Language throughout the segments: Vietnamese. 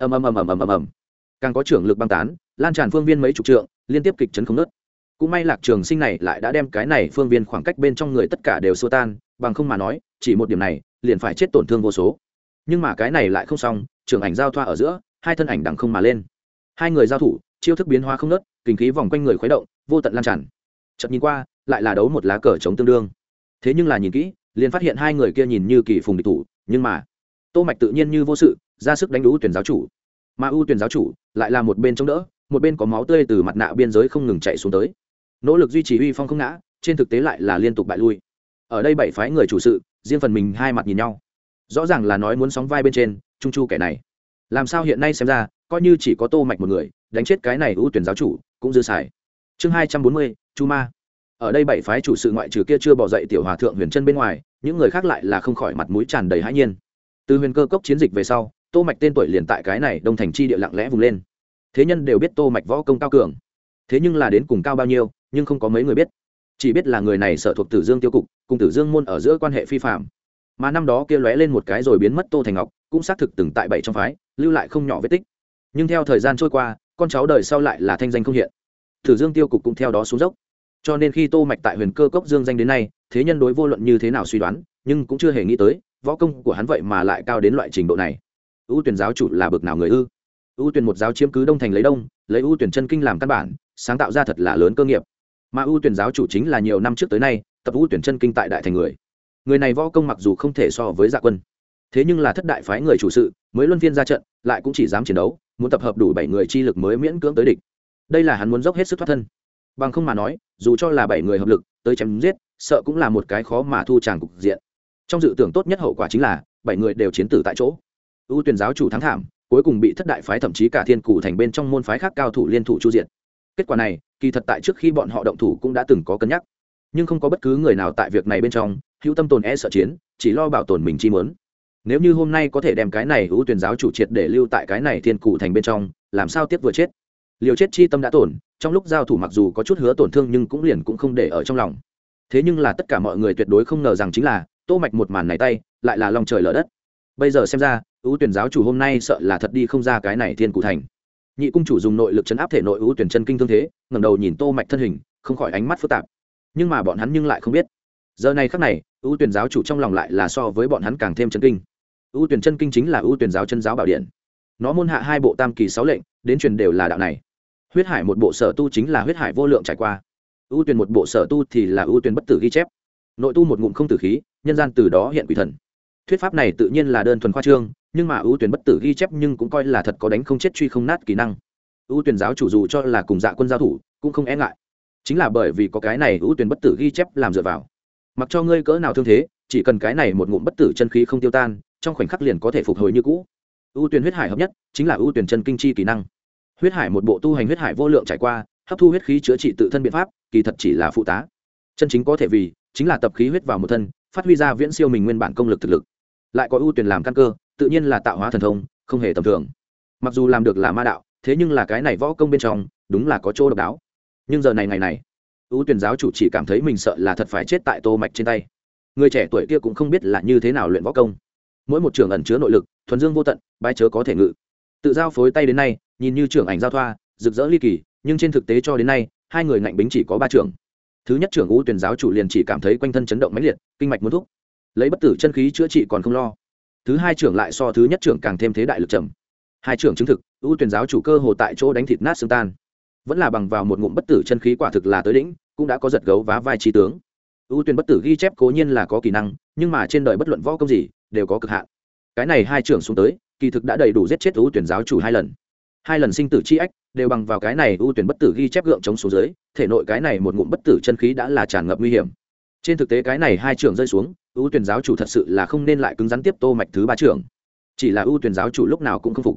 ầm ầm ầm ầm ầm ầm ầm. Càng có trưởng lực băng tán, lan tràn phương viên mấy chục trượng, liên tiếp kịch chấn không nớt cũng may lạc trường sinh này lại đã đem cái này phương viên khoảng cách bên trong người tất cả đều xua tan, bằng không mà nói, chỉ một điểm này, liền phải chết tổn thương vô số. Nhưng mà cái này lại không xong trưởng ảnh giao thoa ở giữa, hai thân ảnh đằng không mà lên. Hai người giao thủ, chiêu thức biến hóa không nớt kinh khí vòng quanh người khuấy động, vô tận lan tràn. Chợt nhìn qua, lại là đấu một lá cờ chống tương đương. Thế nhưng là nhìn kỹ, liền phát hiện hai người kia nhìn như kỳ phùng địch thủ, nhưng mà tô mạch tự nhiên như vô sự, ra sức đánh đú tuyển giáo chủ. Mà ưu tuyển giáo chủ lại là một bên chống đỡ, một bên có máu tươi từ mặt nạ biên giới không ngừng chạy xuống tới. Nỗ lực duy trì uy phong không ngã, trên thực tế lại là liên tục bại lui. Ở đây bảy phái người chủ sự, riêng phần mình hai mặt nhìn nhau. Rõ ràng là nói muốn sóng vai bên trên, trung chu kẻ này. Làm sao hiện nay xem ra, coi như chỉ có tô mạch một người, đánh chết cái này ưu tuyển giáo chủ, cũng dư xài. Chương hai trăm bốn mươi, chu ma. Ở đây bảy phái chủ sự ngoại trừ kia chưa bỏ dậy tiểu hòa thượng huyền chân bên ngoài, những người khác lại là không khỏi mặt mũi tràn đầy hãi nhiên từ huyền cơ cốc chiến dịch về sau, tô mạch tên tuổi liền tại cái này đông thành chi địa lặng lẽ vùng lên. Thế nhân đều biết tô mạch võ công cao cường. Thế nhưng là đến cùng cao bao nhiêu, nhưng không có mấy người biết. Chỉ biết là người này sở thuộc tử dương tiêu cục, cùng tử dương môn ở giữa quan hệ phi phạm mà năm đó kia lóe lên một cái rồi biến mất tô thành ngọc, cũng xác thực từng tại bảy trong phái, lưu lại không nhỏ vết tích. Nhưng theo thời gian trôi qua, con cháu đời sau lại là thanh danh không hiện. Tử dương tiêu cục cũng theo đó xuống dốc. Cho nên khi tô mạch tại huyền cơ cốc dương danh đến nay, thế nhân đối vô luận như thế nào suy đoán, nhưng cũng chưa hề nghĩ tới võ công của hắn vậy mà lại cao đến loại trình độ này. Ưu tuyển giáo chủ là bực nào người ư? Ưu tuyển một giáo chiếm cứ đông thành lấy đông, lấy ưu tuyển chân kinh làm căn bản, sáng tạo ra thật là lớn cơ nghiệp. Mà ưu tuyển giáo chủ chính là nhiều năm trước tới nay, tập ưu tuyển chân kinh tại đại thành người. Người này võ công mặc dù không thể so với dạ quân, thế nhưng là thất đại phái người chủ sự, mới luân phiên ra trận, lại cũng chỉ dám chiến đấu, muốn tập hợp đủ bảy người chi lực mới miễn cưỡng tới địch. Đây là hắn muốn dốc hết sức thoát thân. Bằng không mà nói, dù cho là bảy người hợp lực, tới chém giết, sợ cũng là một cái khó mà thu tràng cục diện trong dự tưởng tốt nhất hậu quả chính là, bảy người đều chiến tử tại chỗ. Ưu tuyển giáo chủ thắng thảm, cuối cùng bị thất đại phái thậm chí cả thiên cụ thành bên trong môn phái khác cao thủ liên thủ chu diện kết quả này, kỳ thật tại trước khi bọn họ động thủ cũng đã từng có cân nhắc. Nhưng không có bất cứ người nào tại việc này bên trong, hữu tâm tồn e sợ chiến, chỉ lo bảo tồn mình chi mớn nếu như hôm nay có thể đem cái này ưu tuyển giáo chủ triệt để lưu tại cái này thiên cụ thành bên trong, làm sao tiếp vừa chết? Liều chết chi tâm đã tổn, trong lúc giao thủ mặc dù có chút hứa tổn thương nhưng cũng liền cũng không để ở trong lòng. Thế nhưng là tất cả mọi người tuyệt đối không ngờ rằng chính là tô mạch một màn này tay, lại là lòng trời lở đất. Bây giờ xem ra, ưu tuyển giáo chủ hôm nay sợ là thật đi không ra cái này thiên cụ thành. Nhị cung chủ dùng nội lực chấn áp thể nội ưu tuyển chân kinh thương thế, ngẩng đầu nhìn tô mạch thân hình, không khỏi ánh mắt phức tạp. Nhưng mà bọn hắn nhưng lại không biết. Giờ này khắc này, ưu tuyển giáo chủ trong lòng lại là so với bọn hắn càng thêm chân kinh. Ưu tuyển chân kinh chính là ưu tuyển giáo chân giáo bảo điện. Nó môn hạ hai bộ tam kỳ sáu lệnh, đến truyền đều là đạo này. Huyết hải một bộ sở tu chính là huyết hải vô lượng trải qua. Ưu tuyển một bộ sở tu thì là ưu tuyển bất tử ghi chép. Nội tu một ngụm không tử khí nhân gian từ đó hiện quỷ thần. Thuyết pháp này tự nhiên là đơn thuần khoa trương, nhưng mà ưu tuyển bất tử ghi chép nhưng cũng coi là thật có đánh không chết truy không nát kỹ năng. Ưu tuyển giáo chủ dù cho là cùng dạ quân giao thủ, cũng không e ngại. Chính là bởi vì có cái này ưu tuyển bất tử ghi chép làm dựa vào. Mặc cho ngươi cỡ nào thương thế, chỉ cần cái này một ngụm bất tử chân khí không tiêu tan, trong khoảnh khắc liền có thể phục hồi như cũ. Ưu tuyển huyết hải hợp nhất, chính là ưu tuyển chân kinh chi kỹ năng. Huyết hải một bộ tu hành huyết hải vô lượng trải qua, hấp thu huyết khí chữa trị tự thân biện pháp, kỳ thật chỉ là phụ tá. Chân chính có thể vì, chính là tập khí huyết vào một thân phát huy ra viễn siêu mình nguyên bản công lực thực lực. Lại có ưu tuyển làm căn cơ, tự nhiên là tạo hóa thần thông, không hề tầm thường. Mặc dù làm được là ma đạo, thế nhưng là cái này võ công bên trong, đúng là có chỗ độc đáo. Nhưng giờ này ngày này, ưu tuyển giáo chủ chỉ cảm thấy mình sợ là thật phải chết tại tô mạch trên tay. Người trẻ tuổi kia cũng không biết là như thế nào luyện võ công. Mỗi một trường ẩn chứa nội lực, thuần dương vô tận, bái chớ có thể ngự. Tự giao phối tay đến nay, nhìn như trưởng ảnh giao thoa, rực rỡ ly kỳ, nhưng trên thực tế cho đến nay, hai người ngạnh bính chỉ có ba trưởng thứ nhất trưởng ngũ tuyển giáo chủ liền chỉ cảm thấy quanh thân chấn động mãnh liệt, kinh mạch muốn thúc. Lấy bất tử chân khí chữa trị còn không lo. Thứ hai trưởng lại so thứ nhất trưởng càng thêm thế đại lực trầm. Hai trưởng chứng thực, ưu tuyển giáo chủ cơ hồ tại chỗ đánh thịt nát xương tan. Vẫn là bằng vào một ngụm bất tử chân khí quả thực là tới đỉnh, cũng đã có giật gấu vá vai trí tướng. Ưu tuyển bất tử ghi chép cố nhiên là có kỹ năng, nhưng mà trên đời bất luận võ công gì, đều có cực hạn. Cái này hai trưởng xuống tới, kỳ thực đã đầy đủ giết chết ưu tuyển giáo chủ hai lần. Hai lần sinh tử chi ách đều bằng vào cái này ưu tuyển bất tử ghi chép gượng chống xuống dưới, thể nội cái này một ngụm bất tử chân khí đã là tràn ngập nguy hiểm. Trên thực tế cái này hai trưởng rơi xuống, ưu tuyển giáo chủ thật sự là không nên lại cứng rắn tiếp tô mạch thứ ba trưởng. Chỉ là ưu tuyển giáo chủ lúc nào cũng không phục.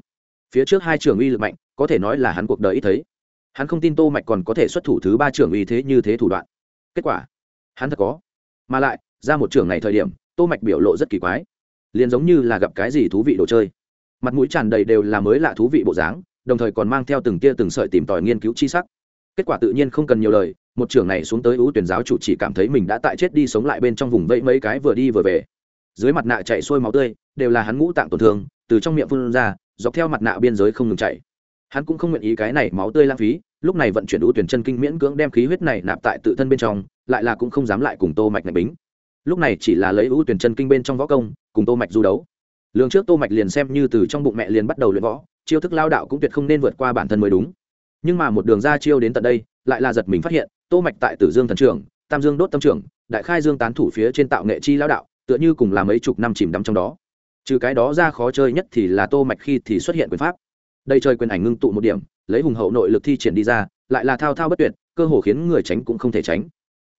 Phía trước hai trưởng uy lực mạnh, có thể nói là hắn cuộc đời ít thấy. Hắn không tin tô mạch còn có thể xuất thủ thứ ba trưởng uy thế như thế thủ đoạn. Kết quả, hắn thật có. Mà lại, ra một trưởng này thời điểm, tô mạch biểu lộ rất kỳ quái. Liền giống như là gặp cái gì thú vị đồ chơi. Mặt mũi tràn đầy đều là mới lạ thú vị bộ dáng đồng thời còn mang theo từng tia từng sợi tìm tòi nghiên cứu chi sắc. Kết quả tự nhiên không cần nhiều lời, một trưởng này xuống tới ưu tuyển giáo chủ chỉ cảm thấy mình đã tại chết đi sống lại bên trong vùng vẫy mấy cái vừa đi vừa về. Dưới mặt nạ chạy xuôi máu tươi, đều là hắn ngũ tạng tổn thương, từ trong miệng phun ra, dọc theo mặt nạ biên giới không ngừng chảy. Hắn cũng không nguyện ý cái này máu tươi lãng phí, lúc này vận chuyển ưu tuyển chân kinh miễn cưỡng đem khí huyết này nạp tại tự thân bên trong, lại là cũng không dám lại cùng tô mạch này bính. Lúc này chỉ là lấy ưu tuyển chân kinh bên trong võ công, cùng tô mạch du đấu. Lường trước tô mạch liền xem như từ trong bụng mẹ liền bắt đầu luyện võ chiêu thức lao đạo cũng tuyệt không nên vượt qua bản thân mới đúng. Nhưng mà một đường ra chiêu đến tận đây, lại là giật mình phát hiện, tô mạch tại tử dương thần trưởng, tam dương đốt tâm trưởng, đại khai dương tán thủ phía trên tạo nghệ chi lao đạo, tựa như cùng là mấy chục năm chìm đắm trong đó. Trừ cái đó ra khó chơi nhất thì là tô mạch khi thì xuất hiện quyền pháp. Đây chơi quyền ảnh ngưng tụ một điểm, lấy hùng hậu nội lực thi triển đi ra, lại là thao thao bất tuyệt, cơ hồ khiến người tránh cũng không thể tránh.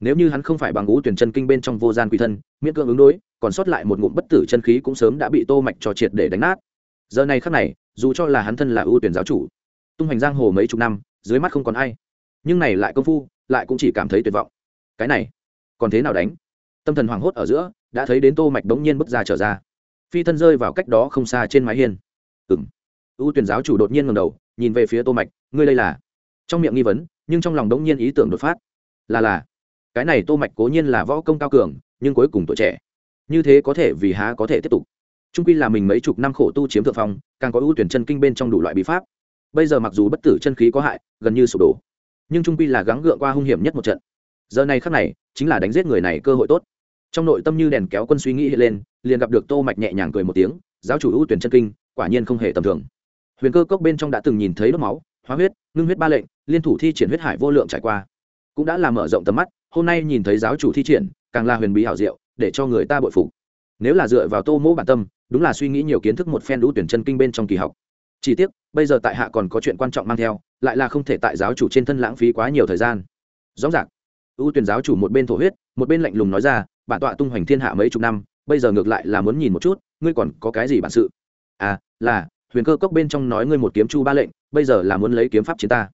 Nếu như hắn không phải bằng ngũ tuyển chân kinh bên trong vô gian quỷ thân, miễn cưỡng ứng đối, còn sót lại một ngụm bất tử chân khí cũng sớm đã bị tô mạch cho triệt để đánh nát giờ này khắc này, dù cho là hắn thân là ưu tuyển giáo chủ, tung hành giang hồ mấy chục năm, dưới mắt không còn ai. Nhưng này lại công phu, lại cũng chỉ cảm thấy tuyệt vọng. Cái này, còn thế nào đánh? Tâm thần hoảng hốt ở giữa, đã thấy đến tô mạch đống nhiên bước ra trở ra. Phi thân rơi vào cách đó không xa trên mái hiên. Ừm. Ưu tuyển giáo chủ đột nhiên ngẩng đầu, nhìn về phía tô mạch, ngươi đây là? Trong miệng nghi vấn, nhưng trong lòng đống nhiên ý tưởng đột phát. Là là. Cái này tô mạch cố nhiên là võ công cao cường, nhưng cuối cùng tuổi trẻ. Như thế có thể vì há có thể tiếp tục trung quy là mình mấy chục năm khổ tu chiếm thượng phong, càng có ưu tuyển chân kinh bên trong đủ loại bí pháp. Bây giờ mặc dù bất tử chân khí có hại, gần như sụp đổ, nhưng trung quy là gắng gượng qua hung hiểm nhất một trận. Giờ này khắc này, chính là đánh giết người này cơ hội tốt. Trong nội tâm như đèn kéo quân suy nghĩ hiện lên, liền gặp được tô mạch nhẹ nhàng cười một tiếng, giáo chủ ưu tuyển chân kinh, quả nhiên không hề tầm thường. Huyền cơ cốc bên trong đã từng nhìn thấy đốt máu, hóa huyết, ngưng huyết ba lệnh, liên thủ thi triển huyết hải vô lượng trải qua. Cũng đã làm mở rộng tầm mắt, hôm nay nhìn thấy giáo chủ thi triển, càng là huyền bí hảo diệu, để cho người ta bội phục nếu là dựa vào tô mỗ bản tâm, đúng là suy nghĩ nhiều kiến thức một phen đũ tuyển chân kinh bên trong kỳ học. Chỉ tiếc, bây giờ tại hạ còn có chuyện quan trọng mang theo, lại là không thể tại giáo chủ trên thân lãng phí quá nhiều thời gian. Rõ ràng, ưu tuyển giáo chủ một bên thổ huyết, một bên lạnh lùng nói ra, bản tọa tung hoành thiên hạ mấy chục năm, bây giờ ngược lại là muốn nhìn một chút, ngươi còn có cái gì bản sự? À là, huyền cơ cốc bên trong nói ngươi một kiếm chu ba lệnh, bây giờ là muốn lấy kiếm pháp chiến ta.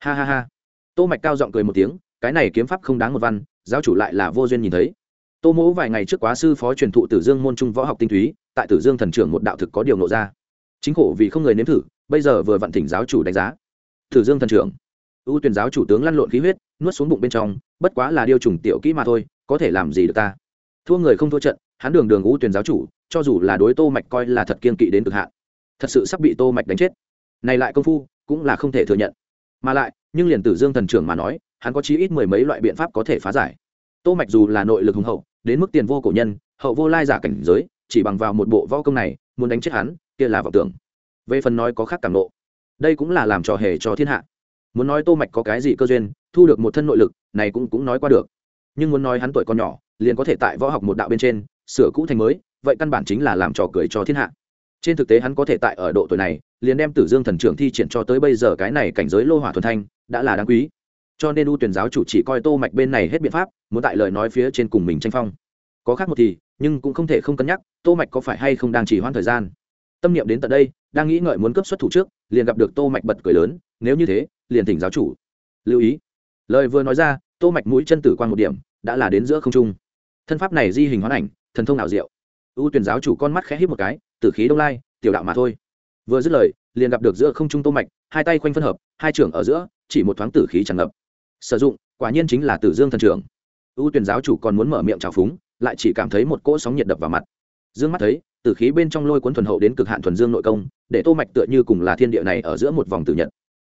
Ha ha ha. Tô mạch cao giọng cười một tiếng, cái này kiếm pháp không đáng một văn, giáo chủ lại là vô duyên nhìn thấy tô mỗ vài ngày trước quá sư phó truyền thụ tử dương môn trung võ học tinh túy, tại tử dương thần trưởng một đạo thực có điều nộ ra. Chính khổ vì không người nếm thử, bây giờ vừa vặn thỉnh giáo chủ đánh giá. Tử dương thần trưởng, ưu tuyển giáo chủ tướng lăn lộn khí huyết, nuốt xuống bụng bên trong, bất quá là điều trùng tiểu kỹ mà thôi, có thể làm gì được ta? Thua người không thua trận, hắn đường đường ưu tuyển giáo chủ, cho dù là đối tô mạch coi là thật kiên kỵ đến cực hạn, thật sự sắp bị tô mạch đánh chết. Này lại công phu, cũng là không thể thừa nhận. Mà lại, nhưng liền tử dương thần trưởng mà nói, hắn có chí ít mười mấy loại biện pháp có thể phá giải tô mạch dù là nội lực hùng hậu, đến mức tiền vô cổ nhân, hậu vô lai giả cảnh giới, chỉ bằng vào một bộ võ công này, muốn đánh chết hắn, kia là vọng tưởng. Về phần nói có khác cảm nộ, đây cũng là làm trò hề cho thiên hạ. Muốn nói tô mạch có cái gì cơ duyên, thu được một thân nội lực, này cũng cũng nói qua được. Nhưng muốn nói hắn tuổi còn nhỏ, liền có thể tại võ học một đạo bên trên, sửa cũ thành mới, vậy căn bản chính là làm trò cười cho thiên hạ. Trên thực tế hắn có thể tại ở độ tuổi này, liền đem tử dương thần trưởng thi triển cho tới bây giờ cái này cảnh giới lô hỏa thuần thanh, đã là đáng quý cho nên u tuyển giáo chủ chỉ coi tô mạch bên này hết biện pháp, muốn tại lời nói phía trên cùng mình tranh phong. Có khác một thì, nhưng cũng không thể không cân nhắc, tô mạch có phải hay không đang chỉ hoãn thời gian. Tâm niệm đến tận đây, đang nghĩ ngợi muốn cấp xuất thủ trước, liền gặp được tô mạch bật cười lớn, nếu như thế, liền thỉnh giáo chủ. Lưu ý, lời vừa nói ra, tô mạch mũi chân tử quan một điểm, đã là đến giữa không trung. Thân pháp này di hình hoán ảnh, thần thông nào diệu. U tuyển giáo chủ con mắt khẽ híp một cái, tử khí đông lai, tiểu đạo mà thôi. Vừa dứt lời, liền gặp được giữa không trung tô mạch, hai tay quanh phân hợp, hai trưởng ở giữa, chỉ một thoáng tử khí tràn ngập sử dụng, quả nhiên chính là tử dương thần trưởng. Ưu tuyển giáo chủ còn muốn mở miệng trào phúng, lại chỉ cảm thấy một cỗ sóng nhiệt đập vào mặt. Dương mắt thấy, tử khí bên trong lôi cuốn thuần hậu đến cực hạn thuần dương nội công, để tô mạch tựa như cùng là thiên địa này ở giữa một vòng tử nhật.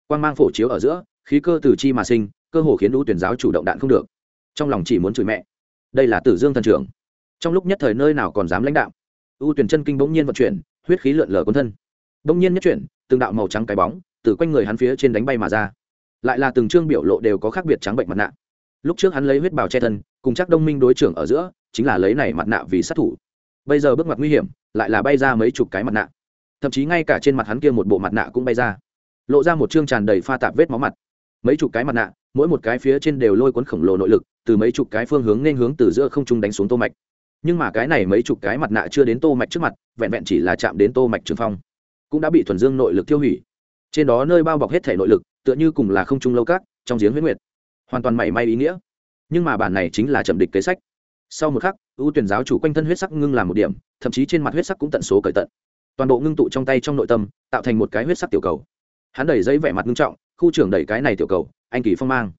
Quang mang phổ chiếu ở giữa, khí cơ từ chi mà sinh, cơ hồ khiến ưu tuyển giáo chủ động đạn không được. Trong lòng chỉ muốn chửi mẹ. Đây là tử dương thần trưởng. Trong lúc nhất thời nơi nào còn dám lãnh đạo, ưu tuyển chân kinh bỗng nhiên vận chuyển, huyết khí lượn lờ cuốn thân. Bỗng nhiên nhất chuyển, từng đạo màu trắng cái bóng, từ quanh người hắn phía trên đánh bay mà ra lại là từng chương biểu lộ đều có khác biệt trắng bệnh mặt nạ. Lúc trước hắn lấy huyết bào che thân, cùng chắc đông minh đối trưởng ở giữa, chính là lấy này mặt nạ vì sát thủ. Bây giờ bước ngoặt nguy hiểm, lại là bay ra mấy chục cái mặt nạ. Thậm chí ngay cả trên mặt hắn kia một bộ mặt nạ cũng bay ra. Lộ ra một chương tràn đầy pha tạp vết máu mặt. Mấy chục cái mặt nạ, mỗi một cái phía trên đều lôi cuốn khổng lồ nội lực, từ mấy chục cái phương hướng nên hướng từ giữa không trung đánh xuống tô mạch. Nhưng mà cái này mấy chục cái mặt nạ chưa đến tô mạch trước mặt, vẹn vẹn chỉ là chạm đến tô mạch trường phong, cũng đã bị thuần dương nội lực tiêu hủy trên đó nơi bao bọc hết thể nội lực, tựa như cùng là không trung lâu cát, trong giếng huyết nguyệt. Hoàn toàn mảy may ý nghĩa. Nhưng mà bản này chính là chậm địch kế sách. Sau một khắc, ưu tuyển giáo chủ quanh thân huyết sắc ngưng làm một điểm, thậm chí trên mặt huyết sắc cũng tận số cởi tận. Toàn bộ ngưng tụ trong tay trong nội tâm, tạo thành một cái huyết sắc tiểu cầu. Hắn đẩy giấy vẻ mặt ngưng trọng, khu trưởng đẩy cái này tiểu cầu, anh kỳ phong mang.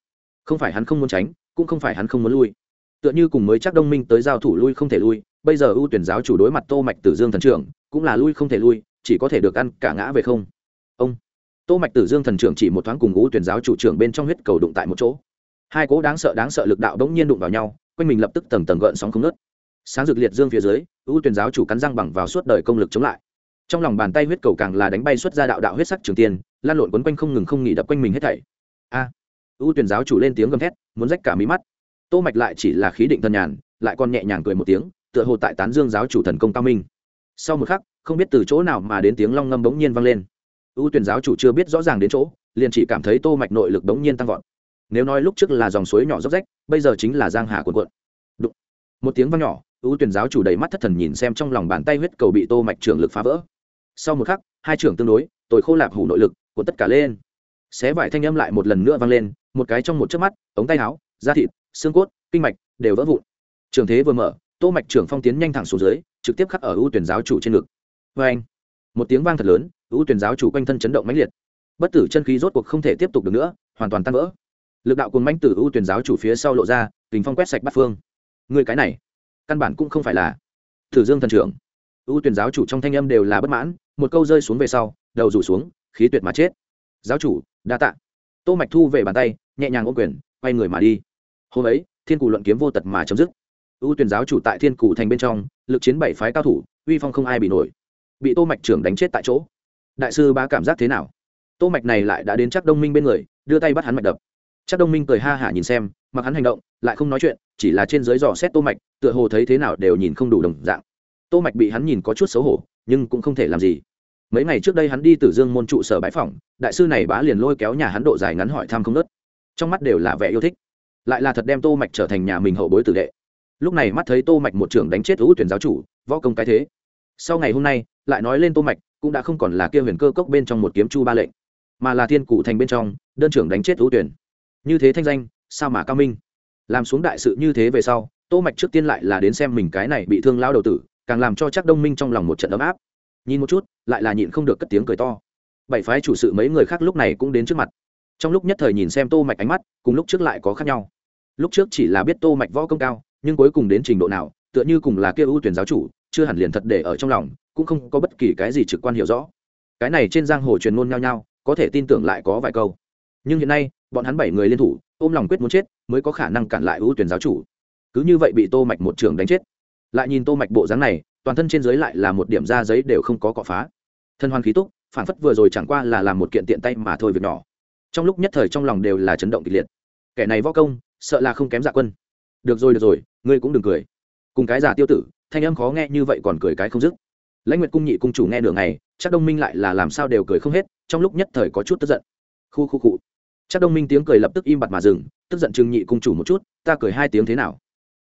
Không phải hắn không muốn tránh, cũng không phải hắn không muốn lui. Tựa như cùng mới chắc đông minh tới giao thủ lui không thể lui, bây giờ ưu tuyển giáo chủ đối mặt tô mạch tử dương thần trưởng, cũng là lui không thể lui, chỉ có thể được ăn cả ngã về không. Ông! Tô mạch tử dương thần trưởng chỉ một thoáng cùng ngũ tuyển giáo chủ trưởng bên trong huyết cầu đụng tại một chỗ. Hai cố đáng sợ đáng sợ lực đạo đống nhiên đụng vào nhau quanh mình lập tức tầng tầng gợn sóng không nứt sáng rực liệt dương phía dưới ngũ tuyển giáo chủ cắn răng bằng vào suốt đời công lực chống lại. Trong lòng bàn tay huyết cầu càng là đánh bay xuất ra đạo đạo huyết sắc trường tiên lan lộn quấn quanh không ngừng không nghỉ đập quanh mình hết thảy. A! À, ưu tuyển giáo chủ lên tiếng gầm thét muốn rách cả mí mắt. Tô mạch lại chỉ là khí định thần nhàn lại còn nhẹ nhàng cười một tiếng tựa hồ tại tán dương giáo chủ thần công cao minh. Sau một khắc không biết từ chỗ nào mà đến tiếng long ngâm bỗng nhiên vang lên ưu tuyển giáo chủ chưa biết rõ ràng đến chỗ, liền chỉ cảm thấy tô mạch nội lực đống nhiên tăng vọt. Nếu nói lúc trước là dòng suối nhỏ dốc rách, bây giờ chính là giang hà cuộn cuộn. Đụng. một tiếng vang nhỏ, ưu tuyển giáo chủ đầy mắt thất thần nhìn xem trong lòng bàn tay huyết cầu bị tô mạch trưởng lực phá vỡ. Sau một khắc, hai trưởng tương đối tôi khô lạp hủ nội lực của tất cả lên. Xé vải thanh âm lại một lần nữa vang lên, một cái trong một chớp mắt, ống tay áo, da thịt, xương cốt, kinh mạch đều vỡ vụn. Trường thế vừa mở, tô mạch trưởng phong tiến nhanh thẳng xuống dưới, trực tiếp khắc ở ưu tuyển giáo chủ trên ngực. Với anh một tiếng vang thật lớn ưu tuyển giáo chủ quanh thân chấn động mãnh liệt. Bất tử chân khí rốt cuộc không thể tiếp tục được nữa, hoàn toàn tan vỡ. Lực đạo cùng mãnh từ ưu tuyển giáo chủ phía sau lộ ra, kình phong quét sạch bát phương. Người cái này, căn bản cũng không phải là thử dương thần trưởng. Ưu tuyển giáo chủ trong thanh âm đều là bất mãn, một câu rơi xuống về sau, đầu rủ xuống, khí tuyệt mà chết. Giáo chủ, đa tạ. Tô mạch thu về bàn tay, nhẹ nhàng ôm quyền, quay người mà đi. Hôm ấy, thiên cù luận kiếm vô tật mà chấm dứt. Ưu tuyển giáo chủ tại thiên cù thành bên trong, lực chiến bảy phái cao thủ, uy phong không ai bị nổi. Bị tô mạch trưởng đánh chết tại chỗ đại sư bá cảm giác thế nào? Tô mạch này lại đã đến chắc đông minh bên người, đưa tay bắt hắn mạch đập. Chắc đông minh cười ha hả nhìn xem, mặc hắn hành động, lại không nói chuyện, chỉ là trên dưới dò xét tô mạch, tựa hồ thấy thế nào đều nhìn không đủ đồng dạng. Tô mạch bị hắn nhìn có chút xấu hổ, nhưng cũng không thể làm gì. Mấy ngày trước đây hắn đi từ dương môn trụ sở bãi phòng đại sư này bá liền lôi kéo nhà hắn độ dài ngắn hỏi thăm không nớt trong mắt đều là vẻ yêu thích. Lại là thật đem tô mạch trở thành nhà mình hậu bối tử đệ. Lúc này mắt thấy tô mạch một trưởng đánh chết ưu tuyển giáo chủ, võ công cái thế. Sau ngày hôm nay, lại nói lên tô mạch cũng đã không còn là kia huyền cơ cốc bên trong một kiếm chu ba lệnh, mà là thiên cụ thành bên trong, đơn trưởng đánh chết ưu tuyển. Như thế thanh danh, sao mà cao minh? Làm xuống đại sự như thế về sau, tô mạch trước tiên lại là đến xem mình cái này bị thương lao đầu tử, càng làm cho chắc đông minh trong lòng một trận ấm áp. Nhìn một chút, lại là nhịn không được cất tiếng cười to. Bảy phái chủ sự mấy người khác lúc này cũng đến trước mặt. Trong lúc nhất thời nhìn xem tô mạch ánh mắt, cùng lúc trước lại có khác nhau. Lúc trước chỉ là biết tô mạch võ công cao, nhưng cuối cùng đến trình độ nào, tựa như cùng là kia ưu tuyển giáo chủ chưa hẳn liền thật để ở trong lòng, cũng không có bất kỳ cái gì trực quan hiểu rõ. Cái này trên giang hồ truyền ngôn nhau nhau, có thể tin tưởng lại có vài câu. Nhưng hiện nay, bọn hắn bảy người liên thủ, ôm lòng quyết muốn chết, mới có khả năng cản lại ưu tuyển giáo chủ. Cứ như vậy bị tô mạch một trường đánh chết. Lại nhìn tô mạch bộ dáng này, toàn thân trên dưới lại là một điểm da giấy đều không có cọ phá. Thân hoan khí túc, phản phất vừa rồi chẳng qua là làm một kiện tiện tay mà thôi việc nhỏ. Trong lúc nhất thời trong lòng đều là chấn động kịch liệt. Kẻ này võ công, sợ là không kém dạ quân. Được rồi được rồi, ngươi cũng đừng cười. Cùng cái giả tiêu tử thanh âm khó nghe như vậy còn cười cái không dứt. Lãnh nguyệt cung nhị cung chủ nghe nửa ngày chắc đông minh lại là làm sao đều cười không hết, trong lúc nhất thời có chút tức giận. Khu khu cụ chắc đông minh tiếng cười lập tức im bặt mà dừng, tức giận trừng nhị cung chủ một chút, ta cười hai tiếng thế nào?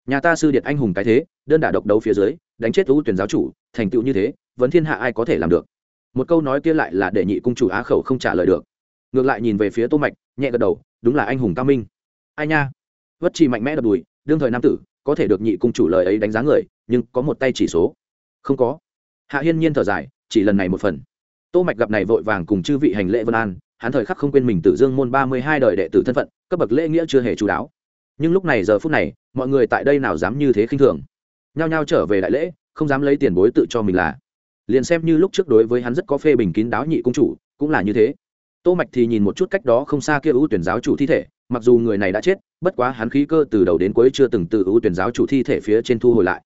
Nhà ta sư điện anh hùng cái thế, đơn đả độc đấu phía dưới, đánh chết ưu tuyển giáo chủ, thành tựu như thế, vẫn thiên hạ ai có thể làm được? Một câu nói kia lại là để nhị cung chủ á khẩu không trả lời được. Ngược lại nhìn về phía tô mạch, nhẹ gật đầu, đúng là anh hùng cao minh. Ai nha. Vất chi mạnh mẽ đập đùi, đương thời nam tử, có thể được nhị cung chủ lời ấy đánh giá người nhưng có một tay chỉ số. Không có. Hạ hiên nhiên thở dài, chỉ lần này một phần. Tô mạch gặp này vội vàng cùng chư vị hành lễ vân an, hắn thời khắc không quên mình tử dương môn ba mươi hai đời đệ tử thân phận, cấp bậc lễ nghĩa chưa hề chú đáo. Nhưng lúc này giờ phút này, mọi người tại đây nào dám như thế khinh thường. Nhao nhao trở về đại lễ, không dám lấy tiền bối tự cho mình là. Liền xem như lúc trước đối với hắn rất có phê bình kín đáo nhị cung chủ, cũng là như thế. Tô mạch thì nhìn một chút cách đó không xa kia ưu tuyển giáo chủ thi thể, mặc dù người này đã chết, bất quá hắn khí cơ từ đầu đến cuối chưa từng từ ưu tuyển giáo chủ thi thể phía trên thu hồi lại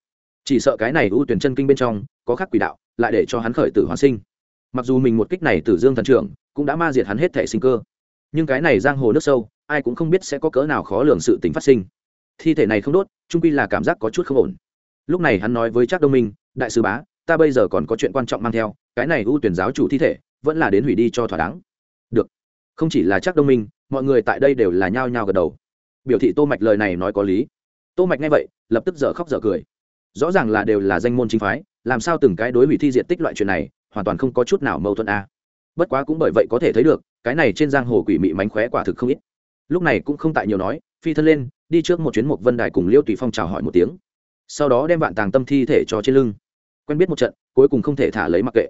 chỉ sợ cái này ưu tuyển chân kinh bên trong, có khắc quỷ đạo, lại để cho hắn khởi tử hoàn sinh. Mặc dù mình một kích này tử dương thần trưởng, cũng đã ma diệt hắn hết thể sinh cơ. Nhưng cái này giang hồ nước sâu, ai cũng không biết sẽ có cỡ nào khó lường sự tình phát sinh. Thi thể này không đốt trung quy là cảm giác có chút không ổn. Lúc này hắn nói với Trác đông minh, đại sứ bá, ta bây giờ còn có chuyện quan trọng mang theo, cái này ưu tuyển giáo chủ thi thể, vẫn là đến hủy đi cho thỏa đáng. Được. Không chỉ là Trác đông minh, mọi người tại đây đều là nhao nhao gật đầu. Biểu thị tô mạch lời này nói có lý. Tô mạch nghe vậy, lập tức dở khóc dở cười rõ ràng là đều là danh môn chính phái, làm sao từng cái đối hủy thi diện tích loại chuyện này, hoàn toàn không có chút nào mâu thuẫn a. Bất quá cũng bởi vậy có thể thấy được, cái này trên giang hồ quỷ mị mánh khóe quả thực không ít. Lúc này cũng không tại nhiều nói, phi thân lên, đi trước một chuyến một vân đài cùng liêu tùy phong chào hỏi một tiếng. Sau đó đem vạn tàng tâm thi thể cho trên lưng. Quen biết một trận, cuối cùng không thể thả lấy mặc kệ.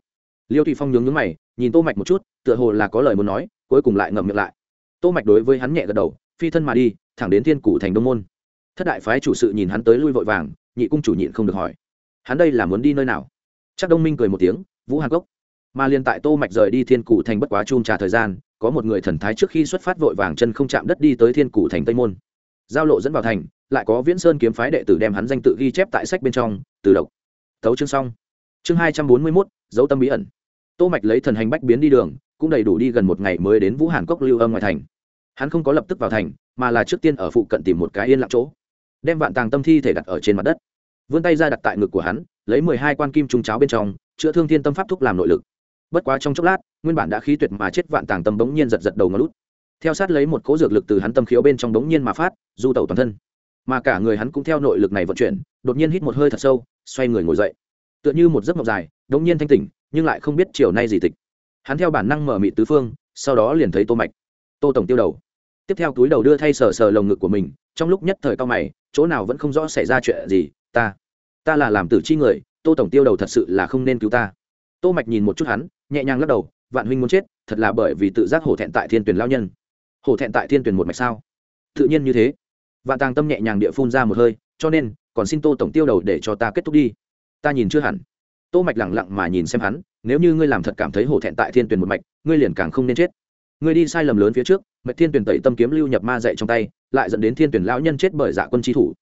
Liêu tùy phong nhướng nhướng mày, nhìn tô mạch một chút, tựa hồ là có lời muốn nói, cuối cùng lại ngậm miệng lại. Tô mạch đối với hắn nhẹ gật đầu, phi thân mà đi, thẳng đến thiên cụ thành đông môn. Thất đại phái chủ sự nhìn hắn tới lui vội vàng nhị cung chủ nhịn không được hỏi. Hắn đây là muốn đi nơi nào? Chắc đông minh cười một tiếng vũ hàn cốc. Mà liên tại tô mạch rời đi thiên cụ thành bất quá chung trà thời gian có một người thần thái trước khi xuất phát vội vàng chân không chạm đất đi tới thiên cụ thành tây môn. Giao lộ dẫn vào thành lại có viễn sơn kiếm phái đệ tử đem hắn danh tự ghi chép tại sách bên trong từ độc. Tấu chương xong. Chương hai trăm bốn mươi 241, dấu tâm bí ẩn. Tô mạch lấy thần hành bách biến đi đường cũng đầy đủ đi gần một ngày mới đến vũ hàn cốc lưu âm ngoài thành. Hắn không có lập tức vào thành mà là trước tiên ở phụ cận tìm một cái yên lặng chỗ đem vạn tàng tâm thi thể đặt ở trên mặt đất vươn tay ra đặt tại ngực của hắn, lấy mười hai quan kim trung cháo bên trong, chữa thương thiên tâm pháp thúc làm nội lực. Bất quá trong chốc lát, nguyên bản đã khí tuyệt mà chết vạn tàng tâm bỗng nhiên giật giật đầu ngón lút. Theo sát lấy một cỗ dược lực từ hắn tâm khiếu bên trong bỗng nhiên mà phát, du tẩu toàn thân. Mà cả người hắn cũng theo nội lực này vận chuyển, đột nhiên hít một hơi thật sâu, xoay người ngồi dậy. Tựa như một giấc mộng dài, đống nhiên thanh tỉnh, nhưng lại không biết chiều nay gì tịch. Hắn theo bản năng mở mị tứ phương, sau đó liền thấy tô mạch. Tô tổng tiêu đầu. Tiếp theo túi đầu đưa thay sờ sờ lồng ngực của mình, trong lúc nhất thời cao mày, chỗ nào vẫn không rõ xảy ra chuyện gì ta. Ta là làm tử chi người, tô tổng tiêu đầu thật sự là không nên cứu ta. Tô mạch nhìn một chút hắn, nhẹ nhàng lắc đầu, vạn huynh muốn chết, thật là bởi vì tự giác hổ thẹn tại thiên tuyển lao nhân. Hổ thẹn tại thiên tuyển một mạch sao? Tự nhiên như thế. Vạn tàng tâm nhẹ nhàng địa phun ra một hơi, cho nên, còn xin tô tổng tiêu đầu để cho ta kết thúc đi. Ta nhìn chưa hẳn. Tô mạch lẳng lặng mà nhìn xem hắn, nếu như ngươi làm thật cảm thấy hổ thẹn tại thiên tuyển một mạch, ngươi liền càng không nên chết. Ngươi đi sai lầm lớn phía trước, mạch thiên tuyển tẩy tâm kiếm lưu nhập ma dạy trong tay, lại dẫn đến thiên tuyển lão nhân chết bởi dạ quân chi thủ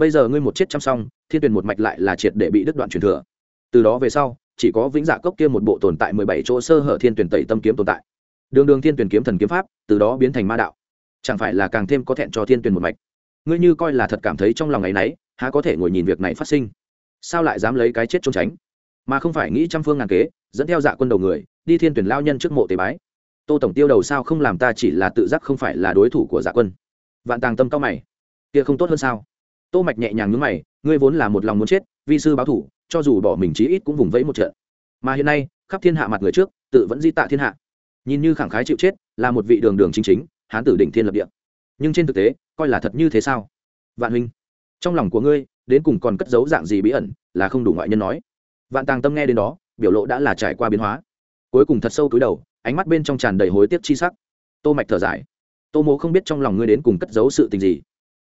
bây giờ ngươi một chết chăm xong thiên tuyển một mạch lại là triệt để bị đứt đoạn truyền thừa. Từ đó về sau, chỉ có vĩnh dạ cốc kia một bộ tồn tại mười bảy chỗ sơ hở thiên tuyển tẩy tâm kiếm tồn tại. Đường đường thiên tuyển kiếm thần kiếm pháp, từ đó biến thành ma đạo. Chẳng phải là càng thêm có thẹn cho thiên tuyển một mạch? Ngươi như coi là thật cảm thấy trong lòng ngày nấy, há có thể ngồi nhìn việc này phát sinh? Sao lại dám lấy cái chết trốn tránh? Mà không phải nghĩ trăm phương ngàn kế, dẫn theo dạ quân đầu người, đi thiên tuyển lao nhân trước mộ tế bái. Tô tổng tiêu đầu sao không làm ta chỉ là tự giác không phải là đối thủ của dạ quân. Vạn tàng tâm cao mày. Kia không tốt hơn sao? Tô mạch nhẹ nhàng nhướng mày, ngươi vốn là một lòng muốn chết, vi sư báo thủ, cho dù bỏ mình chí ít cũng vùng vẫy một trận. Mà hiện nay, khắp thiên hạ mặt người trước, tự vẫn di tạ thiên hạ. Nhìn như khẳng khái chịu chết, là một vị đường đường chính chính, hán tử đỉnh thiên lập địa. Nhưng trên thực tế, coi là thật như thế sao? Vạn huynh, trong lòng của ngươi, đến cùng còn cất giấu dạng gì bí ẩn, là không đủ ngoại nhân nói. Vạn tàng tâm nghe đến đó, biểu lộ đã là trải qua biến hóa. Cuối cùng thật sâu túi đầu, ánh mắt bên trong tràn đầy hối tiếc chi sắc. Tô mạch thở dài. Tô mô không biết trong lòng ngươi đến cùng cất giấu sự tình gì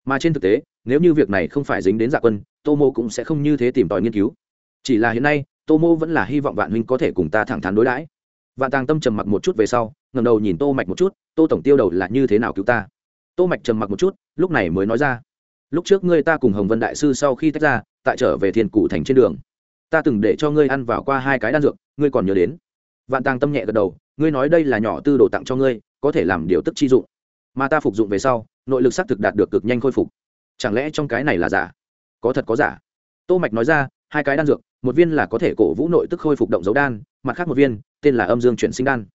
mà trên thực tế, nếu như việc này không phải dính đến dạ quân tô mô cũng sẽ không như thế tìm tòi nghiên cứu. Chỉ là hiện nay tô mô vẫn là hy vọng vạn huynh có thể cùng ta thẳng thắn đối đãi. Vạn tàng tâm trầm mặc một chút về sau ngầm đầu nhìn tô mạch một chút, tô tổng tiêu đầu là như thế nào cứu ta? Tô mạch trầm mặc một chút, lúc này mới nói ra, lúc trước ngươi ta cùng hồng vân đại sư sau khi tách ra, tại trở về thiên cụ thành trên đường. Ta từng để cho ngươi ăn vào qua hai cái đan dược, ngươi còn nhớ đến? Vạn tàng tâm nhẹ gật đầu, ngươi nói đây là nhỏ tư đồ tặng cho ngươi, có thể làm điều tức chi dụng. Mà ta phục dụng về sau nội lực xác thực đạt được cực nhanh khôi phục. Chẳng lẽ trong cái này là giả? Có thật có giả? Tô mạch nói ra, hai cái đan dược, một viên là có thể cổ vũ nội tức khôi phục động dấu đan, mặt khác một viên, tên là âm dương chuyển sinh đan.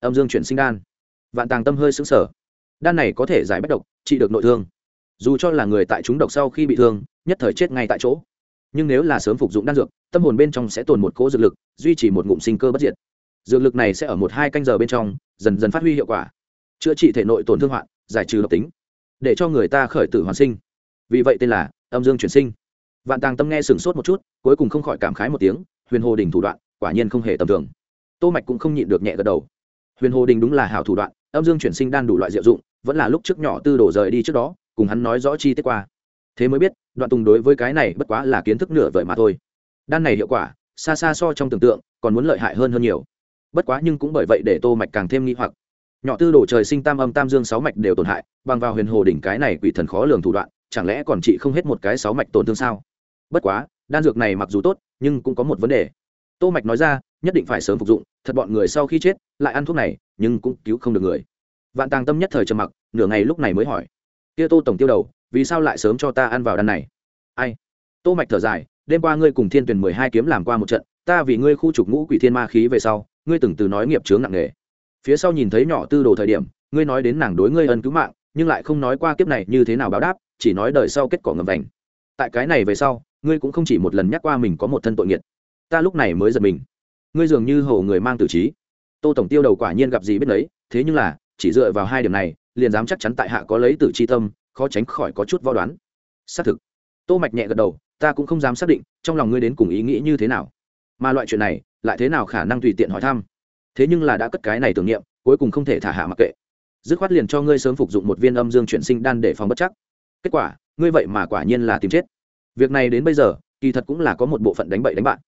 Âm dương chuyển sinh đan. Vạn tàng tâm hơi sững sờ. Đan này có thể giải bất độc, trị được nội thương. Dù cho là người tại chúng độc sau khi bị thương, nhất thời chết ngay tại chỗ. Nhưng nếu là sớm phục dụng đan dược, tâm hồn bên trong sẽ tồn một cỗ dược lực, duy trì một ngụm sinh cơ bất diệt. Dược lực này sẽ ở một hai canh giờ bên trong, dần dần phát huy hiệu quả. Chữa trị thể nội tổn thương hoạn, giải trừ độc tính để cho người ta khởi tử hoàn sinh. Vì vậy tên là âm dương chuyển sinh. Vạn tàng tâm nghe sửng sốt một chút, cuối cùng không khỏi cảm khái một tiếng, huyền hồ đình thủ đoạn, quả nhiên không hề tầm thường. Tô mạch cũng không nhịn được nhẹ gật đầu. Huyền hồ đình đúng là hảo thủ đoạn, âm dương chuyển sinh đan đủ loại diệu dụng, vẫn là lúc trước nhỏ tư đổ rời đi trước đó, cùng hắn nói rõ chi tiết qua. Thế mới biết, đoạn tùng đối với cái này bất quá là kiến thức nửa vời mà thôi. Đan này hiệu quả, xa xa so trong tưởng tượng, còn muốn lợi hại hơn hơn nhiều. Bất quá nhưng cũng bởi vậy để tô mạch càng thêm nghi hoặc nhỏ tư đồ trời sinh tam âm tam dương sáu mạch đều tổn hại, bằng vào huyền hồ đỉnh cái này quỷ thần khó lường thủ đoạn, chẳng lẽ còn chị không hết một cái sáu mạch tổn thương sao? Bất quá, đan dược này mặc dù tốt, nhưng cũng có một vấn đề. Tô mạch nói ra, nhất định phải sớm phục dụng, thật bọn người sau khi chết, lại ăn thuốc này, nhưng cũng cứu không được người. Vạn tàng tâm nhất thời trầm mặc, nửa ngày lúc này mới hỏi. Kia tô tổng tiêu đầu, vì sao lại sớm cho ta ăn vào đan này? Ai? Tô mạch thở dài, đêm qua ngươi cùng thiên tuyển mười hai kiếm làm qua một trận, ta vì ngươi khu trục ngũ quỷ thiên ma khí về sau, ngươi từng từ nói nghiệp chướng nặng nề phía sau nhìn thấy nhỏ tư đồ thời điểm, ngươi nói đến nàng đối ngươi ân cứu mạng, nhưng lại không nói qua kiếp này như thế nào báo đáp, chỉ nói đời sau kết quả ngầm vành. Tại cái này về sau, ngươi cũng không chỉ một lần nhắc qua mình có một thân tội nghiệt. Ta lúc này mới giật mình. Ngươi dường như hầu người mang tử trí. Tô tổng tiêu đầu quả nhiên gặp gì biết lấy, thế nhưng là, chỉ dựa vào hai điểm này, liền dám chắc chắn tại hạ có lấy tử tri tâm, khó tránh khỏi có chút vó đoán. Xác thực. Tô mạch nhẹ gật đầu, ta cũng không dám xác định, trong lòng ngươi đến cùng ý nghĩ như thế nào. Mà loại chuyện này, lại thế nào khả năng tùy tiện hỏi thăm? Thế nhưng là đã cất cái này tưởng niệm, cuối cùng không thể thả hạ mặc kệ. Dứt khoát liền cho ngươi sớm phục dụng một viên âm dương chuyển sinh đan để phòng bất chắc. Kết quả, ngươi vậy mà quả nhiên là tìm chết. Việc này đến bây giờ, kỳ thật cũng là có một bộ phận đánh bậy đánh bạn.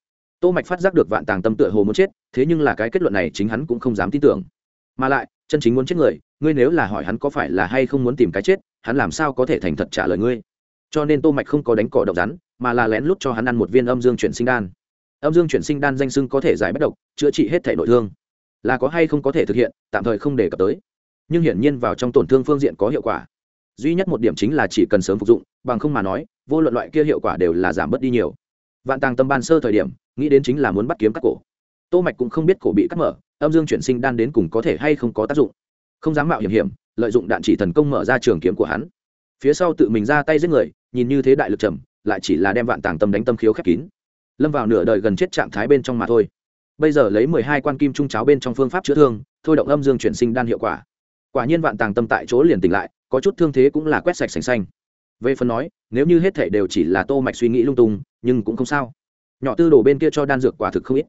Tô mạch phát giác được vạn tàng tâm tựa hồ muốn chết, thế nhưng là cái kết luận này chính hắn cũng không dám tin tưởng. Mà lại, chân chính muốn chết người, ngươi nếu là hỏi hắn có phải là hay không muốn tìm cái chết, hắn làm sao có thể thành thật trả lời ngươi? Cho nên tô mạch không có đánh cỏ độc rắn, mà là lén lút cho hắn ăn một viên âm dương chuyển sinh đan. Âm dương chuyển sinh đan danh sưng có thể giải bất độc, chữa trị hết thể nội thương là có hay không có thể thực hiện, tạm thời không đề cập tới. Nhưng hiển nhiên vào trong tổn thương phương diện có hiệu quả. Duy nhất một điểm chính là chỉ cần sớm phục dụng, bằng không mà nói, vô luận loại kia hiệu quả đều là giảm bớt đi nhiều. Vạn tàng tâm ban sơ thời điểm, nghĩ đến chính là muốn bắt kiếm cắt cổ. Tô mạch cũng không biết cổ bị cắt mở, âm dương chuyển sinh đan đến cùng có thể hay không có tác dụng. Không dám mạo hiểm hiểm, lợi dụng đạn chỉ thần công mở ra trường kiếm của hắn. Phía sau tự mình ra tay giết người, nhìn như thế đại lực trầm, lại chỉ là đem vạn tàng tâm đánh tâm khiếu khép kín. Lâm vào nửa đời gần chết trạng thái bên trong mà thôi bây giờ lấy mười hai quan kim trung cháo bên trong phương pháp chữa thương, thôi động âm dương chuyển sinh đan hiệu quả. Quả nhiên vạn tàng tâm tại chỗ liền tỉnh lại, có chút thương thế cũng là quét sạch sành xanh. Về phần nói, nếu như hết thể đều chỉ là tô mạch suy nghĩ lung tung, nhưng cũng không sao. Nhỏ tư đồ bên kia cho đan dược quả thực không ít.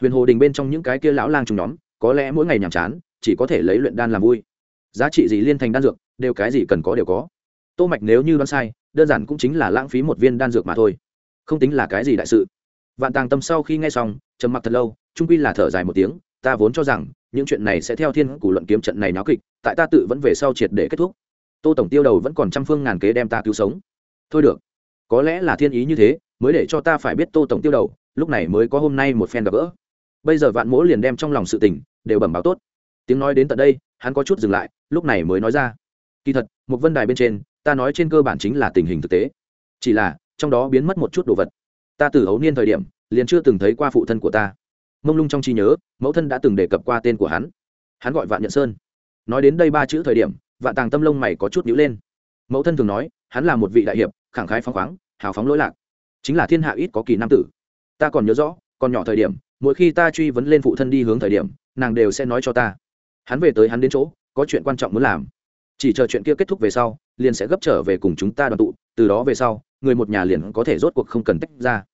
Huyền hồ đình bên trong những cái kia lão lang trùng nhóm, có lẽ mỗi ngày nhàm chán, chỉ có thể lấy luyện đan làm vui. Giá trị gì liên thành đan dược, đều cái gì cần có đều có. Tô mạch nếu như đoán sai, đơn giản cũng chính là lãng phí một viên đan dược mà thôi. Không tính là cái gì đại sự. Vạn tàng tâm sau khi nghe xong trầm mặc thật lâu, trung quy là thở dài một tiếng, ta vốn cho rằng, những chuyện này sẽ theo thiên củ luận kiếm trận này náo kịch, tại ta tự vẫn về sau triệt để kết thúc. Tô tổng tiêu đầu vẫn còn trăm phương ngàn kế đem ta cứu sống. Thôi được, có lẽ là thiên ý như thế, mới để cho ta phải biết tô tổng tiêu đầu, lúc này mới có hôm nay một phen gặp gỡ. Bây giờ vạn mỗ liền đem trong lòng sự tình, đều bẩm báo tốt. Tiếng nói đến tận đây, hắn có chút dừng lại, lúc này mới nói ra. Kỳ thật, một vân đài bên trên, ta nói trên cơ bản chính là tình hình thực tế. Chỉ là, trong đó biến mất một chút đồ vật. Ta từ ấu niên thời điểm liền chưa từng thấy qua phụ thân của ta. Mông lung trong trí nhớ, mẫu thân đã từng đề cập qua tên của hắn. Hắn gọi vạn nhận sơn. Nói đến đây ba chữ thời điểm, vạn tàng tâm lông mày có chút nhữ lên. Mẫu thân thường nói, hắn là một vị đại hiệp, khẳng khái phóng khoáng, hào phóng lỗi lạc. Chính là thiên hạ ít có kỳ nam tử. Ta còn nhớ rõ, còn nhỏ thời điểm, mỗi khi ta truy vấn lên phụ thân đi hướng thời điểm, nàng đều sẽ nói cho ta. Hắn về tới hắn đến chỗ, có chuyện quan trọng muốn làm. Chỉ chờ chuyện kia kết thúc về sau, liền sẽ gấp trở về cùng chúng ta đoàn tụ, từ đó về sau, người một nhà liền có thể rốt cuộc không cần tách ra.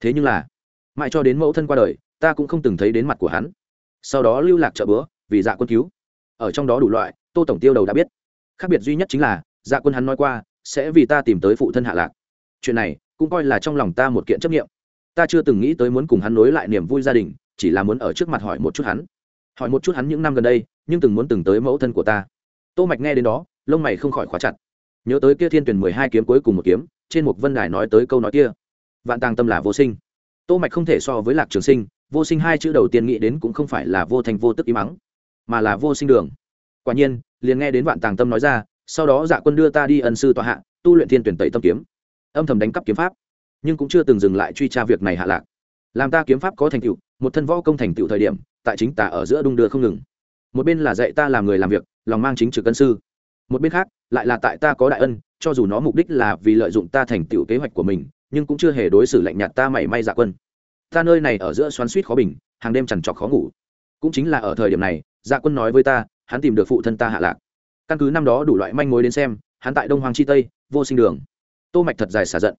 Thế nhưng là mãi cho đến mẫu thân qua đời, ta cũng không từng thấy đến mặt của hắn. Sau đó lưu lạc chợ bữa, vì dạ quân cứu. Ở trong đó đủ loại, tô tổng tiêu đầu đã biết. Khác biệt duy nhất chính là dạ quân hắn nói qua, sẽ vì ta tìm tới phụ thân hạ lạc. Chuyện này, cũng coi là trong lòng ta một kiện chấp nghiệm ta chưa từng nghĩ tới muốn cùng hắn nối lại niềm vui gia đình, chỉ là muốn ở trước mặt hỏi một chút hắn. Hỏi một chút hắn những năm gần đây, nhưng từng muốn từng tới mẫu thân của ta. Tô mạch nghe đến đó, lông mày không khỏi khóa chặt. Nhớ tới kia thiên tuyển mười hai kiếm cuối cùng một kiếm, trên một vân đài nói tới câu nói kia. Vạn tàng tâm là vô sinh tô mạch không thể so với lạc trường sinh, vô sinh hai chữ đầu tiên nghĩ đến cũng không phải là vô thành vô tức ý mắng, mà là vô sinh đường. Quả nhiên, liền nghe đến vạn tàng tâm nói ra, sau đó dạ quân đưa ta đi ân sư tòa hạ, tu luyện thiên tuyển tẩy tâm kiếm. Âm thầm đánh cắp kiếm pháp, nhưng cũng chưa từng dừng lại truy tra việc này hạ lạc. Làm ta kiếm pháp có thành tựu, một thân võ công thành tựu thời điểm, tại chính ta ở giữa đung đưa không ngừng. Một bên là dạy ta làm người làm việc, lòng mang chính trực ân sư. Một bên khác, lại là tại ta có đại ân, cho dù nó mục đích là vì lợi dụng ta thành tựu kế hoạch của mình nhưng cũng chưa hề đối xử lạnh nhạt ta mảy may dạ quân. Ta nơi này ở giữa xoắn suýt khó bình, hàng đêm chằn trọc khó ngủ. Cũng chính là ở thời điểm này dạ quân nói với ta, hắn tìm được phụ thân ta hạ lạc. Căn cứ năm đó đủ loại manh mối đến xem, hắn tại đông hoàng chi tây, vô sinh đường. Tô mạch thật dài xả giận.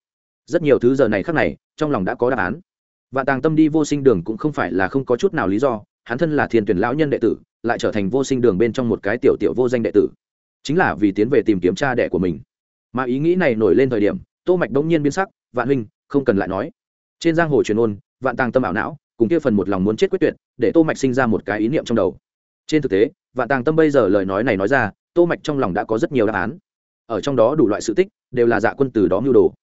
Rất nhiều thứ giờ này khác này, trong lòng đã có đáp án. Và tàng tâm đi vô sinh đường cũng không phải là không có chút nào lý do, hắn thân là thiên tuyển lão nhân đệ tử, lại trở thành vô sinh đường bên trong một cái tiểu tiểu vô danh đệ tử. Chính là vì tiến về tìm kiếm cha đẻ của mình. Mà ý nghĩ này nổi lên thời điểm, tô mạch đống nhiên biến sắc vạn huynh, không cần lại nói. Trên giang hồ truyền ôn, vạn tàng tâm ảo não, cùng kia phần một lòng muốn chết quyết tuyệt, để tô mạch sinh ra một cái ý niệm trong đầu. Trên thực tế, vạn tàng tâm bây giờ lời nói này nói ra, tô mạch trong lòng đã có rất nhiều đáp án. Ở trong đó đủ loại sự tích, đều là dạ quân từ đó mưu đồ.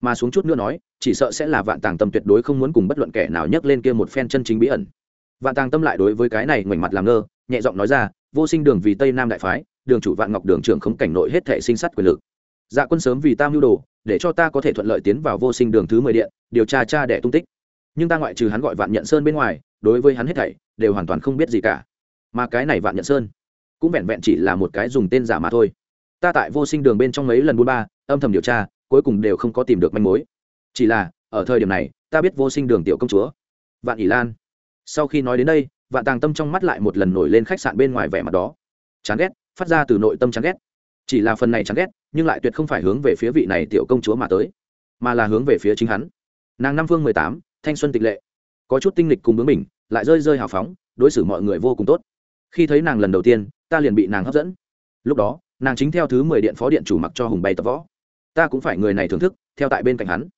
Mà xuống chút nữa nói, chỉ sợ sẽ là vạn tàng tâm tuyệt đối không muốn cùng bất luận kẻ nào nhắc lên kia một phen chân chính bí ẩn. Vạn tàng tâm lại đối với cái này ngoảnh mặt làm ngơ, nhẹ giọng nói ra, vô sinh đường vì tây nam đại phái, đường chủ vạn ngọc đường trưởng không cảnh nội hết thể sinh sát quyền lực dạ quân sớm vì ta mưu đồ, để cho ta có thể thuận lợi tiến vào vô sinh đường thứ mười điện, điều tra cha đẻ tung tích. Nhưng ta ngoại trừ hắn gọi vạn nhận sơn bên ngoài, đối với hắn hết thảy, đều hoàn toàn không biết gì cả. Mà cái này vạn nhận sơn, cũng vẹn vẹn chỉ là một cái dùng tên giả mà thôi. Ta tại vô sinh đường bên trong mấy lần buôn ba, âm thầm điều tra, cuối cùng đều không có tìm được manh mối. Chỉ là, ở thời điểm này, ta biết vô sinh đường tiểu công chúa, vạn ỷ lan. Sau khi nói đến đây, vạn tàng tâm trong mắt lại một lần nổi lên khách sạn bên ngoài vẻ mặt đó. Chán ghét, phát ra từ nội tâm chán ghét chỉ là phần này chán ghét, nhưng lại tuyệt không phải hướng về phía vị này tiểu công chúa mà tới, mà là hướng về phía chính hắn. Nàng năm phương mười tám, thanh xuân tịch lệ. Có chút tinh lịch cùng bướng mình lại rơi rơi hào phóng, đối xử mọi người vô cùng tốt. Khi thấy nàng lần đầu tiên, ta liền bị nàng hấp dẫn. Lúc đó, nàng chính theo thứ mười điện phó điện chủ mặc cho hùng bay tập võ. Ta cũng phải người này thưởng thức, theo tại bên cạnh hắn.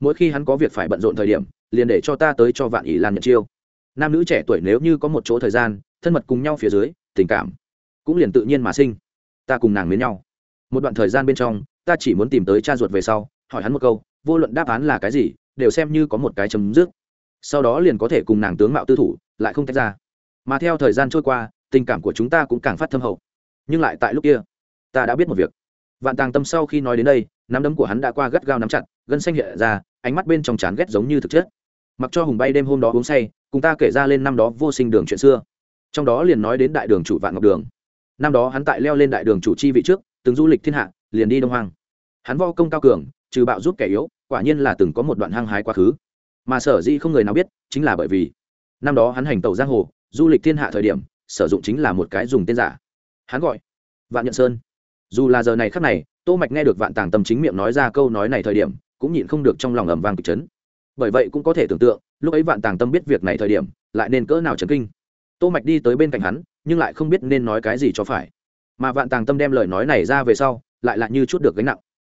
Mỗi khi hắn có việc phải bận rộn thời điểm, liền để cho ta tới cho vạn ỷ lan nhận chiêu. Nam nữ trẻ tuổi nếu như có một chỗ thời gian, thân mật cùng nhau phía dưới, tình cảm cũng liền tự nhiên mà sinh. Ta cùng nàng mến nhau một đoạn thời gian bên trong, ta chỉ muốn tìm tới cha ruột về sau, hỏi hắn một câu, vô luận đáp án là cái gì, đều xem như có một cái chấm dứt. Sau đó liền có thể cùng nàng tướng mạo tư thủ, lại không tách ra. Mà theo thời gian trôi qua, tình cảm của chúng ta cũng càng phát thâm hậu. Nhưng lại tại lúc kia, ta đã biết một việc. Vạn tàng tâm sau khi nói đến đây, nắm đấm của hắn đã qua gắt gao nắm chặt, gân xanh hiện ra, ánh mắt bên trong chán ghét giống như thực chất. Mặc cho hùng bay đêm hôm đó uống say, cùng ta kể ra lên năm đó vô sinh đường chuyện xưa. Trong đó liền nói đến đại đường chủ vạn ngọc đường. Năm đó hắn tại leo lên đại đường chủ chi vị trước từng du lịch thiên hạ, liền đi đông hoang. Hắn vo công cao cường, trừ bạo giúp kẻ yếu, quả nhiên là từng có một đoạn hăng hái quá khứ. Mà sở dĩ không người nào biết, chính là bởi vì năm đó hắn hành tàu giang hồ, du lịch thiên hạ thời điểm, sử dụng chính là một cái dùng tên giả. Hắn gọi vạn nhận sơn. Dù là giờ này khắc này, tô mạch nghe được vạn tàng tâm chính miệng nói ra câu nói này thời điểm, cũng nhịn không được trong lòng ầm vang kịch chấn. Bởi vậy cũng có thể tưởng tượng, lúc ấy vạn tàng tâm biết việc này thời điểm, lại nên cỡ nào chấn kinh. Tô mạch đi tới bên cạnh hắn, nhưng lại không biết nên nói cái gì cho phải mà vạn tàng tâm đem lời nói này ra về sau, lại lại như chút được gánh nặng.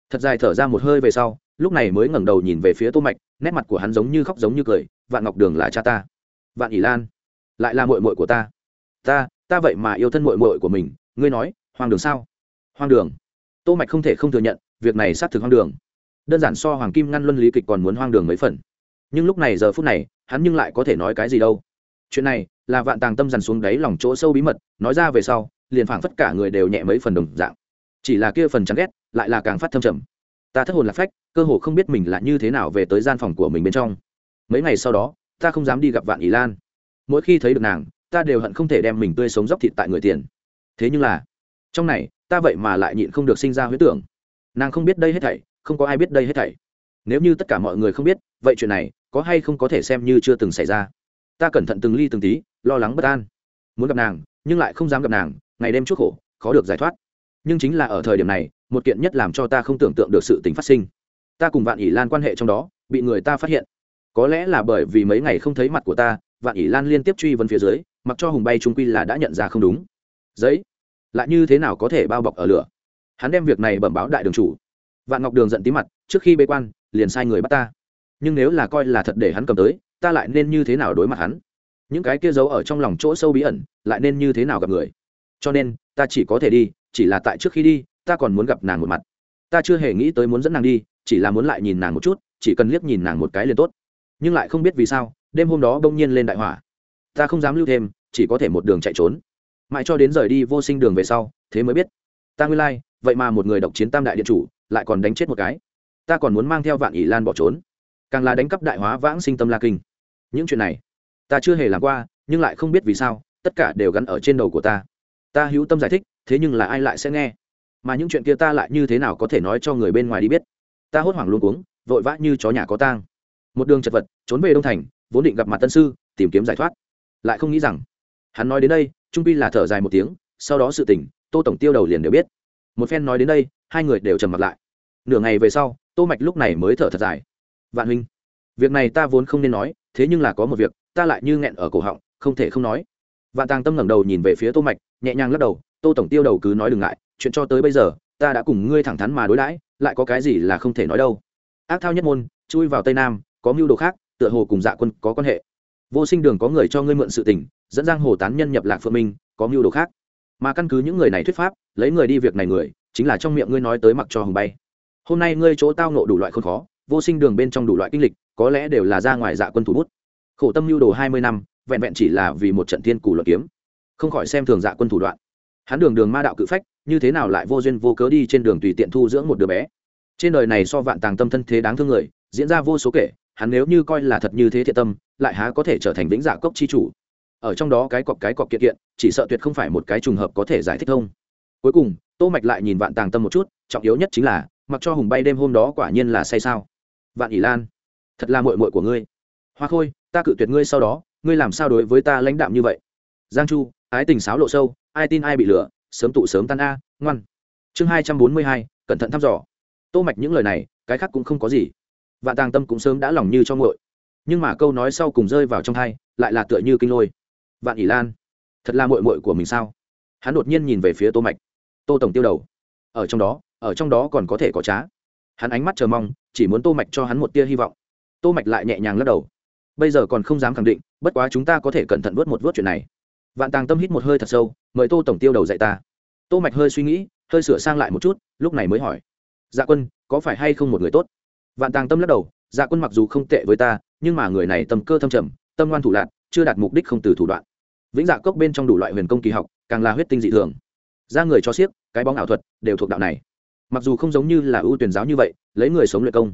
Thật dài thở ra một hơi về sau, lúc này mới ngẩng đầu nhìn về phía tô mạch, nét mặt của hắn giống như khóc giống như cười, vạn ngọc đường là cha ta. Vạn ỷ lan lại là muội muội của ta. Ta ta vậy mà yêu thân muội muội của mình, ngươi nói, hoang đường sao? Hoang đường. Tô mạch không thể không thừa nhận, việc này xác thực hoang đường. Đơn giản so hoàng kim ngăn luân lý kịch còn muốn hoang đường mấy phần. Nhưng lúc này giờ phút này, hắn nhưng lại có thể nói cái gì đâu. Chuyện này là vạn tàng tâm dằn xuống đáy lòng chỗ sâu bí mật, nói ra về sau liền phảng phất cả người đều nhẹ mấy phần đồng dạng. Chỉ là kia phần chán ghét, lại là càng phát thâm trầm. Ta thất hồn lạc phách, cơ hồ không biết mình là như thế nào về tới gian phòng của mình bên trong. Mấy ngày sau đó, ta không dám đi gặp vạn ý lan. Mỗi khi thấy được nàng, ta đều hận không thể đem mình tươi sống dốc thịt tại người tiền. Thế nhưng là, trong này, ta vậy mà lại nhịn không được sinh ra huyết tưởng. Nàng không biết đây hết thảy, không có ai biết đây hết thảy. Nếu như tất cả mọi người không biết, vậy chuyện này có hay không có thể xem như chưa từng xảy ra? Ta cẩn thận từng ly từng tí, lo lắng bất an. Muốn gặp nàng, nhưng lại không dám gặp nàng ngày đêm chuốc khổ, khó được giải thoát. Nhưng chính là ở thời điểm này, một kiện nhất làm cho ta không tưởng tượng được sự tình phát sinh. Ta cùng vạn ỷ lan quan hệ trong đó, bị người ta phát hiện. Có lẽ là bởi vì mấy ngày không thấy mặt của ta, vạn ỷ lan liên tiếp truy vấn phía dưới, mặc cho hùng bay trung quy là đã nhận ra không đúng. Giấy, lại như thế nào có thể bao bọc ở lửa? Hắn đem việc này bẩm báo đại đường chủ. Vạn ngọc đường giận tí mặt, trước khi bế quan, liền sai người bắt ta. Nhưng nếu là coi là thật để hắn cầm tới, ta lại nên như thế nào đối mặt hắn? Những cái kia giấu ở trong lòng chỗ sâu bí ẩn, lại nên như thế nào gặp người? Cho nên ta chỉ có thể đi chỉ là tại trước khi đi ta còn muốn gặp nàng một mặt. Ta chưa hề nghĩ tới muốn dẫn nàng đi chỉ là muốn lại nhìn nàng một chút chỉ cần liếc nhìn nàng một cái liền tốt. Nhưng lại không biết vì sao đêm hôm đó bỗng nhiên lên đại hỏa. Ta không dám lưu thêm chỉ có thể một đường chạy trốn. Mãi cho đến rời đi vô sinh đường về sau thế mới biết. Ta nguyên lai、like, vậy mà một người độc chiến tam đại điện chủ lại còn đánh chết một cái. Ta còn muốn mang theo vạn ỷ lan bỏ trốn. Càng là đánh cắp đại hóa vãng sinh tâm la kinh. Những chuyện này ta chưa hề làm qua nhưng lại không biết vì sao tất cả đều gắn ở trên đầu của ta ta hữu tâm giải thích, thế nhưng là ai lại sẽ nghe? Mà những chuyện kia ta lại như thế nào có thể nói cho người bên ngoài đi biết? Ta hốt hoảng luôn cuống, vội vã như chó nhà có tang. Một đường chật vật, trốn về đông thành, vốn định gặp mặt tân sư, tìm kiếm giải thoát. Lại không nghĩ rằng, hắn nói đến đây, trung pi là thở dài một tiếng, sau đó sự tỉnh tô tổng tiêu đầu liền đều biết. Một phen nói đến đây, hai người đều trầm mặt lại. Nửa ngày về sau, tô mạch lúc này mới thở thật dài. Vạn huynh, việc này ta vốn không nên nói, thế nhưng là có một việc, ta lại như nghẹn ở cổ họng, không thể không nói vạn tàng tâm ngẩng đầu nhìn về phía tô mạch, nhẹ nhàng lắc đầu, tô tổng tiêu đầu cứ nói đừng ngại, chuyện cho tới bây giờ, ta đã cùng ngươi thẳng thắn mà đối đãi, lại có cái gì là không thể nói đâu. Ác thao nhất môn, chui vào tây nam, có mưu đồ khác, tựa hồ cùng dạ quân có quan hệ. Vô sinh đường có người cho ngươi mượn sự tình, dẫn giang hồ tán nhân nhập lạc phượng minh, có mưu đồ khác. Mà căn cứ những người này thuyết pháp, lấy người đi việc này người, chính là trong miệng ngươi nói tới mặc cho hồng bay. Hôm nay ngươi chỗ tao nộ đủ loại khốn khó, vô sinh đường bên trong đủ loại kinh lịch, có lẽ đều là ra ngoài dạ quân thủ bút. Khổ tâm mưu đồ hai mươi năm vẹn vẹn chỉ là vì một trận thiên cù luận kiếm, không khỏi xem thường dạ quân thủ đoạn. Hắn đường đường ma đạo cự phách, như thế nào lại vô duyên vô cớ đi trên đường tùy tiện thu dưỡng một đứa bé? Trên đời này so vạn tàng tâm thân thế đáng thương người, diễn ra vô số kể, hắn nếu như coi là thật như thế thiện tâm, lại há có thể trở thành vĩnh dạ cốc chi chủ? Ở trong đó cái cọc cái cọc kiện kiện, chỉ sợ tuyệt không phải một cái trùng hợp có thể giải thích thông. Cuối cùng, tô mạch lại nhìn vạn tàng tâm một chút, trọng yếu nhất chính là, mặc cho hùng bay đêm hôm đó quả nhiên là say sao. Vạn ỷ lan, thật là muội muội của ngươi. Hoa khôi, ta cự tuyệt ngươi sau đó ngươi làm sao đối với ta lãnh đạm như vậy? Giang chu, ái tình sáo lộ sâu, ai tin ai bị lừa sớm tụ sớm tan a, ngoan. Chương hai trăm bốn mươi hai, cẩn thận thăm dò. Tô mạch những lời này, cái khác cũng không có gì. Vạn tàng tâm cũng sớm đã lòng như cho ngội nhưng mà câu nói sau cùng rơi vào trong thai, lại là tựa như kinh lôi. Vạn ỷ lan, thật là mội mội của mình sao? Hắn đột nhiên nhìn về phía tô mạch. Tô tổng tiêu đầu. Ở trong đó, ở trong đó còn có thể có trá. Hắn ánh mắt chờ mong, chỉ muốn tô mạch cho hắn một tia hy vọng. Tô mạch lại nhẹ nhàng lắc đầu bây giờ còn không dám khẳng định, bất quá chúng ta có thể cẩn thận vớt một vớt chuyện này. Vạn tàng tâm hít một hơi thật sâu, mời tô tổng tiêu đầu dạy ta. Tô mạch hơi suy nghĩ, hơi sửa sang lại một chút, lúc này mới hỏi. Dạ quân, có phải hay không một người tốt? Vạn tàng tâm lắc đầu dạ quân mặc dù không tệ với ta, nhưng mà người này tâm cơ thâm trầm, tâm ngoan thủ lạc chưa đạt mục đích không từ thủ đoạn. Vĩnh dạ cốc bên trong đủ loại huyền công kỳ học, càng là huyết tinh dị thường. Ra người cho xiếc cái bóng ảo thuật, đều thuộc đạo này. Mặc dù không giống như là ưu tuyển giáo như vậy, lấy người sống luyện công,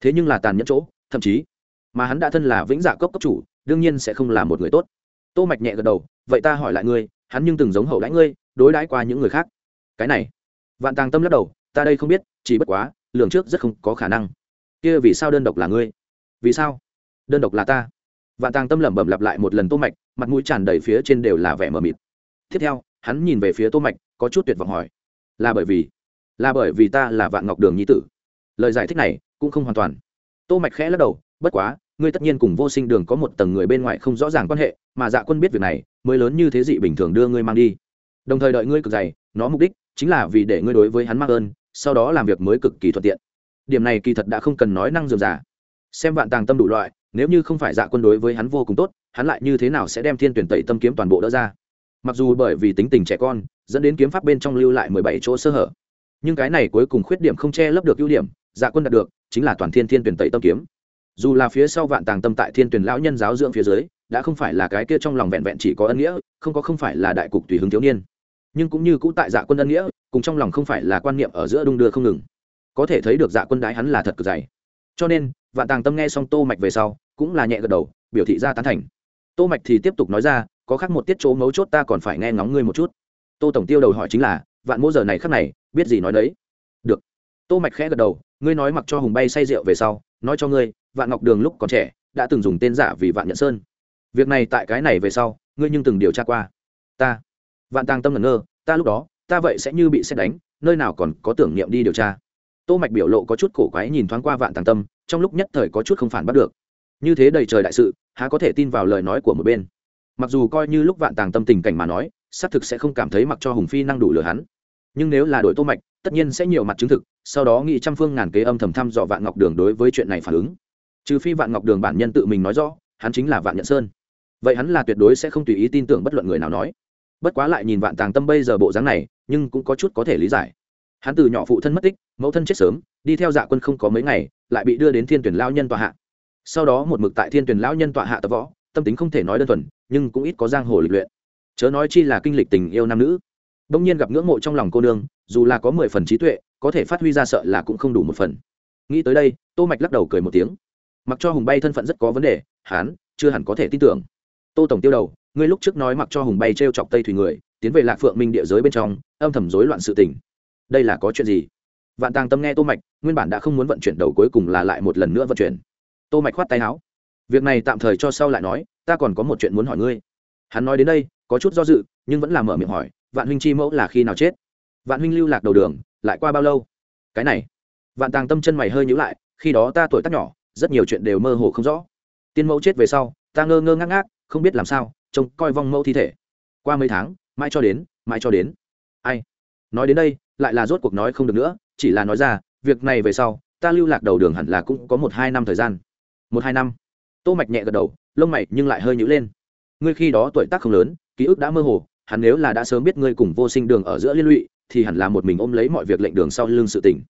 thế nhưng là tàn nhẫn chỗ, thậm chí mà hắn đã thân là vĩnh dạ cốc cấp chủ, đương nhiên sẽ không là một người tốt. Tô mạch nhẹ gật đầu, vậy ta hỏi lại ngươi, hắn nhưng từng giống hậu đãi ngươi, đối đãi qua những người khác. Cái này, vạn tàng tâm lắc đầu, ta đây không biết, chỉ bất quá, lường trước rất không có khả năng. Kia vì sao đơn độc là ngươi? Vì sao? Đơn độc là ta. Vạn tàng tâm lẩm bẩm lặp lại một lần tô mạch, mặt mũi tràn đầy phía trên đều là vẻ mờ mịt. Tiếp theo, hắn nhìn về phía tô mạch, có chút tuyệt vọng hỏi, là bởi vì, là bởi vì ta là vạn ngọc đường nhi tử? Lời giải thích này cũng không hoàn toàn. Tô mạch khẽ lắc đầu bất quá, ngươi tất nhiên cùng vô sinh đường có một tầng người bên ngoài không rõ ràng quan hệ, mà dạ quân biết việc này, mới lớn như thế dị bình thường đưa ngươi mang đi. Đồng thời đợi ngươi cực dày, nó mục đích chính là vì để ngươi đối với hắn mắc ơn, sau đó làm việc mới cực kỳ thuận tiện. Điểm này kỳ thật đã không cần nói năng dườm giả xem vạn tàng tâm đủ loại, nếu như không phải dạ quân đối với hắn vô cùng tốt, hắn lại như thế nào sẽ đem thiên tuyển tẩy tâm kiếm toàn bộ đỡ ra? Mặc dù bởi vì tính tình trẻ con, dẫn đến kiếm pháp bên trong lưu lại mười bảy chỗ sơ hở. Nhưng cái này cuối cùng khuyết điểm không che lấp được ưu điểm dạ quân đạt được, chính là toàn thiên thiên tuyển tẩy tâm kiếm dù là phía sau vạn tàng tâm tại thiên tuyển lão nhân giáo dưỡng phía dưới, đã không phải là cái kia trong lòng vẹn vẹn chỉ có ân nghĩa, không có không phải là đại cục tùy hứng thiếu niên. Nhưng cũng như cũ tại dạ quân ân nghĩa, cùng trong lòng không phải là quan niệm ở giữa đung đưa không ngừng. Có thể thấy được dạ quân đái hắn là thật cực dày. Cho nên, vạn tàng tâm nghe xong tô mạch về sau, cũng là nhẹ gật đầu, biểu thị ra tán thành. Tô mạch thì tiếp tục nói ra, có khác một tiết chỗ mấu chốt ta còn phải nghe ngóng ngươi một chút. Tô tổng tiêu đầu hỏi chính là, vạn mỗ giờ này khắc này, biết gì nói đấy? Được. Tô mạch khẽ gật đầu, ngươi nói mặc cho hùng bay say rượu về sau, nói cho ngươi vạn ngọc đường lúc còn trẻ, đã từng dùng tên giả vì vạn nhận sơn. Việc này tại cái này về sau, ngươi nhưng từng điều tra qua. Ta. Vạn tàng tâm ngẩn ngơ, ta lúc đó, ta vậy sẽ như bị xét đánh, nơi nào còn có tưởng niệm đi điều tra. Tô mạch biểu lộ có chút cổ quái nhìn thoáng qua vạn tàng tâm, trong lúc nhất thời có chút không phản bắt được. Như thế đầy trời đại sự, há có thể tin vào lời nói của một bên. Mặc dù coi như lúc vạn tàng tâm tình cảnh mà nói, xác thực sẽ không cảm thấy mặc cho hùng phi năng đủ lừa hắn. Nhưng nếu là đội tô mạch, tất nhiên sẽ nhiều mặt chứng thực, sau đó nghị trăm phương ngàn kế âm thầm thăm dò vạn ngọc đường đối với chuyện này phản ứng trừ phi vạn ngọc đường bản nhân tự mình nói rõ, hắn chính là vạn nhận sơn. Vậy hắn là tuyệt đối sẽ không tùy ý tin tưởng bất luận người nào nói. Bất quá lại nhìn vạn tàng tâm bây giờ bộ dáng này, nhưng cũng có chút có thể lý giải. Hắn từ nhỏ phụ thân mất tích, mẫu thân chết sớm, đi theo dạ quân không có mấy ngày, lại bị đưa đến thiên tuyển lao nhân tọa hạ. Sau đó một mực tại thiên tuyển lao nhân tọa hạ tập võ, tâm tính không thể nói đơn thuần, nhưng cũng ít có giang hồ lịch luyện. Chớ nói chi là kinh lịch tình yêu nam nữ. Bỗng nhiên gặp ngưỡng mộ trong lòng cô nương, dù là có mười phần trí tuệ, có thể phát huy ra sợ là cũng không đủ một phần. Nghĩ tới đây, tô mạch lắc đầu cười một tiếng mặc cho hùng bay thân phận rất có vấn đề hán chưa hẳn có thể tin tưởng. Tô tổng tiêu đầu, ngươi lúc trước nói mặc cho hùng bay t chọc tây thủy người, tiến về lạc phượng minh địa giới bên trong, âm thầm rối loạn sự tình. Đây là có chuyện gì? Vạn tàng tâm nghe tô mạch, nguyên bản đã không muốn vận chuyển đầu cuối cùng là lại một lần nữa vận chuyển. Tô mạch khoát tay áo. Việc này tạm thời cho sau lại nói, ta còn có một chuyện muốn hỏi ngươi. Hắn nói đến đây, có chút do dự, nhưng vẫn là mở miệng hỏi, vạn huynh chi mẫu là khi nào chết? Vạn huynh lưu lạc đầu đường, lại qua bao lâu? Cái này. Vạn tàng tâm chân mày hơi nhíu lại, khi đó ta tuổi tác nhỏ rất nhiều chuyện đều mơ hồ không rõ. Tiên mẫu chết về sau, ta ngơ ngơ ngác ngác, không biết làm sao, trông coi vong mẫu thi thể. Qua mấy tháng, mãi cho đến, mãi cho đến. Ai? Nói đến đây, lại là rốt cuộc nói không được nữa, chỉ là nói ra, việc này về sau, ta lưu lạc đầu đường hẳn là cũng có một hai năm thời gian. Một hai năm. Tô mạch nhẹ gật đầu, lông mày nhưng lại hơi nhữ lên. Ngươi khi đó tuổi tác không lớn, ký ức đã mơ hồ, hắn nếu là đã sớm biết ngươi cùng vô sinh đường ở giữa liên lụy, thì hẳn là một mình ôm lấy mọi việc lệnh đường sau lưng sự tình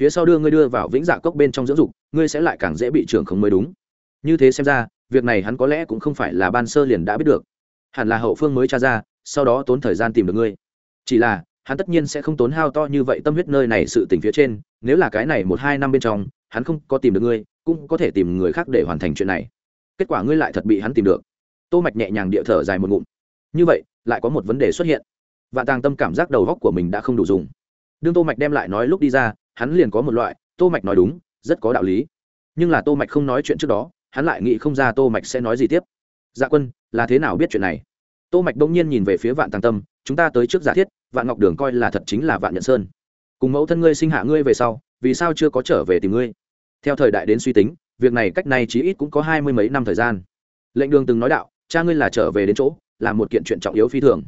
phía sau đưa ngươi đưa vào vĩnh dạ cốc bên trong dưỡng dục, ngươi sẽ lại càng dễ bị trưởng không mới đúng. Như thế xem ra, việc này hắn có lẽ cũng không phải là ban sơ liền đã biết được. Hẳn là hậu phương mới tra ra, sau đó tốn thời gian tìm được ngươi. Chỉ là, hắn tất nhiên sẽ không tốn hao to như vậy tâm huyết nơi này sự tình phía trên, nếu là cái này một hai năm bên trong, hắn không có tìm được ngươi, cũng có thể tìm người khác để hoàn thành chuyện này. Kết quả ngươi lại thật bị hắn tìm được. Tô mạch nhẹ nhàng địa thở dài một ngụm. Như vậy, lại có một vấn đề xuất hiện. Vạn tàng tâm cảm giác đầu góc của mình đã không đủ dùng. Đương tô mạch đem lại nói lúc đi ra hắn liền có một loại, tô mạch nói đúng, rất có đạo lý. Nhưng là tô mạch không nói chuyện trước đó, hắn lại nghĩ không ra tô mạch sẽ nói gì tiếp. Dạ quân, là thế nào biết chuyện này? Tô mạch đông nhiên nhìn về phía vạn Tăng tâm, chúng ta tới trước giả thiết, vạn ngọc đường coi là thật chính là vạn nhận sơn. Cùng mẫu thân ngươi sinh hạ ngươi về sau, vì sao chưa có trở về tìm ngươi? Theo thời đại đến suy tính, việc này cách này chí ít cũng có hai mươi mấy năm thời gian. Lệnh đường từng nói đạo, cha ngươi là trở về đến chỗ, là một kiện chuyện trọng yếu phi thường.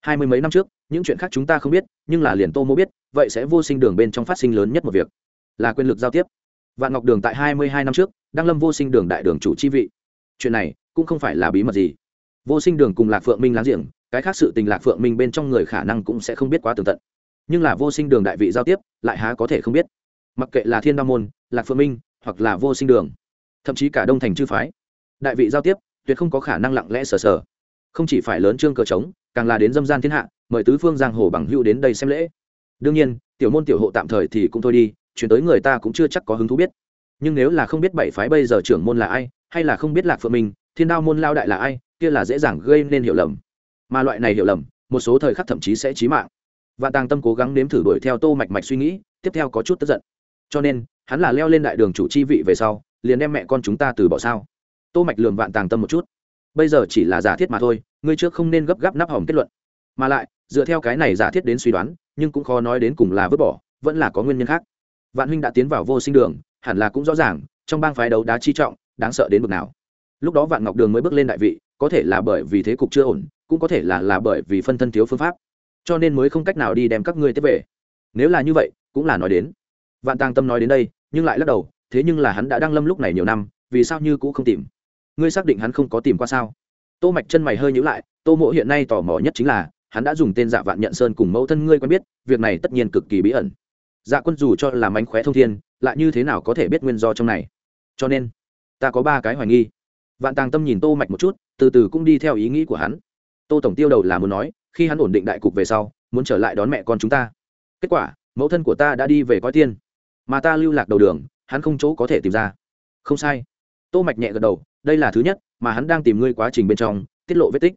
Hai mươi mấy năm trước, những chuyện khác chúng ta không biết, nhưng là liền tô mô biết vậy sẽ vô sinh đường bên trong phát sinh lớn nhất một việc, là quyền lực giao tiếp. Vạn ngọc đường tại hai mươi hai năm trước đang lâm vô sinh đường đại đường chủ chi vị. Chuyện này cũng không phải là bí mật gì. Vô sinh đường cùng lạc phượng minh láng giềng, cái khác sự tình lạc phượng minh bên trong người khả năng cũng sẽ không biết quá tường tận. Nhưng là vô sinh đường đại vị giao tiếp, lại há có thể không biết. Mặc kệ là thiên đa môn, lạc phượng minh, hoặc là vô sinh đường, thậm chí cả đông thành chư phái, đại vị giao tiếp tuyệt không có khả năng lặng lẽ sờ sờ. Không chỉ phải lớn trương cờ trống, càng là đến dâm gian thiên hạ, mời tứ phương giang hồ bằng hữu đến đây xem lễ đương nhiên, tiểu môn tiểu hộ tạm thời thì cũng thôi đi, chuyển tới người ta cũng chưa chắc có hứng thú biết. Nhưng nếu là không biết bảy phái bây giờ trưởng môn là ai, hay là không biết lạc phượng minh, thiên đao môn lao đại là ai, kia là dễ dàng gây nên hiểu lầm. Mà loại này hiểu lầm, một số thời khắc thậm chí sẽ chí mạng. Vạn tàng tâm cố gắng nếm thử đuổi theo tô mạch mạch suy nghĩ, tiếp theo có chút tức giận. Cho nên, hắn là leo lên đại đường chủ chi vị về sau, liền đem mẹ con chúng ta từ bỏ sao? Tô mạch lường vạn tàng tâm một chút. Bây giờ chỉ là giả thiết mà thôi, ngươi trước không nên gấp gáp nắp hỏng kết luận. Mà lại, dựa theo cái này giả thiết đến suy đoán nhưng cũng khó nói đến cùng là vứt bỏ, vẫn là có nguyên nhân khác. Vạn huynh đã tiến vào vô sinh đường, hẳn là cũng rõ ràng, trong bang phái đấu đá chi trọng, đáng sợ đến mức nào. Lúc đó vạn ngọc đường mới bước lên đại vị, có thể là bởi vì thế cục chưa ổn, cũng có thể là là bởi vì phân thân thiếu phương pháp. Cho nên mới không cách nào đi đem các ngươi tiếp về. Nếu là như vậy, cũng là nói đến. Vạn tàng tâm nói đến đây, nhưng lại lắc đầu, thế nhưng là hắn đã đăng lâm lúc này nhiều năm, vì sao như cũ không tìm? Ngươi xác định hắn không có tìm qua sao? Tô mạch chân mày hơi nhíu lại, tô mộ hiện nay tò mò nhất chính là hắn đã dùng tên dạ vạn nhận sơn cùng mẫu thân ngươi quen biết, việc này tất nhiên cực kỳ bí ẩn. Dạ quân dù cho là mánh khóe thông thiên, lại như thế nào có thể biết nguyên do trong này? Cho nên, ta có ba cái hoài nghi. Vạn tàng tâm nhìn tô mạch một chút, từ từ cũng đi theo ý nghĩ của hắn. Tô tổng tiêu đầu là muốn nói, khi hắn ổn định đại cục về sau, muốn trở lại đón mẹ con chúng ta. Kết quả, mẫu thân của ta đã đi về coi tiên. Mà ta lưu lạc đầu đường, hắn không chỗ có thể tìm ra. Không sai. Tô mạch nhẹ gật đầu, đây là thứ nhất, mà hắn đang tìm ngươi quá trình bên trong, tiết lộ vết tích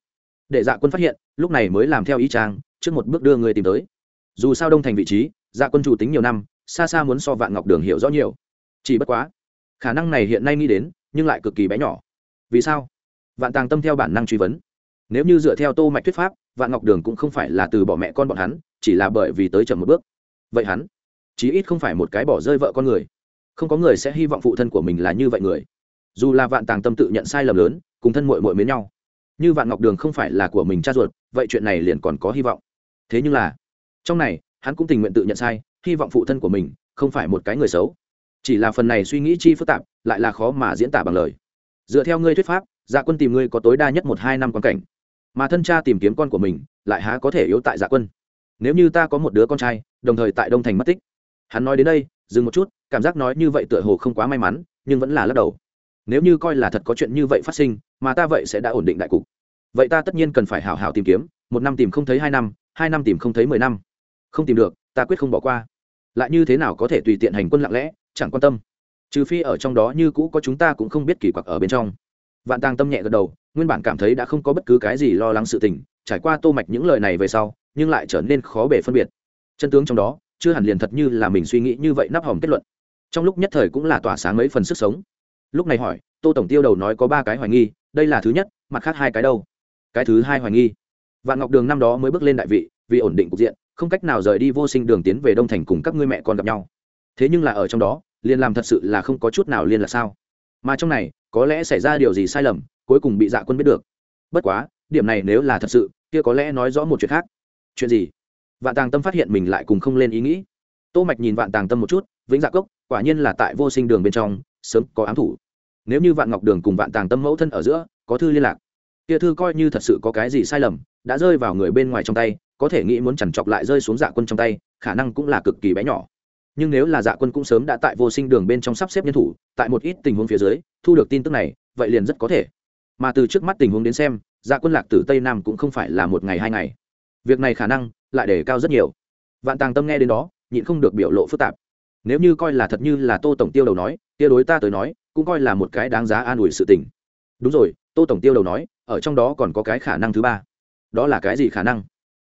để dạ quân phát hiện, lúc này mới làm theo ý trang, trước một bước đưa người tìm tới. Dù sao đông thành vị trí dạ quân chủ tính nhiều năm, xa xa muốn so vạn ngọc đường hiểu rõ nhiều. Chỉ bất quá, khả năng này hiện nay nghĩ đến, nhưng lại cực kỳ bé nhỏ. Vì sao? Vạn tàng tâm theo bản năng truy vấn. Nếu như dựa theo tô mạch thuyết pháp, vạn ngọc đường cũng không phải là từ bỏ mẹ con bọn hắn, chỉ là bởi vì tới chậm một bước. Vậy hắn, chí ít không phải một cái bỏ rơi vợ con người. Không có người sẽ hy vọng phụ thân của mình là như vậy người. Dù là vạn tàng tâm tự nhận sai lầm lớn, cùng thân muội muội mến nhau như vạn ngọc đường không phải là của mình cha ruột, vậy chuyện này liền còn có hy vọng. Thế nhưng là, trong này, hắn cũng tình nguyện tự nhận sai, hy vọng phụ thân của mình không phải một cái người xấu. Chỉ là phần này suy nghĩ chi phức tạp, lại là khó mà diễn tả bằng lời. Dựa theo ngươi thuyết pháp dạ quân tìm ngươi có tối đa nhất một hai năm quan cảnh. Mà thân cha tìm kiếm con của mình, lại há có thể yếu tại dạ quân. Nếu như ta có một đứa con trai, đồng thời tại đông thành mất tích. Hắn nói đến đây, dừng một chút, cảm giác nói như vậy tựa hồ không quá may mắn, nhưng vẫn là lắc đầu nếu như coi là thật có chuyện như vậy phát sinh, mà ta vậy sẽ đã ổn định đại cục. Vậy ta tất nhiên cần phải hảo hảo tìm kiếm, một năm tìm không thấy hai năm hai năm tìm không thấy mười năm. Không tìm được, ta quyết không bỏ qua. Lại như thế nào có thể tùy tiện hành quân lặng lẽ, chẳng quan tâm. Trừ phi ở trong đó như cũ có chúng ta cũng không biết kỳ quặc ở bên trong. Vạn tàng tâm nhẹ gật đầu, nguyên bản cảm thấy đã không có bất cứ cái gì lo lắng sự tình, trải qua tô mạch những lời này về sau, nhưng lại trở nên khó bể phân biệt. Chân tướng trong đó, chưa hẳn liền thật như là mình suy nghĩ như vậy nắp hòm kết luận. Trong lúc nhất thời cũng là tỏa sáng mấy phần sức sống lúc này hỏi, tô tổng tiêu đầu nói có ba cái hoài nghi, đây là thứ nhất, mặt khác hai cái đâu? Cái thứ hai hoài nghi. Vạn ngọc đường năm đó mới bước lên đại vị, vì ổn định cục diện, không cách nào rời đi vô sinh đường tiến về đông thành cùng các ngươi mẹ con gặp nhau. Thế nhưng là ở trong đó, liền làm thật sự là không có chút nào liên là sao? Mà trong này, có lẽ xảy ra điều gì sai lầm, cuối cùng bị dạ quân biết được. Bất quá, điểm này nếu là thật sự, kia có lẽ nói rõ một chuyện khác. Chuyện gì? Vạn tàng tâm phát hiện mình lại cùng không lên ý nghĩ. Tô mạch nhìn vạn tàng tâm một chút, vĩnh dạ cốc, quả nhiên là tại vô sinh đường bên trong sớm có ám thủ. Nếu như vạn ngọc đường cùng vạn tàng tâm mẫu thân ở giữa, có thư liên lạc, kia thư coi như thật sự có cái gì sai lầm, đã rơi vào người bên ngoài trong tay, có thể nghĩ muốn chằn chọc lại rơi xuống dạ quân trong tay, khả năng cũng là cực kỳ bé nhỏ. Nhưng nếu là dạ quân cũng sớm đã tại vô sinh đường bên trong sắp xếp nhân thủ, tại một ít tình huống phía dưới, thu được tin tức này, vậy liền rất có thể. Mà từ trước mắt tình huống đến xem dạ quân lạc từ tây nam cũng không phải là một ngày hai ngày. Việc này khả năng lại để cao rất nhiều. Vạn tàng tâm nghe đến đó, nhịn không được biểu lộ phức tạp nếu như coi là thật như là tô tổng tiêu đầu nói tia đối ta tới nói, cũng coi là một cái đáng giá an ủi sự tình. Đúng rồi, tô tổng tiêu đầu nói, ở trong đó còn có cái khả năng thứ ba. Đó là cái gì khả năng?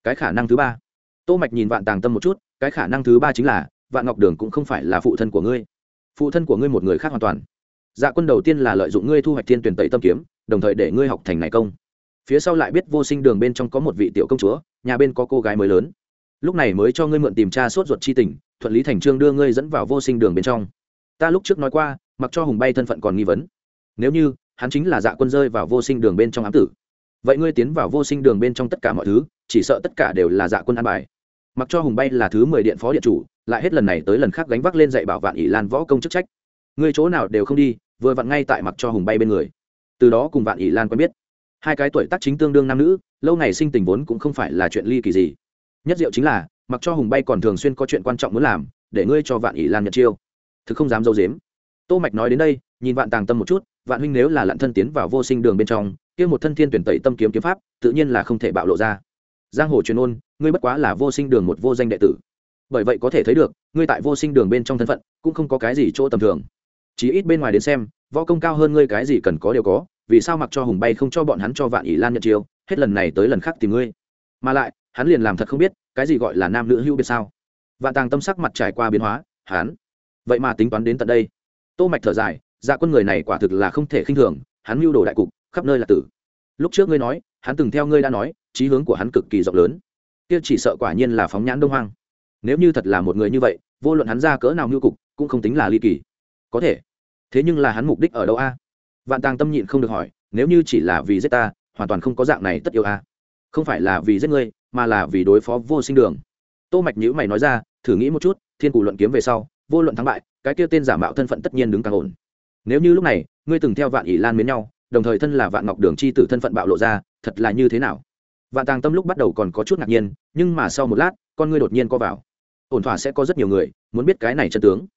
Cái khả năng thứ ba. Tô mạch nhìn vạn tàng tâm một chút, cái khả năng thứ ba chính là, vạn ngọc đường cũng không phải là phụ thân của ngươi. Phụ thân của ngươi một người khác hoàn toàn. Dạ quân đầu tiên là lợi dụng ngươi thu hoạch thiên tuyển tẩy tâm kiếm, đồng thời để ngươi học thành này công. Phía sau lại biết vô sinh đường bên trong có một vị tiểu công chúa, nhà bên có cô gái mới lớn lúc này mới cho ngươi mượn tìm tra sốt ruột chi tình, thuận lý thành trương đưa ngươi dẫn vào vô sinh đường bên trong. Ta lúc trước nói qua, mặc cho hùng bay thân phận còn nghi vấn. Nếu như, hắn chính là dạ quân rơi vào vô sinh đường bên trong ám tử. Vậy ngươi tiến vào vô sinh đường bên trong tất cả mọi thứ, chỉ sợ tất cả đều là dạ quân an bài. Mặc cho hùng bay là thứ mười điện phó điện chủ, lại hết lần này tới lần khác gánh vác lên dạy bảo vạn ỷ lan võ công chức trách. Ngươi chỗ nào đều không đi, vừa vặn ngay tại mặc cho hùng bay bên người. Từ đó cùng vạn ỷ lan quen biết. Hai cái tuổi tác chính tương đương nam nữ, lâu ngày sinh tình vốn cũng không phải là chuyện ly kỳ gì nhất diệu chính là, mặc cho hùng bay còn thường xuyên có chuyện quan trọng muốn làm, để ngươi cho vạn ỷ lan nhận chiêu. Thực không dám dâu dếm. Tô mạch nói đến đây, nhìn vạn tàng tâm một chút, vạn huynh nếu là lặn thân tiến vào vô sinh đường bên trong, kia một thân thiên tuyển tẩy tâm kiếm kiếm pháp, tự nhiên là không thể bạo lộ ra. Giang hồ truyền ôn, ngươi bất quá là vô sinh đường một vô danh đệ tử. Bởi vậy có thể thấy được, ngươi tại vô sinh đường bên trong thân phận, cũng không có cái gì chỗ tầm thường. Chỉ ít bên ngoài đến xem, võ công cao hơn ngươi cái gì cần có đều có, vì sao mặc cho hùng bay không cho bọn hắn cho vạn ỷ lan nhận chiêu, hết lần này tới lần khác tìm ngươi. Mà lại hắn liền làm thật không biết, cái gì gọi là nam nữ hữu biệt sao? Vạn tàng tâm sắc mặt trải qua biến hóa, hắn, vậy mà tính toán đến tận đây. Tô mạch thở dài dạ quân người này quả thực là không thể khinh thường, hắn mưu đồ đại cục, khắp nơi là tử. Lúc trước ngươi nói, hắn từng theo ngươi đã nói trí hướng của hắn cực kỳ rộng lớn. Kia chỉ sợ quả nhiên là phóng nhãn đông hoang. Nếu như thật là một người như vậy, vô luận hắn ra cỡ nào mưu cục, cũng không tính là ly kỳ. Có thể. Thế nhưng là hắn mục đích ở đâu a? Vạn tàng tâm nhịn không được hỏi, nếu như chỉ là vì giết ta, hoàn toàn không có dạng này tất yêu a. Không phải là vì giết ngươi mà là vì đối phó vô sinh đường. Tô mạch nhữ mày nói ra, thử nghĩ một chút, thiên cụ luận kiếm về sau, vô luận thắng bại, cái kia tên giả mạo thân phận tất nhiên đứng càng ổn. Nếu như lúc này, ngươi từng theo vạn ỷ lan mến nhau, đồng thời thân là vạn ngọc đường chi tử thân phận bạo lộ ra, thật là như thế nào? Vạn tàng tâm lúc bắt đầu còn có chút ngạc nhiên, nhưng mà sau một lát, con ngươi đột nhiên co vào. Ổn thỏa sẽ có rất nhiều người, muốn biết cái này chân tướng.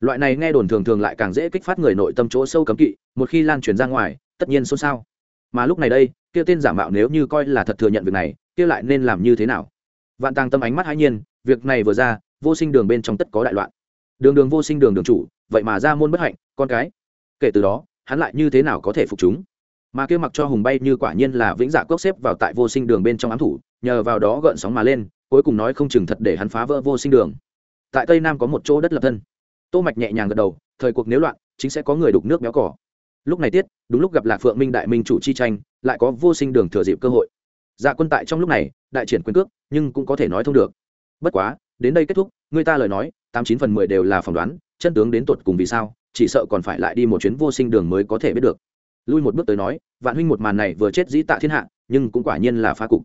Loại này nghe đồn thường thường lại càng dễ kích phát người nội tâm chỗ sâu cấm kỵ, một khi lan truyền ra ngoài, tất nhiên xôn xao. Mà lúc này đây, kia tên giả mạo nếu như coi là thật thừa nhận việc này kia lại nên làm như thế nào? Vạn tàng tâm ánh mắt hãi nhiên, việc này vừa ra, vô sinh đường bên trong tất có đại loạn. Đường đường vô sinh đường đường chủ, vậy mà ra môn bất hạnh, con cái. Kể từ đó, hắn lại như thế nào có thể phục chúng? Mà kia mặc cho hùng bay như quả nhiên là vĩnh dạ cốc xếp vào tại vô sinh đường bên trong ám thủ, nhờ vào đó gợn sóng mà lên, cuối cùng nói không chừng thật để hắn phá vỡ vô sinh đường. Tại tây nam có một chỗ đất lập thân. Tô mạch nhẹ nhàng gật đầu, thời cuộc nếu loạn, chính sẽ có người đục nước béo cỏ. Lúc này tiết, đúng lúc gặp lạc phượng minh đại minh chủ chi tranh, lại có vô sinh đường thừa dịp cơ hội dạ quân tại trong lúc này, đại triển quyền cước, nhưng cũng có thể nói thông được. Bất quá, đến đây kết thúc, người ta lời nói, tám chín phần mười đều là phỏng đoán, chân tướng đến tột cùng vì sao, chỉ sợ còn phải lại đi một chuyến vô sinh đường mới có thể biết được. Lui một bước tới nói, vạn huynh một màn này vừa chết dĩ tạ thiên hạ, nhưng cũng quả nhiên là phá cục.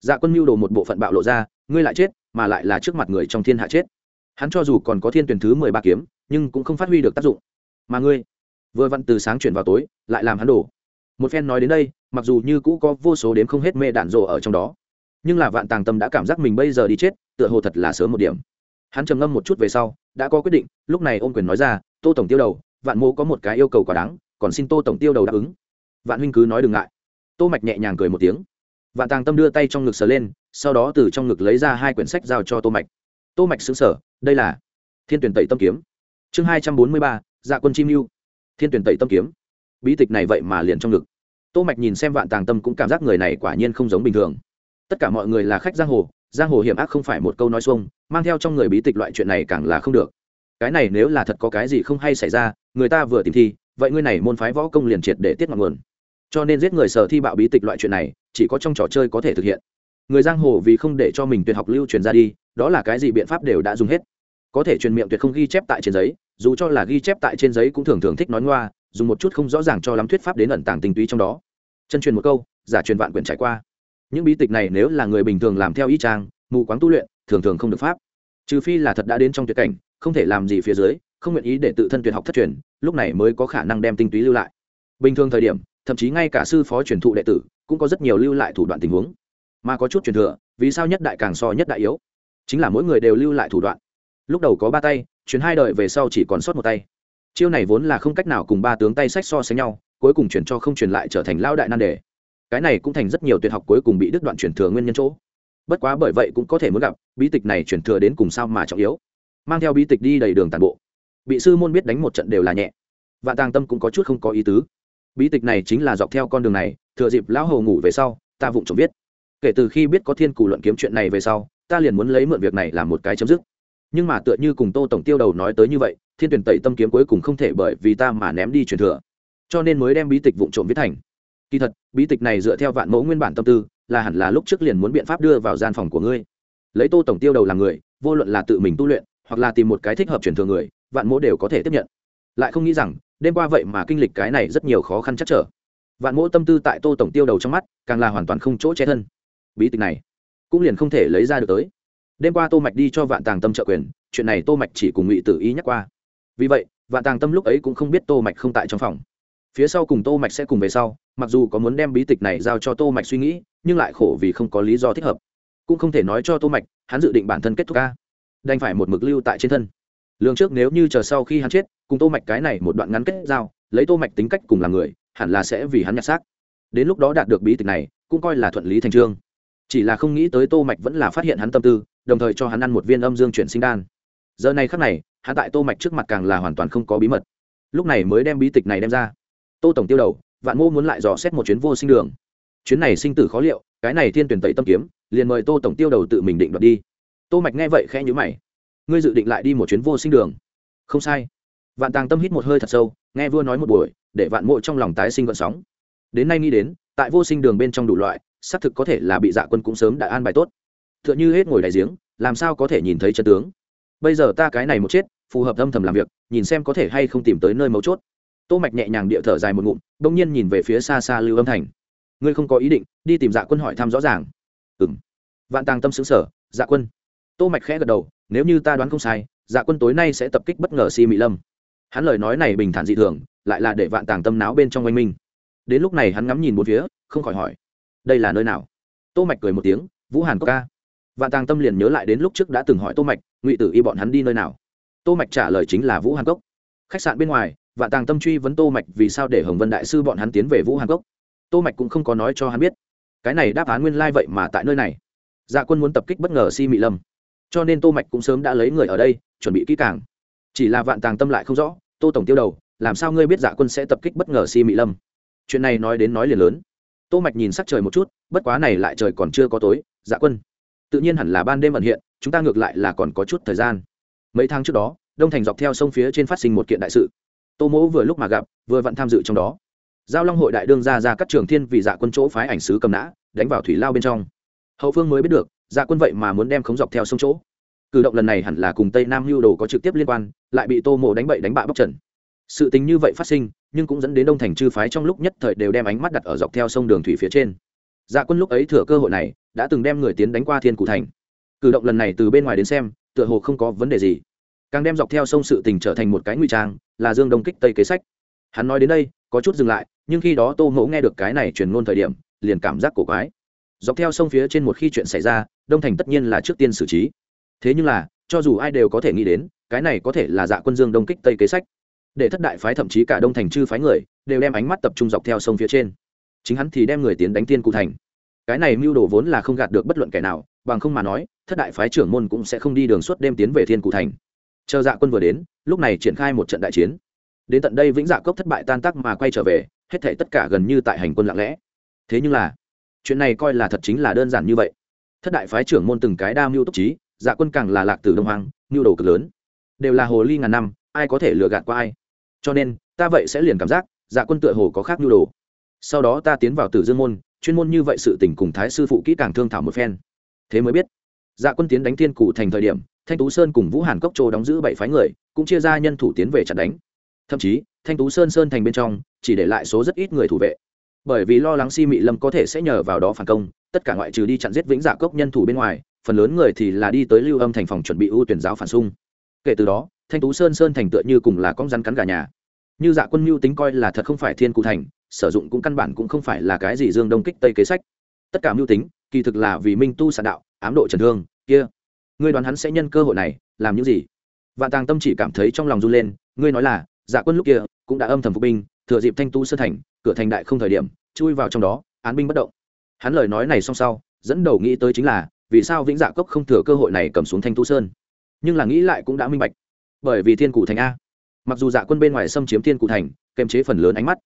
Dạ quân mưu đồ một bộ phận bạo lộ ra, ngươi lại chết, mà lại là trước mặt người trong thiên hạ chết. Hắn cho dù còn có thiên tuyển thứ mười ba kiếm, nhưng cũng không phát huy được tác dụng. Mà ngươi, vừa vặn từ sáng chuyển vào tối, lại làm hắn đổ một phen nói đến đây, mặc dù như cũ có vô số đếm không hết mê đạn rộ ở trong đó, nhưng là vạn tàng tâm đã cảm giác mình bây giờ đi chết, tựa hồ thật là sớm một điểm. Hắn trầm ngâm một chút về sau, đã có quyết định, lúc này ôm quyền nói ra, tô tổng tiêu đầu, vạn mô có một cái yêu cầu quá đáng, còn xin tô tổng tiêu đầu đáp ứng. Vạn huynh cứ nói đừng ngại. Tô mạch nhẹ nhàng cười một tiếng. Vạn tàng tâm đưa tay trong ngực sờ lên, sau đó từ trong ngực lấy ra hai quyển sách giao cho tô mạch. Tô mạch xứng sở đây là thiên tuyển tẩy tâm kiếm. Chương hai trăm bốn mươi ba dạ quân chim lưu thiên tuyển tẩy tâm kiếm bí tịch này vậy mà liền trong ngực. Tô mạch nhìn xem vạn tàng tâm cũng cảm giác người này quả nhiên không giống bình thường. Tất cả mọi người là khách giang hồ giang hồ hiểm ác không phải một câu nói xuông, mang theo trong người bí tịch loại chuyện này càng là không được. Cái này nếu là thật có cái gì không hay xảy ra, người ta vừa tìm thi, vậy ngươi này môn phái võ công liền triệt để tiết ngọn nguồn. Cho nên giết người sở thi bạo bí tịch loại chuyện này, chỉ có trong trò chơi có thể thực hiện. Người giang hồ vì không để cho mình tuyệt học lưu truyền ra đi, đó là cái gì biện pháp đều đã dùng hết. Có thể truyền miệng tuyệt không ghi chép tại trên giấy, dù cho là ghi chép tại trên giấy cũng thường thường thích nói ngoa dùng một chút không rõ ràng cho lắm thuyết pháp đến ẩn tàng tinh túy trong đó. Chân truyền một câu, giả truyền vạn quyển trải qua. Những bí tịch này nếu là người bình thường làm theo ý trang, mù quáng tu luyện, thường thường không được pháp. Trừ phi là thật đã đến trong tuyệt cảnh, không thể làm gì phía dưới, không nguyện ý để tự thân tuyệt học thất truyền, lúc này mới có khả năng đem tinh túy lưu lại. Bình thường thời điểm, thậm chí ngay cả sư phó truyền thụ đệ tử, cũng có rất nhiều lưu lại thủ đoạn tình huống. Mà có chút truyền thừa, vì sao nhất đại càng so nhất đại yếu? Chính là mỗi người đều lưu lại thủ đoạn. Lúc đầu có ba tay, truyền hai đời về sau chỉ còn sót một tay chiêu này vốn là không cách nào cùng ba tướng tay sách so sánh nhau, cuối cùng chuyển cho không truyền lại trở thành lao đại nan đề. Cái này cũng thành rất nhiều tuyệt học cuối cùng bị đứt đoạn chuyển thừa nguyên nhân chỗ. Bất quá bởi vậy cũng có thể muốn gặp, bí tịch này chuyển thừa đến cùng sao mà trọng yếu. Mang theo bí tịch đi đầy đường tàn bộ. Bị sư môn biết đánh một trận đều là nhẹ. Vạn tàng tâm cũng có chút không có ý tứ. Bí tịch này chính là dọc theo con đường này, thừa dịp lão hầu ngủ về sau, ta vụng trộm viết. Kể từ khi biết có thiên cù luận kiếm chuyện này về sau, ta liền muốn lấy mượn việc này làm một cái chấm dứt. Nhưng mà tựa như cùng tô tổng tiêu đầu nói tới như vậy thiên tuyển tẩy tâm kiếm cuối cùng không thể bởi vì ta mà ném đi truyền thừa. Cho nên mới đem bí tịch vụn trộm viết thành. Kỳ thật, bí tịch này dựa theo vạn mẫu nguyên bản tâm tư, là hẳn là lúc trước liền muốn biện pháp đưa vào gian phòng của ngươi. Lấy tô tổng tiêu đầu làm người, vô luận là tự mình tu luyện, hoặc là tìm một cái thích hợp truyền thừa người, vạn mẫu đều có thể tiếp nhận. Lại không nghĩ rằng, đêm qua vậy mà kinh lịch cái này rất nhiều khó khăn chắc trở. Vạn mẫu tâm tư tại tô tổng tiêu đầu trong mắt, càng là hoàn toàn không chỗ che thân. Bí tịch này, cũng liền không thể lấy ra được tới. Đêm qua tô mạch đi cho vạn tàng tâm trợ quyền, chuyện này tô mạch chỉ cùng ngụy tử ý nhắc qua vì vậy, vạn tàng tâm lúc ấy cũng không biết tô mạch không tại trong phòng. Phía sau cùng tô mạch sẽ cùng về sau, mặc dù có muốn đem bí tịch này giao cho tô mạch suy nghĩ, nhưng lại khổ vì không có lý do thích hợp. Cũng không thể nói cho tô mạch, hắn dự định bản thân kết thúc ca. Đành phải một mực lưu tại trên thân. Lương trước nếu như chờ sau khi hắn chết, cùng tô mạch cái này một đoạn ngắn kết giao, lấy tô mạch tính cách cùng làm người, hẳn là sẽ vì hắn nhặt xác. Đến lúc đó đạt được bí tịch này, cũng coi là thuận lý thành trương. Chỉ là không nghĩ tới tô mạch vẫn là phát hiện hắn tâm tư, đồng thời cho hắn ăn một viên âm dương chuyển sinh đan giờ này khắc này, hắn tại tô mạch trước mặt càng là hoàn toàn không có bí mật. Lúc này mới đem bí tịch này đem ra. Tô tổng tiêu đầu, vạn mô muốn lại dò xét một chuyến vô sinh đường. Chuyến này sinh tử khó liệu, cái này thiên tuyển tẩy tâm kiếm, liền mời tô tổng tiêu đầu tự mình định đoạt đi. Tô mạch nghe vậy khẽ nhíu mày. Ngươi dự định lại đi một chuyến vô sinh đường? Không sai. Vạn tàng tâm hít một hơi thật sâu, nghe vua nói một buổi, để vạn mộ trong lòng tái sinh vận sóng. Đến nay nghĩ đến, tại vô sinh đường bên trong đủ loại, xác thực có thể là bị dạ quân cũng sớm đã an bài tốt. Tựa như hết ngồi đại giếng, làm sao có thể nhìn thấy chân tướng? Bây giờ ta cái này một chết, phù hợp âm thầm làm việc, nhìn xem có thể hay không tìm tới nơi mấu chốt. Tô mạch nhẹ nhàng địa thở dài một ngụm đông nhiên nhìn về phía xa xa lưu âm thành. Ngươi không có ý định, đi tìm dạ quân hỏi thăm rõ ràng. Ừm. Vạn tàng tâm sững sở dạ quân. Tô mạch khẽ gật đầu, nếu như ta đoán không sai dạ quân tối nay sẽ tập kích bất ngờ si mỹ lâm. Hắn lời nói này bình thản dị thường, lại là để vạn tàng tâm náo bên trong oanh minh. Đến lúc này hắn ngắm nhìn một phía, không khỏi hỏi, đây là nơi nào? Tô mạch cười một tiếng, vũ hàn có ca vạn tàng tâm liền nhớ lại đến lúc trước đã từng hỏi tô mạch, ngụy tử y bọn hắn đi nơi nào? Tô mạch trả lời chính là vũ hàn cốc. Khách sạn bên ngoài, vạn tàng tâm truy vấn tô mạch vì sao để hồng vân đại sư bọn hắn tiến về vũ hàn cốc. Tô mạch cũng không có nói cho hắn biết. Cái này đáp án nguyên lai like vậy mà tại nơi này. Dạ quân muốn tập kích bất ngờ si mị lâm. Cho nên tô mạch cũng sớm đã lấy người ở đây, chuẩn bị kỹ càng. Chỉ là vạn tàng tâm lại không rõ, tô tổng tiêu đầu, làm sao ngươi biết dạ quân sẽ tập kích bất ngờ si mị lâm? Chuyện này nói đến nói liền lớn. Tô mạch nhìn sắc trời một chút, bất quá này lại trời còn chưa có tối dạ quân tự nhiên hẳn là ban đêm ẩn hiện, chúng ta ngược lại là còn có chút thời gian. Mấy tháng trước đó, đông thành dọc theo sông phía trên phát sinh một kiện đại sự. Tô mỗ vừa lúc mà gặp, vừa vẫn tham dự trong đó. Giao long hội đại đương ra ra các trường thiên vì dạ quân chỗ phái ảnh sứ cầm nã, đánh vào thủy lao bên trong. Hậu phương mới biết được dạ quân vậy mà muốn đem khống dọc theo sông chỗ. Cử động lần này hẳn là cùng tây nam lưu đồ có trực tiếp liên quan, lại bị tô mộ đánh bậy đánh bạ bóc trần. Sự tình như vậy phát sinh, nhưng cũng dẫn đến đông thành chư phái trong lúc nhất thời đều đem ánh mắt đặt ở dọc theo sông đường thủy phía trên dạ quân lúc ấy thừa cơ hội này, đã từng đem người tiến đánh qua thiên cụ thành. Cử động lần này từ bên ngoài đến xem, tựa hồ không có vấn đề gì. Càng đem dọc theo sông sự tình trở thành một cái nguy trang, là dương đông kích tây kế sách. Hắn nói đến đây, có chút dừng lại, nhưng khi đó tô mẫu nghe được cái này truyền ngôn thời điểm, liền cảm giác cổ quái. Dọc theo sông phía trên một khi chuyện xảy ra, đông thành tất nhiên là trước tiên xử trí. Thế nhưng là, cho dù ai đều có thể nghĩ đến, cái này có thể là dạ quân dương đông kích tây kế sách. Để thất đại phái thậm chí cả đông thành chư phái người, đều đem ánh mắt tập trung dọc theo sông phía trên chính hắn thì đem người tiến đánh tiên cụ thành. Cái này mưu đồ vốn là không gạt được bất luận kẻ nào, bằng không mà nói, thất đại phái trưởng môn cũng sẽ không đi đường suốt đêm tiến về thiên cụ thành. Chờ dạ quân vừa đến, lúc này triển khai một trận đại chiến. Đến tận đây vĩnh dạ cốc thất bại tan tác mà quay trở về, hết thể tất cả gần như tại hành quân lặng lẽ. Thế nhưng là, chuyện này coi là thật chính là đơn giản như vậy. Thất đại phái trưởng môn từng cái đa mưu túc trí dạ quân càng là lạc từ đông hoàng mưu đồ cực lớn. Đều là hồ ly ngàn năm, ai có thể lừa gạt qua ai? Cho nên, ta vậy sẽ liền cảm giác dạ quân tựa hồ có khác mưu đồ sau đó ta tiến vào tử dương môn, chuyên môn như vậy sự tình cùng thái sư phụ kỹ càng thương thảo một phen. Thế mới biết dạ quân tiến đánh thiên cụ thành thời điểm, thanh tú sơn cùng vũ hàn cốc châu đóng giữ bảy phái người, cũng chia ra nhân thủ tiến về chặn đánh. Thậm chí, thanh tú sơn sơn thành bên trong, chỉ để lại số rất ít người thủ vệ. Bởi vì lo lắng si mị lâm có thể sẽ nhờ vào đó phản công, tất cả ngoại trừ đi chặn giết vĩnh dạ cốc nhân thủ bên ngoài, phần lớn người thì là đi tới lưu âm thành phòng chuẩn bị ưu tuyển giáo phản xung. Kể từ đó, thanh tú sơn sơn thành tựa như cùng là con rắn cắn gà nhà như dạ quân mưu tính coi là thật không phải thiên cụ thành, sử dụng cũng căn bản cũng không phải là cái gì dương đông kích tây kế sách. Tất cả mưu tính, kỳ thực là vì minh tu sản đạo, ám độ trần thương, kia. Ngươi đoán hắn sẽ nhân cơ hội này, làm những gì? Vạn tàng tâm chỉ cảm thấy trong lòng run lên, ngươi nói là dạ quân lúc kia cũng đã âm thầm phục binh, thừa dịp thanh tu sơ thành, cửa thành đại không thời điểm, chui vào trong đó, án binh bất động. Hắn lời nói này xong sau, dẫn đầu nghĩ tới chính là, vì sao vĩnh dạ cốc không thừa cơ hội này cầm xuống thanh tu sơn? Nhưng là nghĩ lại cũng đã minh bạch. Bởi vì thiên cụ thành a mặc dù dạ quân bên ngoài xâm chiếm thiên cụ thành kèm chế phần lớn ánh mắt,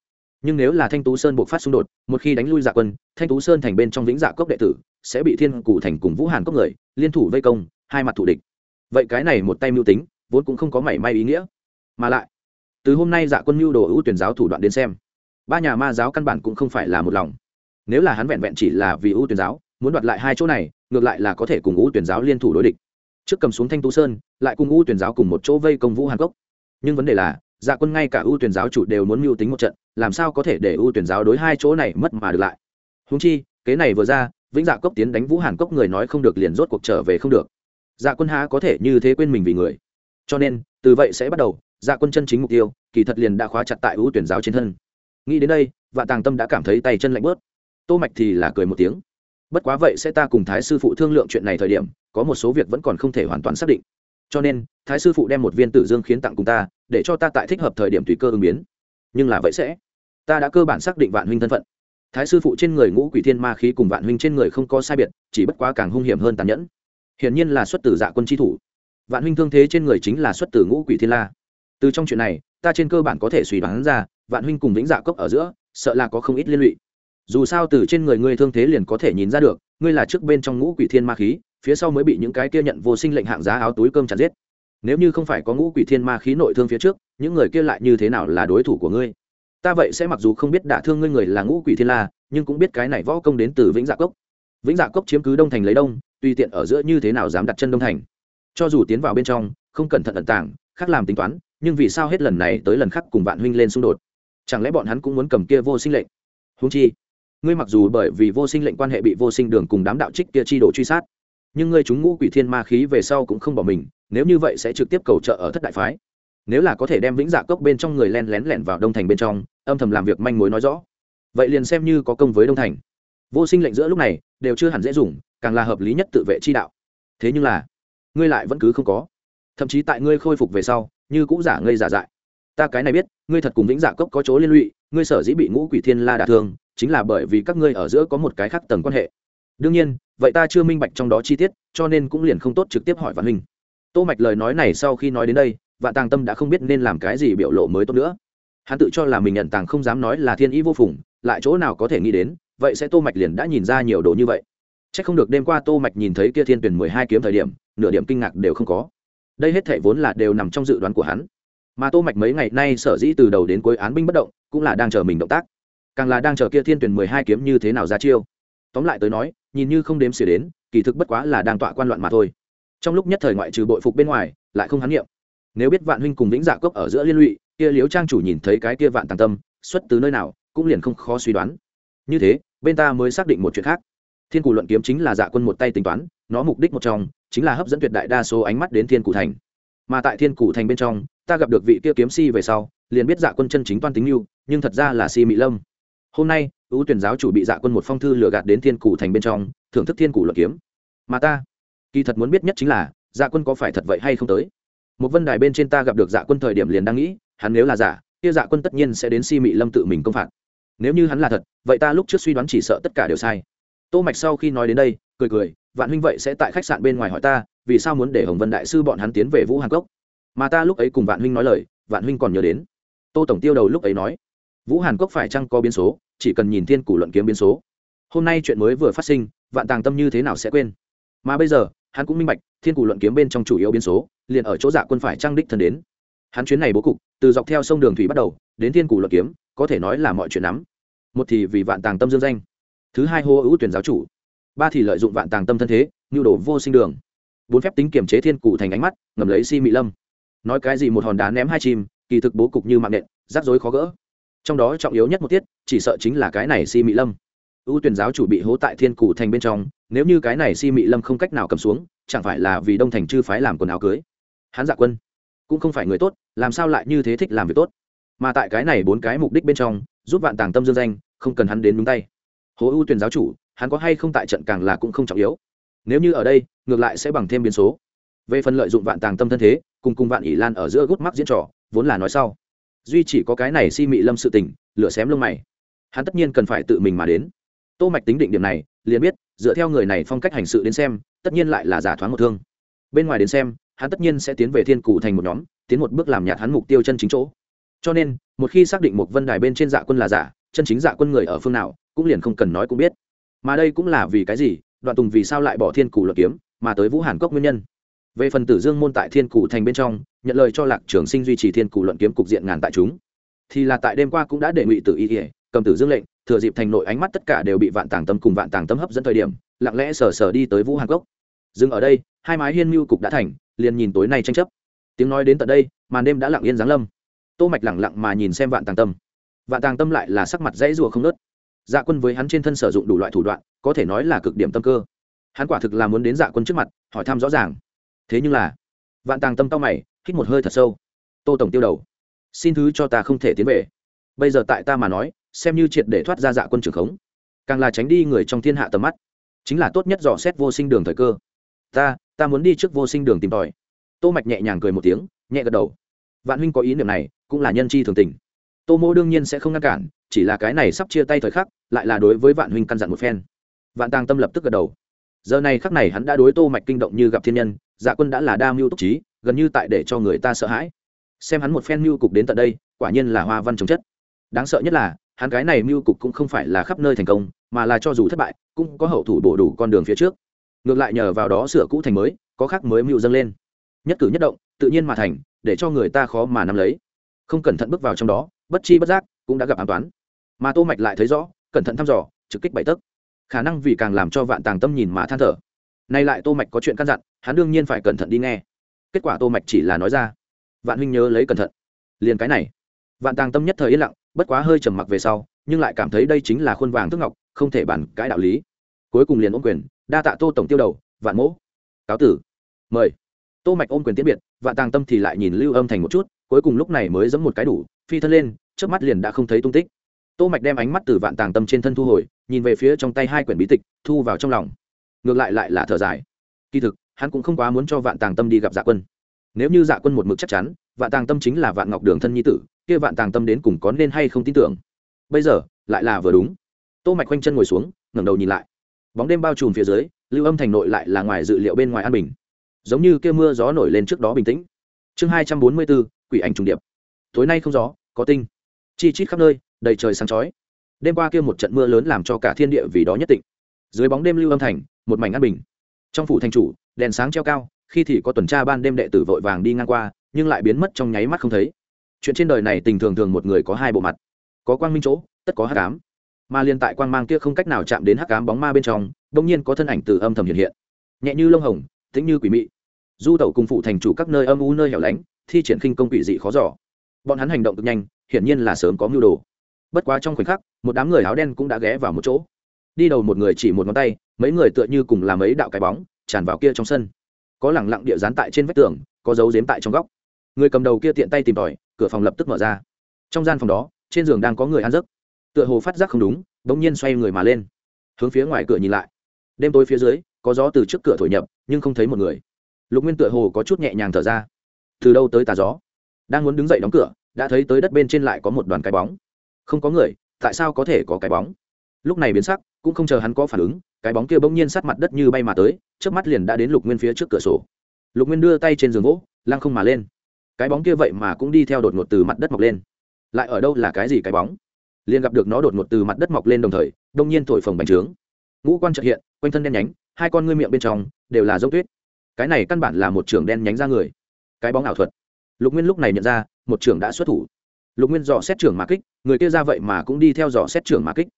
nhưng nếu là thanh tú sơn buộc phát xung đột, một khi đánh lui dạ quân, thanh tú sơn thành bên trong vĩnh dạ cốc đệ tử sẽ bị thiên cụ thành cùng vũ hàn cốc người liên thủ vây công, hai mặt thủ địch. Vậy cái này một tay mưu tính, vốn cũng không có mảy may ý nghĩa. Mà lại, từ hôm nay dạ quân mưu đồ ưu tuyển giáo thủ đoạn đến xem, ba nhà ma giáo căn bản cũng không phải là một lòng. Nếu là hắn vẹn vẹn chỉ là vì ưu tuyển giáo, muốn đoạt lại hai chỗ này, ngược lại là có thể cùng ưu tuyển giáo liên thủ đối địch. Trước cầm xuống thanh tú sơn, lại cùng ưu tuyển giáo cùng một chỗ vây công vũ hàn cốc nhưng vấn đề là dạ quân ngay cả ưu tuyển giáo chủ đều muốn mưu tính một trận, làm sao có thể để ưu tuyển giáo đối hai chỗ này mất mà được lại? Húng chi, kế này vừa ra, vĩnh dạ cốc tiến đánh vũ hàn cốc người nói không được liền rốt cuộc trở về không được. Dạ quân há có thể như thế quên mình vì người. Cho nên, từ vậy sẽ bắt đầu dạ quân chân chính mục tiêu, kỳ thật liền đã khóa chặt tại ưu tuyển giáo trên thân. Nghĩ đến đây, vạn tàng tâm đã cảm thấy tay chân lạnh bớt. Tô mạch thì là cười một tiếng. Bất quá vậy sẽ ta cùng thái sư phụ thương lượng chuyện này thời điểm, có một số việc vẫn còn không thể hoàn toàn xác định cho nên, thái sư phụ đem một viên tử dương khiến tặng cùng ta, để cho ta tại thích hợp thời điểm tùy cơ ứng biến. Nhưng là vậy sẽ, ta đã cơ bản xác định vạn huynh thân phận. Thái sư phụ trên người ngũ quỷ thiên ma khí cùng vạn huynh trên người không có sai biệt, chỉ bất quá càng hung hiểm hơn tàn nhẫn. Hiển nhiên là xuất từ dạ quân tri thủ. Vạn huynh thương thế trên người chính là xuất từ ngũ quỷ thiên la. Từ trong chuyện này, ta trên cơ bản có thể suy đoán ra, vạn huynh cùng vĩnh dạ cốc ở giữa, sợ là có không ít liên lụy. Dù sao từ trên người ngươi thương thế liền có thể nhìn ra được, ngươi là trước bên trong ngũ quỷ thiên ma khí phía sau mới bị những cái kia nhận vô sinh lệnh hạng giá áo túi cơm chặt giết. Nếu như không phải có ngũ quỷ thiên ma khí nội thương phía trước, những người kia lại như thế nào là đối thủ của ngươi? Ta vậy sẽ mặc dù không biết đả thương ngươi người là ngũ quỷ thiên la, nhưng cũng biết cái này võ công đến từ vĩnh dạ cốc. Vĩnh dạ cốc chiếm cứ đông thành lấy đông, tùy tiện ở giữa như thế nào dám đặt chân đông thành. Cho dù tiến vào bên trong, không cẩn thận ẩn tàng, khác làm tính toán, nhưng vì sao hết lần này tới lần khác cùng vạn huynh lên xung đột? Chẳng lẽ bọn hắn cũng muốn cầm kia vô sinh lệnh? Húng chi, ngươi mặc dù bởi vì vô sinh lệnh quan hệ bị vô sinh đường cùng đám đạo trích kia chi đổ truy sát nhưng ngươi chúng ngũ quỷ thiên ma khí về sau cũng không bỏ mình, nếu như vậy sẽ trực tiếp cầu trợ ở thất đại phái. Nếu là có thể đem vĩnh dạ cốc bên trong người len lén lẻn vào đông thành bên trong, âm thầm làm việc manh mối nói rõ. Vậy liền xem như có công với đông thành. Vô sinh lệnh giữa lúc này đều chưa hẳn dễ dùng, càng là hợp lý nhất tự vệ chi đạo. Thế nhưng là, ngươi lại vẫn cứ không có. Thậm chí tại ngươi khôi phục về sau, như cũng giả ngây giả dại. Ta cái này biết, ngươi thật cùng vĩnh dạ cốc có chỗ liên lụy, ngươi sở dĩ bị ngũ quỷ thiên la đả thương, chính là bởi vì các ngươi ở giữa có một cái khác tầng quan hệ. Đương nhiên vậy ta chưa minh bạch trong đó chi tiết, cho nên cũng liền không tốt trực tiếp hỏi vạn huynh. Tô mạch lời nói này sau khi nói đến đây, vạn tàng tâm đã không biết nên làm cái gì biểu lộ mới tốt nữa. Hắn tự cho là mình nhận tàng không dám nói là thiên ý vô phùng, lại chỗ nào có thể nghĩ đến, vậy sẽ tô mạch liền đã nhìn ra nhiều đồ như vậy. Chắc không được đêm qua tô mạch nhìn thấy kia thiên tuyển mười hai kiếm thời điểm, nửa điểm kinh ngạc đều không có. Đây hết thảy vốn là đều nằm trong dự đoán của hắn. Mà tô mạch mấy ngày nay sở dĩ từ đầu đến cuối án binh bất động, cũng là đang chờ mình động tác. Càng là đang chờ kia thiên tuyển mười hai kiếm như thế nào ra chiêu tóm lại tới nói, nhìn như không đếm xỉa đến, kỳ thực bất quá là đang tọa quan loạn mà thôi. Trong lúc nhất thời ngoại trừ bội phục bên ngoài, lại không hắn nghiệm. Nếu biết vạn huynh cùng vĩnh dạ cốc ở giữa liên lụy, kia liếu trang chủ nhìn thấy cái kia vạn tàng tâm, xuất từ nơi nào, cũng liền không khó suy đoán. Như thế, bên ta mới xác định một chuyện khác. Thiên cù luận kiếm chính là dạ quân một tay tính toán, nó mục đích một trong, chính là hấp dẫn tuyệt đại đa số ánh mắt đến thiên cù thành. Mà tại thiên cù thành bên trong, ta gặp được vị kia kiếm si về sau, liền biết dạ quân chân chính toan tính lưu, nhưng thật ra là si mỹ lâm hôm nay, ưu tuyển giáo chủ bị dạ quân một phong thư lừa gạt đến thiên cù thành bên trong, thưởng thức thiên cù luận kiếm. Mà ta, kỳ thật muốn biết nhất chính là dạ quân có phải thật vậy hay không tới? Một vân đài bên trên ta gặp được dạ quân thời điểm liền đang nghĩ, hắn nếu là giả, kia dạ quân tất nhiên sẽ đến si mị lâm tự mình công phạt. Nếu như hắn là thật, vậy ta lúc trước suy đoán chỉ sợ tất cả đều sai. Tô mạch sau khi nói đến đây, cười cười, vạn huynh vậy sẽ tại khách sạn bên ngoài hỏi ta, vì sao muốn để hồng vân đại sư bọn hắn tiến về vũ hàn cốc? Mà ta lúc ấy cùng vạn huynh nói lời, vạn huynh còn nhớ đến. Tô tổng tiêu đầu lúc ấy nói vũ hàn cốc phải chăng có biến số, chỉ cần nhìn thiên củ luận kiếm biến số. Hôm nay chuyện mới vừa phát sinh, vạn tàng tâm như thế nào sẽ quên? Mà bây giờ, hắn cũng minh bạch, thiên củ luận kiếm bên trong chủ yếu biến số, liền ở chỗ dạ quân phải trang đích thân đến. Hắn chuyến này bố cục, từ dọc theo sông đường thủy bắt đầu, đến thiên củ luận kiếm, có thể nói là mọi chuyện nắm. Một thì vì vạn tàng tâm dương danh, thứ hai hô ưu tuyển giáo chủ, ba thì lợi dụng vạn tàng tâm thân thế, nhu đồ vô sinh đường. Bốn phép tính kiểm chế thiên cụ thành ánh mắt, ngầm lấy si mị lâm. Nói cái gì một hòn đá ném hai chim, kỳ thực bố cục như mạng nện, rắc rối khó gỡ trong đó trọng yếu nhất một tiết, chỉ sợ chính là cái này si mị lâm. Ưu tuyển giáo chủ bị hố tại thiên cù thành bên trong, nếu như cái này si mị lâm không cách nào cầm xuống, chẳng phải là vì đông thành chư phái làm quần áo cưới? Hắn dạ quân, cũng không phải người tốt, làm sao lại như thế thích làm việc tốt? Mà tại cái này bốn cái mục đích bên trong, giúp vạn tàng tâm dương danh, không cần hắn đến đúng tay. Hố ưu tuyển giáo chủ, hắn có hay không tại trận càng là cũng không trọng yếu. Nếu như ở đây, ngược lại sẽ bằng thêm biến số. Về phần lợi dụng vạn tàng tâm thân thế, cùng cùng vạn ỷ lan ở giữa gút mắt diễn trò, vốn là nói sau duy chỉ có cái này si mị lâm sự tình, lửa xém lông mày. Hắn tất nhiên cần phải tự mình mà đến. Tô mạch tính định điểm này, liền biết, dựa theo người này phong cách hành sự đến xem, tất nhiên lại là giả thoáng một thương. Bên ngoài đến xem, hắn tất nhiên sẽ tiến về thiên cụ thành một nhóm, tiến một bước làm nhạt hắn mục tiêu chân chính chỗ. Cho nên, một khi xác định một vân đài bên trên dạ quân là giả, chân chính dạ quân người ở phương nào, cũng liền không cần nói cũng biết. Mà đây cũng là vì cái gì? Đoạn tùng vì sao lại bỏ thiên cử luật kiếm, mà tới vũ hàn cốc nguyên nhân? Về phần tử dương môn tại thiên cụ thành bên trong, nhận lời cho lạc trường sinh duy trì thiên cụ luận kiếm cục diện ngàn tại chúng. Thì là tại đêm qua cũng đã đề nghị tử y ỉa cầm tử dương lệnh, thừa dịp thành nội ánh mắt tất cả đều bị vạn tàng tâm cùng vạn tàng tâm hấp dẫn thời điểm, lặng lẽ sờ sờ đi tới vũ hàn cốc. Dừng ở đây, hai mái hiên mưu cục đã thành, liền nhìn tối nay tranh chấp. Tiếng nói đến tận đây, màn đêm đã lặng yên giáng lâm. Tô mạch lặng lặng mà nhìn xem vạn tàng tâm. Vạn tàng tâm lại là sắc mặt dãy rùa không nớt dạ quân với hắn trên thân sử dụng đủ loại thủ đoạn, có thể nói là cực điểm tâm cơ. Hắn quả thực là muốn đến dạ quân trước mặt, hỏi thăm rõ ràng thế nhưng là, vạn tàng tâm cao mày, hít một hơi thật sâu. Tô tổng tiêu đầu, xin thứ cho ta không thể tiến về. Bây giờ tại ta mà nói, xem như triệt để thoát ra dạ quân trưởng khống. Càng là tránh đi người trong thiên hạ tầm mắt. Chính là tốt nhất dò xét vô sinh đường thời cơ. Ta ta muốn đi trước vô sinh đường tìm tòi. Tô mạch nhẹ nhàng cười một tiếng, nhẹ gật đầu. Vạn huynh có ý niệm này, cũng là nhân chi thường tình. Tô mô đương nhiên sẽ không ngăn cản, chỉ là cái này sắp chia tay thời khắc, lại là đối với vạn huynh căn dặn một phen. Vạn tàng tâm lập tức gật đầu. Giờ này khắc này hắn đã đối tô mạch kinh động như gặp thiên nhân dạ quân đã là đa mưu túc trí, gần như tại để cho người ta sợ hãi. Xem hắn một phen mưu cục đến tận đây, quả nhiên là hoa văn trồng chất. Đáng sợ nhất là, hắn cái này mưu cục cũng không phải là khắp nơi thành công, mà là cho dù thất bại, cũng có hậu thủ bổ đủ con đường phía trước. Ngược lại nhờ vào đó sửa cũ thành mới, có khác mới mưu dâng lên. Nhất cử nhất động, tự nhiên mà thành, để cho người ta khó mà nắm lấy. Không cẩn thận bước vào trong đó, bất chi bất giác, cũng đã gặp an toán. Mà tô mạch lại thấy rõ, cẩn thận thăm dò, trực kích bảy tấc. Khả năng vì càng làm cho vạn tàng tâm nhìn mà than thở nay lại tô mạch có chuyện căn dặn, hắn đương nhiên phải cẩn thận đi nghe. Kết quả tô mạch chỉ là nói ra, vạn huynh nhớ lấy cẩn thận. Liền cái này, vạn tàng tâm nhất thời yên lặng, bất quá hơi trầm mặc về sau, nhưng lại cảm thấy đây chính là khuôn vàng thức ngọc, không thể bàn cãi đạo lý. Cuối cùng liền ôm quyền, đa tạ tô tổng tiêu đầu, vạn mỗ, cáo tử. Mời. Tô mạch ôm quyền tiễn biệt, vạn tàng tâm thì lại nhìn lưu âm thành một chút, cuối cùng lúc này mới giẫm một cái đủ, phi thân lên trước mắt liền đã không thấy tung tích. Tô mạch đem ánh mắt từ vạn tàng tâm trên thân thu hồi, nhìn về phía trong tay hai quyển bí tịch, thu vào trong lòng ngược lại lại là thở dài. Kỳ thực, hắn cũng không quá muốn cho vạn tàng tâm đi gặp dạ quân. Nếu như dạ quân một mực chắc chắn, vạn tàng tâm chính là vạn ngọc đường thân nhi tử, kia vạn tàng tâm đến cùng có nên hay không tin tưởng? Bây giờ, lại là vừa đúng. Tô mạch quanh chân ngồi xuống, ngẩng đầu nhìn lại. Bóng đêm bao trùm phía dưới, lưu âm thành nội lại là ngoài dự liệu bên ngoài an bình. Giống như kia mưa gió nổi lên trước đó bình tĩnh. Chương hai trăm bốn mươi bốn, quỷ ảnh trùng điệp. Tối nay không gió, có tinh. Chi chít khắp nơi, đầy trời sáng chói. Đêm qua kia một trận mưa lớn làm cho cả thiên địa vì đó nhất định dưới bóng đêm lưu âm thành một mảnh an bình. Trong phủ thành chủ, đèn sáng treo cao, khi thì có tuần tra ban đêm đệ tử vội vàng đi ngang qua, nhưng lại biến mất trong nháy mắt không thấy. Chuyện trên đời này tình thường thường một người có hai bộ mặt. Có quang minh chỗ, tất có hắc ám. Mà liên tại quang mang kia không cách nào chạm đến hắc ám bóng ma bên trong đông nhiên có thân ảnh từ âm thầm hiện hiện. Nhẹ như lông hồng, tĩnh như quỷ mị. Du tẩu cùng phụ thành chủ các nơi âm u nơi hẻo lánh, thi triển khinh công quỷ dị khó giỏ bọn hắn hành động cực nhanh, hiển nhiên là sớm có mưu đồ. Bất quá trong khoảnh khắc, một đám người áo đen cũng đã ghé vào một chỗ. Đi đầu một người chỉ một ngón tay mấy người tựa như cùng làm mấy đạo cái bóng, tràn vào kia trong sân. Có lẳng lặng địa dán tại trên vách tường, có dấu dếm tại trong góc. Người cầm đầu kia tiện tay tìm tòi, cửa phòng lập tức mở ra. Trong gian phòng đó, trên giường đang có người ăn giấc. Tựa hồ phát giác không đúng đ ỗ n g nhiên xoay người mà lên. Hướng phía ngoài cửa nhìn lại. Đêm tối phía dưới, có gió từ trước cửa thổi nhập, nhưng không thấy một người. Lục nguyên tựa hồ có chút nhẹ nhàng thở ra. Từ đâu tới tà gió? Đang muốn đứng dậy đóng cửa, đã thấy tới đất bên trên lại có một đoàn cái bóng. Không có người, tại sao có thể có cái bóng? Lúc này biến sắc, cũng không chờ hắn có phản ứng cái bóng kia bỗng nhiên sát mặt đất như bay mà tới trước mắt liền đã đến lục nguyên phía trước cửa sổ. Lục nguyên đưa tay trên giường gỗ, lăng không mà lên. Cái bóng kia vậy mà cũng đi theo đột ngột từ mặt đất mọc lên. Lại ở đâu là cái gì cái bóng? Liền gặp được nó đột ngột từ mặt đất mọc lên đồng thời, đông nhiên thổi phồng bành trướng. Ngũ quan trợ hiện, quanh thân đen nhánh, hai con ngươi miệng bên trong đều là dốc tuyết. Cái này căn bản là một trường đen nhánh ra người. Cái bóng ảo thuật. Lục nguyên lúc này nhận ra, một trường đã xuất thủ. Lục nguyên dò xét trưởng mà kích, người kia ra vậy mà cũng đi theo dò xét trưởng mà kích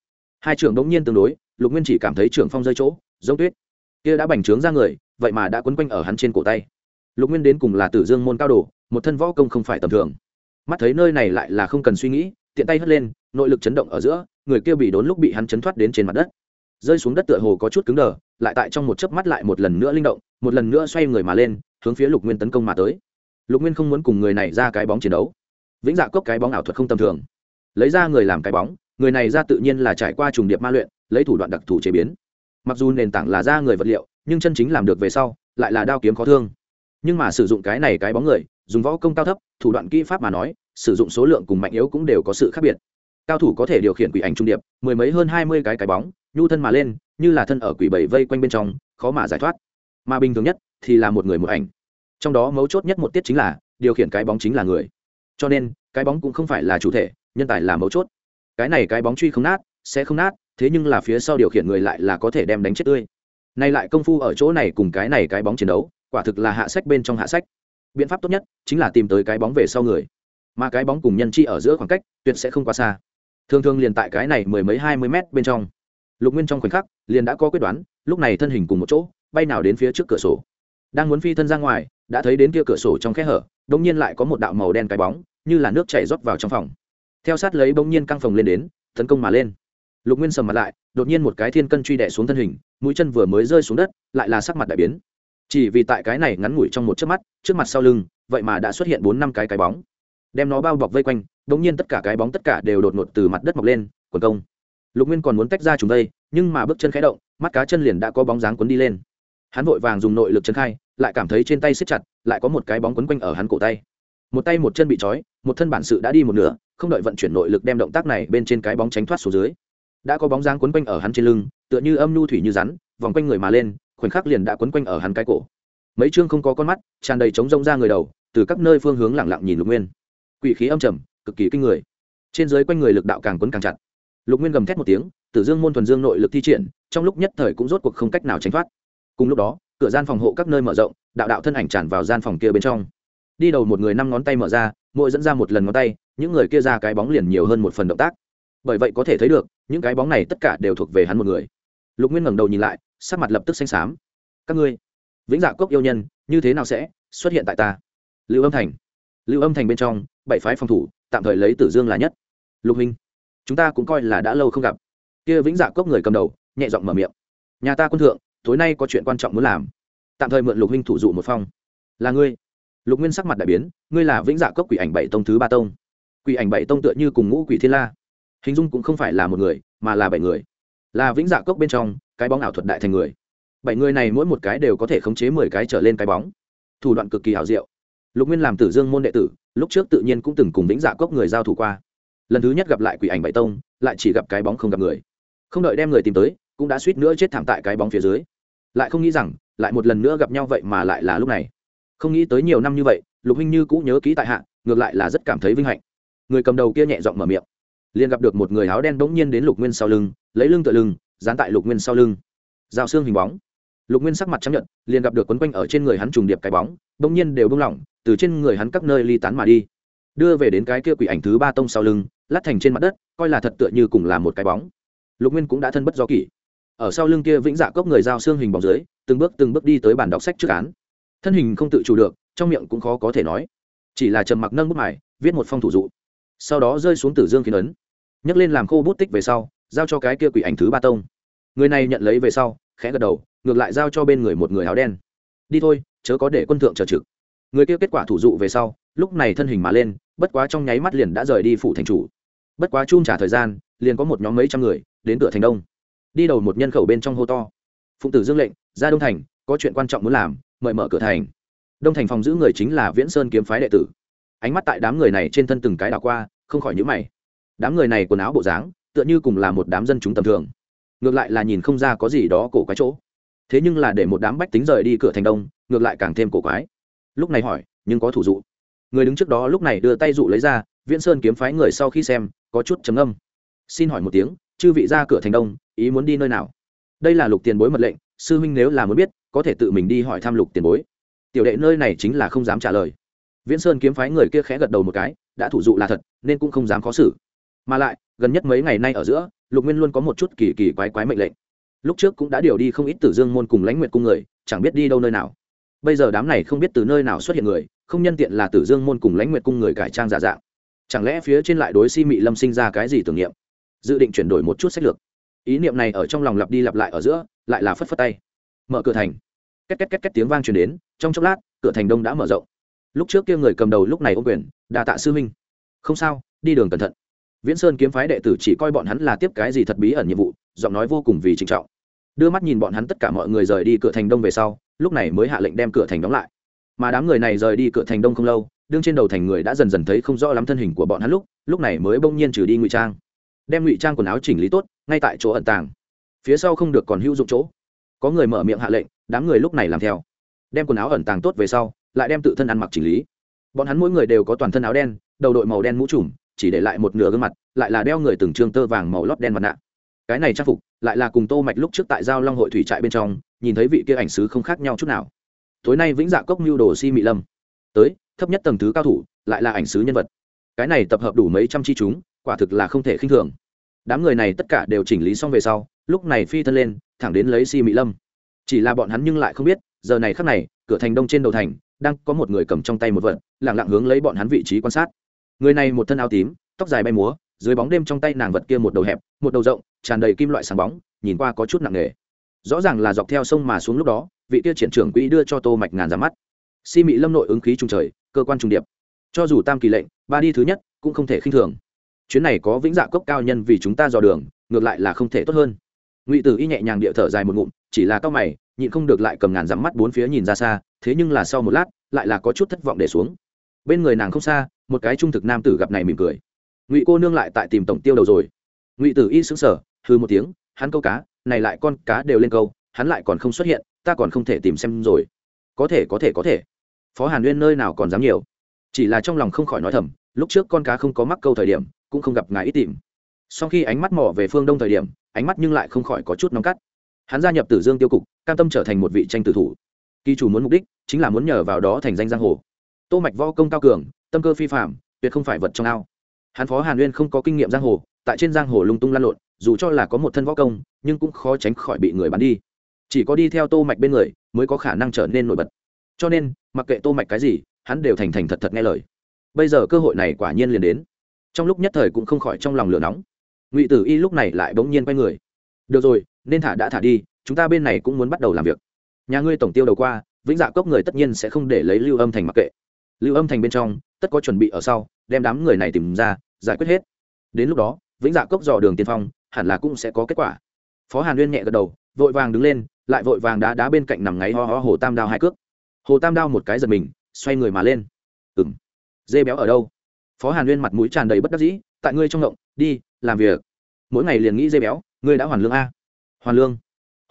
hai trưởng đống nhiên tương đối, lục nguyên chỉ cảm thấy trưởng phong rơi chỗ, giống tuyết. Kia đã bành trướng ra người, vậy mà đã quấn quanh ở hắn trên cổ tay. Lục nguyên đến cùng là tử dương môn cao đồ, một thân võ công không phải tầm thường. Mắt thấy nơi này lại là không cần suy nghĩ, tiện tay hất lên, nội lực chấn động ở giữa, người kia bị đốn lúc bị hắn chấn thoát đến trên mặt đất. Rơi xuống đất tựa hồ có chút cứng đờ, lại tại trong một chớp mắt lại một lần nữa linh động, một lần nữa xoay người mà lên, hướng phía lục nguyên tấn công mà tới. Lục nguyên không muốn cùng người này ra cái bóng chiến đấu. Vĩnh dạ cốc cái bóng ảo thuật không tầm thường. Lấy ra người làm cái bóng người này ra tự nhiên là trải qua trùng điệp ma luyện, lấy thủ đoạn đặc thù chế biến. Mặc dù nền tảng là da người vật liệu, nhưng chân chính làm được về sau, lại là đao kiếm khó thương. Nhưng mà sử dụng cái này cái bóng người, dùng võ công cao thấp, thủ đoạn kỹ pháp mà nói, sử dụng số lượng cùng mạnh yếu cũng đều có sự khác biệt. Cao thủ có thể điều khiển quỷ ảnh trung điệp, mười mấy hơn hai mươi cái cái bóng, nhu thân mà lên, như là thân ở quỷ bảy vây quanh bên trong, khó mà giải thoát. Mà bình thường nhất thì là một người một ảnh. Trong đó mấu chốt nhất một tiết chính là, điều khiển cái bóng chính là người. Cho nên, cái bóng cũng không phải là chủ thể, nhân tài là mấu chốt cái này cái bóng truy không nát, sẽ không nát, thế nhưng là phía sau điều khiển người lại là có thể đem đánh chết tươi. Nay lại công phu ở chỗ này cùng cái này cái bóng chiến đấu, quả thực là hạ sách bên trong hạ sách. Biện pháp tốt nhất chính là tìm tới cái bóng về sau người. Mà cái bóng cùng nhân chi ở giữa khoảng cách tuyệt sẽ không quá xa. Thường thường liền tại cái này mười mấy hai mươi mét bên trong. Lục nguyên trong khoảnh khắc liền đã có quyết đoán, lúc này thân hình cùng một chỗ, bay nào đến phía trước cửa sổ. Đang muốn phi thân ra ngoài, đã thấy đến kia cửa sổ trong khe hở đông nhiên lại có một đạo màu đen cái bóng, như là nước chảy rót vào trong phòng theo sát lấy bỗng nhiên căng phòng lên đến, tấn công mà lên. Lục nguyên sầm mặt lại, đột nhiên một cái thiên cân truy đẻ xuống thân hình, mũi chân vừa mới rơi xuống đất, lại là sắc mặt đại biến. Chỉ vì tại cái này ngắn ngủi trong một chớp mắt, trước mặt sau lưng, vậy mà đã xuất hiện bốn năm cái cái bóng. Đem nó bao bọc vây quanh Bỗng nhiên tất cả cái bóng tất cả đều đột ngột từ mặt đất mọc lên, quần công. Lục nguyên còn muốn tách ra chúng đây, nhưng mà bước chân khé động, mắt cá chân liền đã có bóng dáng quấn đi lên. Hắn vội vàng dùng nội lực chân khai, lại cảm thấy trên tay siết chặt, lại có một cái bóng quấn quanh ở hắn cổ tay một tay một chân bị trói, một thân bản sự đã đi một nửa, không đợi vận chuyển nội lực đem động tác này bên trên cái bóng tránh thoát xuống dưới. Đã có bóng dáng quấn quanh ở hắn trên lưng, tựa như âm nhu thủy như rắn, vòng quanh người mà lên, khoảnh khắc liền đã quấn quanh ở hắn cái cổ. Mấy chương không có con mắt, tràn đầy trống rông ra người đầu, từ các nơi phương hướng lặng lặng nhìn lục nguyên. Quỷ khí âm trầm, cực kỳ kinh người. Trên dưới quanh người lực đạo càng quấn càng chặt. Lục nguyên gầm thét một tiếng, tử dương môn thuần dương nội lực thi triển, trong lúc nhất thời cũng rốt cuộc không cách nào tránh thoát. Cùng lúc đó, cửa gian phòng hộ các nơi mở rộng, đạo đạo thân ảnh tràn vào gian phòng kia bên trong đi đầu một người năm ngón tay mở ra, mỗi dẫn ra một lần ngón tay, những người kia ra cái bóng liền nhiều hơn một phần động tác. Bởi vậy có thể thấy được, những cái bóng này tất cả đều thuộc về hắn một người. Lục nguyên ngẩng đầu nhìn lại, sắc mặt lập tức xanh xám. Các ngươi, vĩnh dạ cốc yêu nhân, như thế nào sẽ xuất hiện tại ta? Lưu âm thành. Lưu âm thành bên trong, bảy phái phòng thủ, tạm thời lấy tử dương là nhất. Lục huynh, chúng ta cũng coi là đã lâu không gặp. Kia vĩnh dạ cốc người cầm đầu, nhẹ giọng mở miệng. Nhà ta quân thượng, tối nay có chuyện quan trọng muốn làm. Tạm thời mượn lục huynh thủ dụ một phong. Là ngươi lục nguyên sắc mặt đại biến, ngươi là vĩnh dạ cốc quỷ ảnh bảy tông thứ ba tông. Quỷ ảnh bảy tông tựa như cùng ngũ quỷ thiên la. Hình dung cũng không phải là một người, mà là bảy người. Là vĩnh dạ cốc bên trong, cái bóng ảo thuật đại thành người. Bảy người này mỗi một cái đều có thể khống chế mười cái trở lên cái bóng. Thủ đoạn cực kỳ hảo diệu. Lục nguyên làm tử dương môn đệ tử, lúc trước tự nhiên cũng từng cùng vĩnh dạ cốc người giao thủ qua. Lần thứ nhất gặp lại quỷ ảnh bảy tông, lại chỉ gặp cái bóng không gặp người. Không đợi đem người tìm tới, cũng đã suýt nữa chết thảm tại cái bóng phía dưới. Lại không nghĩ rằng, lại một lần nữa gặp nhau vậy mà lại là lúc này không nghĩ tới nhiều năm như vậy, lục huynh như cũng nhớ kỹ tại hạ, ngược lại là rất cảm thấy vinh hạnh. Người cầm đầu kia nhẹ giọng mở miệng. Liền gặp được một người áo đen bỗng nhiên đến lục nguyên sau lưng, lấy lưng tựa lưng, dán tại lục nguyên sau lưng. Dao xương hình bóng. Lục nguyên sắc mặt chấp nhận liền gặp được quấn quanh ở trên người hắn trùng điệp cái bóng, bỗng nhiên đều bung lỏng, từ trên người hắn các nơi ly tán mà đi. Đưa về đến cái kia quỷ ảnh thứ ba tông sau lưng, lát thành trên mặt đất, coi là thật tựa như cùng là một cái bóng. Lục nguyên cũng đã thân bất do kỷ. Ở sau lưng kia vĩnh dạ cốc người giao xương hình bóng dưới, từng bước từng bước đi tới bàn đọc sách trước án thân hình không tự chủ được, trong miệng cũng khó có thể nói. Chỉ là trầm mặc nâng bút mải viết một phong thủ dụ. Sau đó rơi xuống tử dương khiến ấn. Nhấc lên làm khô bút tích về sau, giao cho cái kia quỷ ảnh thứ ba tông. Người này nhận lấy về sau, khẽ gật đầu, ngược lại giao cho bên người một người áo đen. Đi thôi, chớ có để quân thượng chờ trực. Người kia kết quả thủ dụ về sau, lúc này thân hình mà lên, bất quá trong nháy mắt liền đã rời đi phủ thành chủ. Bất quá chung trả thời gian, liền có một nhóm mấy trăm người đến cửa thành đông. Đi đầu một nhân khẩu bên trong hô to. Phụng tử dương lệnh, ra đông thành, có chuyện quan trọng muốn làm mời mở cửa thành. Đông thành phòng giữ người chính là viễn sơn kiếm phái đệ tử. Ánh mắt tại đám người này trên thân từng cái đảo qua, không khỏi nhữ mày. Đám người này quần áo bộ dáng, tựa như cùng là một đám dân chúng tầm thường. Ngược lại là nhìn không ra có gì đó cổ quái chỗ. Thế nhưng là để một đám bách tính rời đi cửa thành đông, ngược lại càng thêm cổ quái. Lúc này hỏi, nhưng có thủ dụ. Người đứng trước đó lúc này đưa tay dụ lấy ra, viễn sơn kiếm phái người sau khi xem, có chút trầm âm xin hỏi một tiếng, chư vị ra cửa thành đông, ý muốn đi nơi nào? Đây là lục tiền bối mật lệnh, sư huynh nếu là muốn biết có thể tự mình đi hỏi tham lục tiền bối. Tiểu đệ nơi này chính là không dám trả lời. Viễn sơn kiếm phái người kia khẽ gật đầu một cái, đã thủ dụ là thật, nên cũng không dám khó xử. Mà lại, gần nhất mấy ngày nay ở giữa, lục nguyên luôn có một chút kỳ kỳ quái quái mệnh lệnh. Lúc trước cũng đã điều đi không ít tử dương môn cùng lãnh nguyện cung người, chẳng biết đi đâu nơi nào. Bây giờ đám này không biết từ nơi nào xuất hiện người, không nhân tiện là tử dương môn cùng lãnh nguyện cung người cải trang giả dạng. Chẳng lẽ phía trên lại đối si mị lâm sinh ra cái gì tưởng niệm? Dự định chuyển đổi một chút sách lược. Ý niệm này ở trong lòng lặp đi lặp lại ở giữa, lại là phất phất tay. Mở cửa thành két két két két tiếng vang truyền đến, trong chốc lát, cửa thành đông đã mở rộng. Lúc trước kia người cầm đầu lúc này ô quyền, đà tạ sư minh không sao, đi đường cẩn thận. Viễn sơn kiếm phái đệ tử chỉ coi bọn hắn là tiếp cái gì thật bí ẩn nhiệm vụ, giọng nói vô cùng vì trịnh trọng. Đưa mắt nhìn bọn hắn tất cả mọi người rời đi cửa thành đông về sau, lúc này mới hạ lệnh đem cửa thành đóng lại. Mà đám người này rời đi cửa thành đông không lâu, đương trên đầu thành người đã dần dần thấy không rõ lắm thân hình của bọn hắn lúc lúc này mới bỗng nhiên trừ đi ngụy trang. Đem ngụy trang quần áo chỉnh lý tốt, ngay tại chỗ ẩn tàng. Phía sau không được còn hữu dụng chỗ. Có người mở miệng hạ lệnh đám người lúc này làm theo. Đem quần áo ẩn tàng tốt về sau, lại đem tự thân ăn mặc chỉnh lý. Bọn hắn mỗi người đều có toàn thân áo đen, đầu đội màu đen mũ trùm, chỉ để lại một nửa gương mặt, lại là đeo người từng trương tơ vàng màu lót đen mặt nạ. Cái này trang phục, lại là cùng tô mạch lúc trước tại giao long hội thủy trại bên trong, nhìn thấy vị kia ảnh sứ không khác nhau chút nào. Tối nay vĩnh dạ cốc mưu đồ si mị lâm. Tới, thấp nhất tầng thứ cao thủ, lại là ảnh sứ nhân vật. Cái này tập hợp đủ mấy trăm chi chúng, quả thực là không thể khinh thường. Đám người này tất cả đều chỉnh lý xong về sau, lúc này phi thân lên, thẳng đến lấy si mị lâm chỉ là bọn hắn nhưng lại không biết, giờ này khắc này, cửa thành đông trên đầu thành, đang có một người cầm trong tay một vật lẳng lặng hướng lấy bọn hắn vị trí quan sát. Người này một thân áo tím, tóc dài bay múa, dưới bóng đêm trong tay nàng vật kia một đầu hẹp, một đầu rộng, tràn đầy kim loại sáng bóng, nhìn qua có chút nặng nề. Rõ ràng là dọc theo sông mà xuống lúc đó, vị kia triển trưởng quỹ đưa cho tô mạch ngàn ra mắt. Si mị lâm nội ứng khí trung trời, cơ quan trung điệp. Cho dù tam kỳ lệnh, ba đi thứ nhất, cũng không thể khinh thường. Chuyến này có vĩnh dạ cốc cao nhân vì chúng ta dò đường, ngược lại là không thể tốt hơn ngụy tử y nhẹ nhàng địa thở dài một ngụm chỉ là cao mày nhịn không được lại cầm ngàn dắm mắt bốn phía nhìn ra xa thế nhưng là sau một lát lại là có chút thất vọng để xuống bên người nàng không xa một cái trung thực nam tử gặp này mỉm cười ngụy cô nương lại tại tìm tổng tiêu đầu rồi ngụy tử y xứng sở hư một tiếng hắn câu cá này lại con cá đều lên câu hắn lại còn không xuất hiện ta còn không thể tìm xem rồi có thể có thể có thể phó hàn nguyên nơi nào còn dám nhiều chỉ là trong lòng không khỏi nói thầm lúc trước con cá không có mắc câu thời điểm cũng không gặp ngài ít tìm sau khi ánh mắt mỏ về phương đông thời điểm, ánh mắt nhưng lại không khỏi có chút nóng cắt. Hắn gia nhập tử dương tiêu cục, cam tâm trở thành một vị tranh tử thủ. Kỳ chủ muốn mục đích chính là muốn nhờ vào đó thành danh giang hồ. Tô mạch võ công cao cường, tâm cơ phi phạm tuyệt không phải vật trong ao. Hắn phó hàn Uyên không có kinh nghiệm giang hồ, tại trên giang hồ lung tung lan lộn, dù cho là có một thân võ công, nhưng cũng khó tránh khỏi bị người bắn đi. Chỉ có đi theo tô mạch bên người mới có khả năng trở nên nổi bật. Cho nên, mặc kệ tô mạch cái gì, hắn đều thành thành thật thật nghe lời. Bây giờ cơ hội này quả nhiên liền đến. Trong lúc nhất thời cũng không khỏi trong lòng lửa nóng ngụy tử y lúc này lại bỗng nhiên quay người. Được rồi, nên thả đã thả đi, chúng ta bên này cũng muốn bắt đầu làm việc. Nhà ngươi tổng tiêu đầu qua, vĩnh dạ cốc người tất nhiên sẽ không để lấy lưu âm thành mặc kệ. Lưu âm thành bên trong, tất có chuẩn bị ở sau, đem đám người này tìm ra, giải quyết hết. Đến lúc đó, vĩnh dạ cốc dò đường tiên phong, hẳn là cũng sẽ có kết quả. Phó hàn uyên nhẹ gật đầu, vội vàng đứng lên, lại vội vàng đá đá bên cạnh nằm ngáy ho ho hồ tam đao hai cước. Hồ tam đao một cái giật mình, xoay người mà lên. Ừng dê béo ở đâu? Phó hàn uyên mặt mũi tràn đầy bất đắc dĩ, tại ngươi trong ngộng đi làm việc. Mỗi ngày liền nghĩ dây béo, ngươi đã hoàn lương a. Hoàn lương.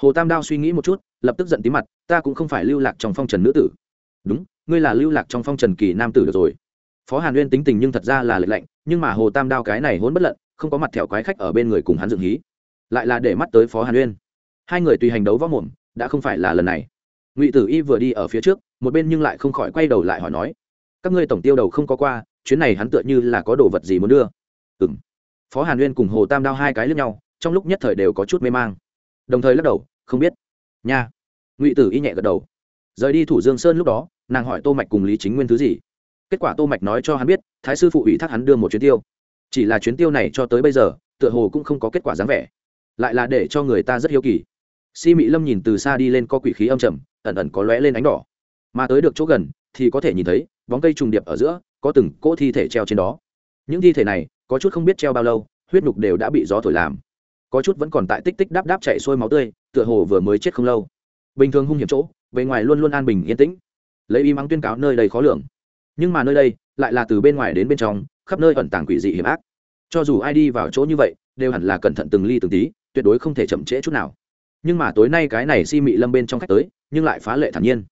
Hồ tam đao suy nghĩ một chút, lập tức giận tí mặt, ta cũng không phải lưu lạc trong phong trần nữ tử. Đúng, ngươi là lưu lạc trong phong trần kỳ nam tử được rồi. Phó hàn uyên tính tình nhưng thật ra là lệch lạnh, nhưng mà hồ tam đao cái này hốn bất lận, không có mặt thẹo quái khách ở bên người cùng hắn dựng hí. Lại là để mắt tới phó hàn uyên. Hai người tùy hành đấu võ mồm, đã không phải là lần này. Ngụy tử y vừa đi ở phía trước, một bên nhưng lại không khỏi quay đầu lại hỏi nói, các ngươi tổng tiêu đầu không có qua, chuyến này hắn tựa như là có đồ vật gì muốn đưa? Ừ m phó hàn uyên cùng hồ tam đao hai cái lướt nhau, trong lúc nhất thời đều có chút mê mang. Đồng thời lắc đầu, không biết. Nha. Ngụy tử y nhẹ gật đầu. Rời đi thủ dương sơn lúc đó, nàng hỏi tô mạch cùng lý chính nguyên thứ gì. Kết quả tô mạch nói cho hắn biết, thái sư phụ ủy thác hắn đưa một chuyến tiêu. Chỉ là chuyến tiêu này cho tới bây giờ, tựa hồ cũng không có kết quả dáng vẻ. Lại là để cho người ta rất hiếu kỳ. Si mị lâm nhìn từ xa đi lên có quỷ khí âm trầm, ẩn ẩn có lóe lên ánh đỏ. Mà tới được chỗ gần, thì có thể nhìn thấy, bóng cây trùng điệp ở giữa, có từng cỗ thi thể treo trên đó. Những thi thể này có chút không biết treo bao lâu, huyết nhục đều đã bị gió thổi làm. Có chút vẫn còn tại tích tích đáp đáp chạy xuôi máu tươi, tựa hồ vừa mới chết không lâu. Bình thường hung hiểm chỗ, bề ngoài luôn luôn an bình, yên tĩnh. Lấy y mắng tuyên cáo nơi đây khó lường. Nhưng mà nơi đây, lại là từ bên ngoài đến bên trong, khắp nơi ẩn tàng quỷ dị hiểm ác. Cho dù ai đi vào chỗ như vậy, đều hẳn là cẩn thận từng ly từng tí, tuyệt đối không thể chậm trễ chút nào. Nhưng mà tối nay cái này si mị lâm bên trong khách tới, nhưng lại phá lệ thản nhiên.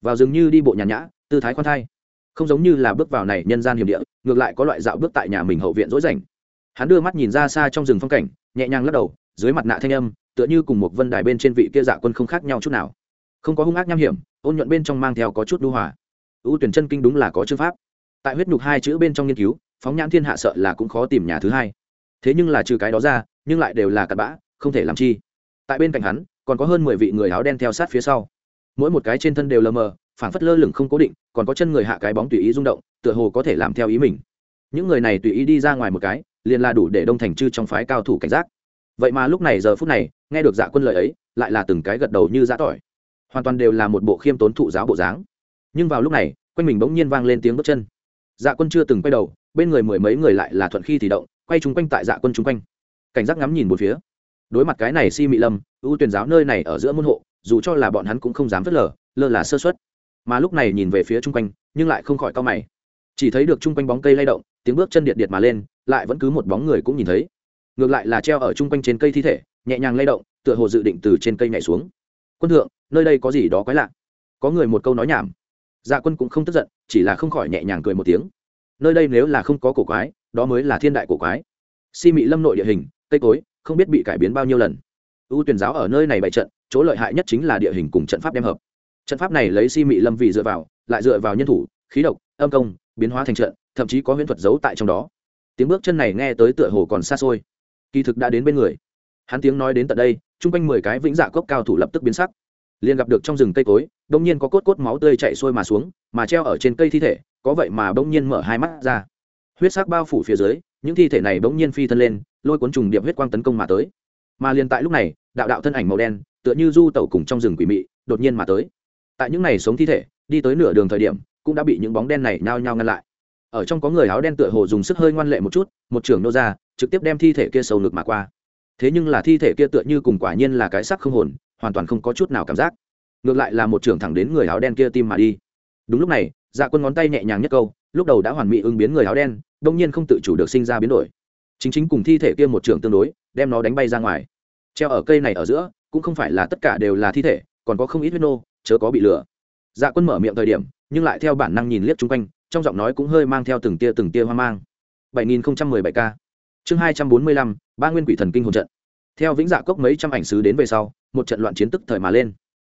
Vào dường như đi bộ nhàn nhã, tư thái khoan thai không giống như là bước vào này nhân gian hiểm địa, ngược lại có loại dạo bước tại nhà mình hậu viện dối rảnh. Hắn đưa mắt nhìn ra xa trong rừng phong cảnh, nhẹ nhàng lắc đầu, dưới mặt nạ thanh âm, tựa như cùng một vân đài bên trên vị kia dạ quân không khác nhau chút nào. Không có hung ác nham hiểm, ôn nhuận bên trong mang theo có chút đu hòa. Ưu tuyển chân kinh đúng là có chữ pháp. Tại huyết nhục hai chữ bên trong nghiên cứu, phóng nhãn thiên hạ sợ là cũng khó tìm nhà thứ hai. Thế nhưng là trừ cái đó ra, nhưng lại đều là cặn bã, không thể làm chi. Tại bên cạnh hắn, còn có hơn mười vị người áo đen theo sát phía sau. Mỗi một cái trên thân đều lờ mờ, phảng phất lơ lửng không cố định còn có chân người hạ cái bóng tùy ý rung động, tựa hồ có thể làm theo ý mình. Những người này tùy ý đi ra ngoài một cái, liền là đủ để đông thành chư trong phái cao thủ cảnh giác. Vậy mà lúc này giờ phút này, nghe được dạ quân lời ấy, lại là từng cái gật đầu như giã tỏi. Hoàn toàn đều là một bộ khiêm tốn thụ giáo bộ dáng. Nhưng vào lúc này, quanh mình bỗng nhiên vang lên tiếng bước chân. Dạ quân chưa từng quay đầu, bên người mười mấy người lại là thuận khi thì động, quay chung quanh tại dạ quân chung quanh. Cảnh giác ngắm nhìn một phía. Đối mặt cái này si mị lâm, ưu tuyển giáo nơi này ở giữa môn hộ, dù cho là bọn hắn cũng không dám phớt lờ, lơ là sơ xuất mà lúc này nhìn về phía chung quanh, nhưng lại không khỏi cao mày. Chỉ thấy được chung quanh bóng cây lay động, tiếng bước chân điện điện mà lên, lại vẫn cứ một bóng người cũng nhìn thấy. Ngược lại là treo ở chung quanh trên cây thi thể, nhẹ nhàng lay động, tựa hồ dự định từ trên cây nhảy xuống. Quân thượng, nơi đây có gì đó quái lạ? Có người một câu nói nhảm. Dạ quân cũng không tức giận, chỉ là không khỏi nhẹ nhàng cười một tiếng. Nơi đây nếu là không có cổ quái, đó mới là thiên đại cổ quái. Si mị lâm nội địa hình, cây cối, không biết bị cải biến bao nhiêu lần. Ưu tuyển giáo ở nơi này bày trận, chỗ lợi hại nhất chính là địa hình cùng trận pháp đem hợp trận pháp này lấy si mị lâm vì dựa vào, lại dựa vào nhân thủ, khí độc, âm công, biến hóa thành trận, thậm chí có huyễn thuật giấu tại trong đó. Tiếng bước chân này nghe tới tựa hồ còn xa xôi. Kỳ thực đã đến bên người. Hắn tiếng nói đến tận đây, chung quanh mười cái vĩnh dạ cốc cao thủ lập tức biến sắc. Liền gặp được trong rừng cây cối, đông nhiên có cốt cốt máu tươi chạy xuôi mà xuống, mà treo ở trên cây thi thể, có vậy mà bỗng nhiên mở hai mắt ra. Huyết sắc bao phủ phía dưới, những thi thể này bỗng nhiên phi thân lên, lôi cuốn trùng điệp huyết quang tấn công mà tới. Mà liền tại lúc này, đạo đạo thân ảnh màu đen, tựa như du tẩu cùng trong rừng quỷ mị, đột nhiên mà tới tại những này sống thi thể, đi tới nửa đường thời điểm, cũng đã bị những bóng đen này nhao nhao ngăn lại. Ở trong có người áo đen tựa hồ dùng sức hơi ngoan lệ một chút, một trưởng nô ra, trực tiếp đem thi thể kia sâu ngực mà qua. Thế nhưng là thi thể kia tựa như cùng quả nhiên là cái sắc không hồn, hoàn toàn không có chút nào cảm giác. Ngược lại là một trưởng thẳng đến người áo đen kia tim mà đi. Đúng lúc này dạ quân ngón tay nhẹ nhàng nhất câu, lúc đầu đã hoàn mỹ ứng biến người áo đen đông nhiên không tự chủ được sinh ra biến đổi. Chính chính cùng thi thể kia một trưởng tương đối, đem nó đánh bay ra ngoài. Treo ở cây này ở giữa, cũng không phải là tất cả đều là thi thể, còn có không ít huyết nô chớ có bị lừa. dạ quân mở miệng thời điểm nhưng lại theo bản năng nhìn liếc chung quanh trong giọng nói cũng hơi mang theo từng tia từng tia hoang mang. 7017 k chương 245, ba nguyên quỷ thần kinh hồn trận. Theo vĩnh dạ cốc mấy trăm ảnh sứ đến về sau một trận loạn chiến tức thời mà lên.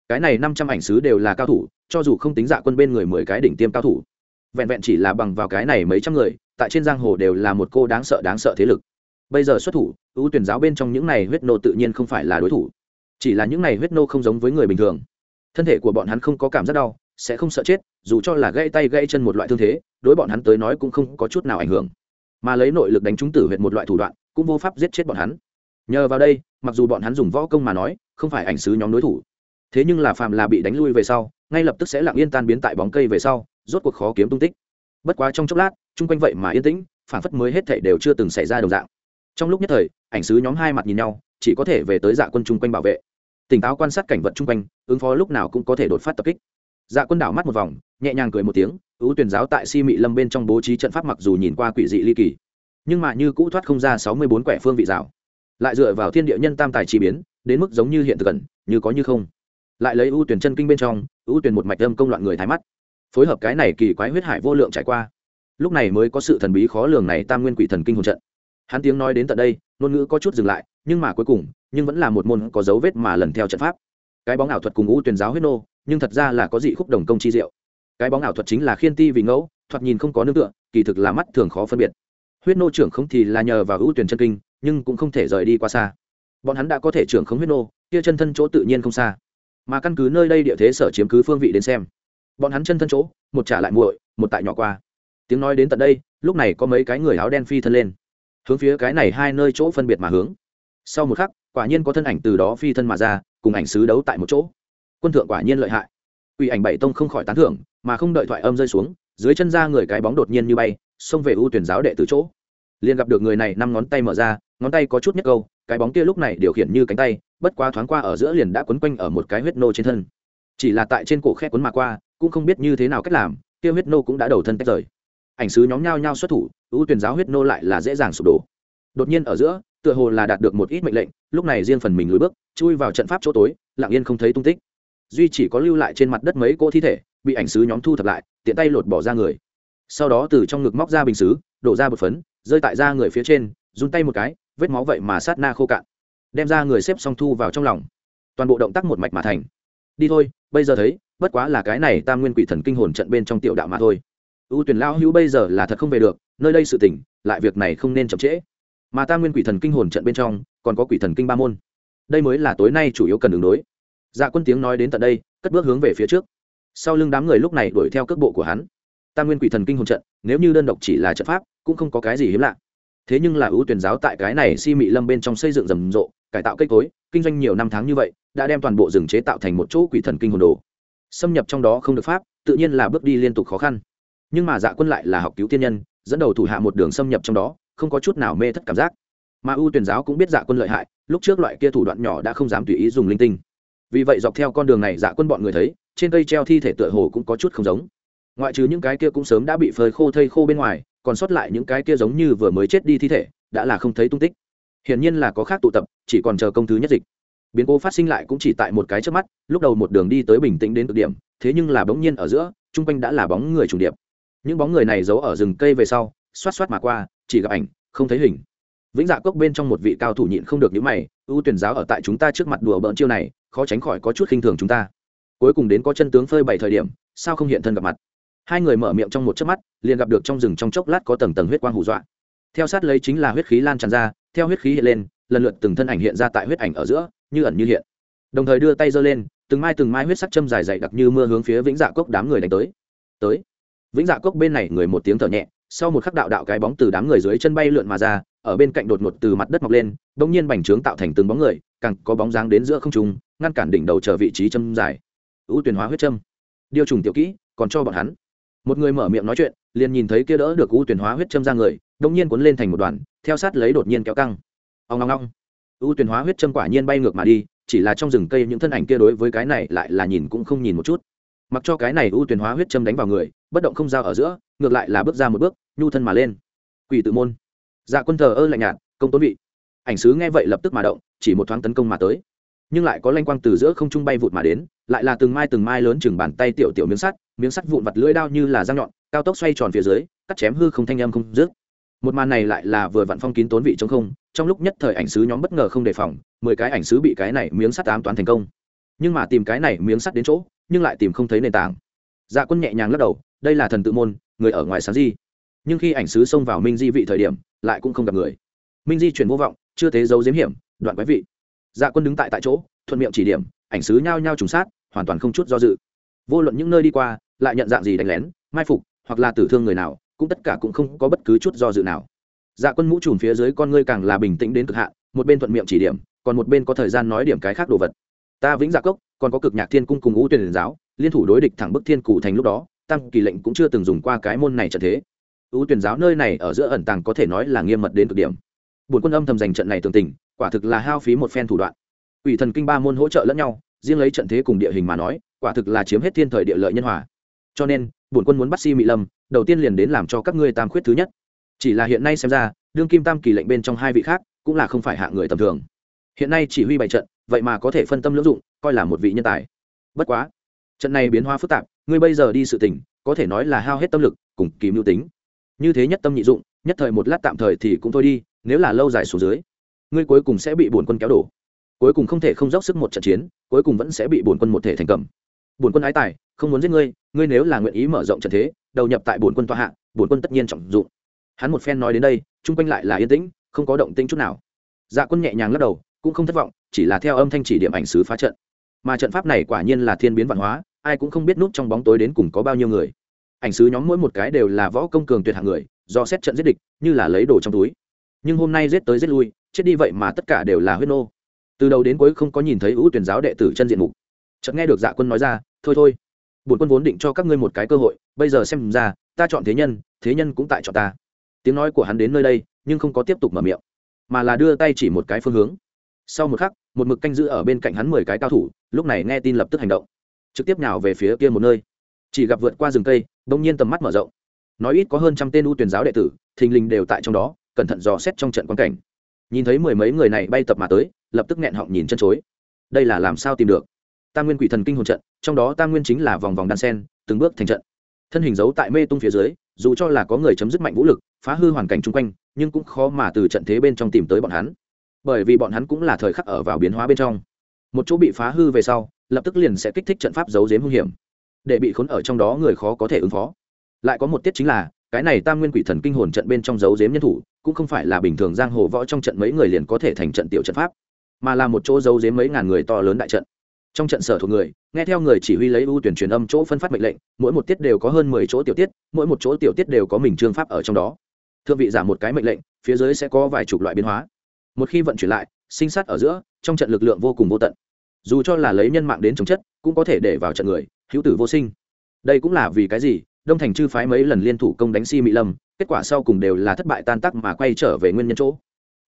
Cái này năm trăm ảnh sứ đều là cao thủ cho dù không tính dạ quân bên người mười cái đỉnh tiêm cao thủ. Vẹn vẹn chỉ là bằng vào cái này mấy trăm người tại trên giang hồ đều là một cô đáng sợ đáng sợ thế lực. Bây giờ xuất thủ ưu tuyển giáo bên trong những này huyết nô tự nhiên không phải là đối thủ. Chỉ là những này huyết nô không giống với người bình thường thân thể của bọn hắn không có cảm giác đau, sẽ không sợ chết, dù cho là gãy tay gãy chân một loại thương thế, đối bọn hắn tới nói cũng không có chút nào ảnh hưởng. Mà lấy nội lực đánh trúng tử huyệt một loại thủ đoạn, cũng vô pháp giết chết bọn hắn. Nhờ vào đây, mặc dù bọn hắn dùng võ công mà nói, không phải ảnh sứ nhóm đối thủ. Thế nhưng là phàm là bị đánh lui về sau, ngay lập tức sẽ lặng yên tan biến tại bóng cây về sau, rốt cuộc khó kiếm tung tích. Bất quá trong chốc lát, chung quanh vậy mà yên tĩnh phản phất mới hết thảy đều chưa từng xảy ra đồng dạng. Trong lúc nhất thời, ảnh sứ nhóm hai mặt nhìn nhau, chỉ có thể về tới dạ quân chung quanh bảo vệ tỉnh táo quan sát cảnh vật chung quanh, ứng phó lúc nào cũng có thể đột phát tập kích. Dạ quân đảo mắt một vòng, nhẹ nhàng cười một tiếng, ưu tuyển giáo tại si mị lâm bên trong bố trí trận pháp mặc dù nhìn qua quỷ dị ly kỳ, nhưng mà như cũ thoát không ra sáu mươi bốn quẻ phương vị rào. Lại dựa vào thiên địa nhân tam tài chi biến, đến mức giống như hiện thực gần, như có như không. Lại lấy ưu tuyển chân kinh bên trong, ưu tuyển một mạch âm công loạn người thái mắt. Phối hợp cái này kỳ quái huyết hải vô lượng trải qua. Lúc này mới có sự thần bí khó lường này tam nguyên quỷ thần kinh hồn trận. Hắn tiếng nói đến tận đây, ngôn ngữ có chút dừng lại, nhưng mà cuối cùng nhưng vẫn là một môn có dấu vết mà lần theo trận pháp. Cái bóng ảo thuật cùng ngũ tuyển giáo huyết nô, nhưng thật ra là có dị khúc đồng công chi diệu. Cái bóng ảo thuật chính là khiên ti vì ngẫu, thoạt nhìn không có nương tựa, kỳ thực là mắt thường khó phân biệt. Huyết nô trưởng không thì là nhờ vào ưu tuyển chân kinh, nhưng cũng không thể rời đi qua xa. Bọn hắn đã có thể trưởng không huyết nô, kia chân thân chỗ tự nhiên không xa. Mà căn cứ nơi đây địa thế sở chiếm cứ phương vị đến xem, bọn hắn chân thân chỗ, một trả lại muội, một tại nhỏ qua. Tiếng nói đến tận đây, lúc này có mấy cái người áo đen phi thân lên, hướng phía cái này hai nơi chỗ phân biệt mà hướng. Sau một khắc quả nhiên có thân ảnh từ đó phi thân mà ra, cùng ảnh sứ đấu tại một chỗ. Quân thượng quả nhiên lợi hại. Ủy ảnh bảy tông không khỏi tán thưởng, mà không đợi thoại âm rơi xuống, dưới chân ra người cái bóng đột nhiên như bay, xông về ưu tuyển giáo đệ từ chỗ. Liền gặp được người này năm ngón tay mở ra, ngón tay có chút nhất câu, cái bóng kia lúc này điều khiển như cánh tay, bất quá thoáng qua ở giữa liền đã quấn quanh ở một cái huyết nô trên thân. Chỉ là tại trên cổ khe quấn mà qua, cũng không biết như thế nào cách làm, kia huyết nô cũng đã đầu thân tách rời. Ảnh sứ nhóm nhau nhau xuất thủ, ưu tuyển giáo huyết nô lại là dễ dàng sụp đổ. Đột nhiên ở giữa tựa hồ là đạt được một ít mệnh lệnh, lúc này riêng phần mình lùi bước, chui vào trận pháp chỗ tối, lặng yên không thấy tung tích. Duy chỉ có lưu lại trên mặt đất mấy cỗ thi thể, bị ảnh sứ nhóm thu thập lại, tiện tay lột bỏ ra người. Sau đó từ trong ngực móc ra bình xứ, đổ ra bột phấn, rơi tại ra người phía trên, run tay một cái, vết máu vậy mà sát na khô cạn. Đem ra người xếp xong thu vào trong lòng. Toàn bộ động tác một mạch mà thành. Đi thôi, bây giờ thấy, bất quá là cái này tam nguyên quỷ thần kinh hồn trận bên trong tiểu đạo mà thôi. Ưu tuyển lao hữu bây giờ là thật không về được, nơi đây sự tỉnh lại việc này không nên chậm trễ mà ta nguyên quỷ thần kinh hồn trận bên trong, còn có quỷ thần kinh ba môn. Đây mới là tối nay chủ yếu cần ứng đối. Dạ quân tiếng nói đến tận đây, cất bước hướng về phía trước. Sau lưng đám người lúc này đuổi theo cước bộ của hắn. Ta nguyên quỷ thần kinh hồn trận, nếu như đơn độc chỉ là trận pháp, cũng không có cái gì hiếm lạ. Thế nhưng là ưu tuyển giáo tại cái này si mị lâm bên trong xây dựng rầm rộ, cải tạo cây cối, kinh doanh nhiều năm tháng như vậy, đã đem toàn bộ rừng chế tạo thành một chỗ quỷ thần kinh hồn đồ. Xâm nhập trong đó không được pháp, tự nhiên là bước đi liên tục khó khăn. Nhưng mà dạ quân lại là học cứu tiên nhân, dẫn đầu thủ hạ một đường xâm nhập trong đó không có chút nào mê thất cảm giác. Mà ưu tuyển giáo cũng biết dạ quân lợi hại, lúc trước loại kia thủ đoạn nhỏ đã không dám tùy ý dùng linh tinh. Vì vậy dọc theo con đường này dạ quân bọn người thấy, trên cây treo thi thể tựa hồ cũng có chút không giống. Ngoại trừ những cái kia cũng sớm đã bị phơi khô thây khô bên ngoài, còn sót lại những cái kia giống như vừa mới chết đi thi thể, đã là không thấy tung tích. Hiển nhiên là có khác tụ tập, chỉ còn chờ công thứ nhất dịch. Biến cố phát sinh lại cũng chỉ tại một cái trước mắt, lúc đầu một đường đi tới bình tĩnh đến cực điểm, thế nhưng là bỗng nhiên ở giữa, chung quanh đã là bóng người trùng điệp. Những bóng người này giấu ở rừng cây về sau, xoát xoát mà qua chỉ gặp ảnh, không thấy hình. Vĩnh dạ cốc bên trong một vị cao thủ nhịn không được những mày, ưu tuyển giáo ở tại chúng ta trước mặt đùa bỡn chiêu này, khó tránh khỏi có chút khinh thường chúng ta. Cuối cùng đến có chân tướng phơi bày thời điểm, sao không hiện thân gặp mặt? Hai người mở miệng trong một chớp mắt, liền gặp được trong rừng trong chốc lát có tầng tầng huyết quang hù dọa. Theo sát lấy chính là huyết khí lan tràn ra, theo huyết khí hiện lên, lần lượt từng thân ảnh hiện ra tại huyết ảnh ở giữa, như ẩn như hiện. Đồng thời đưa tay giơ lên, từng mai từng mai huyết sắc châm dài dày đặc như mưa hướng phía vĩnh dạ cốc đám người đánh tới. Tới. Vĩnh dạ cốc bên này người một tiếng thở nhẹ sau một khắc đạo đạo cái bóng từ đám người dưới chân bay lượn mà ra, ở bên cạnh đột ngột từ mặt đất mọc lên bỗng nhiên bành trướng tạo thành từng bóng người, càng có bóng dáng đến giữa không trung, ngăn cản đỉnh đầu chờ vị trí châm dài ưu tuyển hóa huyết châm. Điều trùng tiểu kỹ, còn cho bọn hắn. Một người mở miệng nói chuyện, liền nhìn thấy kia đỡ được u tuyển hóa huyết châm ra người đông nhiên cuốn lên thành một đoàn, theo sát lấy đột nhiên kéo căng. Ông ngong ngong u tuyển hóa huyết châm quả nhiên bay ngược mà đi, chỉ là trong rừng cây những thân ảnh kia đối với cái này lại là nhìn cũng không nhìn một chút. Mặc cho cái này u tuyển hóa huyết châm đánh vào người, bất động không giao ở giữa ngược lại là bước ra một bước, nhu thân mà lên. Quỷ tự môn. Dạ quân thờ ơ lạnh nhạt, công tốn vị. Ảnh sứ nghe vậy lập tức mà động, chỉ một thoáng tấn công mà tới. Nhưng lại có lanh quang từ giữa không trung bay vụt mà đến, lại là từng mai từng mai lớn chừng bàn tay tiểu tiểu miếng sắt miếng sắt vụn vặt lưỡi đao như là răng nhọn, cao tốc xoay tròn phía dưới, cắt chém hư không thanh âm không dứt. Một màn này lại là vừa vặn phong kín tốn vị trong không, trong lúc nhất thời ảnh sứ nhóm bất ngờ không đề phòng, mười cái ảnh sứ bị cái này miếng sắt ám toán thành công. Nhưng mà tìm cái này miếng sắt đến chỗ, nhưng lại tìm không thấy nền tảng. Dạ quân nhẹ nhàng lắc đầu, đây là thần tự môn người ở ngoài sáng di. Nhưng khi ảnh sứ xông vào minh di vị thời điểm, lại cũng không gặp người. Minh di chuyển vô vọng, chưa thế giấu diếm hiểm, đoạn quái vị. Dạ quân đứng tại tại chỗ, thuận miệng chỉ điểm, ảnh sứ nhao nhao trùng sát, hoàn toàn không chút do dự. Vô luận những nơi đi qua, lại nhận dạng gì đánh lén, mai phục, hoặc là tử thương người nào, cũng tất cả cũng không có bất cứ chút do dự nào. Dạ quân mũ trùm phía dưới con ngươi càng là bình tĩnh đến cực hạn, một bên thuận miệng chỉ điểm, còn một bên có thời gian nói điểm cái khác đồ vật. Ta vĩnh dạ cốc, còn có cực nhạc thiên cung cùng ngũ tuyển giáo, liên thủ đối địch thẳng bức thiên cụ thành lúc đó tăng kỳ lệnh cũng chưa từng dùng qua cái môn này trận thế. Ưu tuyển giáo nơi này ở giữa ẩn tàng có thể nói là nghiêm mật đến cực điểm. Bổn quân âm thầm giành trận này tường tình, quả thực là hao phí một phen thủ đoạn. Ủy thần kinh ba môn hỗ trợ lẫn nhau, riêng lấy trận thế cùng địa hình mà nói, quả thực là chiếm hết thiên thời địa lợi nhân hòa. Cho nên bổn quân muốn bắt si mỹ lâm, đầu tiên liền đến làm cho các ngươi tam khuyết thứ nhất. Chỉ là hiện nay xem ra, đương kim tam kỳ lệnh bên trong hai vị khác, cũng là không phải hạ người tầm thường. Hiện nay chỉ huy bày trận, vậy mà có thể phân tâm lưỡng dụng, coi là một vị nhân tài. Bất quá, trận này biến hóa phức tạp ngươi bây giờ đi sự tình, có thể nói là hao hết tâm lực, cùng kỳ mưu tính. Như thế nhất tâm nhị dụng, nhất thời một lát tạm thời thì cũng thôi đi, nếu là lâu dài xuống dưới, ngươi cuối cùng sẽ bị bổn quân kéo đổ. Cuối cùng không thể không dốc sức một trận chiến, cuối cùng vẫn sẽ bị bổn quân một thể thành cầm. Bổn quân ái tài, không muốn giết ngươi ngươi nếu là nguyện ý mở rộng trận thế, đầu nhập tại bổn quân tọa hạ, bổn quân tất nhiên trọng dụng. Hắn một phen nói đến đây, chung quanh lại là yên tĩnh, không có động tĩnh chút nào. Dạ quân nhẹ nhàng lắc đầu, cũng không thất vọng, chỉ là theo âm thanh chỉ điểm ảnh sứ phá trận. Mà trận pháp này quả nhiên là thiên biến văn hóa ai cũng không biết nút trong bóng tối đến cùng có bao nhiêu người. Ảnh sứ nhóm mỗi một cái đều là võ công cường tuyệt hạng người, do xét trận giết địch, như là lấy đồ trong túi. Nhưng hôm nay giết tới giết lui, chết đi vậy mà tất cả đều là huyết nô. Từ đầu đến cuối không có nhìn thấy ưu tuyển giáo đệ tử chân diện mục. Chợt nghe được dạ quân nói ra, thôi thôi, bổn quân vốn định cho các ngươi một cái cơ hội, bây giờ xem ra, ta chọn thế nhân thế nhân cũng tại chọn ta. Tiếng nói của hắn đến nơi đây, nhưng không có tiếp tục mở miệng, mà là đưa tay chỉ một cái phương hướng. Sau một khắc, một mực canh giữ ở bên cạnh hắn mười cái cao thủ, lúc này nghe tin lập tức hành động trực tiếp nào về phía kia một nơi. Chỉ gặp vượt qua rừng cây bỗng nhiên tầm mắt mở rộng. Nói ít có hơn trăm tên ưu tuyển giáo đệ tử, thình lình đều tại trong đó, cẩn thận dò xét trong trận quan cảnh. Nhìn thấy mười mấy người này bay tập mà tới, lập tức nghẹn họng nhìn chân chối. Đây là làm sao tìm được? Tam nguyên quỷ thần kinh hồn trận, trong đó tam nguyên chính là vòng vòng đan sen, từng bước thành trận. Thân hình giấu tại mê tung phía dưới, dù cho là có người chấm dứt mạnh vũ lực, phá hư hoàn cảnh chung quanh, nhưng cũng khó mà từ trận thế bên trong tìm tới bọn hắn. Bởi vì bọn hắn cũng là thời khắc ở vào biến hóa bên trong. Một chỗ bị phá hư về sau lập tức liền sẽ kích thích trận pháp giấu giếm hung hiểm. Để bị khốn ở trong đó người khó có thể ứng phó. Lại có một tiết chính là, cái này tam nguyên quỷ thần kinh hồn trận bên trong giấu giếm nhân thủ, cũng không phải là bình thường giang hồ võ trong trận mấy người liền có thể thành trận tiểu trận pháp, mà là một chỗ giấu giếm mấy ngàn người to lớn đại trận. Trong trận sở thuộc người, nghe theo người chỉ huy lấy ưu tuyển truyền âm chỗ phân phát mệnh lệnh, mỗi một tiết đều có hơn mười chỗ tiểu tiết, mỗi một chỗ tiểu tiết đều có mình trương pháp ở trong đó. Thượng vị giảm một cái mệnh lệnh, phía dưới sẽ có vài chục loại biến hóa. Một khi vận chuyển lại, sinh sát ở giữa, trong trận lực lượng vô cùng vô tận dù cho là lấy nhân mạng đến chống chất, cũng có thể để vào trận người, hữu tử vô sinh. Đây cũng là vì cái gì? Đông thành chư phái mấy lần liên thủ công đánh si mỹ lâm, kết quả sau cùng đều là thất bại tan tác mà quay trở về nguyên nhân chỗ.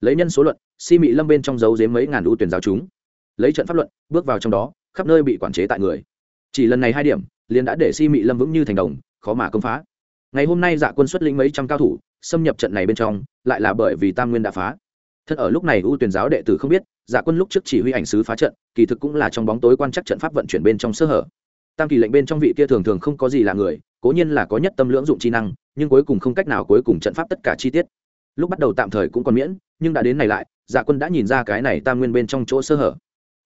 Lấy nhân số luận, si mỹ lâm bên trong dấu dếm mấy ngàn ưu tuyển giáo chúng. Lấy trận pháp luận, bước vào trong đó, khắp nơi bị quản chế tại người. Chỉ lần này hai điểm, liền đã để si mỹ lâm vững như thành đồng, khó mà công phá. Ngày hôm nay dạ quân xuất lĩnh mấy trăm cao thủ, xâm nhập trận này bên trong, lại là bởi vì tam nguyên đã phá. Thật ở lúc này ưu tuyển giáo đệ tử không biết dạ quân lúc trước chỉ huy ảnh sứ phá trận, kỳ thực cũng là trong bóng tối quan chắc trận pháp vận chuyển bên trong sơ hở. Tam kỳ lệnh bên trong vị kia thường thường không có gì là người, cố nhiên là có nhất tâm lưỡng dụng chi năng, nhưng cuối cùng không cách nào cuối cùng trận pháp tất cả chi tiết. Lúc bắt đầu tạm thời cũng còn miễn, nhưng đã đến này lại dạ quân đã nhìn ra cái này tam nguyên bên trong chỗ sơ hở.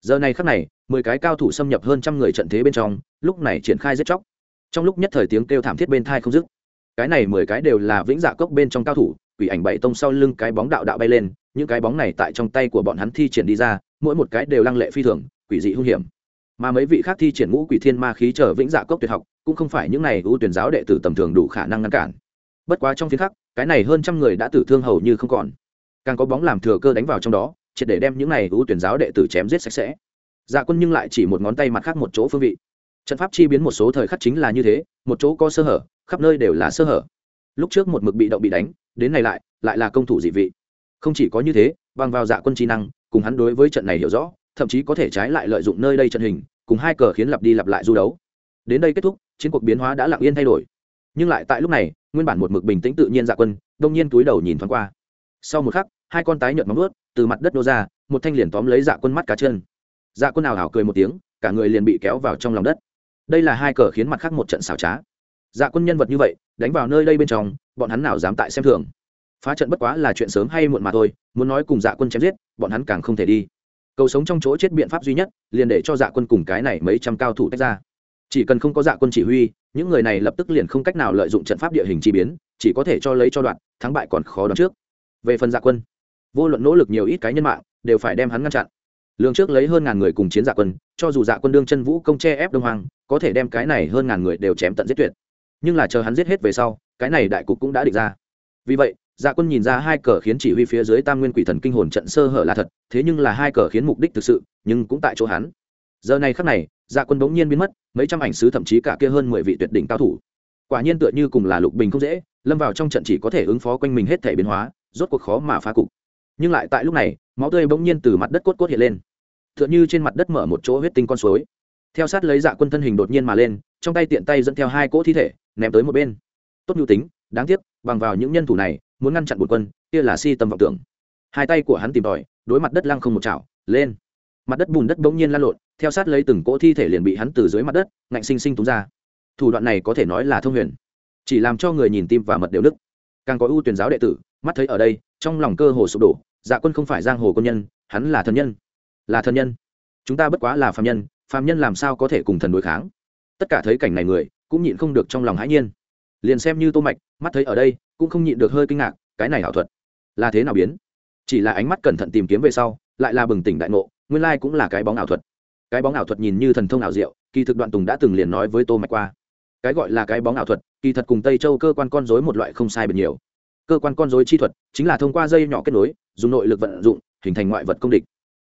Giờ này khắc này, mười cái cao thủ xâm nhập hơn trăm người trận thế bên trong, lúc này triển khai giết chóc. Trong lúc nhất thời tiếng kêu thảm thiết bên thai không dứt. Cái này mười cái đều là vĩnh dạ cốc bên trong cao thủ, quỷ ảnh bảy tông sau lưng cái bóng đạo đạo bay lên những cái bóng này tại trong tay của bọn hắn thi triển đi ra, mỗi một cái đều lăng lệ phi thường, quỷ dị hung hiểm. Mà mấy vị khác thi triển ngũ quỷ thiên ma khí trở vĩnh dạ cốc tuyệt học, cũng không phải những này ưu tuyển giáo đệ tử tầm thường đủ khả năng ngăn cản. Bất quá trong phiên khắc, cái này hơn trăm người đã tử thương hầu như không còn. Càng có bóng làm thừa cơ đánh vào trong đó, triệt để đem những này ưu tuyển giáo đệ tử chém giết sạch sẽ. Dạ quân nhưng lại chỉ một ngón tay mặt khác một chỗ phương vị. Trận pháp chi biến một số thời khắc chính là như thế, một chỗ có sơ hở, khắp nơi đều là sơ hở. Lúc trước một mực bị động bị đánh, đến này lại lại là công thủ dị vị không chỉ có như thế, bằng vào dạ quân trí năng, cùng hắn đối với trận này hiểu rõ, thậm chí có thể trái lại lợi dụng nơi đây trận hình, cùng hai cờ khiến lặp đi lặp lại du đấu. Đến đây kết thúc, chiến cuộc biến hóa đã lặng yên thay đổi. Nhưng lại tại lúc này, nguyên bản một mực bình tĩnh tự nhiên dạ quân, đông nhiên túi đầu nhìn thoáng qua. Sau một khắc, hai con tái nhợt móng ướt từ mặt đất nô ra, một thanh liền tóm lấy dạ quân mắt cá chân. Dạ quân nào hảo cười một tiếng, cả người liền bị kéo vào trong lòng đất. Đây là hai cờ khiến mặt khác một trận xảo trá. Dạ quân nhân vật như vậy, đánh vào nơi đây bên trong, bọn hắn nào dám tại xem thường phá trận bất quá là chuyện sớm hay muộn mà thôi, muốn nói cùng dạ quân chém giết, bọn hắn càng không thể đi. Cầu sống trong chỗ chết biện pháp duy nhất, liền để cho dạ quân cùng cái này mấy trăm cao thủ tách ra. Chỉ cần không có dạ quân chỉ huy, những người này lập tức liền không cách nào lợi dụng trận pháp địa hình chi biến, chỉ có thể cho lấy cho đoạn, thắng bại còn khó đoán trước. Về phần dạ quân, vô luận nỗ lực nhiều ít cái nhân mạng, đều phải đem hắn ngăn chặn. Lương trước lấy hơn ngàn người cùng chiến dạ quân, cho dù dạ quân đương chân vũ công che ép đông hoàng có thể đem cái này hơn ngàn người đều chém tận giết tuyệt. Nhưng là chờ hắn giết hết về sau, cái này đại cục cũng đã định ra. Vì vậy dạ quân nhìn ra hai cờ khiến chỉ huy phía dưới tam nguyên quỷ thần kinh hồn trận sơ hở là thật, thế nhưng là hai cờ khiến mục đích thực sự, nhưng cũng tại chỗ hắn. Giờ này khắc này dạ quân bỗng nhiên biến mất, mấy trăm ảnh sứ thậm chí cả kia hơn mười vị tuyệt đỉnh cao thủ. Quả nhiên tựa như cùng là lục bình không dễ, lâm vào trong trận chỉ có thể ứng phó quanh mình hết thể biến hóa, rốt cuộc khó mà phá cục. Nhưng lại tại lúc này, máu tươi bỗng nhiên từ mặt đất cốt cốt hiện lên. Tựa như trên mặt đất mở một chỗ huyết tinh con suối. Theo sát lấy dạ quân thân hình đột nhiên mà lên, trong tay tiện tay dẫn theo hai cỗ thi thể, ném tới một bên. Tốt nhu tính, đáng tiếc, bằng vào những nhân thủ này muốn ngăn chặn bột quân, kia là si tâm vọng tưởng. Hai tay của hắn tìm tòi, đối mặt đất lăng không một chảo, lên. Mặt đất bùn đất bỗng nhiên lan lộn, theo sát lấy từng cỗ thi thể liền bị hắn từ dưới mặt đất, ngạnh sinh sinh túng ra. Thủ đoạn này có thể nói là thông huyền, chỉ làm cho người nhìn tim và mật đều đức càng có ưu tuyển giáo đệ tử, mắt thấy ở đây, trong lòng cơ hồ sụp đổ dạ quân không phải giang hồ quân nhân, hắn là thần nhân. Là thần nhân. Chúng ta bất quá là phạm nhân phạm nhân làm sao có thể cùng thần đối kháng? Tất cả thấy cảnh này người, cũng nhịn không được trong lòng hãi nhiên. Liền xem như tô mạch, mắt thấy ở đây cũng không nhịn được hơi kinh ngạc, cái này ảo thuật là thế nào biến? Chỉ là ánh mắt cẩn thận tìm kiếm về sau, lại là bừng tỉnh đại ngộ, nguyên lai cũng là cái bóng ảo thuật. Cái bóng ảo thuật nhìn như thần thông ảo diệu, kỳ thực đoạn tùng đã từng liền nói với tô mạch qua. Cái gọi là cái bóng ảo thuật, kỳ thật cùng tây châu cơ quan con rối một loại không sai biệt nhiều. Cơ quan con rối chi thuật chính là thông qua dây nhỏ kết nối, dùng nội lực vận dụng, hình thành ngoại vật công địch.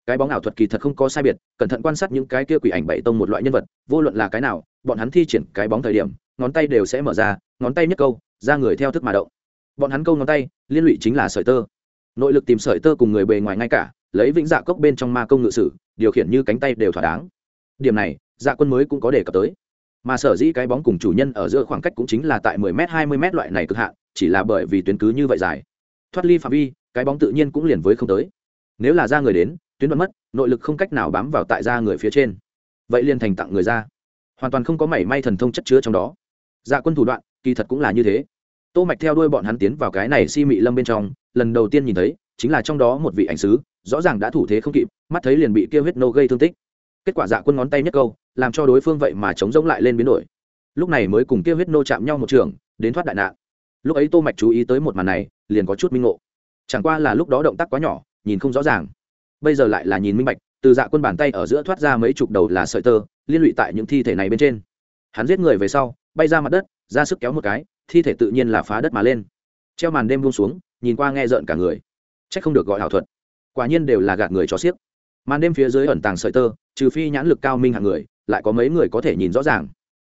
Cái bóng ảo thuật kỳ thật không có sai biệt, cẩn thận quan sát những cái kia quỷ ảnh bảy tông một loại nhân vật, vô luận là cái nào, bọn hắn thi triển cái bóng thời điểm, ngón tay đều sẽ mở ra, ngón tay nhất câu, ra người theo thức mà động bọn hắn câu ngón tay, liên lụy chính là sợi tơ. Nội lực tìm sợi tơ cùng người bề ngoài ngay cả, lấy vĩnh dạ cốc bên trong ma công ngự sử, điều khiển như cánh tay đều thỏa đáng. Điểm này dạ quân mới cũng có đề cập tới. Mà sở dĩ cái bóng cùng chủ nhân ở giữa khoảng cách cũng chính là tại 10 m 20 m loại này cực hạn, chỉ là bởi vì tuyến cứ như vậy dài. Thoát ly phạm vi, cái bóng tự nhiên cũng liền với không tới. Nếu là ra người đến, tuyến đoạn mất, nội lực không cách nào bám vào tại ra người phía trên. Vậy liền thành tặng người ra. Hoàn toàn không có mảy may thần thông chất chứa trong đó. Dạ quân thủ đoạn, kỳ thật cũng là như thế tô mạch theo đuôi bọn hắn tiến vào cái này si mị lâm bên trong, lần đầu tiên nhìn thấy, chính là trong đó một vị ảnh sứ, rõ ràng đã thủ thế không kịp, mắt thấy liền bị kia huyết nô gây thương tích. Kết quả dạ quân ngón tay nhất câu, làm cho đối phương vậy mà chống rỗng lại lên biến đổi. Lúc này mới cùng kia huyết nô chạm nhau một trường, đến thoát đại nạn. Lúc ấy tô mạch chú ý tới một màn này, liền có chút minh ngộ. Chẳng qua là lúc đó động tác quá nhỏ, nhìn không rõ ràng. Bây giờ lại là nhìn minh bạch, từ dạ quân bàn tay ở giữa thoát ra mấy chục đầu là sợi tơ, liên lụy tại những thi thể này bên trên. Hắn giết người về sau, bay ra mặt đất, ra sức kéo một cái thi thể tự nhiên là phá đất mà lên. Treo màn đêm buông xuống, nhìn qua nghe rợn cả người. C không được gọi ảo thuật. Quả nhiên đều là gạt người cho xiếc. Màn đêm phía dưới ẩn tàng sợi tơ, trừ phi nhãn lực cao minh hạng người, lại có mấy người có thể nhìn rõ ràng.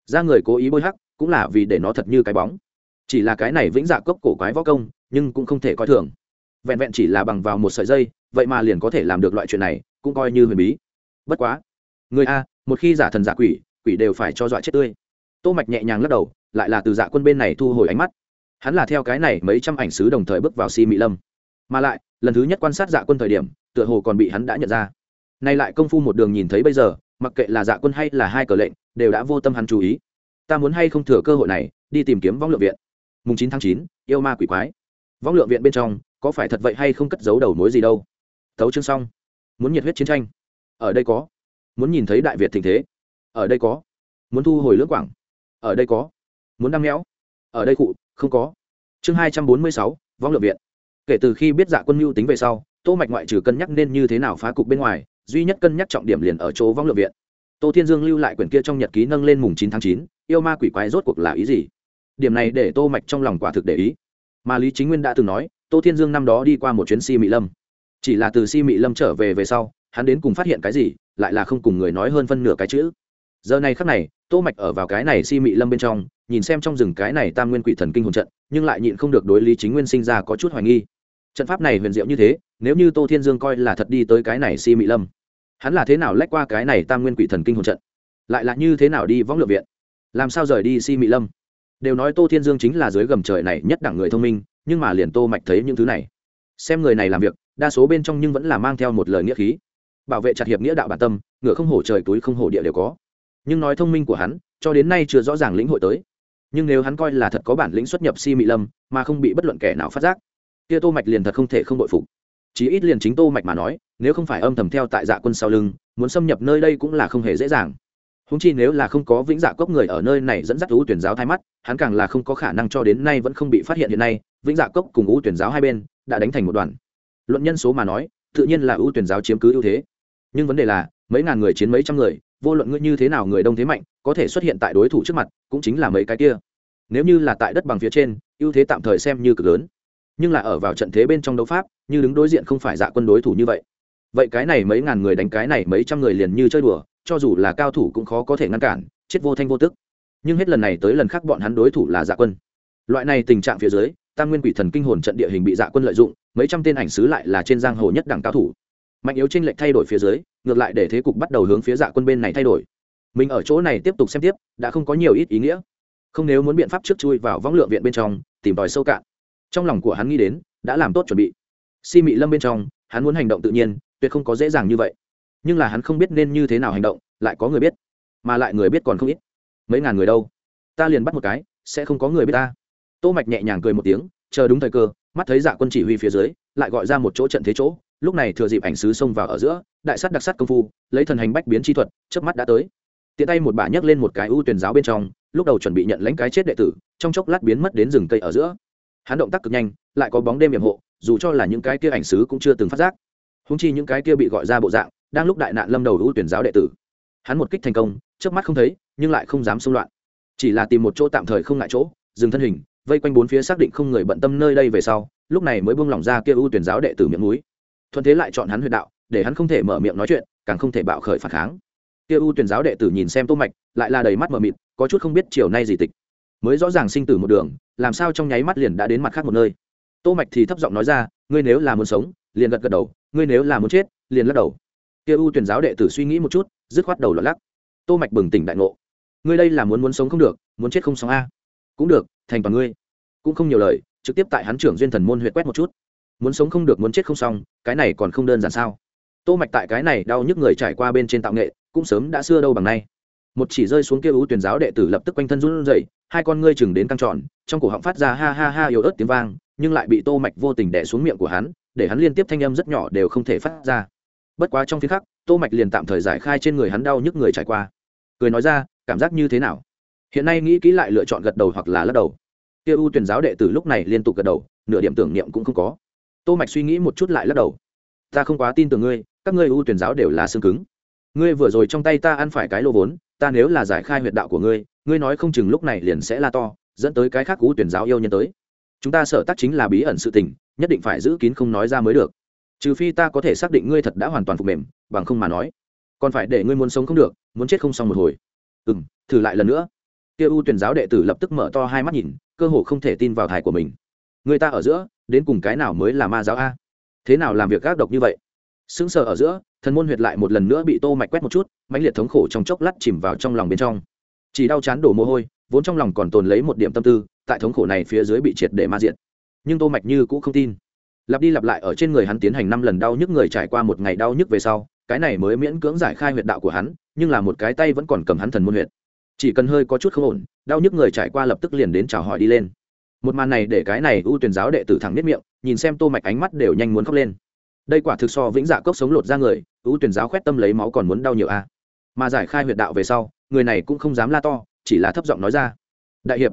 Ra người cố ý bôi hắc, cũng là vì để nó thật như cái bóng. Chỉ là cái này vĩnh dạ cốc cổ quái võ công, nhưng cũng không thể coi thường. Vẹn vẹn chỉ là bằng vào một sợi dây, vậy mà liền có thể làm được loại chuyện này, cũng coi như huyền bí. Bất quá. Người a, một khi giả thần giả quỷ quỷ đều phải cho dọa chết tươi. Tô mạch nhẹ nhàng lắc đầu lại là từ dạ quân bên này thu hồi ánh mắt. Hắn là theo cái này mấy trăm ảnh sứ đồng thời bước vào si mỹ lâm. Mà lại, lần thứ nhất quan sát dạ quân thời điểm, tựa hồ còn bị hắn đã nhận ra. Nay lại công phu một đường nhìn thấy bây giờ, mặc kệ là dạ quân hay là hai cờ lệnh, đều đã vô tâm hắn chú ý. Ta muốn hay không thừa cơ hội này, đi tìm kiếm vong lượng viện. Mùng chín tháng chín, yêu ma quỷ quái. Vong lượng viện bên trong, có phải thật vậy hay không cất giấu đầu mối gì đâu? Thấu chương xong. Muốn nhiệt huyết chiến tranh. Ở đây có. Muốn nhìn thấy đại việt tình thế. Ở đây có. Muốn thu hồi lưỡng quảng. Ở đây có muốn đăng méo? Ở đây cụ, không có. Chương hai trăm bốn mươi sáu vong lượng viện. Kể từ khi biết dạ quân mưu tính về sau, tô mạch ngoại trừ cân nhắc nên như thế nào phá cục bên ngoài, duy nhất cân nhắc trọng điểm liền ở chỗ vong lượng viện. Tô thiên dương lưu lại quyển kia trong nhật ký nâng lên mùng chín tháng chín, yêu ma quỷ quái rốt cuộc là ý gì? Điểm này để tô mạch trong lòng quả thực để ý. Mà lý chính nguyên đã từng nói, tô thiên dương năm đó đi qua một chuyến si mỹ lâm. Chỉ là từ si mỹ lâm trở về về sau, hắn đến cùng phát hiện cái gì, lại là không cùng người nói hơn phân nửa cái chữ. Giờ này khắc này, tô mạch ở vào cái này si mỹ lâm bên trong nhìn xem trong rừng cái này tam nguyên quỷ thần kinh hồn trận, nhưng lại nhịn không được đối lý chính nguyên sinh ra có chút hoài nghi. Trận pháp này huyền diệu như thế, nếu như tô thiên dương coi là thật đi tới cái này si mỹ lâm, hắn là thế nào lách qua cái này tam nguyên quỷ thần kinh hồn trận? Lại là như thế nào đi võng lượng viện? Làm sao rời đi si mỹ lâm? Đều nói tô thiên dương chính là dưới gầm trời này nhất đẳng người thông minh, nhưng mà liền tô mạch thấy những thứ này. Xem người này làm việc, đa số bên trong nhưng vẫn là mang theo một lời nghĩa khí. Bảo vệ chặt hiệp nghĩa đạo bản tâm, ngựa không hổ trời, túi không hổ địa đều có. Nhưng nói thông minh của hắn, cho đến nay chưa rõ ràng lĩnh hội tới nhưng nếu hắn coi là thật có bản lĩnh xuất nhập si mỹ lâm, mà không bị bất luận kẻ nào phát giác, kia tô mạch liền thật không thể không bội phục. Chí ít liền chính tô mạch mà nói, nếu không phải âm thầm theo tại dạ quân sau lưng, muốn xâm nhập nơi đây cũng là không hề dễ dàng. Húng chi nếu là không có vĩnh dạ cốc người ở nơi này dẫn dắt ưu tuyển giáo thay mắt, hắn càng là không có khả năng cho đến nay vẫn không bị phát hiện hiện nay, vĩnh dạ cốc cùng ưu tuyển giáo hai bên đã đánh thành một đoàn. Luận nhân số mà nói, tự nhiên là ưu tuyển giáo chiếm cứ ưu thế. Nhưng vấn đề là, mấy ngàn người chiến mấy trăm người, vô luận ngươi như thế nào người đông thế mạnh có thể xuất hiện tại đối thủ trước mặt, cũng chính là mấy cái kia. Nếu như là tại đất bằng phía trên, ưu thế tạm thời xem như cực lớn. Nhưng là ở vào trận thế bên trong đấu pháp, như đứng đối diện không phải dạ quân đối thủ như vậy. Vậy cái này mấy ngàn người đánh cái này mấy trăm người liền như chơi đùa, cho dù là cao thủ cũng khó có thể ngăn cản, chết vô thanh vô tức. Nhưng hết lần này tới lần khác bọn hắn đối thủ là dạ quân. Loại này tình trạng phía dưới, tam nguyên quỷ thần kinh hồn trận địa hình bị dạ quân lợi dụng, mấy trăm tên ảnh sứ lại là trên giang hồ nhất đẳng cao thủ. Mạnh yếu tranh lệch thay đổi phía dưới, ngược lại để thế cục bắt đầu hướng phía dạ quân bên này thay đổi mình ở chỗ này tiếp tục xem tiếp, đã không có nhiều ít ý nghĩa. Không nếu muốn biện pháp trước chui vào võng lượng viện bên trong, tìm tòi sâu cạn. Trong lòng của hắn nghĩ đến, đã làm tốt chuẩn bị. Si mị lâm bên trong, hắn muốn hành động tự nhiên, tuyệt không có dễ dàng như vậy. Nhưng là hắn không biết nên như thế nào hành động, lại có người biết. Mà lại người biết còn không ít. Mấy ngàn người đâu? Ta liền bắt một cái, sẽ không có người biết ta. Tô mạch nhẹ nhàng cười một tiếng, chờ đúng thời cơ, mắt thấy dạ quân chỉ huy phía dưới, lại gọi ra một chỗ trận thế chỗ. Lúc này thừa dịp ảnh sứ xông vào ở giữa, đại sát đặc sát công phu, lấy thần hành bách biến chi thuật, chớp mắt đã tới tiện tay một bà nhấc lên một cái ưu tuyển giáo bên trong, lúc đầu chuẩn bị nhận lãnh cái chết đệ tử, trong chốc lát biến mất đến rừng cây ở giữa. Hắn động tác cực nhanh, lại có bóng đêm hiểm hộ, dù cho là những cái kia ảnh sứ cũng chưa từng phát giác. Húng chi những cái kia bị gọi ra bộ dạng, đang lúc đại nạn lâm đầu ưu tuyển giáo đệ tử. Hắn một kích thành công trước mắt không thấy, nhưng lại không dám xung loạn. Chỉ là tìm một chỗ tạm thời không ngại chỗ, dừng thân hình, vây quanh bốn phía xác định không người bận tâm nơi đây về sau, lúc này mới buông lỏng ra kia ưu tuyển giáo đệ tử miệng núi. Thuận thế lại chọn hắn huyệt đạo, để hắn không thể mở miệng nói chuyện, càng không thể bạo khởi phản kháng kia u tuyển giáo đệ tử nhìn xem tô mạch, lại là đầy mắt mờ mịt, có chút không biết chiều nay gì tịch. Mới rõ ràng sinh tử một đường, làm sao trong nháy mắt liền đã đến mặt khác một nơi. Tô mạch thì thấp giọng nói ra, ngươi nếu là muốn sống, liền gật gật đầu, ngươi nếu là muốn chết, liền lắc đầu. Kia u tuyển giáo đệ tử suy nghĩ một chút, dứt khoát đầu lọt lắc. Tô mạch bừng tỉnh đại ngộ. Ngươi đây là muốn muốn sống không được, muốn chết không sống a? Cũng được, thành toàn ngươi. Cũng không nhiều lời, trực tiếp tại hắn trưởng duyên thần môn huyệt quét một chút. Muốn sống không được, muốn chết không xong, cái này còn không đơn giản sao? Tô mạch tại cái này đau nhức người trải qua bên trên tạo nghệ cũng sớm đã xưa đâu bằng nay. Một chỉ rơi xuống kia ưu tuyển giáo đệ tử lập tức quanh thân run rẩy, hai con ngươi chừng đến căng tròn, trong cổ họng phát ra ha ha ha yếu ớt tiếng vang, nhưng lại bị tô mạch vô tình đè xuống miệng của hắn, để hắn liên tiếp thanh âm rất nhỏ đều không thể phát ra. Bất quá trong phiên khắc, tô mạch liền tạm thời giải khai trên người hắn đau nhức người trải qua. Cười nói ra, cảm giác như thế nào? Hiện nay nghĩ kỹ lại lựa chọn gật đầu hoặc là lắc đầu. Kia ưu tuyển giáo đệ tử lúc này liên tục gật đầu, nửa điểm tưởng niệm cũng không có. Tô mạch suy nghĩ một chút lại lắc đầu. Ta không quá tin tưởng ngươi, các ngươi ưu tuyển giáo đều là xương cứng ngươi vừa rồi trong tay ta ăn phải cái lô vốn, ta nếu là giải khai huyệt đạo của ngươi ngươi nói không chừng lúc này liền sẽ la to, dẫn tới cái khác cú tuyển giáo yêu nhân tới. Chúng ta sợ tác chính là bí ẩn sự tình, nhất định phải giữ kín không nói ra mới được. Trừ phi ta có thể xác định ngươi thật đã hoàn toàn phục mềm, bằng không mà nói, còn phải để ngươi muốn sống không được, muốn chết không xong một hồi. Ừ m thử lại lần nữa. Kia u tuyển giáo đệ tử lập tức mở to hai mắt nhìn, cơ hồ không thể tin vào thải của mình. Người ta ở giữa, đến cùng cái nào mới là ma giáo a? Thế nào làm việc gác độc như vậy? Sững sờ ở giữa, thần môn huyệt lại một lần nữa bị tô mạch quét một chút, mãnh liệt thống khổ trong chốc lát chìm vào trong lòng bên trong. Chỉ đau chán đổ mồ hôi, vốn trong lòng còn tồn lấy một điểm tâm tư, tại thống khổ này phía dưới bị triệt để ma diện nhưng tô mạch như cũng không tin. Lặp đi lặp lại ở trên người hắn tiến hành năm lần đau nhức người trải qua một ngày đau nhức về sau, cái này mới miễn cưỡng giải khai huyệt đạo của hắn, nhưng là một cái tay vẫn còn cầm hắn thần môn huyệt. Chỉ cần hơi có chút không ổn, đau nhức người trải qua lập tức liền đến chào hỏi đi lên. Một màn này để cái này ưu tuyển giáo đệ tử thẳng nếp miệng, nhìn xem tô mạch ánh mắt đều nhanh muốn khóc lên đây quả thực so vĩnh dạ cốc sống lột ra người, ưu tuyển giáo khoét tâm lấy máu còn muốn đau nhiều a à. mà giải khai huyệt đạo về sau, người này cũng không dám la to, chỉ là thấp giọng nói ra. Đại hiệp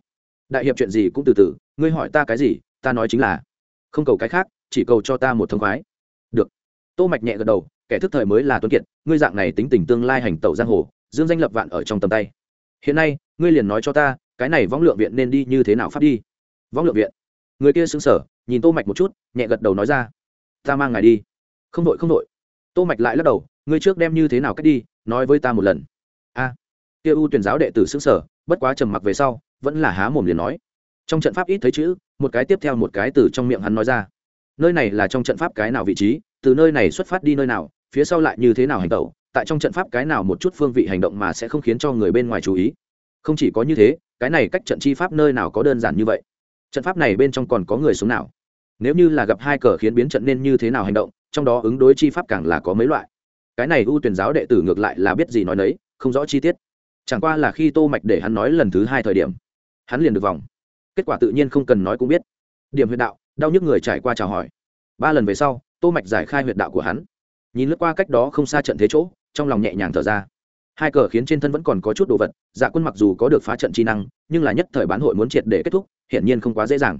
đại hiệp chuyện gì cũng từ từ, ngươi hỏi ta cái gì, ta nói chính là, không cầu cái khác, chỉ cầu cho ta một thông khoái. Được. Tô mạch nhẹ gật đầu, kẻ thức thời mới là tuấn kiệt, ngươi dạng này tính tình tương lai hành tẩu giang hồ, dương danh lập vạn ở trong tầm tay. Hiện nay, ngươi liền nói cho ta, cái này võng lượng viện nên đi như thế nào phát đi? Võng lượng viện. Người kia sững sờ, nhìn tô mạch một chút, nhẹ gật đầu nói ra ta mang ngài đi. Không đội không đội. Tô mạch lại lắc đầu ngươi trước đem như thế nào cách đi nói với ta một lần. A. Kia u tuyển giáo đệ tử sững sở, bất quá trầm mặc về sau vẫn là há mồm liền nói. Trong trận pháp ít thấy chữ một cái tiếp theo một cái từ trong miệng hắn nói ra. Nơi này là trong trận pháp cái nào vị trí từ nơi này xuất phát đi nơi nào phía sau lại như thế nào hành động. tại trong trận pháp cái nào một chút phương vị hành động mà sẽ không khiến cho người bên ngoài chú ý. Không chỉ có như thế cái này cách trận chi pháp nơi nào có đơn giản như vậy? Trận pháp này bên trong còn có người sống nào? Nếu như là gặp hai cờ khiến biến trận nên như thế nào hành động, trong đó ứng đối chi pháp càng là có mấy loại. Cái này ưu tuyển giáo đệ tử ngược lại là biết gì nói nấy, không rõ chi tiết. Chẳng qua là khi tô mạch để hắn nói lần thứ hai thời điểm, hắn liền được vòng. Kết quả tự nhiên không cần nói cũng biết. Điểm huyệt đạo, đau nhức người trải qua chào hỏi. Ba lần về sau, tô mạch giải khai huyệt đạo của hắn. Nhìn lướt qua cách đó không xa trận thế chỗ, trong lòng nhẹ nhàng thở ra. Hai cờ khiến trên thân vẫn còn có chút đồ vật dạ quân mặc dù có được phá trận chi năng, nhưng là nhất thời bán hội muốn triệt để kết thúc, hiển nhiên không quá dễ dàng.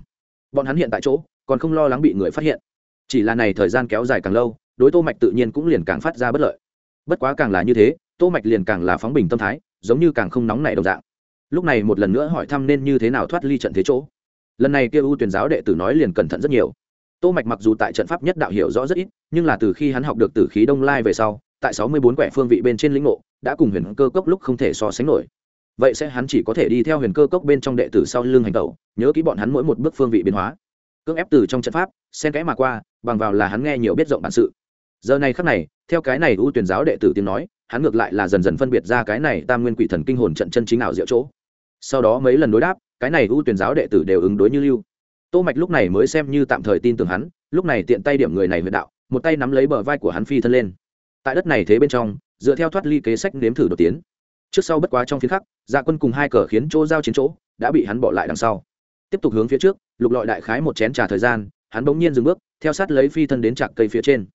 Bọn hắn hiện tại chỗ còn không lo lắng bị người phát hiện. Chỉ là này thời gian kéo dài càng lâu, đối tô mạch tự nhiên cũng liền càng phát ra bất lợi. Bất quá càng là như thế, tô mạch liền càng là phóng bình tâm thái, giống như càng không nóng nảy đồng dạng. Lúc này một lần nữa hỏi thăm nên như thế nào thoát ly trận thế chỗ. Lần này kia ưu tuyển giáo đệ tử nói liền cẩn thận rất nhiều. Tô mạch mặc dù tại trận pháp nhất đạo hiểu rõ rất ít, nhưng là từ khi hắn học được tử khí đông lai về sau, tại sáu mươi bốn quẻ phương vị bên trên lĩnh ngộ, đã cùng huyền cơ cốc lúc không thể so sánh nổi. Vậy sẽ hắn chỉ có thể đi theo huyền cơ cốc bên trong đệ tử sau lưng hành tẩu, nhớ kỹ bọn hắn mỗi một bước phương vị biến hóa cưỡng ép từ trong trận pháp, xen kẽ mà qua, bằng vào là hắn nghe nhiều biết rộng bản sự. Giờ này khắc này, theo cái này ưu tuyển giáo đệ tử tiếng nói, hắn ngược lại là dần dần phân biệt ra cái này tam nguyên quỷ thần kinh hồn trận chân chính ảo diệu chỗ. Sau đó mấy lần đối đáp, cái này ưu tuyển giáo đệ tử đều ứng đối như lưu. Tô mạch lúc này mới xem như tạm thời tin tưởng hắn, lúc này tiện tay điểm người này huyệt đạo, một tay nắm lấy bờ vai của hắn phi thân lên. Tại đất này thế bên trong, dựa theo thoát ly kế sách nếm thử đột tiến. Trước sau bất quá trong phiến khắc dạ quân cùng hai cờ khiến chỗ giao chiến chỗ, đã bị hắn bỏ lại đằng sau tiếp tục hướng phía trước, lục lọi đại khái một chén trà thời gian, hắn bỗng nhiên dừng bước, theo sát lấy phi thân đến trạc cây phía trên.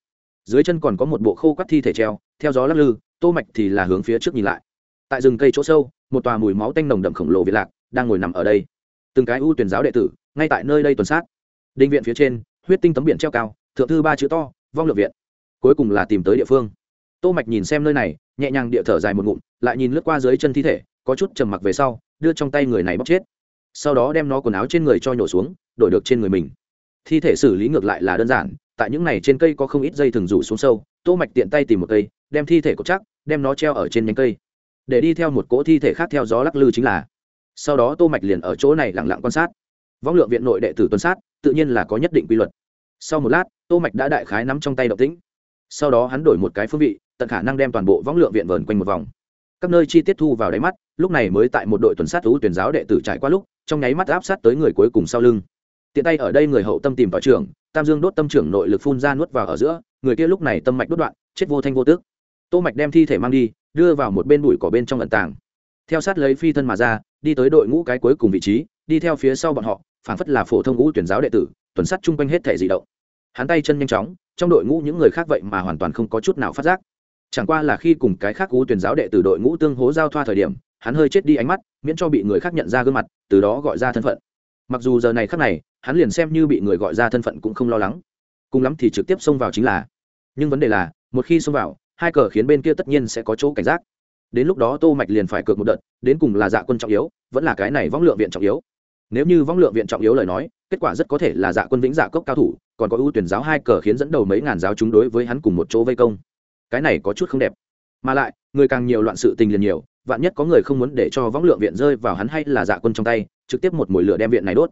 Dưới chân còn có một bộ khô quắt thi thể treo, theo gió lắc lư, tô mạch thì là hướng phía trước nhìn lại. Tại rừng cây chỗ sâu, một tòa mùi máu tanh nồng đậm khổng lồ việt lạc đang ngồi nằm ở đây. Từng cái ưu tuyển giáo đệ tử, ngay tại nơi đây tuần sát. Đinh viện phía trên, huyết tinh tấm biển treo cao, thượng thư ba chữ to, vong lượng viện. Cuối cùng là tìm tới địa phương. Tô mạch nhìn xem nơi này, nhẹ nhàng địa thở dài một ngụm, lại nhìn lướt qua dưới chân thi thể, có chút trầm mặc về sau, đưa trong tay người này bóc chết sau đó đem nó quần áo trên người cho nhổ xuống, đổi được trên người mình. Thi thể xử lý ngược lại là đơn giản, tại những này trên cây có không ít dây thừng rủ xuống sâu, tô mạch tiện tay tìm một cây, đem thi thể cột chắc, đem nó treo ở trên nhánh cây. Để đi theo một cỗ thi thể khác theo gió lắc lư chính là. Sau đó tô mạch liền ở chỗ này lặng lặng quan sát. Võng lượng viện nội đệ tử tuần sát, tự nhiên là có nhất định quy luật. Sau một lát, tô mạch đã đại khái nắm trong tay động tĩnh. Sau đó hắn đổi một cái phương vị, tận khả năng đem toàn bộ võng lượng viện vờn quanh một vòng các nơi chi tiết thu vào đáy mắt, lúc này mới tại một đội tuần sát thú tuyển giáo đệ tử trải qua lúc, trong nháy mắt áp sát tới người cuối cùng sau lưng. Tiện tay ở đây người hậu tâm tìm vào trưởng, tam dương đốt tâm trưởng nội lực phun ra nuốt vào ở giữa, người kia lúc này tâm mạch đốt đoạn, chết vô thanh vô tước. Tô mạch đem thi thể mang đi, đưa vào một bên bụi cỏ bên trong ẩn tàng. Theo sát lấy phi thân mà ra, đi tới đội ngũ cái cuối cùng vị trí, đi theo phía sau bọn họ phản phất là phổ thông ngũ tuyển giáo đệ tử, tuần sát chung quanh hết thể dị động. Hắn tay chân nhanh chóng, trong đội ngũ những người khác vậy mà hoàn toàn không có chút nào phát giác chẳng qua là khi cùng cái khác cú tuyển giáo đệ từ đội ngũ tương hố giao thoa thời điểm, hắn hơi chết đi ánh mắt, miễn cho bị người khác nhận ra gương mặt, từ đó gọi ra thân phận. Mặc dù giờ này khác này, hắn liền xem như bị người gọi ra thân phận cũng không lo lắng. Cùng lắm thì trực tiếp xông vào chính là. Nhưng vấn đề là, một khi xông vào, hai cờ khiến bên kia tất nhiên sẽ có chỗ cảnh giác. Đến lúc đó tô mạch liền phải cược một đợt, đến cùng là dạ quân trọng yếu, vẫn là cái này võng lượng viện trọng yếu. Nếu như võng lượng viện trọng yếu lời nói, kết quả rất có thể là dạ quân vĩnh dạ cốc cao thủ, còn có ưu tuyển giáo hai cờ khiến dẫn đầu mấy ngàn giáo chúng đối với hắn cùng một chỗ vây công cái này có chút không đẹp. Mà lại, người càng nhiều loạn sự tình liền nhiều, vạn nhất có người không muốn để cho võng lượng viện rơi vào hắn hay là dạ quân trong tay, trực tiếp một mồi lửa đem viện này đốt.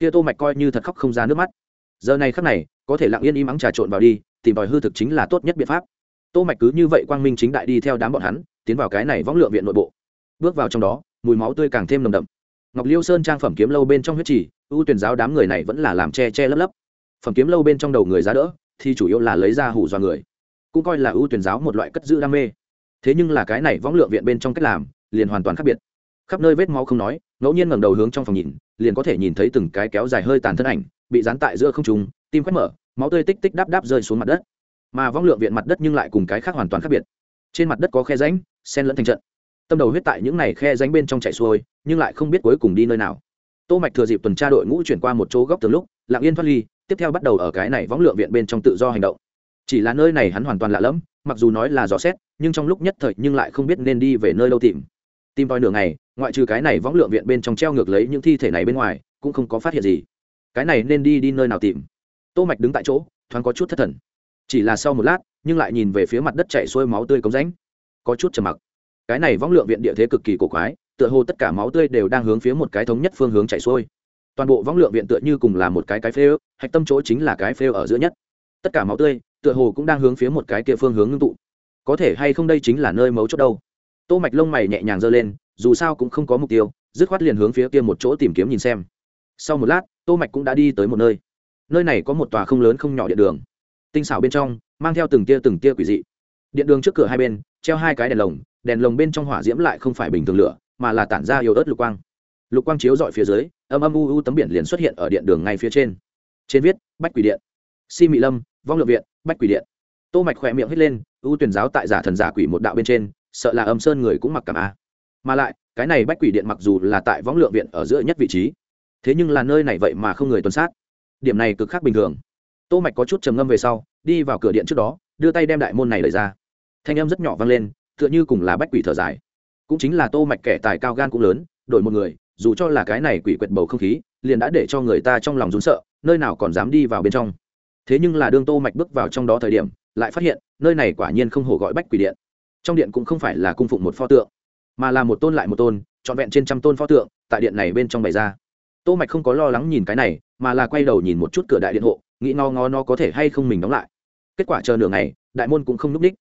Kia tô mạch coi như thật khóc không ra nước mắt. Giờ này khắc này, có thể lặng yên im ắng trà trộn vào đi, tìm tòi hư thực chính là tốt nhất biện pháp. Tô mạch cứ như vậy quang minh chính đại đi theo đám bọn hắn, tiến vào cái này võng lượng viện nội bộ. Bước vào trong đó, mùi máu tươi càng thêm nồng đậm. Ngọc liêu sơn trang phẩm kiếm lâu bên trong huyết trì, ưu tuyển giáo đám người này vẫn là làm che che lấp lấp. Phẩm kiếm lâu bên trong đầu người ra đỡ, thì chủ yếu là lấy ra hủ do người cũng coi là ưu tuyển giáo một loại cất giữ đam mê. Thế nhưng là cái này võng lượng viện bên trong cách làm, liền hoàn toàn khác biệt. Khắp nơi vết máu không nói, ngẫu nhiên ngẩng đầu hướng trong phòng nhìn, liền có thể nhìn thấy từng cái kéo dài hơi tàn thân ảnh, bị dán tại giữa không trùng tim quét mở, máu tươi tích tích đáp đáp rơi xuống mặt đất. Mà võng lượng viện mặt đất nhưng lại cùng cái khác hoàn toàn khác biệt. Trên mặt đất có khe ránh sen lẫn thành trận. Tâm đầu huyết tại những này khe ránh bên trong chạy xuôi, nhưng lại không biết cuối cùng đi nơi nào. Tô mạch thừa dịp tuần tra đội ngũ chuyển qua một chỗ góc từ lúc, lặng yên thoát ly, tiếp theo bắt đầu ở cái này võng lượng viện bên trong tự do hành động chỉ là nơi này hắn hoàn toàn lạ lẫm, mặc dù nói là dò xét, nhưng trong lúc nhất thời nhưng lại không biết nên đi về nơi đâu tìm. Tìm vòi nửa ngày, ngoại trừ cái này võng lượng viện bên trong treo ngược lấy những thi thể này bên ngoài, cũng không có phát hiện gì. Cái này nên đi đi nơi nào tìm? Tô mạch đứng tại chỗ, thoáng có chút thất thần. Chỉ là sau một lát, nhưng lại nhìn về phía mặt đất chảy xuôi máu tươi cống rãnh. Có chút trầm mặc. Cái này võng lượng viện địa thế cực kỳ cổ quái, tựa hồ tất cả máu tươi đều đang hướng phía một cái thống nhất phương hướng chảy xuôi. Toàn bộ võng lượng viện tựa như cùng là một cái cái phêu, hạch tâm chỗ chính là cái phêu ở giữa nhất. Tất cả máu tươi tựa hồ cũng đang hướng phía một cái kia phương hướng ngưng tụ. Có thể hay không đây chính là nơi mấu chốt đâu? Tô mạch lông mày nhẹ nhàng giơ lên, dù sao cũng không có mục tiêu, dứt khoát liền hướng phía kia một chỗ tìm kiếm nhìn xem. Sau một lát, tô mạch cũng đã đi tới một nơi. Nơi này có một tòa không lớn không nhỏ điện đường. Tinh xảo bên trong, mang theo từng tia từng tia quỷ dị. Điện đường trước cửa hai bên, treo hai cái đèn lồng đèn lồng bên trong hỏa diễm lại không phải bình thường lửa, mà là tản ra yếu ớt lục quang. Lục quang chiếu dọi phía dưới, âm âm u u tấm biển liền xuất hiện ở điện đường ngay phía trên. Trên viết, bách quỷ điện. Si mỹ lâm vong lượng viện, bách quỷ điện. Tô mạch khỏe miệng hết lên, ưu tuyển giáo tại giả thần giả quỷ một đạo bên trên, sợ là âm sơn người cũng mặc cảm a. Mà lại, cái này bách quỷ điện mặc dù là tại võng lượng viện ở giữa nhất vị trí, thế nhưng là nơi này vậy mà không người tuần sát. Điểm này cực khác bình thường. Tô mạch có chút trầm ngâm về sau, đi vào cửa điện trước đó, đưa tay đem đại môn này đẩy ra. Thanh âm rất nhỏ vang lên, tựa như cùng là bách quỷ thở dài. Cũng chính là tô mạch kẻ tài cao gan cũng lớn, đổi một người, dù cho là cái này quỷ quyệt bầu không khí, liền đã để cho người ta trong lòng run sợ, nơi nào còn dám đi vào bên trong thế nhưng là đương tô mạch bước vào trong đó thời điểm, lại phát hiện, nơi này quả nhiên không hổ gọi bách quỷ điện. Trong điện cũng không phải là cung phụng một pho tượng, mà là một tôn lại một tôn, trọn vẹn trên trăm tôn pho tượng, tại điện này bên trong bày ra. Tô mạch không có lo lắng nhìn cái này, mà là quay đầu nhìn một chút cửa đại điện hộ, nghĩ ngó ngó nó có thể hay không mình đóng lại. Kết quả chờ nửa ngày, đại môn cũng không núp đích.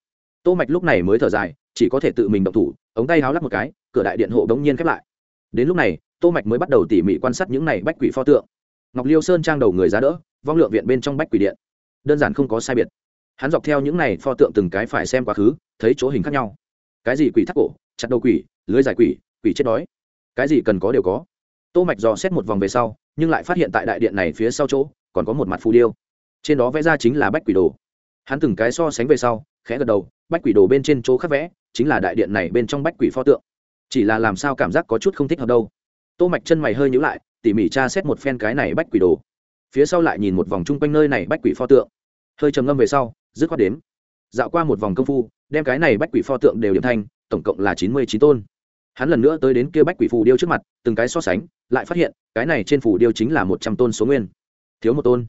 Tô mạch lúc này mới thở dài, chỉ có thể tự mình động thủ, ống tay háo lắc một cái, cửa đại điện hộ đống nhiên khép lại. Đến lúc này, tô mạch mới bắt đầu tỉ mỉ quan sát những này bách quỷ pho tượng. Ngọc liêu sơn trang đầu người ra đỡ vong lượng viện bên trong bách quỷ điện. Đơn giản không có sai biệt. Hắn dọc theo những này pho tượng từng cái phải xem quá khứ, thấy chỗ hình khác nhau. Cái gì quỷ thắt cổ, chặt đầu quỷ, lưới giải quỷ quỷ chết đói. Cái gì cần có đều có. Tô mạch dò xét một vòng về sau, nhưng lại phát hiện tại đại điện này phía sau chỗ, còn có một mặt phù điêu. Trên đó vẽ ra chính là bách quỷ đồ. Hắn từng cái so sánh về sau, khẽ gật đầu, bách quỷ đồ bên trên chỗ khắc vẽ, chính là đại điện này bên trong bách quỷ pho tượng. Chỉ là làm sao cảm giác có chút không thích hợp đâu. Tô mạch chân mày hơi nhíu lại, tỉ mỉ tra xét một phen cái này bách quỷ đồ phía sau lại nhìn một vòng chung quanh nơi này bách quỷ pho tượng. Hơi trầm ngâm về sau, dứt khoát đếm dạo qua một vòng công phu, đem cái này bách quỷ pho tượng đều điểm thanh tổng cộng là chín mươi chín tôn. Hắn lần nữa tới đến kia bách quỷ phù điêu trước mặt, từng cái so sánh, lại phát hiện, cái này trên phù điêu chính là một trăm tôn số nguyên. Thiếu một tôn.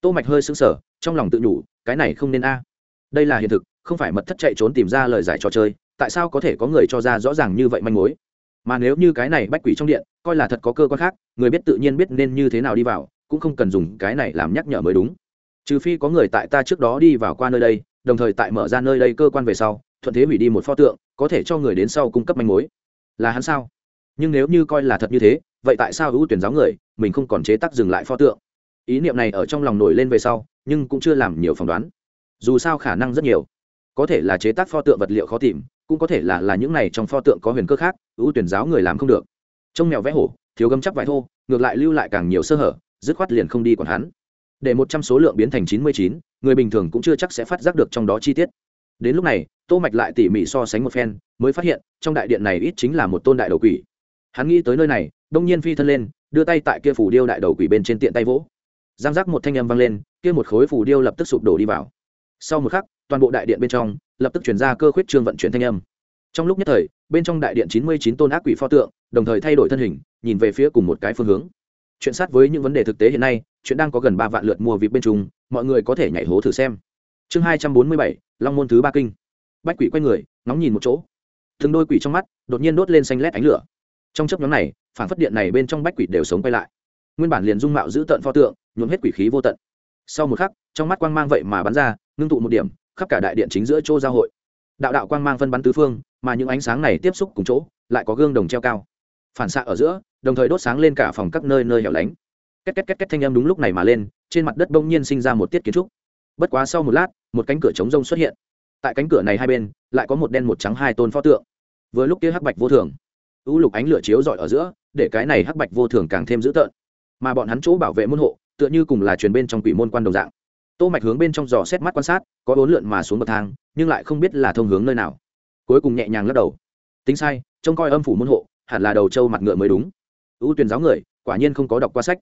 Tô mạch hơi sững sờ, trong lòng tự nhủ, cái này không nên a. Đây là hiện thực, không phải mật thất chạy trốn tìm ra lời giải trò chơi, tại sao có thể có người cho ra rõ ràng như vậy manh mối? Mà nếu như cái này bách quỷ trong điện, coi là thật có cơ quan khác, người biết tự nhiên biết nên như thế nào đi vào cũng không cần dùng cái này làm nhắc nhở mới đúng. Trừ phi có người tại ta trước đó đi vào qua nơi đây, đồng thời tại mở ra nơi đây cơ quan về sau, thuận thế hủy đi một pho tượng, có thể cho người đến sau cung cấp manh mối. Là hắn sao? Nhưng nếu như coi là thật như thế, vậy tại sao ưu tuyển giáo người, mình không còn chế tác dừng lại pho tượng? Ý niệm này ở trong lòng nổi lên về sau, nhưng cũng chưa làm nhiều phỏng đoán. Dù sao khả năng rất nhiều. Có thể là chế tác pho tượng vật liệu khó tìm, cũng có thể là là những này trong pho tượng có huyền cơ khác, ưu tuyển giáo người làm không được. Trông mèo vẽ hổ, thiếu gấm chắc vải thô, ngược lại lưu lại càng nhiều sơ hở dứt khoát liền không đi còn hắn. Để một trăm số lượng biến thành chín mươi chín, người bình thường cũng chưa chắc sẽ phát giác được trong đó chi tiết. Đến lúc này, tô mạch lại tỉ mỉ so sánh một phen, mới phát hiện, trong đại điện này ít chính là một tôn đại đầu quỷ. Hắn nghĩ tới nơi này, đông nhiên phi thân lên, đưa tay tại kia phủ điêu đại đầu quỷ bên trên tiện tay vỗ. Giang giác một thanh âm vang lên, kia một khối phủ điêu lập tức sụp đổ đi vào. Sau một khắc, toàn bộ đại điện bên trong, lập tức chuyển ra cơ khuyết trương vận chuyển thanh âm. Trong lúc nhất thời, bên trong đại điện chín mươi chín tôn ác quỷ pho tượng, đồng thời thay đổi thân hình, nhìn về phía cùng một cái phương hướng chuyện sát với những vấn đề thực tế hiện nay chuyện đang có gần ba vạn lượt mua vịt bên trùng, mọi người có thể nhảy hố thử xem. Chương hai trăm bốn mươi bảy long môn thứ ba kinh. Bách quỷ quay người ngóng nhìn một chỗ. Từng đôi quỷ trong mắt đột nhiên đốt lên xanh lét ánh lửa. Trong chấp nhóm này phản phất điện này bên trong bách quỷ đều sống quay lại. Nguyên bản liền dung mạo giữ tận pho tượng nhuộm hết quỷ khí vô tận. Sau một khắc trong mắt quang mang vậy mà bắn ra ngưng tụ một điểm khắp cả đại điện chính giữa chỗ giao hội. Đạo đạo quang mang phân bắn tứ phương mà những ánh sáng này tiếp xúc cùng chỗ lại có gương đồng treo cao phản xạ ở giữa, đồng thời đốt sáng lên cả phòng các nơi nơi hẻo lánh. Két két két két thanh âm đúng lúc này mà lên, trên mặt đất bỗng nhiên sinh ra một tiết kiến trúc. Bất quá sau một lát, một cánh cửa chống rông xuất hiện. Tại cánh cửa này hai bên, lại có một đen một trắng hai tôn pho tượng. Vừa lúc kia hắc bạch vô thường, u lục ánh lửa chiếu rọi ở giữa, để cái này hắc bạch vô thường càng thêm dữ tợn. Mà bọn hắn chỗ bảo vệ môn hộ, tựa như cùng là truyền bên trong quỷ môn quan đồng dạng. Tô mạch hướng bên trong giò xét mắt quan sát, có bốn lượn mà xuống bậc thang, nhưng lại không biết là thông hướng nơi nào. Cuối cùng nhẹ nhàng lắc đầu. Tính sai, trông coi âm phủ môn hộ hẳn là đầu trâu mặt ngựa mới đúng. Ưu tuyển giáo người, quả nhiên không có đọc qua sách.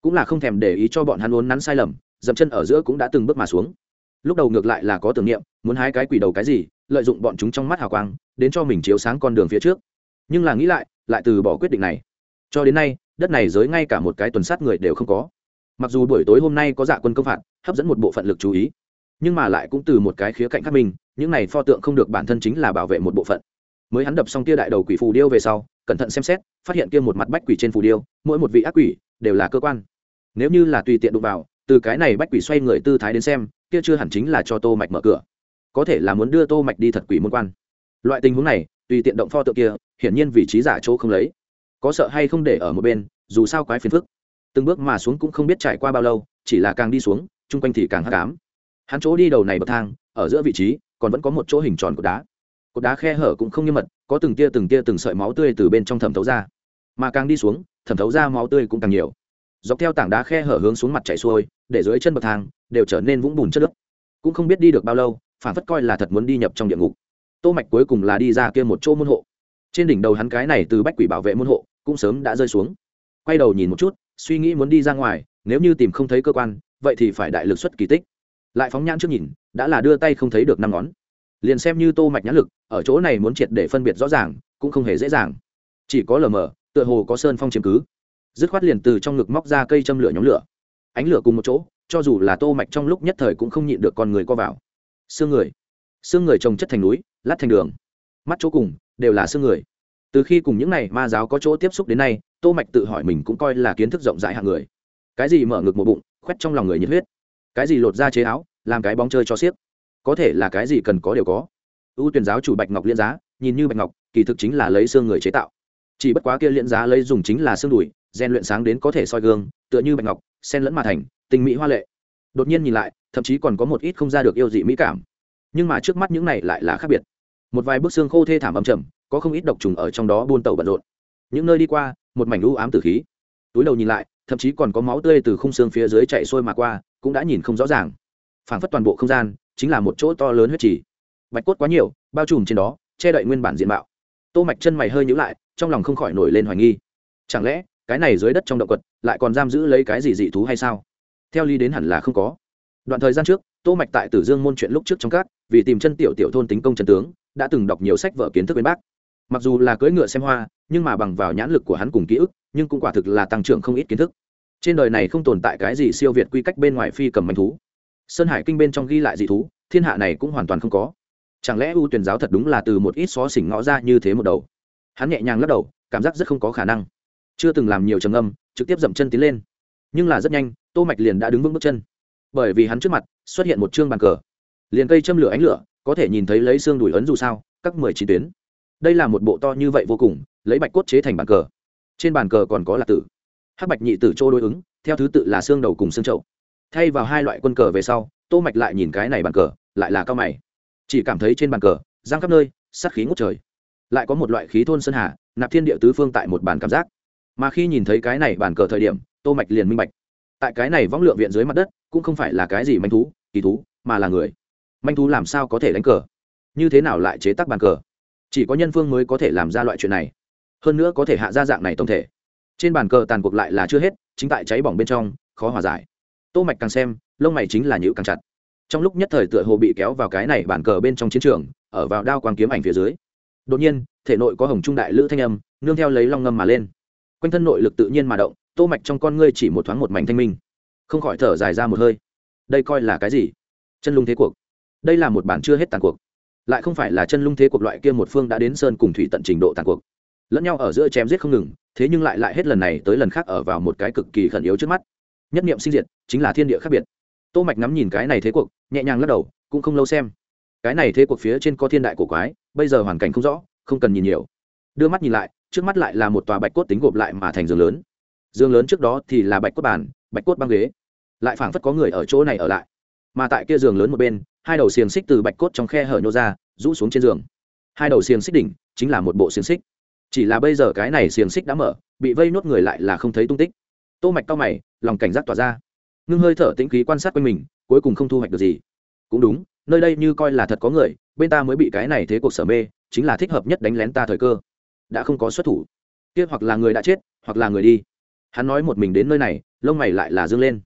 Cũng là không thèm để ý cho bọn hắn uốn nắn sai lầm, dậm chân ở giữa cũng đã từng bước mà xuống. Lúc đầu ngược lại là có tưởng niệm, muốn hái cái quỷ đầu cái gì, lợi dụng bọn chúng trong mắt hào quang, đến cho mình chiếu sáng con đường phía trước. Nhưng là nghĩ lại lại từ bỏ quyết định này. Cho đến nay, đất này giới ngay cả một cái tuần sát người đều không có. Mặc dù buổi tối hôm nay có dạ quân công phạt, hấp dẫn một bộ phận lực chú ý, nhưng mà lại cũng từ một cái khía cạnh khác mình, những này pho tượng không được bản thân chính là bảo vệ một bộ phận. Mới hắn đập xong tia đại đầu quỷ phù điêu về sau cẩn thận xem xét, phát hiện kia một mặt bách quỷ trên phù điêu, mỗi một vị ác quỷ đều là cơ quan. Nếu như là tùy tiện đụng vào, từ cái này bách quỷ xoay người tư thái đến xem, kia chưa hẳn chính là cho tô mạch mở cửa. Có thể là muốn đưa tô mạch đi thật quỷ môn quan. Loại tình huống này, tùy tiện động pho tượng kia, hiển nhiên vị trí giả chỗ không lấy. Có sợ hay không để ở một bên, dù sao quái phiền phức. Từng bước mà xuống cũng không biết trải qua bao lâu, chỉ là càng đi xuống, chung quanh thì càng hắc ám. Hắn chỗ đi đầu này bậc thang, ở giữa vị trí, còn vẫn có một chỗ hình tròn của đá. Cột đá khe hở cũng không nghiêm mật có từng tia từng tia từng sợi máu tươi từ bên trong thẩm thấu ra. Mà càng đi xuống, thẩm thấu ra máu tươi cũng càng nhiều. Dọc theo tảng đá khe hở hướng xuống mặt chảy xuôi, để dưới chân bậc thang đều trở nên vũng bùn chất nước cũng không biết đi được bao lâu, phản phất coi là thật muốn đi nhập trong địa ngục. Tô mạch cuối cùng là đi ra kia một chỗ môn hộ. Trên đỉnh đầu hắn cái này từ bách quỷ bảo vệ môn hộ cũng sớm đã rơi xuống. Quay đầu nhìn một chút, suy nghĩ muốn đi ra ngoài, nếu như tìm không thấy cơ quan, vậy thì phải đại lực xuất kỳ tích. Lại phóng nhãn trước nhìn, đã là đưa tay không thấy được năm ngón liền xem như tô mạch nhãn lực, ở chỗ này muốn triệt để phân biệt rõ ràng, cũng không hề dễ dàng. Chỉ có lờ mờ, tựa hồ có sơn phong chiếm cứ. Dứt khoát liền từ trong ngực móc ra cây châm lửa nhóm lửa. Ánh lửa cùng một chỗ, cho dù là tô mạch trong lúc nhất thời cũng không nhịn được con người co vào. Xương người. Xương người trồng chất thành núi, lát thành đường. Mắt chỗ cùng, đều là xương người. Từ khi cùng những này ma giáo có chỗ tiếp xúc đến nay, tô mạch tự hỏi mình cũng coi là kiến thức rộng rãi hạng người. Cái gì mở ngực một bụng, khoét trong lòng người nhiệt huyết. Cái gì lột ra chế áo, làm cái bóng chơi cho xiếc có thể là cái gì cần có đều có. Ưu tuyển giáo chủ bạch ngọc liên giá, nhìn như bạch ngọc, kỳ thực chính là lấy xương người chế tạo. Chỉ bất quá kia liên giá lấy dùng chính là xương đùi, rèn luyện sáng đến có thể soi gương, tựa như bạch ngọc sen lẫn mà thành, tình mỹ hoa lệ. Đột nhiên nhìn lại, thậm chí còn có một ít không ra được yêu dị mỹ cảm. Nhưng mà trước mắt những này lại là khác biệt. Một vài bức xương khô thê thảm âm trầm, có không ít độc trùng ở trong đó buôn tàu bận rộn. Những nơi đi qua, một mảnh u ám tử khí. Túi đầu nhìn lại, thậm chí còn có máu tươi từ khung xương phía dưới chạy xuôi mà qua, cũng đã nhìn không rõ ràng. Phảng phất toàn bộ không gian chính là một chỗ to lớn huyết trì. Bạch cốt quá nhiều, bao trùm trên đó, che đậy nguyên bản diện mạo. Tô mạch chân mày hơi nhíu lại, trong lòng không khỏi nổi lên hoài nghi. Chẳng lẽ, cái này dưới đất trong động quật, lại còn giam giữ lấy cái gì dị thú hay sao? Theo lý đến hẳn là không có. Đoạn thời gian trước, tô mạch tại tử dương môn chuyện lúc trước trong các, vì tìm chân tiểu tiểu thôn tính công chân tướng, đã từng đọc nhiều sách vở kiến thức bên bác mặc dù là cưỡi ngựa xem hoa, nhưng mà bằng vào nhãn lực của hắn cùng ký ức, nhưng cũng quả thực là tăng trưởng không ít kiến thức. Trên đời này không tồn tại cái gì siêu việt quy cách bên ngoài phi cầm manh thú sơn hải kinh bên trong ghi lại dị thú, thiên hạ này cũng hoàn toàn không có. Chẳng lẽ ưu tuyển giáo thật đúng là từ một ít xó xỉnh ngõ ra như thế một đầu? Hắn nhẹ nhàng lắc đầu, cảm giác rất không có khả năng. Chưa từng làm nhiều trầm âm trực tiếp dậm chân tiến lên. Nhưng là rất nhanh, tô mạch liền đã đứng vững bước chân. Bởi vì hắn trước mặt xuất hiện một chương bàn cờ. Liền cây châm lửa ánh lửa, có thể nhìn thấy lấy xương đùi ấn dù sao, các mười chín tuyến. Đây là một bộ to như vậy vô cùng, lấy bạch cốt chế thành bàn cờ. Trên bàn cờ còn có lạc tử. Hắc bạch nhị tử châu đối ứng, theo thứ tự là xương đầu cùng xương chậu thay vào hai loại quân cờ về sau, tô mạch lại nhìn cái này bàn cờ, lại là cao mày. Chỉ cảm thấy trên bàn cờ, giang khắp nơi, sát khí ngút trời. Lại có một loại khí thôn sơn hà, nạp thiên địa tứ phương tại một bàn cảm giác. Mà khi nhìn thấy cái này bàn cờ thời điểm, tô mạch liền minh bạch. Tại cái này võng lượng viện dưới mặt đất, cũng không phải là cái gì manh thú, kỳ thú, mà là người. Manh thú làm sao có thể đánh cờ? Như thế nào lại chế tác bàn cờ? Chỉ có nhân phương mới có thể làm ra loại chuyện này. Hơn nữa có thể hạ ra dạng này tổng thể. Trên bàn cờ tàn cuộc lại là chưa hết, chính tại cháy bỏng bên trong, khó hòa giải tô mạch càng xem, lông mày chính là nhữ càng chặt. Trong lúc nhất thời tựa hồ bị kéo vào cái này bản cờ bên trong chiến trường, ở vào đao quang kiếm ảnh phía dưới. Đột nhiên, thể nội có hồng trung đại lữ thanh âm, nương theo lấy long ngâm mà lên. Quanh thân nội lực tự nhiên mà động, tô mạch trong con ngươi chỉ một thoáng một mảnh thanh minh. Không khỏi thở dài ra một hơi. Đây coi là cái gì? Chân lung thế cuộc. Đây là một bản chưa hết tàn cuộc. Lại không phải là chân lung thế cuộc loại kia một phương đã đến sơn cùng thủy tận trình độ tàn cuộc. Lẫn nhau ở giữa chém giết không ngừng, thế nhưng lại lại hết lần này tới lần khác ở vào một cái cực kỳ khẩn yếu trước mắt nhất niệm sinh diệt chính là thiên địa khác biệt. Tô mạch ngắm nhìn cái này thế cuộc, nhẹ nhàng lắc đầu, cũng không lâu xem. Cái này thế cuộc phía trên có thiên đại cổ quái, bây giờ hoàn cảnh không rõ, không cần nhìn nhiều. Đưa mắt nhìn lại, trước mắt lại là một tòa bạch cốt tính gộp lại mà thành giường lớn. Giường lớn trước đó thì là bạch cốt bàn, bạch cốt băng ghế. Lại phảng phất có người ở chỗ này ở lại. Mà tại kia giường lớn một bên, hai đầu xiềng xích từ bạch cốt trong khe hở nhô ra, rũ xuống trên giường. Hai đầu xiềng xích đỉnh, chính là một bộ xiềng xích. Chỉ là bây giờ cái này xiềng xích đã mở, bị vây nốt người lại là không thấy tung tích tô mạch cao mày, lòng cảnh giác tỏa ra. Ngưng hơi thở tĩnh khí quan sát quanh mình, cuối cùng không thu hoạch được gì. Cũng đúng, nơi đây như coi là thật có người, bên ta mới bị cái này thế cuộc sở mê, chính là thích hợp nhất đánh lén ta thời cơ. Đã không có xuất thủ. Kia hoặc là người đã chết, hoặc là người đi. Hắn nói một mình đến nơi này, lông mày lại là dương lên.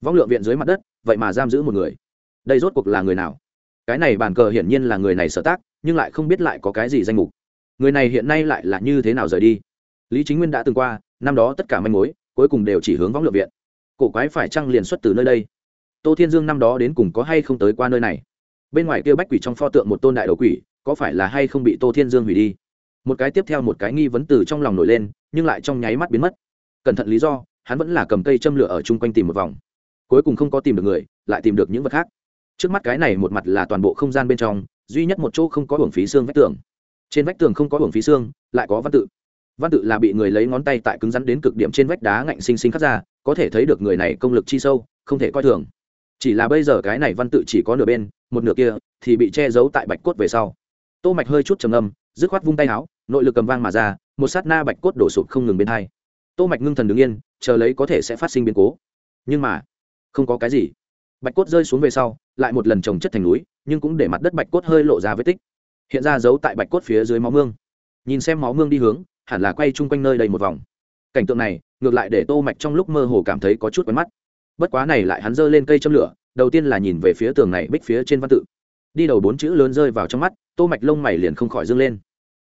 Vong lượng viện dưới mặt đất, vậy mà giam giữ một người. Đây rốt cuộc là người nào? Cái này bàn cờ hiển nhiên là người này sở tác, nhưng lại không biết lại có cái gì danh mục. Người này hiện nay lại là như thế nào rời đi? Lý chính nguyên đã từng qua, năm đó tất cả manh mối cuối cùng đều chỉ hướng võng lượng viện. Cổ quái phải trăng liền xuất từ nơi đây? Tô thiên dương năm đó đến cùng có hay không tới qua nơi này? Bên ngoài kia bách quỷ trong pho tượng một tôn đại đầu quỷ, có phải là hay không bị tô thiên dương hủy đi? Một cái tiếp theo một cái nghi vấn từ trong lòng nổi lên, nhưng lại trong nháy mắt biến mất. Cẩn thận lý do, hắn vẫn là cầm cây châm lửa ở chung quanh tìm một vòng. Cuối cùng không có tìm được người, lại tìm được những vật khác. Trước mắt cái này một mặt là toàn bộ không gian bên trong, duy nhất một chỗ không có hưởng phí xương vách tường. Trên vách tường không có hưởng phí xương, lại có văn tự văn tự là bị người lấy ngón tay tại cứng rắn đến cực điểm trên vách đá ngạnh xinh xinh khắc ra, có thể thấy được người này công lực chi sâu, không thể coi thường. Chỉ là bây giờ cái này văn tự chỉ có nửa bên, một nửa kia thì bị che giấu tại bạch cốt về sau. Tô mạch hơi chút trầm âm dứt khoát vung tay áo, nội lực cầm vang mà ra, một sát na bạch cốt đổ sụp không ngừng bên hai. Tô mạch ngưng thần đứng yên, chờ lấy có thể sẽ phát sinh biến cố. Nhưng mà, không có cái gì. Bạch cốt rơi xuống về sau, lại một lần trồng chất thành núi, nhưng cũng để mặt đất bạch cốt hơi lộ ra vết tích. Hiện ra giấu tại bạch cốt phía dưới máu mương. Nhìn xem máu mương đi hướng hẳn là quay chung quanh nơi đây một vòng. Cảnh tượng này, ngược lại để tô mạch trong lúc mơ hồ cảm thấy có chút quen mắt. Bất quá này lại hắn giơ lên cây châm lửa, đầu tiên là nhìn về phía tường này bích phía trên văn tự. Đi đầu bốn chữ lớn rơi vào trong mắt, tô mạch lông mày liền không khỏi dương lên.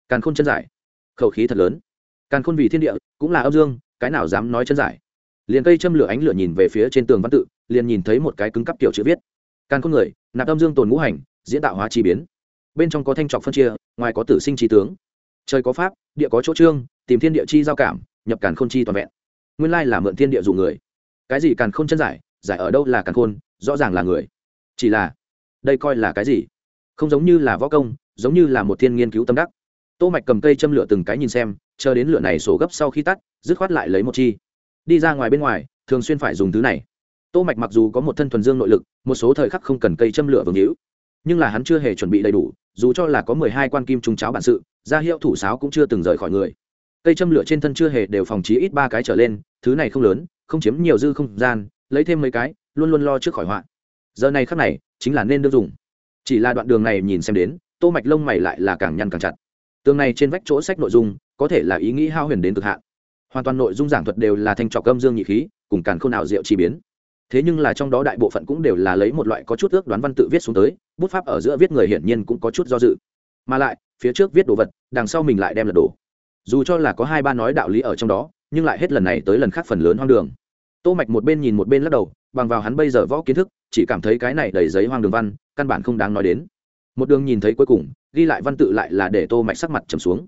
Càn khôn chân giải. Khẩu khí thật lớn. Càn khôn vì thiên địa, cũng là âm dương, cái nào dám nói chân giải? Liền cây châm lửa ánh lửa nhìn về phía trên tường văn tự, liền nhìn thấy một cái cứng cắp kiểu chữ viết. Càn khôn người, nạp âm dương tồn ngũ hành, diễn tạo hóa chi biến. Bên trong có thanh trọc phân chia, ngoài có tử sinh trí tướng trời có pháp, địa có chỗ trương, tìm thiên địa chi giao cảm, nhập càn khôn chi toàn vẹn. Nguyên lai là mượn thiên địa dụ người. Cái gì càn khôn chân giải giải ở đâu là càn khôn, rõ ràng là người. Chỉ là, đây coi là cái gì? Không giống như là võ công, giống như là một thiên nghiên cứu tâm đắc. Tô mạch cầm cây châm lửa từng cái nhìn xem, chờ đến lửa này sổ gấp sau khi tắt, dứt khoát lại lấy một chi. Đi ra ngoài bên ngoài, thường xuyên phải dùng thứ này. Tô mạch mặc dù có một thân thuần dương nội lực, một số thời khắc không cần cây châm lửa vương hữu, nhưng là hắn chưa hề chuẩn bị đầy đủ, dù cho là có mười hai quan kim trung cháo bản sự ra hiệu thủ sáo cũng chưa từng rời khỏi người. Cây châm lửa trên thân chưa hề đều phòng trí ít ba cái trở lên, thứ này không lớn, không chiếm nhiều dư không gian, lấy thêm mấy cái, luôn luôn lo trước khỏi họa. Giờ này khắc này, chính là nên đương dùng. Chỉ là đoạn đường này nhìn xem đến, tô mạch lông mày lại là càng nhăn càng chặt. Tường này trên vách chỗ sách nội dung, có thể là ý nghĩ hao huyền đến cực hạn. Hoàn toàn nội dung giảng thuật đều là thanh trọc âm dương nhị khí, cùng càn khôn nào diệu chi biến. Thế nhưng là trong đó đại bộ phận cũng đều là lấy một loại có chút ước đoán văn tự viết xuống tới, bút pháp ở giữa viết người hiển nhiên cũng có chút do dự. Mà lại phía trước viết đồ vật, đằng sau mình lại đem lật đổ. Dù cho là có hai ba nói đạo lý ở trong đó, nhưng lại hết lần này tới lần khác phần lớn hoang đường. Tô mạch một bên nhìn một bên lắc đầu, bằng vào hắn bây giờ võ kiến thức, chỉ cảm thấy cái này đầy giấy hoang đường văn, căn bản không đáng nói đến. Một đường nhìn thấy cuối cùng, ghi lại văn tự lại là để tô mạch sắc mặt trầm xuống.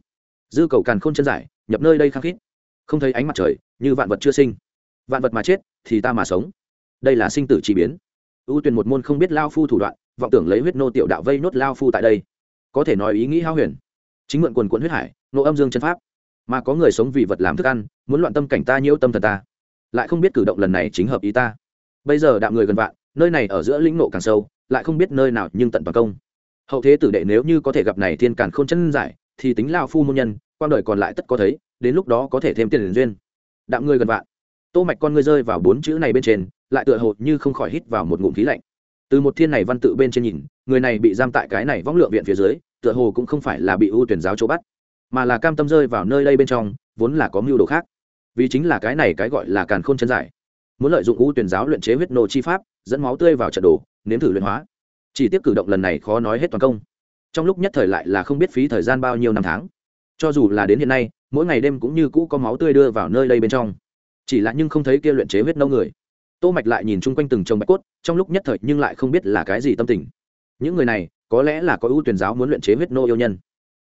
Dư cầu càn khôn chân giải, nhập nơi đây khăng khít. Không thấy ánh mặt trời, như vạn vật chưa sinh. Vạn vật mà chết, thì ta mà sống. Đây là sinh tử chi biến. Ưu tuyển một môn không biết lao phu thủ đoạn, vọng tưởng lấy huyết nô tiểu đạo vây nốt lao phu tại đây có thể nói ý nghĩ hao huyền. Chính mượn quần quận huyết hải, nộ âm dương chân pháp. Mà có người sống vì vật làm thức ăn, muốn loạn tâm cảnh ta nhiễu tâm thần ta. Lại không biết cử động lần này chính hợp ý ta. Bây giờ đạo người gần vạn, nơi này ở giữa lĩnh nộ càng sâu, lại không biết nơi nào nhưng tận toàn công. Hậu thế tử đệ nếu như có thể gặp này thiên càn k h ô n chân giải, thì tính lao phu môn nhân, quang đời còn lại tất có thấy, đến lúc đó có thể thêm tiền duyên. Đạo người gần vạn. Tô mạch con ngươi rơi vào bốn chữ này bên trên, lại tựa hồ như không khỏi hít vào một ngụm khí lạnh. Từ một thiên này văn tự bên trên nhìn, người này bị giam tại cái này võng lượng viện phía dưới tựa hồ cũng không phải là bị ưu tuyển giáo chỗ bắt, mà là cam tâm rơi vào nơi đây bên trong, vốn là có mưu đồ khác. Vì chính là cái này cái gọi là càn khôn chân giải. Muốn lợi dụng ưu tuyển giáo luyện chế huyết nô chi pháp, dẫn máu tươi vào trận đồ, nếm thử luyện hóa. Chỉ tiếp cử động lần này khó nói hết toàn công. Trong lúc nhất thời lại là không biết phí thời gian bao nhiêu năm tháng. Cho dù là đến hiện nay, mỗi ngày đêm cũng như cũ có máu tươi đưa vào nơi đây bên trong. Chỉ là nhưng không thấy kia luyện chế huyết nâu người. Tô mạch lại nhìn chung quanh từng trồng bạch cốt, trong lúc nhất thời nhưng lại không biết là cái gì tâm tình. Những người này có lẽ là có ưu tuyển giáo muốn luyện chế huyết nô yêu nhân.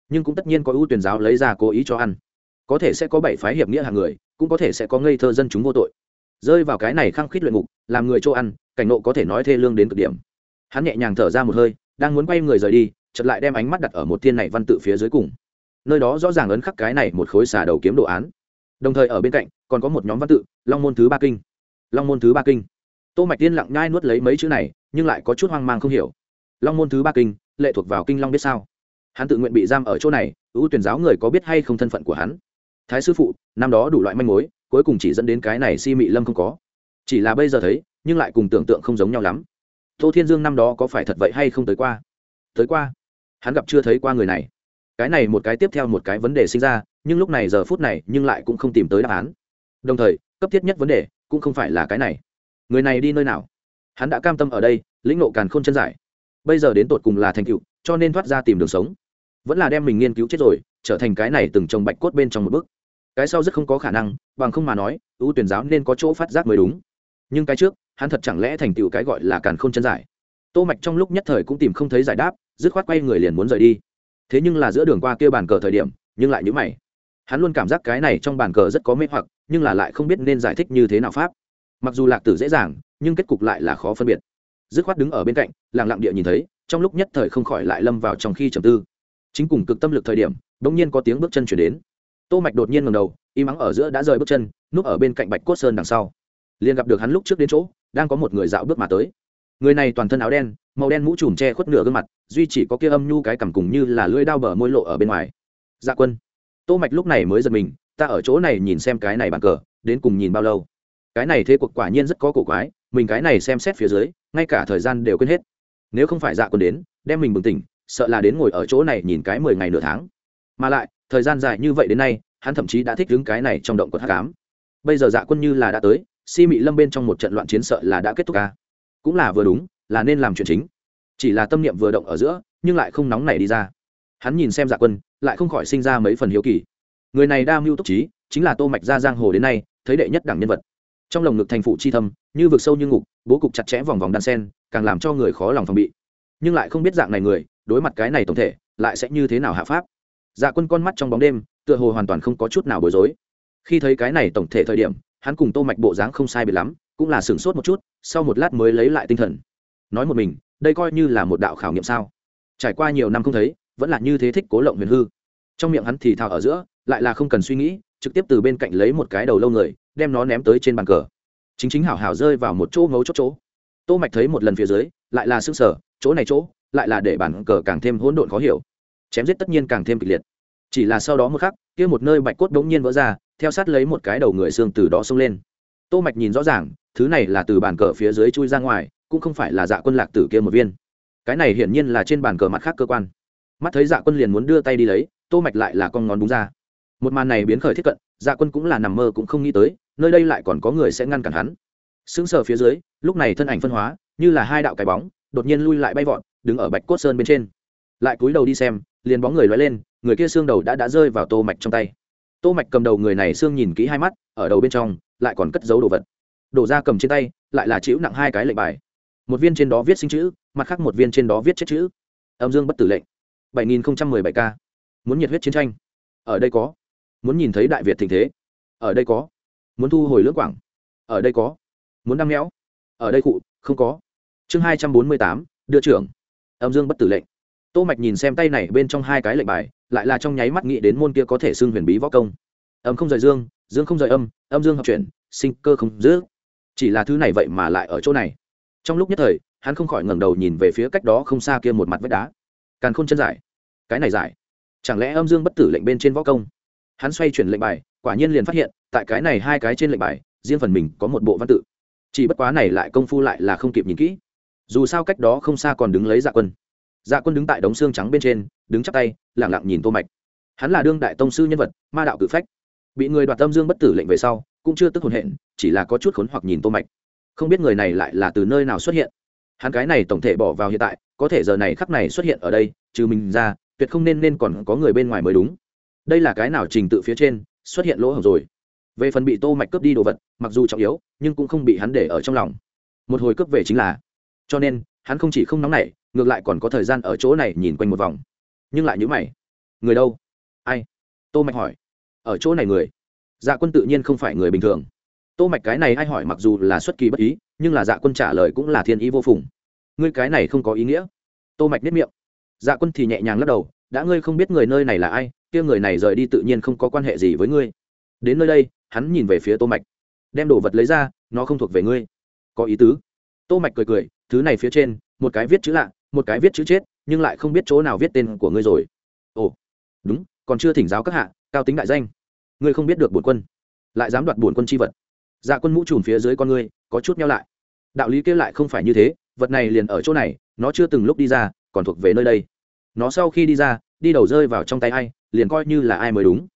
Nhưng cũng tất nhiên có ưu tuyển giáo lấy ra cố ý cho ăn. Có thể sẽ có bảy phái hiệp nghĩa hàng người, cũng có thể sẽ có ngây thơ dân chúng vô tội. Rơi vào cái này khăng khít luyện ngục, làm người chỗ ăn, cảnh nộ có thể nói thê lương đến cực điểm. Hắn nhẹ nhàng thở ra một hơi, đang muốn quay người rời đi, chợt lại đem ánh mắt đặt ở một thiên này văn tự phía dưới cùng. Nơi đó rõ ràng ấn khắc cái này một khối xà đầu kiếm đồ án. Đồng thời ở bên cạnh, còn có một nhóm văn tự, long môn thứ ba kinh. Long môn thứ ba kinh. Tô mạch tiên lặng nhai nuốt lấy mấy chữ này, nhưng lại có chút hoang mang không hiểu long môn thứ ba kinh, lệ thuộc vào kinh long biết sao? Hắn tự nguyện bị giam ở chỗ này, ưu tuyển giáo người có biết hay không thân phận của hắn. Thái sư phụ, năm đó đủ loại manh mối, cuối cùng chỉ dẫn đến cái này si mị lâm không có. Chỉ là bây giờ thấy, nhưng lại cùng tưởng tượng không giống nhau lắm. Tô thiên dương năm đó có phải thật vậy hay không tới qua? Tới qua. Hắn gặp chưa thấy qua người này. Cái này một cái tiếp theo một cái vấn đề sinh ra, nhưng lúc này giờ phút này, nhưng lại cũng không tìm tới đáp án. Đồng thời, cấp thiết nhất vấn đề cũng không phải là cái này. Người này đi nơi nào? Hắn đã cam tâm ở đây, lĩnh nộ càn k h ô n chân giải bây giờ đến tột cùng là thành cựu cho nên thoát ra tìm đường sống. Vẫn là đem mình nghiên cứu chết rồi, trở thành cái này từng trồng bạch cốt bên trong một bước. Cái sau rất không có khả năng, bằng không mà nói, ưu tuyển giáo nên có chỗ phát giác mới đúng. Nhưng cái trước, hắn thật chẳng lẽ thành tựu cái gọi là càn k h ô n chân giải? Tô mạch trong lúc nhất thời cũng tìm không thấy giải đáp, dứt khoát quay người liền muốn rời đi. Thế nhưng là giữa đường qua kia bàn cờ thời điểm, nhưng lại nhữ mày. Hắn luôn cảm giác cái này trong bàn cờ rất có mê hoặc, nhưng là lại không biết nên giải thích như thế nào pháp. Mặc dù lạc tử dễ dàng, nhưng kết cục lại là khó phân biệt dứt khoát đứng ở bên cạnh làng lặng địa nhìn thấy, trong lúc nhất thời không khỏi lại lâm vào trong khi trầm tư. Chính cùng cực tâm lực thời điểm đ ỗ n g nhiên có tiếng bước chân chuyển đến. Tô mạch đột nhiên ngầm đầu im ắng ở giữa đã rời bước chân, núp ở bên cạnh bạch cốt sơn đằng sau. Liền gặp được hắn lúc trước đến chỗ, đang có một người dạo bước mà tới. Người này toàn thân áo đen, màu đen mũ trùm che khuất nửa gương mặt, duy chỉ có kia âm nhu cái cằm cùng như là lưỡi đao bờ môi lộ ở bên ngoài. Dạ quân. Tô mạch lúc này mới giật mình, ta ở chỗ này nhìn xem cái này bàn cờ, đến cùng nhìn bao lâu. Cái này thế cuộc quả nhiên rất có cổ quái mình cái này xem xét phía dưới, ngay cả thời gian đều quên hết. Nếu không phải dạ quân đến, đem mình bừng tỉnh, sợ là đến ngồi ở chỗ này nhìn cái mười ngày nửa tháng. Mà lại, thời gian dài như vậy đến nay, hắn thậm chí đã thích đứng cái này trong động quật hát cám bây giờ dạ quân như là đã tới, si mị lâm bên trong một trận loạn chiến sợ là đã kết thúc ca. Cũng là vừa đúng, là nên làm chuyện chính. Chỉ là tâm niệm vừa động ở giữa, nhưng lại không nóng này đi ra. Hắn nhìn xem dạ quân, lại không khỏi sinh ra mấy phần hiếu kỳ. Người này đa mưu túc trí, chính là tô mạch ra giang hồ đến nay, thấy đệ nhất đẳng nhân vật trong lồng ngực thành phụ chi thâm, như vực sâu như ngục, bố cục chặt chẽ vòng vòng đan sen, càng làm cho người khó lòng phòng bị. Nhưng lại không biết dạng này người, đối mặt cái này tổng thể, lại sẽ như thế nào hạ pháp. Dạ quân con mắt trong bóng đêm, tựa hồ hoàn toàn không có chút nào bối rối. Khi thấy cái này tổng thể thời điểm, hắn cùng tô mạch bộ dáng không sai biệt lắm, cũng là sửng sốt một chút, sau một lát mới lấy lại tinh thần. Nói một mình, đây coi như là một đạo khảo nghiệm sao? Trải qua nhiều năm không thấy, vẫn là như thế thích cố lộng huyền hư. Trong miệng hắn thì thào ở giữa, lại là không cần suy nghĩ, trực tiếp từ bên cạnh lấy một cái đầu lâu người đem nó ném tới trên bàn cờ. Chính chính hảo hảo rơi vào một chỗ ngấu chốt chỗ. Tô mạch thấy một lần phía dưới, lại là sức sở chỗ này chỗ, lại là để bàn cờ càng thêm hỗn độn khó hiểu. Chém giết tất nhiên càng thêm kịch liệt. Chỉ là sau đó một khắc, kia một nơi bạch cốt đống nhiên vỡ ra, theo sát lấy một cái đầu người xương từ đó xông lên. Tô mạch nhìn rõ ràng, thứ này là từ bàn cờ phía dưới chui ra ngoài, cũng không phải là dạ quân lạc tử kia một viên. Cái này hiển nhiên là trên bàn cờ mặt khác cơ quan. Mắt thấy dạ quân liền muốn đưa tay đi lấy, tô mạch lại là con ngón búng ra. Một màn này biến khởi thiết cận dạ quân cũng là nằm mơ cũng không nghĩ tới nơi đây lại còn có người sẽ ngăn cản hắn. Sững sờ phía dưới, lúc này thân ảnh phân hóa, như là hai đạo cái bóng, đột nhiên lui lại bay vọt, đứng ở bạch cốt sơn bên trên. Lại cúi đầu đi xem, liền bóng người lóe lên, người kia xương đầu đã đã rơi vào tô mạch trong tay. Tô mạch cầm đầu người này xương nhìn kỹ hai mắt, ở đầu bên trong, lại còn cất giấu đồ vật. Đổ ra cầm trên tay, lại là chịu nặng hai cái lệnh bài. Một viên trên đó viết sinh chữ, mặt khác một viên trên đó viết chết chữ. Âm dương bất tử lệnh 7017 k muốn nhiệt huyết chiến tranh. Ở đây có. Muốn nhìn thấy đại việt thịnh thế. Ở đây có muốn thu hồi lưỡng quảng. Ở đây có. Muốn đăng méo. Ở đây cụ, không có. Chương hai trăm bốn mươi tám, đưa trưởng. Âm dương bất tử lệnh. Tô mạch nhìn xem tay này bên trong hai cái lệnh bài, lại là trong nháy mắt nghĩ đến môn kia có thể xưng huyền bí võ công. Âm không rời dương dương không rời âm âm dương hợp chuyển, sinh cơ không giữ chỉ là thứ này vậy mà lại ở chỗ này. Trong lúc nhất thời, hắn không khỏi ngẩng đầu nhìn về phía cách đó không xa kia một mặt vách đá. Càn khôn chân giải. Cái này giải. Chẳng lẽ âm dương bất tử lệnh bên trên võ công? Hắn xoay chuyển lệnh bài, quả nhiên liền phát hiện, tại cái này hai cái trên lệnh bài, riêng phần mình có một bộ văn tự. Chỉ bất quá này lại công phu lại là không kịp nhìn kỹ. Dù sao cách đó không xa còn đứng lấy dạ quân. Dạ quân đứng tại đống xương trắng bên trên, đứng chắp tay lẳng lặng nhìn tô mạch. Hắn là đương đại tông sư nhân vật, ma đạo cự phách. Bị người đoạt tâm dương bất tử lệnh về sau, cũng chưa tức hồn hện, chỉ là có chút khốn hoặc nhìn tô mạch. Không biết người này lại là từ nơi nào xuất hiện. Hắn cái này tổng thể bỏ vào hiện tại, có thể giờ này khắc này xuất hiện ở đây, trừ mình ra, tuyệt không nên nên còn có người bên ngoài mới đúng đây là cái nào trình tự phía trên, xuất hiện lỗ hổng rồi. Về phần bị tô mạch cướp đi đồ vật, mặc dù trọng yếu, nhưng cũng không bị hắn để ở trong lòng. Một hồi cướp về chính là. Cho nên, hắn không chỉ không nóng nảy, ngược lại còn có thời gian ở chỗ này nhìn quanh một vòng. Nhưng lại nhữ mày. Người đâu? Ai? Tô mạch hỏi. Ở chỗ này người. Dạ quân tự nhiên không phải người bình thường. Tô mạch cái này ai hỏi mặc dù là xuất kỳ bất ý, nhưng là dạ quân trả lời cũng là thiên ý vô phùng. Ngươi cái này không có ý nghĩa. Tô mạch nếp miệng. Dạ quân thì nhẹ nhàng lắc đầu. Đã ngươi không biết người nơi này là ai kia người này rời đi tự nhiên không có quan hệ gì với ngươi. Đến nơi đây, hắn nhìn về phía tô mạch, đem đồ vật lấy ra, nó không thuộc về ngươi. Có ý tứ. Tô mạch cười cười, thứ này phía trên, một cái viết chữ lạ, một cái viết chữ chết, nhưng lại không biết chỗ nào viết tên của ngươi rồi. Ồ, đúng, còn chưa thỉnh giáo các hạ, cao tính đại danh. Ngươi không biết được bổn quân, lại dám đoạt bổn quân chi vật. Dạ quân mũ trùm phía dưới con ngươi, có chút nhau lại. Đạo lý kia lại không phải như thế, vật này liền ở chỗ này, nó chưa từng lúc đi ra, còn thuộc về nơi đây. Nó sau khi đi ra đi đầu rơi vào trong tay ai, liền coi như là ai mới đúng.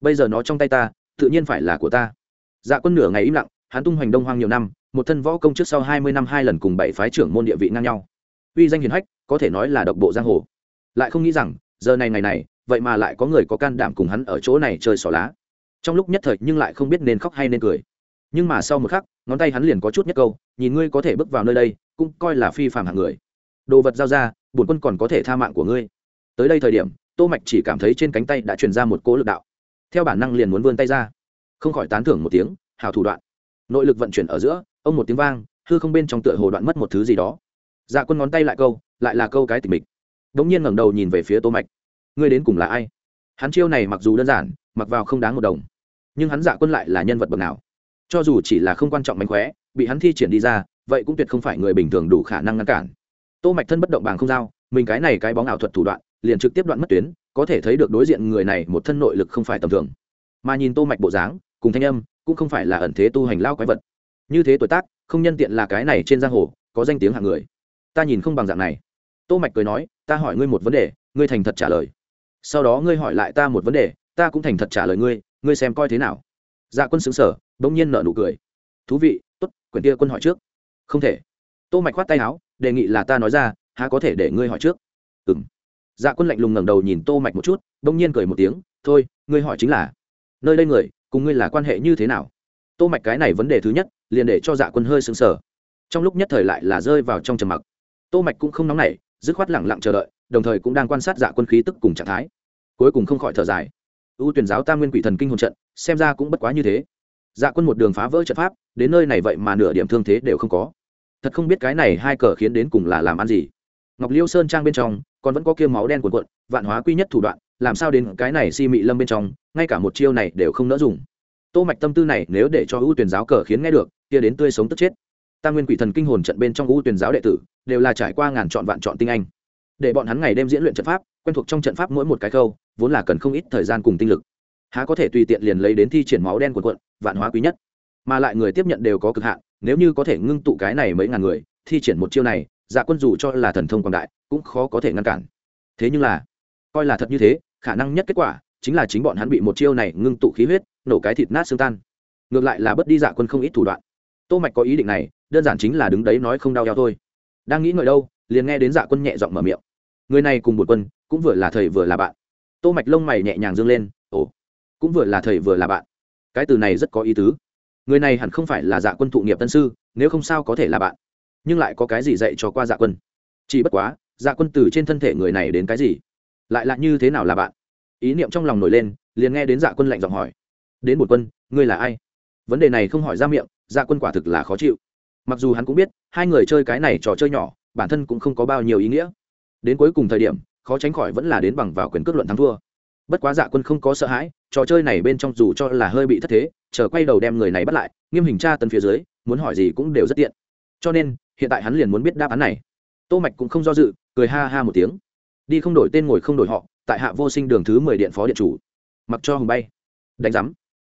Bây giờ nó trong tay ta, tự nhiên phải là của ta. Dạ quân nửa ngày im lặng, hắn tung hoành đông hoang nhiều năm, một thân võ công trước sau hai mươi năm hai lần cùng bảy phái trưởng môn địa vị ngang nhau. Uy danh hiền hách, có thể nói là độc bộ giang hồ. Lại không nghĩ rằng, giờ này ngày này, vậy mà lại có người có can đảm cùng hắn ở chỗ này chơi xỏ lá. Trong lúc nhất thời nhưng lại không biết nên khóc hay nên cười. Nhưng mà sau một khắc, ngón tay hắn liền có chút nhất câu, nhìn ngươi có thể bước vào nơi đây, cũng coi là phi phạm hạng người. Đồ vật giao ra, bổn quân còn có thể tha mạng của ngươi tới đây thời điểm, tô mạch chỉ cảm thấy trên cánh tay đã truyền ra một cỗ lực đạo. Theo bản năng liền muốn vươn tay ra. Không khỏi tán thưởng một tiếng hào thủ đoạn. Nội lực vận chuyển ở giữa, ông một tiếng vang, hư không bên trong tựa hồ đoạn mất một thứ gì đó. Dạ quân ngón tay lại câu, lại là câu cái tịch mịch. Bỗng nhiên ngẩng đầu nhìn về phía tô mạch. Ngươi đến cùng là ai? Hắn chiêu này mặc dù đơn giản, mặc vào không đáng một đồng. Nhưng hắn dạ quân lại là nhân vật bậc nào? Cho dù chỉ là không quan trọng mánh khóe, bị hắn thi triển đi ra, vậy cũng tuyệt không phải người bình thường đủ khả năng ngăn cản. Tô mạch thân bất động bằng không giao, mình cái này cái bóng ảo thuật thủ đoạn liền trực tiếp đoạn mất tuyến, có thể thấy được đối diện người này một thân nội lực không phải tầm thường. Mà nhìn tô mạch bộ dáng, cùng thanh âm, cũng không phải là ẩn thế tu hành lao quái vật. Như thế tuổi tác, không nhân tiện là cái này trên giang hồ, có danh tiếng hạng người. Ta nhìn không bằng dạng này. Tô mạch cười nói, ta hỏi ngươi một vấn đề, ngươi thành thật trả lời. Sau đó ngươi hỏi lại ta một vấn đề, ta cũng thành thật trả lời ngươi ngươi xem coi thế nào. Dạ quân xứng sở bỗng nhiên nở nụ cười. Thú vị, tốt, quyển kia quân hỏi trước. Không thể. Tô mạch khoát tay áo, đề nghị là ta nói ra, há có thể để ngươi hỏi trước? Ừm dạ quân lạnh lùng ngẩng đầu nhìn tô mạch một chút, bỗng nhiên cười một tiếng, thôi, ngươi hỏi chính là, nơi đây người, cùng ngươi là quan hệ như thế nào? Tô mạch cái này vấn đề thứ nhất, liền để cho dạ quân hơi sững sờ. Trong lúc nhất thời lại là rơi vào trong trầm mặc. Tô mạch cũng không nóng nảy, dứt khoát lặng lặng chờ đợi, đồng thời cũng đang quan sát dạ quân khí tức cùng trạng thái. Cuối cùng không khỏi thở dài. Ưu tuyển giáo tam nguyên quỷ thần kinh hồn trận, xem ra cũng bất quá như thế. Dạ quân một đường phá vỡ trận pháp, đến nơi này vậy mà nửa điểm thương thế đều không có. Thật không biết cái này hai cờ khiến đến cùng là làm ăn gì ngọc liêu sơn trang bên trong, còn vẫn có kia máu đen cuộn cuộn, vạn hóa quy nhất thủ đoạn, làm sao đến cái này si mị lâm bên trong, ngay cả một chiêu này đều không nỡ dùng. Tô mạch tâm tư này nếu để cho ưu tuyển giáo cờ khiến nghe được, kia đến tươi sống tức chết. Tam nguyên quỷ thần kinh hồn trận bên trong ưu tuyển giáo đệ tử, đều là trải qua ngàn chọn vạn chọn tinh anh. Để bọn hắn ngày đêm diễn luyện trận pháp, quen thuộc trong trận pháp mỗi một cái khâu, vốn là cần không ít thời gian cùng tinh lực. Há có thể tùy tiện liền lấy đến thi triển máu đen cuộn cuộn, vạn hóa quý nhất. Mà lại người tiếp nhận đều có cực hạn, nếu như có thể ngưng tụ cái này mấy ngàn người, thi triển một chiêu này dạ quân dù cho là thần thông quảng đại, cũng khó có thể ngăn cản. Thế nhưng là, coi là thật như thế, khả năng nhất kết quả chính là chính bọn hắn bị một chiêu này ngưng tụ khí huyết, nổ cái thịt nát xương tan. Ngược lại là bất đi dạ quân không ít thủ đoạn. Tô mạch có ý định này, đơn giản chính là đứng đấy nói không đau eo thôi. Đang nghĩ ngợi đâu, liền nghe đến dạ quân nhẹ giọng mở miệng. Người này cùng một quân, cũng vừa là thầy vừa là bạn. Tô mạch lông mày nhẹ nhàng dương lên, ồ, cũng vừa là thầy vừa là bạn. Cái từ này rất có ý tứ. Người này hẳn không phải là dạ quân thụ nghiệp tân sư, nếu không sao có thể là bạn nhưng lại có cái gì dạy cho qua dạ quân? Chỉ bất quá dạ quân từ trên thân thể người này đến cái gì? Lại là như thế nào là bạn? Ý niệm trong lòng nổi lên, liền nghe đến dạ quân lạnh giọng hỏi. Đến một quân, ngươi là ai? Vấn đề này không hỏi ra miệng dạ quân quả thực là khó chịu. Mặc dù hắn cũng biết, hai người chơi cái này trò chơi nhỏ, bản thân cũng không có bao nhiêu ý nghĩa. Đến cuối cùng thời điểm, khó tránh khỏi vẫn là đến bằng vào quyền cước luận thắng thua. Bất quá dạ quân không có sợ hãi, trò chơi này bên trong dù cho là hơi bị thất thế, chờ quay đầu đem người này bắt lại, nghiêm hình tra tấn phía dưới, muốn hỏi gì cũng đều rất tiện. Cho nên hiện tại hắn liền muốn biết đáp án này. Tô mạch cũng không do dự, cười ha ha một tiếng. Đi không đổi tên ngồi không đổi họ, tại hạ vô sinh đường thứ mười điện phó điện chủ. Mặc cho hùng bay. Đánh giám.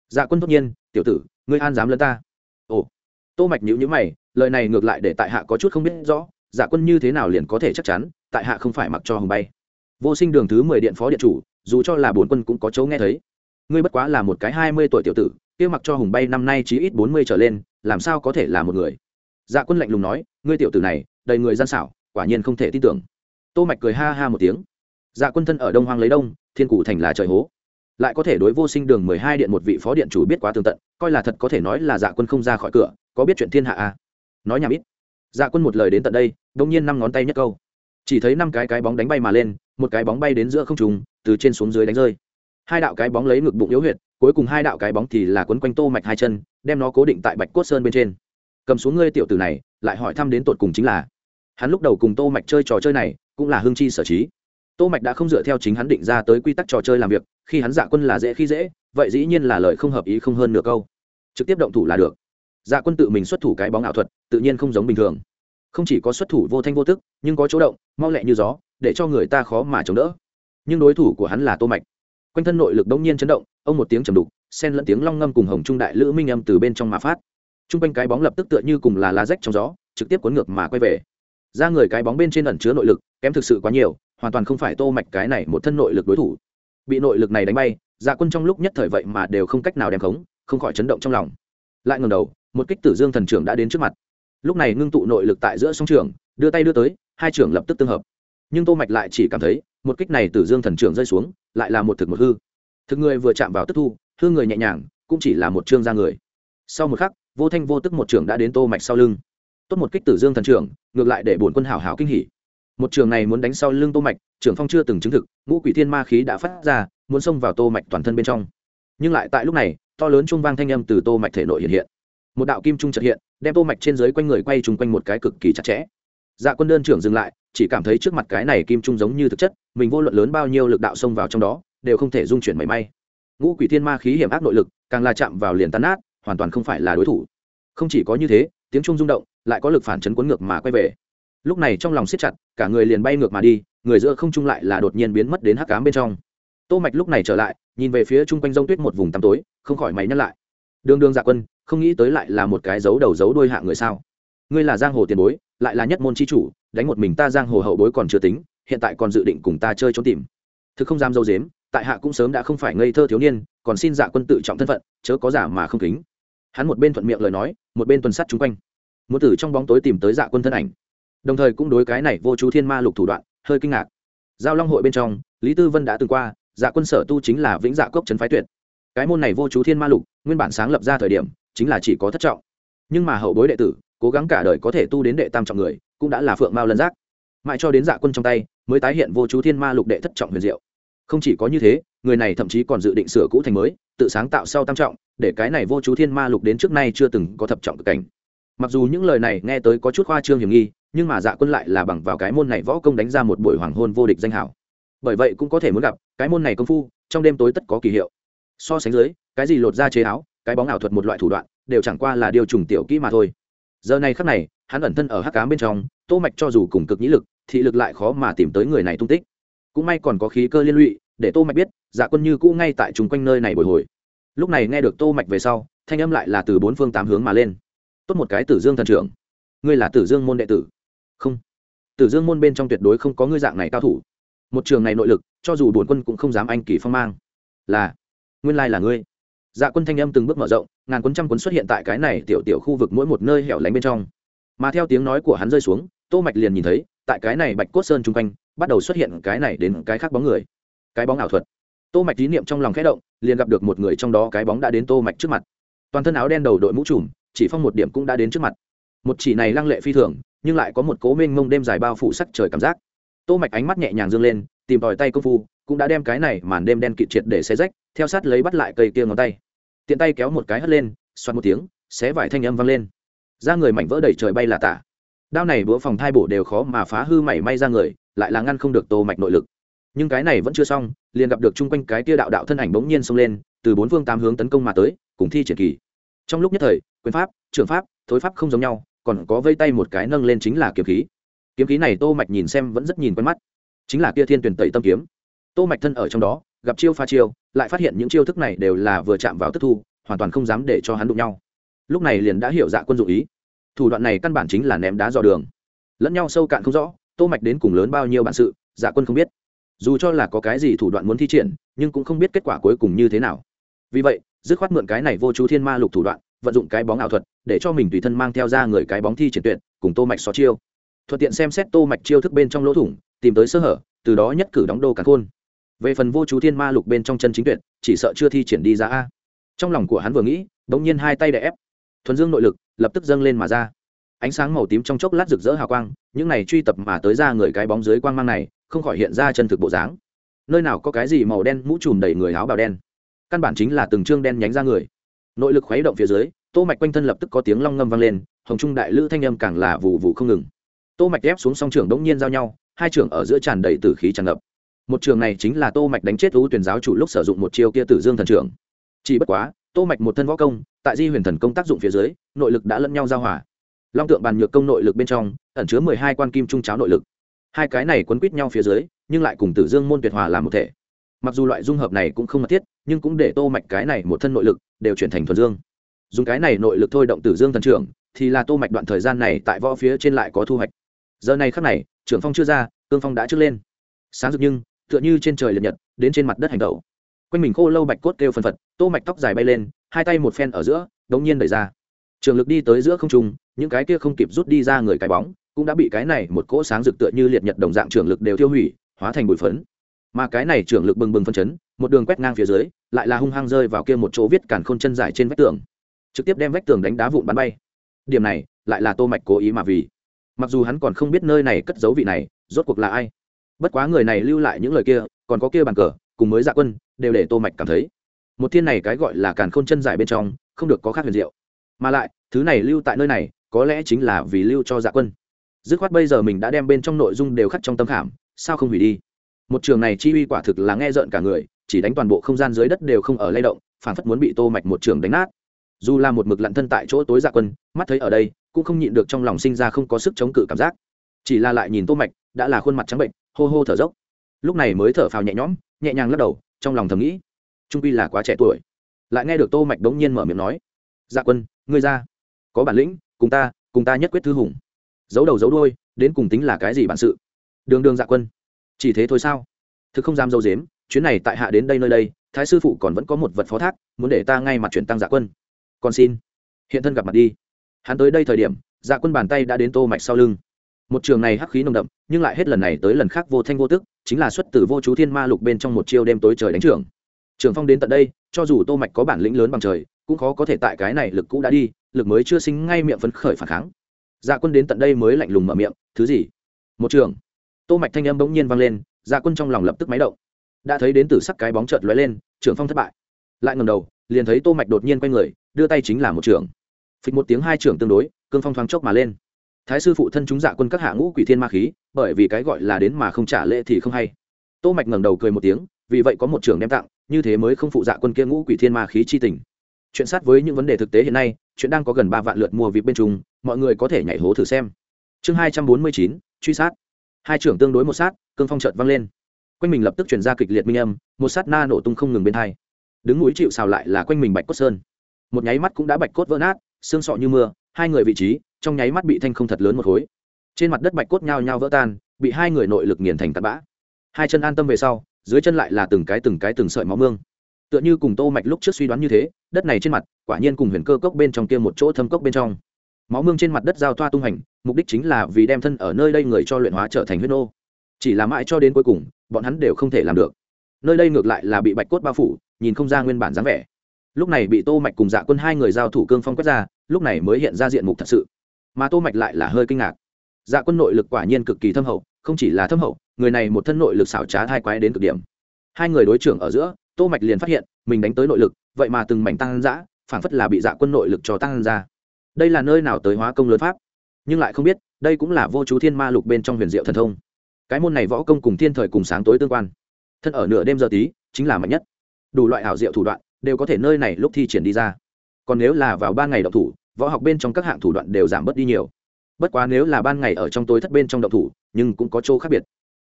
Dạ quân tất nhiên, tiểu tử, ngươi an dám lấn ta. Ồ. Tô mạch nhíu nhíu mày, lời này ngược lại để tại hạ có chút không biết rõ dạ quân như thế nào liền có thể chắc chắn, tại hạ không phải mặc cho hùng bay. Vô sinh đường thứ mười điện phó điện chủ, dù cho là bốn quân cũng có chỗ nghe thấy. Ngươi bất quá là một cái hai mươi tuổi tiểu tử, kia mặc cho hùng bay năm nay chí ít bốn mươi trở lên, làm sao có thể là một người? Dạ quân lạnh lùng nói, ngươi tiểu tử này, đầy người gian xảo, quả nhiên không thể tin tưởng. Tô mạch cười ha ha một tiếng. Dạ quân thân ở đông hoang lấy đông, thiên cử thành là trời hố. Lại có thể đối vô sinh đường mười hai điện một vị phó điện chủ biết quá tường tận, coi là thật có thể nói là dạ quân không ra khỏi cửa, có biết chuyện thiên hạ à? Nói nhảm ít. Dạ quân một lời đến tận đây, đông nhiên năm ngón tay nhất câu. Chỉ thấy năm cái cái bóng đánh bay mà lên, một cái bóng bay đến giữa không trùng từ trên xuống dưới đánh rơi. Hai đạo cái bóng lấy ngực bụng yếu huyệt, cuối cùng hai đạo cái bóng thì là quấn quanh tô mạch hai chân, đem nó cố định tại bạch cốt sơn bên trên cầm xuống ngươi tiểu tử này, lại hỏi thăm đến tột cùng chính là. Hắn lúc đầu cùng tô mạch chơi trò chơi này, cũng là hương chi sở trí. Tô mạch đã không dựa theo chính hắn định ra tới quy tắc trò chơi làm việc, khi hắn dạ quân là dễ khi dễ, vậy dĩ nhiên là lời không hợp ý không hơn nửa câu. Trực tiếp động thủ là được. Dạ quân tự mình xuất thủ cái bóng ảo thuật, tự nhiên không giống bình thường. Không chỉ có xuất thủ vô thanh vô tức, nhưng có chỗ động, mau lẹ như gió, để cho người ta khó mà chống đỡ. Nhưng đối thủ của hắn là tô mạch. Quanh thân nội lực đông nhiên chấn động, ông một tiếng trầm đục, xen lẫn tiếng long ngâm cùng hồng trung đại lữ minh âm từ bên trong mà phát trung quanh cái bóng lập tức tựa như cùng là lá rách trong gió, trực tiếp cuốn ngược mà quay về. Ra người cái bóng bên trên ẩn chứa nội lực, kém thực sự quá nhiều, hoàn toàn không phải tô mạch cái này một thân nội lực đối thủ. Bị nội lực này đánh bay dạ quân trong lúc nhất thời vậy mà đều không cách nào đem khống, không khỏi chấn động trong lòng. Lại ngẩng đầu, một kích tử dương thần trưởng đã đến trước mặt. Lúc này ngưng tụ nội lực tại giữa song trường, đưa tay đưa tới, hai trưởng lập tức tương hợp. Nhưng tô mạch lại chỉ cảm thấy, một kích này tử dương thần trưởng rơi xuống, lại là một thực một hư. Thực người vừa chạm vào tức thu, hư người nhẹ nhàng, cũng chỉ là một trương ra người. Sau một khắc vô thanh vô tức một trưởng đã đến tô mạch sau lưng. Tốt một kích tử dương thần trưởng, ngược lại để bổn quân hảo hảo kinh hỉ. Một trường này muốn đánh sau lưng tô mạch, trưởng phong chưa từng chứng thực, ngũ quỷ thiên ma khí đã phát ra, muốn xông vào tô mạch toàn thân bên trong. Nhưng lại tại lúc này, to lớn trung vang thanh âm từ tô mạch thể nội hiện hiện. Một đạo kim trung chợt hiện, đem tô mạch trên dưới quanh người quay trùng quanh một cái cực kỳ chặt chẽ. Dạ quân đơn trưởng dừng lại, chỉ cảm thấy trước mặt cái này kim trung giống như thực chất, mình vô luận lớn bao nhiêu lực đạo xông vào trong đó, đều không thể dung chuyển mảy may. Ngũ quỷ thiên ma khí hiểm ác nội lực, càng là chạm vào liền tan nát hoàn toàn không phải là đối thủ. Không chỉ có như thế, tiếng trung rung động, lại có lực phản chấn cuốn ngược mà quay về. Lúc này trong lòng siết chặt, cả người liền bay ngược mà đi, người giữa không trung lại là đột nhiên biến mất đến hắc cám bên trong. Tô mạch lúc này trở lại, nhìn về phía trung quanh rông tuyết một vùng tăm tối, không khỏi máy nhắc lại. Đường đường dạ quân, không nghĩ tới lại là một cái dấu đầu dấu đuôi hạ người sao? Ngươi là giang hồ tiền bối, lại là nhất môn chi chủ, đánh một mình ta giang hồ hậu bối còn chưa tính, hiện tại còn dự định cùng ta chơi trốn tìm. Thực không dám dâu dếm, tại hạ cũng sớm đã không phải ngây thơ thiếu niên, còn xin dạ quân tự trọng thân phận, chớ có giả mà không kính hắn một bên thuận miệng lời nói, một bên tuần sát chung quanh. Muốn tử trong bóng tối tìm tới dạ quân thân ảnh. Đồng thời cũng đối cái này vô chú thiên ma lục thủ đoạn, hơi kinh ngạc. Giao long hội bên trong, lý tư vân đã từng qua dạ quân sở tu chính là vĩnh dạ cốc trấn phái tuyệt. Cái môn này vô chú thiên ma lục, nguyên bản sáng lập ra thời điểm, chính là chỉ có thất trọng. Nhưng mà hậu bối đệ tử, cố gắng cả đời có thể tu đến đệ tam trọng người, cũng đã là phượng mao lân giác. Mãi cho đến dạ quân trong tay, mới tái hiện vô chú thiên ma lục đệ thất trọng huyền diệu. Không chỉ có như thế, người này thậm chí còn dự định sửa cũ thành mới tự sáng tạo sau tam trọng, để cái này vô chú thiên ma lục đến trước nay chưa từng có thập trọng cực cảnh. Mặc dù những lời này nghe tới có chút khoa trương hiểm nghi, nhưng mà dạ quân lại là bằng vào cái môn này võ công đánh ra một buổi hoàng hôn vô địch danh hảo. Bởi vậy cũng có thể muốn gặp, cái môn này công phu, trong đêm tối tất có kỳ hiệu. So sánh dưới, cái gì lột ra chế áo, cái bóng ảo thuật một loại thủ đoạn, đều chẳng qua là điều trùng tiểu kỹ mà thôi. Giờ này khắc này, hắn ẩn thân ở hắc cám bên trong, tô mạch cho dù cùng cực nhĩ lực, thị lực lại khó mà tìm tới người này tung tích. Cũng may còn có khí cơ liên lụy, để tô mạch biết dạ quân như cũ ngay tại chung quanh nơi này bồi hồi. Lúc này nghe được tô mạch về sau, thanh âm lại là từ bốn phương tám hướng mà lên. Tốt một cái tử dương thần trưởng. Ngươi là tử dương môn đệ tử. Không. Tử dương môn bên trong tuyệt đối không có ngươi dạng này cao thủ. Một trường này nội lực, cho dù bổn quân cũng không dám anh kỳ phong mang. Là. Nguyên lai là ngươi. Dạ quân thanh âm từng bước mở rộng, ngàn quân trăm quân xuất hiện tại cái này tiểu tiểu khu vực mỗi một nơi hẻo lánh bên trong. Mà theo tiếng nói của hắn rơi xuống, tô mạch liền nhìn thấy, tại cái này bạch cốt sơn trung quanh, bắt đầu xuất hiện cái này đến cái khác bóng người. Cái bóng ảo thuật tô mạch tín niệm trong lòng khẽ động, liền gặp được một người trong đó cái bóng đã đến tô mạch trước mặt. Toàn thân áo đen đầu đội mũ trùm, chỉ phong một điểm cũng đã đến trước mặt. Một chỉ này lăng lệ phi thường, nhưng lại có một cố mênh mông đêm dài bao phủ sắc trời cảm giác. Tô mạch ánh mắt nhẹ nhàng dương lên, tìm tòi tay công phu, cũng đã đem cái này màn đêm đen kịt triệt để xé rách, theo sát lấy bắt lại cây kia ngón tay. Tiện tay kéo một cái hất lên xoát một tiếng, xé vải thanh âm vang lên. Ra người mảnh vỡ đầy trời bay là tả. Đao này bữa phòng thai bổ đều khó mà phá hư mảy may ra người, lại là ngăn không được tô mạch nội lực nhưng cái này vẫn chưa xong, liền gặp được chung quanh cái tia đạo đạo thân ảnh bỗng nhiên xông lên, từ bốn phương tám hướng tấn công mà tới, cùng thi triển kỳ. Trong lúc nhất thời, quyền pháp trường pháp, thối pháp không giống nhau, còn có vây tay một cái nâng lên chính là kiếm khí. Kiếm khí này tô mạch nhìn xem vẫn rất nhìn quen mắt. Chính là kia thiên tuyển tẩy tâm kiếm. Tô mạch thân ở trong đó, gặp chiêu pha chiêu, lại phát hiện những chiêu thức này đều là vừa chạm vào tức thu, hoàn toàn không dám để cho hắn đụng nhau. Lúc này liền đã hiểu dạ quân dụng ý. Thủ đoạn này căn bản chính là ném đá dò đường. Lẫn nhau sâu cạn không rõ, tô mạch đến cùng lớn bao nhiêu bản sự dạ quân không biết dù cho là có cái gì thủ đoạn muốn thi triển, nhưng cũng không biết kết quả cuối cùng như thế nào. Vì vậy, dứt khoát mượn cái này vô chú thiên ma lục thủ đoạn, vận dụng cái bóng ảo thuật, để cho mình tùy thân mang theo ra người cái bóng thi triển tuyệt, cùng tô mạch xó chiêu. Thuận tiện xem xét tô mạch chiêu thức bên trong lỗ thủng, tìm tới sơ hở, từ đó nhất cử đóng đô cả khôn. Về phần vô chú thiên ma lục bên trong chân chính tuyệt, chỉ sợ chưa thi triển đi ra a. Trong lòng của hắn vừa nghĩ đống nhiên hai tay đè ép. Thuần dương nội lực, lập tức dâng lên mà ra. Ánh sáng màu tím trong chốc lát rực rỡ hào quang, những này truy tập mà tới ra người cái bóng dưới quang mang này không khỏi hiện ra chân thực bộ dáng. Nơi nào có cái gì màu đen mũ trùm đầy người áo bào đen. Căn bản chính là từng trương đen nhánh ra người. Nội lực khuấy động phía dưới, tô mạch quanh thân lập tức có tiếng long ngâm vang lên, hồng trung đại lữ thanh âm càng là vụ vụ không ngừng. Tô mạch ép xuống song trường đống nhiên giao nhau, hai trường ở giữa tràn đầy tử khí tràn ngập. Một trường này chính là tô mạch đánh chết ưu tuyển giáo chủ lúc sử dụng một chiêu kia tử dương thần trưởng. Chỉ bất quá, tô mạch một thân võ công, tại di huyền thần công tác dụng phía dưới, nội lực đã lẫn nhau giao hòa. Long tượng bàn nhược công nội lực bên trong, ẩn chứa mười hai quan kim trung cháo nội lực hai cái này quấn quýt nhau phía dưới, nhưng lại cùng tử dương môn tuyệt hòa làm một thể. Mặc dù loại dung hợp này cũng không mật thiết, nhưng cũng để tô mạch cái này một thân nội lực đều chuyển thành thuần dương. Dùng cái này nội lực thôi động tử dương thần trưởng, thì là tô mạch đoạn thời gian này tại võ phía trên lại có thu hoạch. Giờ này khắc này, trưởng phong chưa ra, cương phong đã trước lên. Sáng rực nhưng, tựa như trên trời liệt nhật, đến trên mặt đất hành tẩu. Quanh mình khô lâu bạch cốt kêu phân phật, tô mạch tóc dài bay lên, hai tay một phen ở giữa, đống nhiên đẩy ra. Trường lực đi tới giữa không trung, những cái kia không kịp rút đi ra người cái bóng cũng đã bị cái này một cỗ sáng rực tựa như liệt nhật đồng dạng trường lực đều tiêu hủy, hóa thành bụi phấn. Mà cái này trường lực bừng bừng phân chấn, một đường quét ngang phía dưới, lại là hung hăng rơi vào kia một chỗ viết cản khôn chân dài trên vách tường, trực tiếp đem vách tường đánh đá vụn bắn bay. Điểm này, lại là tô mạch cố ý mà vì. Mặc dù hắn còn không biết nơi này cất giấu vị này, rốt cuộc là ai. Bất quá người này lưu lại những lời kia, còn có kia bàn cờ, cùng mới dạ quân, đều để tô mạch cảm thấy. Một thiên này cái gọi là càn khôn chân dài bên trong, không được có khác huyền diệu. Mà lại, thứ này lưu tại nơi này, có lẽ chính là vì lưu cho dạ quân dứt khoát bây giờ mình đã đem bên trong nội dung đều khắc trong tâm khảm, sao không hủy đi? Một trường này chi uy quả thực là nghe rợn cả người, chỉ đánh toàn bộ không gian dưới đất đều không ở lay động phản phất muốn bị tô mạch một trường đánh nát. Dù là một mực lặn thân tại chỗ tối dạ quân, mắt thấy ở đây, cũng không nhịn được trong lòng sinh ra không có sức chống cự cảm giác. Chỉ là lại nhìn tô mạch, đã là khuôn mặt trắng bệnh, hô hô thở dốc. Lúc này mới thở phào nhẹ nhõm, nhẹ nhàng lắc đầu, trong lòng thầm nghĩ, trung quy là quá trẻ tuổi. Lại nghe được tô mạch đống nhiên mở miệng nói dạ quân, ngươi ra. Có bản lĩnh, cùng ta cùng ta nhất quyết thư hùng giấu đầu giấu đuôi, đến cùng tính là cái gì bản sự? Đường đường dạ quân, chỉ thế thôi sao? Thực không dám dâu dếm, chuyến này tại hạ đến đây nơi đây, thái sư phụ còn vẫn có một vật phó thác, muốn để ta ngay mặt chuyển tăng dạ quân. Còn xin, hiện thân gặp mặt đi. Hắn tới đây thời điểm dạ quân bàn tay đã đến tô mạch sau lưng. Một trường này hắc khí nồng đậm, nhưng lại hết lần này tới lần khác vô thanh vô tức, chính là xuất từ vô chú thiên ma lục bên trong một chiêu đêm tối trời đánh trường trường phong đến tận đây, cho dù tô mạch có bản lĩnh lớn bằng trời, cũng khó có thể tại cái này lực cũ đã đi, lực mới chưa sinh ngay miệng phấn khởi phản kháng dạ quân đến tận đây mới lạnh lùng mở miệng, thứ gì? Một trường. Tô mạch thanh âm bỗng nhiên vang lên dạ quân trong lòng lập tức máy động. Đã thấy đến từ sắc cái bóng chợt lóe lên trường phong thất bại. Lại ngẩng đầu, liền thấy tô mạch đột nhiên quay người, đưa tay chính là một trường. Phịch một tiếng hai trưởng tương đối, cương phong thoáng chốc mà lên. Thái sư phụ thân chúng dạ quân các hạ ngũ quỷ thiên ma khí, bởi vì cái gọi là đến mà không trả lễ thì không hay. Tô mạch ngẩng đầu cười một tiếng, vì vậy có một trường đem tặng, như thế mới không phụ dạ quân kia ngũ quỷ thiên ma khí chi tình. Chuyện sát với những vấn đề thực tế hiện nay chuyện đang có gần ba vạn lượt mua vip bên trung mọi người có thể nhảy hố thử xem. Chương hai trăm bốn mươi chín, truy sát. Hai trưởng tương đối một sát, cương phong chợt vang lên. Quanh mình lập tức chuyển ra kịch liệt minh âm, một sát na nổ tung không ngừng bên hai. Đứng núi chịu xào lại là quanh mình bạch cốt sơn. Một nháy mắt cũng đã bạch cốt vỡ nát, xương sọ như mưa, hai người vị trí, trong nháy mắt bị thanh không thật lớn một khối. Trên mặt đất bạch cốt nhao nhao vỡ tan, bị hai người nội lực nghiền thành tạt bã. Hai chân an tâm về sau, dưới chân lại là từng cái từng cái từng sợi máu mương tựa như cùng tô mạch lúc trước suy đoán như thế, đất này trên mặt, quả nhiên cùng huyền cơ cốc bên trong kia một chỗ thâm cốc bên trong. Máu mương trên mặt đất giao thoa tung hành, mục đích chính là vì đem thân ở nơi đây người cho luyện hóa trở thành huyết nô. Chỉ là mãi cho đến cuối cùng, bọn hắn đều không thể làm được. Nơi đây ngược lại là bị bạch cốt bao phủ, nhìn không ra nguyên bản dáng vẻ. Lúc này bị tô mạch cùng dạ quân hai người giao thủ cương phong quét ra, lúc này mới hiện ra diện mục thật sự. Mà tô mạch lại là hơi kinh ngạc. Dạ quân nội lực quả nhiên cực kỳ thâm hậu, không chỉ là thâm hậu, người này một thân nội lực xảo trá thai quái đến cực điểm. Hai người đối trưởng ở giữa tô mạch liền phát hiện, mình đánh tới nội lực, vậy mà từng mảnh tăng dã phản phất là bị dạ quân nội lực cho tăng ra. Đây là nơi nào tới hóa công lớn pháp? Nhưng lại không biết, đây cũng là vô chú thiên ma lục bên trong huyền diệu thần thông. Cái môn này võ công cùng thiên thời cùng sáng tối tương quan. Thân ở nửa đêm giờ tí, chính là mạnh nhất. Đủ loại ảo diệu thủ đoạn, đều có thể nơi này lúc thi triển đi ra. Còn nếu là vào ban ngày động thủ, võ học bên trong các hạng thủ đoạn đều giảm bớt đi nhiều. Bất quá nếu là ban ngày ở trong tối thất bên trong động thủ, nhưng cũng có chỗ khác biệt.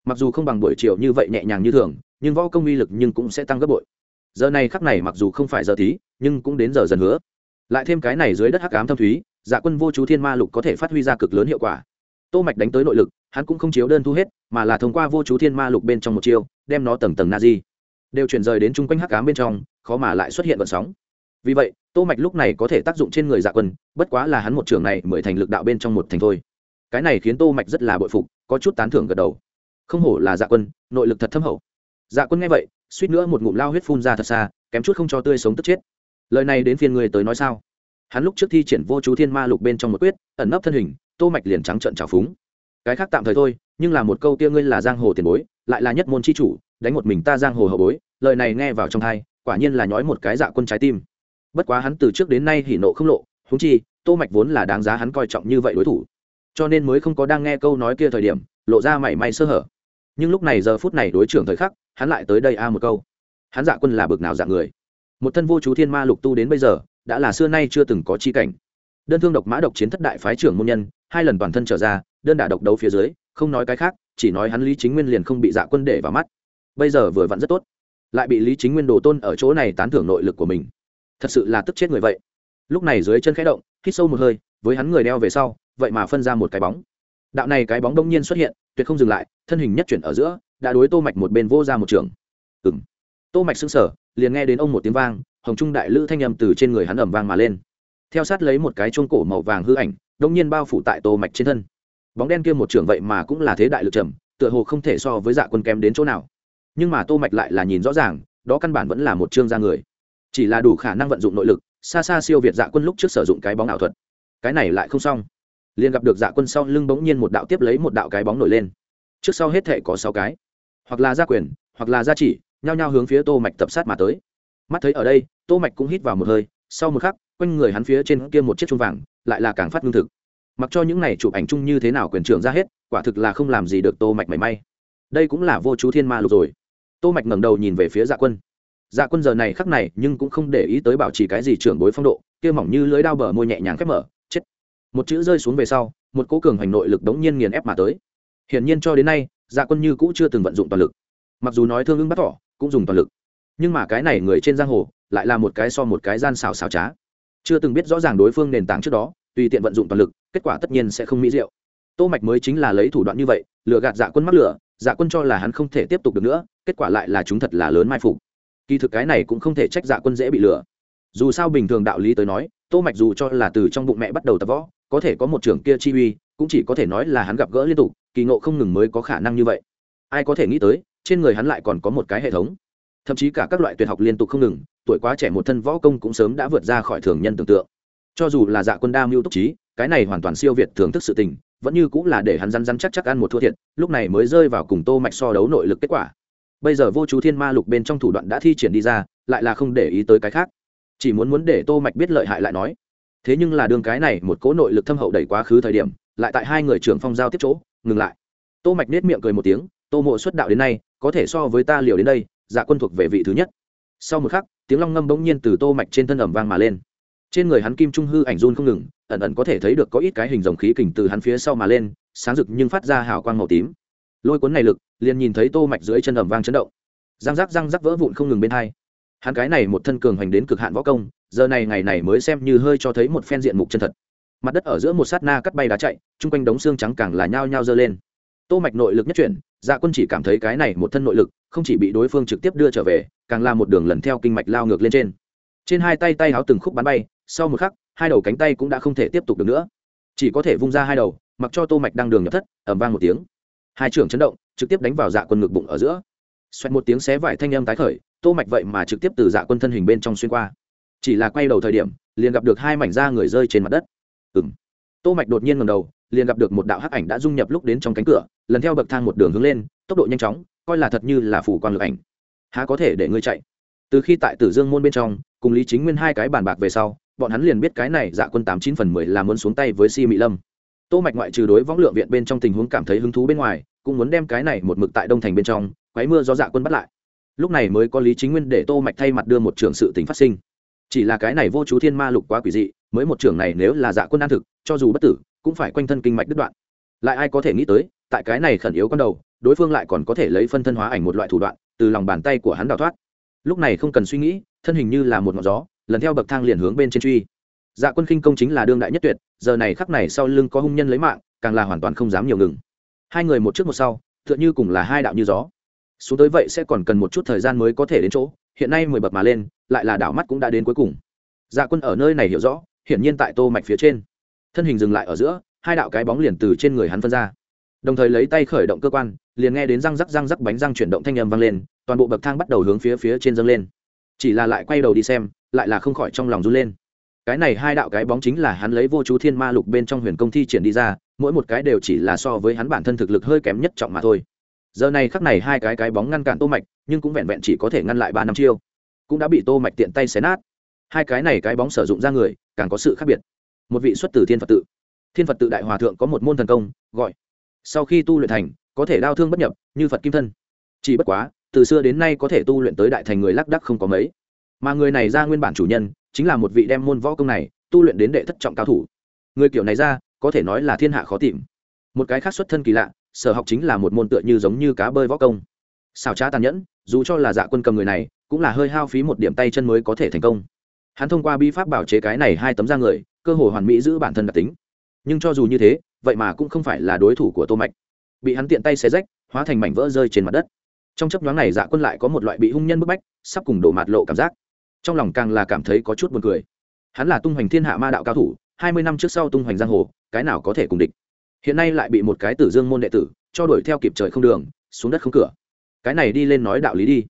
Mặc dù không bằng buổi chiều như vậy nhẹ nhàng như thường nhưng võ công uy lực nhưng cũng sẽ tăng gấp bội. Giờ này khắc này mặc dù không phải giờ tí, nhưng cũng đến giờ dần hứa. Lại thêm cái này dưới đất hắc ám thâm thúy dạ quân vô chú thiên ma lục có thể phát huy ra cực lớn hiệu quả. Tô mạch đánh tới nội lực, hắn cũng không chiếu đơn thu hết, mà là thông qua vô chú thiên ma lục bên trong một chiêu, đem nó tầng tầng na di. Đều chuyển rời đến chung quanh hắc ám bên trong, khó mà lại xuất hiện vận sóng. Vì vậy, tô mạch lúc này có thể tác dụng trên người dạ quân, bất quá là hắn một trường này mới thành lực đạo bên trong một thành thôi. Cái này khiến tô mạch rất là bội phục, có chút tán thưởng gật đầu. Không hổ là dạ quân, nội lực thật thâm hậu dạ quân nghe vậy, suýt nữa một ngụm lao huyết phun ra thật xa, kém chút không cho tươi sống tức chết. Lời này đến phiên người tới nói sao? Hắn lúc trước thi triển vô chú thiên ma lục bên trong một quyết, ẩn nấp thân hình, tô mạch liền trắng trợn trào phúng. Cái khác tạm thời thôi, nhưng là một câu kia ngươi là giang hồ tiền bối, lại là nhất môn chi chủ, đánh một mình ta giang hồ hậu bối, lời này nghe vào trong tai, quả nhiên là nhói một cái dạ quân trái tim. Bất quá hắn từ trước đến nay hỉ nộ không lộ húng chi, tô mạch vốn là đáng giá hắn coi trọng như vậy đối thủ. Cho nên mới không có đang nghe câu nói kia thời điểm, lộ ra mảy may sơ hở. Nhưng lúc này giờ phút này đối trưởng thời khắc hắn lại tới đây a một câu. Hắn dạ quân là bực nào dạng người. Một thân vô chú thiên ma lục tu đến bây giờ, đã là xưa nay chưa từng có chi cảnh. Đơn thương độc mã độc chiến thất đại phái trưởng môn nhân, hai lần toàn thân trở ra, đơn đả độc đấu phía dưới, không nói cái khác, chỉ nói hắn lý chính nguyên liền không bị dạ quân để vào mắt. Bây giờ vừa vặn rất tốt. Lại bị lý chính nguyên đồ tôn ở chỗ này tán thưởng nội lực của mình. Thật sự là tức chết người vậy. Lúc này dưới chân khẽ động, hít sâu một hơi, với hắn người đeo về sau, vậy mà phân ra một cái bóng. Đạo này cái bóng đông nhiên xuất hiện, tuyệt không dừng lại, thân hình nhất chuyển ở giữa đã đối tô mạch một bên vô ra một trường. Ừm, tô mạch sững sờ liền nghe đến ông một tiếng vang hồng trung đại lữ thanh âm từ trên người hắn ầm vang mà lên. Theo sát lấy một cái chuông cổ màu vàng hư ảnh đông nhiên bao phủ tại tô mạch trên thân. Bóng đen kia một trường vậy mà cũng là thế đại lực trầm tựa hồ không thể so với dạ quân kém đến chỗ nào. Nhưng mà tô mạch lại là nhìn rõ ràng đó căn bản vẫn là một trương ra người. Chỉ là đủ khả năng vận dụng nội lực xa xa siêu việt dạ quân lúc trước sử dụng cái bóng ảo thuật. Cái này lại không xong. Liền gặp được dạ quân sau lưng bỗng nhiên một đạo tiếp lấy một đạo cái bóng nổi lên. Trước sau hết thể có sáu cái hoặc là gia quyền, hoặc là gia chỉ, nhao nhao hướng phía tô mạch tập sát mà tới. Mắt thấy ở đây, tô mạch cũng hít vào một hơi, sau một khắc, quanh người hắn phía trên kia một chiếc chuông vàng lại là càng phát lương thực. Mặc cho những này chụp ảnh chung như thế nào quyền trưởng ra hết, quả thực là không làm gì được tô mạch mảy may. Đây cũng là vô chú thiên ma lục rồi. Tô mạch ngẩng đầu nhìn về phía dạ quân. Dạ quân giờ này khắc này nhưng cũng không để ý tới bảo trì cái gì trưởng bối phong độ, kia mỏng như lưới đao bờ môi nhẹ nhàng khép mở, chết. Một chữ rơi xuống về sau, một cố cường hành nội lực đống nhiên nghiền ép mà tới. Hiển nhiên cho đến nay dạ quân như cũ chưa từng vận dụng toàn lực. Mặc dù nói thương ứng bắt thỏ, cũng dùng toàn lực. Nhưng mà cái này người trên giang hồ, lại là một cái so một cái gian xào xào trá. Chưa từng biết rõ ràng đối phương nền tảng trước đó, tùy tiện vận dụng toàn lực, kết quả tất nhiên sẽ không mỹ diệu. Tô mạch mới chính là lấy thủ đoạn như vậy, lừa gạt dạ quân mắc lửa dạ quân cho là hắn không thể tiếp tục được nữa, kết quả lại là chúng thật là lớn mai phục. Kỳ thực cái này cũng không thể trách dạ quân dễ bị lừa. Dù sao bình thường đạo lý tới nói, tô mạch dù cho là từ trong bụng mẹ bắt đầu tập võ, có thể có một trưởng kia chi uy cũng chỉ có thể nói là hắn gặp gỡ liên tục, kỳ ngộ không ngừng mới có khả năng như vậy. Ai có thể nghĩ tới, trên người hắn lại còn có một cái hệ thống. Thậm chí cả các loại tuyệt học liên tục không ngừng, tuổi quá trẻ một thân võ công cũng sớm đã vượt ra khỏi thường nhân tưởng tượng. Cho dù là dạ quân đa mưu túc trí, cái này hoàn toàn siêu việt thưởng thức sự tình, vẫn như cũng là để hắn răn răn chắc chắc ăn một thua thiệt, lúc này mới rơi vào cùng tô mạch so đấu nội lực kết quả. Bây giờ vô chú thiên ma lục bên trong thủ đoạn đã thi triển đi ra, lại là không để ý tới cái khác. Chỉ muốn muốn để tô mạch biết lợi hại lại nói. Thế nhưng là đường cái này một cỗ nội lực thâm hậu đẩy quá khứ thời điểm lại tại hai người trưởng phong giao tiếp chỗ, ngừng lại. Tô mạch nết miệng cười một tiếng, tô mộ xuất đạo đến nay, có thể so với ta liều đến đây dạ quân thuộc về vị thứ nhất. Sau một khắc, tiếng long ngâm bỗng nhiên từ tô mạch trên thân ẩm vang mà lên. Trên người hắn kim trung hư ảnh run không ngừng, ẩn ẩn có thể thấy được có ít cái hình dòng khí kình từ hắn phía sau mà lên, sáng rực nhưng phát ra hào quang màu tím. Lôi cuốn này lực, liền nhìn thấy tô mạch dưới chân ẩm vang chấn động. Răng rắc răng rắc vỡ vụn không ngừng bên hai. Hắn cái này một thân cường hành đến cực hạn võ công, giờ này ngày này mới xem như hơi cho thấy một phen diện mục chân thật mặt đất ở giữa một sát na cắt bay đá chạy, chung quanh đống xương trắng càng là nhao nhao dơ lên. Tô mạch nội lực nhất chuyển dạ quân chỉ cảm thấy cái này một thân nội lực, không chỉ bị đối phương trực tiếp đưa trở về, càng là một đường lần theo kinh mạch lao ngược lên trên. Trên hai tay tay háo từng khúc bắn bay, sau một khắc, hai đầu cánh tay cũng đã không thể tiếp tục được nữa. Chỉ có thể vung ra hai đầu, mặc cho tô mạch đang đường nhập thất, ầm vang một tiếng. Hai trưởng chấn động, trực tiếp đánh vào dạ quân ngực bụng ở giữa. Xoẹt một tiếng xé vải thanh âm tái khởi, tô mạch vậy mà trực tiếp từ dạ quân thân hình bên trong xuyên qua. Chỉ là quay đầu thời điểm, liền gặp được hai mảnh da người rơi trên mặt đất ừm. Tô mạch đột nhiên ngẩng đầu, liền gặp được một đạo hắc ảnh đã dung nhập lúc đến trong cánh cửa, lần theo bậc thang một đường hướng lên, tốc độ nhanh chóng, coi là thật như là phủ quan lực ảnh. Há có thể để ngươi chạy? Từ khi tại tử dương môn bên trong, cùng lý chính nguyên hai cái bàn bạc về sau, bọn hắn liền biết cái này dạ quân tám chín phần mười là muốn xuống tay với si mỹ lâm. Tô mạch ngoại trừ đối võng lượng viện bên trong tình huống cảm thấy hứng thú bên ngoài, cũng muốn đem cái này một mực tại đông thành bên trong, quấy mưa do dạ quân bắt lại. Lúc này mới có lý chính nguyên để tô mạch thay mặt đưa một trưởng sự tình phát sinh. Chỉ là cái này vô chú thiên ma lục quá quỷ dị mới một trưởng này nếu là dạ quân an thực, cho dù bất tử, cũng phải quanh thân kinh mạch đứt đoạn. Lại ai có thể nghĩ tới, tại cái này khẩn yếu con đầu, đối phương lại còn có thể lấy phân thân hóa ảnh một loại thủ đoạn, từ lòng bàn tay của hắn đào thoát. Lúc này không cần suy nghĩ, thân hình như là một ngọn gió, lần theo bậc thang liền hướng bên trên truy. Dạ quân khinh công chính là đương đại nhất tuyệt, giờ này khắc này sau lưng có hung nhân lấy mạng, càng là hoàn toàn không dám nhiều ngừng. Hai người một trước một sau, tựa như cùng là hai đạo như gió. Xuống tới vậy sẽ còn cần một chút thời gian mới có thể đến chỗ, hiện nay mười bậc mà lên, lại là đảo mắt cũng đã đến cuối cùng. Dạ quân ở nơi này hiểu rõ hiển nhiên tại tô mạch phía trên. Thân hình dừng lại ở giữa, hai đạo cái bóng liền từ trên người hắn phân ra. Đồng thời lấy tay khởi động cơ quan, liền nghe đến răng rắc răng rắc bánh răng chuyển động thanh âm vang lên, toàn bộ bậc thang bắt đầu hướng phía phía trên dâng lên. Chỉ là lại quay đầu đi xem, lại là không khỏi trong lòng run lên. Cái này hai đạo cái bóng chính là hắn lấy vô chú thiên ma lục bên trong huyền công thi triển đi ra, mỗi một cái đều chỉ là so với hắn bản thân thực lực hơi kém nhất trọng mà thôi. Giờ này khắc này hai cái cái bóng ngăn cản tô mạch, nhưng cũng vẹn vẹn chỉ có thể ngăn lại ba năm chiêu. Cũng đã bị tô mạch tiện tay xé nát hai cái này cái bóng sử dụng ra người, càng có sự khác biệt. Một vị xuất từ thiên phật tự. Thiên phật tự đại hòa thượng có một môn thần công, gọi. Sau khi tu luyện thành, có thể đau thương bất nhập, như phật kim thân. Chỉ bất quá, từ xưa đến nay có thể tu luyện tới đại thành người lác đắc không có mấy. Mà người này ra nguyên bản chủ nhân, chính là một vị đem môn võ công này, tu luyện đến đệ thất trọng cao thủ. Người kiểu này ra, có thể nói là thiên hạ khó tìm. Một cái khác xuất thân kỳ lạ, sở học chính là một môn tựa như giống như cá bơi võ công. Xào trá tàn nhẫn, dù cho là dạ quân cầm người này, cũng là hơi hao phí một điểm tay chân mới có thể thành công hắn thông qua bi pháp bảo chế cái này hai tấm da người, cơ hội hoàn mỹ giữ bản thân đặc tính. Nhưng cho dù như thế, vậy mà cũng không phải là đối thủ của tô mạch. Bị hắn tiện tay xé rách, hóa thành mảnh vỡ rơi trên mặt đất. Trong chấp nhoáng này dạ quân lại có một loại bị hung nhân bức bách, sắp cùng đổ mạt lộ cảm giác. Trong lòng càng là cảm thấy có chút buồn cười. Hắn là tung hoành thiên hạ ma đạo cao thủ, hai mươi năm trước sau tung hoành giang hồ, cái nào có thể cùng địch? Hiện nay lại bị một cái tử dương môn đệ tử, cho đuổi theo kịp trời không đường, xuống đất không cửa. Cái này đi lên nói đạo lý đi.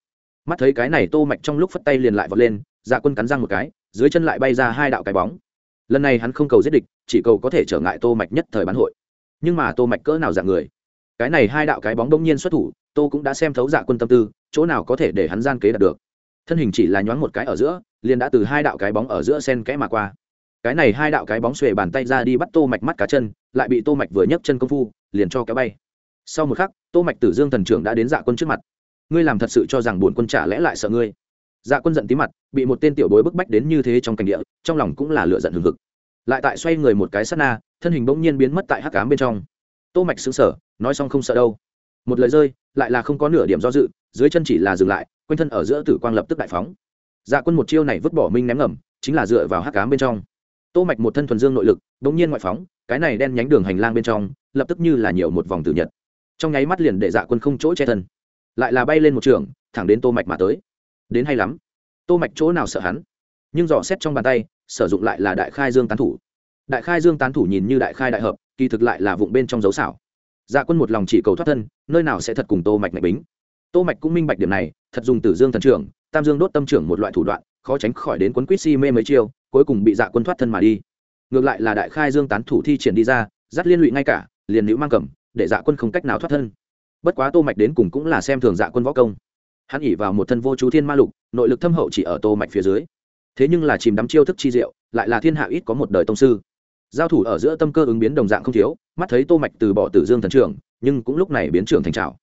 Mắt thấy cái này tô mạch trong lúc phất tay liền lại vọt lên dạ quân cắn răng một cái, dưới chân lại bay ra hai đạo cái bóng. Lần này hắn không cầu giết địch, chỉ cầu có thể trở ngại tô mạch nhất thời bán hội. Nhưng mà tô mạch cỡ nào dạng người? Cái này hai đạo cái bóng đông nhiên xuất thủ, tô cũng đã xem thấu dạ quân tâm tư, chỗ nào có thể để hắn gian kế đạt được. Thân hình chỉ là nhoáng một cái ở giữa, liền đã từ hai đạo cái bóng ở giữa sen kẽ mà qua. Cái này hai đạo cái bóng xuề bàn tay ra đi bắt tô mạch mắt cá chân, lại bị tô mạch vừa nhấc chân công phu, liền cho kéo bay. Sau một khắc, tô mạch tử dương thần trưởng đã đến dạ quân trước mặt. Ngươi làm thật sự cho rằng buồn quân trả lẽ lại sợ ngươi? Dạ quân giận tí mặt, bị một tên tiểu bối bức bách đến như thế trong cảnh địa, trong lòng cũng là lửa giận hừng hực. Lại tại xoay người một cái sát na, thân hình bỗng nhiên biến mất tại hắc ám bên trong. Tô mạch sững sờ, nói xong không sợ đâu. Một lời rơi, lại là không có nửa điểm do dự, dưới chân chỉ là dừng lại, quanh thân ở giữa tử quang lập tức đại phóng. Dạ quân một chiêu này vứt bỏ minh ném ngầm, chính là dựa vào hắc ám bên trong. Tô mạch một thân thuần dương nội lực, bỗng nhiên ngoại phóng, cái này đen nhánh đường hành lang bên trong, lập tức như là nhiều một vòng tử nhật. Trong nháy mắt liền để dạ quân không chỗ che thân. Lại là bay lên một trường, thẳng đến tô mạch mà tới đến hay lắm. Tô mạch chỗ nào sợ hắn? Nhưng dò xét trong bàn tay, sử dụng lại là đại khai dương tán thủ. Đại khai dương tán thủ nhìn như đại khai đại hợp, kỳ thực lại là vụng bên trong dấu xảo. Dạ quân một lòng chỉ cầu thoát thân, nơi nào sẽ thật cùng tô mạch mạch bính. Tô mạch cũng minh bạch điểm này, thật dùng tử dương thần trưởng, tam dương đốt tâm trưởng một loại thủ đoạn, khó tránh khỏi đến quấn quýt si mê mấy chiêu, cuối cùng bị dạ quân thoát thân mà đi. Ngược lại là đại khai dương tán thủ thi triển đi ra, dắt liên lụy ngay cả, liền nữ mang cầm, để dạ quân không cách nào thoát thân. Bất quá tô mạch đến cùng cũng là xem thường dạ quân võ công hắn ỉ vào một thân vô chú thiên ma lục, nội lực thâm hậu chỉ ở tô mạch phía dưới. Thế nhưng là chìm đắm chiêu thức chi diệu, lại là thiên hạ ít có một đời tông sư. Giao thủ ở giữa tâm cơ ứng biến đồng dạng không thiếu, mắt thấy tô mạch từ bỏ tử dương thần trưởng, nhưng cũng lúc này biến trưởng thành trào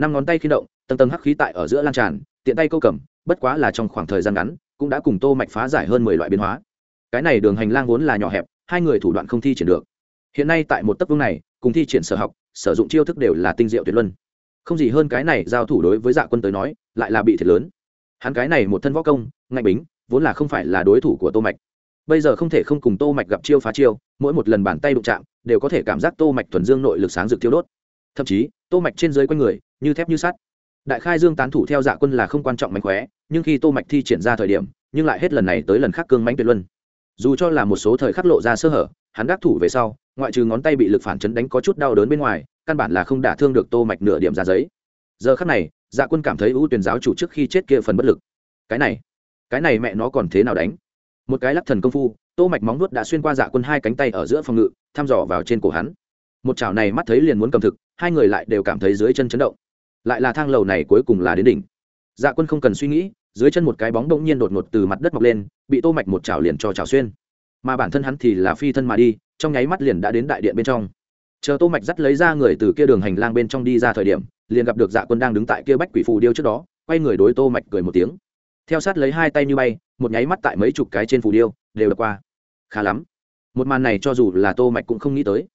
năm ngón tay khi động, tầng tầng hắc khí tại ở giữa lan tràn, tiện tay câu cầm, bất quá là trong khoảng thời gian ngắn, cũng đã cùng tô mạch phá giải hơn 10 loại biến hóa. Cái này đường hành lang vốn là nhỏ hẹp, hai người thủ đoạn không thi triển được. Hiện nay tại một tấc vương này, cùng thi triển sở học, sử dụng chiêu thức đều là tinh diệu tuyệt luân không gì hơn cái này giao thủ đối với dạ quân tới nói, lại là bị thiệt lớn. Hắn cái này một thân võ công, ngạnh bính, vốn là không phải là đối thủ của tô mạch. Bây giờ không thể không cùng tô mạch gặp chiêu phá chiêu, mỗi một lần bàn tay đụng chạm, đều có thể cảm giác tô mạch thuần dương nội lực sáng rực thiêu đốt. Thậm chí, tô mạch trên dưới quanh người, như thép như sắt. Đại khai dương tán thủ theo dạ quân là không quan trọng mạnh khóe, nhưng khi tô mạch thi triển ra thời điểm, nhưng lại hết lần này tới lần khác cương mãnh tuyệt luân dù cho là một số thời khắc lộ ra sơ hở, hắn đắc thủ về sau, ngoại trừ ngón tay bị lực phản chấn đánh có chút đau đớn bên ngoài, căn bản là không đả thương được tô mạch nửa điểm ra giấy. Giờ khắc này dạ quân cảm thấy ưu tuyển giáo chủ trước khi chết kia phần bất lực. Cái này cái này mẹ nó còn thế nào đánh? Một cái lắc thần công phu, tô mạch móng nuốt đã xuyên qua dạ quân hai cánh tay ở giữa phòng ngự, thăm dò vào trên cổ hắn. Một chảo này mắt thấy liền muốn cầm thực, hai người lại đều cảm thấy dưới chân chấn động. Lại là thang lầu này cuối cùng là đến đỉnh. Dạ quân không cần suy nghĩ dưới chân một cái bóng đông nhiên đột ngột từ mặt đất mọc lên, bị tô mạch một chảo liền cho chảo xuyên. Mà bản thân hắn thì là phi thân mà đi, trong nháy mắt liền đã đến đại điện bên trong. Chờ tô mạch dắt lấy ra người từ kia đường hành lang bên trong đi ra thời điểm, liền gặp được dạ quân đang đứng tại kia bách quỷ phù điêu trước đó, quay người đối tô mạch cười một tiếng. Theo sát lấy hai tay như bay, một nháy mắt tại mấy chục cái trên phù điêu, đều đập qua. Khá lắm. Một màn này cho dù là tô mạch cũng không nghĩ tới.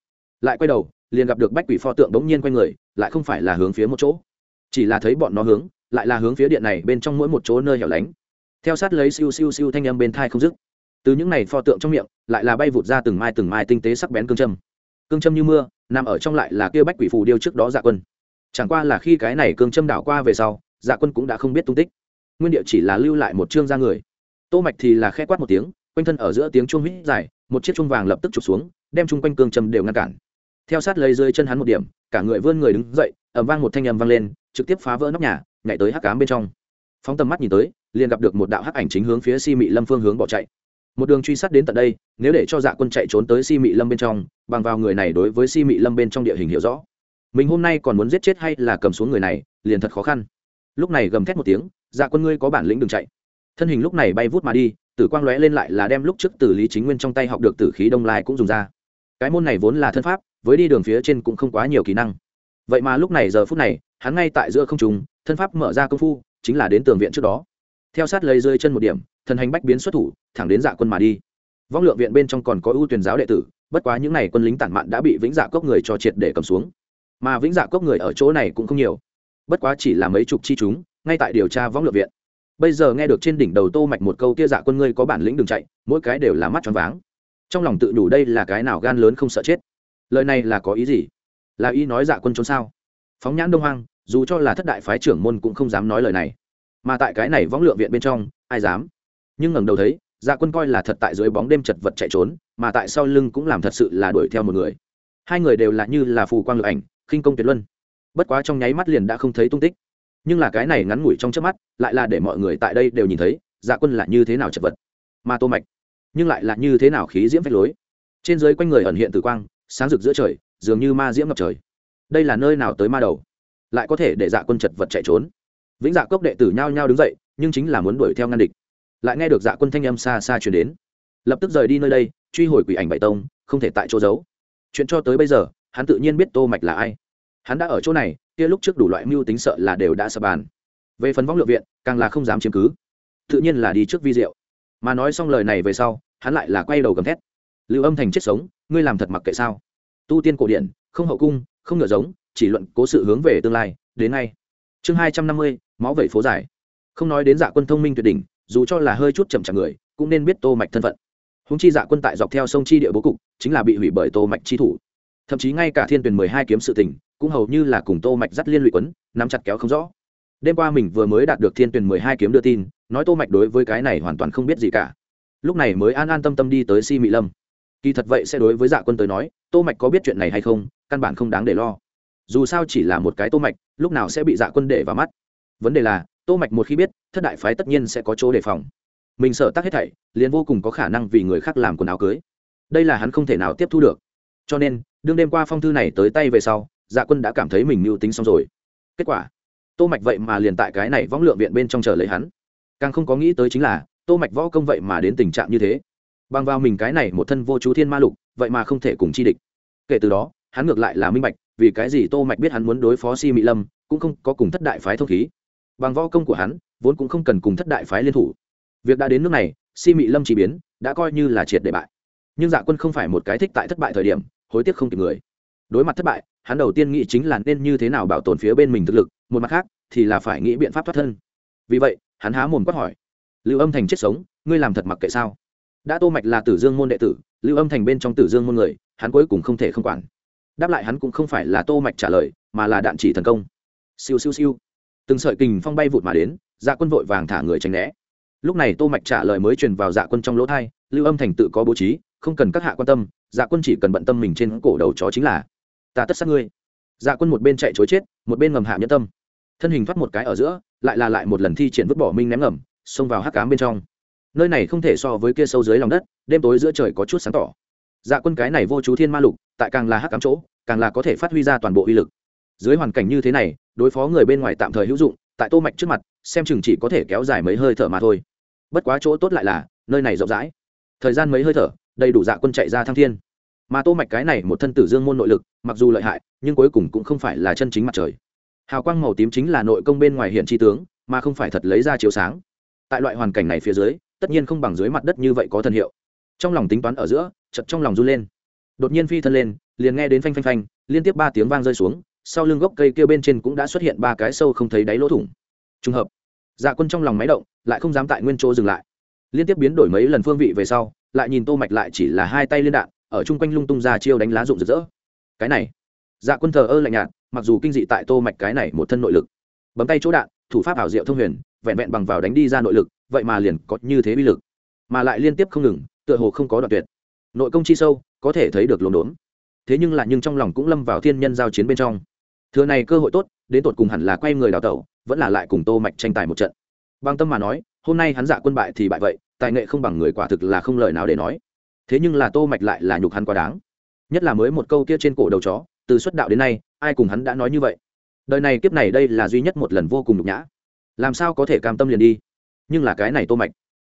Lại quay đầu, liền gặp được bách quỷ pho tượng đống nhiên quay người, lại không phải là hướng phía một chỗ. Chỉ là thấy bọn nó hướng lại là hướng phía điện này bên trong mỗi một chỗ nơi hẻo lánh. Theo sát lấy siêu siêu siêu thanh âm bên thai không dứt. Từ những này pho tượng trong miệng, lại là bay vụt ra từng mai từng mai tinh tế sắc bén cương châm. Cương châm như mưa, nằm ở trong lại là kia bách quỷ phù điêu trước đó dạ quân. Chẳng qua là khi cái này cương châm đảo qua về sau dạ quân cũng đã không biết tung tích. Nguyên địa chỉ là lưu lại một chương ra người. Tô mạch thì là khẽ quát một tiếng, quanh thân ở giữa tiếng chuông huýt dài, một chiếc chuông vàng lập tức chụp xuống, đem chung quanh cương châm đều ngăn cản. Theo sát lấy rơi chân hắn một điểm, cả người vươn người đứng dậy, ầm vang một thanh âm vang lên, trực tiếp phá vỡ nóc nhà nhảy tới hắc cám bên trong. Phóng tầm mắt nhìn tới, liền gặp được một đạo hắc ảnh chính hướng phía si mị lâm phương hướng bỏ chạy. Một đường truy sát đến tận đây, nếu để cho dạ quân chạy trốn tới si mị lâm bên trong, bằng vào người này đối với si mị lâm bên trong địa hình hiểu rõ. Mình hôm nay còn muốn giết chết hay là cầm xuống người này, liền thật khó khăn. Lúc này gầm thét một tiếng dạ quân ngươi có bản lĩnh đừng chạy. Thân hình lúc này bay vút mà đi, tử quang lóe lên lại là đem lúc trước từ lý chính nguyên trong tay học được tử khí đông lai cũng dùng ra. Cái môn này vốn là thân pháp, với đi đường phía trên cũng không quá nhiều kỹ năng. Vậy mà lúc này giờ phút này, hắn ngay tại giữa không trùng thân pháp mở ra công phu, chính là đến tường viện trước đó. Theo sát lấy rơi chân một điểm, thần hành bách biến xuất thủ, thẳng đến dạ quân mà đi. Vong lượng viện bên trong còn có ưu tuyển giáo đệ tử, bất quá những n à y quân lính tản mạn đã bị vĩnh dạ cốc người cho triệt để cầm xuống. Mà vĩnh dạ cốc người ở chỗ này cũng không nhiều. Bất quá chỉ là mấy chục chi chúng, ngay tại điều tra vong lượng viện. Bây giờ nghe được trên đỉnh đầu tô mạch một câu kia dạ quân ngươi có bản lĩnh đừng chạy, mỗi cái đều là mắt choáng váng. Trong lòng tự đủ đây là cái nào gan lớn không sợ chết. Lời này là có ý gì? Là ý nói dạ quân trốn sao? Phóng nhãn đông hoang dù cho là thất đại phái trưởng môn cũng không dám nói lời này. Mà tại cái này võng lượng viện bên trong, ai dám? Nhưng ngẩng đầu thấy dạ quân coi là thật tại dưới bóng đêm chật vật chạy trốn, mà tại sau lưng cũng làm thật sự là đuổi theo một người. Hai người đều là như là phù quang lựa ảnh, khinh công tuyệt luân. Bất quá trong nháy mắt liền đã không thấy tung tích. Nhưng là cái này ngắn ngủi trong trước mắt, lại là để mọi người tại đây đều nhìn thấy dạ quân là như thế nào chật vật. Mà tô mạch, nhưng lại là như thế nào khí diễm phách lối. Trên dưới quanh người ẩn hiện tử quang, sáng rực giữa trời, dường như ma diễm ngập trời. Đây là nơi nào tới ma đầu? Lại có thể để dạ quân chật vật chạy trốn. Vĩnh dạ cốc đệ tử nhao nhao đứng dậy, nhưng chính là muốn đuổi theo ngăn địch. Lại nghe được dạ quân thanh âm xa xa chuyển đến. Lập tức rời đi nơi đây, truy hồi quỷ ảnh bảy tông, không thể tại chỗ giấu. Chuyện cho tới bây giờ, hắn tự nhiên biết tô mạch là ai. Hắn đã ở chỗ này, kia lúc trước đủ loại mưu tính sợ là đều đã sập bàn. Về phần vong lượng viện, càng là không dám chiếm cứ. Tự nhiên là đi trước vi diệu. Mà nói xong lời này về sau, hắn lại là quay đầu gầm thét. Lưu âm thành chết sống, ngươi làm thật mặc kệ sao? Tu tiên cổ điển, không hậu cung, không ngựa giống chỉ luận cố sự hướng về tương lai, đến nay chương hai trăm năm mươi, máu vẩy phố dài. Không nói đến dạ quân thông minh tuyệt đỉnh, dù cho là hơi chút chậm chạp người, cũng nên biết tô mạch thân phận. Húng chi dạ quân tại dọc theo sông chi địa bố cục, chính là bị hủy bởi tô mạch chi thủ. Thậm chí ngay cả thiên tuyển mười hai kiếm sự tình, cũng hầu như là cùng tô mạch dắt liên lụy quấn, nắm chặt kéo không rõ. Đêm qua mình vừa mới đạt được thiên tuyển mười hai kiếm đưa tin, nói tô mạch đối với cái này hoàn toàn không biết gì cả. Lúc này mới an an tâm tâm đi tới si mỹ lâm. Kỳ thật vậy sẽ đối với dạ quân tới nói, tô mạch có biết chuyện này hay không, căn bản không đáng để lo dù sao chỉ là một cái tô mạch, lúc nào sẽ bị dạ quân để vào mắt. Vấn đề là, tô mạch một khi biết, thất đại phái tất nhiên sẽ có chỗ đề phòng. Mình sợ tắc hết thảy, liền vô cùng có khả năng vì người khác làm quần áo cưới. Đây là hắn không thể nào tiếp thu được. Cho nên, đương đêm qua phong thư này tới tay về sau dạ quân đã cảm thấy mình mưu tính xong rồi. Kết quả, tô mạch vậy mà liền tại cái này võng lượng viện bên trong chờ lấy hắn. Càng không có nghĩ tới chính là, tô mạch võ công vậy mà đến tình trạng như thế. Bằng vào mình cái này một thân vô chú thiên ma lục, vậy mà không thể cùng chi địch. Kể từ đó, hắn ngược lại là minh bạch vì cái gì tô mạch biết hắn muốn đối phó si mỹ lâm, cũng không có cùng thất đại phái thông khí. Bằng võ công của hắn, vốn cũng không cần cùng thất đại phái liên thủ. Việc đã đến nước này, si mỹ lâm chỉ biến, đã coi như là triệt để bại. Nhưng dạ quân không phải một cái thích tại thất bại thời điểm, hối tiếc không kịp người. Đối mặt thất bại, hắn đầu tiên nghĩ chính là nên như thế nào bảo tồn phía bên mình thực lực, một mặt khác, thì là phải nghĩ biện pháp thoát thân. Vì vậy, hắn há mồm quát hỏi, lưu âm thành chết sống, ngươi làm thật mặc kệ sao? Đã tô mạch là tử dương môn đệ tử, lưu âm thành bên trong tử dương môn người, hắn cuối cùng không thể không quản đáp lại hắn cũng không phải là tô mạch trả lời, mà là đạn chỉ thần công. Siêu siêu siêu. Từng sợi kình phong bay vụt mà đến dạ quân vội vàng thả người tránh né. Lúc này tô mạch trả lời mới truyền vào dạ quân trong lỗ thai, lưu âm thành tự có bố trí, không cần các hạ quan tâm dạ quân chỉ cần bận tâm mình trên cổ đầu chó chính là ta tất sát ngươi. Dạ quân một bên chạy chối chết, một bên ngầm hạ nhẫn tâm. Thân hình thoát một cái ở giữa, lại là lại một lần thi triển vứt bỏ minh ném ngầm, xông vào hắc cám bên trong. Nơi này không thể so với kia sâu dưới lòng đất, đêm tối giữa trời có chút sáng tỏ dạ quân cái này vô chú thiên ma lục, tại càng là hắc cám chỗ, càng là có thể phát huy ra toàn bộ uy lực. Dưới hoàn cảnh như thế này, đối phó người bên ngoài tạm thời hữu dụng, tại tô mạch trước mặt, xem chừng chỉ có thể kéo dài mấy hơi thở mà thôi. Bất quá chỗ tốt lại là, nơi này rộng rãi. Thời gian mấy hơi thở, đầy đủ dạ quân chạy ra thăng thiên. Mà tô mạch cái này một thân tử dương môn nội lực, mặc dù lợi hại, nhưng cuối cùng cũng không phải là chân chính mặt trời. Hào quang màu tím chính là nội công bên ngoài hiện chi tướng, mà không phải thật lấy ra chiếu sáng. Tại loại hoàn cảnh này phía dưới, tất nhiên không bằng dưới mặt đất như vậy có thần hiệu trong lòng tính toán ở giữa chật trong lòng run lên. Đột nhiên phi thân lên, liền nghe đến phanh phanh phanh, liên tiếp ba tiếng vang rơi xuống, sau lưng gốc cây kia bên trên cũng đã xuất hiện ba cái sâu không thấy đáy lỗ thủng. Trùng hợp. Dạ quân trong lòng máy động, lại không dám tại nguyên chỗ dừng lại. Liên tiếp biến đổi mấy lần phương vị về sau, lại nhìn tô mạch lại chỉ là hai tay liên đạn, ở chung quanh lung tung ra chiêu đánh lá rụng rực rỡ. Cái này. Dạ quân thờ ơ lạnh nhạt, mặc dù kinh dị tại tô mạch cái này một thân nội lực. Bấm tay chỗ đạn, thủ pháp ảo diệu thông huyền, vẹn vẹn bằng vào đánh đi ra nội lực, vậy mà liền có như thế bi lực. Mà lại liên tiếp không ngừng tựa hồ không có đoạn tuyệt. Nội công chi sâu, có thể thấy được lồn đốn. Thế nhưng là nhưng trong lòng cũng lâm vào thiên nhân giao chiến bên trong. Thừa này cơ hội tốt, đến tột cùng hẳn là quay người đào tẩu, vẫn là lại cùng tô mạch tranh tài một trận. Bằng tâm mà nói, hôm nay hắn giả quân bại thì bại vậy, tài nghệ không bằng người quả thực là không lời nào để nói. Thế nhưng là tô mạch lại là nhục hắn quá đáng. Nhất là mới một câu kia trên cổ đầu chó, từ xuất đạo đến nay, ai cùng hắn đã nói như vậy? Đời này kiếp này đây là duy nhất một lần vô cùng nhục nhã. Làm sao có thể cam tâm liền đi? Nhưng là cái này tô mạch,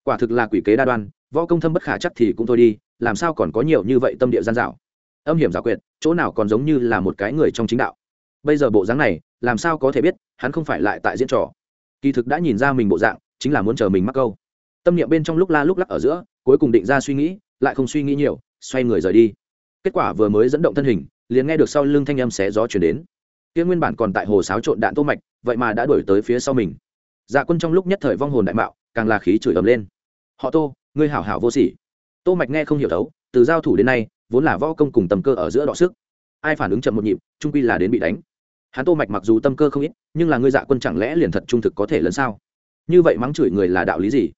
quả thực là quỷ kế đa đoan võ công thâm bất khả chắc thì cũng thôi đi, làm sao còn có nhiều như vậy tâm địa gian dảo? Âm hiểm giả quyệt, chỗ nào còn giống như là một cái người trong chính đạo? Bây giờ bộ dáng này, làm sao có thể biết, hắn không phải lại tại diễn trò? Kỳ thực đã nhìn ra mình bộ dạng, chính là muốn chờ mình mắc câu. Tâm niệm bên trong lúc la lúc lắc ở giữa, cuối cùng định ra suy nghĩ, lại không suy nghĩ nhiều, xoay người rời đi. Kết quả vừa mới dẫn động thân hình, liền nghe được sau lưng thanh âm xé gió chuyển đến. Kia nguyên bản còn tại hồ sáo trộn đạn tô mạch, vậy mà đã đuổi tới phía sau mình. Dạ quân trong lúc nhất thời vong hồn đại mạo, càng là khí chửi ầm lên. Họ tô ngươi hảo hảo vô sỉ. Tô mạch nghe không hiểu thấu, từ giao thủ đến nay, vốn là võ công cùng tầm cơ ở giữa đọ sức. Ai phản ứng chậm một nhịp, trung quy là đến bị đánh. Hắn tô mạch mặc dù tâm cơ không ít, nhưng là ngươi dạ quân chẳng lẽ liền thật trung thực có thể lớn sao? Như vậy mắng chửi người là đạo lý gì?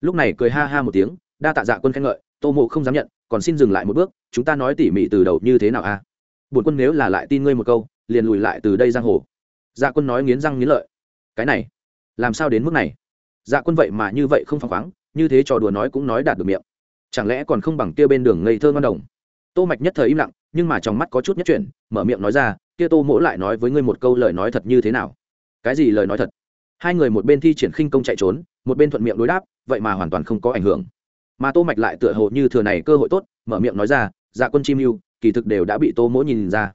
Lúc này cười ha ha một tiếng, đa tạ dạ quân khen ngợi, tô mộ không dám nhận, còn xin dừng lại một bước, chúng ta nói tỉ mỉ từ đầu như thế nào a à? bổn quân nếu là lại tin ngươi một câu, liền lùi lại từ đây giang hồ. Dạ quân nói nghiến răng nghiến lợi. Cái này, làm sao đến mức này? Dạ quân vậy mà như vậy không phăng khoáng như thế trò đùa nói cũng nói đạt được miệng. Chẳng lẽ còn không bằng kia bên đường ngây thơ ngon đồng? Tô mạch nhất thời im lặng, nhưng mà trong mắt có chút nhất chuyển, mở miệng nói ra, kia tô mỗ lại nói với ngươi một câu lời nói thật như thế nào? Cái gì lời nói thật? Hai người một bên thi triển khinh công chạy trốn, một bên thuận miệng đối đáp, vậy mà hoàn toàn không có ảnh hưởng. Mà tô mạch lại tựa hồ như thừa này cơ hội tốt, mở miệng nói ra dạ quân chim yêu, kỳ thực đều đã bị tô mỗ nhìn ra.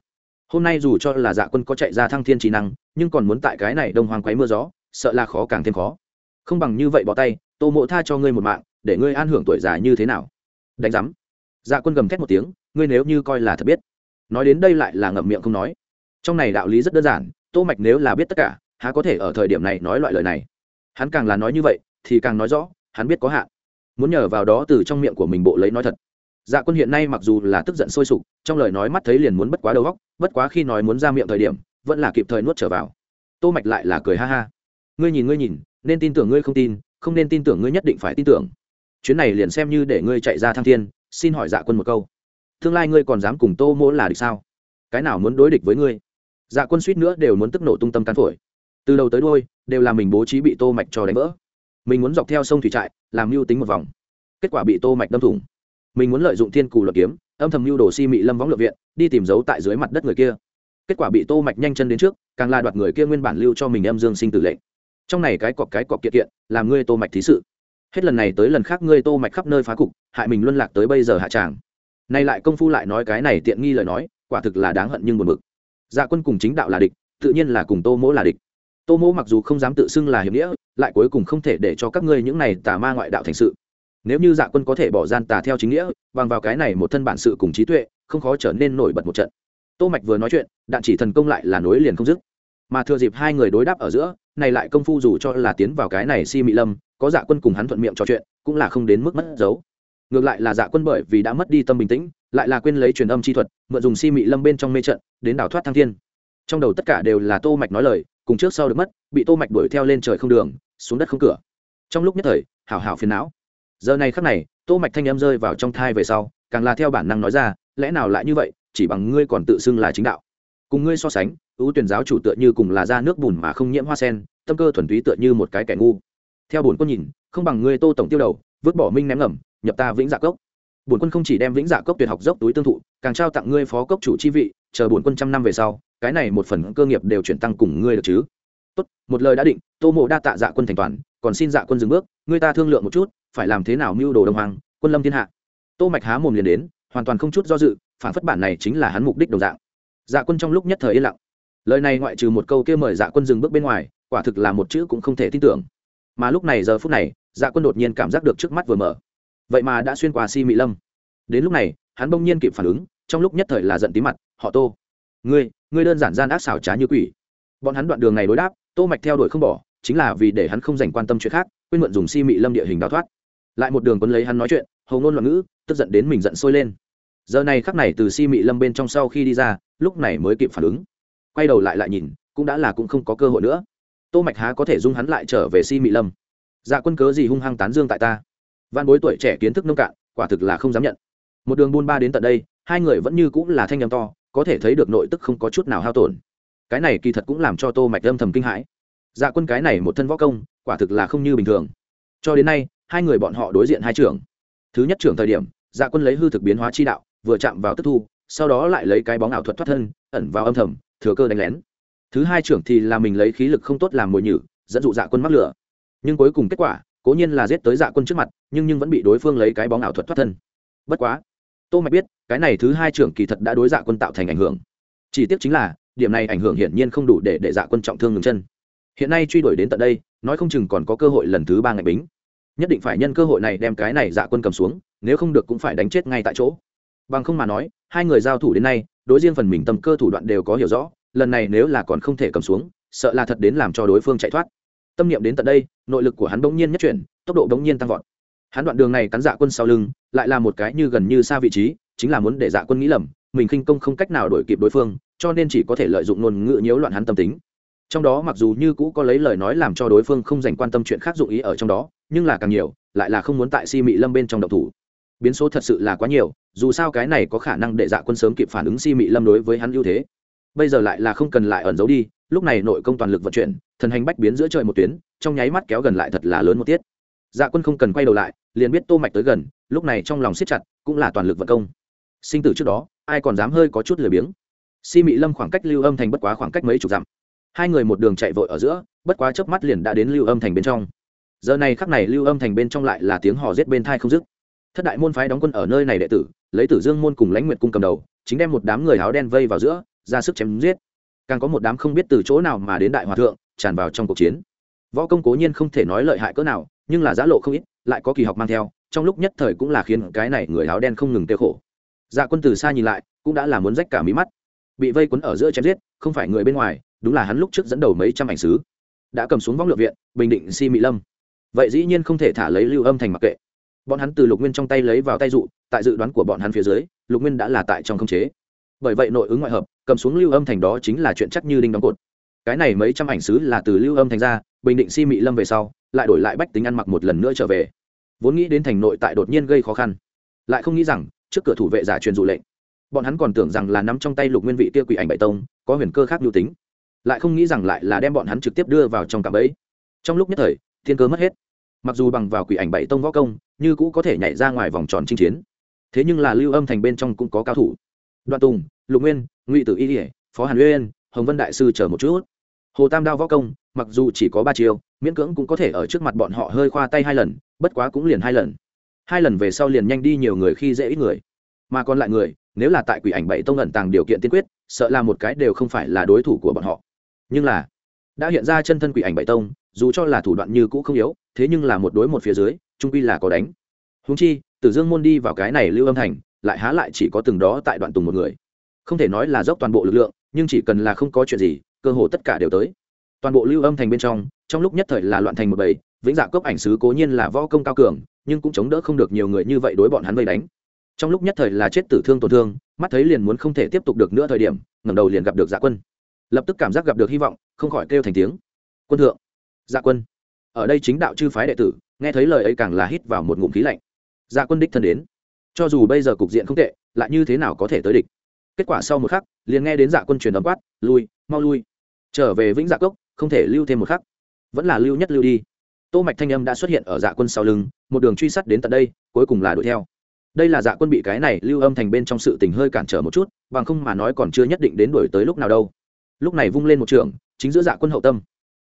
Hôm nay dù cho là dạ quân có chạy ra thăng thiên trí năng, nhưng còn muốn tại cái này đông hoang quấy mưa gió, sợ là khó càng thêm khó. Không bằng như vậy bỏ tay tô Mộ tha cho ngươi một mạng, để ngươi an hưởng tuổi già như thế nào? Đánh giám. Dạ quân gầm thét một tiếng, ngươi nếu như coi là thật biết. Nói đến đây lại là ngậm miệng không nói. Trong này đạo lý rất đơn giản, tô mạch nếu là biết tất cả, há có thể ở thời điểm này nói loại lời này? Hắn càng là nói như vậy, thì càng nói rõ, hắn biết có hạn. Muốn nhờ vào đó từ trong miệng của mình bộ lấy nói thật. Dạ quân hiện nay mặc dù là tức giận sôi sục, trong lời nói mắt thấy liền muốn bất quá đầu góc bất quá khi nói muốn ra miệng thời điểm, vẫn là kịp thời nuốt trở vào. Tô mạch lại là cười ha ha. Ngươi nhìn ngươi nhìn, nên tin tưởng ngươi không tin không nên tin tưởng ngươi nhất định phải tin tưởng. Chuyến này liền xem như để ngươi chạy ra thăng thiên, xin hỏi dạ quân một câu. Tương lai ngươi còn dám cùng tô mỗ là địch sao? Cái nào muốn đối địch với ngươi? Dạ quân suýt nữa đều muốn tức nổ tung tâm can phổi. Từ đầu tới đôi đều là mình bố trí bị tô mạch cho đánh vỡ. Mình muốn dọc theo sông thủy trại, làm mưu tính một vòng. Kết quả bị tô mạch đâm thủng. Mình muốn lợi dụng thiên cù luật kiếm, âm thầm mưu đồ si mị lâm võng lượng viện, đi tìm dấu tại dưới mặt đất người kia. Kết quả bị tô mạch nhanh chân đến trước, càng là đoạt người kia nguyên bản lưu cho mình âm dương sinh tử lệnh trong này cái cọp cái cọp kiện kiện, làm ngươi tô mạch thí sự. Hết lần này tới lần khác ngươi tô mạch khắp nơi phá cục, hại mình luân lạc tới bây giờ hạ tràng. Nay lại công phu lại nói cái này tiện nghi lời nói, quả thực là đáng hận nhưng buồn bực. Dạ quân cùng chính đạo là địch, tự nhiên là cùng tô mỗ là địch. Tô mỗ mặc dù không dám tự xưng là hiệp nghĩa, lại cuối cùng không thể để cho các ngươi những này tà ma ngoại đạo thành sự. Nếu như dạ quân có thể bỏ gian tà theo chính nghĩa, bằng vào cái này một thân bản sự cùng trí tuệ, không khó trở nên nổi bật một trận. Tô mạch vừa nói chuyện, đạn chỉ thần công lại là nối liền không dứt. Mà thừa dịp hai người đối đáp ở giữa này lại công phu dù cho là tiến vào cái này si mị lâm, có dạ quân cùng hắn thuận miệng trò chuyện, cũng là không đến mức mất dấu. Ngược lại là dạ quân bởi vì đã mất đi tâm bình tĩnh, lại là quên lấy truyền âm chi thuật, mượn dùng si mị lâm bên trong mê trận, đến đảo thoát thăng thiên. Trong đầu tất cả đều là tô mạch nói lời, cùng trước sau được mất, bị tô mạch đuổi theo lên trời không đường, xuống đất không cửa. Trong lúc nhất thời, hảo hảo phiền não. Giờ này khắc này, tô mạch thanh âm rơi vào trong thai về sau, càng là theo bản năng nói ra, lẽ nào lại như vậy, chỉ bằng ngươi còn tự xưng là chính đạo? Cùng ngươi so sánh, ưu tuyển giáo chủ tựa như cùng là ra nước bùn mà không nhiễm hoa sen, tâm cơ thuần túy tựa như một cái kẻ ngu. Theo bổn quân nhìn, không bằng ngươi tô tổng tiêu đầu, vứt bỏ minh ném ngầm, nhập ta vĩnh dạ cốc. Bổn quân không chỉ đem vĩnh dạ cốc tuyệt học dốc túi tương thụ, càng trao tặng ngươi phó cốc chủ chi vị, chờ bổn quân trăm năm về sau, cái này một phần cơ nghiệp đều chuyển tăng cùng ngươi được chứ. Tốt, một lời đã định, tô mộ đa tạ dạ quân thành toàn, còn xin dạ quân dừng bước, ngươi ta thương lượng một chút, phải làm thế nào mưu đồ đồng hoàng, quân lâm thiên hạ. Tô mạch há mồm liền đến, hoàn toàn không chút do dự, phản phất bản này chính là hắn mục đích đồng dạng dạ quân trong lúc nhất thời yên lặng. Lời này ngoại trừ một câu kia mời dạ quân dừng bước bên ngoài, quả thực là một chữ cũng không thể tin tưởng. Mà lúc này giờ phút này dạ quân đột nhiên cảm giác được trước mắt vừa mở. Vậy mà đã xuyên qua si mỹ lâm. Đến lúc này, hắn bỗng nhiên kịp phản ứng, trong lúc nhất thời là giận tí mặt, họ tô, ngươi ngươi đơn giản gian ác xảo trá như quỷ. Bọn hắn đoạn đường này đối đáp, tô mạch theo đuổi không bỏ, chính là vì để hắn không dành quan tâm chuyện khác, quên mượn dùng si mị lâm địa hình đào thoát. Lại một đường quấn lấy hắn nói chuyện, hầu ngôn loạn ngữ, tức giận đến mình giận sôi lên giờ này khắc này từ si mị lâm bên trong sau khi đi ra, lúc này mới kịp phản ứng. Quay đầu lại lại nhìn, cũng đã là cũng không có cơ hội nữa. Tô mạch há có thể dung hắn lại trở về si mị lâm. Dạ quân cớ gì hung hăng tán dương tại ta? Văn bối tuổi trẻ kiến thức nông cạn, quả thực là không dám nhận. Một đường buôn ba đến tận đây, hai người vẫn như cũng là thanh nhầm to, có thể thấy được nội tức không có chút nào hao tổn. Cái này kỳ thật cũng làm cho tô mạch âm thầm kinh hãi. Dạ quân cái này một thân võ công, quả thực là không như bình thường. Cho đến nay, hai người bọn họ đối diện hai trưởng. Thứ nhất trưởng thời điểm dạ quân lấy hư thực biến hóa chi đạo vừa chạm vào tức thu, sau đó lại lấy cái bóng ảo thuật thoát thân, ẩn vào âm thầm, thừa cơ đánh lén. Thứ hai trưởng thì là mình lấy khí lực không tốt làm mồi nhử, dẫn dụ dạ quân mắc lửa. Nhưng cuối cùng kết quả, cố nhiên là giết tới dạ quân trước mặt, nhưng nhưng vẫn bị đối phương lấy cái bóng ảo thuật thoát thân. Bất quá, tô mạch biết, cái này thứ hai trưởng kỳ thật đã đối dạ quân tạo thành ảnh hưởng. Chỉ tiếc chính là, điểm này ảnh hưởng hiển nhiên không đủ để để dạ quân trọng thương ngừng chân. Hiện nay truy đuổi đến tận đây, nói không chừng còn có cơ hội lần thứ ba ngày bính. Nhất định phải nhân cơ hội này đem cái này dạ quân cầm xuống, nếu không được cũng phải đánh chết ngay tại chỗ bằng không mà nói, hai người giao thủ đến nay, đối riêng phần mình tâm cơ thủ đoạn đều có hiểu rõ, lần này nếu là còn không thể cầm xuống, sợ là thật đến làm cho đối phương chạy thoát. Tâm niệm đến tận đây, nội lực của hắn bỗng nhiên nhất chuyển, tốc độ bỗng nhiên tăng vọt. Hắn đoạn đường này cắn dạ quân sau lưng, lại là một cái như gần như xa vị trí, chính là muốn để dạ quân nghĩ lầm, mình khinh công không cách nào đổi kịp đối phương, cho nên chỉ có thể lợi dụng ngôn ngữ nhiễu loạn hắn tâm tính. Trong đó mặc dù như cũ có lấy lời nói làm cho đối phương không dành quan tâm chuyện khác dụng ý ở trong đó, nhưng là càng nhiều, lại là không muốn tại si mị lâm bên trong độc thủ biến số thật sự là quá nhiều, dù sao cái này có khả năng để dạ quân sớm kịp phản ứng si mị lâm đối với hắn ưu thế. Bây giờ lại là không cần lại ẩn giấu đi, lúc này nội công toàn lực vận chuyển, thần hành bách biến giữa trời một tuyến, trong nháy mắt kéo gần lại thật là lớn một tiết. Dạ quân không cần quay đầu lại, liền biết tô mạch tới gần, lúc này trong lòng siết chặt, cũng là toàn lực vận công. Sinh tử trước đó, ai còn dám hơi có chút lười biếng? Si mị lâm khoảng cách lưu âm thành bất quá khoảng cách mấy chục dặm. Hai người một đường chạy vội ở giữa, bất quá chớp mắt liền đã đến lưu âm thành bên trong. Giờ này khắc này lưu âm thành bên trong lại là tiếng hò rết bên thai không dứt thất đại môn phái đóng quân ở nơi này đệ tử, lấy tử dương môn cùng lãnh nguyệt cung cầm đầu, chính đem một đám người áo đen vây vào giữa, ra sức chém giết. Càng có một đám không biết từ chỗ nào mà đến đại hòa thượng, tràn vào trong cuộc chiến. Võ công cố nhiên không thể nói lợi hại cỡ nào, nhưng là giã lộ không ít, lại có kỳ học mang theo, trong lúc nhất thời cũng là khiến cái này người áo đen không ngừng tiêu khổ. Dạ quân từ xa nhìn lại, cũng đã là muốn rách cả mí mắt. Bị vây quấn ở giữa chém giết, không phải người bên ngoài, đúng là hắn lúc trước dẫn đầu mấy trăm ảnh sứ. Đã cầm xuống vong lượng viện, bình định si mỹ lâm. Vậy dĩ nhiên không thể thả lấy lưu âm thành mặc kệ bọn hắn từ lục nguyên trong tay lấy vào tay dụ, tại dự đoán của bọn hắn phía dưới, lục nguyên đã là tại trong không chế. Bởi vậy nội ứng ngoại hợp, cầm xuống lưu âm thành đó chính là chuyện chắc như đinh đóng cột. Cái này mấy trăm ảnh sứ là từ lưu âm thành ra, bình định si mỹ lâm về sau, lại đổi lại bách tính ăn mặc một lần nữa trở về. Vốn nghĩ đến thành nội tại đột nhiên gây khó khăn, lại không nghĩ rằng trước cửa thủ vệ giả truyền dụ lệnh. Bọn hắn còn tưởng rằng là nắm trong tay lục nguyên vị kia quỷ ảnh bậy tông, có huyền cơ khác nhu tính. Lại không nghĩ rằng lại là đem bọn hắn trực tiếp đưa vào trong cạm ấy trong lúc nhất thời, thiên cơ mất hết mặc dù bằng vào quỷ ảnh bảy tông võ công, như cũ có thể nhảy ra ngoài vòng tròn chinh chiến. Thế nhưng là lưu âm thành bên trong cũng có cao thủ. Đoạn tùng, lục nguyên, ngụy tử y ỉa phó hàn uyên, hồng vân đại sư chờ một chút. Hồ tam đao võ công, mặc dù chỉ có ba chiêu, miễn cưỡng cũng có thể ở trước mặt bọn họ hơi khoa tay hai lần, bất quá cũng liền hai lần. Hai lần về sau liền nhanh đi nhiều người khi dễ ít người. Mà còn lại người, nếu là tại quỷ ảnh bảy tông ẩn tàng điều kiện tiên quyết, sợ là một cái đều không phải là đối thủ của bọn họ. Nhưng là đã hiện ra chân thân quỷ ảnh bảy tông, dù cho là thủ đoạn như cũ không yếu, thế nhưng là một đối một phía dưới, trung quy là có đánh. Húng chi, tử dương môn đi vào cái này lưu âm thành, lại há lại chỉ có từng đó tại đoạn tùng một người. Không thể nói là dốc toàn bộ lực lượng, nhưng chỉ cần là không có chuyện gì, cơ hồ tất cả đều tới. Toàn bộ lưu âm thành bên trong trong lúc nhất thời là loạn thành một bầy, vĩnh dạ cốc ảnh sứ cố nhiên là võ công cao cường, nhưng cũng chống đỡ không được nhiều người như vậy đối bọn hắn vây đánh. Trong lúc nhất thời là chết tử thương tổn thương, mắt thấy liền muốn không thể tiếp tục được nữa thời điểm, ngẩng đầu liền gặp được dạ quân lập tức cảm giác gặp được hy vọng, không khỏi kêu thành tiếng. Quân thượng. Dạ quân. Ở đây chính đạo chư phái đệ tử, nghe thấy lời ấy càng là hít vào một ngụm khí lạnh. Dạ quân đích thân đến. Cho dù bây giờ cục diện không tệ, lại như thế nào có thể tới địch? Kết quả sau một khắc, liền nghe đến dạ quân truyền ấm quát, lui, mau lui. Trở về vĩnh dạ cốc, không thể lưu thêm một khắc. Vẫn là lưu nhất lưu đi. Tô mạch thanh âm đã xuất hiện ở dạ quân sau lưng, một đường truy sát đến tận đây, cuối cùng là đuổi theo. Đây là dạ quân bị cái này lưu âm thành bên trong sự tình hơi cản trở một chút, bằng không mà nói còn chưa nhất định đến đuổi tới lúc nào đâu lúc này vung lên một trường, chính giữa dạ quân hậu tâm.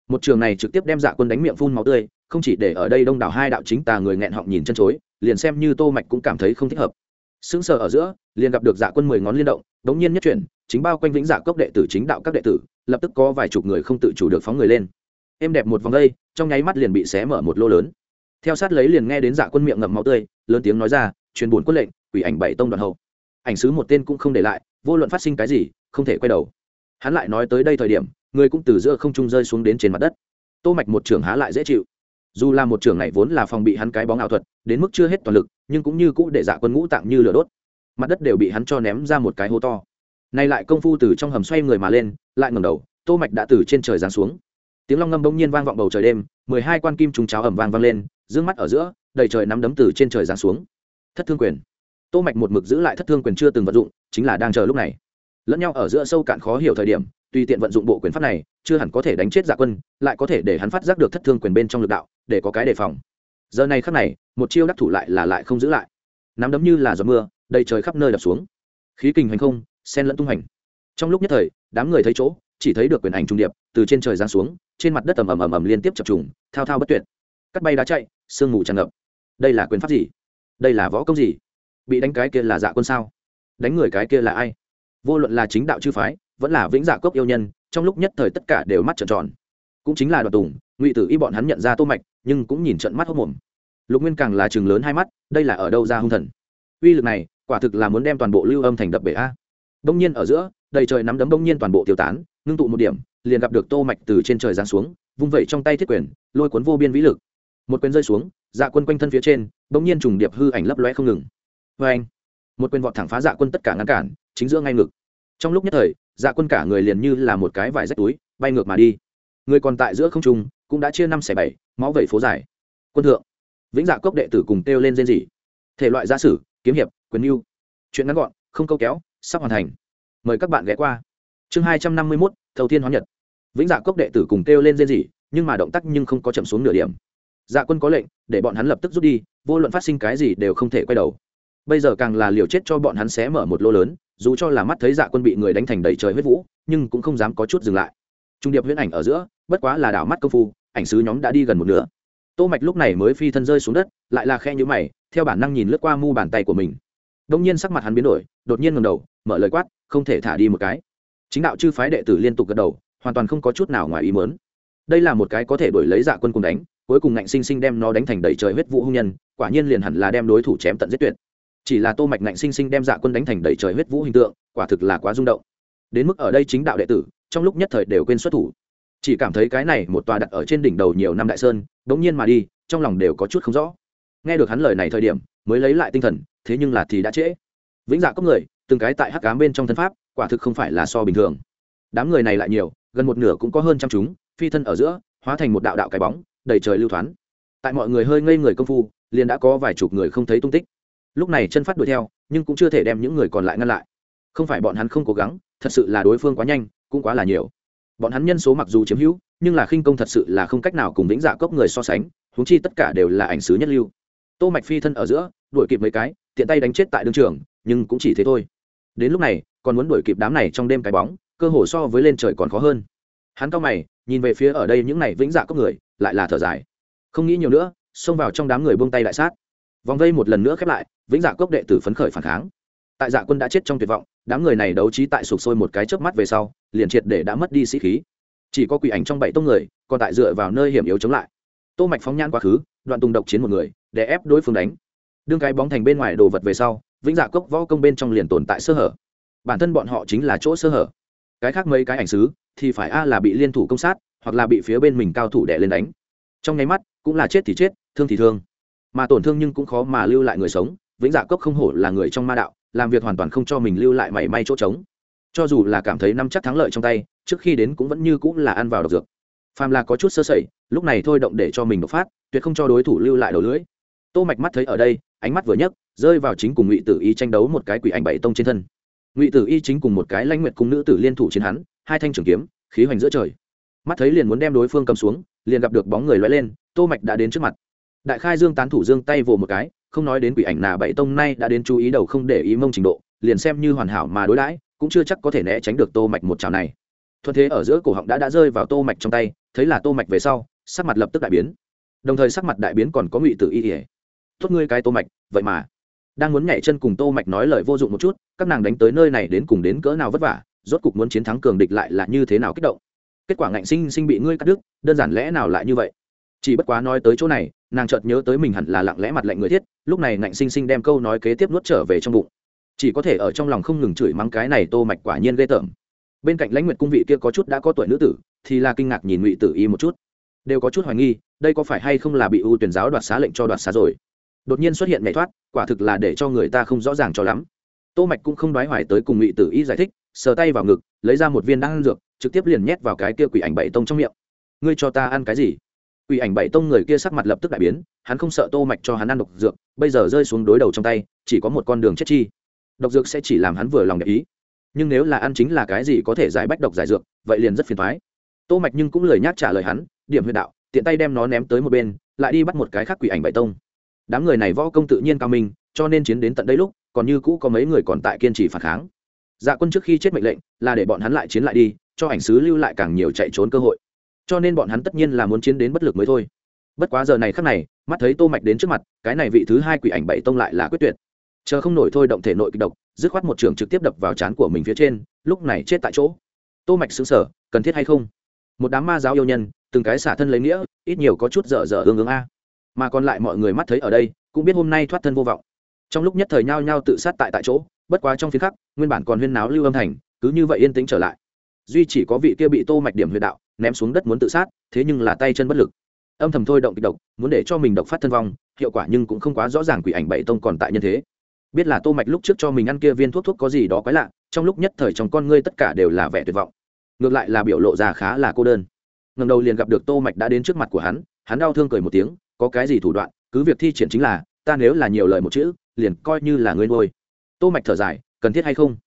Một trường này trực tiếp đem dạ quân đánh miệng phun máu tươi, không chỉ để ở đây đông đảo hai đạo chính tà người nghẹn họng nhìn chân chối, liền xem như tô mạch cũng cảm thấy không thích hợp. Sững sờ ở giữa, liền gặp được dạ quân mười ngón liên động, đống nhiên nhất chuyển, chính bao quanh vĩnh dạ cốc đệ tử chính đạo các đệ tử, lập tức có vài chục người không tự chủ được phóng người lên. Em đẹp một vòng đây, trong nháy mắt liền bị xé mở một lô lớn. Theo sát lấy liền nghe đến dạ quân miệng ngậm máu tươi, lớn tiếng nói ra, truyền buồn quân lệnh, quỷ ảnh bảy tông đoàn hậu. Ảnh sứ một tên cũng không để lại, vô luận phát sinh cái gì, không thể quay đầu hắn lại nói tới đây thời điểm, người cũng từ giữa không trung rơi xuống đến trên mặt đất. Tô mạch một trưởng há lại dễ chịu. Dù là một trưởng này vốn là phòng bị hắn cái bóng ảo thuật, đến mức chưa hết toàn lực, nhưng cũng như cũ để dạ quân ngũ tạng như lửa đốt. Mặt đất đều bị hắn cho ném ra một cái hố to. Nay lại công phu từ trong hầm xoay người mà lên, lại ngẩng đầu, tô mạch đã từ trên trời giáng xuống. Tiếng long ngâm bỗng nhiên vang vọng bầu trời đêm, mười hai quan kim trùng cháo ẩm vang vang lên, dương mắt ở giữa, đầy trời nắm đấm từ trên trời giáng xuống. Thất thương quyền. Tô mạch một mực giữ lại thất thương quyền chưa từng vận dụng, chính là đang chờ lúc này lẫn nhau ở giữa sâu cạn khó hiểu thời điểm, tùy tiện vận dụng bộ quyền pháp này, chưa hẳn có thể đánh chết dạ quân, lại có thể để hắn phát giác được thất thương quyền bên trong lực đạo, để có cái đề phòng. Giờ này khắc này, một chiêu đắc thủ lại là lại không giữ lại. Nắm đấm như là giọt mưa, đầy trời khắp nơi đập xuống. Khí kình hành không sen lẫn tung hành trong lúc nhất thời, đám người thấy chỗ, chỉ thấy được quyền ảnh trung điệp, từ trên trời giáng xuống, trên mặt đất ầm ầm ầm ầm liên tiếp chập trùng, thao thao bất tuyệt. Cắt bay đá chạy, sương mù tràn ngập. Đây là quyền pháp gì? Đây là võ công gì? Bị đánh cái kia là dạ quân sao? Đánh người cái kia là ai? Vô luận là chính đạo chư phái, vẫn là vĩnh dạ cốc yêu nhân, trong lúc nhất thời tất cả đều mắt trợn tròn. Cũng chính là đoạt tùng, ngụy tử y bọn hắn nhận ra tô mạch, nhưng cũng nhìn trận mắt hốc mồm. Lục nguyên càng là chừng lớn hai mắt, đây là ở đâu ra hung thần? Uy lực này, quả thực là muốn đem toàn bộ lưu âm thành đập bể a. Đông nhiên ở giữa, đầy trời nắm đấm đông nhiên toàn bộ tiêu tán, ngưng tụ một điểm, liền gặp được tô mạch từ trên trời giáng xuống, vung vẩy trong tay thiết quyền, lôi cuốn vô biên vĩ lực. Một quyền rơi xuống dạ quân quanh thân phía trên, đông nhiên trùng điệp hư ảnh lấp lóe không ngừng. Với anh một quyền vọt thẳng phá dạ quân tất cả ngăn cản, chính giữa ngay ngực. Trong lúc nhất thời dạ quân cả người liền như là một cái vải rách túi, bay ngược mà đi. Người còn tại giữa không trung, cũng đã chia năm xẻ bảy, máu vẩy phố dài. Quân thượng, vĩnh dạ cốc đệ tử cùng kêu lên rên rỉ. Thể loại gia sử, kiếm hiệp, quyền mưu chuyện ngắn gọn, không câu kéo, sắp hoàn thành. Mời các bạn ghé qua. Chương hai trăm năm mươi mốt, thầu thiên hóa nhật. Vĩnh dạ cốc đệ tử cùng kêu lên rên rỉ, nhưng mà động tác nhưng không có chậm xuống nửa điểm. Dạ quân có lệnh, để bọn hắn lập tức rút đi, vô luận phát sinh cái gì đều không thể quay đầu bây giờ càng là liều chết cho bọn hắn xé mở một lô lớn, dù cho là mắt thấy dạ quân bị người đánh thành đầy trời huyết vũ, nhưng cũng không dám có chút dừng lại. Trung điệp huyễn ảnh ở giữa, bất quá là đảo mắt công phu, ảnh sứ nhóm đã đi gần một nửa. Tô mạch lúc này mới phi thân rơi xuống đất, lại là khe như mày, theo bản năng nhìn lướt qua mu bàn tay của mình. Đông nhiên sắc mặt hắn biến đổi, đột nhiên ngẩng đầu, mở lời quát, không thể thả đi một cái. Chính đạo chư phái đệ tử liên tục gật đầu, hoàn toàn không có chút nào ngoài ý muốn. Đây là một cái có thể đổi lấy dạ quân cùng đánh, cuối cùng ngạnh sinh sinh đem nó đánh thành đầy trời huyết vũ hung nhân, quả nhiên liền hẳn là đem đối thủ chém tận giết tuyệt chỉ là tô mạch ngạnh sinh sinh đem dạ quân đánh thành đầy trời huyết vũ hình tượng, quả thực là quá rung động. Đến mức ở đây chính đạo đệ tử, trong lúc nhất thời đều quên xuất thủ. Chỉ cảm thấy cái này một tòa đặt ở trên đỉnh đầu nhiều năm đại sơn đống nhiên mà đi, trong lòng đều có chút không rõ. Nghe được hắn lời này thời điểm, mới lấy lại tinh thần, thế nhưng là thì đã trễ. Vĩnh dạ có người, từng cái tại hắc cám bên trong thân pháp, quả thực không phải là so bình thường. Đám người này lại nhiều, gần một nửa cũng có hơn trăm chúng, phi thân ở giữa, hóa thành một đạo đạo cái bóng, đầy trời lưu thoáng tại mọi người hơi ngây người công phu, liền đã có vài chục người không thấy tung tích lúc này chân phát đuổi theo, nhưng cũng chưa thể đem những người còn lại ngăn lại. Không phải bọn hắn không cố gắng, thật sự là đối phương quá nhanh, cũng quá là nhiều. Bọn hắn nhân số mặc dù chiếm hữu, nhưng là khinh công thật sự là không cách nào cùng lĩnh dạ cốc người so sánh húng chi tất cả đều là ảnh sứ nhất lưu. Tô mạch phi thân ở giữa, đuổi kịp mấy cái, tiện tay đánh chết tại đương trường, nhưng cũng chỉ thế thôi. Đến lúc này, còn muốn đuổi kịp đám này trong đêm cái bóng, cơ hồ so với lên trời còn khó hơn. Hắn cao mày, nhìn về phía ở đây những này vĩnh dạ cốc người, lại là thở dài. Không nghĩ nhiều nữa, xông vào trong đám người buông tay đại sát vòng vây một lần nữa khép lại, vĩnh dạ cốc đệ tử phấn khởi phản kháng. Tại dạ quân đã chết trong tuyệt vọng, đám người này đấu trí tại sụp sôi một cái chớp mắt về sau, liền triệt để đã mất đi sĩ khí. Chỉ có quỷ ảnh trong bảy tông người, còn tại dựa vào nơi hiểm yếu chống lại. Tô mạch phóng nhan quá khứ, đoạn tùng độc chiến một người, để ép đối phương đánh. Đương cái bóng thành bên ngoài đồ vật về sau, vĩnh dạ cốc võ công bên trong liền tồn tại sơ hở. Bản thân bọn họ chính là chỗ sơ hở. Cái khác mấy cái ảnh sứ, thì phải a là bị liên thủ công sát, hoặc là bị phía bên mình cao thủ đè lên đánh. Trong nháy mắt, cũng là chết thì chết, thương thì thương mà tổn thương nhưng cũng khó mà lưu lại người sống, vĩnh dạ cốc không hổ là người trong ma đạo, làm việc hoàn toàn không cho mình lưu lại mảy may chỗ trống. Cho dù là cảm thấy năm chắc thắng lợi trong tay, trước khi đến cũng vẫn như cũng là ăn vào độc dược. Phàm là có chút sơ sẩy, lúc này thôi động để cho mình đột phát, tuyệt không cho đối thủ lưu lại đầu lưỡi. Tô mạch mắt thấy ở đây, ánh mắt vừa nhấc, rơi vào chính cùng ngụy tử y tranh đấu một cái quỷ ảnh bảy tông trên thân. Ngụy tử y chính cùng một cái lãnh nguyệt cung nữ tử liên thủ chiến hắn, hai thanh trường kiếm, khí hoành giữa trời. Mắt thấy liền muốn đem đối phương cầm xuống, liền gặp được bóng người lóe lên, tô mạch đã đến trước mặt đại khai dương tán thủ dương tay vồ một cái, không nói đến quỷ ảnh nà bảy tông nay đã đến chú ý đầu không để ý mông trình độ, liền xem như hoàn hảo mà đối đãi, cũng chưa chắc có thể né tránh được tô mạch một chảo này. Thuận thế ở giữa cổ họng đã đã rơi vào tô mạch trong tay, thấy là tô mạch về sau, sắc mặt lập tức đại biến. Đồng thời sắc mặt đại biến còn có ngụy tử y ỉa tốt ngươi cái tô mạch, vậy mà. Đang muốn nhảy chân cùng tô mạch nói lời vô dụng một chút, các nàng đánh tới nơi này đến cùng đến cỡ nào vất vả, rốt cục muốn chiến thắng cường địch lại là như thế nào kích động. Kết quả ngạnh sinh sinh bị ngươi cắt đứt, đơn giản lẽ nào lại như vậy? Chỉ bất quá nói tới chỗ này, nàng chợt nhớ tới mình hẳn là lặng lẽ mặt lạnh người thiết, lúc này ngạnh sinh sinh đem câu nói kế tiếp nuốt trở về trong bụng. Chỉ có thể ở trong lòng không ngừng chửi mắng cái này tô mạch quả nhiên ghê tởm. Bên cạnh lãnh nguyệt cung vị kia có chút đã có tuổi nữ tử, thì là kinh ngạc nhìn ngụy tử y một chút. Đều có chút hoài nghi, đây có phải hay không là bị ưu tuyển giáo đoạt xá lệnh cho đoạt xá rồi? Đột nhiên xuất hiện nhảy thoát, quả thực là để cho người ta không rõ ràng cho lắm. Tô mạch cũng không đoái hoài tới cùng ngụy tử y giải thích, sờ tay vào ngực, lấy ra một viên đan dược, trực tiếp liền nhét vào cái kia quỷ ảnh bảy tông trong miệng. Ngươi cho ta ăn cái gì? Quỷ ảnh bảy tông người kia sắc mặt lập tức đại biến, hắn không sợ tô mạch cho hắn ăn độc dược, bây giờ rơi xuống đối đầu trong tay, chỉ có một con đường chết chi. Độc dược sẽ chỉ làm hắn vừa lòng để ý. Nhưng nếu là ăn chính là cái gì có thể giải bách độc giải dược, vậy liền rất phiền toái. Tô mạch nhưng cũng lời nhắc trả lời hắn, điểm huyệt đạo, tiện tay đem nó ném tới một bên, lại đi bắt một cái khác quỷ ảnh bảy tông. Đám người này võ công tự nhiên cao minh, cho nên chiến đến tận đây lúc, còn như cũ có mấy người còn tại kiên trì phản kháng. Dạ quân trước khi chết mệnh lệnh là để bọn hắn lại chiến lại đi, cho ảnh sứ lưu lại càng nhiều chạy trốn cơ hội cho nên bọn hắn tất nhiên là muốn chiến đến bất lực mới thôi. Bất quá giờ này khắc này, mắt thấy tô mạch đến trước mặt, cái này vị thứ hai quỷ ảnh bảy tông lại là quyết tuyệt. Chờ không nổi thôi động thể nội kịch độc, dứt khoát một trường trực tiếp đập vào chán của mình phía trên, lúc này chết tại chỗ. Tô mạch sững sờ, cần thiết hay không? Một đám ma giáo yêu nhân, từng cái xả thân lấy nghĩa, ít nhiều có chút dở dở ương ương a. Mà còn lại mọi người mắt thấy ở đây, cũng biết hôm nay thoát thân vô vọng. Trong lúc nhất thời nhao nhao tự sát tại tại chỗ, bất quá trong phía khắc, nguyên bản còn huyên náo lưu âm thành, cứ như vậy yên tĩnh trở lại. Duy chỉ có vị kia bị tô mạch điểm huyệt đạo ném xuống đất muốn tự sát, thế nhưng là tay chân bất lực. Âm thầm thôi động kịch độc, muốn để cho mình độc phát thân vong, hiệu quả nhưng cũng không quá rõ ràng quỷ ảnh bảy tông còn tại nhân thế. Biết là tô mạch lúc trước cho mình ăn kia viên thuốc thuốc có gì đó quái lạ, trong lúc nhất thời trong con ngươi tất cả đều là vẻ tuyệt vọng. Ngược lại là biểu lộ ra khá là cô đơn. Ngẩng đầu liền gặp được tô mạch đã đến trước mặt của hắn hắn đau thương cười một tiếng, có cái gì thủ đoạn, cứ việc thi triển chính là, ta nếu là nhiều lời một chữ, liền coi như là ngươi nuôi. Tô mạch thở dài, cần thiết hay không?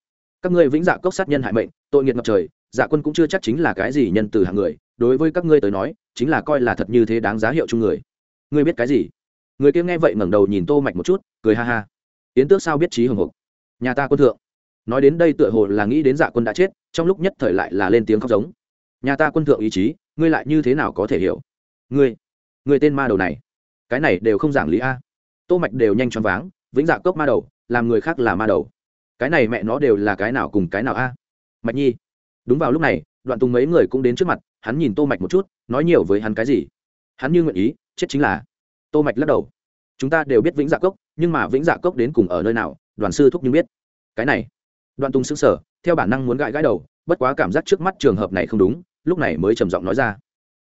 Các ngươi vĩnh dạ cốc sát nhân hại mệnh, tội nghiệt ngập trời dạ quân cũng chưa chắc chính là cái gì nhân từ hạng người, đối với các ngươi tới nói, chính là coi là thật như thế đáng giá hiệu chung người. Ngươi biết cái gì? Người kia nghe vậy ngẩng đầu nhìn tô mạch một chút, cười ha ha. Yến tước sao biết trí hồng hộc? Nhà ta quân thượng. Nói đến đây tựa hồ là nghĩ đến dạ quân đã chết, trong lúc nhất thời lại là lên tiếng khóc giống. Nhà ta quân thượng ý chí, ngươi lại như thế nào có thể hiểu? Ngươi ngươi tên ma đầu này. Cái này đều không giảng lý a. Tô mạch đều nhanh choáng váng, vĩnh dạ cốc ma đầu, làm người khác là ma đầu. Cái này mẹ nó đều là cái nào cùng cái nào a? Mạch nhi đúng vào lúc này, đoạn tùng mấy người cũng đến trước mặt, hắn nhìn tô mạch một chút, nói nhiều với hắn cái gì? Hắn như nguyện ý, chết chính là. Tô mạch lắc đầu. Chúng ta đều biết vĩnh dạ cốc, nhưng mà vĩnh dạ cốc đến cùng ở nơi nào, đoàn sư thúc nhưng biết. Cái này. Đoạn tùng sững sờ, theo bản năng muốn gãi gãi đầu, bất quá cảm giác trước mắt trường hợp này không đúng, lúc này mới trầm giọng nói ra.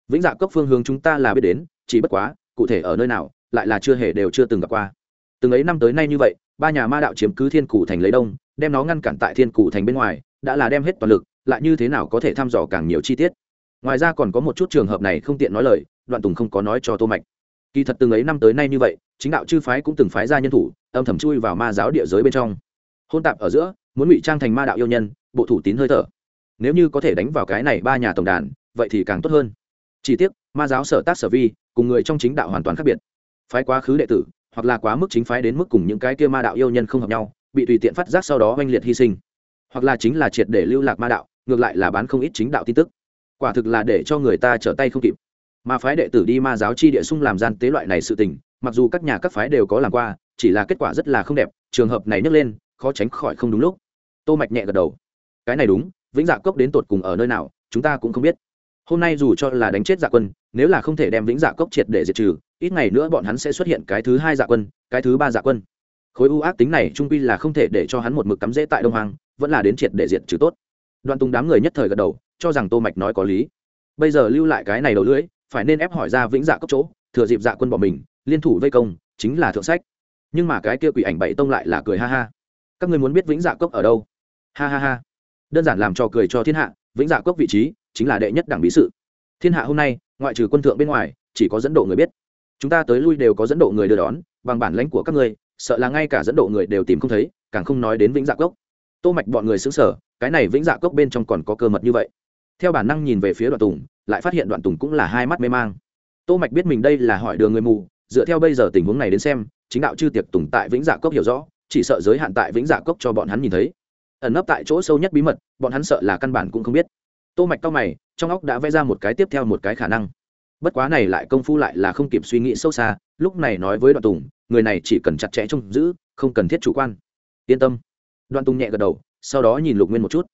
Vĩnh dạ cốc phương hướng chúng ta là biết đến, chỉ bất quá, cụ thể ở nơi nào, lại là chưa hề đều chưa từng gặp qua. Từng ấy năm tới nay như vậy, ba nhà ma đạo chiếm cứ thiên cụ thành lấy đông, đem nó ngăn cản tại thiên cụ thành bên ngoài, đã là đem hết toàn lực lại như thế nào có thể thăm dò càng nhiều chi tiết? Ngoài ra còn có một chút trường hợp này không tiện nói lời, đoạn tùng không có nói cho tô mạch. Kỳ thật từng ấy năm tới nay như vậy, chính đạo chư phái cũng từng phái ra nhân thủ, âm thầm chui vào ma giáo địa giới bên trong. Hôn tạp ở giữa, muốn ngụy trang thành ma đạo yêu nhân, bộ thủ tín hơi thở. Nếu như có thể đánh vào cái này ba nhà tổng đàn, vậy thì càng tốt hơn. Chỉ tiếc, ma giáo sở tác sở vi, cùng người trong chính đạo hoàn toàn khác biệt. Phái quá khứ đệ tử, hoặc là quá mức chính phái đến mức cùng những cái kia ma đạo yêu nhân không hợp nhau, bị tùy tiện phát giác sau đó oanh liệt hy sinh. Hoặc là chính là triệt để lưu lạc ma đạo ngược lại là bán không ít chính đạo tin tức. Quả thực là để cho người ta trở tay không kịp. Mà phái đệ tử đi ma giáo chi địa sung làm gian tế loại này sự tình, mặc dù các nhà các phái đều có làm qua, chỉ là kết quả rất là không đẹp, trường hợp này nhấc lên, khó tránh khỏi không đúng lúc. Tô mạch nhẹ gật đầu. Cái này đúng, vĩnh dạ cốc đến tột cùng ở nơi nào, chúng ta cũng không biết. Hôm nay dù cho là đánh chết dạ quân, nếu là không thể đem vĩnh dạ cốc triệt để diệt trừ, ít ngày nữa bọn hắn sẽ xuất hiện cái thứ hai dạ quân, cái thứ ba dạ quân. Khối ưu ác tính này trung quy là không thể để cho hắn một mực cắm rễ tại đông hoàng vẫn là đến triệt để diệt trừ tốt đoạn tùng đám người nhất thời gật đầu, cho rằng tô mạch nói có lý. Bây giờ lưu lại cái này đầu lưỡi, phải nên ép hỏi ra vĩnh dạ cốc chỗ, thừa dịp dạ quân bỏ mình, liên thủ vây công, chính là thượng sách. Nhưng mà cái kia quỷ ảnh bảy tông lại là cười ha ha. Các người muốn biết vĩnh dạ cốc ở đâu? Ha ha ha. Đơn giản làm cho cười cho thiên hạ, vĩnh dạ cốc vị trí, chính là đệ nhất đảng bí sự. Thiên hạ hôm nay, ngoại trừ quân thượng bên ngoài, chỉ có dẫn độ người biết. Chúng ta tới lui đều có dẫn độ người đưa đón, bằng bản lãnh của các ngươi, sợ là ngay cả dẫn độ người đều tìm không thấy, càng không nói đến vĩnh dạ cốc tô mạch bọn người xứng sở cái này vĩnh dạ cốc bên trong còn có cơ mật như vậy. Theo bản năng nhìn về phía đoạn tùng, lại phát hiện đoạn tùng cũng là hai mắt mê mang. Tô mạch biết mình đây là hỏi đường người mù, dựa theo bây giờ tình huống này đến xem, chính đạo chư tiệc tùng tại vĩnh dạ cốc hiểu rõ, chỉ sợ giới hạn tại vĩnh dạ cốc cho bọn hắn nhìn thấy. Ẩn nấp tại chỗ sâu nhất bí mật, bọn hắn sợ là căn bản cũng không biết. Tô mạch cao mày, trong óc đã vẽ ra một cái tiếp theo một cái khả năng. Bất quá này lại công phu lại là không kịp suy nghĩ sâu xa, lúc này nói với đoạn tùng, người này chỉ cần chặt chẽ trông giữ, không cần thiết chủ quan. Yên tâm đoạn tùng nhẹ gật đầu, sau đó nhìn lục nguyên một chút.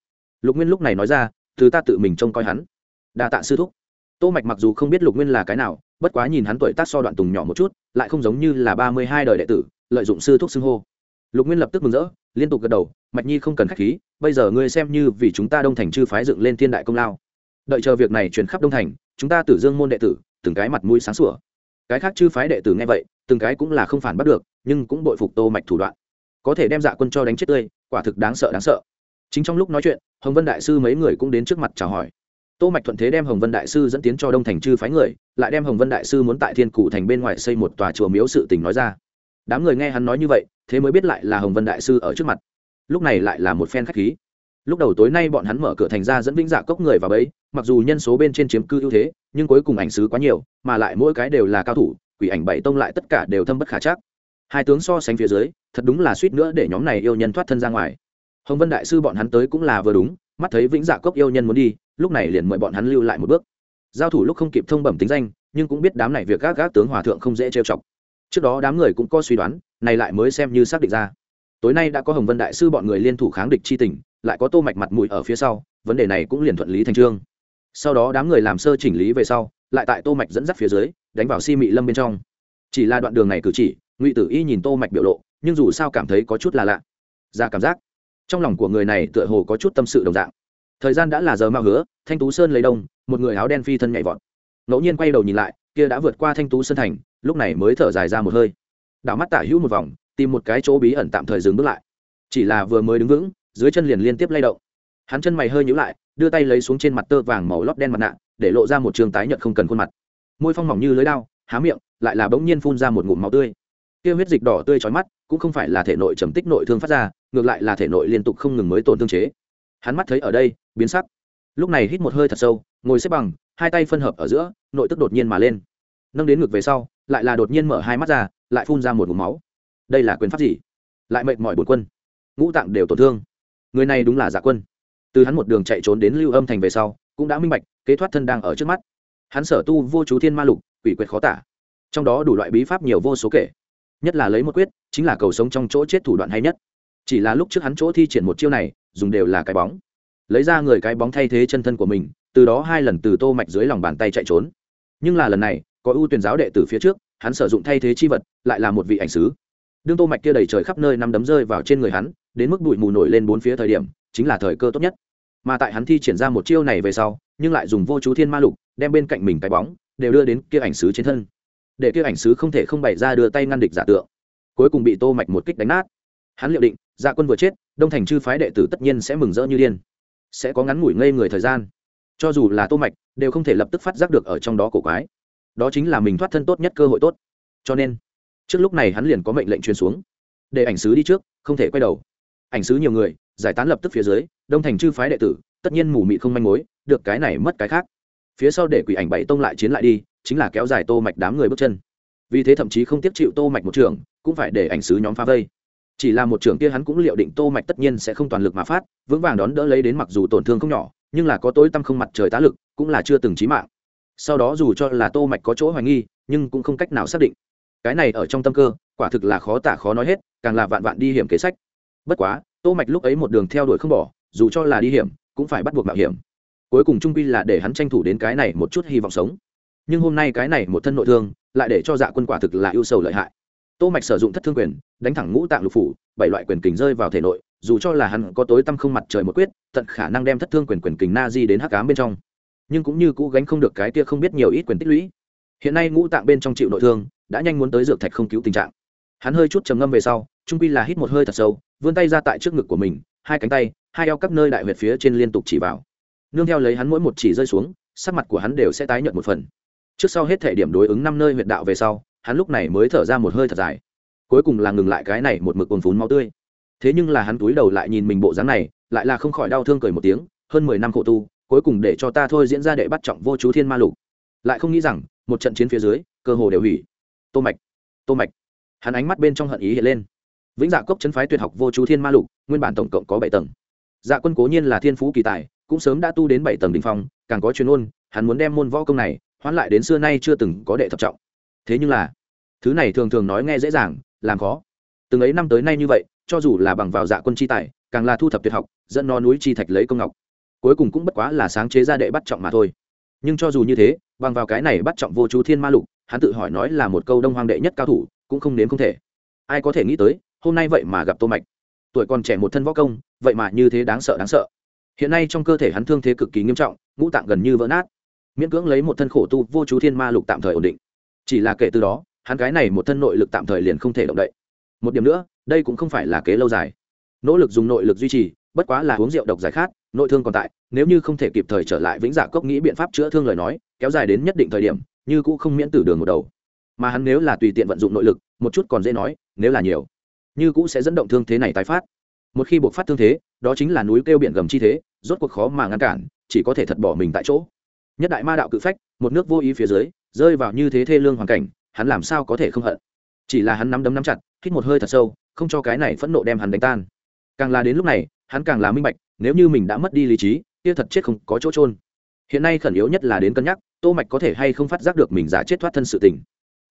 Lục nguyên lúc này nói ra, thứ ta tự mình trông coi hắn. Đa tạ sư thúc. Tô mạch mặc dù không biết lục nguyên là cái nào, bất quá nhìn hắn tuổi tác so đoạn tùng nhỏ một chút, lại không giống như là ba mươi hai đời đệ tử, lợi dụng sư thúc xưng hô. Lục nguyên lập tức mừng rỡ, liên tục gật đầu, mạch nhi không cần khách khí, bây giờ ngươi xem như vì chúng ta đông thành chư phái dựng lên thiên đại công lao. Đợi chờ việc này truyền khắp đông thành, chúng ta tử dương môn đệ tử, từng cái mặt mũi sáng sủa. Cái khác chư phái đệ tử nghe vậy, từng cái cũng là không phản bắt được, nhưng cũng bội phục tô mạch thủ đoạn có thể đem dạ quân cho đánh chết tươi, quả thực đáng sợ đáng sợ. Chính trong lúc nói chuyện, hồng vân đại sư mấy người cũng đến trước mặt chào hỏi. Tô mạch thuận thế đem hồng vân đại sư dẫn tiến cho đông thành chư phái người, lại đem hồng vân đại sư muốn tại thiên cụ thành bên ngoài xây một tòa chùa miếu sự tình nói ra. Đám người nghe hắn nói như vậy, thế mới biết lại là hồng vân đại sư ở trước mặt. Lúc này lại là một phen khách khí. Lúc đầu tối nay bọn hắn mở cửa thành ra dẫn vĩnh dạ cốc người vào bấy mặc dù nhân số bên trên chiếm cư ưu thế, nhưng cuối cùng ảnh sứ quá nhiều, mà lại mỗi cái đều là cao thủ, quỷ ảnh bảy tông lại tất cả đều thâm bất khả chắc hai tướng so sánh phía dưới, thật đúng là suýt nữa để nhóm này yêu nhân thoát thân ra ngoài. Hồng vân đại sư bọn hắn tới cũng là vừa đúng, mắt thấy vĩnh dạ cốc yêu nhân muốn đi, lúc này liền mời bọn hắn lưu lại một bước. Giao thủ lúc không kịp thông bẩm tính danh, nhưng cũng biết đám này việc các gác tướng hòa thượng không dễ trêu chọc. Trước đó đám người cũng có suy đoán, này lại mới xem như xác định ra. Tối nay đã có hồng vân đại sư bọn người liên thủ kháng địch chi tình, lại có tô mạch mặt mũi ở phía sau, vấn đề này cũng liền thuận lý thành trương. Sau đó đám người làm sơ chỉnh lý về sau, lại tại tô mạch dẫn dắt phía dưới, đánh vào si mị lâm bên trong. Chỉ là đoạn đường này cử chỉ ngụy tử y nhìn tô mạch biểu lộ, nhưng dù sao cảm thấy có chút là lạ. Ra cảm giác, trong lòng của người này tựa hồ có chút tâm sự đồng dạng. Thời gian đã là giờ mao hứa, thanh tú sơn lấy đông, một người áo đen phi thân nhảy vọt. Ngẫu nhiên quay đầu nhìn lại, kia đã vượt qua thanh tú sơn thành, lúc này mới thở dài ra một hơi. Đảo mắt tả hữu một vòng, tìm một cái chỗ bí ẩn tạm thời dừng bước lại. Chỉ là vừa mới đứng vững, dưới chân liền liên tiếp lay động. Hắn chân mày hơi nhíu lại, đưa tay lấy xuống trên mặt tơ vàng màu lót đen mặt nạ, để lộ ra một trường tái nhợt không cần khuôn mặt. Môi phong mỏng như lưới đao, há miệng, lại là bỗng nhiên phun ra một ngụm máu tươi kia huyết dịch đỏ tươi chói mắt, cũng không phải là thể nội trầm tích nội thương phát ra, ngược lại là thể nội liên tục không ngừng mới tổn thương chế. Hắn mắt thấy ở đây, biến sắc. Lúc này hít một hơi thật sâu, ngồi xếp bằng, hai tay phân hợp ở giữa, nội tức đột nhiên mà lên. Nâng đến ngực về sau, lại là đột nhiên mở hai mắt ra, lại phun ra một ngụm máu. Đây là quyền pháp gì? Lại mệt mỏi bột quân. Ngũ tạng đều tổn thương. Người này đúng là giả quân. Từ hắn một đường chạy trốn đến lưu âm thành về sau, cũng đã minh bạch, kế thoát thân đang ở trước mắt. Hắn sở tu vô chú thiên ma lục, quỷ quyệt khó tả. Trong đó đủ loại bí pháp nhiều vô số kể nhất là lấy một quyết, chính là cầu sống trong chỗ chết thủ đoạn hay nhất. Chỉ là lúc trước hắn chỗ thi triển một chiêu này, dùng đều là cái bóng. Lấy ra người cái bóng thay thế chân thân của mình, từ đó hai lần từ tô mạch dưới lòng bàn tay chạy trốn. Nhưng là lần này, có ưu tuyển giáo đệ từ phía trước, hắn sử dụng thay thế chi vật, lại là một vị ảnh sứ. Đương tô mạch kia đầy trời khắp nơi năm đấm rơi vào trên người hắn, đến mức bụi mù nổi lên bốn phía thời điểm, chính là thời cơ tốt nhất. Mà tại hắn thi triển ra một chiêu này về sau, nhưng lại dùng vô chú thiên ma lục, đem bên cạnh mình cái bóng, đều đưa đến kia ảnh sứ trên thân để kia ảnh sứ không thể không bày ra đưa tay ngăn địch giả tượng. Cuối cùng bị tô mạch một kích đánh nát. Hắn liệu định dạ quân vừa chết, đông thành chư phái đệ tử tất nhiên sẽ mừng rỡ như điên. Sẽ có ngắn ngủi ngây người thời gian. Cho dù là tô mạch, đều không thể lập tức phát giác được ở trong đó cổ quái. Đó chính là mình thoát thân tốt nhất cơ hội tốt. Cho nên, trước lúc này hắn liền có mệnh lệnh truyền xuống. Để ảnh sứ đi trước, không thể quay đầu. Ảnh sứ nhiều người, giải tán lập tức phía dưới, đông thành chư phái đệ tử, tất nhiên mù mị không manh mối, được cái này mất cái khác. Phía sau để quỷ ảnh bảy tông lại chiến lại đi chính là kéo dài tô mạch đám người bước chân. Vì thế thậm chí không tiếp chịu tô mạch một trường, cũng phải để ảnh sứ nhóm phá vây. Chỉ là một trường kia hắn cũng liệu định tô mạch tất nhiên sẽ không toàn lực mà phát, vững vàng đón đỡ lấy đến mặc dù tổn thương không nhỏ, nhưng là có tối tâm không mặt trời tá lực, cũng là chưa từng chí mạng. Sau đó dù cho là tô mạch có chỗ hoài nghi, nhưng cũng không cách nào xác định. Cái này ở trong tâm cơ, quả thực là khó tả khó nói hết, càng là vạn vạn đi hiểm kế sách. Bất quá, tô mạch lúc ấy một đường theo đuổi không bỏ, dù cho là đi hiểm, cũng phải bắt buộc mạo hiểm. Cuối cùng trung quy là để hắn tranh thủ đến cái này một chút hy vọng sống nhưng hôm nay cái này một thân nội thương lại để cho dạ quân quả thực là ưu sầu lợi hại. Tô mạch sử dụng thất thương quyền, đánh thẳng ngũ tạng lục phủ, bảy loại quyền kình rơi vào thể nội, dù cho là hắn có tối tâm không mặt trời một quyết, tận khả năng đem thất thương quyền quyền kình na di đến hắc ám bên trong. Nhưng cũng như cũ gánh không được cái kia không biết nhiều ít quyền tích lũy. Hiện nay ngũ tạng bên trong chịu nội thương, đã nhanh muốn tới dược thạch không cứu tình trạng. Hắn hơi chút trầm ngâm về sau, trung quy là hít một hơi thật sâu, vươn tay ra tại trước ngực của mình, hai cánh tay, hai eo các nơi đại huyệt phía trên liên tục chỉ vào. Nương theo lấy hắn mỗi một chỉ rơi xuống, sắc mặt của hắn đều sẽ tái nhợt một phần trước sau hết thể điểm đối ứng năm nơi huyệt đạo về sau, hắn lúc này mới thở ra một hơi thật dài. Cuối cùng là ngừng lại cái này một mực cồn phún máu tươi. Thế nhưng là hắn túi đầu lại nhìn mình bộ dáng này, lại là không khỏi đau thương cười một tiếng, hơn mười năm khổ tu, cuối cùng để cho ta thôi diễn ra đệ bắt trọng vô chú thiên ma lục. Lại không nghĩ rằng, một trận chiến phía dưới, cơ hồ đều hủy. Tô mạch tô mạch. Hắn ánh mắt bên trong hận ý hiện lên. Vĩnh dạ cốc chân phái tuyệt học vô chú thiên ma lục, nguyên bản tổng cộng có bảy tầng. Dạ quân cố nhiên là thiên phú kỳ tài, cũng sớm đã tu đến bảy tầng đỉnh phong, càng có chuyên ôn hắn muốn đem môn võ công này hoán lại đến xưa nay chưa từng có đệ thập trọng. Thế nhưng là, thứ này thường thường nói nghe dễ dàng, làm khó. Từng ấy năm tới nay như vậy, cho dù là bằng vào dạ quân chi tài, càng là thu thập tuyệt học, dẫn no núi chi thạch lấy công ngọc. Cuối cùng cũng bất quá là sáng chế ra đệ bắt trọng mà thôi. Nhưng cho dù như thế, bằng vào cái này bắt trọng vô chú thiên ma lục, hắn tự hỏi nói là một câu đông hoang đệ nhất cao thủ, cũng không nếm không thể. Ai có thể nghĩ tới, hôm nay vậy mà gặp tô mạch. Tuổi còn trẻ một thân võ công, vậy mà như thế đáng sợ đáng sợ. Hiện nay trong cơ thể hắn thương thế cực kỳ nghiêm trọng, ngũ tạng gần như vỡ nát miễn cưỡng lấy một thân khổ tu vô chú thiên ma lục tạm thời ổn định. Chỉ là kể từ đó, hắn cái này một thân nội lực tạm thời liền không thể động đậy. Một điểm nữa, đây cũng không phải là kế lâu dài. Nỗ lực dùng nội lực duy trì, bất quá là uống rượu độc giải khát, nội thương còn tại, nếu như không thể kịp thời trở lại vĩnh dạ cốc nghĩ biện pháp chữa thương lời nói, kéo dài đến nhất định thời điểm, như cũng không miễn tử đường một đầu. Mà hắn nếu là tùy tiện vận dụng nội lực, một chút còn dễ nói, nếu là nhiều, như cũng sẽ dẫn động thương thế này tái phát. Một khi buộc phát thương thế, đó chính là núi kêu biển gầm chi thế, rốt cuộc khó mà ngăn cản, chỉ có thể thật bỏ mình tại chỗ nhất đại ma đạo cự phách, một nước vô ý phía dưới, rơi vào như thế thê lương hoàn cảnh, hắn làm sao có thể không hận? Chỉ là hắn nắm đấm nắm chặt, hít một hơi thật sâu, không cho cái này phẫn nộ đem hắn đánh tan. Càng là đến lúc này, hắn càng là minh bạch, nếu như mình đã mất đi lý trí, kia thật chết không có chỗ trôn hiện nay khẩn yếu nhất là đến cân nhắc, tô mạch có thể hay không phát giác được mình giả chết thoát thân sự tình.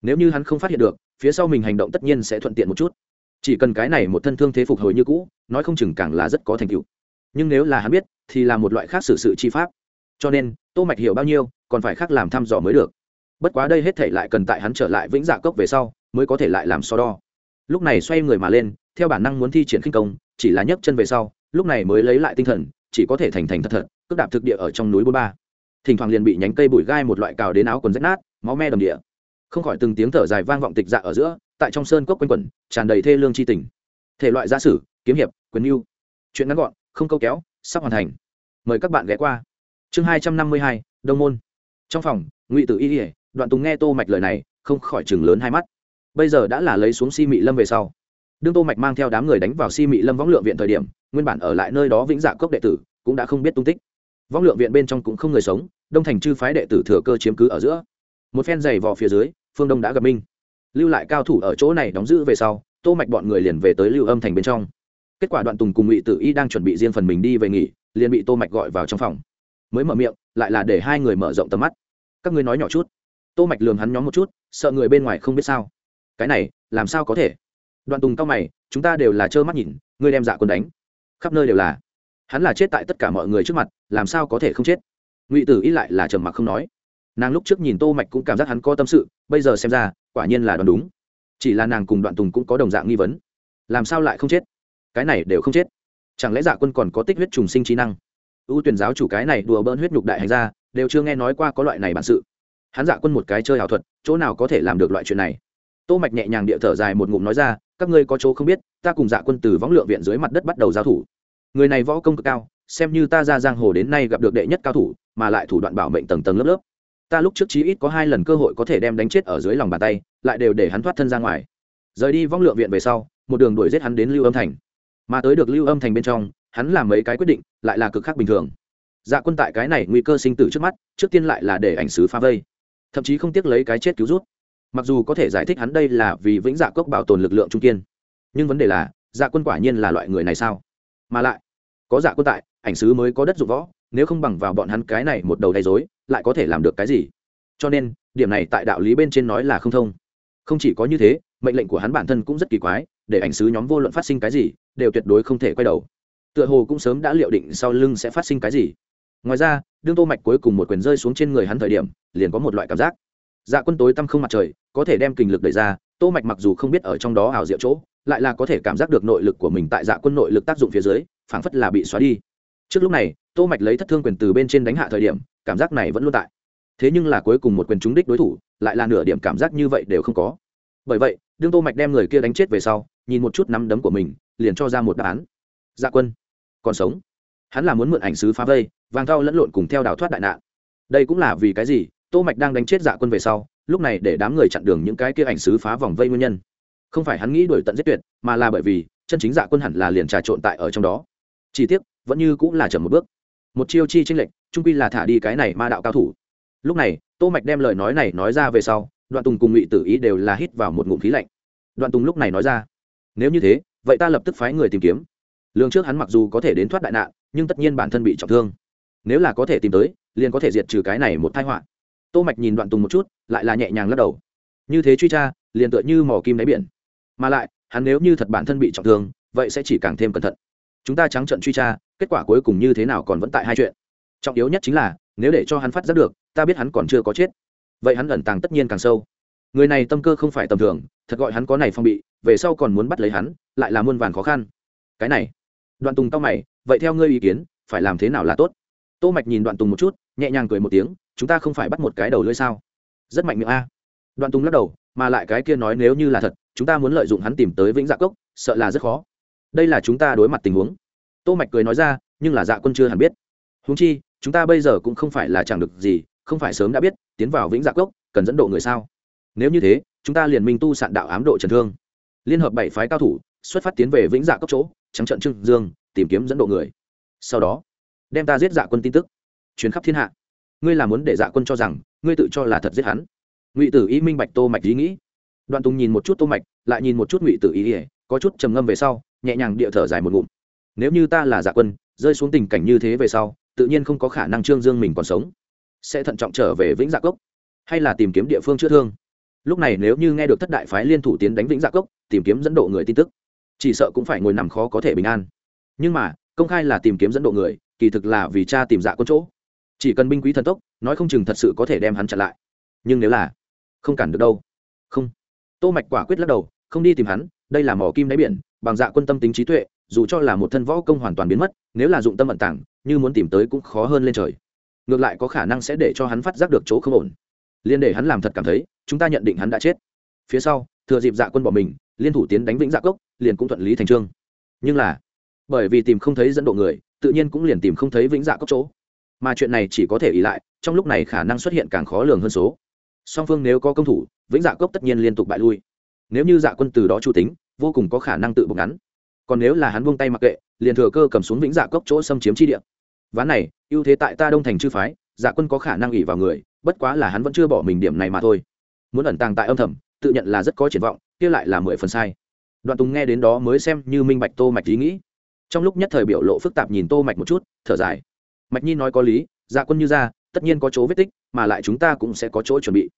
Nếu như hắn không phát hiện được, phía sau mình hành động tất nhiên sẽ thuận tiện một chút. Chỉ cần cái này một thân thương thế phục hồi như cũ, nói không chừng càng là rất có thành tựu. Nhưng nếu là hắn biết, thì là một loại khác xử sự chi pháp. Cho nên tô mạch hiểu bao nhiêu, còn phải khác làm thăm dò mới được. Bất quá đây hết thể lại cần tại hắn trở lại vĩnh dạ cốc về sau, mới có thể lại làm so đo. Lúc này xoay người mà lên, theo bản năng muốn thi triển khinh công, chỉ là nhấc chân về sau, lúc này mới lấy lại tinh thần, chỉ có thể thành thành thật thật cước đạp thực địa ở trong núi bốn ba. Thỉnh thoảng liền bị nhánh cây bụi gai một loại cào đến áo quần rách nát, máu me đầm địa. Không khỏi từng tiếng thở dài vang vọng tịch dạ ở giữa, tại trong sơn cốc quanh quẩn, tràn đầy thê lương c h i tình. Thể loại gia sử, kiếm hiệp, quyền mưu chuyện ngắn gọn, không câu kéo, sắp hoàn thành. Mời các bạn ghé qua chương hai trăm năm mươi hai, đông môn. Trong phòng, ngụy tử y ỉa đoạn tùng nghe tô mạch lời này, không khỏi chừng lớn hai mắt. Bây giờ đã là lấy xuống si mị lâm về sau. Đương tô mạch mang theo đám người đánh vào si mị lâm võng lượng viện thời điểm, nguyên bản ở lại nơi đó vĩnh dạ cốc đệ tử, cũng đã không biết tung tích. Võng lượng viện bên trong cũng không người sống, đông thành chư phái đệ tử thừa cơ chiếm cứ ở giữa. Một phen giày vò phía dưới, phương đông đã gặp minh. Lưu lại cao thủ ở chỗ này đóng giữ về sau, tô mạch bọn người liền về tới lưu âm thành bên trong. Kết quả đoạn tùng cùng ngụy tử y đang chuẩn bị riêng phần mình đi về nghỉ, liền bị tô mạch gọi vào trong phòng mới mở miệng, lại là để hai người mở rộng tầm mắt. Các ngươi nói nhỏ chút. Tô mạch lường hắn nhóm một chút, sợ người bên ngoài không biết sao. Cái này, làm sao có thể? Đoạn tùng cao mày, chúng ta đều là trơ mắt nhìn, ngươi đem dạ quân đánh. Khắp nơi đều là. Hắn là chết tại tất cả mọi người trước mặt, làm sao có thể không chết? Ngụy tử ý lại là trầm mặc không nói. Nàng lúc trước nhìn tô mạch cũng cảm giác hắn có tâm sự, bây giờ xem ra, quả nhiên là đoán đúng. Chỉ là nàng cùng đoạn tùng cũng có đồng dạng nghi vấn. Làm sao lại không chết? Cái này đều không chết. Chẳng lẽ dạ quân còn có tích huyết trùng sinh trí năng? Ưu tuyển giáo chủ cái này đùa bỡn huyết nhục đại hành ra đều chưa nghe nói qua có loại này bản sự. Hắn dạ quân một cái chơi ảo thuật, chỗ nào có thể làm được loại chuyện này? Tô mạch nhẹ nhàng địa thở dài một ngụm nói ra, các ngươi có chỗ không biết, ta cùng dạ quân từ võng lượng viện dưới mặt đất bắt đầu giao thủ. Người này võ công cực cao, xem như ta ra giang hồ đến nay gặp được đệ nhất cao thủ, mà lại thủ đoạn bảo mệnh tầng tầng lớp lớp. Ta lúc trước chí ít có hai lần cơ hội có thể đem đánh chết ở dưới lòng bàn tay, lại đều để hắn thoát thân ra ngoài. Rời đi võng lượng viện về sau, một đường đuổi giết hắn đến lưu âm thành. Mà tới được lưu âm thành bên trong hắn làm mấy cái quyết định, lại là cực khác bình thường. Dạ quân tại cái này nguy cơ sinh tử trước mắt, trước tiên lại là để ảnh sứ phá vây. Thậm chí không tiếc lấy cái chết cứu rút. Mặc dù có thể giải thích hắn đây là vì vĩnh dạ cốc bảo tồn lực lượng trung kiên. Nhưng vấn đề là dạ quân quả nhiên là loại người này sao? Mà lại, có dạ quân tại, ảnh sứ mới có đất dụng võ, nếu không bằng vào bọn hắn cái này một đầu đầy dối lại có thể làm được cái gì? Cho nên, điểm này tại đạo lý bên trên nói là không thông. Không chỉ có như thế, mệnh lệnh của hắn bản thân cũng rất kỳ quái, để ảnh sứ nhóm vô luận phát sinh cái gì, đều tuyệt đối không thể quay đầu tựa hồ cũng sớm đã liệu định sau lưng sẽ phát sinh cái gì. Ngoài ra, đương tô mạch cuối cùng một quyền rơi xuống trên người hắn thời điểm, liền có một loại cảm giác. Dạ quân tối tăm không mặt trời, có thể đem kinh lực đẩy ra, tô mạch mặc dù không biết ở trong đó ảo diệu chỗ, lại là có thể cảm giác được nội lực của mình tại dạ quân nội lực tác dụng phía dưới, phảng phất là bị xóa đi. Trước lúc này, tô mạch lấy thất thương quyền từ bên trên đánh hạ thời điểm, cảm giác này vẫn luôn tại. Thế nhưng là cuối cùng một quyền trúng đích đối thủ, lại là nửa điểm cảm giác như vậy đều không có. Bởi vậy, đương tô mạch đem người kia đánh chết về sau, nhìn một chút nắm đấm của mình, liền cho ra một đáp án. Dạ quân còn sống. Hắn là muốn mượn ảnh sứ phá vây, vàng thao lẫn lộn cùng theo đào thoát đại nạn. Đây cũng là vì cái gì? Tô mạch đang đánh chết dạ quân về sau, lúc này để đám người chặn đường những cái kia ảnh sứ phá vòng vây nguyên nhân. Không phải hắn nghĩ đuổi tận giết tuyệt, mà là bởi vì, chân chính dạ quân hẳn là liền trà trộn tại ở trong đó. Chi tiết vẫn như cũng là chậm một bước. Một chiêu chi tranh lệch trung quy là thả đi cái này ma đạo cao thủ. Lúc này, tô mạch đem lời nói này nói ra về sau, đoạn tùng cùng ngụy tử ý đều là hít vào một ngụm khí lạnh. Đoạn tùng lúc này nói ra, nếu như thế, vậy ta lập tức phái người tìm kiếm lương trước hắn mặc dù có thể đến thoát đại nạn, nhưng tất nhiên bản thân bị trọng thương. Nếu là có thể tìm tới, liền có thể diệt trừ cái này một tai họa. Tô mạch nhìn đoạn tùng một chút, lại là nhẹ nhàng lắc đầu. Như thế truy tra, liền tựa như mò kim đáy biển. Mà lại, hắn nếu như thật bản thân bị trọng thương, vậy sẽ chỉ càng thêm cẩn thận. Chúng ta trắng trận truy tra, kết quả cuối cùng như thế nào còn vẫn tại hai chuyện. Trọng yếu nhất chính là, nếu để cho hắn phát giác được, ta biết hắn còn chưa có chết. Vậy hắn ẩn tàng tất nhiên càng sâu. Người này tâm cơ không phải tầm thường, thật gọi hắn có này phong bị, về sau còn muốn bắt lấy hắn, lại là muôn vàn khó khăn. Cái này đoạn tùng tao mày, vậy theo ngươi ý kiến, phải làm thế nào là tốt? Tô mạch nhìn đoạn tùng một chút, nhẹ nhàng cười một tiếng, chúng ta không phải bắt một cái đầu lưỡi sao? Rất mạnh miệng a. Đoạn tùng lắc đầu, mà lại cái kia nói nếu như là thật, chúng ta muốn lợi dụng hắn tìm tới vĩnh dạ cốc, sợ là rất khó. Đây là chúng ta đối mặt tình huống. Tô mạch cười nói ra, nhưng là dạ quân chưa hẳn biết. Huống chi, chúng ta bây giờ cũng không phải là chẳng được gì, không phải sớm đã biết, tiến vào vĩnh dạ cốc, cần dẫn độ người sao? Nếu như thế, chúng ta liền minh tu sạn đạo ám độ trần thương. Liên hợp bảy phái cao thủ, xuất phát tiến về vĩnh dạ cốc chỗ trắng trận trưng dương, tìm kiếm dẫn độ người. Sau đó, đem ta giết dạ quân tin tức chuyến khắp thiên hạ. Ngươi là muốn để dạ quân cho rằng, ngươi tự cho là thật giết hắn. Ngụy tử y minh bạch tô mạch ý nghĩ. Đoạn tùng nhìn một chút tô mạch, lại nhìn một chút ngụy tử y, có chút trầm ngâm về sau, nhẹ nhàng địa thở dài một ngụm. Nếu như ta là dạ quân, rơi xuống tình cảnh như thế về sau, tự nhiên không có khả năng trương dương mình còn sống. Sẽ thận trọng trở về vĩnh dạ cốc, hay là tìm kiếm địa phương chữa thương. Lúc này nếu như nghe được thất đại phái liên thủ tiến đánh vĩnh dạ cốc, tìm kiếm dẫn độ người tin tức chỉ sợ cũng phải ngồi nằm khó có thể bình an. Nhưng mà, công khai là tìm kiếm dẫn độ người, kỳ thực là vì cha tìm dạ quân chỗ. Chỉ cần binh quý thần tốc, nói không chừng thật sự có thể đem hắn chặn lại. Nhưng nếu là không cản được đâu. Không. Tô mạch quả quyết lắc đầu, không đi tìm hắn, đây là mỏ kim đáy biển, bằng dạ quân tâm tính trí tuệ, dù cho là một thân võ công hoàn toàn biến mất, nếu là dụng tâm vận tảng như muốn tìm tới cũng khó hơn lên trời. Ngược lại có khả năng sẽ để cho hắn phát giác được chỗ không ổn. Liên để hắn làm thật cảm thấy, chúng ta nhận định hắn đã chết. Phía sau thừa dịp dạ quân bỏ mình, liên thủ tiến đánh vĩnh dạ cốc, liền cũng thuận lý thành trương. Nhưng là, bởi vì tìm không thấy dẫn độ người, tự nhiên cũng liền tìm không thấy vĩnh dạ cốc chỗ. Mà chuyện này chỉ có thể ý lại, trong lúc này khả năng xuất hiện càng khó lường hơn số. Song phương nếu có công thủ, vĩnh dạ cốc tất nhiên liên tục bại lui. Nếu như dạ quân từ đó chủ tính, vô cùng có khả năng tự bục ngắn. Còn nếu là hắn buông tay mặc kệ, liền thừa cơ cầm xuống vĩnh dạ cốc chỗ xâm chiếm chi địa. Ván này, ưu thế tại ta đông thành chư phái dạ quân có khả năng ỉ vào người, bất quá là hắn vẫn chưa bỏ mình điểm này mà thôi. Muốn ẩn tàng tại âm thầm tự nhận là rất có triển vọng, kia lại là mười phần sai. Đoạn tùng nghe đến đó mới xem như minh bạch tô mạch ý nghĩ. Trong lúc nhất thời biểu lộ phức tạp nhìn tô mạch một chút, thở dài. Mạch nhi nói có lý dạ quân như ra, tất nhiên có chỗ vết tích, mà lại chúng ta cũng sẽ có chỗ chuẩn bị.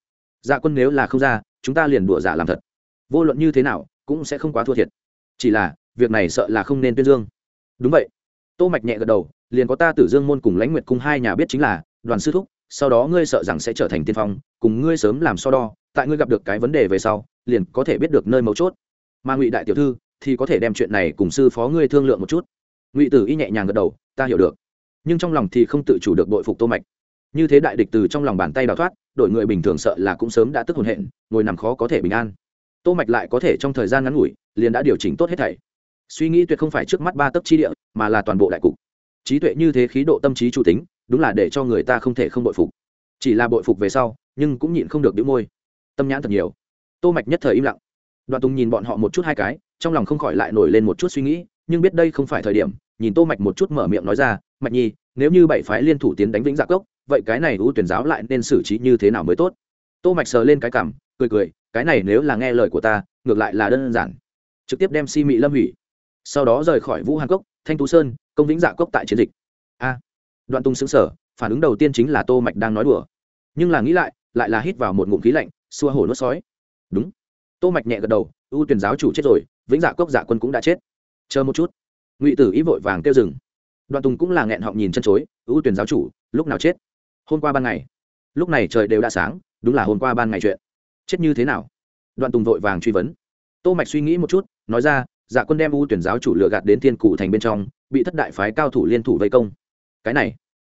Dạ quân nếu là không ra, chúng ta liền đùa giả làm thật. Vô luận như thế nào, cũng sẽ không quá thua thiệt. Chỉ là, việc này sợ là không nên tuyên dương. Đúng vậy. Tô mạch nhẹ gật đầu, liền có ta tử dương môn cùng lãnh nguyệt cung hai nhà biết chính là, đoàn sư thúc sau đó ngươi sợ rằng sẽ trở thành tiên phong, cùng ngươi sớm làm so đo, tại ngươi gặp được cái vấn đề về sau, liền có thể biết được nơi mấu chốt. Mà ngụy đại tiểu thư thì có thể đem chuyện này cùng sư phó ngươi thương lượng một chút. Ngụy tử y nhẹ nhàng gật đầu, ta hiểu được. Nhưng trong lòng thì không tự chủ được đội phục tô mạch. Như thế đại địch từ trong lòng bàn tay đào thoát, đội người bình thường sợ là cũng sớm đã tức hồn hện, ngồi nằm khó có thể bình an. Tô mạch lại có thể trong thời gian ngắn ngủi, liền đã điều chỉnh tốt hết thảy. Suy nghĩ tuyệt không phải trước mắt ba tấc chi địa, mà là toàn bộ đại cục. Trí tuệ như thế khí độ tâm trí chủ tính đúng là để cho người ta không thể không bội phục. Chỉ là bội phục về sau, nhưng cũng nhịn không được đĩu môi. Tâm nhãn thật nhiều. Tô mạch nhất thời im lặng. Đoạn tùng nhìn bọn họ một chút hai cái, trong lòng không khỏi lại nổi lên một chút suy nghĩ, nhưng biết đây không phải thời điểm, nhìn tô mạch một chút mở miệng nói ra, mạch nhi, nếu như bảy phái liên thủ tiến đánh vĩnh dạ cốc, vậy cái này ưu tuyển giáo lại nên xử trí như thế nào mới tốt? Tô mạch sờ lên cái cảm, cười cười, cái này nếu là nghe lời của ta, ngược lại là đơn giản. Trực tiếp đem si mị lâm hủy. Sau đó rời khỏi vũ hàn cốc, thanh tú sơn, công vĩnh dạ cốc tại chiến dịch đoạn tung xứng sở phản ứng đầu tiên chính là tô mạch đang nói đùa. Nhưng là nghĩ lại lại là hít vào một ngụm khí lạnh, xua hổ nuốt sói. Đúng. Tô mạch nhẹ gật đầu, ưu tuyển giáo chủ chết rồi, vĩnh dạ cốc dạ quân cũng đã chết. Chờ một chút. Ngụy tử ý vội vàng kêu dừng. Đoạn tùng cũng là nghẹn họng nhìn chân chối, ưu tuyển giáo chủ, lúc nào chết? Hôm qua ban ngày. Lúc này trời đều đã sáng, đúng là hôm qua ban ngày chuyện. Chết như thế nào? Đoạn tùng vội vàng truy vấn. Tô mạch suy nghĩ một chút, nói ra dạ quân đem ưu tuyển giáo chủ lừa gạt đến thiên cụ thành bên trong, bị thất đại phái cao thủ liên thủ vây công cái này.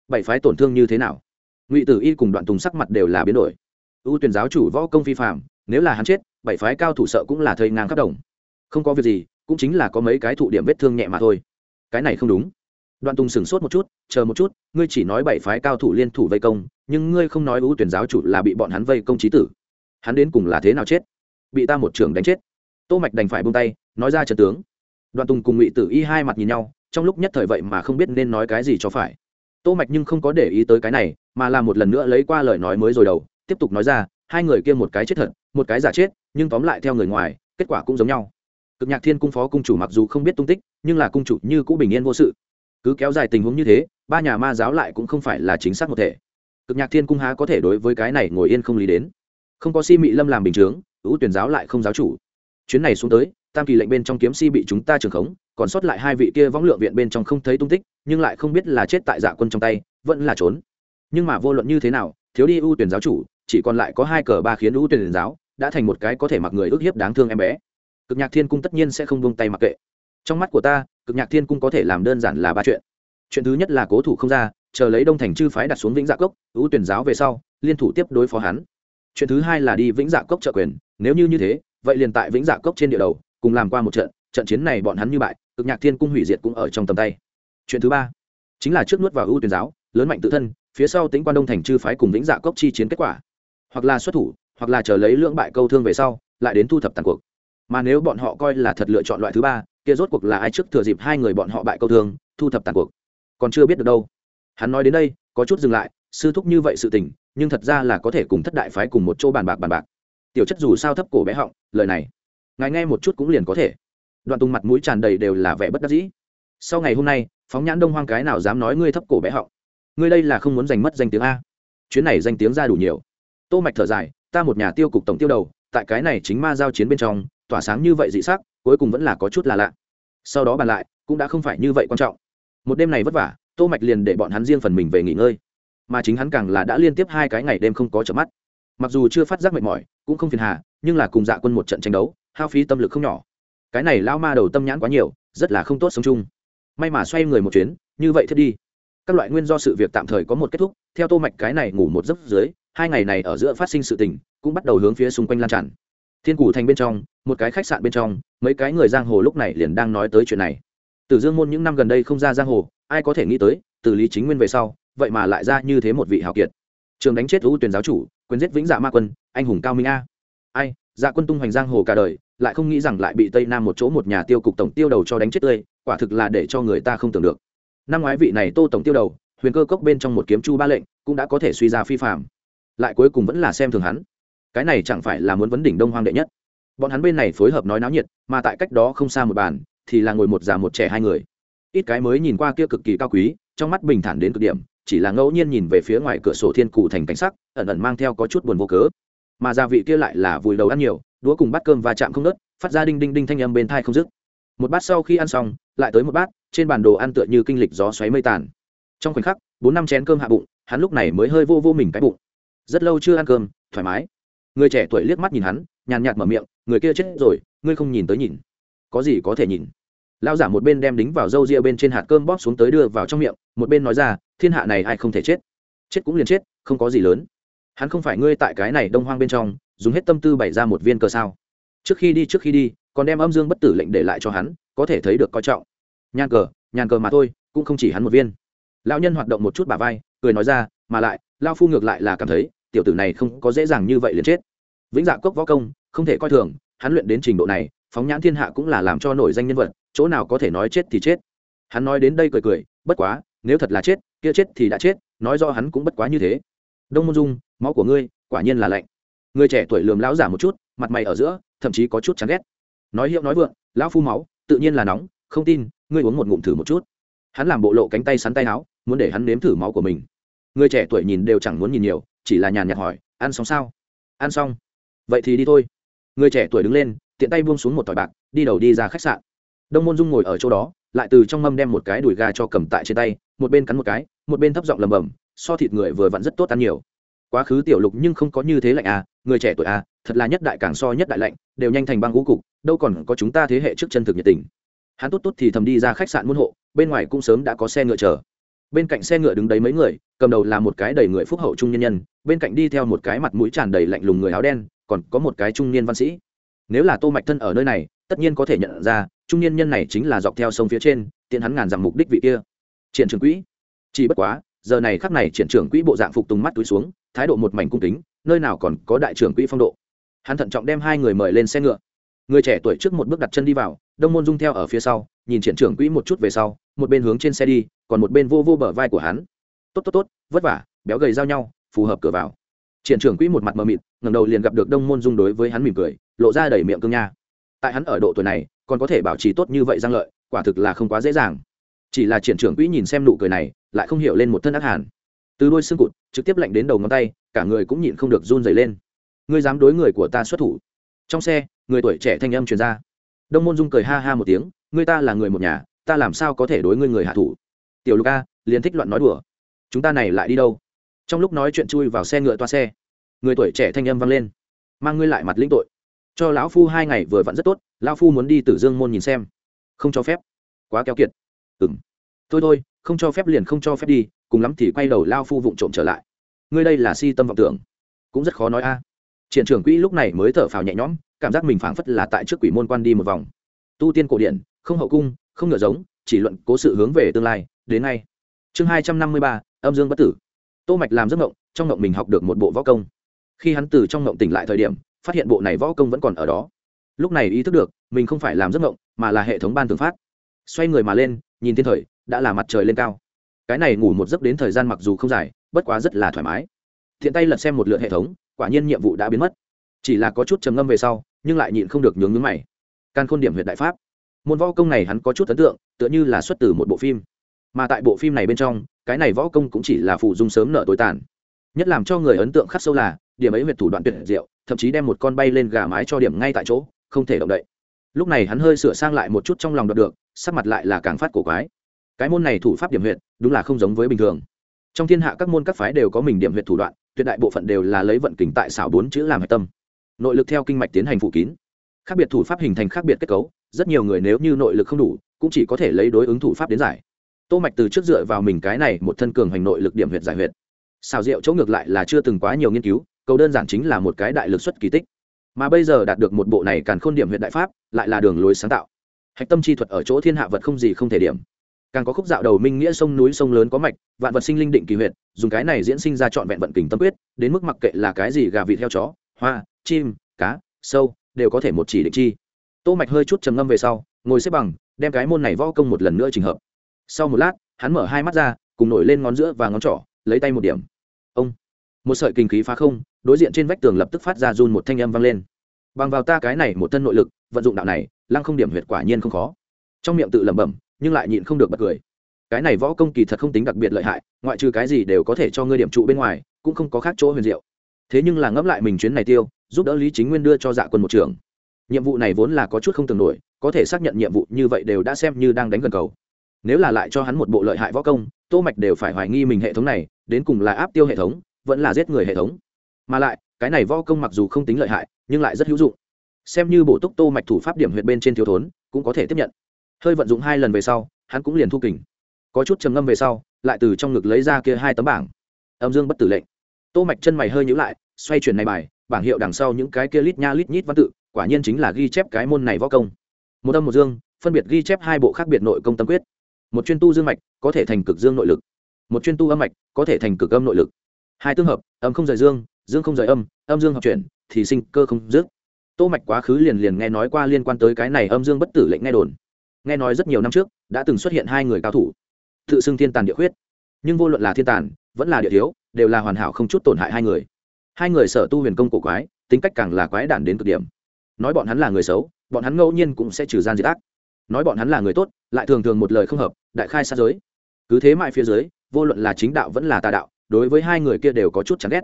Bảy phái tổn thương như thế nào? Ngụy tử y cùng đoạn tùng sắc mặt đều là biến đổi. Ưu tuyển giáo chủ võ công phi phạm nếu là hắn chết, bảy phái cao thủ sợ cũng là thầy ngang khắp đồng. Không có việc gì, cũng chính là có mấy cái thụ điểm vết thương nhẹ mà thôi. Cái này không đúng. Đoạn tùng sửng sốt một chút, chờ một chút, ngươi chỉ nói bảy phái cao thủ liên thủ vây công, nhưng ngươi không nói ưu tuyển giáo chủ là bị bọn hắn vây công trí tử. Hắn đến cùng là thế nào chết? Bị ta một trường đánh chết. Tô mạch đành phải buông tay, nói ra trận tướng. Đoạn tùng cùng ngụy tử y hai mặt nhìn nhau, trong lúc nhất thời vậy mà không biết nên nói cái gì cho phải tô mạch nhưng không có để ý tới cái này, mà là một lần nữa lấy qua lời nói mới rồi đầu, tiếp tục nói ra, hai người kia một cái chết thật, một cái giả chết, nhưng tóm lại theo người ngoài, kết quả cũng giống nhau. Cực nhạc thiên cung phó cung chủ mặc dù không biết tung tích, nhưng là cung chủ như cũ bình yên vô sự. Cứ kéo dài tình huống như thế, ba nhà ma giáo lại cũng không phải là chính xác một thể. Cực nhạc thiên cung há có thể đối với cái này ngồi yên không lý đến. Không có si mị lâm làm bình chướng, ưu tuyển giáo lại không giáo chủ. Chuyến này xuống tới, tam kỳ lệnh bên trong kiếm si bị chúng ta trường khống còn sót lại hai vị kia võng lượng viện bên trong không thấy tung tích, nhưng lại không biết là chết tại dạ quân trong tay, vẫn là trốn. Nhưng mà vô luận như thế nào, thiếu đi ưu tuyển giáo chủ, chỉ còn lại có hai cờ ba khiến ưu tuyển giáo, đã thành một cái có thể mặc người ức hiếp đáng thương em bé. Cực nhạc thiên cung tất nhiên sẽ không buông tay mặc kệ. Trong mắt của ta, cực nhạc thiên cung có thể làm đơn giản là ba chuyện. Chuyện thứ nhất là cố thủ không ra, chờ lấy đông thành chư phái đặt xuống vĩnh dạ cốc, ưu tuyển giáo về sau, liên thủ tiếp đối phó hắn. Chuyện thứ hai là đi vĩnh dạ cốc trợ quyền, nếu như như thế, vậy liền tại vĩnh dạ cốc trên địa đầu, cùng làm qua một trận trận chiến này bọn hắn như bại cực nhạc thiên cung hủy diệt cũng ở trong tầm tay. Chuyện thứ ba, chính là trước nuốt vào ưu tuyển giáo, lớn mạnh tự thân, phía sau tính quan đông thành chư phái cùng vĩnh dạ cốc chi chiến kết quả. Hoặc là xuất thủ, hoặc là chờ lấy lưỡng bại câu thương về sau, lại đến thu thập tàn cuộc. Mà nếu bọn họ coi là thật lựa chọn loại thứ ba, kia rốt cuộc là ai trước thừa dịp hai người bọn họ bại câu thương, thu thập tàn cuộc? Còn chưa biết được đâu. Hắn nói đến đây, có chút dừng lại, sư thúc như vậy sự tình, nhưng thật ra là có thể cùng thất đại phái cùng một chỗ bàn bạc bàn bạc. Tiểu chất dù sao thấp cổ bé họng, lời này, ngài nghe một chút cũng liền có thể đoạn tung mặt mũi tràn đầy đều là vẻ bất đắc dĩ. Sau ngày hôm nay, phóng nhãn đông hoang cái nào dám nói ngươi thấp cổ bé họng? Ngươi đây là không muốn giành mất danh tiếng a. Chuyến này danh tiếng ra đủ nhiều. Tô mạch thở dài, ta một nhà tiêu cục tổng tiêu đầu, tại cái này chính ma giao chiến bên trong, tỏa sáng như vậy dị sắc, cuối cùng vẫn là có chút là lạ. Sau đó bàn lại, cũng đã không phải như vậy quan trọng. Một đêm này vất vả, tô mạch liền để bọn hắn riêng phần mình về nghỉ ngơi. Mà chính hắn càng là đã liên tiếp hai cái ngày đêm không có chợp mắt. Mặc dù chưa phát giác mệt mỏi, cũng không phiền hà, nhưng là cùng dạ quân một trận tranh đấu, hao phí tâm lực không nhỏ cái này lao ma đầu tâm nhãn quá nhiều, rất là không tốt sống chung. May mà xoay người một chuyến, như vậy thiết đi. Các loại nguyên do sự việc tạm thời có một kết thúc, theo tô mạch cái này ngủ một giấc dưới, hai ngày này ở giữa phát sinh sự tình, cũng bắt đầu hướng phía xung quanh lan tràn. Thiên củ thành bên trong, một cái khách sạn bên trong, mấy cái người giang hồ lúc này liền đang nói tới chuyện này. Từ dương môn những năm gần đây không ra giang hồ, ai có thể nghĩ tới, từ lý chính nguyên về sau, vậy mà lại ra như thế một vị hào kiệt. Trường đánh chết ưu tuyển giáo chủ, quyền giết vĩnh dạ ma quân, anh hùng cao minh a. Ai dạ quân tung hoành giang hồ cả đời lại không nghĩ rằng lại bị tây nam một chỗ một nhà tiêu cục tổng tiêu đầu cho đánh chết tươi, quả thực là để cho người ta không tưởng được. Năm ngoái vị này tô tổng tiêu đầu, huyền cơ cốc bên trong một kiếm chu ba lệnh, cũng đã có thể suy ra phi phạm. Lại cuối cùng vẫn là xem thường hắn. Cái này chẳng phải là muốn vấn đỉnh đông hoang đệ nhất. Bọn hắn bên này phối hợp nói náo nhiệt, mà tại cách đó không xa một bàn, thì là ngồi một già một trẻ hai người. Ít cái mới nhìn qua kia cực kỳ cao quý, trong mắt bình thản đến cực điểm, chỉ là ngẫu nhiên nhìn về phía ngoài cửa sổ thiên cụ thành cảnh sắc, ẩn ẩn mang theo có chút buồn vô cớ. Mà gia vị kia lại là vùi đầu ăn nhiều đũa cùng bát cơm và chạm không nớt, phát ra đinh đinh đinh thanh âm bên thai không dứt. Một bát sau khi ăn xong, lại tới một bát, trên bàn đồ ăn tựa như kinh lịch gió xoáy mây tàn. Trong khoảnh khắc, bốn năm chén cơm hạ bụng, hắn lúc này mới hơi vô vô mình cái bụng. Rất lâu chưa ăn cơm, thoải mái. Người trẻ tuổi liếc mắt nhìn hắn, nhàn nhạt mở miệng, người kia chết rồi, ngươi không nhìn tới nhìn. Có gì có thể nhìn? Lao giả một bên đem đính vào râu ria bên trên hạt cơm bóp xuống tới đưa vào trong miệng, một bên nói ra, thiên hạ này ai không thể chết? Chết cũng liền chết, không có gì lớn. Hắn không phải ngươi tại cái này đông hoang bên trong dùng hết tâm tư bày ra một viên cơ sao. Trước khi đi, trước khi đi, còn đem âm dương bất tử lệnh để lại cho hắn, có thể thấy được coi trọng. Nhàn cờ nhàn cờ mà thôi, cũng không chỉ hắn một viên. Lão nhân hoạt động một chút bà vai, cười nói ra, mà lại lao phu ngược lại là cảm thấy, tiểu tử này không có dễ dàng như vậy liền chết. Vĩnh dạ cốc võ công, không thể coi thường, hắn luyện đến trình độ này, phóng nhãn thiên hạ cũng là làm cho nổi danh nhân vật, chỗ nào có thể nói chết thì chết. Hắn nói đến đây cười cười, bất quá, nếu thật là chết, kia chết thì đã chết, nói do hắn cũng bất quá như thế. Đông môn dung, máu của ngươi, quả nhiên là lạnh người trẻ tuổi lườm lão giả một chút, mặt mày ở giữa, thậm chí có chút chán ghét. Nói hiệu nói vượng, lão phu máu, tự nhiên là nóng, không tin, ngươi uống một ngụm thử một chút. Hắn làm bộ lộ cánh tay sắn tay áo, muốn để hắn nếm thử máu của mình. Người trẻ tuổi nhìn đều chẳng muốn nhìn nhiều, chỉ là nhàn nhạt hỏi, ăn xong sao? Ăn xong. Vậy thì đi thôi. Người trẻ tuổi đứng lên, tiện tay buông xuống một tỏi bạc, đi đầu đi ra khách sạn. Đông môn dung ngồi ở chỗ đó, lại từ trong mâm đem một cái đùi gà cho cầm tại trên tay, một bên cắn một cái, một bên thấp giọng lầm bầm so thịt người vừa vặn rất tốt ăn nhiều quá khứ tiểu lục nhưng không có như thế lạnh à người trẻ tuổi à thật là nhất đại càng so nhất đại lạnh, đều nhanh thành băng ngũ cục, đâu còn có chúng ta thế hệ trước chân thực nhiệt tình. Hắn tốt tốt thì thầm đi ra khách sạn muôn hộ, bên ngoài cũng sớm đã có xe ngựa chờ. Bên cạnh xe ngựa đứng đấy mấy người, cầm đầu là một cái đầy người phúc hậu trung nhân nhân, bên cạnh đi theo một cái mặt mũi tràn đầy lạnh lùng người áo đen, còn có một cái trung niên văn sĩ. Nếu là tô mạch thân ở nơi này, tất nhiên có thể nhận ra, trung niên nhân này chính là dọc theo sông phía trên, tiện hắn ngàn dặm mục đích vị kia. Triển trường quỹ. Chỉ bất quá giờ này khắc này triển trưởng quỹ bộ dạng phục tùng mắt túi xuống, thái độ một mảnh cung kính, nơi nào còn có đại trưởng quỹ phong độ. Hắn thận trọng đem hai người mời lên xe ngựa. Người trẻ tuổi trước một bước đặt chân đi vào, đông môn dung theo ở phía sau, nhìn triển trưởng quỹ một chút về sau, một bên hướng trên xe đi, còn một bên vô vô bờ vai của hắn. Tốt tốt tốt, vất vả, béo gầy giao nhau, phù hợp cửa vào. Triển trưởng quỹ một mặt mờ mịt, ngẩng đầu liền gặp được đông môn dung đối với hắn mỉm cười, lộ ra đầy miệng cương nha. Tại hắn ở độ tuổi này, còn có thể bảo trì tốt như vậy giang lợi, quả thực là không quá dễ dàng chỉ là triển trưởng quỹ nhìn xem nụ cười này, lại không hiểu lên một thân ác hàn. Từ đôi xương cụt, trực tiếp lạnh đến đầu ngón tay, cả người cũng nhịn không được run dày lên. Ngươi dám đối người của ta xuất thủ? Trong xe, người tuổi trẻ thanh âm truyền ra. Đông môn dung cười ha ha một tiếng, ngươi ta là người một nhà, ta làm sao có thể đối ngươi người hạ thủ? Tiểu lục a, liền thích loạn nói đùa. Chúng ta này lại đi đâu? Trong lúc nói chuyện chui vào xe ngựa toa xe, người tuổi trẻ thanh âm vang lên. Mang ngươi lại mặt lĩnh tội. Cho lão phu hai ngày vừa vặn rất tốt, lão phu muốn đi tử dương môn nhìn xem. Không cho phép. Quá keo kiệt ừng thôi thôi, không cho phép liền không cho phép đi, cùng lắm thì quay đầu lao phu vụng trộm trở lại. Ngươi đây là si tâm vọng tưởng. Cũng rất khó nói a. À. triển trưởng quỹ lúc này mới thở phào nhẹ nhõm, cảm giác mình phảng phất là tại trước quỷ môn quan đi một vòng. Tu tiên cổ điển, không hậu cung, không ngựa giống, chỉ luận cố sự hướng về tương lai, đến ngay. Chương hai trăm năm mươi ba, âm dương bất tử. Tô mạch làm giấc ngộng trong ngộng mình học được một bộ võ công. Khi hắn từ trong ngộng tỉnh lại thời điểm, phát hiện bộ này võ công vẫn còn ở đó. Lúc này ý thức được, mình không phải làm giấc ngộng mà là hệ thống ban thường phát. Xoay người mà lên nhìn thiên thời, đã là mặt trời lên cao. Cái này ngủ một giấc đến thời gian mặc dù không dài, bất quá rất là thoải mái. Thiện tay lật xem một lượt hệ thống, quả nhiên nhiệm vụ đã biến mất. Chỉ là có chút trầm ngâm về sau, nhưng lại nhịn không được nhướng nhướng mày. Can khôn điểm huyện đại pháp. Môn võ công này hắn có chút ấn tượng, tựa như là xuất từ một bộ phim. Mà tại bộ phim này bên trong, cái này võ công cũng chỉ là phụ dung sớm nợ tối tàn. Nhất làm cho người ấn tượng khắc sâu là, điểm ấy huyệt thủ đoạn tuyệt diệu, thậm chí đem một con bay lên gà mái cho điểm ngay tại chỗ, không thể động đậy lúc này hắn hơi sửa sang lại một chút trong lòng đọc được, sắc mặt lại là càng phát cổ quái. Cái môn này thủ pháp điểm huyện đúng là không giống với bình thường. Trong thiên hạ các môn các phái đều có mình điểm huyện thủ đoạn, tuyệt đại bộ phận đều là lấy vận kình tại xảo bốn chữ làm hạch tâm. Nội lực theo kinh mạch tiến hành phủ kín. Khác biệt thủ pháp hình thành khác biệt kết cấu, rất nhiều người nếu như nội lực không đủ, cũng chỉ có thể lấy đối ứng thủ pháp đến giải. Tô mạch từ trước dựa vào mình cái này một thân cường hành nội lực điểm huyệt giải huyệt. Xào rượu chỗ ngược lại là chưa từng quá nhiều nghiên cứu câu đơn giản chính là một cái đại lực xuất kỳ tích mà bây giờ đạt được một bộ này càn khôn điểm huyện đại pháp, lại là đường lối sáng tạo. Hạch tâm chi thuật ở chỗ thiên hạ vật không gì không thể điểm. Càng có khúc dạo đầu minh nghĩa sông núi sông lớn có mạch, vạn vật sinh linh định kỳ huyện dùng cái này diễn sinh ra trọn vẹn vận kình tâm quyết, đến mức mặc kệ là cái gì gà vịt heo chó, hoa, chim, cá, sâu, đều có thể một chỉ định chi. Tô mạch hơi chút trầm ngâm về sau, ngồi xếp bằng, đem cái môn này võ công một lần nữa trình hợp. Sau một lát, hắn mở hai mắt ra, cùng nổi lên ngón giữa và ngón trỏ, lấy tay một điểm. Ông một sợi kinh khí phá không, đối diện trên vách tường lập tức phát ra run một thanh âm vang lên. Bằng vào ta cái này một thân nội lực, vận dụng đạo này, lăng không điểm huyệt quả nhiên không khó. Trong miệng tự lẩm bẩm, nhưng lại nhịn không được bật cười. Cái này võ công kỳ thật không tính đặc biệt lợi hại, ngoại trừ cái gì đều có thể cho ngươi điểm trụ bên ngoài, cũng không có khác chỗ huyền diệu. Thế nhưng là ngẫm lại mình chuyến này tiêu, giúp đỡ lý chính nguyên đưa cho dạ quân một trường. Nhiệm vụ này vốn là có chút không tưởng nổi, có thể xác nhận nhiệm vụ như vậy đều đã xem như đang đánh gần cầu. Nếu là lại cho hắn một bộ lợi hại võ công, tô mạch đều phải hoài nghi mình hệ thống này, đến cùng là áp tiêu hệ thống vẫn là giết người hệ thống. Mà lại, cái này võ công mặc dù không tính lợi hại, nhưng lại rất hữu dụng. Xem như bổ túc tô mạch thủ pháp điểm huyệt bên trên thiếu thốn, cũng có thể tiếp nhận. Hơi vận dụng hai lần về sau, hắn cũng liền thu kình. Có chút trầm ngâm về sau, lại từ trong ngực lấy ra kia hai tấm bảng. Âm dương bất tử lệnh. Tô mạch chân mày hơi nhíu lại, xoay chuyển này bài, bảng hiệu đằng sau những cái kia lít nha lít nhít văn tự, quả nhiên chính là ghi chép cái môn này võ công. Một âm một dương, phân biệt ghi chép hai bộ khác biệt nội công tâm quyết. Một chuyên tu dương mạch, có thể thành cực dương nội lực. Một chuyên tu âm mạch, có thể thành cực âm nội lực hai tương hợp, âm không rời dương dương không rời âm âm dương hợp chuyển, thì sinh cơ không dứt. Tô mạch quá khứ liền liền nghe nói qua liên quan tới cái này âm dương bất tử lệnh nghe đồn. Nghe nói rất nhiều năm trước, đã từng xuất hiện hai người cao thủ. Tự xưng thiên tàn địa khuyết. Nhưng vô luận là thiên tàn, vẫn là địa thiếu, đều là hoàn hảo không chút tổn hại hai người. Hai người sở tu huyền công cổ quái, tính cách càng là quái đản đến cực điểm. Nói bọn hắn là người xấu, bọn hắn ngẫu nhiên cũng sẽ trừ gian diệt ác. Nói bọn hắn là người tốt, lại thường thường một lời không hợp, đại khai sát giới. Cứ thế mãi phía dưới, vô luận là chính đạo vẫn là tà đạo đối với hai người kia đều có chút chán ghét.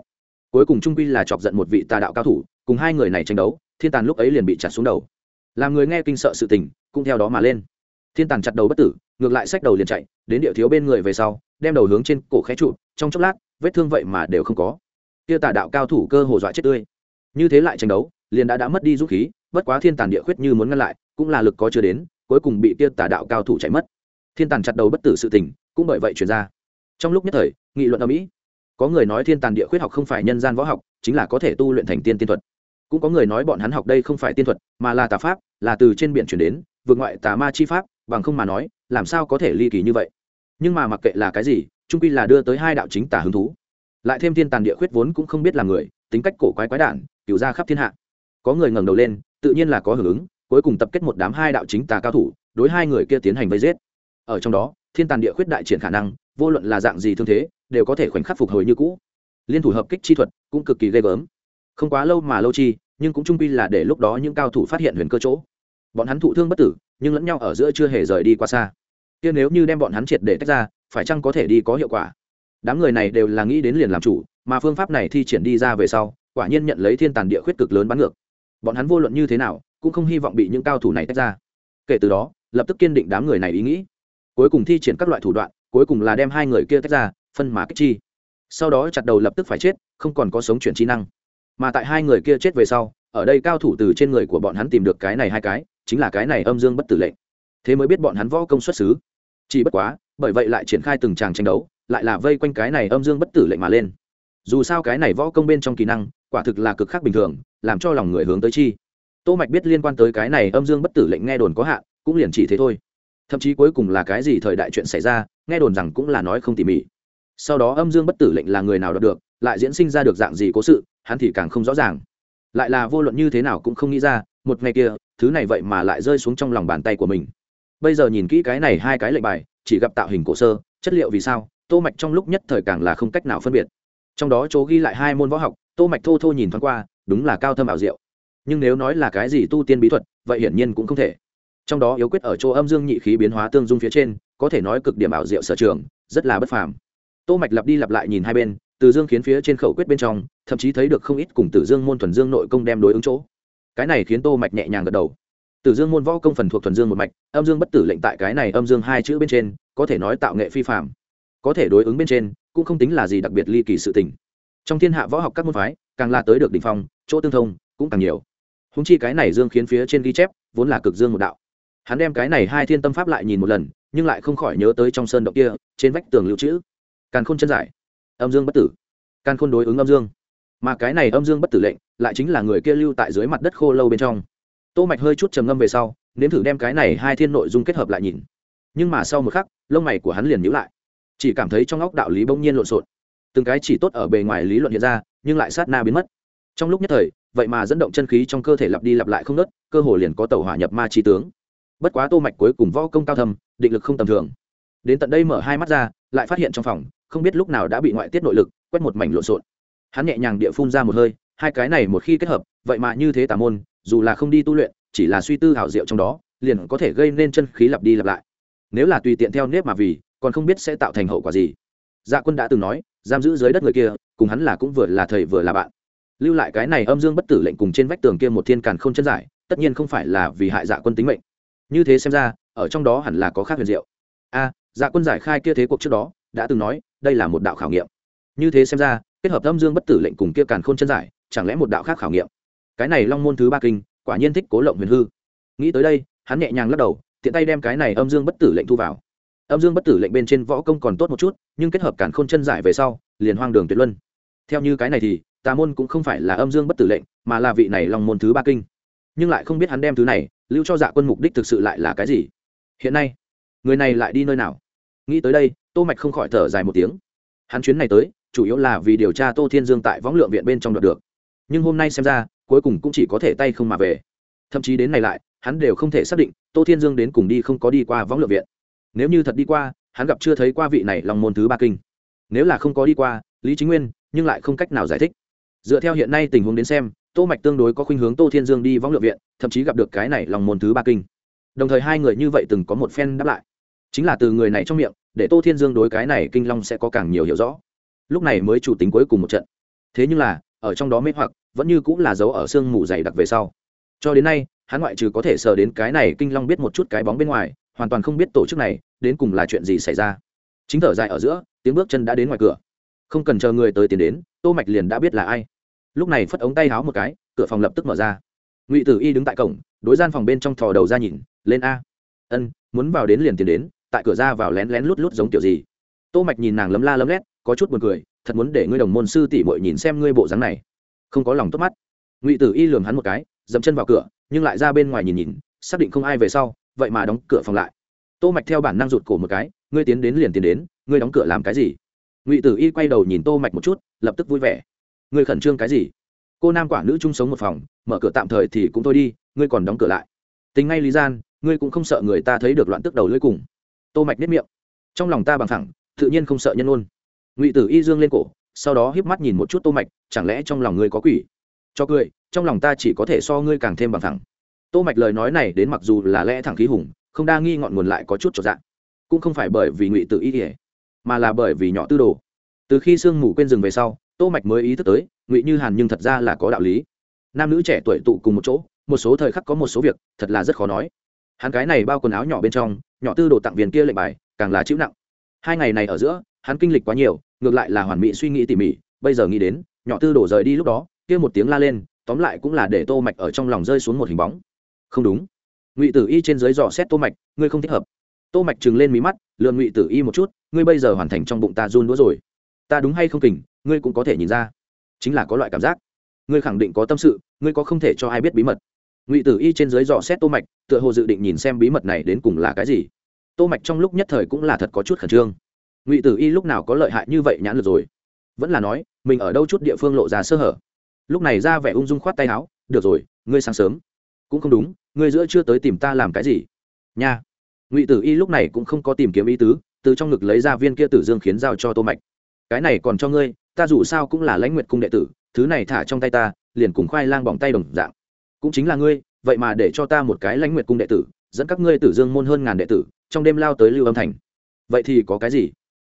Cuối cùng trung quy là chọc giận một vị tà đạo cao thủ, cùng hai người này tranh đấu, thiên tàn lúc ấy liền bị chặt xuống đầu. Làm người nghe kinh sợ sự tình, cũng theo đó mà lên. Thiên tàn chặt đầu bất tử, ngược lại xách đầu liền chạy, đến địa thiếu bên người về sau, đem đầu hướng trên cổ khé trụ, trong chốc lát, vết thương vậy mà đều không có. Kia tà đạo cao thủ cơ hồ dọa chết tươi. Như thế lại tranh đấu, liền đã đã mất đi dũng khí, bất quá thiên tàn địa khuyết như muốn ngăn lại, cũng là lực có chưa đến, cuối cùng bị kia tà đạo cao thủ chạy mất. Thiên tàn chặt đầu bất tử sự tình, cũng bởi vậy chuyển ra. Trong lúc nhất thời, nghị luận ở mỹ có người nói thiên tàn địa khuyết học không phải nhân gian võ học, chính là có thể tu luyện thành tiên tiên thuật. Cũng có người nói bọn hắn học đây không phải tiên thuật, mà là tà pháp, là từ trên biển chuyển đến, vượt ngoại tà ma chi pháp, bằng không mà nói, làm sao có thể ly kỳ như vậy? Nhưng mà mặc kệ là cái gì trung quy là đưa tới hai đạo chính tà hứng thú. Lại thêm thiên tàn địa khuyết vốn cũng không biết là người, tính cách cổ quái quái đản cựu ra khắp thiên hạ. Có người ngẩng đầu lên, tự nhiên là có hưởng ứng, cuối cùng tập kết một đám hai đạo chính tà cao thủ, đối hai người kia tiến hành vây giết. Ở trong đó, thiên tàn địa khuyết đại triển khả năng, vô luận là dạng gì thương thế đều có thể khoảnh khắc phục hồi như cũ. Liên thủ hợp kích chi thuật cũng cực kỳ ghê gớm. Không quá lâu mà lâu chi, nhưng cũng trung quy là để lúc đó những cao thủ phát hiện huyền cơ chỗ. Bọn hắn thụ thương bất tử, nhưng lẫn nhau ở giữa chưa hề rời đi qua xa. Kia nếu như đem bọn hắn triệt để tách ra, phải chăng có thể đi có hiệu quả? Đám người này đều là nghĩ đến liền làm chủ, mà phương pháp này thi triển đi ra về sau, quả nhiên nhận lấy thiên tàn địa khuyết cực lớn bắn ngược. Bọn hắn vô luận như thế nào, cũng không hy vọng bị những cao thủ này tách ra. Kể từ đó, lập tức kiên định đám người này ý nghĩ. Cuối cùng thi triển các loại thủ đoạn, cuối cùng là đem hai người kia tách ra phân mà kích chi. Sau đó chặt đầu lập tức phải chết, không còn có sống chuyển trí năng. Mà tại hai người kia chết về sau, ở đây cao thủ từ trên người của bọn hắn tìm được cái này hai cái, chính là cái này âm dương bất tử lệnh. Thế mới biết bọn hắn võ công xuất xứ. Chỉ bất quá, bởi vậy lại triển khai từng tràng tranh đấu, lại là vây quanh cái này âm dương bất tử lệnh mà lên. Dù sao cái này võ công bên trong kỹ năng, quả thực là cực khác bình thường, làm cho lòng người hướng tới chi. Tô mạch biết liên quan tới cái này âm dương bất tử lệnh nghe đồn có hạn, cũng liền chỉ thế thôi. Thậm chí cuối cùng là cái gì thời đại chuyện xảy ra, nghe đồn rằng cũng là nói không tỉ mỉ sau đó âm dương bất tử lệnh là người nào đọc được, lại diễn sinh ra được dạng gì cố sự, hắn thì càng không rõ ràng. Lại là vô luận như thế nào cũng không nghĩ ra, một ngày kia, thứ này vậy mà lại rơi xuống trong lòng bàn tay của mình. Bây giờ nhìn kỹ cái này hai cái lệnh bài, chỉ gặp tạo hình cổ sơ, chất liệu vì sao, tô mạch trong lúc nhất thời càng là không cách nào phân biệt. Trong đó chỗ ghi lại hai môn võ học, tô mạch thô thô nhìn thoáng qua, đúng là cao thâm ảo diệu. Nhưng nếu nói là cái gì tu tiên bí thuật, vậy hiển nhiên cũng không thể. Trong đó yếu quyết ở chỗ âm dương nhị khí biến hóa tương dung phía trên, có thể nói cực điểm ảo diệu sở trường, rất là bất phàm tô mạch lặp đi lặp lại nhìn hai bên, từ dương khiến phía trên khẩu quyết bên trong, thậm chí thấy được không ít cùng tử dương môn thuần dương nội công đem đối ứng chỗ. Cái này khiến tô mạch nhẹ nhàng gật đầu. Tử dương môn võ công phần thuộc thuần dương một mạch, âm dương bất tử lệnh tại cái này âm dương hai chữ bên trên, có thể nói tạo nghệ phi phàm. Có thể đối ứng bên trên, cũng không tính là gì đặc biệt ly kỳ sự tình. Trong thiên hạ võ học các môn phái, càng là tới được đỉnh phong, chỗ tương thông, cũng càng nhiều. Húng chi cái này dương khiến phía trên ghi chép, vốn là cực dương một đạo. Hắn đem cái này hai thiên tâm pháp lại nhìn một lần, nhưng lại không khỏi nhớ tới trong sơn động kia, trên vách tường lưu trữ càn khôn chân giải. Âm dương bất tử. Càn khôn đối ứng âm dương. Mà cái này âm dương bất tử lệnh, lại chính là người kia lưu tại dưới mặt đất khô lâu bên trong. Tô mạch hơi chút trầm ngâm về sau, nếm thử đem cái này hai thiên nội dung kết hợp lại nhìn. Nhưng mà sau một khắc, lông mày của hắn liền nhíu lại. Chỉ cảm thấy trong óc đạo lý bỗng nhiên lộn xộn. Từng cái chỉ tốt ở bề ngoài lý luận hiện ra, nhưng lại sát na biến mất. Trong lúc nhất thời, vậy mà dẫn động chân khí trong cơ thể lặp đi lặp lại không nớt cơ hồ liền có tàu hỏa nhập ma chi tướng. Bất quá tô mạch cuối cùng võ công cao thâm, định lực không tầm thường. Đến tận đây mở hai mắt ra, lại phát hiện trong phòng không biết lúc nào đã bị ngoại tiết nội lực, quét một mảnh lộn xộn. Hắn nhẹ nhàng địa phun ra một hơi, hai cái này một khi kết hợp, vậy mà như thế tà môn, dù là không đi tu luyện, chỉ là suy tư hảo diệu trong đó, liền có thể gây nên chân khí lặp đi lặp lại. Nếu là tùy tiện theo nếp mà vì, còn không biết sẽ tạo thành hậu quả gì. Dạ quân đã từng nói, giam giữ dưới đất người kia, cùng hắn là cũng vừa là thầy vừa là bạn. Lưu lại cái này âm dương bất tử lệnh cùng trên vách tường kia một thiên càn không chân giải, tất nhiên không phải là vì hại dạ quân tính mệnh. Như thế xem ra, ở trong đó hẳn là có khác huyền diệu. A dạ quân giải khai kia thế cuộc trước đó đã từng nói, đây là một đạo khảo nghiệm. Như thế xem ra, kết hợp âm dương bất tử lệnh cùng kia càn khôn chân giải, chẳng lẽ một đạo khác khảo nghiệm? Cái này long môn thứ ba kinh, quả nhiên thích cố lộng huyền hư. Nghĩ tới đây, hắn nhẹ nhàng lắc đầu, tiện tay đem cái này âm dương bất tử lệnh thu vào. Âm dương bất tử lệnh bên trên võ công còn tốt một chút, nhưng kết hợp càn khôn chân giải về sau, liền hoang đường tuyệt luân. Theo như cái này thì, tà môn cũng không phải là âm dương bất tử lệnh, mà là vị này long môn thứ ba kinh. Nhưng lại không biết hắn đem thứ này, lưu cho dạ quân mục đích thực sự lại là cái gì. Hiện nay, người này lại đi nơi nào? Nghĩ tới đây, tô mạch không khỏi thở dài một tiếng. Hắn chuyến này tới, chủ yếu là vì điều tra tô thiên dương tại võng lượng viện bên trong đoạt được. Nhưng hôm nay xem ra, cuối cùng cũng chỉ có thể tay không mà về. Thậm chí đến này lại, hắn đều không thể xác định tô thiên dương đến cùng đi không có đi qua võng lượng viện. Nếu như thật đi qua, hắn gặp chưa thấy qua vị này lòng môn thứ ba kinh. Nếu là không có đi qua, lý chính nguyên, nhưng lại không cách nào giải thích. Dựa theo hiện nay tình huống đến xem, tô mạch tương đối có khuynh hướng tô thiên dương đi võng lượng viện, thậm chí gặp được cái này lòng môn thứ ba kinh. Đồng thời hai người như vậy từng có một phen đáp lại. Chính là từ người này trong miệng để tô thiên dương đối cái này kinh long sẽ có càng nhiều hiểu rõ. Lúc này mới chủ tính cuối cùng một trận. Thế nhưng là, ở trong đó mê hoặc, vẫn như cũng là dấu ở sương mù dày đặc về sau. Cho đến nay, hắn ngoại trừ có thể sờ đến cái này kinh long biết một chút cái bóng bên ngoài, hoàn toàn không biết tổ chức này, đến cùng là chuyện gì xảy ra. Chính thở dài ở giữa, tiếng bước chân đã đến ngoài cửa. Không cần chờ người tới tiến đến, tô mạch liền đã biết là ai. Lúc này phất ống tay háo một cái, cửa phòng lập tức mở ra. Ngụy tử y đứng tại cổng, đối gian phòng bên trong thò đầu ra nhìn, lên a. Ân, muốn vào đến liền tiến đến tại cửa ra vào lén lén lút lút giống kiểu gì. Tô mạch nhìn nàng lấm la lấm lét, có chút buồn cười, thật muốn để ngươi đồng môn sư tỷ muội nhìn xem ngươi bộ dáng này. Không có lòng tốt mắt. Ngụy tử y lườm hắn một cái, dậm chân vào cửa, nhưng lại ra bên ngoài nhìn nhìn, xác định không ai về sau, vậy mà đóng cửa phòng lại. Tô mạch theo bản năng rụt cổ một cái, ngươi tiến đến liền tiến đến, ngươi đóng cửa làm cái gì? Ngụy tử y quay đầu nhìn tô mạch một chút, lập tức vui vẻ. Ngươi khẩn trương cái gì? Cô nam quả nữ chung sống một phòng, mở cửa tạm thời thì cũng thôi đi, ngươi còn đóng cửa lại. Tính ngay lý gian, ngươi cũng không sợ người ta thấy được loạn tức đầu lưỡi cùng tô mạch nếp miệng. Trong lòng ta bằng thẳng, tự nhiên không sợ nhân ôn ngụy tử y dương lên cổ, sau đó híp mắt nhìn một chút tô mạch, chẳng lẽ trong lòng ngươi có quỷ? Cho cười, trong lòng ta chỉ có thể so ngươi càng thêm bằng thẳng. Tô mạch lời nói này đến mặc dù là lẽ thẳng khí hùng, không đa nghi ngọn nguồn lại có chút trọn dạng cũng không phải bởi vì ngụy tử y kể mà là bởi vì nhỏ tư đồ. Từ khi sương mù quên rừng về sau, tô mạch mới ý thức tới, ngụy như hàn nhưng thật ra là có đạo lý. Nam nữ trẻ tuổi tụ cùng một chỗ, một số thời khắc có một số việc, thật là rất khó nói. Hắn cái này bao quần áo nhỏ bên trong nhỏ tư đồ tặng viên kia lệnh bài, càng là chịu nặng. Hai ngày này ở giữa, hắn kinh lịch quá nhiều, ngược lại là hoàn mỹ suy nghĩ tỉ mỉ, bây giờ nghĩ đến, nhỏ tư đổ rời đi lúc đó, kia một tiếng la lên, tóm lại cũng là để tô mạch ở trong lòng rơi xuống một hình bóng. Không đúng. Ngụy tử y trên dưới dò xét tô mạch, ngươi không thích hợp. Tô mạch trừng lên mí mắt lườn ngụy tử y một chút, ngươi bây giờ hoàn thành trong bụng ta run đũa rồi. Ta đúng hay không kình, ngươi cũng có thể nhìn ra. Chính là có loại cảm giác. Ngươi khẳng định có tâm sự, ngươi có không thể cho ai biết bí mật ngụy tử y trên dưới dò xét tô mạch, tựa hồ dự định nhìn xem bí mật này đến cùng là cái gì. Tô mạch trong lúc nhất thời cũng là thật có chút khẩn trương. Ngụy tử y lúc nào có lợi hại như vậy nhãn lực rồi? Vẫn là nói, mình ở đâu chút địa phương lộ ra sơ hở. Lúc này ra vẻ ung dung khoát tay áo, được rồi, ngươi sáng sớm. Cũng không đúng, ngươi giữa chưa tới tìm ta làm cái gì? Nha. Ngụy tử y lúc này cũng không có tìm kiếm ý tứ, từ trong ngực lấy ra viên kia tử dương khiến giao cho tô mạch. Cái này còn cho ngươi, ta dù sao cũng là lãnh nguyệt cung đệ tử, thứ này thả trong tay ta, liền cùng khoai lang bỏng tay đồng dạng cũng chính là ngươi, vậy mà để cho ta một cái lãnh nguyệt cung đệ tử, dẫn các ngươi tử dương môn hơn ngàn đệ tử, trong đêm lao tới lưu âm thành. Vậy thì có cái gì?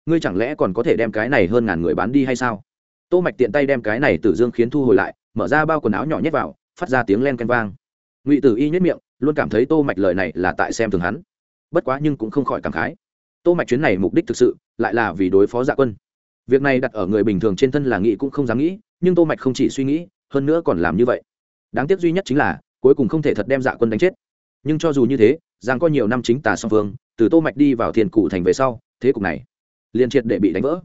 Ngươi chẳng lẽ còn có thể đem cái này hơn ngàn người bán đi hay sao? Tô mạch tiện tay đem cái này tử dương khiến thu hồi lại, mở ra bao quần áo nhỏ nhét vào, phát ra tiếng len canh vang. Ngụy tử y nhất miệng, luôn cảm thấy tô mạch lời này là tại xem thường hắn. Bất quá nhưng cũng không khỏi cảm khái. Tô mạch chuyến này mục đích thực sự lại là vì đối phó dạ quân. Việc này đặt ở người bình thường trên thân là nghĩ cũng không dám nghĩ, nhưng tô mạch không chỉ suy nghĩ, hơn nữa còn làm như vậy đáng tiếc duy nhất chính là, cuối cùng không thể thật đem dạ quân đánh chết. Nhưng cho dù như thế giang có nhiều năm chính tà song phương, từ tô mạch đi vào thiền cụ thành về sau, thế cục này liền triệt để bị đánh vỡ.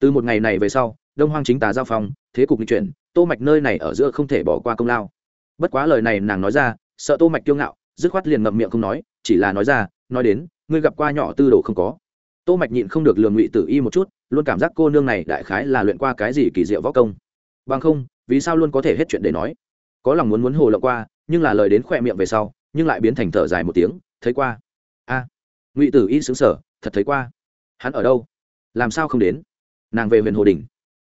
Từ một ngày này về sau, đông hoang chính tà giao phong, thế cục di chuyển, tô mạch nơi này ở giữa không thể bỏ qua công lao. Bất quá lời này nàng nói ra, sợ tô mạch kiêu ngạo, dứt khoát liền ngậm miệng không nói, chỉ là nói ra, nói đến, ngươi gặp qua nhỏ tư đồ không có? Tô mạch nhịn không được lường ngụy tử y một chút, luôn cảm giác cô nương này đại khái là luyện qua cái gì kỳ diệu võ công. Bằng không, vì sao luôn có thể hết chuyện để nói? Có lòng muốn muốn hồ lộng qua, nhưng là lời đến khỏe miệng về sau, nhưng lại biến thành thở dài một tiếng, thấy qua. A, ngụy tử y xứng sở thật thấy qua. Hắn ở đâu? Làm sao không đến? Nàng về huyện hồ đình.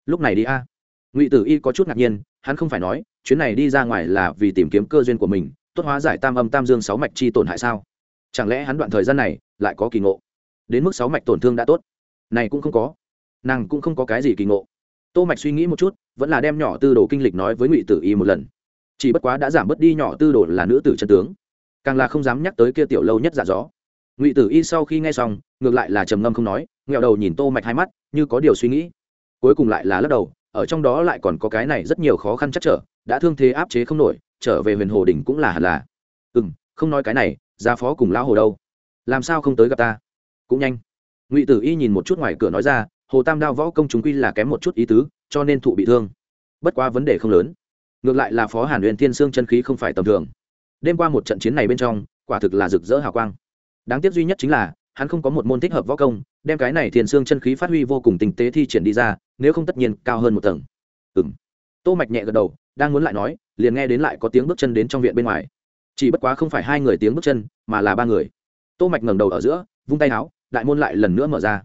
Lúc này đi a. Ngụy tử y có chút ngạc nhiên, hắn không phải nói, chuyến này đi ra ngoài là vì tìm kiếm cơ duyên của mình, tốt hóa giải tam âm tam dương sáu mạch chi tổn hại sao? Chẳng lẽ hắn đoạn thời gian này lại có kỳ ngộ? Đến mức sáu mạch tổn thương đã tốt. Này cũng không có. Nàng cũng không có cái gì kỳ ngộ. Tô mạch suy nghĩ một chút, vẫn là đem nhỏ tư đồ kinh lịch nói với ngụy tử y một lần chỉ bất quá đã giảm bớt đi nhỏ tư đồ là nữ tử chân tướng. Càng là không dám nhắc tới kia tiểu lâu nhất giả gió. Ngụy tử y sau khi nghe xong, ngược lại là trầm ngâm không nói, nghẹo đầu nhìn tô mạch hai mắt, như có điều suy nghĩ. Cuối cùng lại là lắc đầu, ở trong đó lại còn có cái này rất nhiều khó khăn chắc trở, đã thương thế áp chế không nổi, trở về huyền hồ đỉnh cũng là hẳn là. Ừ không nói cái này, gia phó cùng lão hồ đâu. Làm sao không tới gặp ta? Cũng nhanh. Ngụy tử y nhìn một chút ngoài cửa nói ra, hồ tam đao võ công chúng quy là kém một chút ý tứ, cho nên thụ bị thương. Bất quá vấn đề không lớn ngược lại là phó hàn huyền thiên sương chân khí không phải tầm thường đêm qua một trận chiến này bên trong quả thực là rực rỡ hào quang đáng tiếc duy nhất chính là hắn không có một môn thích hợp võ công đem cái này thiền Sương chân khí phát huy vô cùng tinh tế thi triển đi ra nếu không tất nhiên cao hơn một tầng ừ m tô mạch nhẹ gật đầu đang muốn lại nói liền nghe đến lại có tiếng bước chân đến trong viện bên ngoài chỉ bất quá không phải hai người tiếng bước chân mà là ba người tô mạch ngẩng đầu ở giữa vung tay áo đại môn lại lần nữa mở ra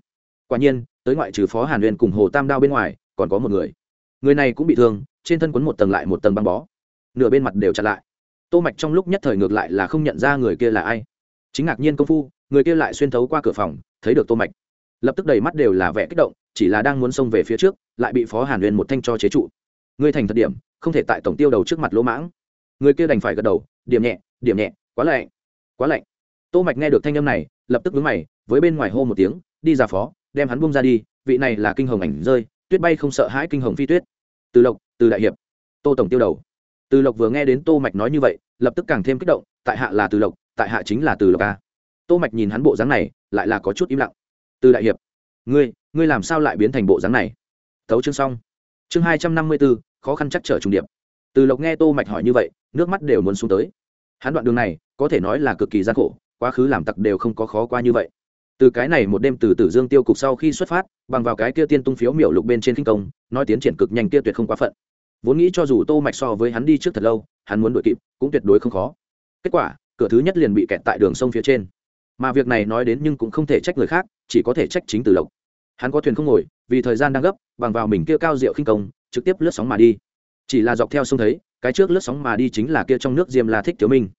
quả nhiên tới ngoại trừ phó hàn uyên cùng hồ tam đao bên ngoài còn có một người người này cũng bị thương trên thân quấn một tầng lại một tầng băng bó. Nửa bên mặt đều chặt lại. Tô mạch trong lúc nhất thời ngược lại là không nhận ra người kia là ai. Chính ngạc nhiên công phu, người kia lại xuyên thấu qua cửa phòng, thấy được tô mạch. Lập tức đầy mắt đều là vẻ kích động, chỉ là đang muốn xông về phía trước, lại bị phó hàn uyên một thanh cho chế trụ. Người thành thật điểm, không thể tại tổng tiêu đầu trước mặt lỗ mãng. Người kia đành phải gật đầu, điểm nhẹ điểm nhẹ, quá lạnh quá lạnh. Tô mạch nghe được thanh âm này, lập tức đứng mày, với bên ngoài hô một tiếng, đi ra phó, đem hắn buông ra đi, vị này là kinh hồng ảnh rơi, tuyết bay không sợ hãi kinh hồng phi tuyết từ lộc từ đại hiệp tô tổng tiêu đầu. Từ lộc vừa nghe đến tô mạch nói như vậy lập tức càng thêm kích động tại hạ là từ lộc tại hạ chính là từ lộc a. Tô mạch nhìn hắn bộ dáng này lại là có chút im lặng. Từ đại hiệp ngươi ngươi làm sao lại biến thành bộ dáng này? Thấu chương xong. Chương hai trăm năm mươi 254, khó khăn chắc trở trùng điệp. Từ lộc nghe tô mạch hỏi như vậy nước mắt đều muốn xuống tới. Hắn đoạn đường này có thể nói là cực kỳ gian khổ quá khứ làm tặc đều không có khó qua như vậy từ cái này một đêm từ tử dương tiêu cục sau khi xuất phát, bằng vào cái kia tiên tung phiếu miểu lục bên trên kinh công, nói tiến triển cực nhanh kia tuyệt không quá phận. Vốn nghĩ cho dù tô mạch so với hắn đi trước thật lâu, hắn muốn đuổi kịp, cũng tuyệt đối không khó. Kết quả, cửa thứ nhất liền bị kẹt tại đường sông phía trên. Mà việc này nói đến nhưng cũng không thể trách người khác, chỉ có thể trách chính từ lộc. Hắn có thuyền không ngồi, vì thời gian đang gấp, bằng vào mình kia cao diệu khinh công, trực tiếp lướt sóng mà đi. Chỉ là dọc theo sông thấy, cái trước lướt sóng mà đi chính là kia trong nước diêm la thích thiếu minh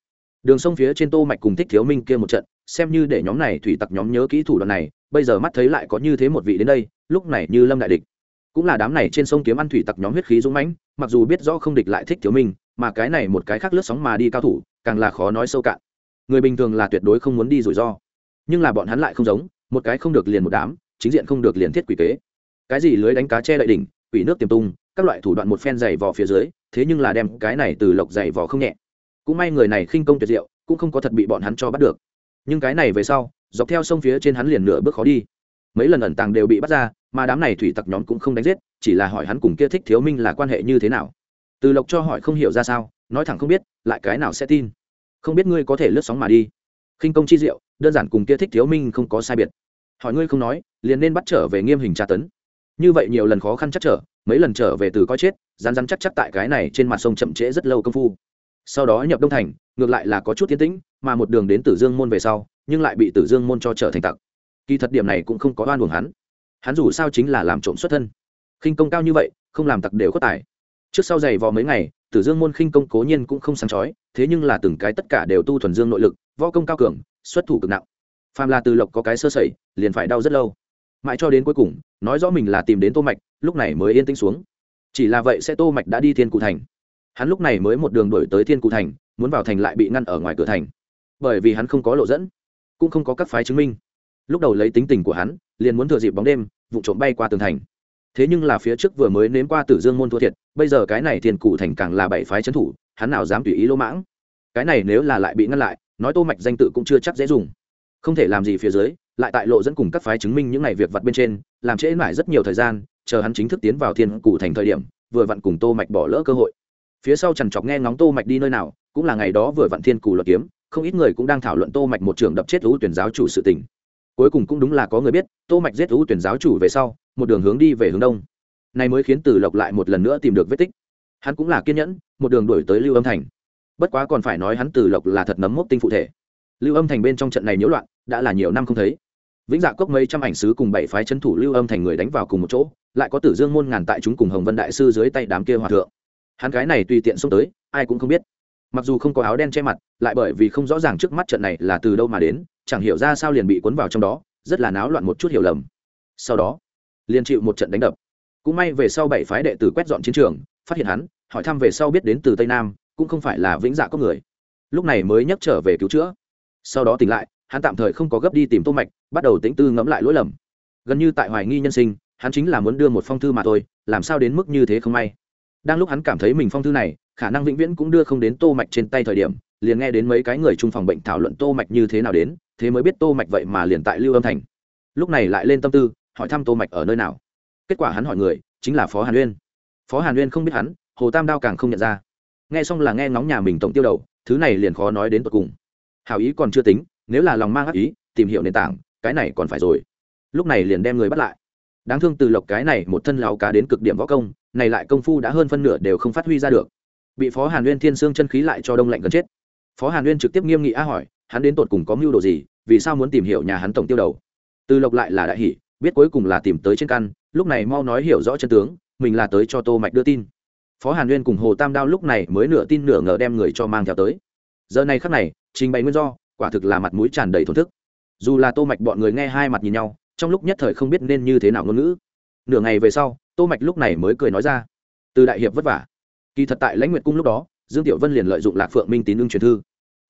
đường sông phía trên tô mạch cùng thích thiếu minh kia một trận, xem như để nhóm này thủy tặc nhóm nhớ kỹ thủ đoạn này, bây giờ mắt thấy lại có như thế một vị đến đây, lúc này như lâm đại địch. Cũng là đám này trên sông kiếm ăn thủy tặc nhóm huyết khí dũng mãnh, mặc dù biết rõ không địch lại thích thiếu minh, mà cái này một cái khác lướt sóng mà đi cao thủ, càng là khó nói sâu cạn. Người bình thường là tuyệt đối không muốn đi rủi ro. Nhưng là bọn hắn lại không giống, một cái không được liền một đám, chính diện không được liền thiết quỷ kế. Cái gì lưới đánh cá che đậy đỉnh, quỷ nước tiềm tung, các loại thủ đoạn một phen dày vò phía dưới, thế nhưng là đem cái này từ lộc dày vò không nhẹ cũng may người này khinh công tuyệt diệu, cũng không có thật bị bọn hắn cho bắt được. Nhưng cái này về sau, dọc theo sông phía trên hắn liền nửa bước khó đi. Mấy lần ẩn tàng đều bị bắt ra, mà đám này thủy tặc nhóm cũng không đánh giết, chỉ là hỏi hắn cùng kia thích thiếu minh là quan hệ như thế nào. Từ lộc cho hỏi không hiểu ra sao, nói thẳng không biết, lại cái nào sẽ tin. Không biết ngươi có thể lướt sóng mà đi. Khinh công chi diệu, đơn giản cùng kia thích thiếu minh không có sai biệt. Hỏi ngươi không nói, liền nên bắt trở về nghiêm hình tra tấn. Như vậy nhiều lần khó khăn chắc trở, mấy lần trở về từ coi chết rán rán chắc chắc tại cái này trên mặt sông chậm trễ rất lâu công phu sau đó nhập đông thành, ngược lại là có chút tiến tĩnh, mà một đường đến tử dương môn về sau, nhưng lại bị tử dương môn cho trở thành tặc. Kỳ thật điểm này cũng không có oan buồng hắn. Hắn dù sao chính là làm trộm xuất thân. Khinh công cao như vậy, không làm tặc đều có tài. Trước sau giày vò mấy ngày, tử dương môn khinh công cố nhiên cũng không sáng chói, thế nhưng là từng cái tất cả đều tu thuần dương nội lực, võ công cao cường, xuất thủ cực nặng. Phàm là từ lộc có cái sơ sẩy, liền phải đau rất lâu. Mãi cho đến cuối cùng, nói rõ mình là tìm đến tô mạch, lúc này mới yên tĩnh xuống. Chỉ là vậy sẽ tô mạch đã đi thiên cụ thành hắn lúc này mới một đường đổi tới thiên cụ thành, muốn vào thành lại bị ngăn ở ngoài cửa thành. Bởi vì hắn không có lộ dẫn, cũng không có các phái chứng minh. Lúc đầu lấy tính tình của hắn, liền muốn thừa dịp bóng đêm, vụ trộm bay qua tường thành. Thế nhưng là phía trước vừa mới nếm qua tử dương môn thua thiệt, bây giờ cái này thiên cụ thành càng là bảy phái trấn thủ, hắn nào dám tùy ý lỗ mãng. Cái này nếu là lại bị ngăn lại, nói tô mạch danh tự cũng chưa chắc dễ dùng. Không thể làm gì phía dưới, lại tại lộ dẫn cùng các phái chứng minh những ngày việc vặt bên trên, làm trễ mãi rất nhiều thời gian, chờ hắn chính thức tiến vào thiên cụ thành thời điểm, vừa vặn cùng tô mạch bỏ lỡ cơ hội phía sau chằn chọc nghe ngóng tô mạch đi nơi nào, cũng là ngày đó vừa vặn thiên cù luật kiếm, không ít người cũng đang thảo luận tô mạch một trường đập chết lũ tuyển giáo chủ sự tình. Cuối cùng cũng đúng là có người biết, tô mạch giết lũ tuyển giáo chủ về sau, một đường hướng đi về hướng đông. Này mới khiến từ lộc lại một lần nữa tìm được vết tích. Hắn cũng là kiên nhẫn, một đường đuổi tới lưu âm thành. Bất quá còn phải nói hắn từ lộc là thật nấm mốc tinh phụ thể. Lưu âm thành bên trong trận này nhiễu loạn, đã là nhiều năm không thấy. Vĩnh dạ cốc mấy trăm ảnh sứ cùng bảy phái chân thủ lưu âm thành người đánh vào cùng một chỗ, lại có tử dương môn ngàn tại chúng cùng hồng vân đại sư dưới tay đám kia hòa thượng hắn cái này tùy tiện xông tới, ai cũng không biết. Mặc dù không có áo đen che mặt, lại bởi vì không rõ ràng trước mắt trận này là từ đâu mà đến, chẳng hiểu ra sao liền bị cuốn vào trong đó, rất là náo loạn một chút hiểu lầm. Sau đó, liền chịu một trận đánh đập. Cũng may về sau bảy phái đệ tử quét dọn chiến trường, phát hiện hắn, hỏi thăm về sau biết đến từ tây nam, cũng không phải là vĩnh dạ có người. Lúc này mới nhắc trở về cứu chữa. Sau đó tỉnh lại, hắn tạm thời không có gấp đi tìm tô mạch, bắt đầu tĩnh tư ngẫm lại lỗi lầm. Gần như tại hoài nghi nhân sinh, hắn chính là muốn đưa một phong thư mà thôi, làm sao đến mức như thế không may đang lúc hắn cảm thấy mình phong thư này, khả năng vĩnh viễn cũng đưa không đến tô mạch trên tay thời điểm, liền nghe đến mấy cái người trung phòng bệnh thảo luận tô mạch như thế nào đến, thế mới biết tô mạch vậy mà liền tại lưu âm thành. Lúc này lại lên tâm tư, hỏi thăm tô mạch ở nơi nào. Kết quả hắn hỏi người, chính là phó hàn uyên. Phó hàn uyên không biết hắn, hồ tam đao càng không nhận ra. Nghe xong là nghe ngóng nhà mình tổng tiêu đầu, thứ này liền khó nói đến tận cùng. Hảo ý còn chưa tính, nếu là lòng mang ác ý, tìm hiểu nền tảng, cái này còn phải rồi. Lúc này liền đem người bắt lại. Đáng thương từ lộc cái này, một thân lao cá đến cực điểm võ công này lại công phu đã hơn phân nửa đều không phát huy ra được. Bị phó hàn uyên thiên sương chân khí lại cho đông lạnh gần chết. Phó hàn uyên trực tiếp nghiêm nghị a hỏi, hắn đến tột cùng có mưu đồ gì, vì sao muốn tìm hiểu nhà hắn tổng tiêu đầu? Từ lộc lại là đại hỷ biết cuối cùng là tìm tới trên căn, lúc này mau nói hiểu rõ chân tướng, mình là tới cho tô mạch đưa tin. Phó hàn uyên cùng hồ tam đao lúc này mới nửa tin nửa ngờ đem người cho mang theo tới. Giờ này khắc này, trình bày nguyên do, quả thực là mặt mũi tràn đầy thổn thức. Dù là tô mạch bọn người nghe hai mặt nhìn nhau, trong lúc nhất thời không biết nên như thế nào ngôn ngữ. Nửa ngày về sau tô mạch lúc này mới cười nói ra. Từ đại hiệp vất vả. Kỳ thật tại lãnh nguyệt cung lúc đó, dương tiểu vân liền lợi dụng lạc phượng minh tín ưng truyền thư.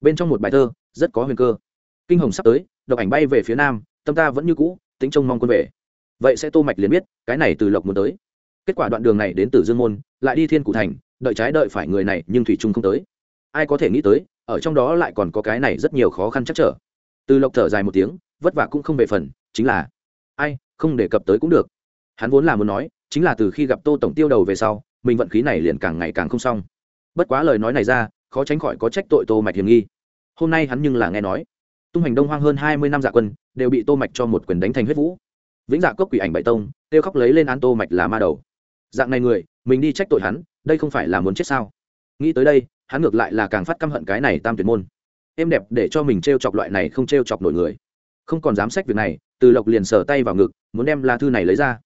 Bên trong một bài thơ, rất có huyền cơ. Kinh hồng sắp tới, độc ảnh bay về phía nam, tâm ta vẫn như cũ, tính trông mong quân về. Vậy sẽ tô mạch liền biết, cái này từ lộc muốn tới. Kết quả đoạn đường này đến từ dương môn, lại đi thiên cụ thành, đợi trái đợi phải người này, nhưng thủy trung không tới. Ai có thể nghĩ tới, ở trong đó lại còn có cái này rất nhiều khó khăn chắc trở. Từ lộc thở dài một tiếng, vất vả cũng không về phần, chính là, ai, không đề cập tới cũng được. Hắn vốn là muốn nói chính là từ khi gặp tô tổng tiêu đầu về sau, mình vận khí này liền càng ngày càng không xong. Bất quá lời nói này ra, khó tránh khỏi có trách tội tô mạch hiểm nghi. Hôm nay hắn nhưng là nghe nói, tung hành đông hoang hơn hai mươi năm dạ quân đều bị tô mạch cho một quyền đánh thành huyết vũ. Vĩnh dạ cốc quỷ ảnh bảy tông tiêu khóc lấy lên án tô mạch là ma đầu. Dạng này người, mình đi trách tội hắn, đây không phải là muốn chết sao? Nghĩ tới đây, hắn ngược lại là càng phát căm hận cái này tam tuyệt môn. Em đẹp để cho mình trêu chọc loại này không trêu chọc nổi người. Không còn dám sách việc này, từ lộc liền sờ tay vào ngực, muốn đem la thư này lấy ra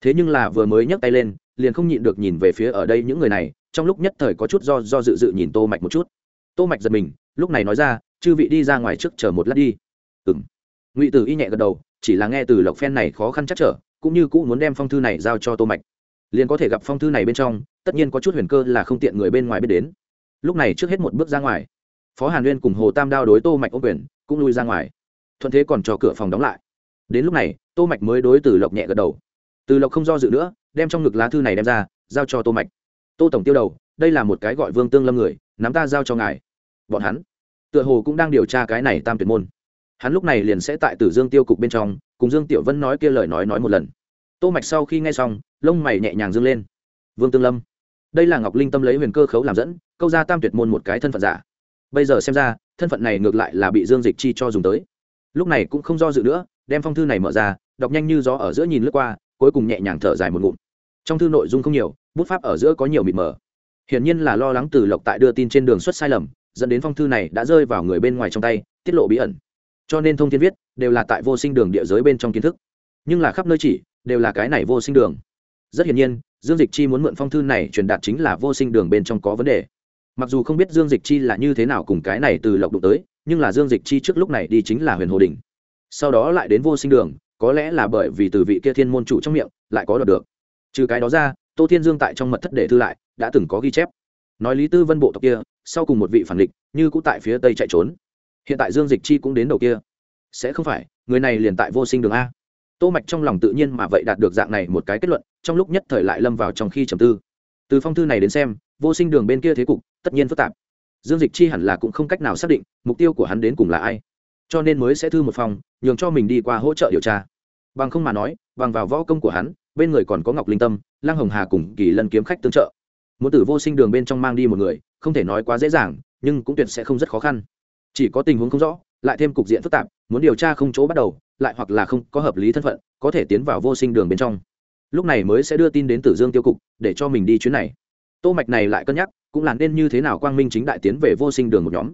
thế nhưng là vừa mới nhấc tay lên, liền không nhịn được nhìn về phía ở đây những người này, trong lúc nhất thời có chút do do dự dự nhìn tô mạch một chút. Tô mạch giật mình, lúc này nói ra, chư vị đi ra ngoài trước chờ một lát đi. Ừm. Ngụy tử y nhẹ gật đầu, chỉ là nghe từ lộc phen này khó khăn chắc trở, cũng như cũ muốn đem phong thư này giao cho tô mạch. Liền có thể gặp phong thư này bên trong, tất nhiên có chút huyền cơ là không tiện người bên ngoài biết đến. Lúc này trước hết một bước ra ngoài. Phó hàn nguyên cùng hồ tam đao đối tô mạch ô quyền, cũng lui ra ngoài. Thuận thế còn cho cửa phòng đóng lại. Đến lúc này, tô mạch mới đối từ lộc nhẹ gật đầu từ lộc không do dự nữa, đem trong ngực lá thư này đem ra, giao cho tô mạch. Tô tổng tiêu đầu, đây là một cái gọi vương tương lâm người, nắm ta giao cho ngài. Bọn hắn tựa hồ cũng đang điều tra cái này tam tuyệt môn. Hắn lúc này liền sẽ tại tử dương tiêu cục bên trong, cùng dương tiểu vân nói kia lời nói nói một lần. Tô mạch sau khi nghe xong, lông mày nhẹ nhàng dương lên. Vương tương lâm, đây là ngọc linh tâm lấy huyền cơ khấu làm dẫn, câu ra tam tuyệt môn một cái thân phận giả. Bây giờ xem ra, thân phận này ngược lại là bị dương dịch chi cho dùng tới. Lúc này cũng không do dự nữa, đem phong thư này mở ra, đọc nhanh như gió ở giữa nhìn lướt qua cuối cùng nhẹ nhàng thở dài một ngụm. Trong thư nội dung không nhiều, bút pháp ở giữa có nhiều mịt mờ. Hiển nhiên là lo lắng từ lộc tại đưa tin trên đường xuất sai lầm, dẫn đến phong thư này đã rơi vào người bên ngoài trong tay, tiết lộ bí ẩn. Cho nên thông thiên viết đều là tại vô sinh đường địa giới bên trong kiến thức. Nhưng là khắp nơi chỉ đều là cái này vô sinh đường. Rất hiển nhiên, dương dịch chi muốn mượn phong thư này truyền đạt chính là vô sinh đường bên trong có vấn đề. Mặc dù không biết dương dịch chi là như thế nào cùng cái này từ lộc đụng tới, nhưng là dương dịch chi trước lúc này đi chính là huyền hồ đình sau đó lại đến vô sinh đường có lẽ là bởi vì từ vị kia thiên môn chủ trong miệng lại có đọc được. Trừ cái đó ra, tô thiên dương tại trong mật thất để thư lại, đã từng có ghi chép. Nói lý tư vân bộ tộc kia, sau cùng một vị phản địch, như cũng tại phía tây chạy trốn. Hiện tại dương dịch chi cũng đến đầu kia. Sẽ không phải, người này liền tại vô sinh đường a. Tô mạch trong lòng tự nhiên mà vậy đạt được dạng này một cái kết luận, trong lúc nhất thời lại lâm vào trong khi trầm tư. Từ phong thư này đến xem, vô sinh đường bên kia thế cục, tất nhiên phức tạp. Dương dịch chi hẳn là cũng không cách nào xác định mục tiêu của hắn đến cùng là ai cho nên mới sẽ thư một phòng, nhường cho mình đi qua hỗ trợ điều tra. Bằng không mà nói, bằng vào võ công của hắn, bên người còn có ngọc linh tâm lang hồng hà cùng kỳ lân kiếm khách tương trợ. Muốn tử vô sinh đường bên trong mang đi một người, không thể nói quá dễ dàng, nhưng cũng tuyệt sẽ không rất khó khăn. Chỉ có tình huống không rõ, lại thêm cục diện phức tạp, muốn điều tra không chỗ bắt đầu, lại hoặc là không có hợp lý thân phận, có thể tiến vào vô sinh đường bên trong. Lúc này mới sẽ đưa tin đến tử dương tiêu cục, để cho mình đi chuyến này. Tô mạch này lại cân nhắc, cũng là nên như thế nào quang minh chính đại tiến về vô sinh đường một nhóm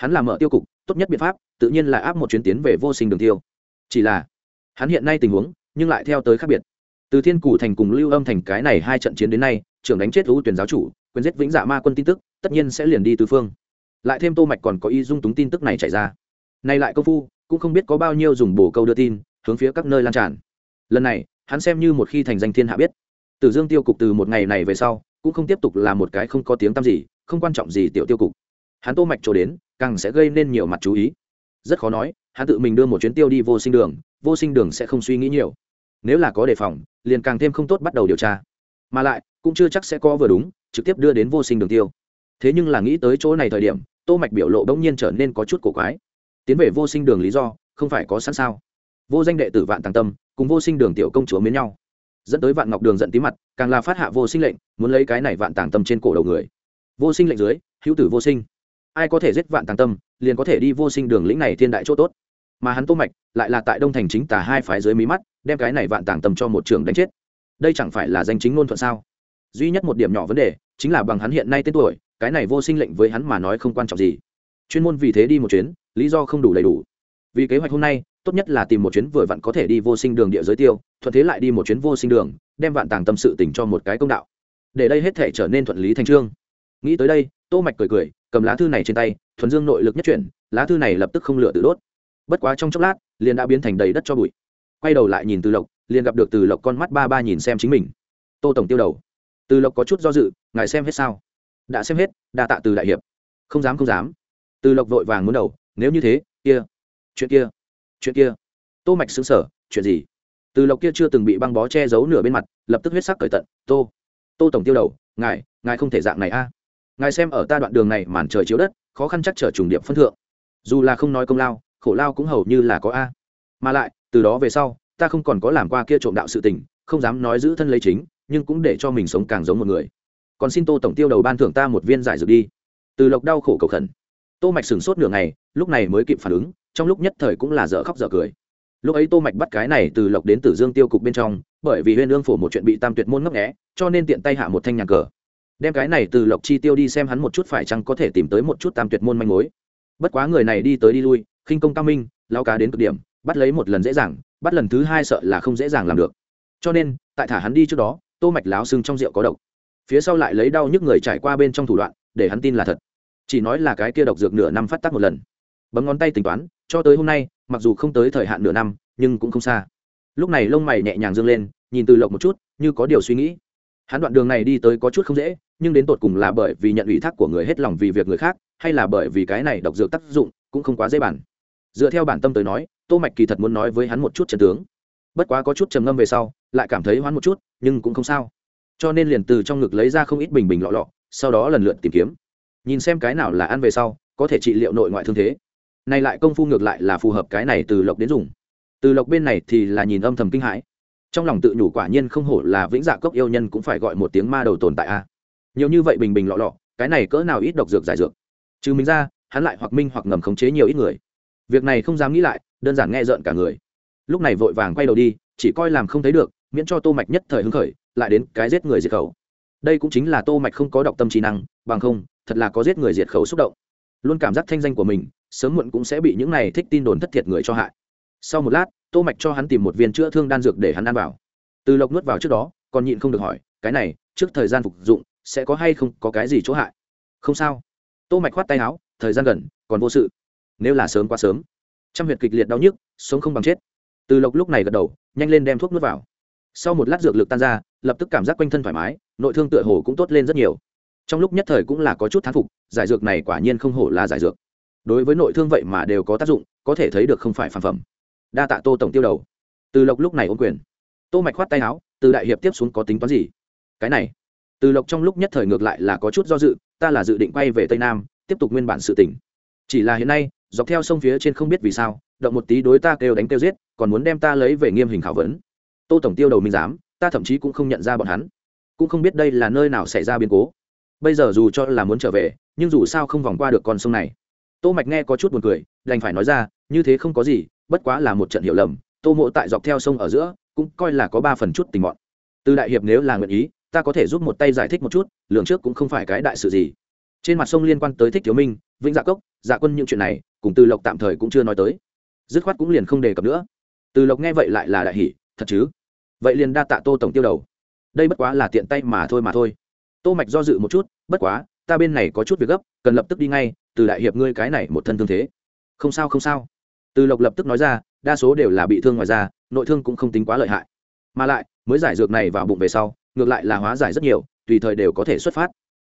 hắn làm mở tiêu cục, tốt nhất biện pháp, tự nhiên là áp một chuyến tiến về vô sinh đường tiêu. Chỉ là, hắn hiện nay tình huống, nhưng lại theo tới khác biệt. Từ thiên cù thành cùng lưu âm thành cái này hai trận chiến đến nay, trưởng đánh chết lũ tuyển giáo chủ, quyền giết vĩnh dạ ma quân tin tức, tất nhiên sẽ liền đi từ phương. Lại thêm tô mạch còn có y dung túng tin tức này chạy ra. Nay lại công phu, cũng không biết có bao nhiêu dùng bổ câu đưa tin, hướng phía các nơi lan tràn. Lần này, hắn xem như một khi thành danh thiên hạ biết. Tử dương tiêu cục từ một ngày này về sau, cũng không tiếp tục là một cái không có tiếng tăm gì, không quan trọng gì tiểu tiêu cục. Hắn tô mạch chỗ đến càng sẽ gây nên nhiều mặt chú ý. Rất khó nói, hắn tự mình đưa một chuyến tiêu đi vô sinh đường, vô sinh đường sẽ không suy nghĩ nhiều. Nếu là có đề phòng, liền càng thêm không tốt bắt đầu điều tra. Mà lại, cũng chưa chắc sẽ có vừa đúng, trực tiếp đưa đến vô sinh đường tiêu. Thế nhưng là nghĩ tới chỗ này thời điểm, tô mạch biểu lộ bỗng nhiên trở nên có chút cổ quái. Tiến về vô sinh đường lý do, không phải có sẵn sao? Vô danh đệ tử vạn tàng tâm, cùng vô sinh đường tiểu công chúa miến nhau. Dẫn tới vạn ngọc đường giận tí mặt, càng là phát hạ vô sinh lệnh, muốn lấy cái này vạn tàng tâm trên cổ đầu người. Vô sinh lệnh dưới, hữu tử vô sinh ai có thể giết vạn tàng tâm, liền có thể đi vô sinh đường lĩnh này thiên đại chỗ tốt. Mà hắn tô mạch lại là tại đông thành chính tà hai phái dưới mí mắt, đem cái này vạn tàng tâm cho một trường đánh chết. Đây chẳng phải là danh chính ngôn thuận sao? Duy nhất một điểm nhỏ vấn đề, chính là bằng hắn hiện nay tên tuổi, cái này vô sinh lệnh với hắn mà nói không quan trọng gì. Chuyên môn vì thế đi một chuyến, lý do không đủ đầy đủ. Vì kế hoạch hôm nay, tốt nhất là tìm một chuyến vừa vặn có thể đi vô sinh đường địa giới tiêu, thuận thế lại đi một chuyến vô sinh đường, đem vạn tàng tâm sự tỉnh cho một cái công đạo. Để đây hết thể trở nên thuận lý thành trương. Nghĩ tới đây tô mạch cười cười, cầm lá thư này trên tay, thuần dương nội lực nhất chuyển, lá thư này lập tức không lửa tự đốt. Bất quá trong chốc lát, liền đã biến thành đầy đất cho bụi. Quay đầu lại nhìn từ lộc, liền gặp được từ lộc con mắt ba ba nhìn xem chính mình. Tô tổng tiêu đầu. Từ lộc có chút do dự, ngài xem hết sao? Đã xem hết, đa tạ từ đại hiệp. Không dám không dám. Từ lộc vội vàng muốn đầu, nếu như thế, kia, chuyện kia chuyện kia. Tô mạch xứng sở chuyện gì? Từ lộc kia chưa từng bị băng bó che giấu nửa bên mặt, lập tức huyết sắc cởi tận. Tô tô tổng tiêu đầu, ngài ngài không thể dạng này a ngài xem ở ta đoạn đường này màn trời chiếu đất, khó khăn chắc trở trùng điệp phân thượng. Dù là không nói công lao, khổ lao cũng hầu như là có a. Mà lại, từ đó về sau, ta không còn có làm qua kia trộm đạo sự tình, không dám nói giữ thân lấy chính, nhưng cũng để cho mình sống càng giống một người. Còn xin tô tổng tiêu đầu ban thưởng ta một viên giải dược đi. Từ lộc đau khổ cầu khẩn. Tô mạch sửng sốt nửa ngày, lúc này mới kịp phản ứng, trong lúc nhất thời cũng là dở khóc dở cười. Lúc ấy tô mạch bắt cái này từ lộc đến tử dương tiêu cục bên trong, bởi vì huyên ương phổ một chuyện bị tam tuyệt môn ngấp nghé, cho nên tiện tay hạ một thanh nhàn cờ đem cái này từ lộc chi tiêu đi xem hắn một chút phải chăng có thể tìm tới một chút tam tuyệt môn manh mối. Bất quá người này đi tới đi lui, khinh công cao minh, lao cá đến cực điểm, bắt lấy một lần dễ dàng, bắt lần thứ hai sợ là không dễ dàng làm được. Cho nên, tại thả hắn đi trước đó, tô mạch láo xương trong rượu có độc. Phía sau lại lấy đau nhức người trải qua bên trong thủ đoạn, để hắn tin là thật. Chỉ nói là cái kia độc dược nửa năm phát tác một lần. Bấm ngón tay tính toán, cho tới hôm nay, mặc dù không tới thời hạn nửa năm, nhưng cũng không xa. Lúc này lông mày nhẹ nhàng dương lên, nhìn từ lộc một chút, như có điều suy nghĩ hắn đoạn đường này đi tới có chút không dễ, nhưng đến tột cùng là bởi vì nhận ủy thác của người hết lòng vì việc người khác, hay là bởi vì cái này độc dược tác dụng, cũng không quá dễ bản dựa theo bản tâm tới nói, tô mạch kỳ thật muốn nói với hắn một chút chân tướng. Bất quá có chút trầm ngâm về sau, lại cảm thấy hoán một chút, nhưng cũng không sao. Cho nên liền từ trong ngực lấy ra không ít bình bình lọ lọ, sau đó lần lượt tìm kiếm. Nhìn xem cái nào là ăn về sau, có thể trị liệu nội ngoại thương thế. Này lại công phu ngược lại là phù hợp cái này từ lộc đến dùng. Từ lộc bên này thì là nhìn âm thầm kinh hãi trong lòng tự nhủ quả nhiên không hổ là vĩnh dạ cốc yêu nhân cũng phải gọi một tiếng ma đầu tồn tại a. Nhiều như vậy bình bình lọ lọ, cái này cỡ nào ít độc dược giải dược? Trừ mình ra, hắn lại hoặc minh hoặc ngầm khống chế nhiều ít người. Việc này không dám nghĩ lại, đơn giản nghe rợn cả người. Lúc này vội vàng quay đầu đi, chỉ coi làm không thấy được, miễn cho tô mạch nhất thời hứng khởi, lại đến cái giết người diệt khẩu. Đây cũng chính là tô mạch không có độc tâm trí năng, bằng không, thật là có giết người diệt khẩu xúc động. Luôn cảm giác thanh danh của mình, sớm muộn cũng sẽ bị những này thích tin đồn thất thiệt người cho hại. Sau một lát tô mạch cho hắn tìm một viên chữa thương đan dược để hắn ăn vào. Từ lộc nuốt vào trước đó, còn nhịn không được hỏi, cái này, trước thời gian phục dụng, sẽ có hay không có cái gì chỗ hại? Không sao. Tô mạch khoát tay áo, thời gian gần, còn vô sự. Nếu là sớm quá sớm. Trăm huyệt kịch liệt đau nhức, sống không bằng chết. Từ lộc lúc này gật đầu, nhanh lên đem thuốc nuốt vào. Sau một lát dược lực tan ra, lập tức cảm giác quanh thân thoải mái, nội thương tựa hồ cũng tốt lên rất nhiều. Trong lúc nhất thời cũng là có chút thán phục, giải dược này quả nhiên không hổ là giải dược. Đối với nội thương vậy mà đều có tác dụng, có thể thấy được không phải phản phẩm đa tạ tô tổng tiêu đầu. Từ lộc lúc này ôm quyền. Tô mạch khoát tay áo, từ đại hiệp tiếp xuống có tính toán gì? Cái này, từ lộc trong lúc nhất thời ngược lại là có chút do dự, ta là dự định quay về tây nam, tiếp tục nguyên bản sự tỉnh chỉ là hiện nay, dọc theo sông phía trên không biết vì sao, động một tí đối ta kêu đánh kêu giết, còn muốn đem ta lấy về nghiêm hình khảo vấn. Tô tổng tiêu đầu minh giám ta thậm chí cũng không nhận ra bọn hắn. Cũng không biết đây là nơi nào xảy ra biến cố. Bây giờ dù cho là muốn trở về, nhưng dù sao không vòng qua được con sông này tô mạch nghe có chút buồn cười, đành phải nói ra, như thế không có gì, bất quá là một trận hiểu lầm, tô mộ tại dọc theo sông ở giữa, cũng coi là có ba phần chút tình mọn từ đại hiệp nếu là nguyện ý, ta có thể giúp một tay giải thích một chút lượng trước cũng không phải cái đại sự gì. Trên mặt sông liên quan tới thích thiếu minh, vĩnh dạ cốc dạ quân những chuyện này, cùng từ lộc tạm thời cũng chưa nói tới. Dứt khoát cũng liền không đề cập nữa. Từ lộc nghe vậy lại là đại hỷ thật chứ? Vậy liền đa tạ tô tổng tiêu đầu. Đây bất quá là tiện tay mà thôi mà thôi. Tô mạch do dự một chút, bất quá ta bên này có chút việc gấp, cần lập tức đi ngay, từ đại hiệp ngươi cái này một thân thương thế. Không sao không sao. Từ lộc lập tức nói ra, đa số đều là bị thương ngoài da, nội thương cũng không tính quá lợi hại. Mà lại, mới giải dược này vào bụng về sau, ngược lại là hóa giải rất nhiều, tùy thời đều có thể xuất phát.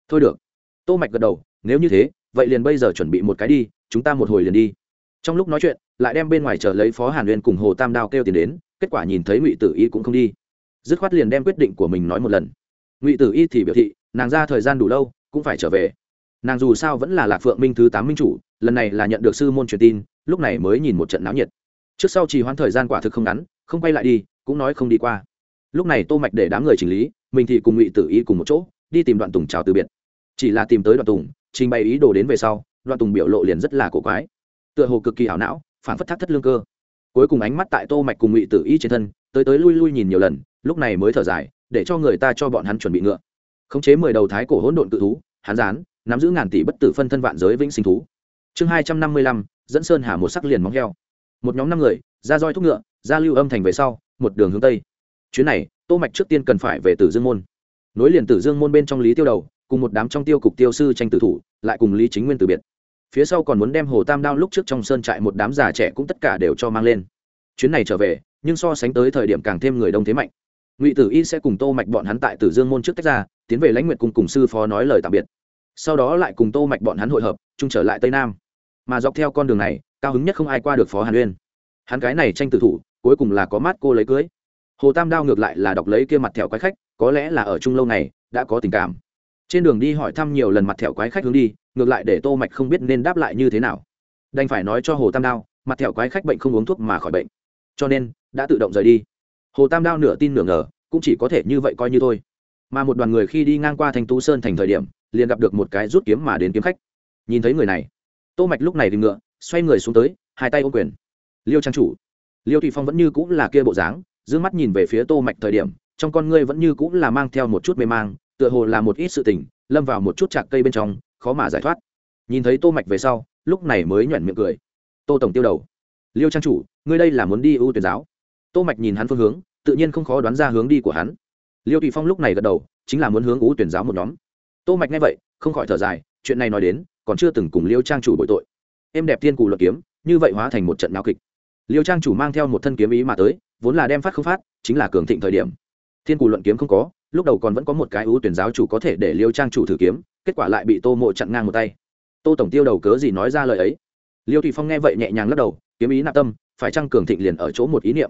Thôi được. Tô mạch gật đầu, nếu như thế, vậy liền bây giờ chuẩn bị một cái đi, chúng ta một hồi liền đi. Trong lúc nói chuyện, lại đem bên ngoài chờ lấy phó hàn uyên cùng hồ tam đao kêu tiền đến, kết quả nhìn thấy ngụy tử y cũng không đi. Dứt khoát liền đem quyết định của mình nói một lần. Ngụy tử y thì biểu thị, nàng ra thời gian đủ lâu cũng phải trở về. Nàng dù sao vẫn là lạc phượng minh thứ tám minh chủ, lần này là nhận được sư môn truyền tin, lúc này mới nhìn một trận náo nhiệt. Trước sau chỉ hoãn thời gian quả thực không ngắn, không quay lại đi, cũng nói không đi qua. Lúc này tô mạch để đám người chỉnh lý, mình thì cùng ngụy tử y cùng một chỗ, đi tìm đoạn tùng chào từ biệt. Chỉ là tìm tới đoạn tùng, trình bày ý đồ đến về sau, đoạn tùng biểu lộ liền rất là cổ quái. Tựa hồ cực kỳ ảo não, phản phất thắt thất lương cơ. Cuối cùng ánh mắt tại tô mạch cùng ngụy tử y trên thân, tới tới lui lui nhìn nhiều lần, lúc này mới thở dài, để cho người ta cho bọn hắn chuẩn bị ngựa. Khống chế mười đầu thái cổ hỗn độn cự thú hán gián, nắm giữ ngàn tỷ bất tử phân thân vạn giới vĩnh sinh thú. Chương hai trăm năm mươi lăm, dẫn sơn hà một sắc liền móng heo. Một nhóm năm người, ra roi thúc ngựa, ra lưu âm thành về sau, một đường hướng tây. Chuyến này, tô mạch trước tiên cần phải về tử dương môn. Nối liền tử dương môn bên trong lý tiêu đầu, cùng một đám trong tiêu cục tiêu sư tranh tử thủ, lại cùng lý chính nguyên từ biệt. Phía sau còn muốn đem hồ tam đao lúc trước trong sơn trại một đám già trẻ cũng tất cả đều cho mang lên. Chuyến này trở về, nhưng so sánh tới thời điểm càng thêm người đông thế mạnh. Ngụy tử y sẽ cùng tô mạch bọn hắn tại tử dương môn trước tách ra, tiến về lãnh nguyện cùng cùng sư phó nói lời tạm biệt sau đó lại cùng tô mạch bọn hắn hội hợp, chung trở lại tây nam. Mà dọc theo con đường này, cao hứng nhất không ai qua được phó hàn uyên. Hắn cái này tranh tử thủ, cuối cùng là có mát cô lấy cưới. Hồ tam đao ngược lại là đọc lấy kia mặt thẹo quái khách, có lẽ là ở chung lâu này, đã có tình cảm. Trên đường đi hỏi thăm nhiều lần mặt thẹo quái khách hướng đi, ngược lại để tô mạch không biết nên đáp lại như thế nào. Đành phải nói cho hồ tam đao, mặt thẹo quái khách bệnh không uống thuốc mà khỏi bệnh. Cho nên, đã tự động rời đi. Hồ tam đao nửa tin nửa ngờ, cũng chỉ có thể như vậy coi như thôi. Mà một đoàn người khi đi ngang qua thành tú sơn thành thời điểm liền gặp được một cái rút kiếm mà đến kiếm khách. Nhìn thấy người này, tô mạch lúc này thì ngựa, xoay người xuống tới, hai tay ôm quyền. Liêu trang chủ, liêu thụy phong vẫn như cũng là kia bộ dáng, dương mắt nhìn về phía tô mạch thời điểm, trong con ngươi vẫn như cũng là mang theo một chút mê mang, tựa hồ là một ít sự tình, lâm vào một chút chạc cây bên trong, khó mà giải thoát. Nhìn thấy tô mạch về sau, lúc này mới nhuyễn miệng cười. Tô tổng tiêu đầu. Liêu trang chủ, ngươi đây là muốn đi ưu tuyển giáo. Tô mạch nhìn hắn phương hướng, tự nhiên không khó đoán ra hướng đi của hắn. Liêu thủy phong lúc này gật đầu, chính là muốn hướng ưu tuyển giáo một nhóm tô mạch nghe vậy, không khỏi thở dài, chuyện này nói đến, còn chưa từng cùng liêu trang chủ bội tội. Em đẹp tiên cù luật kiếm, như vậy hóa thành một trận náo kịch. Liêu trang chủ mang theo một thân kiếm ý mà tới, vốn là đem phát không phát, chính là cường thịnh thời điểm. Thiên cù luận kiếm không có, lúc đầu còn vẫn có một cái ưu tuyển giáo chủ có thể để liêu trang chủ thử kiếm, kết quả lại bị tô mộ chặn ngang một tay. Tô tổng tiêu đầu cớ gì nói ra lời ấy? Liêu thụy phong nghe vậy nhẹ nhàng lắc đầu, kiếm ý nạp tâm, phải chăng cường thịnh liền ở chỗ một ý niệm?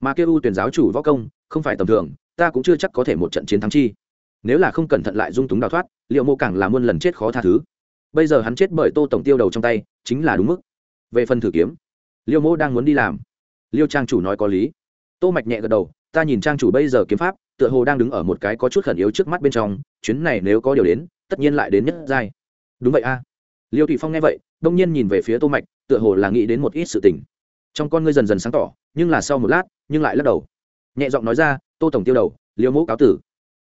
Mà kêu ưu tuyển giáo chủ võ công, không phải tầm thường, ta cũng chưa chắc có thể một trận chiến thắng chi nếu là không cẩn thận lại dung túng đào thoát liệu mô càng là muôn lần chết khó tha thứ. Bây giờ hắn chết bởi tô tổng tiêu đầu trong tay, chính là đúng mức. Về phần thử kiếm liêu mô đang muốn đi làm. Liêu trang chủ nói có lý. Tô mạch nhẹ gật đầu, ta nhìn trang chủ bây giờ kiếm pháp, tựa hồ đang đứng ở một cái có chút khẩn yếu trước mắt bên trong, chuyến này nếu có điều đến, tất nhiên lại đến nhất giai. Đúng vậy a. Liêu thị phong nghe vậy, đông nhiên nhìn về phía tô mạch, tựa hồ là nghĩ đến một ít sự tình. Trong con ngươi dần dần sáng tỏ, nhưng là sau một lát, nhưng lại lắc đầu. Nhẹ giọng nói ra, tô tổng tiêu đầu, liêu mẫu cáo tử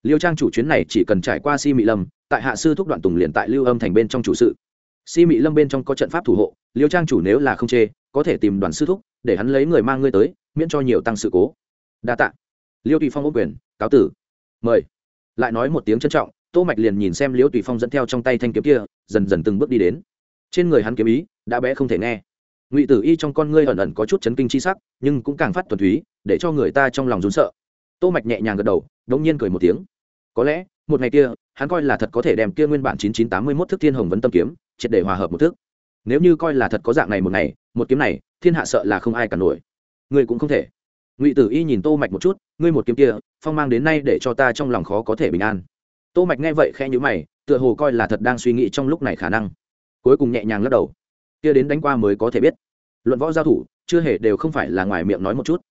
liêu trang chủ chuyến này chỉ cần trải qua si mỹ lâm, tại hạ sư thúc đoạn tùng liền tại lưu âm thành bên trong chủ sự. Si mỹ lâm bên trong có trận pháp thủ hộ, liêu trang chủ nếu là không chê, có thể tìm đoàn sư thúc, để hắn lấy người mang ngươi tới, miễn cho nhiều tăng sự cố. Đa tạ. Liêu tùy phong ô quyền, cáo tử. Mời. Lại nói một tiếng trân trọng, tô mạch liền nhìn xem liêu tùy phong dẫn theo trong tay thanh kiếm kia, dần dần từng bước đi đến. Trên người hắn kiếm ý, đã bé không thể nghe. Ngụy tử y trong con ngươi ẩn ẩn có chút chấn kinh chi sắc, nhưng cũng càng phát thuần túy, để cho người ta trong lòng run sợ tô mạch nhẹ nhàng gật đầu, đống nhiên cười một tiếng. Có lẽ, một ngày kia, hắn coi là thật có thể đem kia nguyên bản 9981 thức thiên hồng vấn tâm kiếm, triệt để hòa hợp một thức. Nếu như coi là thật có dạng này một ngày, một kiếm này, thiên hạ sợ là không ai cả nổi. Ngươi cũng không thể. Ngụy tử y nhìn tô mạch một chút, ngươi một kiếm kia, phong mang đến nay để cho ta trong lòng khó có thể bình an. Tô mạch nghe vậy khẽ nhíu mày, tựa hồ coi là thật đang suy nghĩ trong lúc này khả năng. Cuối cùng nhẹ nhàng lắc đầu. Kia đến đánh qua mới có thể biết. Luận võ giao thủ, chưa hề đều không phải là ngoài miệng nói một chút.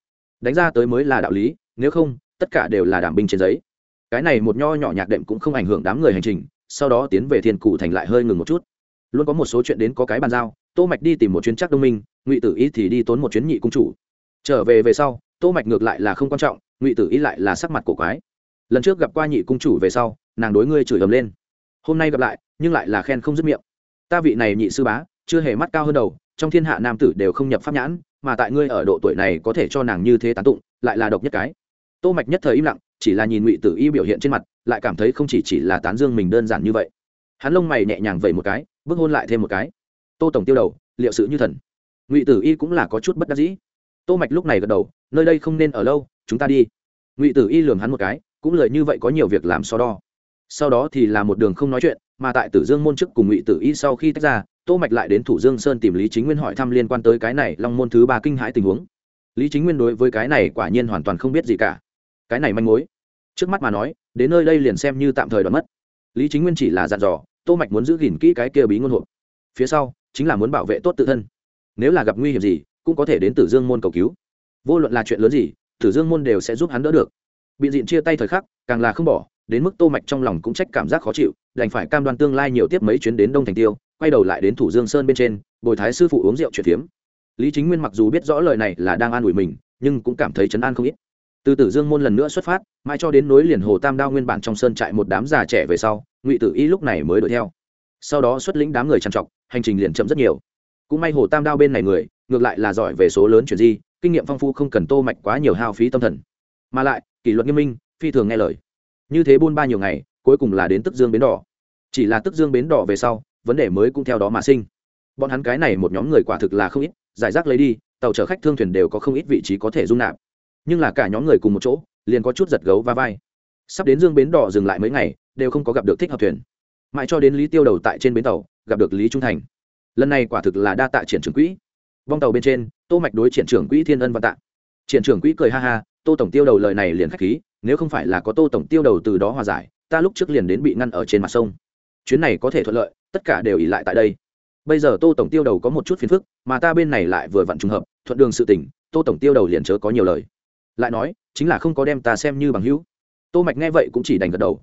Đánh ra tới mới là đạo lý nếu không, tất cả đều là đảm binh trên giấy. Cái này một nho nhỏ nhạc đệm cũng không ảnh hưởng đám người hành trình, sau đó tiến về thiên cụ thành lại hơi ngừng một chút. Luôn có một số chuyện đến có cái bàn giao, tô mạch đi tìm một chuyến chắc đông minh, ngụy tử ý thì đi tốn một chuyến nhị cung chủ. Trở về về sau, tô mạch ngược lại là không quan trọng, ngụy tử ý lại là sắc mặt cổ quái. Lần trước gặp qua nhị cung chủ về sau, nàng đối ngươi chửi ầm lên. Hôm nay gặp lại, nhưng lại là khen không dứt miệng. Ta vị này nhị sư bá, chưa hề mắt cao hơn đầu, trong thiên hạ nam tử đều không nhập pháp nhãn, mà tại ngươi ở độ tuổi này có thể cho nàng như thế tán tụng, lại là độc nhất cái tô mạch nhất thời im lặng, chỉ là nhìn ngụy tử y biểu hiện trên mặt, lại cảm thấy không chỉ chỉ là tán dương mình đơn giản như vậy. Hắn lông mày nhẹ nhàng vẩy một cái, bước hôn lại thêm một cái. Tô tổng tiêu đầu, liệu sự như thần. Ngụy tử y cũng là có chút bất đắc dĩ. Tô mạch lúc này gật đầu, nơi đây không nên ở lâu, chúng ta đi. Ngụy tử y lườm hắn một cái, cũng lời như vậy có nhiều việc làm so đo. Sau đó thì là một đường không nói chuyện, mà tại tử dương môn trước cùng ngụy tử y sau khi tách ra, tô mạch lại đến thủ dương sơn tìm lý chính nguyên hỏi thăm liên quan tới cái này long môn thứ ba kinh hãi tình huống. Lý chính nguyên đối với cái này quả nhiên hoàn toàn không biết gì cả cái này manh mối. Trước mắt mà nói, đến nơi đây liền xem như tạm thời đoán mất. Lý chính nguyên chỉ là dặn dò, tô mạch muốn giữ gìn kỹ cái kia bí ngôn hộp. Phía sau, chính là muốn bảo vệ tốt tự thân. Nếu là gặp nguy hiểm gì, cũng có thể đến tử dương môn cầu cứu. Vô luận là chuyện lớn gì, tử dương môn đều sẽ giúp hắn đỡ được. Bị diện chia tay thời khắc, càng là không bỏ, đến mức tô mạch trong lòng cũng trách cảm giác khó chịu, đành phải cam đoan tương lai nhiều tiếp mấy chuyến đến đông thành tiêu, quay đầu lại đến thủ dương sơn bên trên, bồi thái sư phụ uống rượu chuyện phiếm. Lý chính nguyên mặc dù biết rõ lời này là đang an ủi mình, nhưng cũng cảm thấy chấn an không ít từ tử dương môn lần nữa xuất phát, mãi cho đến nối liền hồ tam đao nguyên bản trong sơn trại một đám già trẻ về sau, ngụy tử y lúc này mới đuổi theo. Sau đó xuất lĩnh đám người trằn trọc, hành trình liền chậm rất nhiều. Cũng may hồ tam đao bên này người, ngược lại là giỏi về số lớn chuyển di, kinh nghiệm phong phú không cần tô mạch quá nhiều hao phí tâm thần. Mà lại, kỷ luật nghiêm minh, phi thường nghe lời. Như thế buôn ba nhiều ngày, cuối cùng là đến tức dương bến đỏ. Chỉ là tức dương bến đỏ về sau, vấn đề mới cũng theo đó mà sinh. Bọn hắn cái này một nhóm người quả thực là không ít, giải rác lấy đi, tàu chở khách thương thuyền đều có không ít vị trí có thể dung nạp nhưng là cả nhóm người cùng một chỗ liền có chút giật gấu va vai. Sắp đến dương bến đỏ dừng lại mấy ngày đều không có gặp được thích hợp thuyền. Mãi cho đến lý tiêu đầu tại trên bến tàu gặp được lý trung thành. Lần này quả thực là đa tạ triển trưởng quỹ. Vong tàu bên trên tô mạch đối triển trưởng quỹ thiên ân và tạ. Triển trưởng quỹ cười ha ha tô tổng tiêu đầu lời này liền khách khí nếu không phải là có tô tổng tiêu đầu từ đó hòa giải ta lúc trước liền đến bị ngăn ở trên mặt sông. Chuyến này có thể thuận lợi tất cả đều ỉ lại tại đây. Bây giờ tô tổng tiêu đầu có một chút phiền phức mà ta bên này lại vừa vặn trùng hợp thuận đường sự tình, tô tổng tiêu đầu liền chớ có nhiều lời lại nói, chính là không có đem ta xem như bằng hữu. Tô mạch nghe vậy cũng chỉ đành gật đầu.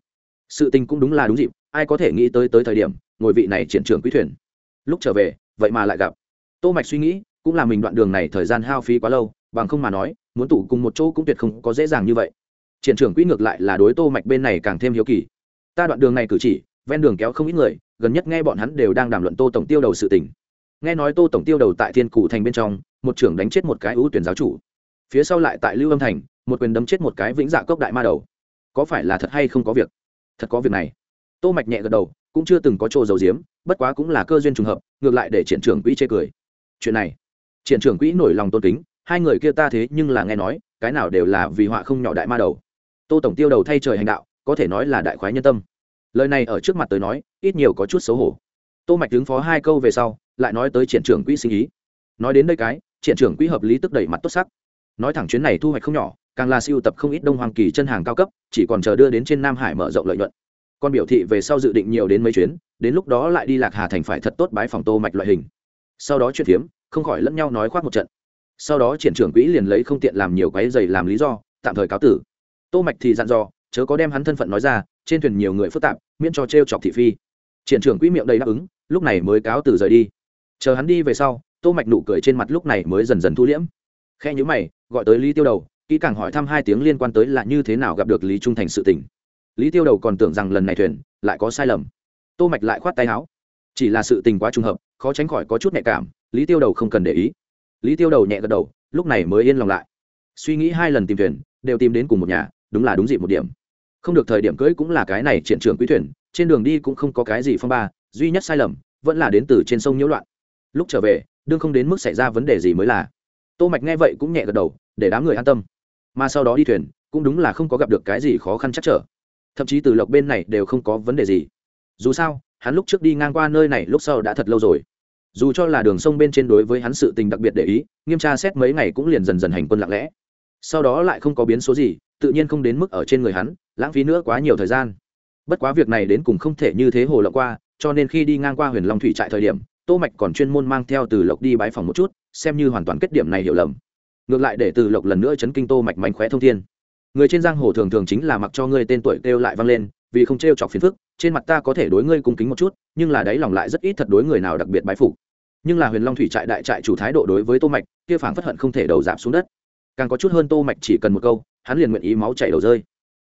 Sự tình cũng đúng là đúng dịp, ai có thể nghĩ tới tới thời điểm, ngồi vị này triển trưởng quý thuyền. Lúc trở về, vậy mà lại gặp. Tô mạch suy nghĩ, cũng là mình đoạn đường này thời gian hao phí quá lâu, bằng không mà nói, muốn tụ cùng một chỗ cũng tuyệt không có dễ dàng như vậy. Triển trưởng quỹ ngược lại là đối tô mạch bên này càng thêm hiếu kỳ. Ta đoạn đường này cử chỉ, ven đường kéo không ít người, gần nhất nghe bọn hắn đều đang đàm luận tô tổng tiêu đầu sự tình. Nghe nói tô tổng tiêu đầu tại thiên cụ thành bên trong, một trưởng đánh chết một cái ưu tuyển giáo chủ phía sau lại tại lưu âm thành, một quyền đấm chết một cái vĩnh dạ cốc đại ma đầu. Có phải là thật hay không có việc? Thật có việc này. Tô mạch nhẹ gật đầu, cũng chưa từng có chỗ dầu diếm bất quá cũng là cơ duyên trùng hợp, ngược lại để triển trưởng quỹ chê cười. Chuyện này, triển trưởng quỹ nổi lòng tôn kính, hai người kia ta thế nhưng là nghe nói, cái nào đều là vì họa không nhỏ đại ma đầu. Tô tổng tiêu đầu thay trời hành đạo, có thể nói là đại khoái nhân tâm. Lời này ở trước mặt tới nói, ít nhiều có chút xấu hổ. Tô mạch đứng phó hai câu về sau, lại nói tới triển trưởng quỹ sinh ý. Nói đến đây cái, triển trưởng quỹ hợp lý tức đẩy mặt tốt sắc nói thẳng chuyến này thu hoạch không nhỏ, càng là siêu tập không ít đông hoàng kỳ chân hàng cao cấp, chỉ còn chờ đưa đến trên nam hải mở rộng lợi nhuận. Còn biểu thị về sau dự định nhiều đến mấy chuyến, đến lúc đó lại đi lạc hà thành phải thật tốt bái phòng tô mạch loại hình. Sau đó chuyện phiếm không khỏi lẫn nhau nói khoác một trận. Sau đó triển trưởng quỹ liền lấy không tiện làm nhiều cái giày làm lý do, tạm thời cáo tử. Tô mạch thì dặn dò, chớ có đem hắn thân phận nói ra, trên thuyền nhiều người phức tạp, miễn cho trêu chọc thị phi. Triển trưởng quỹ miệng đầy đáp ứng, lúc này mới cáo từ rời đi. Chờ hắn đi về sau, tô mạch nụ cười trên mặt lúc này mới dần dần thu liễm. Khe nhíu mày gọi tới lý tiêu đầu, kỹ càng hỏi thăm hai tiếng liên quan tới là như thế nào gặp được lý trung thành sự tình. Lý tiêu đầu còn tưởng rằng lần này thuyền lại có sai lầm. Tô mạch lại khoát tay áo. Chỉ là sự tình quá trùng hợp, khó tránh khỏi có chút nhạy cảm, lý tiêu đầu không cần để ý. Lý tiêu đầu nhẹ gật đầu, lúc này mới yên lòng lại. Suy nghĩ hai lần tìm thuyền, đều tìm đến cùng một nhà, đúng là đúng dịp một điểm. Không được thời điểm cưỡi cũng là cái này triển trường quý thuyền, trên đường đi cũng không có cái gì phong ba, duy nhất sai lầm, vẫn là đến từ trên sông nhiễu loạn. Lúc trở về, đương không đến mức xảy ra vấn đề gì mới là tô mạch nghe vậy cũng nhẹ gật đầu, để đám người an tâm. Mà sau đó đi thuyền, cũng đúng là không có gặp được cái gì khó khăn chắc trở. Thậm chí từ lộc bên này đều không có vấn đề gì. Dù sao, hắn lúc trước đi ngang qua nơi này lúc sau đã thật lâu rồi. Dù cho là đường sông bên trên đối với hắn sự tình đặc biệt để ý, nghiêm tra xét mấy ngày cũng liền dần dần hành quân lặng lẽ. Sau đó lại không có biến số gì, tự nhiên không đến mức ở trên người hắn, lãng phí nữa quá nhiều thời gian. Bất quá việc này đến cùng không thể như thế hồ lộng qua, cho nên khi đi ngang qua huyền long thủy trại thời điểm, tô mạch còn chuyên môn mang theo từ lộc đi bái phòng một chút xem như hoàn toàn kết điểm này hiểu lầm. Ngược lại để từ lộc lần nữa chấn kinh tô mạch mạnh khóe thông thiên. Người trên giang hồ thường thường chính là mặc cho ngươi tên tuổi kêu lại vang lên, vì không trêu chọc phiền phức, trên mặt ta có thể đối ngươi cung kính một chút, nhưng là đáy lòng lại rất ít thật đối người nào đặc biệt bái phục. Nhưng là huyền long thủy trại đại trại chủ thái độ đối với tô mạch, kia phảng phất hận không thể đầu giảm xuống đất. Càng có chút hơn tô mạch chỉ cần một câu, hắn liền nguyện ý máu chảy đầu rơi.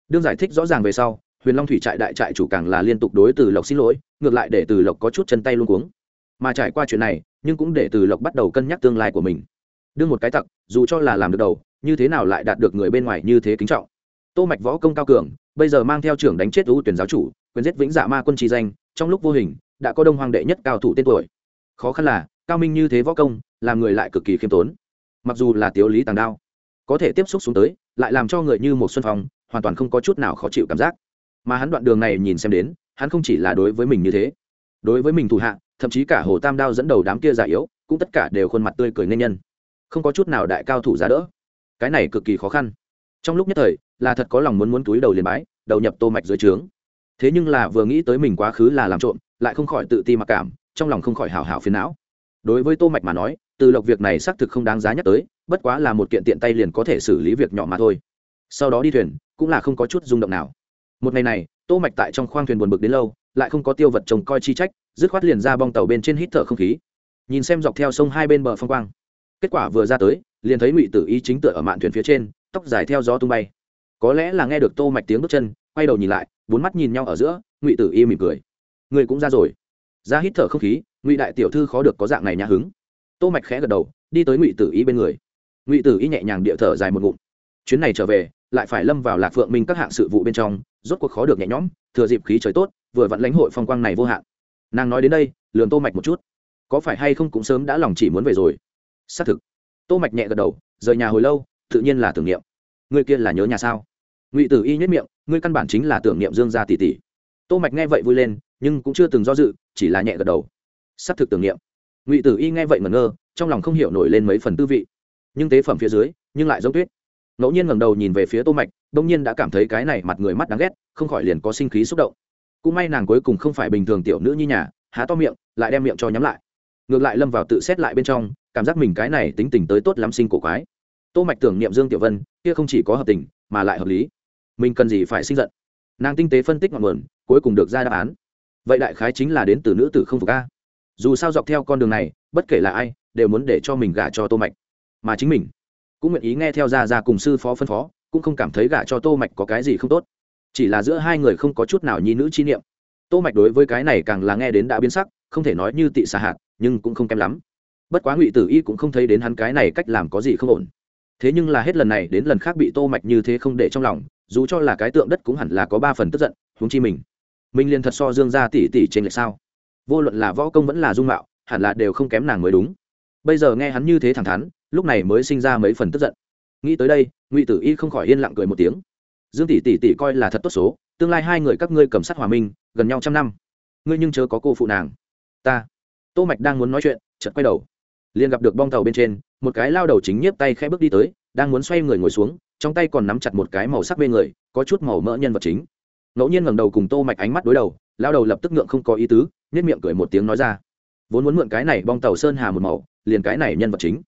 Đương giải thích rõ ràng về sau, huyền long thủy trại đại trại chủ càng là liên tục đối từ lộc xin lỗi, ngược lại để từ lộc có chút chân tay luôn cuống mà trải qua chuyện này, nhưng cũng để từ lộc bắt đầu cân nhắc tương lai của mình. Đương một cái tặc, dù cho là làm được đầu, như thế nào lại đạt được người bên ngoài như thế kính trọng. Tô mạch võ công cao cường, bây giờ mang theo trưởng đánh chết ưu tuyển giáo chủ, quyền giết vĩnh dạ ma quân tri danh, trong lúc vô hình, đã có đông hoàng đệ nhất cao thủ tên tuổi. Khó khăn là, cao minh như thế võ công, làm người lại cực kỳ khiêm tốn. Mặc dù là Tiểu lý tàng đao, có thể tiếp xúc xuống tới, lại làm cho người như một xuân phong, hoàn toàn không có chút nào khó chịu cảm giác. Mà hắn đoạn đường này nhìn xem đến, hắn không chỉ là đối với mình như thế. Đối với mình thủ hạ thậm chí cả hồ tam đao dẫn đầu đám kia già yếu, cũng tất cả đều khuôn mặt tươi cười nên nhân. Không có chút nào đại cao thủ giá đỡ. Cái này cực kỳ khó khăn. Trong lúc nhất thời, là thật có lòng muốn muốn túi đầu liền bái, đầu nhập tô mạch dưới trướng. Thế nhưng là vừa nghĩ tới mình quá khứ là làm trộm, lại không khỏi tự ti mặc cảm, trong lòng không khỏi hào hào phiền não. Đối với tô mạch mà nói, từ lộc việc này xác thực không đáng giá nhắc tới, bất quá là một kiện tiện tay liền có thể xử lý việc nhỏ mà thôi. Sau đó đi thuyền, cũng là không có chút rung động nào. Một ngày này, tô mạch tại trong khoang thuyền buồn bực đến lâu, lại không có tiêu vật trông coi chi trách dứt khoát liền ra bong tàu bên trên hít thở không khí. Nhìn xem dọc theo sông hai bên bờ phong quang, kết quả vừa ra tới, liền thấy ngụy tử y chính tựa ở mạn thuyền phía trên, tóc dài theo gió tung bay. Có lẽ là nghe được tô mạch tiếng bước chân, quay đầu nhìn lại, bốn mắt nhìn nhau ở giữa, ngụy tử y mỉm cười. Người cũng ra rồi. Ra hít thở không khí, ngụy đại tiểu thư khó được có dạng này nhã hứng. Tô mạch khẽ gật đầu, đi tới ngụy tử y bên người. Ngụy tử y nhẹ nhàng địa thở dài một ngụm. Chuyến này trở về, lại phải lâm vào lạc phượng minh các hạng sự vụ bên trong, rốt cuộc khó được nhẹ nhõm, thừa dịp khí trời tốt, vừa vặn lãnh hội phong quang này vô hạn nàng nói đến đây lườn tô mạch một chút. Có phải hay không cũng sớm đã lòng chỉ muốn về rồi. Xác thực. Tô mạch nhẹ gật đầu, rời nhà hồi lâu, tự nhiên là tưởng niệm. Người kia là nhớ nhà sao? Ngụy tử y nhất miệng ngươi căn bản chính là tưởng niệm dương gia tỷ tỷ. Tô mạch nghe vậy vui lên, nhưng cũng chưa từng do dự, chỉ là nhẹ gật đầu. Xác thực tưởng niệm. Ngụy tử y nghe vậy ngẩn ngơ, trong lòng không hiểu nổi lên mấy phần tư vị. Nhưng tế phẩm phía dưới, nhưng lại giống tuyết. Ngẫu nhiên ngẩng đầu nhìn về phía tô mạch, đông nhiên đã cảm thấy cái này mặt người mắt đáng ghét, không khỏi liền có sinh khí xúc động cũng may nàng cuối cùng không phải bình thường tiểu nữ như nhà, há to miệng, lại đem miệng cho nhắm lại. Ngược lại lâm vào tự xét lại bên trong, cảm giác mình cái này tính tình tới tốt lắm sinh cổ quái. Tô mạch tưởng niệm dương tiểu vân, kia không chỉ có hợp tình, mà lại hợp lý. Mình cần gì phải sinh giận? Nàng tinh tế phân tích ngọn nguồn, cuối cùng được ra đáp án. Vậy đại khái chính là đến từ nữ tử không phục a. Dù sao dọc theo con đường này, bất kể là ai, đều muốn để cho mình gả cho tô mạch. Mà chính mình, cũng nguyện ý nghe theo gia gia cùng sư phó phân phó, cũng không cảm thấy gả cho tô mạch có cái gì không tốt chỉ là giữa hai người không có chút nào nhi nữ chi niệm. Tô mạch đối với cái này càng là nghe đến đã biến sắc, không thể nói như tị xà hạt, nhưng cũng không kém lắm. Bất quá ngụy tử y cũng không thấy đến hắn cái này cách làm có gì không ổn. Thế nhưng là hết lần này đến lần khác bị tô mạch như thế không để trong lòng, dù cho là cái tượng đất cũng hẳn là có ba phần tức giận, huống chi mình. Mình liền thật so dương ra tỷ tỷ trên lệch sao? Vô luận là võ công vẫn là dung mạo, hẳn là đều không kém nàng mới đúng. Bây giờ nghe hắn như thế thẳng thắn, lúc này mới sinh ra mấy phần tức giận. Nghĩ tới đây, ngụy tử y không khỏi yên lặng cười một tiếng dương tỷ tỷ tỷ coi là thật tốt số, tương lai hai người các ngươi cầm sát hòa minh, gần nhau trăm năm. Ngươi nhưng chớ có cô phụ nàng. Ta. Tô mạch đang muốn nói chuyện, chợt quay đầu. Liền gặp được bong tàu bên trên, một cái lao đầu chính nhiếp tay khẽ bước đi tới, đang muốn xoay người ngồi xuống, trong tay còn nắm chặt một cái màu sắc bên người, có chút màu mỡ nhân vật chính. Ngẫu nhiên ngẩng đầu cùng tô mạch ánh mắt đối đầu, lao đầu lập tức ngượng không có ý tứ nhất miệng cười một tiếng nói ra. Vốn muốn mượn cái này bong tàu sơn hà một màu, liền cái này nhân vật chính.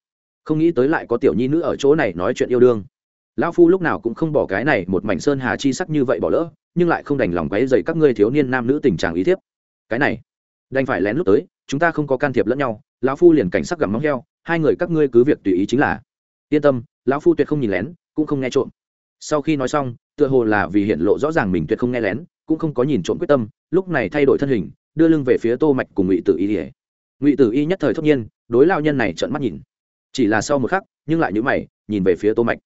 Không nghĩ tới lại có tiểu nhi nữ ở chỗ này nói chuyện yêu đương lão phu lúc nào cũng không bỏ cái này một mảnh sơn hà chi sắc như vậy bỏ lỡ, nhưng lại không đành lòng quấy dày các ngươi thiếu niên nam nữ tình trạng ý thiếp. Cái này, đành phải lén lúc tới, chúng ta không có can thiệp lẫn nhau, lão phu liền cảnh sắc gặm móng heo, hai người các ngươi cứ việc tùy ý chính là. Yên tâm, lão phu tuyệt không nhìn lén, cũng không nghe trộm. Sau khi nói xong, tựa hồ là vì hiện lộ rõ ràng mình tuyệt không nghe lén, cũng không có nhìn trộm quyết tâm, lúc này thay đổi thân hình, đưa lưng về phía tô mạch cùng ngụy tử y ỉa ngụy tử y nhất thời thốt nhiên, đối lao nhân này trợn mắt nhìn. Chỉ là sau một khắc, nhưng lại nhíu mày, nhìn về phía tô mạch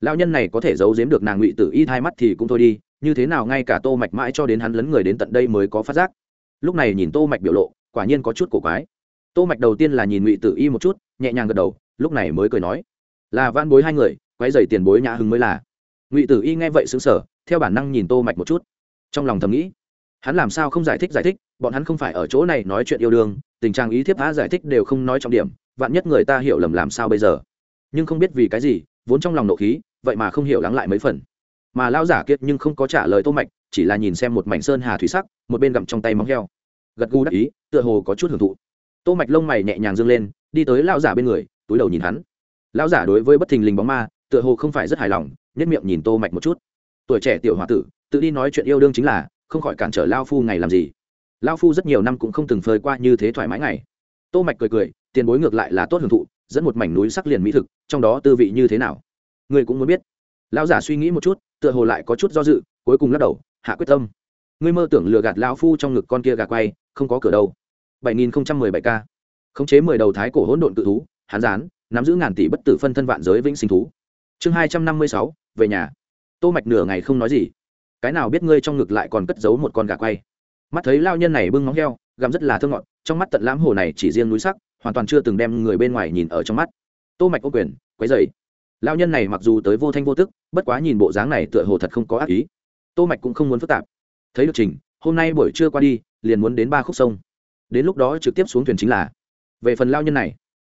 lao nhân này có thể giấu giếm được nàng ngụy tử y hai mắt thì cũng thôi đi, như thế nào ngay cả tô mạch mãi cho đến hắn lấn người đến tận đây mới có phát giác. Lúc này nhìn tô mạch biểu lộ, quả nhiên có chút cổ quái. Tô mạch đầu tiên là nhìn ngụy tử y một chút, nhẹ nhàng gật đầu, lúc này mới cười nói, là van bối hai người, quấy giày tiền bối nhã hưng mới là. Ngụy tử y nghe vậy sững sờ, theo bản năng nhìn tô mạch một chút. Trong lòng thầm nghĩ, hắn làm sao không giải thích giải thích, bọn hắn không phải ở chỗ này nói chuyện yêu đương, tình trạng ý thiếp phá giải thích đều không nói trọng điểm, vạn nhất người ta hiểu lầm làm sao bây giờ. Nhưng không biết vì cái gì vốn trong lòng nộ khí, vậy mà không hiểu lắng lại mấy phần. Mà lão giả kiệt nhưng không có trả lời tô mạch, chỉ là nhìn xem một mảnh sơn hà thủy sắc, một bên gặm trong tay móng heo. Gật gù đắc ý, tựa hồ có chút hưởng thụ. Tô mạch lông mày nhẹ nhàng dương lên, đi tới lão giả bên người, túi đầu nhìn hắn. Lão giả đối với bất thình lình bóng ma, tựa hồ không phải rất hài lòng nhất miệng nhìn tô mạch một chút. Tuổi trẻ tiểu hòa tử, tự đi nói chuyện yêu đương chính là, không khỏi cản trở lao phu ngày làm gì. Lao phu rất nhiều năm cũng không từng phơi qua như thế thoải mái ngày. Tô mạch cười cười, tiền bối ngược lại là tốt hưởng thụ dẫn một mảnh núi sắc liền mỹ thực trong đó tư vị như thế nào? Ngươi cũng muốn biết. Lão giả suy nghĩ một chút tựa hồ lại có chút do dự cuối cùng lắc đầu hạ quyết tâm. Ngươi mơ tưởng lừa gạt lão phu trong ngực con kia gà quay không có cửa đâu. 7017 k khống chế 10 đầu thái cổ hỗn độn tự thú hán gián nắm giữ ngàn tỷ bất tử phân thân vạn giới vĩnh sinh thú. Chương 256, về nhà. Tô mạch nửa ngày không nói gì. Cái nào biết ngươi trong ngực lại còn cất giấu một con gà quay? Mắt thấy lao nhân này bưng móng heo gặm rất là thơ ngọt trong mắt tận lãm hồ này chỉ riêng núi sắc hoàn toàn chưa từng đem người bên ngoài nhìn ở trong mắt. Tô mạch ô quyền, quấy dày lao nhân này mặc dù tới vô thanh vô tức, bất quá nhìn bộ dáng này tựa hồ thật không có ác ý. Tô mạch cũng không muốn phức tạp. Thấy được trình, hôm nay buổi trưa qua đi, liền muốn đến ba khúc sông. Đến lúc đó trực tiếp xuống thuyền chính là. Về phần lao nhân này,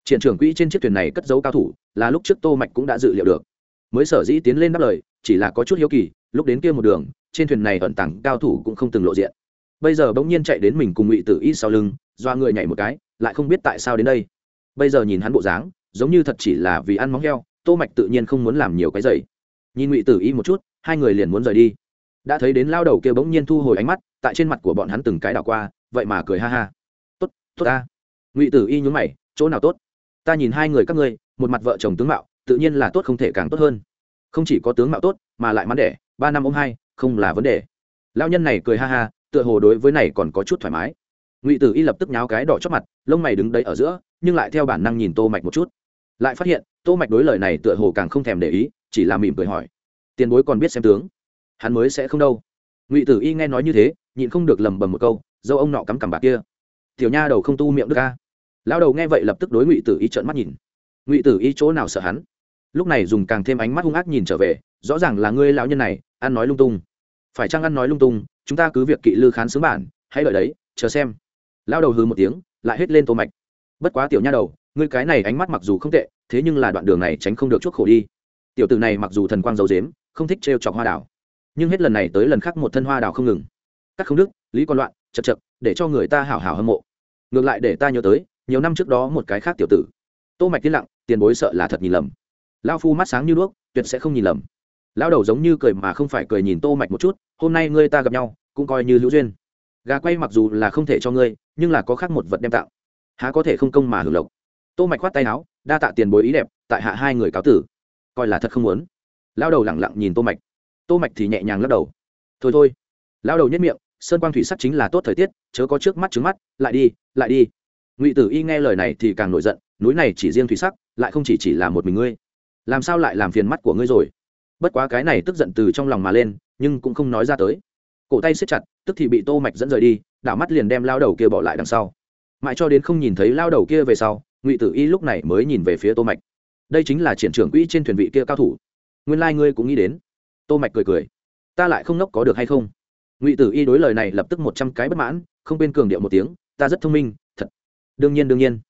triển trưởng quỹ trên chiếc thuyền này cất giấu cao thủ, là lúc trước tô mạch cũng đã dự liệu được. Mới sở dĩ tiến lên đáp lời, chỉ là có chút hiếu kỳ, lúc đến kia một đường, trên thuyền này ẩn tàng cao thủ cũng không từng lộ diện. Bây giờ bỗng nhiên chạy đến mình cùng ngụy tử y sau lưng, doa người nhảy một cái lại không biết tại sao đến đây. Bây giờ nhìn hắn bộ dáng, giống như thật chỉ là vì ăn móng heo, tô mạch tự nhiên không muốn làm nhiều cái giày nhìn ngụy tử y một chút, hai người liền muốn rời đi. Đã thấy đến lao đầu kia bỗng nhiên thu hồi ánh mắt, tại trên mặt của bọn hắn từng cái đảo qua, vậy mà cười ha ha. Tốt tốt ta. Ngụy tử y nhún mày, chỗ nào tốt? Ta nhìn hai người các ngươi, một mặt vợ chồng tướng mạo, tự nhiên là tốt không thể càng tốt hơn. Không chỉ có tướng mạo tốt, mà lại mắn đẻ, ba năm ông hai, không là vấn đề. Lao nhân này cười ha ha, tựa hồ đối với này còn có chút thoải mái ngụy tử y lập tức nháo cái đỏ chót mặt lông mày đứng đấy ở giữa nhưng lại theo bản năng nhìn tô mạch một chút lại phát hiện tô mạch đối lời này tựa hồ càng không thèm để ý chỉ là mỉm cười hỏi tiền bối còn biết xem tướng hắn mới sẽ không đâu ngụy tử y nghe nói như thế nhịn không được lầm bầm một câu dâu ông nọ cắm cằm bạc kia tiểu nha đầu không tu miệng được ca lão đầu nghe vậy lập tức đối ngụy tử y trợn mắt nhìn ngụy tử y chỗ nào sợ hắn lúc này dùng càng thêm ánh mắt hung ác nhìn trở về rõ ràng là ngươi lão nhân này ăn nói lung tung phải chăng ăn nói lung tung chúng ta cứ việc kỵ lư khán sướng bản hãy đợi đấy chờ xem lao đầu hư một tiếng lại hết lên tô mạch. Bất quá tiểu nha đầu ngươi cái này ánh mắt mặc dù không tệ thế nhưng là đoạn đường này tránh không được chuốc khổ đi. Tiểu tử này mặc dù thần quang dấu dếm không thích trêu chọc hoa đào, nhưng hết lần này tới lần khác một thân hoa đào không ngừng. Cắt không đức lý con loạn chật chật để cho người ta hảo hảo hâm mộ. Ngược lại để ta nhớ tới nhiều năm trước đó một cái khác tiểu tử. Tô mạch tiến lặng tiền bối sợ là thật nhìn lầm. Lao phu mắt sáng như đuốc tuyệt sẽ không nhìn lầm. Lao đầu giống như cười mà không phải cười nhìn tô mạch một chút hôm nay ngươi ta gặp nhau cũng coi như hữu duyên. Gà quay mặc dù là không thể cho ngươi nhưng là có khác một vật đem tạo. Há có thể không công mà hưởng lộc. Tô mạch khoát tay áo, đa tạ tiền bối ý đẹp, tại hạ hai người cáo tử. Coi là thật không muốn. Lao đầu lẳng lặng nhìn tô mạch. Tô mạch thì nhẹ nhàng lắc đầu. Thôi thôi. Lao đầu nhất miệng, sơn quang thủy sắc chính là tốt thời tiết, chớ có trước mắt trứng mắt, lại đi lại đi. Ngụy tử y nghe lời này thì càng nổi giận, núi này chỉ riêng thủy sắc lại không chỉ chỉ là một mình ngươi. Làm sao lại làm phiền mắt của ngươi rồi? Bất quá cái này tức giận từ trong lòng mà lên, nhưng cũng không nói ra tới cổ tay siết chặt, tức thì bị tô mạch dẫn rời đi, đảo mắt liền đem lao đầu kia bỏ lại đằng sau. Mãi cho đến không nhìn thấy lao đầu kia về sau, ngụy tử y lúc này mới nhìn về phía tô mạch. Đây chính là triển trưởng quỹ trên thuyền vị kia cao thủ. Nguyên lai like ngươi cũng nghĩ đến. Tô mạch cười cười. Ta lại không nốc có được hay không? Ngụy tử y đối lời này lập tức một trăm cái bất mãn, không bên cường điệu một tiếng, ta rất thông minh, thật. Đương nhiên đương nhiên.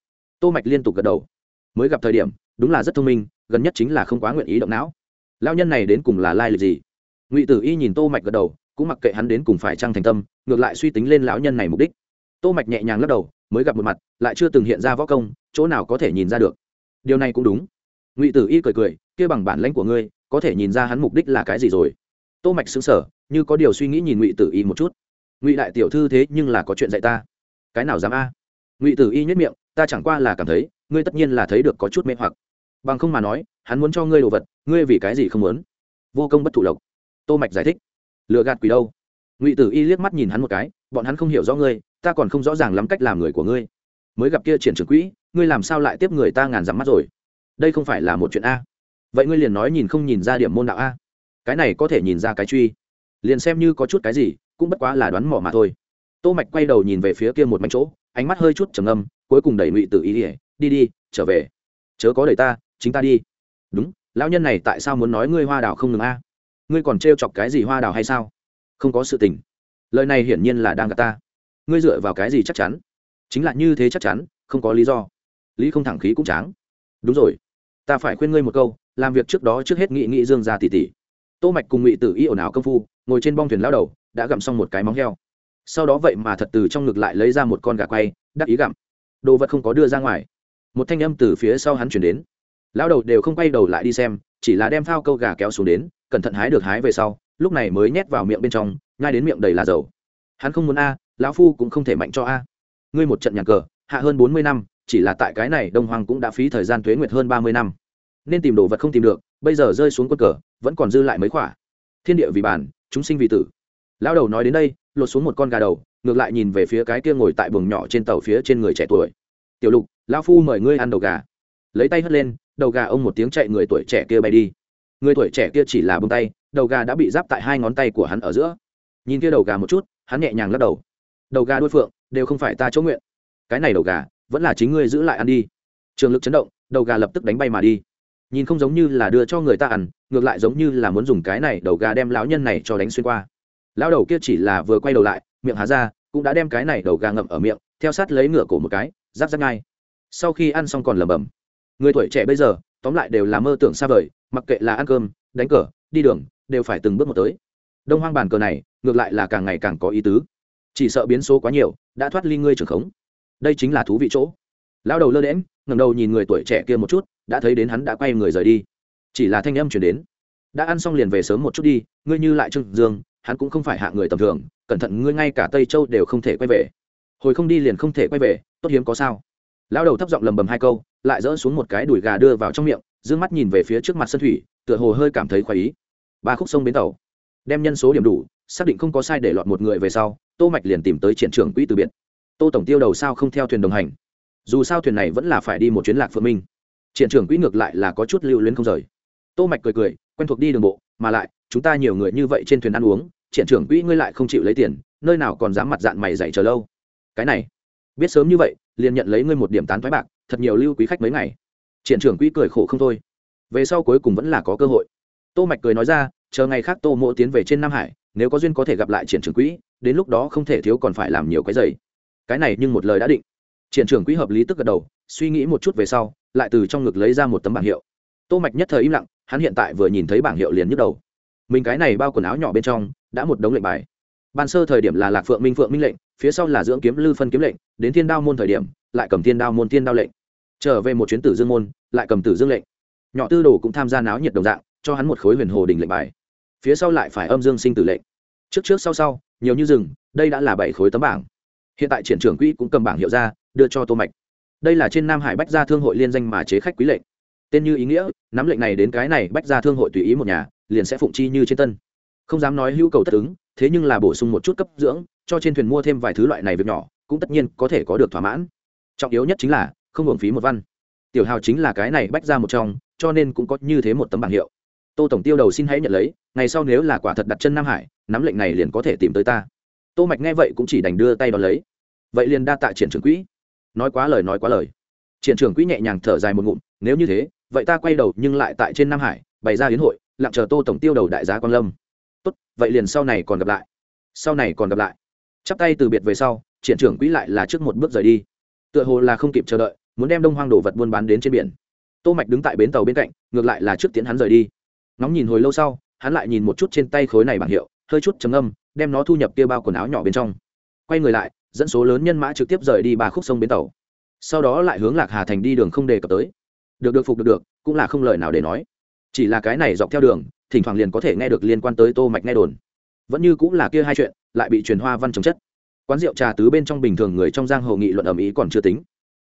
Tô mạch liên tục gật đầu. Mới gặp thời điểm, đúng là rất thông minh, gần nhất chính là không quá nguyện ý động não. Lao nhân này đến cùng là lai lịch gì? Ngụy tử y nhìn tô mạch gật đầu cũng mặc kệ hắn đến cùng phải trăng thành tâm, ngược lại suy tính lên lão nhân này mục đích. Tô mạch nhẹ nhàng lắc đầu, mới gặp một mặt, lại chưa từng hiện ra võ công, chỗ nào có thể nhìn ra được. Điều này cũng đúng. Ngụy tử y cười cười, kia bằng bản lãnh của ngươi, có thể nhìn ra hắn mục đích là cái gì rồi? Tô mạch sững sờ, như có điều suy nghĩ nhìn ngụy tử y một chút. Ngụy đại tiểu thư thế nhưng là có chuyện dạy ta. Cái nào dám a? Ngụy tử y nhất miệng, ta chẳng qua là cảm thấy, ngươi tất nhiên là thấy được có chút mê hoặc. Bằng không mà nói, hắn muốn cho ngươi đồ vật, ngươi vì cái gì không muốn? Vô công bất thụ lộc. Tô mạch giải thích lừa gạt quỷ đâu? Ngụy tử y liếc mắt nhìn hắn một cái, bọn hắn không hiểu rõ ngươi, ta còn không rõ ràng lắm cách làm người của ngươi. Mới gặp kia triển trưởng quỹ, ngươi làm sao lại tiếp người ta ngàn dặm mắt rồi? Đây không phải là một chuyện a. Vậy ngươi liền nói nhìn không nhìn ra điểm môn đạo a. Cái này có thể nhìn ra cái truy. Liền xem như có chút cái gì, cũng bất quá là đoán mỏ mà thôi. Tô mạch quay đầu nhìn về phía kia một mảnh chỗ, ánh mắt hơi chút trầm ngâm, cuối cùng đẩy ngụy tử y đi đi trở về. Chớ có đẩy ta, chính ta đi. Đúng, lão nhân này tại sao muốn nói ngươi hoa đào không ngừng a? Ngươi còn trêu chọc cái gì hoa đào hay sao? Không có sự tình. Lời này hiển nhiên là đang gạt ta. Ngươi dựa vào cái gì chắc chắn? Chính là như thế chắc chắn, không có lý do. Lý không thẳng khí cũng tráng. Đúng rồi. Ta phải khuyên ngươi một câu, làm việc trước đó trước hết nghị nghị dương ra tỷ tỷ. tô mạch cùng ngụy tử y ồn ào công phu, ngồi trên bong thuyền lao đầu, đã gặm xong một cái móng heo. Sau đó vậy mà thật từ trong ngực lại lấy ra một con gà quay, đắc ý gặm. Đồ vật không có đưa ra ngoài. Một thanh âm từ phía sau hắn chuyển đến. Lao đầu đều không quay đầu lại đi xem, chỉ là đem phao câu gà kéo xuống đến cẩn thận hái được hái về sau, lúc này mới nhét vào miệng bên trong, nhai đến miệng đầy là dầu. Hắn không muốn a, lão phu cũng không thể mạnh cho a. Ngươi một trận nhà cờ, hạ hơn bốn mươi năm, chỉ là tại cái này đông hoàng cũng đã phí thời gian thuế nguyệt hơn ba mươi năm. Nên tìm đồ vật không tìm được, bây giờ rơi xuống quân cờ, vẫn còn dư lại mấy khỏa. Thiên địa vì bản, chúng sinh vì tử. Lão đầu nói đến đây, lột xuống một con gà đầu, ngược lại nhìn về phía cái kia ngồi tại buồng nhỏ trên tàu phía trên người trẻ tuổi. Tiểu lục, lão phu mời ngươi ăn đầu gà. Lấy tay hất lên, đầu gà ông một tiếng chạy người tuổi trẻ kia bay đi người tuổi trẻ kia chỉ là bông tay, đầu gà đã bị giáp tại hai ngón tay của hắn ở giữa. Nhìn kia đầu gà một chút, hắn nhẹ nhàng lắc đầu. Đầu gà đuôi phượng, đều không phải ta chỗ nguyện. Cái này đầu gà, vẫn là chính ngươi giữ lại ăn đi. Trường lực chấn động, đầu gà lập tức đánh bay mà đi. Nhìn không giống như là đưa cho người ta ăn, ngược lại giống như là muốn dùng cái này đầu gà đem lão nhân này cho đánh xuyên qua. Lão đầu kia chỉ là vừa quay đầu lại, miệng há ra, cũng đã đem cái này đầu gà ngậm ở miệng, theo sát lấy ngựa cổ một cái, giáp giáp ngay. Sau khi ăn xong còn lẩm bẩm. Người tuổi trẻ bây giờ, tóm lại đều là mơ tưởng xa vời mặc kệ là ăn cơm, đánh cờ, đi đường, đều phải từng bước một tới. Đông hoang bàn cờ này, ngược lại là càng ngày càng có ý tứ. Chỉ sợ biến số quá nhiều, đã thoát ly ngươi trường khống. Đây chính là thú vị chỗ. Lao đầu lơ đễm ngầm đầu nhìn người tuổi trẻ kia một chút, đã thấy đến hắn đã quay người rời đi. Chỉ là thanh âm chuyển đến. Đã ăn xong liền về sớm một chút đi, ngươi như lại trương dương, hắn cũng không phải hạ người tầm thường, cẩn thận ngươi ngay cả tây châu đều không thể quay về. Hồi không đi liền không thể quay về, tốt hiếm có sao. Lao đầu thấp giọng lầm bầm hai câu, lại dỡ xuống một cái đùi gà đưa vào trong miệng dương mắt nhìn về phía trước mặt sân thủy, tựa hồ hơi cảm thấy khoái ý. Ba khúc sông bến tàu. Đem nhân số điểm đủ, xác định không có sai để lọt một người về sau, tô mạch liền tìm tới triển trưởng quỹ từ biệt. Tô tổng tiêu đầu sao không theo thuyền đồng hành. Dù sao thuyền này vẫn là phải đi một chuyến lạc phượng minh. Triển trưởng quỹ ngược lại là có chút lưu luyến không rời. Tô mạch cười cười, quen thuộc đi đường bộ, mà lại, chúng ta nhiều người như vậy trên thuyền ăn uống, triển trưởng quỹ ngươi lại không chịu lấy tiền, nơi nào còn dám mặt dạng mày dạy chờ lâu. Cái này, biết sớm như vậy, liền nhận lấy ngươi một điểm tán thoái bạc, thật nhiều lưu quý khách mấy ngày triển trưởng quỹ cười khổ không thôi. Về sau cuối cùng vẫn là có cơ hội. Tô mạch cười nói ra, chờ ngày khác tô mộ tiến về trên nam hải, nếu có duyên có thể gặp lại triển trưởng quỹ, đến lúc đó không thể thiếu còn phải làm nhiều cái giày. Cái này nhưng một lời đã định. Triển trưởng quỹ hợp lý tức gật đầu, suy nghĩ một chút về sau, lại từ trong ngực lấy ra một tấm bảng hiệu. Tô mạch nhất thời im lặng, hắn hiện tại vừa nhìn thấy bảng hiệu liền nhức đầu. Mình cái này bao quần áo nhỏ bên trong, đã một đống lệnh bài. Ban sơ thời điểm là lạc phượng minh phượng minh lệnh, phía sau là dưỡng kiếm lư phân kiếm lệnh, đến thiên đao môn thời điểm, lại cầm thiên đao môn thiên đao lệnh trở về một chuyến tử dương môn, lại cầm tử dương lệnh. Nhỏ tư đồ cũng tham gia náo nhiệt đồng dạng, cho hắn một khối huyền hồ đình lệnh bài. Phía sau lại phải âm dương sinh tử lệnh. Trước trước sau sau, nhiều như rừng, đây đã là bảy khối tấm bảng. Hiện tại triển trưởng quỹ cũng cầm bảng hiệu ra, đưa cho tô mạch. Đây là trên nam hải bách gia thương hội liên danh mà chế khách quý lệnh. Tên như ý nghĩa, nắm lệnh này đến cái này bách gia thương hội tùy ý một nhà, liền sẽ phụng chi như trên tân. Không dám nói hữu cầu tất ứng, thế nhưng là bổ sung một chút cấp dưỡng, cho trên thuyền mua thêm vài thứ loại này việc nhỏ, cũng tất nhiên có thể có được thỏa mãn. Trọng yếu nhất chính là không hưởng phí một văn. Tiểu hào chính là cái này bách ra một trong, cho nên cũng có như thế một tấm bảng hiệu. Tô tổng tiêu đầu xin hãy nhận lấy, ngày sau nếu là quả thật đặt chân nam hải, nắm lệnh này liền có thể tìm tới ta. Tô mạch nghe vậy cũng chỉ đành đưa tay đón lấy. Vậy liền đa tạ triển trưởng quỹ. Nói quá lời, nói quá lời. Triển trưởng quỹ nhẹ nhàng thở dài một ngụm, nếu như thế, vậy ta quay đầu nhưng lại tại trên nam hải, bày ra hiến hội, lặng chờ tô tổng tiêu đầu đại giá quan lâm. Tốt, vậy liền sau này còn gặp lại. Sau này còn gặp lại. Chắp tay từ biệt về sau, triển trưởng quỹ lại là trước một bước rời đi. Tựa hồ là không kịp chờ đợi muốn đem đông hoang đồ vật buôn bán đến trên biển. Tô mạch đứng tại bến tàu bên cạnh, ngược lại là trước tiến hắn rời đi. Nóng nhìn hồi lâu sau, hắn lại nhìn một chút trên tay khối này bảng hiệu, hơi chút trầm âm đem nó thu nhập kia bao quần áo nhỏ bên trong. Quay người lại, dẫn số lớn nhân mã trực tiếp rời đi ba khúc sông bến tàu. Sau đó lại hướng lạc hà thành đi đường không đề cập tới. Được được phục được được, cũng là không lời nào để nói. Chỉ là cái này dọc theo đường, thỉnh thoảng liền có thể nghe được liên quan tới tô mạch nghe đồn. Vẫn như cũng là kia hai chuyện, lại bị truyền hoa văn trồng chất. Quán rượu trà tứ bên trong bình thường người trong giang hồ nghị luận ầm ĩ còn chưa tính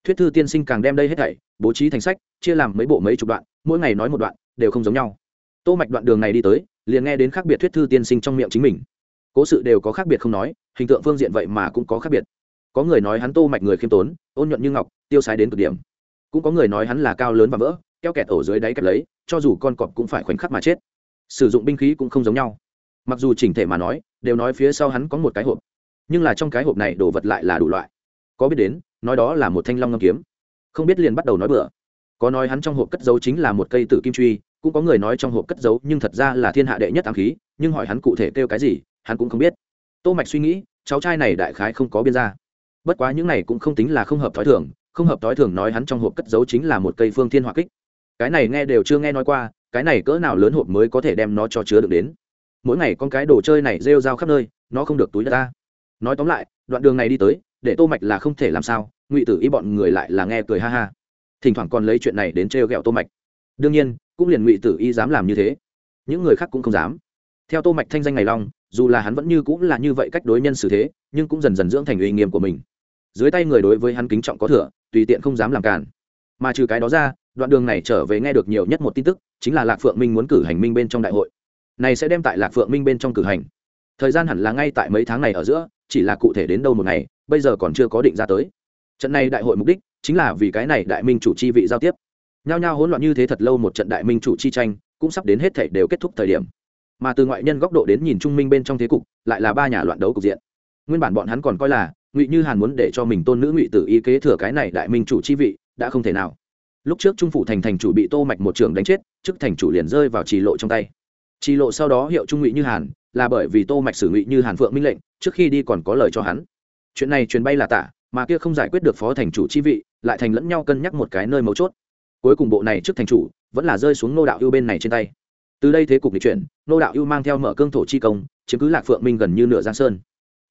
thuyết thư tiên sinh càng đem đây hết thảy, bố trí thành sách, chia làm mấy bộ mấy chục đoạn, mỗi ngày nói một đoạn, đều không giống nhau. Tô mạch đoạn đường này đi tới, liền nghe đến khác biệt thuyết thư tiên sinh trong miệng chính mình. Cố sự đều có khác biệt không nói, hình tượng phương diện vậy mà cũng có khác biệt. Có người nói hắn tô mạch người khiêm tốn, ôn nhuận như ngọc, tiêu sái đến cực điểm. Cũng có người nói hắn là cao lớn và vỡ, keo kẹt ổ dưới đáy kẹp lấy, cho dù con cọp cũng phải khoảnh khắc mà chết. Sử dụng binh khí cũng không giống nhau. Mặc dù chỉnh thể mà nói, đều nói phía sau hắn có một cái hộp. Nhưng là trong cái hộp này đồ vật lại là đủ loại. Có biết đến nói đó là một thanh long ngâm kiếm. Không biết liền bắt đầu nói bừa. Có nói hắn trong hộp cất dấu chính là một cây tử kim truy, cũng có người nói trong hộp cất dấu nhưng thật ra là thiên hạ đệ nhất ám khí, nhưng hỏi hắn cụ thể kêu cái gì, hắn cũng không biết. Tô mạch suy nghĩ, cháu trai này đại khái không có biên ra. Bất quá những này cũng không tính là không hợp thói thường, không hợp thói thường nói hắn trong hộp cất dấu chính là một cây phương thiên hỏa kích. Cái này nghe đều chưa nghe nói qua, cái này cỡ nào lớn hộp mới có thể đem nó cho chứa được đến. Mỗi ngày con cái đồ chơi này rêu rao khắp nơi, nó không được túi đất nói tóm lại, đoạn đường này đi tới để tô mạch là không thể làm sao, ngụy tử y bọn người lại là nghe cười ha ha. Thỉnh thoảng còn lấy chuyện này đến trêu ghẹo tô mạch. Đương nhiên, cũng liền ngụy tử y dám làm như thế. Những người khác cũng không dám. Theo tô mạch thanh danh ngày long, dù là hắn vẫn như cũng là như vậy cách đối nhân xử thế, nhưng cũng dần dần dưỡng thành uy nghiêm của mình. Dưới tay người đối với hắn kính trọng có thừa, tùy tiện không dám làm cản mà trừ cái đó ra, đoạn đường này trở về nghe được nhiều nhất một tin tức, chính là lạc phượng minh muốn cử hành minh bên trong đại hội. Này sẽ đem tại lạc phượng minh bên trong cử hành. Thời gian hẳn là ngay tại mấy tháng này ở giữa, chỉ là cụ thể đến đâu một ngày bây giờ còn chưa có định ra tới. Trận này đại hội mục đích chính là vì cái này đại minh chủ chi vị giao tiếp. Nhao nhao hỗn loạn như thế thật lâu một trận đại minh chủ chi tranh, cũng sắp đến hết thể đều kết thúc thời điểm. Mà từ ngoại nhân góc độ đến nhìn trung minh bên trong thế cục, lại là ba nhà loạn đấu cục diện. Nguyên bản bọn hắn còn coi là ngụy như hàn muốn để cho mình tôn nữ ngụy tử y kế thừa cái này đại minh chủ chi vị, đã không thể nào. Lúc trước trung phủ thành thành chủ bị tô mạch một trường đánh chết, chức thành chủ liền rơi vào trì lộ trong tay. Trì lộ sau đó hiệu trung ngụy như hàn, là bởi vì tô mạch xử ngụy như hàn phượng minh lệnh, trước khi đi còn có lời cho hắn chuyện này truyền bay là tả, mà kia không giải quyết được phó thành chủ chi vị, lại thành lẫn nhau cân nhắc một cái nơi mấu chốt. Cuối cùng bộ này trước thành chủ, vẫn là rơi xuống nô đạo ưu bên này trên tay. Từ đây thế cục lịch chuyển nô đạo ưu mang theo mở cương thổ chi công chứng cứ lạc phượng minh gần như nửa giang sơn.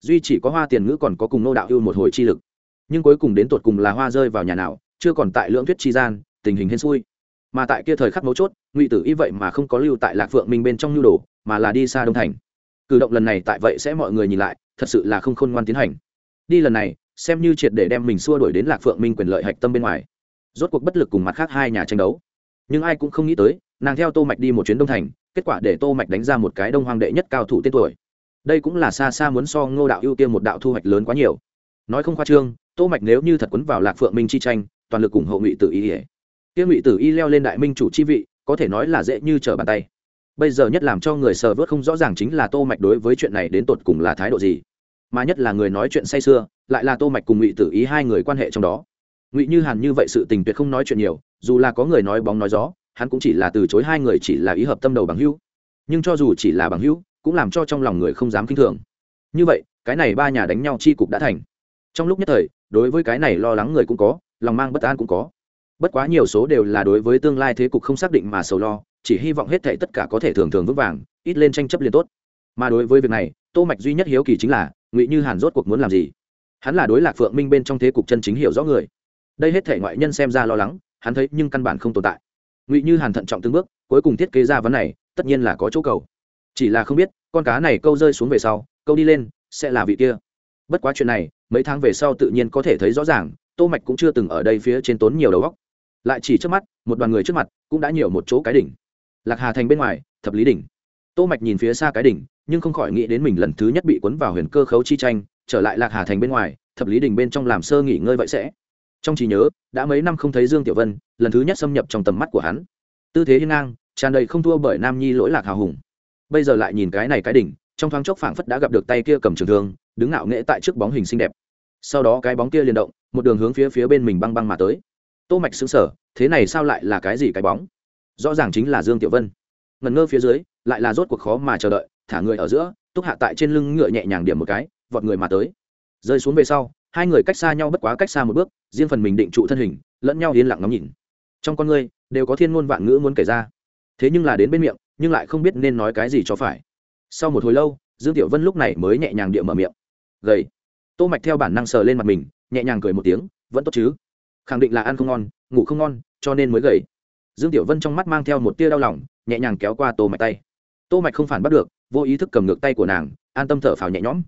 Duy chỉ có hoa tiền ngữ còn có cùng nô đạo ưu một hồi chi lực. Nhưng cuối cùng đến tột cùng là hoa rơi vào nhà nào, chưa còn tại lưỡng thuyết chi gian, tình hình hên xui. Mà tại kia thời khắc mấu chốt, ngụy tử y vậy mà không có lưu tại lạc phượng minh bên trong nhu đồ, mà là đi xa đông thành. Cử động lần này tại vậy sẽ mọi người nhìn lại, thật sự là không khôn ngoan tiến hành đi lần này, xem như triệt để đem mình xua đuổi đến lạc phượng minh quyền lợi hạch tâm bên ngoài. Rốt cuộc bất lực cùng mặt khác hai nhà tranh đấu. Nhưng ai cũng không nghĩ tới, nàng theo tô mạch đi một chuyến đông thành, kết quả để tô mạch đánh ra một cái đông hoàng đệ nhất cao thủ tên tuổi. Đây cũng là xa xa muốn so ngô đạo ưu tiên một đạo thu hoạch lớn quá nhiều. Nói không khoa trương, tô mạch nếu như thật quấn vào lạc phượng minh chi tranh, toàn lực ủng hộ ngụy tử y ỉa kia ngụy tử y leo lên đại minh chủ chi vị, có thể nói là dễ như trở bàn tay. Bây giờ nhất làm cho người sờ vớt không rõ ràng chính là tô mạch đối với chuyện này đến tột cùng là thái độ gì mà nhất là người nói chuyện say xưa lại là tô mạch cùng ngụy tử ý hai người quan hệ trong đó. Ngụy như hàn như vậy sự tình tuyệt không nói chuyện nhiều, dù là có người nói bóng nói gió, hắn cũng chỉ là từ chối hai người chỉ là ý hợp tâm đầu bằng hữu. Nhưng cho dù chỉ là bằng hữu, cũng làm cho trong lòng người không dám kinh thường. Như vậy, cái này ba nhà đánh nhau chi cục đã thành. Trong lúc nhất thời, đối với cái này lo lắng người cũng có, lòng mang bất an cũng có. Bất quá nhiều số đều là đối với tương lai thế cục không xác định mà sầu lo, chỉ hy vọng hết thảy tất cả có thể thường thường vững vàng, ít lên tranh chấp liền tốt. Mà đối với việc này, tô mạch duy nhất hiếu kỳ chính là ngụy như hàn rốt cuộc muốn làm gì? Hắn là đối lạc phượng minh bên trong thế cục chân chính hiểu rõ người. Đây hết thể ngoại nhân xem ra lo lắng, hắn thấy nhưng căn bản không tồn tại. Ngụy như hàn thận trọng từng bước, cuối cùng thiết kế ra vấn này, tất nhiên là có chỗ cầu. Chỉ là không biết, con cá này câu rơi xuống về sau, câu đi lên, sẽ là vị kia. Bất quá chuyện này, mấy tháng về sau tự nhiên có thể thấy rõ ràng, tô mạch cũng chưa từng ở đây phía trên tốn nhiều đầu óc. Lại chỉ trước mắt, một đoàn người trước mặt, cũng đã nhiều một chỗ cái đỉnh. Lạc hà thành bên ngoài, thập lý đỉnh. Tô mạch nhìn phía xa cái đỉnh nhưng không khỏi nghĩ đến mình lần thứ nhất bị cuốn vào huyền cơ khấu chi tranh, trở lại lạc hà thành bên ngoài, thập lý đình bên trong làm sơ nghỉ ngơi vậy sẽ. Trong trí nhớ, đã mấy năm không thấy dương tiểu vân, lần thứ nhất xâm nhập trong tầm mắt của hắn. Tư thế hiên ngang, tràn đầy không thua bởi nam nhi lỗi lạc hào hùng. Bây giờ lại nhìn cái này cái đỉnh, trong thoáng chốc phảng phất đã gặp được tay kia cầm trường thương, đứng ngạo nghễ tại trước bóng hình xinh đẹp. Sau đó cái bóng kia liền động, một đường hướng phía phía bên mình băng băng mà tới. Tô mạch sững sở thế này sao lại là cái gì cái bóng? Rõ ràng chính là dương tiểu vân. Ngần ngơ phía dưới, lại là rốt cuộc khó mà chờ đợi thả người ở giữa, túc hạ tại trên lưng ngựa nhẹ nhàng điểm một cái, vọt người mà tới. Rơi xuống về sau, hai người cách xa nhau bất quá cách xa một bước, riêng phần mình định trụ thân hình, lẫn nhau yên lặng ngắm nhìn. Trong con người, đều có thiên ngôn vạn ngữ muốn kể ra. Thế nhưng là đến bên miệng, nhưng lại không biết nên nói cái gì cho phải. Sau một hồi lâu, dương tiểu vân lúc này mới nhẹ nhàng địa mở miệng. Gầy. Tô mạch theo bản năng sờ lên mặt mình, nhẹ nhàng cười một tiếng, vẫn tốt chứ. Khẳng định là ăn không ngon, ngủ không ngon, cho nên mới gầy. Dương tiểu vân trong mắt mang theo một tia đau lòng, nhẹ nhàng kéo qua tô mạch tay. Tô mạch không phản bắt được vô ý thức cầm ngược tay của nàng, an tâm thở phào nhẹ nhõm.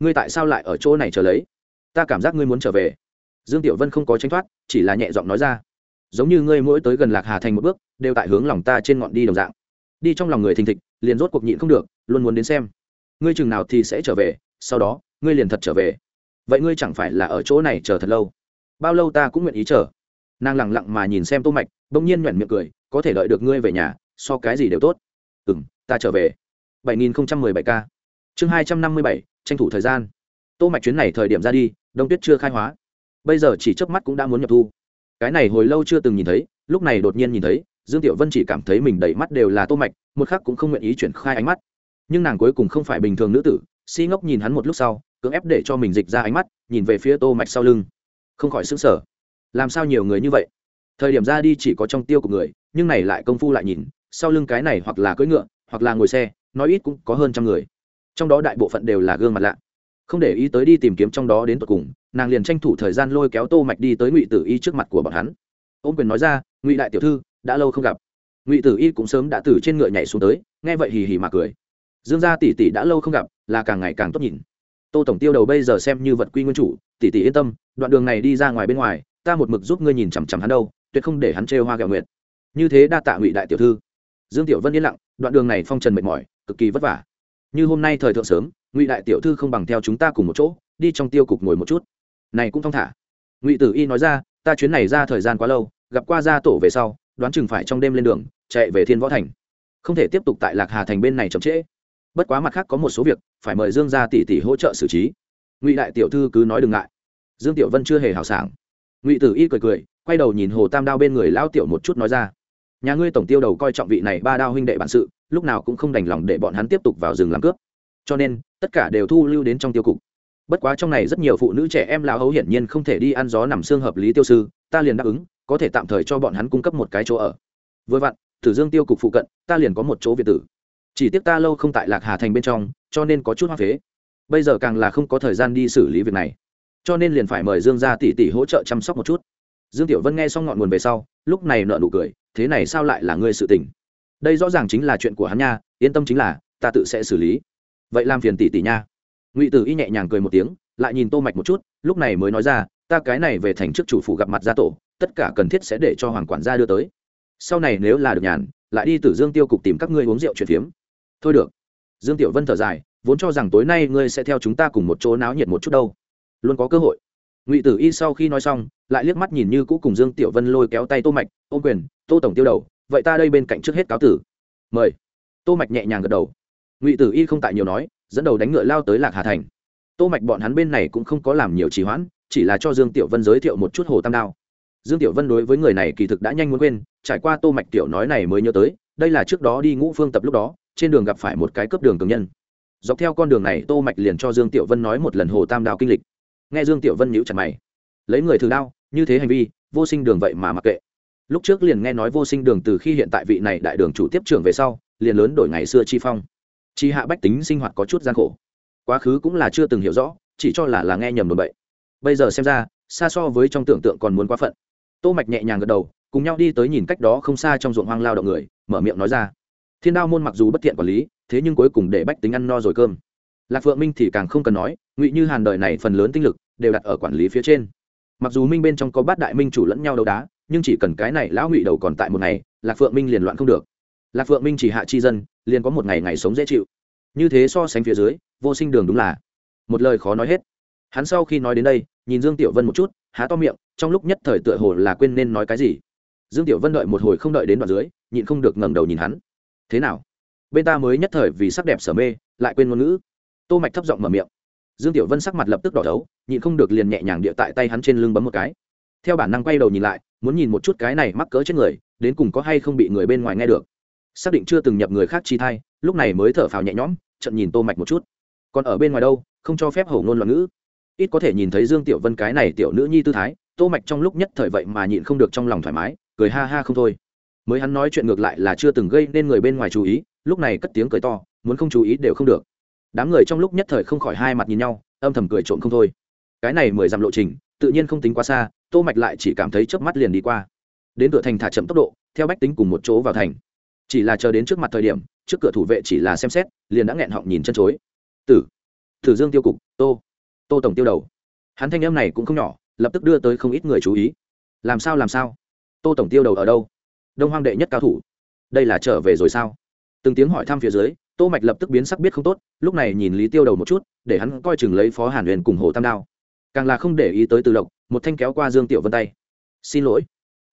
Ngươi tại sao lại ở chỗ này chờ lấy? Ta cảm giác ngươi muốn trở về. Dương tiểu vân không có tránh thoát, chỉ là nhẹ giọng nói ra. Giống như ngươi mỗi tới gần lạc hà thành một bước, đều tại hướng lòng ta trên ngọn đi đồng dạng. Đi trong lòng người thình thịch, liền rốt cuộc nhịn không được, luôn muốn đến xem. Ngươi chừng nào thì sẽ trở về, sau đó, ngươi liền thật trở về. Vậy ngươi chẳng phải là ở chỗ này chờ thật lâu? Bao lâu ta cũng nguyện ý chờ. Nàng lẳng lặng mà nhìn xem tô mạch, bỗng nhiên nhoẻn miệng cười, có thể đợi được ngươi về nhà, so cái gì đều tốt. Ừ ta trở về. 7017 ca, chương 257, tranh thủ thời gian. Tô mạch chuyến này thời điểm ra đi đông tuyết chưa khai hóa. Bây giờ chỉ chớp mắt cũng đã muốn nhập thu. Cái này hồi lâu chưa từng nhìn thấy lúc này đột nhiên nhìn thấy dương tiểu vân chỉ cảm thấy mình đầy mắt đều là tô mạch một khắc cũng không nguyện ý chuyển khai ánh mắt. Nhưng nàng cuối cùng không phải bình thường nữ tử si ngốc nhìn hắn một lúc sau cưỡng ép để cho mình dịch ra ánh mắt nhìn về phía tô mạch sau lưng. Không khỏi sửng sờ. Làm sao nhiều người như vậy? Thời điểm ra đi chỉ có trong tiêu của người nhưng này lại công phu lại nhìn sau lưng cái này hoặc là cưỡi ngựa hoặc là ngồi xe nói ít cũng có hơn trăm người. Trong đó đại bộ phận đều là gương mặt lạ. Không để ý tới đi tìm kiếm trong đó đến tận cùng, nàng liền tranh thủ thời gian lôi kéo tô mạch đi tới ngụy tử y trước mặt của bọn hắn. Ôm quyền nói ra, ngụy đại tiểu thư, đã lâu không gặp. Ngụy tử y cũng sớm đã từ trên ngựa nhảy xuống tới, nghe vậy hì hì mà cười. Dương gia tỷ tỷ đã lâu không gặp, là càng ngày càng tốt nhìn. Tô tổng tiêu đầu bây giờ xem như vật quy nguyên chủ, tỷ tỷ yên tâm, đoạn đường này đi ra ngoài bên ngoài, ta một mực giúp ngươi nhìn chằm chằm hắn đâu, tuyệt không để hắn trêu hoa gẹo nguyệt. Như thế đa tạ ngụy đại tiểu thư. Dương tiểu vân yên lặng đoạn đường này phong trần mệt mỏi, cực kỳ vất vả. Như hôm nay thời thượng sớm, ngụy đại tiểu thư không bằng theo chúng ta cùng một chỗ, đi trong tiêu cục ngồi một chút. Này cũng thong thả. Ngụy tử y nói ra, ta chuyến này ra thời gian quá lâu, gặp qua gia tổ về sau, đoán chừng phải trong đêm lên đường, chạy về thiên võ thành. Không thể tiếp tục tại lạc hà thành bên này chậm trễ. Bất quá mặt khác có một số việc, phải mời dương gia tỷ tỷ hỗ trợ xử trí. Ngụy đại tiểu thư cứ nói đừng ngại. Dương tiểu vân chưa hề hào sảng. Ngụy tử y cười cười, quay đầu nhìn hồ tam đao bên người lao tiểu một chút nói ra nhà ngươi tổng tiêu đầu coi trọng vị này ba đao huynh đệ bản sự, lúc nào cũng không đành lòng để bọn hắn tiếp tục vào rừng làm cướp. Cho nên, tất cả đều thu lưu đến trong tiêu cục. Bất quá trong này rất nhiều phụ nữ trẻ em lao hấu hiển nhiên không thể đi ăn gió nằm xương hợp lý tiêu sư, ta liền đáp ứng, có thể tạm thời cho bọn hắn cung cấp một cái chỗ ở. Vừa vặn thử dương tiêu cục phụ cận, ta liền có một chỗ việt tử. Chỉ tiếc ta lâu không tại lạc hà thành bên trong, cho nên có chút hoa phế. Bây giờ càng là không có thời gian đi xử lý việc này. Cho nên liền phải mời dương gia tỷ tỷ hỗ trợ chăm sóc một chút dương tiểu vân nghe xong ngọn nguồn về sau, lúc này nợ nụ cười, thế này sao lại là ngươi sự tình? Đây rõ ràng chính là chuyện của hắn nha, yên tâm chính là, ta tự sẽ xử lý. Vậy làm phiền tỷ tỷ nha. Ngụy tử y nhẹ nhàng cười một tiếng, lại nhìn tô mạch một chút, lúc này mới nói ra, ta cái này về thành trước chủ phủ gặp mặt gia tổ, tất cả cần thiết sẽ để cho hoàng quản gia đưa tới. Sau này nếu là được nhàn, lại đi tử dương tiêu cục tìm các ngươi uống rượu chuyện phiếm. Thôi được. Dương tiểu vân thở dài, vốn cho rằng tối nay ngươi sẽ theo chúng ta cùng một chỗ náo nhiệt một chút đâu. Luôn có cơ hội ngụy tử y sau khi nói xong, lại liếc mắt nhìn như cũ cùng dương tiểu vân lôi kéo tay tô mạch, ô quyền, tô tổng tiêu đầu, vậy ta đây bên cạnh trước hết cáo tử. Mời. Tô mạch nhẹ nhàng gật đầu. Ngụy tử y không tại nhiều nói, dẫn đầu đánh ngựa lao tới lạc hà thành. Tô mạch bọn hắn bên này cũng không có làm nhiều trì hoãn, chỉ là cho dương tiểu vân giới thiệu một chút hồ tam đao. Dương tiểu vân đối với người này kỳ thực đã nhanh muốn quên, trải qua tô mạch tiểu nói này mới nhớ tới, đây là trước đó đi ngũ phương tập lúc đó, trên đường gặp phải một cái cướp đường cường nhân. Dọc theo con đường này, tô mạch liền cho dương tiểu vân nói một lần hồ tam đao kinh lịch nghe dương tiểu vân nhíu chặt mày. Lấy người thử đao, như thế hành vi, vô sinh đường vậy mà mặc kệ. Lúc trước liền nghe nói vô sinh đường từ khi hiện tại vị này đại đường chủ tiếp trưởng về sau, liền lớn đổi ngày xưa chi phong. Chi hạ bách tính sinh hoạt có chút gian khổ. Quá khứ cũng là chưa từng hiểu rõ, chỉ cho là là nghe nhầm đồn bậy. Bây giờ xem ra, xa so với trong tưởng tượng còn muốn quá phận. Tô mạch nhẹ nhàng gật đầu, cùng nhau đi tới nhìn cách đó không xa trong ruộng hoang lao động người, mở miệng nói ra. Thiên đao môn mặc dù bất thiện quản lý, thế nhưng cuối cùng để bách tính ăn no rồi cơm lạc phượng minh thì càng không cần nói, ngụy như hàn đời này phần lớn tinh lực đều đặt ở quản lý phía trên. Mặc dù minh bên trong có bát đại minh chủ lẫn nhau đấu đá, nhưng chỉ cần cái này lão ngụy đầu còn tại một ngày, lạc phượng minh liền loạn không được. Lạc phượng minh chỉ hạ chi dân, liền có một ngày ngày sống dễ chịu. Như thế so sánh phía dưới, vô sinh đường đúng là một lời khó nói hết. Hắn sau khi nói đến đây, nhìn dương tiểu vân một chút, há to miệng, trong lúc nhất thời tựa hồ là quên nên nói cái gì. Dương tiểu vân đợi một hồi không đợi đến đoạn dưới, nhịn không được ngẩng đầu nhìn hắn. Thế nào? Bên ta mới nhất thời vì sắc đẹp sở mê, lại quên ngôn ngữ tô mạch thấp giọng mở miệng dương tiểu vân sắc mặt lập tức đỏ thấu nhịn không được liền nhẹ nhàng địa tại tay hắn trên lưng bấm một cái theo bản năng quay đầu nhìn lại muốn nhìn một chút cái này mắc cỡ chết người đến cùng có hay không bị người bên ngoài nghe được xác định chưa từng nhập người khác chi thai lúc này mới thở phào nhẹ nhõm trận nhìn tô mạch một chút còn ở bên ngoài đâu không cho phép hổ ngôn loạn ngữ ít có thể nhìn thấy dương tiểu vân cái này tiểu nữ nhi tư thái tô mạch trong lúc nhất thời vậy mà nhịn không được trong lòng thoải mái cười ha ha không thôi mới hắn nói chuyện ngược lại là chưa từng gây nên người bên ngoài chú ý lúc này cất tiếng cười to muốn không chú ý đều không được đám người trong lúc nhất thời không khỏi hai mặt nhìn nhau, âm thầm cười trộm không thôi. Cái này mười dặm lộ trình, tự nhiên không tính quá xa, tô mạch lại chỉ cảm thấy chớp mắt liền đi qua. Đến cửa thành thả chậm tốc độ, theo bách tính cùng một chỗ vào thành. Chỉ là chờ đến trước mặt thời điểm, trước cửa thủ vệ chỉ là xem xét, liền đã nghẹn họng nhìn chân chối. Tử Tử dương tiêu cục, tô tô tổng tiêu đầu. Hắn thanh âm này cũng không nhỏ, lập tức đưa tới không ít người chú ý. Làm sao làm sao? Tô tổng tiêu đầu ở đâu? Đông hoang đệ nhất cao thủ, đây là trở về rồi sao? Từng tiếng hỏi thăm phía dưới tô mạch lập tức biến sắc biết không tốt, lúc này nhìn lý tiêu đầu một chút, để hắn coi chừng lấy phó hàn huyền cùng hồ tam đao. Càng là không để ý tới từ lộc, một thanh kéo qua dương tiểu vân tay. Xin lỗi.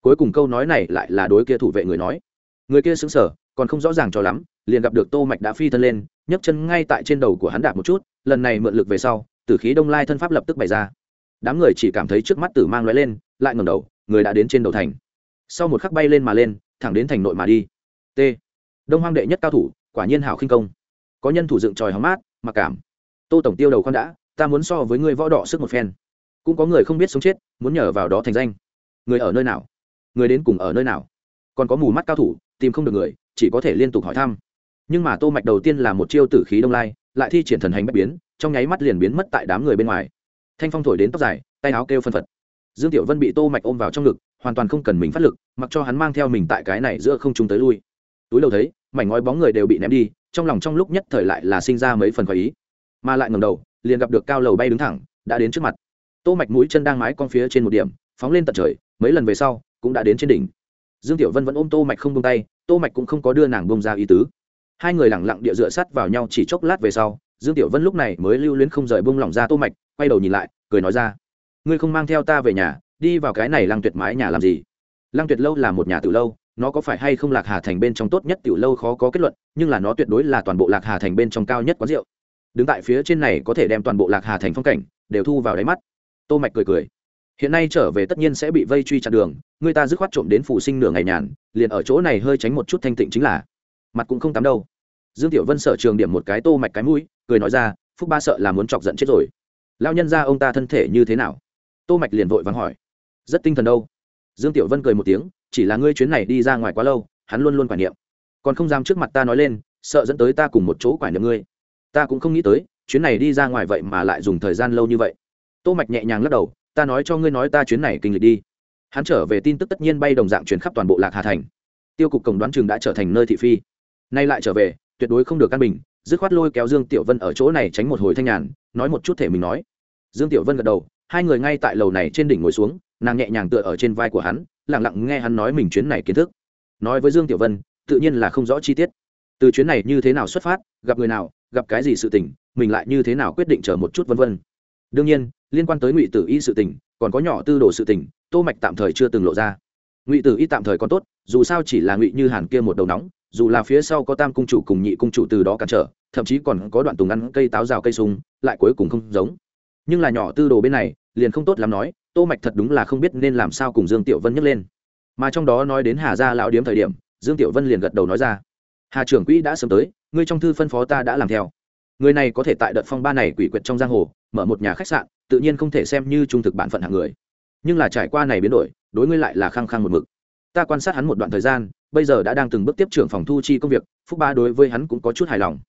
Cuối cùng câu nói này lại là đối kia thủ vệ người nói. Người kia sững sờ, còn không rõ ràng cho lắm, liền gặp được tô mạch đã phi thân lên, nhấc chân ngay tại trên đầu của hắn đạp một chút, lần này mượn lực về sau, tử khí đông lai thân pháp lập tức bày ra. Đám người chỉ cảm thấy trước mắt tử mang lóe lên, lại ngẩng đầu, người đã đến trên đầu thành. Sau một khắc bay lên mà lên, thẳng đến thành nội mà đi. T. Đông hoang đệ nhất cao thủ quả nhiên hảo khinh công. Có nhân thủ dựng tròi hóng mát, mặc cảm. Tô tổng tiêu đầu con đã, ta muốn so với ngươi võ đỏ sức một phen. Cũng có người không biết sống chết, muốn nhờ vào đó thành danh. Người ở nơi nào? Người đến cùng ở nơi nào? Còn có mù mắt cao thủ, tìm không được người, chỉ có thể liên tục hỏi thăm. Nhưng mà tô mạch đầu tiên là một chiêu tử khí đông lai, lại thi triển thần hành bất biến, trong nháy mắt liền biến mất tại đám người bên ngoài. Thanh phong thổi đến tóc dài, tay áo kêu phân phật. Dương tiểu vân bị tô mạch ôm vào trong ngực, hoàn toàn không cần mình phát lực, mặc cho hắn mang theo mình tại cái này giữa không trung tới lui. Túi đầu thấy mảnh ngói bóng người đều bị ném đi, trong lòng trong lúc nhất thời lại là sinh ra mấy phần khỏi ý. Mà lại ngầm đầu, liền gặp được cao lầu bay đứng thẳng, đã đến trước mặt. Tô mạch mũi chân đang mái con phía trên một điểm, phóng lên tận trời, mấy lần về sau, cũng đã đến trên đỉnh. Dương tiểu vân vẫn ôm tô mạch không buông tay, tô mạch cũng không có đưa nàng buông ra ý tứ. Hai người lẳng lặng địa dựa sát vào nhau chỉ chốc lát về sau, dương tiểu vân lúc này mới lưu luyến không rời buông lỏng ra tô mạch, quay đầu nhìn lại, cười nói ra, ngươi không mang theo ta về nhà, đi vào cái này lăng tuyệt mái nhà làm gì? Lăng tuyệt lâu là một nhà từ lâu nó có phải hay không lạc hà thành bên trong tốt nhất tiểu lâu khó có kết luận, nhưng là nó tuyệt đối là toàn bộ lạc hà thành bên trong cao nhất quán rượu. Đứng tại phía trên này có thể đem toàn bộ lạc hà thành phong cảnh đều thu vào đáy mắt. Tô mạch cười cười. Hiện nay trở về tất nhiên sẽ bị vây truy chặn đường, người ta dứt khoát trộm đến phủ sinh nửa ngày nhàn, liền ở chỗ này hơi tránh một chút thanh tịnh chính là. Mặt cũng không tắm đâu. Dương tiểu vân sở trường điểm một cái tô mạch cái mũi, cười nói ra, phúc ba sợ là muốn chọc giận chết rồi. Lao nhân ra ông ta thân thể như thế nào? Tô mạch liền vội vàng hỏi. Rất tinh thần đâu. Dương tiểu vân cười một tiếng chỉ là ngươi chuyến này đi ra ngoài quá lâu, hắn luôn luôn quản niệm. Còn không dám trước mặt ta nói lên, sợ dẫn tới ta cùng một chỗ quản niệm ngươi. Ta cũng không nghĩ tới, chuyến này đi ra ngoài vậy mà lại dùng thời gian lâu như vậy. Tô mạch nhẹ nhàng lắc đầu, ta nói cho ngươi nói ta chuyến này kinh lịch đi. Hắn trở về tin tức tất nhiên bay đồng dạng truyền khắp toàn bộ lạc hà thành. Tiêu cục cổng đoán trường đã trở thành nơi thị phi. Nay lại trở về, tuyệt đối không được căn bình, dứt khoát lôi kéo dương tiểu vân ở chỗ này tránh một hồi thanh nhàn, nói một chút thể mình nói. Dương tiểu vân gật đầu, hai người ngay tại lầu này trên đỉnh ngồi xuống, nàng nhẹ nhàng tựa ở trên vai của hắn lặng lặng nghe hắn nói mình chuyến này kiến thức. Nói với dương tiểu vân, tự nhiên là không rõ chi tiết. Từ chuyến này như thế nào xuất phát, gặp người nào, gặp cái gì sự tình, mình lại như thế nào quyết định chờ một chút vân vân. Đương nhiên, liên quan tới ngụy tử y sự tình, còn có nhỏ tư đồ sự tình, tô mạch tạm thời chưa từng lộ ra. Ngụy tử y tạm thời còn tốt, dù sao chỉ là ngụy như hàn kia một đầu nóng, dù là phía sau có tam cung chủ cùng nhị cung chủ từ đó cản trở, thậm chí còn có đoạn tùng ăn cây táo rào cây sung, lại cuối cùng không giống. Nhưng là nhỏ tư đồ bên này, liền không tốt lắm nói tô mạch thật đúng là không biết nên làm sao cùng dương tiểu vân nhắc lên. Mà trong đó nói đến hà gia lão điếm thời điểm, dương tiểu vân liền gật đầu nói ra. Hà trưởng quỹ đã sớm tới, ngươi trong thư phân phó ta đã làm theo. Người này có thể tại đợt phong ba này quỷ quyệt trong giang hồ, mở một nhà khách sạn, tự nhiên không thể xem như trung thực bản phận hạng người. Nhưng là trải qua này biến đổi, đối ngươi lại là khăng khăng một mực. Ta quan sát hắn một đoạn thời gian, bây giờ đã đang từng bước tiếp trưởng phòng thu chi công việc, phúc ba đối với hắn cũng có chút hài lòng.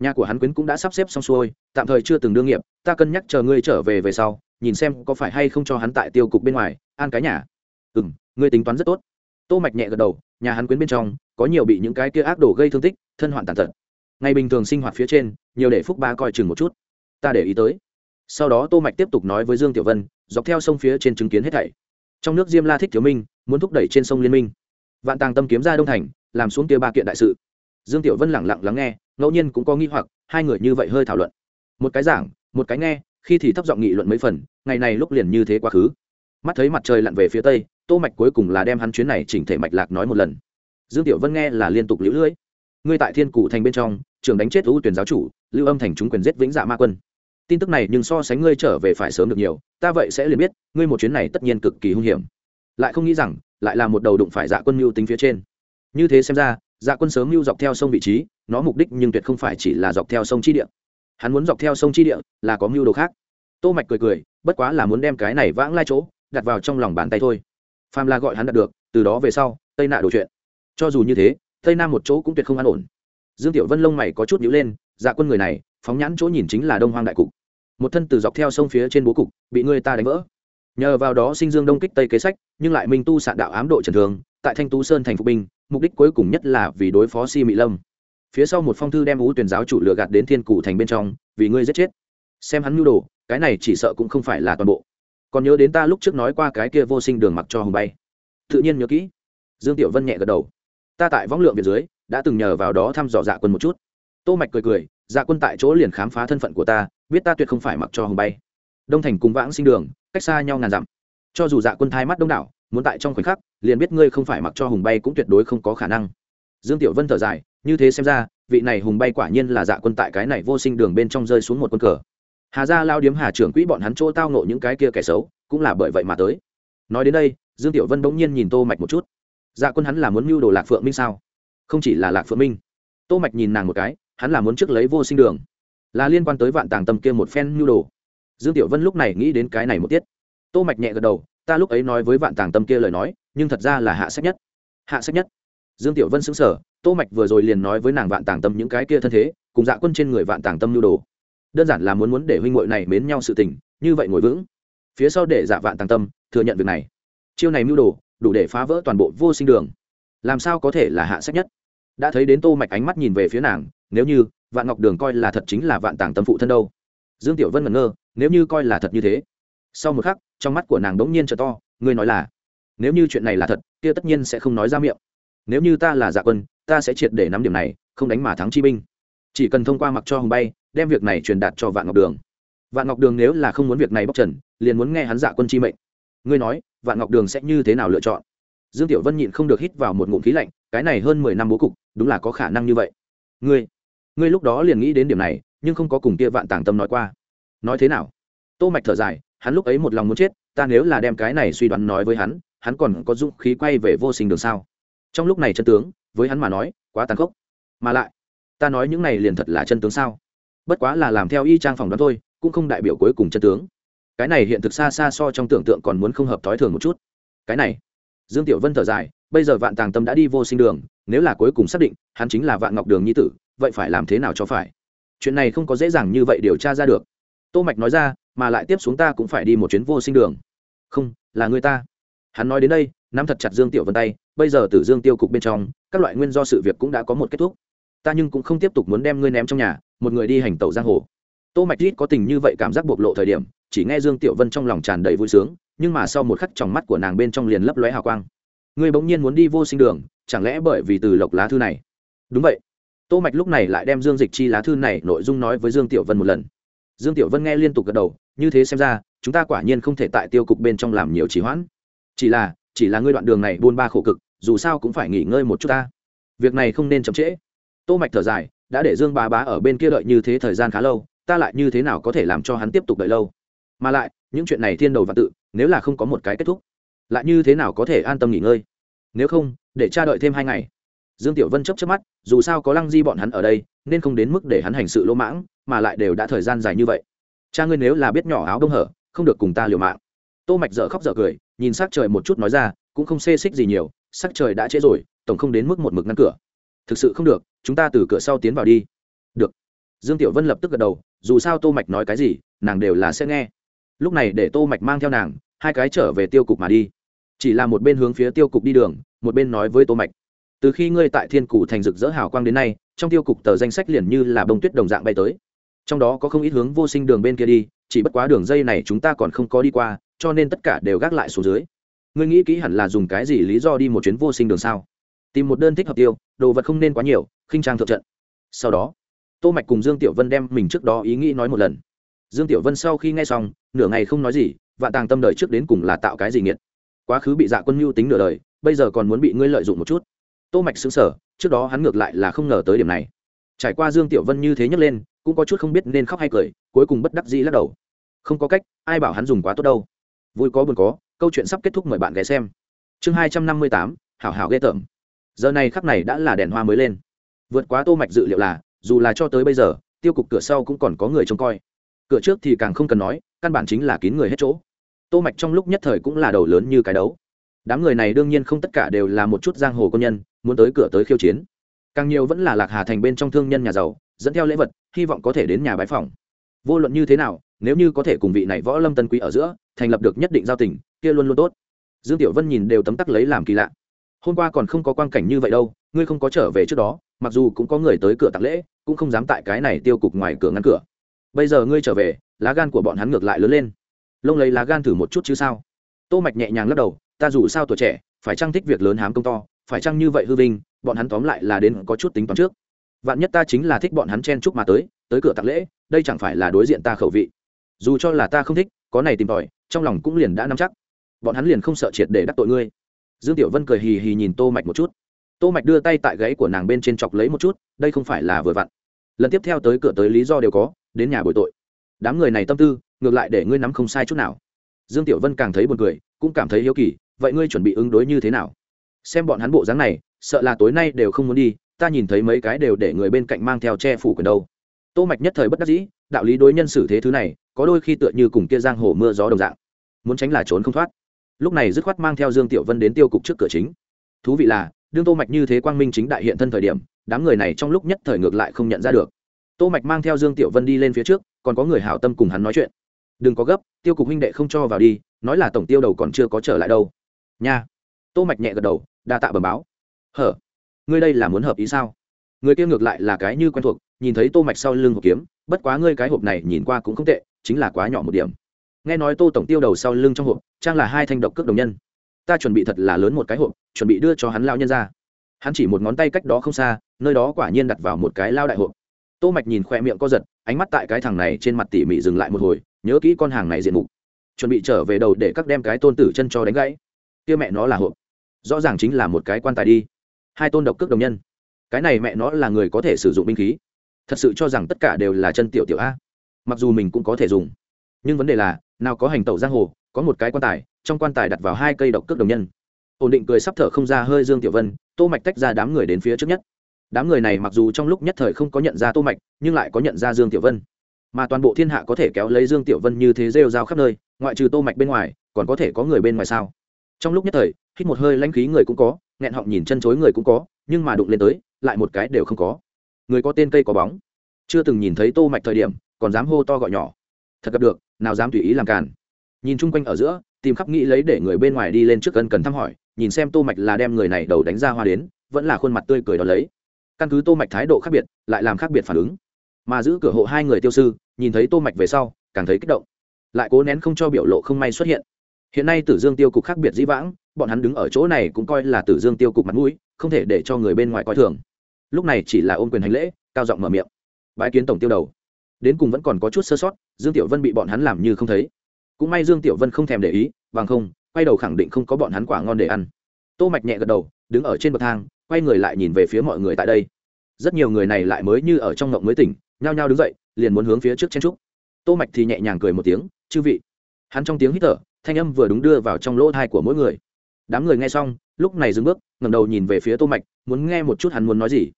Nhà của hắn quyến cũng đã sắp xếp xong xuôi, tạm thời chưa từng đương nghiệp, ta cân nhắc chờ ngươi trở về về sau nhìn xem có phải hay không cho hắn tại tiêu cục bên ngoài an cái nhà. Ừ m ngươi tính toán rất tốt. Tô mạch nhẹ gật đầu, nhà hắn quyến bên trong, có nhiều bị những cái kia ác đồ gây thương tích, thân hoạn tàn tật. Ngày bình thường sinh hoạt phía trên, nhiều để phúc ba coi chừng một chút. Ta để ý tới. Sau đó tô mạch tiếp tục nói với dương tiểu vân, dọc theo sông phía trên chứng kiến hết thảy. Trong nước diêm la thích thiếu minh, muốn thúc đẩy trên sông liên minh. Vạn tàng tâm kiếm ra đông thành, làm xuống kia ba kiện đại sự. Dương tiểu vân lẳng lặng lắng nghe, ngẫu nhiên cũng có nghi hoặc, hai người như vậy hơi thảo luận. Một cái giảng, một cái nghe khi thì thấp giọng nghị luận mấy phần, ngày này lúc liền như thế quá khứ. Mắt thấy mặt trời lặn về phía tây, tô mạch cuối cùng là đem hắn chuyến này chỉnh thể mạch lạc nói một lần. Dương tiểu vân nghe là liên tục liễu lưỡi. Ngươi tại thiên cụ thành bên trong trường đánh chết ưu tuyển giáo chủ, lưu âm thành chúng quyền giết vĩnh dạ ma quân. Tin tức này nhưng so sánh ngươi trở về phải sớm được nhiều, ta vậy sẽ liền biết, ngươi một chuyến này tất nhiên cực kỳ hung hiểm. Lại không nghĩ rằng, lại là một đầu đụng phải dạ quân mưu tính phía trên. Như thế xem ra dạ quân sớm mưu dọc theo sông vị trí, nó mục đích nhưng tuyệt không phải chỉ là dọc theo sông chi địa hắn muốn dọc theo sông chi địa, là có mưu đồ khác. Tô mạch cười cười, bất quá là muốn đem cái này vãng lai chỗ, đặt vào trong lòng bàn tay thôi. Phàm là gọi hắn đạt được, từ đó về sau, tây nạ đồ chuyện. Cho dù như thế, tây nam một chỗ cũng tuyệt không an ổn. Dương tiểu vân lông mày có chút nhíu lên dạ quân người này, phóng nhãn chỗ nhìn chính là đông hoang đại cục. Một thân từ dọc theo sông phía trên bố cục, bị người ta đánh vỡ. Nhờ vào đó sinh dương đông kích tây kế sách, nhưng lại minh tu sạn đạo ám độ trần thường, tại thanh tú sơn thành phục binh, mục đích cuối cùng nhất là vì đối phó si mỹ lâm phía sau một phong thư đem ú tuyển giáo chủ lừa gạt đến thiên cụ thành bên trong, vì ngươi giết chết. Xem hắn mưu đồ, cái này chỉ sợ cũng không phải là toàn bộ. Còn nhớ đến ta lúc trước nói qua cái kia vô sinh đường mặc cho hồng bay. Tự nhiên nhớ kỹ. Dương tiểu vân nhẹ gật đầu. Ta tại võng lượng việt dưới, đã từng nhờ vào đó thăm dò dạ quân một chút. Tô mạch cười cười dạ quân tại chỗ liền khám phá thân phận của ta, biết ta tuyệt không phải mặc cho hồng bay. Đông thành cùng vãng sinh đường, cách xa nhau ngàn dặm. Cho dù dạ quân thai mắt đông đảo, muốn tại trong khoảnh khắc, liền biết ngươi không phải mặc cho hùng bay cũng tuyệt đối không có khả năng. Dương tiểu vân thở dài như thế xem ra, vị này hùng bay quả nhiên là dạ quân tại cái này vô sinh đường bên trong rơi xuống một quân cờ. Hà gia lao điếm hà trưởng quỹ bọn hắn chỗ tao nộ những cái kia kẻ xấu, cũng là bởi vậy mà tới. Nói đến đây, dương tiểu vân bỗng nhiên nhìn tô mạch một chút. Dạ quân hắn là muốn mưu đồ lạc phượng minh sao? Không chỉ là lạc phượng minh. Tô mạch nhìn nàng một cái, hắn là muốn trước lấy vô sinh đường. Là liên quan tới vạn tàng tâm kia một phen mưu đồ. Dương tiểu vân lúc này nghĩ đến cái này một tiết. Tô mạch nhẹ gật đầu, ta lúc ấy nói với vạn tàng tâm kia lời nói, nhưng thật ra là hạ sách nhất. Hạ sách nhất. Dương tiểu vân xứng sở tô mạch vừa rồi liền nói với nàng vạn tàng tâm những cái kia thân thế, cùng dạ quân trên người vạn tàng tâm lưu đồ. Đơn giản là muốn muốn để huynh muội này mến nhau sự tình, như vậy ngồi vững. Phía sau để dạ vạn tàng tâm, thừa nhận việc này. Chiêu này mưu đồ, đủ để phá vỡ toàn bộ vô sinh đường. Làm sao có thể là hạ sách nhất? Đã thấy đến tô mạch ánh mắt nhìn về phía nàng, nếu như, vạn ngọc đường coi là thật chính là vạn tàng tâm phụ thân đâu. Dương tiểu vân ngẩn ngơ, nếu như coi là thật như thế. Sau một khắc, trong mắt của nàng đống nhiên trở to, ngươi nói là, nếu như chuyện này là thật, kia tất nhiên sẽ không nói ra miệng. Nếu như ta là dạ quân ta sẽ triệt để nắm điểm này, không đánh mà thắng chi binh. Chỉ cần thông qua mặc cho hồng bay, đem việc này truyền đạt cho vạn ngọc đường. Vạn ngọc đường nếu là không muốn việc này bóc trần, liền muốn nghe hắn dạ quân chi mệnh. Ngươi nói, vạn ngọc đường sẽ như thế nào lựa chọn? Dương tiểu vân nhịn không được hít vào một ngụm khí lạnh, cái này hơn mười năm bố cục, đúng là có khả năng như vậy. Ngươi ngươi lúc đó liền nghĩ đến điểm này, nhưng không có cùng kia vạn tàng tâm nói qua. Nói thế nào? Tô mạch thở dài, hắn lúc ấy một lòng muốn chết, ta nếu là đem cái này suy đoán nói với hắn hắn còn có dũng khí quay về vô sinh đường sao? Trong lúc này chân tướng với hắn mà nói, quá tàn khốc. Mà lại, ta nói những này liền thật là chân tướng sao? Bất quá là làm theo y trang phòng đoán thôi, cũng không đại biểu cuối cùng chân tướng. Cái này hiện thực xa xa so trong tưởng tượng còn muốn không hợp thói thường một chút. Cái này, dương tiểu vân thở dài, bây giờ vạn tàng tâm đã đi vô sinh đường, nếu là cuối cùng xác định, hắn chính là vạn ngọc đường nhi tử, vậy phải làm thế nào cho phải? Chuyện này không có dễ dàng như vậy điều tra ra được. Tô mạch nói ra, mà lại tiếp xuống ta cũng phải đi một chuyến vô sinh đường. Không, là người ta. Hắn nói đến đây, nắm thật chặt dương tiểu vân tay, bây giờ từ dương tiêu cục bên trong các loại nguyên do sự việc cũng đã có một kết thúc. Ta nhưng cũng không tiếp tục muốn đem ngươi ném trong nhà, một người đi hành tẩu giang hồ. Tô mạch rít có tình như vậy cảm giác bộc lộ thời điểm, chỉ nghe dương tiểu vân trong lòng tràn đầy vui sướng, nhưng mà sau một khắc trong mắt của nàng bên trong liền lấp lóe hào quang. Ngươi bỗng nhiên muốn đi vô sinh đường, chẳng lẽ bởi vì từ lộc lá thư này? Đúng vậy. Tô mạch lúc này lại đem dương dịch chi lá thư này nội dung nói với dương tiểu vân một lần. Dương tiểu vân nghe liên tục gật đầu, như thế xem ra, chúng ta quả nhiên không thể tại tiêu cục bên trong làm nhiều trì hoãn. Chỉ là chỉ là ngươi đoạn đường này buôn ba khổ cực dù sao cũng phải nghỉ ngơi một chút ta. Việc này không nên chậm trễ. Tô mạch thở dài, đã để dương bá bá ở bên kia đợi như thế thời gian khá lâu, ta lại như thế nào có thể làm cho hắn tiếp tục đợi lâu? Mà lại, những chuyện này thiên đầu và tự, nếu là không có một cái kết thúc, lại như thế nào có thể an tâm nghỉ ngơi? Nếu không, để cha đợi thêm hai ngày. Dương tiểu vân chấp chấp mắt, dù sao có lăng di bọn hắn ở đây, nên không đến mức để hắn hành sự lỗ mãng, mà lại đều đã thời gian dài như vậy. Cha ngươi nếu là biết nhỏ áo đông hở, không được cùng ta liều mạng. Tô mạch dở khóc dở cười, nhìn sắc trời một chút nói ra, cũng không xê xích gì nhiều sắc trời đã trễ rồi, tổng không đến mức một mực ngăn cửa. Thực sự không được, chúng ta từ cửa sau tiến vào đi. Được. Dương tiểu vân lập tức gật đầu, dù sao tô mạch nói cái gì, nàng đều là sẽ nghe. Lúc này để tô mạch mang theo nàng, hai cái trở về tiêu cục mà đi. Chỉ là một bên hướng phía tiêu cục đi đường, một bên nói với tô mạch. Từ khi ngươi tại thiên cử thành rực rỡ hào quang đến nay, trong tiêu cục tờ danh sách liền như là bông tuyết đồng dạng bay tới. Trong đó có không ít hướng vô sinh đường bên kia đi, chỉ bất quá đường dây này chúng ta còn không có đi qua, cho nên tất cả đều gác lại xuống dưới ngươi nghĩ kỹ hẳn là dùng cái gì lý do đi một chuyến vô sinh đường sao? Tìm một đơn thích hợp tiêu, đồ vật không nên quá nhiều, khinh trang thượng trận. Sau đó, tô mạch cùng dương tiểu vân đem mình trước đó ý nghĩ nói một lần. Dương tiểu vân sau khi nghe xong, nửa ngày không nói gì và tàng tâm đời trước đến cùng là tạo cái gì nghiệt. Quá khứ bị dạ quân mưu tính nửa đời, bây giờ còn muốn bị ngươi lợi dụng một chút. Tô mạch xứng sở trước đó hắn ngược lại là không ngờ tới điểm này. Trải qua dương tiểu vân như thế nhấc lên, cũng có chút không biết nên khóc hay cười, cuối cùng bất đắc dĩ lắc đầu. Không có cách, ai bảo hắn dùng quá tốt đâu. Vui có buồn có câu chuyện sắp kết thúc mời bạn ghé xem. Chương hai trăm năm mươi tám, hảo hảo ghê tởm. Giờ này khắc này đã là đèn hoa mới lên. Vượt quá tô mạch dự liệu là, dù là cho tới bây giờ, tiêu cục cửa sau cũng còn có người trông coi. Cửa trước thì càng không cần nói, căn bản chính là kín người hết chỗ. Tô mạch trong lúc nhất thời cũng là đầu lớn như cái đấu. Đám người này đương nhiên không tất cả đều là một chút giang hồ công nhân, muốn tới cửa tới khiêu chiến. Càng nhiều vẫn là lạc hà thành bên trong thương nhân nhà giàu, dẫn theo lễ vật, hy vọng có thể đến nhà bái phòng. Vô luận như thế nào, nếu như có thể cùng vị này võ lâm tân quý ở giữa thành lập được nhất định giao tình, kia luôn luôn tốt. Dương tiểu vân nhìn đều tấm tắc lấy làm kỳ lạ. Hôm qua còn không có quan cảnh như vậy đâu, ngươi không có trở về trước đó, mặc dù cũng có người tới cửa tạc lễ, cũng không dám tại cái này tiêu cục ngoài cửa ngăn cửa. Bây giờ ngươi trở về, lá gan của bọn hắn ngược lại lớn lên. Lông lấy lá gan thử một chút chứ sao? Tô mạch nhẹ nhàng lắc đầu, ta dù sao tuổi trẻ, phải chăng thích việc lớn hám công to, phải chăng như vậy hư vinh, bọn hắn tóm lại là đến có chút tính toán trước. Vạn nhất ta chính là thích bọn hắn chen chúc mà tới tới cửa tạc lễ, đây chẳng phải là đối diện ta khẩu vị. Dù cho là ta không thích có này tìm tòi, trong lòng cũng liền đã nắm chắc. Bọn hắn liền không sợ triệt để đắc tội ngươi. Dương tiểu vân cười hì hì nhìn tô mạch một chút. Tô mạch đưa tay tại gáy của nàng bên trên chọc lấy một chút, đây không phải là vừa vặn. Lần tiếp theo tới cửa tới lý do đều có, đến nhà bồi tội. Đám người này tâm tư, ngược lại để ngươi nắm không sai chút nào. Dương tiểu vân càng thấy buồn cười, cũng cảm thấy hiếu kỳ, vậy ngươi chuẩn bị ứng đối như thế nào? Xem bọn hắn bộ dáng này, sợ là tối nay đều không muốn đi, ta nhìn thấy mấy cái đều để người bên cạnh mang theo che phủ quần đâu. Tô mạch nhất thời bất đắc dĩ, đạo lý đối nhân xử thế thứ này có đôi khi tựa như cùng kia giang hồ mưa gió đồng dạng. Muốn tránh là trốn không thoát. Lúc này dứt khoát mang theo dương tiểu vân đến tiêu cục trước cửa chính. Thú vị là, đương tô mạch như thế quang minh chính đại hiện thân thời điểm, đám người này trong lúc nhất thời ngược lại không nhận ra được. Tô mạch mang theo dương tiểu vân đi lên phía trước, còn có người hảo tâm cùng hắn nói chuyện. Đừng có gấp, tiêu cục huynh đệ không cho vào đi, nói là tổng tiêu đầu còn chưa có trở lại đâu. Nha. Tô mạch nhẹ gật đầu, đa tạ bẩm báo. Hở? Ngươi đây là muốn hợp ý sao? Người kia ngược lại là cái như quen thuộc, nhìn thấy tô mạch sau lưng hộp kiếm, bất quá ngươi cái hộp này nhìn qua cũng không tệ chính là quá nhỏ một điểm. Nghe nói tô tổng tiêu đầu sau lưng trong hộp, trang là hai thanh độc cước đồng nhân. Ta chuẩn bị thật là lớn một cái hộp, chuẩn bị đưa cho hắn lao nhân ra. Hắn chỉ một ngón tay cách đó không xa, nơi đó quả nhiên đặt vào một cái lao đại hộp. Tô mạch nhìn khoe miệng co giật, ánh mắt tại cái thằng này trên mặt tỉ mỉ dừng lại một hồi, nhớ kỹ con hàng này diện mục. Chuẩn bị trở về đầu để các đem cái tôn tử chân cho đánh gãy. Kia mẹ nó là hộp. Rõ ràng chính là một cái quan tài đi. Hai tôn độc cước đồng nhân. Cái này mẹ nó là người có thể sử dụng binh khí. Thật sự cho rằng tất cả đều là chân tiểu tiểu a mặc dù mình cũng có thể dùng. Nhưng vấn đề là, nào có hành tẩu giang hồ, có một cái quan tài, trong quan tài đặt vào hai cây độc cước đồng nhân. Ổn định cười sắp thở không ra hơi dương tiểu vân, tô mạch tách ra đám người đến phía trước nhất. Đám người này mặc dù trong lúc nhất thời không có nhận ra tô mạch, nhưng lại có nhận ra dương tiểu vân. Mà toàn bộ thiên hạ có thể kéo lấy dương tiểu vân như thế rêu rao khắp nơi, ngoại trừ tô mạch bên ngoài, còn có thể có người bên ngoài sao? Trong lúc nhất thời, hít một hơi lãnh khí người cũng có, nghẹn họng nhìn chân chối người cũng có, nhưng mà đụng lên tới, lại một cái đều không có. Người có tên cây có bóng. Chưa từng nhìn thấy tô mạch thời điểm còn dám hô to gọi nhỏ. Thật gặp được, nào dám tùy ý làm càn. Nhìn chung quanh ở giữa, tìm khắp nghĩ lấy để người bên ngoài đi lên trước gần cần thăm hỏi, nhìn xem tô mạch là đem người này đầu đánh ra hoa đến, vẫn là khuôn mặt tươi cười đó lấy. Căn cứ tô mạch thái độ khác biệt, lại làm khác biệt phản ứng. Mà giữ cửa hộ hai người tiêu sư, nhìn thấy tô mạch về sau, càng thấy kích động. Lại cố nén không cho biểu lộ không may xuất hiện. Hiện nay tử dương tiêu cục khác biệt dĩ vãng, bọn hắn đứng ở chỗ này cũng coi là tử dương tiêu cục mặt mũi, không thể để cho người bên ngoài coi thường. Lúc này chỉ là ôm quyền hành lễ, cao giọng mở miệng. Bái kiến tổng tiêu đầu đến cùng vẫn còn có chút sơ sót, dương tiểu vân bị bọn hắn làm như không thấy. Cũng may dương tiểu vân không thèm để ý, bằng không, quay đầu khẳng định không có bọn hắn quả ngon để ăn. Tô mạch nhẹ gật đầu, đứng ở trên bậc thang, quay người lại nhìn về phía mọi người tại đây. Rất nhiều người này lại mới như ở trong ngộng mới tỉnh, nhao nhao đứng dậy, liền muốn hướng phía trước chen trúc tô mạch thì nhẹ nhàng cười một tiếng, chư vị. Hắn trong tiếng hít thở, thanh âm vừa đúng đưa vào trong lỗ tai của mỗi người. Đám người nghe xong, lúc này dừng bước, ngẩng đầu nhìn về phía tô mạch, muốn nghe một chút hắn muốn nói gì.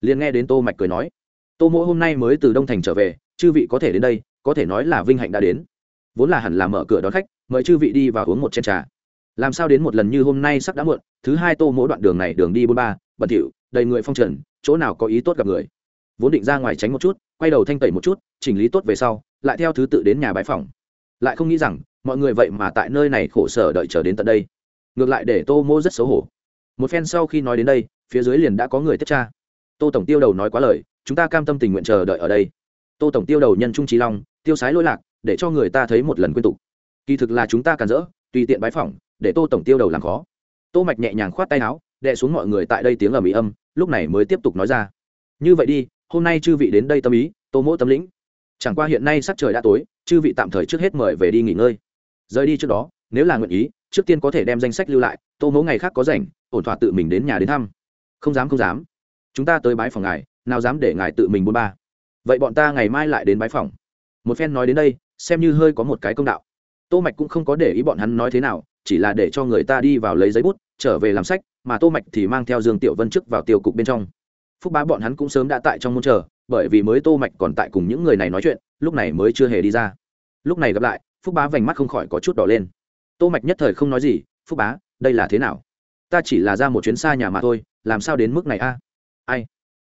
Liền nghe đến tô mạch cười nói, tô mỗ hôm nay mới từ đông thành trở về chư vị có thể đến đây, có thể nói là vinh hạnh đã đến. Vốn là hẳn là mở cửa đón khách, mời chư vị đi và uống một chén trà. Làm sao đến một lần như hôm nay sắp đã muộn, thứ hai tô mỗi đoạn đường này đường đi bốn ba, bẩn thỉu, đầy người phong trần, chỗ nào có ý tốt gặp người. Vốn định ra ngoài tránh một chút, quay đầu thanh tẩy một chút, chỉnh lý tốt về sau, lại theo thứ tự đến nhà bái phòng lại không nghĩ rằng, mọi người vậy mà tại nơi này khổ sở đợi chờ đến tận đây. Ngược lại để tô mô rất xấu hổ. Một phen sau khi nói đến đây, phía dưới liền đã có người tiếp tra. Tô tổng tiêu đầu nói quá lời, chúng ta cam tâm tình nguyện chờ đợi ở đây tô tổng tiêu đầu nhân trung trí long, tiêu sái lỗi lạc, để cho người ta thấy một lần quyên tục. Kỳ thực là chúng ta càn rỡ, tùy tiện bái phỏng, để tô tổng tiêu đầu làm khó. Tô mạch nhẹ nhàng khoát tay áo, đệ xuống mọi người tại đây tiếng ở mỹ âm, lúc này mới tiếp tục nói ra. Như vậy đi, hôm nay chư vị đến đây tâm ý, tô mỗ tâm lĩnh. Chẳng qua hiện nay sắc trời đã tối, chư vị tạm thời trước hết mời về đi nghỉ ngơi. Rời đi trước đó, nếu là nguyện ý, trước tiên có thể đem danh sách lưu lại, tô mỗ ngày khác có rảnh, ổn thỏa tự mình đến nhà đến thăm. Không dám không dám. Chúng ta tới bái phòng ngài, nào dám để ngài tự mình buôn ba vậy bọn ta ngày mai lại đến bái phòng một phen nói đến đây, xem như hơi có một cái công đạo. Tô mạch cũng không có để ý bọn hắn nói thế nào, chỉ là để cho người ta đi vào lấy giấy bút, trở về làm sách, mà tô mạch thì mang theo dương tiểu vân trước vào tiêu cục bên trong. Phúc bá bọn hắn cũng sớm đã tại trong môn chờ, bởi vì mới tô mạch còn tại cùng những người này nói chuyện, lúc này mới chưa hề đi ra. Lúc này gặp lại, phúc bá vành mắt không khỏi có chút đỏ lên. Tô mạch nhất thời không nói gì, phúc bá, đây là thế nào? Ta chỉ là ra một chuyến xa nhà mà thôi, làm sao đến mức này a? Ai?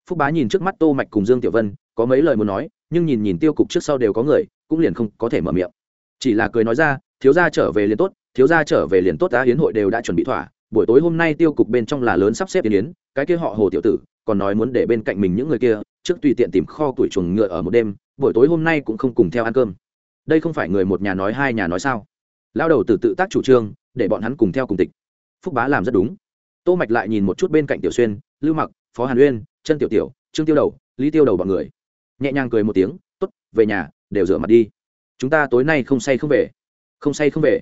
Phúc bá nhìn trước mắt tô mạch cùng dương tiểu vân có mấy lời muốn nói, nhưng nhìn nhìn tiêu cục trước sau đều có người, cũng liền không có thể mở miệng. Chỉ là cười nói ra, thiếu gia trở về liền tốt, thiếu gia trở về liền tốt, ta hiến hội đều đã chuẩn bị thỏa, buổi tối hôm nay tiêu cục bên trong là lớn sắp xếp yến yến cái kia họ hồ tiểu tử, còn nói muốn để bên cạnh mình những người kia, trước tùy tiện tìm kho tuổi chuồng ngựa ở một đêm, buổi tối hôm nay cũng không cùng theo ăn cơm. Đây không phải người một nhà nói, hai nhà nói sao? Lao đầu từ tự tác chủ trương, để bọn hắn cùng theo cùng tịch. Phúc bá làm rất đúng. Tô mạch lại nhìn một chút bên cạnh tiểu xuyên, lưu mặc, phó hàn uyên, chân tiểu tiểu, trương tiêu đầu, lý tiêu đầu bọn người nhẹ nhàng cười một tiếng, tốt, về nhà, đều rửa mặt đi. Chúng ta tối nay không say không về. Không say không về.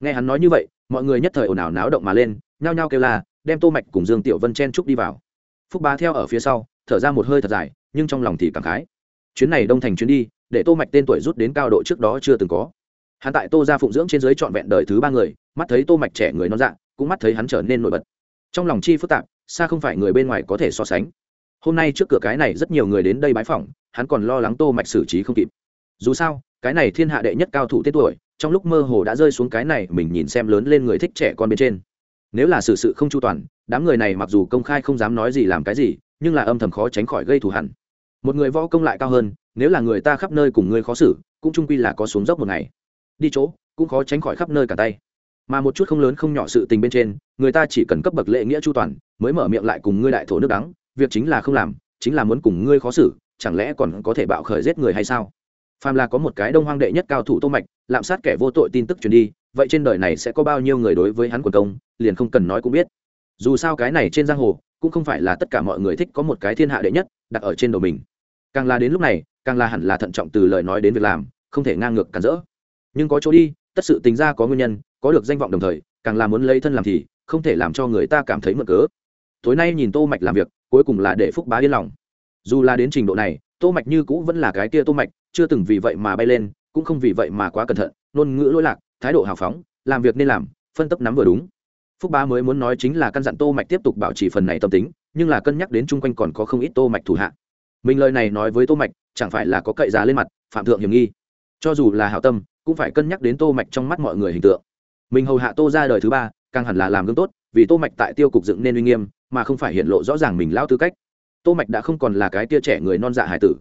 Nghe hắn nói như vậy, mọi người nhất thời ồn ào náo động mà lên, nhao nhao kêu là đem tô mạch cùng dương tiểu vân chen trúc đi vào. Phúc bá theo ở phía sau, thở ra một hơi thật dài, nhưng trong lòng thì cảm khái. Chuyến này đông thành chuyến đi, để tô mạch tên tuổi rút đến cao độ trước đó chưa từng có. Hắn tại tô gia phụng dưỡng trên dưới trọn vẹn đời thứ ba người, mắt thấy tô mạch trẻ người non dạng cũng mắt thấy hắn trở nên nổi bật. Trong lòng chi phức tạp, xa không phải người bên ngoài có thể so sánh hôm nay trước cửa cái này rất nhiều người đến đây bái phỏng, hắn còn lo lắng tô mạch xử trí không kịp. Dù sao, cái này thiên hạ đệ nhất cao thủ tên tuổi, trong lúc mơ hồ đã rơi xuống cái này mình nhìn xem lớn lên người thích trẻ con bên trên. Nếu là sự sự không chu toàn, đám người này mặc dù công khai không dám nói gì làm cái gì, nhưng là âm thầm khó tránh khỏi gây thù hẳn một người võ công lại cao hơn, nếu là người ta khắp nơi cùng ngươi khó xử, cũng trung quy là có xuống dốc một ngày. Đi chỗ, cũng khó tránh khỏi khắp nơi cả tay. Mà một chút không lớn không nhỏ sự tình bên trên, người ta chỉ cần cấp bậc lệ nghĩa chu toàn, mới mở miệng lại cùng ngươi đại thổ nước đắng việc chính là không làm, chính là muốn cùng ngươi khó xử, chẳng lẽ còn có thể bạo khởi giết người hay sao? Phàm là có một cái đông hoang đệ nhất cao thủ tô mạch, lạm sát kẻ vô tội tin tức truyền đi, vậy trên đời này sẽ có bao nhiêu người đối với hắn quần công, liền không cần nói cũng biết. Dù sao cái này trên giang hồ, cũng không phải là tất cả mọi người thích có một cái thiên hạ đệ nhất, đặt ở trên đầu mình. Càng là đến lúc này, càng là hẳn là thận trọng từ lời nói đến việc làm, không thể ngang ngược cản rỡ. Nhưng có chỗ đi, tất sự tính ra có nguyên nhân, có được danh vọng đồng thời, càng là muốn lấy thân làm thì, không thể làm cho người ta cảm thấy mượn cớ. Tối nay nhìn tô mạch làm việc cuối cùng là để phúc bá yên lòng. Dù là đến trình độ này, tô mạch như cũ vẫn là cái kia tô mạch, chưa từng vì vậy mà bay lên, cũng không vì vậy mà quá cẩn thận, ngôn ngữ lỗi lạc, thái độ hào phóng, làm việc nên làm, phân tấp nắm vừa đúng. Phúc bá mới muốn nói chính là căn dặn tô mạch tiếp tục bảo trì phần này tâm tính, nhưng là cân nhắc đến chung quanh còn có không ít tô mạch thủ hạ. Mình lời này nói với tô mạch, chẳng phải là có cậy giá lên mặt, phạm thượng hiểm nghi. Cho dù là hảo tâm, cũng phải cân nhắc đến tô mạch trong mắt mọi người hình tượng. Mình hầu hạ tô ra đời thứ ba, càng hẳn là làm gương tốt vì tô mạch tại tiêu cục dựng nên uy nghiêm, mà không phải hiện lộ rõ ràng mình lao tư cách. Tô mạch đã không còn là cái tia trẻ người non dạ hải tử.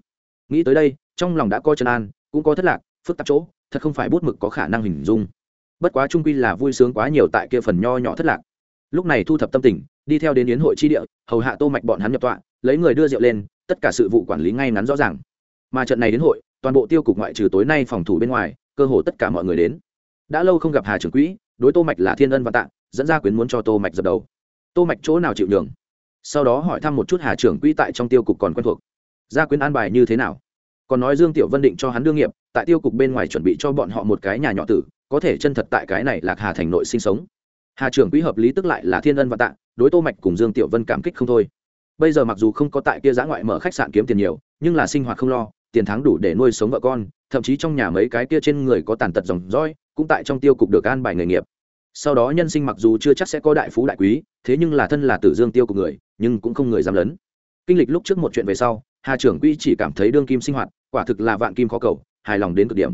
Nghĩ tới đây, trong lòng đã coi chân an, cũng có thất lạc, phức tạp chỗ, thật không phải bút mực có khả năng hình dung. Bất quá trung quy là vui sướng quá nhiều tại kia phần nho nhỏ thất lạc. Lúc này thu thập tâm tình, đi theo đến yến hội chi địa, hầu hạ tô mạch bọn hắn nhập tọa, lấy người đưa rượu lên, tất cả sự vụ quản lý ngay ngắn rõ ràng. Mà trận này đến hội, toàn bộ tiêu cục ngoại trừ tối nay phòng thủ bên ngoài, cơ hồ tất cả mọi người đến. Đã lâu không gặp hà trưởng quỹ, đối tô mạch là thiên ân và tạng dẫn ra quyến muốn cho tô mạch dập đầu. Tô mạch chỗ nào chịu nhường? Sau đó hỏi thăm một chút hà trưởng quỹ tại trong tiêu cục còn quen thuộc. Gia quyến an bài như thế nào? Còn nói dương tiểu vân định cho hắn đương nghiệp, tại tiêu cục bên ngoài chuẩn bị cho bọn họ một cái nhà nhỏ tử, có thể chân thật tại cái này lạc hà thành nội sinh sống. Hà trưởng quỹ hợp lý tức lại là thiên ân và tạ, đối tô mạch cùng dương tiểu vân cảm kích không thôi. Bây giờ mặc dù không có tại kia giã ngoại mở khách sạn kiếm tiền nhiều, nhưng là sinh hoạt không lo, tiền tháng đủ để nuôi sống vợ con, thậm chí trong nhà mấy cái kia trên người có tàn tật dòng dõi, cũng tại trong tiêu cục được an bài nghề nghiệp sau đó nhân sinh mặc dù chưa chắc sẽ có đại phú đại quý, thế nhưng là thân là tử dương tiêu của người, nhưng cũng không người dám lớn kinh lịch lúc trước một chuyện về sau, hà trưởng quỹ chỉ cảm thấy đương kim sinh hoạt, quả thực là vạn kim khó cầu, hài lòng đến cực điểm.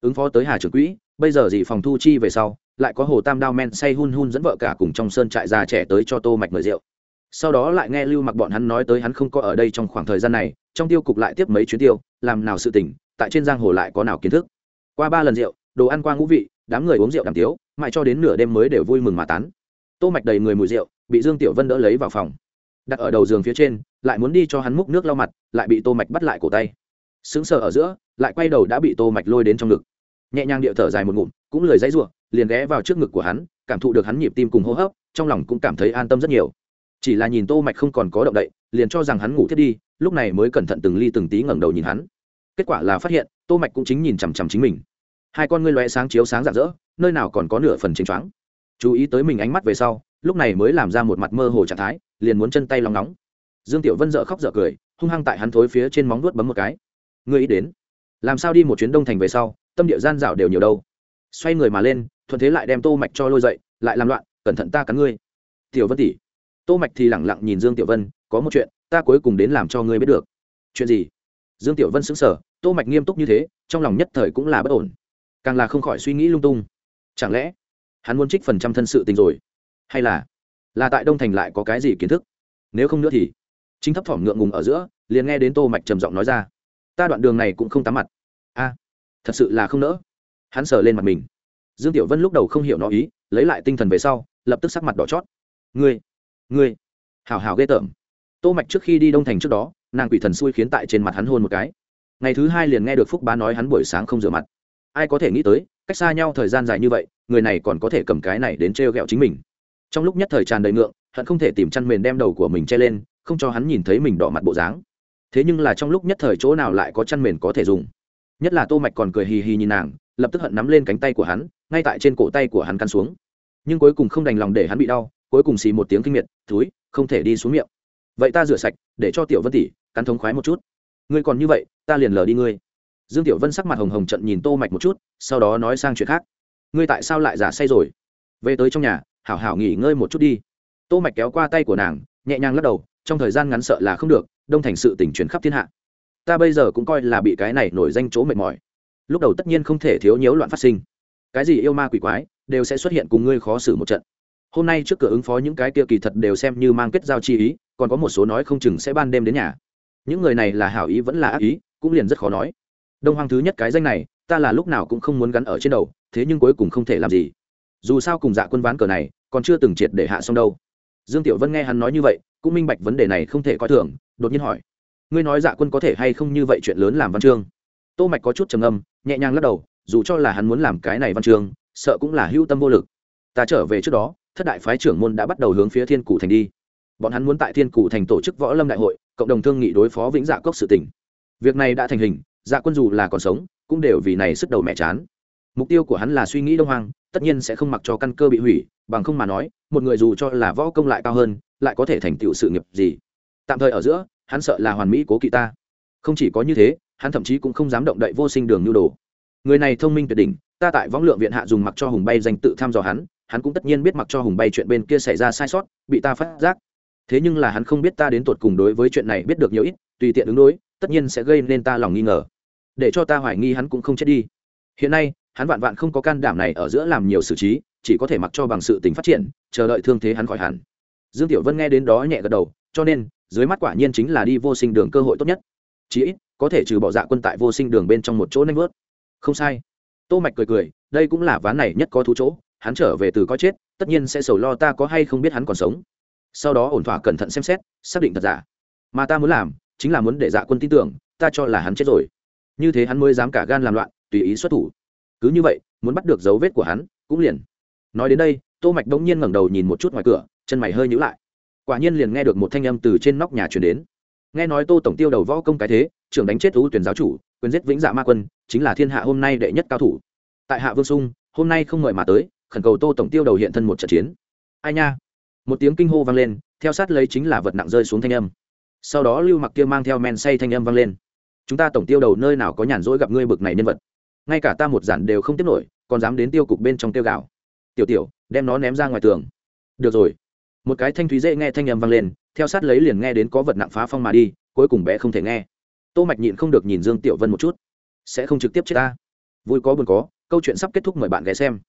Ứng phó tới hà trưởng quỹ, bây giờ gì phòng thu chi về sau, lại có hồ tam đao men say hun hun dẫn vợ cả cùng trong sơn trại già trẻ tới cho tô mạch mời rượu. Sau đó lại nghe lưu mặc bọn hắn nói tới hắn không có ở đây trong khoảng thời gian này, trong tiêu cục lại tiếp mấy chuyến tiêu, làm nào sự tỉnh tại trên giang hồ lại có nào kiến thức. Qua ba lần rượu, đồ ăn qua ngũ vị, đám người uống rượu đàm tiếu mãi cho đến nửa đêm mới đều vui mừng mà tán. Tô mạch đầy người mùi rượu, bị dương tiểu vân đỡ lấy vào phòng. Đặt ở đầu giường phía trên, lại muốn đi cho hắn múc nước lau mặt, lại bị tô mạch bắt lại cổ tay. Sững sờ ở giữa, lại quay đầu đã bị tô mạch lôi đến trong ngực. Nhẹ nhàng điệu thở dài một ngụm, cũng lười dãy rủa liền ghé vào trước ngực của hắn, cảm thụ được hắn nhịp tim cùng hô hấp, trong lòng cũng cảm thấy an tâm rất nhiều. Chỉ là nhìn tô mạch không còn có động đậy, liền cho rằng hắn ngủ thiết đi, lúc này mới cẩn thận từng ly từng tí ngẩng đầu nhìn hắn. Kết quả là phát hiện, tô mạch cũng chính nhìn chằm chằm chính mình. Hai con ngươi lóe sáng chiếu sáng rạng rỡ nơi nào còn có nửa phần chính choáng. Chú ý tới mình ánh mắt về sau, lúc này mới làm ra một mặt mơ hồ trạng thái, liền muốn chân tay lòng nóng. Dương tiểu vân dợ khóc dợ cười, hung hăng tại hắn thối phía trên móng vuốt bấm một cái. Ngươi ý đến. Làm sao đi một chuyến đông thành về sau, tâm địa gian dạo đều nhiều đâu. Xoay người mà lên, thuận thế lại đem tô mạch cho lôi dậy, lại làm loạn, cẩn thận ta cắn ngươi. Tiểu vân tỷ. Tô mạch thì lẳng lặng nhìn dương tiểu vân, có một chuyện, ta cuối cùng đến làm cho ngươi biết được. Chuyện gì? Dương tiểu vân sững sờ, tô mạch nghiêm túc như thế, trong lòng nhất thời cũng là bất ổn. Càng là không khỏi suy nghĩ lung tung chẳng lẽ hắn muốn trích phần trăm thân sự tình rồi? Hay là là tại đông thành lại có cái gì kiến thức? Nếu không nữa thì, chính thấp thỏm ngượng ngùng ở giữa, liền nghe đến tô mạch trầm giọng nói ra. Ta đoạn đường này cũng không tắm mặt. A, thật sự là không nỡ. Hắn sờ lên mặt mình. Dương tiểu vân lúc đầu không hiểu nó ý, lấy lại tinh thần về sau, lập tức sắc mặt đỏ chót. Ngươi ngươi, hảo hảo ghê tởm. Tô mạch trước khi đi đông thành trước đó, nàng quỷ thần xui khiến tại trên mặt hắn hôn một cái. Ngày thứ hai liền nghe được phúc bá nói hắn buổi sáng không rửa mặt. Ai có thể nghĩ tới cách xa nhau thời gian dài như vậy, người này còn có thể cầm cái này đến trêu ghẹo chính mình. Trong lúc nhất thời tràn đầy ngượng, hận không thể tìm chăn mền đem đầu của mình che lên, không cho hắn nhìn thấy mình đỏ mặt bộ dáng. Thế nhưng là trong lúc nhất thời chỗ nào lại có chăn mền có thể dùng? Nhất là tô mạch còn cười hì hì nhìn nàng, lập tức hận nắm lên cánh tay của hắn, ngay tại trên cổ tay của hắn căn xuống. Nhưng cuối cùng không đành lòng để hắn bị đau, cuối cùng xì một tiếng kinh miệt, thúi, không thể đi xuống miệng. Vậy ta rửa sạch, để cho tiểu vân tỷ cắn thống khoái một chút. Ngươi còn như vậy, ta liền lờ đi ngươi dương tiểu vân sắc mặt hồng hồng trận nhìn tô mạch một chút, sau đó nói sang chuyện khác. Ngươi tại sao lại giả say rồi? Về tới trong nhà, hảo hảo nghỉ ngơi một chút đi. Tô mạch kéo qua tay của nàng, nhẹ nhàng lắc đầu, trong thời gian ngắn sợ là không được, đông thành sự tình chuyển khắp thiên hạ. Ta bây giờ cũng coi là bị cái này nổi danh chỗ mệt mỏi. Lúc đầu tất nhiên không thể thiếu nhiễu loạn phát sinh. Cái gì yêu ma quỷ quái, đều sẽ xuất hiện cùng ngươi khó xử một trận. Hôm nay trước cửa ứng phó những cái kia kỳ thật đều xem như mang kết giao chi ý, còn có một số nói không chừng sẽ ban đêm đến nhà. Những người này là hảo ý vẫn là ác ý, cũng liền rất khó nói đông hoang thứ nhất cái danh này, ta là lúc nào cũng không muốn gắn ở trên đầu, thế nhưng cuối cùng không thể làm gì. Dù sao cùng dạ quân ván cờ này, còn chưa từng triệt để hạ xong đâu. Dương tiểu vân nghe hắn nói như vậy, cũng minh bạch vấn đề này không thể coi thường, đột nhiên hỏi, ngươi nói dạ quân có thể hay không như vậy chuyện lớn làm văn chương? Tô mạch có chút trầm âm nhẹ nhàng lắc đầu, dù cho là hắn muốn làm cái này văn chương, sợ cũng là hưu tâm vô lực. Ta trở về trước đó, thất đại phái trưởng môn đã bắt đầu hướng phía thiên cụ thành đi. Bọn hắn muốn tại thiên cụ thành tổ chức võ lâm đại hội, cộng đồng thương nghị đối phó vĩnh dạ cốc sự tỉnh việc này đã thành hình dạ quân dù là còn sống, cũng đều vì này sức đầu mẹ chán. Mục tiêu của hắn là suy nghĩ đông hoang, tất nhiên sẽ không mặc cho căn cơ bị hủy, bằng không mà nói, một người dù cho là võ công lại cao hơn, lại có thể thành tựu sự nghiệp gì. Tạm thời ở giữa, hắn sợ là hoàn mỹ cố kỵ ta. Không chỉ có như thế, hắn thậm chí cũng không dám động đậy vô sinh đường nhu đồ. Người này thông minh tuyệt đỉnh, ta tại võng lượng viện hạ dùng mặc cho hùng bay danh tự thăm dò hắn hắn cũng tất nhiên biết mặc cho hùng bay chuyện bên kia xảy ra sai sót, bị ta phát giác. Thế nhưng là hắn không biết ta đến tột cùng đối với chuyện này biết được nhiều ít, tùy tiện ứng đối, tất nhiên sẽ gây nên ta lòng nghi ngờ để cho ta hoài nghi hắn cũng không chết đi. Hiện nay, hắn vạn vạn không có can đảm này ở giữa làm nhiều xử trí, chỉ có thể mặc cho bằng sự tình phát triển, chờ đợi thương thế hắn khỏi hẳn. Dương tiểu vân nghe đến đó nhẹ gật đầu, cho nên, dưới mắt quả nhiên chính là đi vô sinh đường cơ hội tốt nhất. Chí ít, có thể trừ bỏ dạ quân tại vô sinh đường bên trong một chỗ nanh vớt. Không sai. Tô mạch cười cười, đây cũng là ván này nhất có thú chỗ, hắn trở về từ có chết, tất nhiên sẽ sầu lo ta có hay không biết hắn còn sống. Sau đó ổn thỏa cẩn thận xem xét, xác định thật giả. Mà ta muốn làm, chính là muốn để dạ quân tin tưởng, ta cho là hắn chết rồi như thế hắn mới dám cả gan làm loạn, tùy ý xuất thủ. Cứ như vậy, muốn bắt được dấu vết của hắn, cũng liền. Nói đến đây, tô mạch đống nhiên ngẩng đầu nhìn một chút ngoài cửa, chân mày hơi nhíu lại. Quả nhiên liền nghe được một thanh âm từ trên nóc nhà truyền đến. Nghe nói tô tổng tiêu đầu võ công cái thế, trưởng đánh chết ưu tuyển giáo chủ, quyền giết vĩnh dạ ma quân, chính là thiên hạ hôm nay đệ nhất cao thủ. Tại hạ vương sung, hôm nay không ngợi mà tới, khẩn cầu tô tổng tiêu đầu hiện thân một trận chiến. Ai nha? Một tiếng kinh hô vang lên, theo sát lấy chính là vật nặng rơi xuống thanh âm. Sau đó lưu mặc kia mang theo men say thanh âm vang lên chúng ta tổng tiêu đầu nơi nào có nhàn rỗi gặp ngươi bực này nhân vật? Ngay cả ta một giản đều không tiếp nổi, còn dám đến tiêu cục bên trong tiêu gạo tiểu tiểu, đem nó ném ra ngoài tường. Được rồi. Một cái thanh thúy dễ nghe thanh âm vang lên, theo sát lấy liền nghe đến có vật nặng phá phong mà đi, cuối cùng bé không thể nghe. Tô mạch nhịn không được nhìn dương tiểu vân một chút. Sẽ không trực tiếp chết ta. Vui có buồn có, câu chuyện sắp kết thúc mời bạn ghé xem.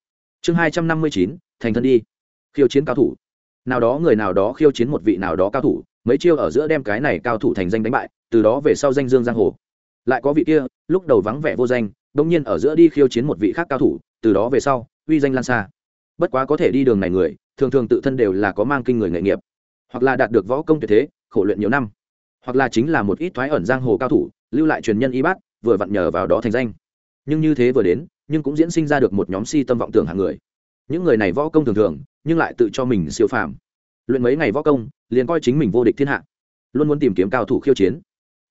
Chương hai trăm năm mươi chín, thành thân đi. Khiêu chiến cao thủ. Nào đó người nào đó khiêu chiến một vị nào đó cao thủ, mấy chiêu ở giữa đem cái này cao thủ thành danh đánh bại, từ đó về sau danh dương giang hồ lại có vị kia, lúc đầu vắng vẻ vô danh đông nhiên ở giữa đi khiêu chiến một vị khác cao thủ, từ đó về sau, uy danh lan xa. Bất quá có thể đi đường này người, thường thường tự thân đều là có mang kinh người nghề nghiệp, hoặc là đạt được võ công tuyệt thế, khổ luyện nhiều năm, hoặc là chính là một ít thoái ẩn giang hồ cao thủ, lưu lại truyền nhân y bát, vừa vặn nhờ vào đó thành danh. Nhưng như thế vừa đến, nhưng cũng diễn sinh ra được một nhóm si tâm vọng tưởng hàng người. Những người này võ công thường thường, nhưng lại tự cho mình siêu phàm. Luyện mấy ngày võ công, liền coi chính mình vô địch thiên hạ. Luôn muốn tìm kiếm cao thủ khiêu chiến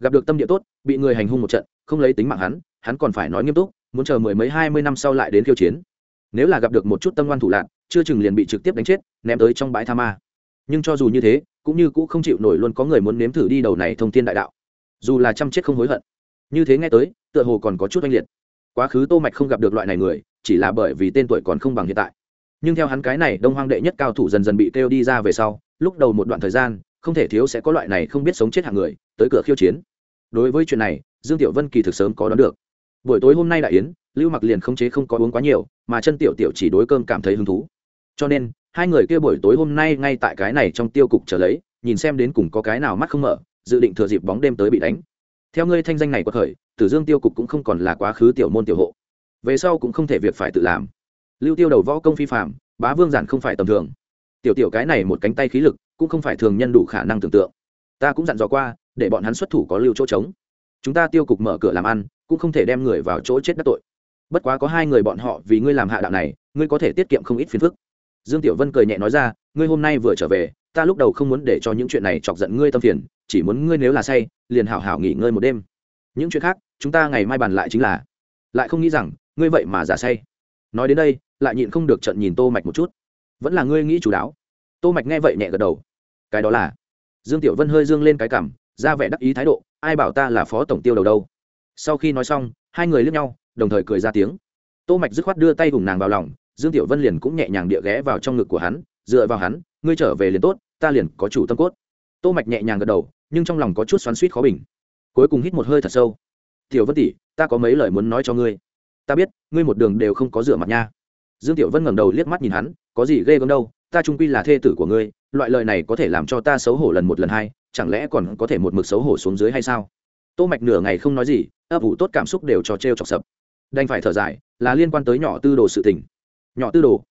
gặp được tâm địa tốt, bị người hành hung một trận, không lấy tính mạng hắn hắn còn phải nói nghiêm túc, muốn chờ mười mấy hai mươi năm sau lại đến khiêu chiến. Nếu là gặp được một chút tâm ngoan thủ lạc chưa chừng liền bị trực tiếp đánh chết, ném tới trong bãi tha ma. Nhưng cho dù như thế, cũng như cũ không chịu nổi luôn có người muốn nếm thử đi đầu này thông thiên đại đạo. Dù là chăm chết không hối hận. Như thế nghe tới, tựa hồ còn có chút oanh liệt. Quá khứ tô mạch không gặp được loại này người, chỉ là bởi vì tên tuổi còn không bằng hiện tại. Nhưng theo hắn cái này đông hoang đệ nhất cao thủ dần dần bị kêu đi ra về sau, lúc đầu một đoạn thời gian, không thể thiếu sẽ có loại này không biết sống chết hạng người, tới cửa khiêu chiến đối với chuyện này, dương tiểu vân kỳ thực sớm có đoán được. Buổi tối hôm nay đại yến, lưu mặc liền không chế không có uống quá nhiều, mà chân tiểu tiểu chỉ đối cơm cảm thấy hứng thú. Cho nên, hai người kia buổi tối hôm nay ngay tại cái này trong tiêu cục trở lấy, nhìn xem đến cùng có cái nào mắt không mở, dự định thừa dịp bóng đêm tới bị đánh. Theo ngươi thanh danh này có thời tử dương tiêu cục cũng không còn là quá khứ tiểu môn tiểu hộ. Về sau cũng không thể việc phải tự làm. Lưu tiêu đầu võ công phi phạm bá vương giản không phải tầm thường. Tiểu tiểu cái này một cánh tay khí lực, cũng không phải thường nhân đủ khả năng tưởng tượng. Ta cũng dặn dò qua để bọn hắn xuất thủ có lưu chỗ trống. Chúng ta tiêu cục mở cửa làm ăn, cũng không thể đem người vào chỗ chết đắc tội. Bất quá có hai người bọn họ, vì ngươi làm hạ đạo này, ngươi có thể tiết kiệm không ít phiền phức. Dương tiểu vân cười nhẹ nói ra, ngươi hôm nay vừa trở về, ta lúc đầu không muốn để cho những chuyện này chọc giận ngươi tâm phiền, chỉ muốn ngươi nếu là say, liền hảo hảo nghỉ ngơi một đêm. Những chuyện khác, chúng ta ngày mai bàn lại chính là. Lại không nghĩ rằng, ngươi vậy mà giả say. Nói đến đây, lại nhịn không được trận nhìn tô mạch một chút. Vẫn là ngươi nghĩ chủ đáo tô mạch nghe vậy nhẹ gật đầu. Cái đó là. Dương tiểu vân hơi dương lên cái cằm ra vẻ đắc ý thái độ, ai bảo ta là phó tổng tiêu đầu đâu? Sau khi nói xong, hai người liếc nhau, đồng thời cười ra tiếng. Tô mạch dứt khoát đưa tay hùng nàng vào lòng, dương tiểu vân liền cũng nhẹ nhàng địa ghé vào trong ngực của hắn, dựa vào hắn, ngươi trở về liền tốt, ta liền có chủ tâm cốt. Tô mạch nhẹ nhàng gật đầu, nhưng trong lòng có chút xoắn xuýt khó bình. Cuối cùng hít một hơi thật sâu. Tiểu vân tỷ, ta có mấy lời muốn nói cho ngươi. Ta biết, ngươi một đường đều không có rửa mặt nha. Dương tiểu vân ngẩng đầu liếc mắt nhìn hắn, có gì ghê gớm đâu, ta trung quy là thê tử của ngươi, loại lời này có thể làm cho ta xấu hổ lần một lần hai chẳng lẽ còn có thể một mực xấu hổ xuống dưới hay sao? Tô mạch nửa ngày không nói gì, ấp ủ tốt cảm xúc đều cho treo chọc sập. Đành phải thở dài, là liên quan tới nhỏ tư đồ sự tình. Nhỏ tư đồ?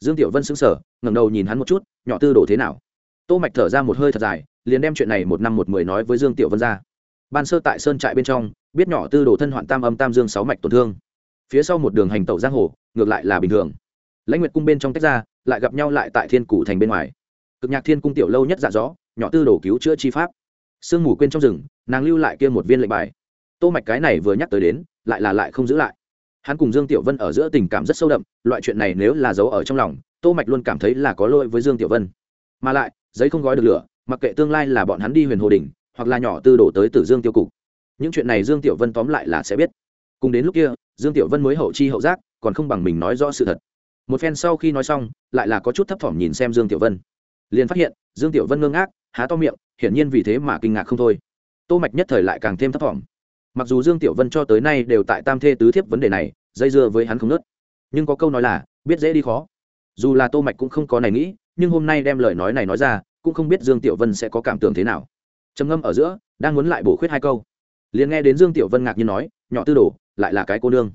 Dương tiểu vân sững sờ, ngẩng đầu nhìn hắn một chút, nhỏ tư đồ thế nào? Tô mạch thở ra một hơi thật dài, liền đem chuyện này một năm một mười nói với dương tiểu vân ra. Ban sơ tại sơn trại bên trong, biết nhỏ tư đồ thân hoạn tam âm tam dương sáu mạch tổn thương. Phía sau một đường hành tẩu giang hồ, ngược lại là bình thường. Lãnh nguyệt cung bên trong tách ra, lại gặp nhau lại tại thiên cụ thành bên ngoài. Cực nhạc thiên cung tiểu lâu nhất dạ rõ nhỏ tư đồ cứu chữa chi pháp. Sương mù quên trong rừng, nàng lưu lại kia một viên lệnh bài. Tô mạch cái này vừa nhắc tới đến, lại là lại không giữ lại. Hắn cùng dương tiểu vân ở giữa tình cảm rất sâu đậm, loại chuyện này nếu là giấu ở trong lòng, tô mạch luôn cảm thấy là có lỗi với dương tiểu vân. Mà lại, giấy không gói được lửa, mặc kệ tương lai là bọn hắn đi huyền hồ đỉnh, hoặc là nhỏ tư đổ tới tử dương tiêu cục. Những chuyện này dương tiểu vân tóm lại là sẽ biết. Cùng đến lúc kia, dương tiểu vân mới hậu chi hậu giác, còn không bằng mình nói rõ sự thật. Một phen sau khi nói xong, lại là có chút thấp thỏm nhìn xem dương tiểu vân. Liền phát hiện, dương tiểu vân ngơ ngác há to miệng, hiển nhiên vì thế mà kinh ngạc không thôi. Tô mạch nhất thời lại càng thêm thấp thỏm. Mặc dù dương tiểu vân cho tới nay đều tại tam thê tứ thiếp vấn đề này, dây dưa với hắn không nớt nhưng có câu nói là, biết dễ đi khó. Dù là tô mạch cũng không có này nghĩ, nhưng hôm nay đem lời nói này nói ra, cũng không biết dương tiểu vân sẽ có cảm tưởng thế nào. Trầm ngâm ở giữa, đang muốn lại bổ khuyết hai câu. Liền nghe đến dương tiểu vân ngạc nhiên nói, nhỏ tư đồ, lại là cái cô nương.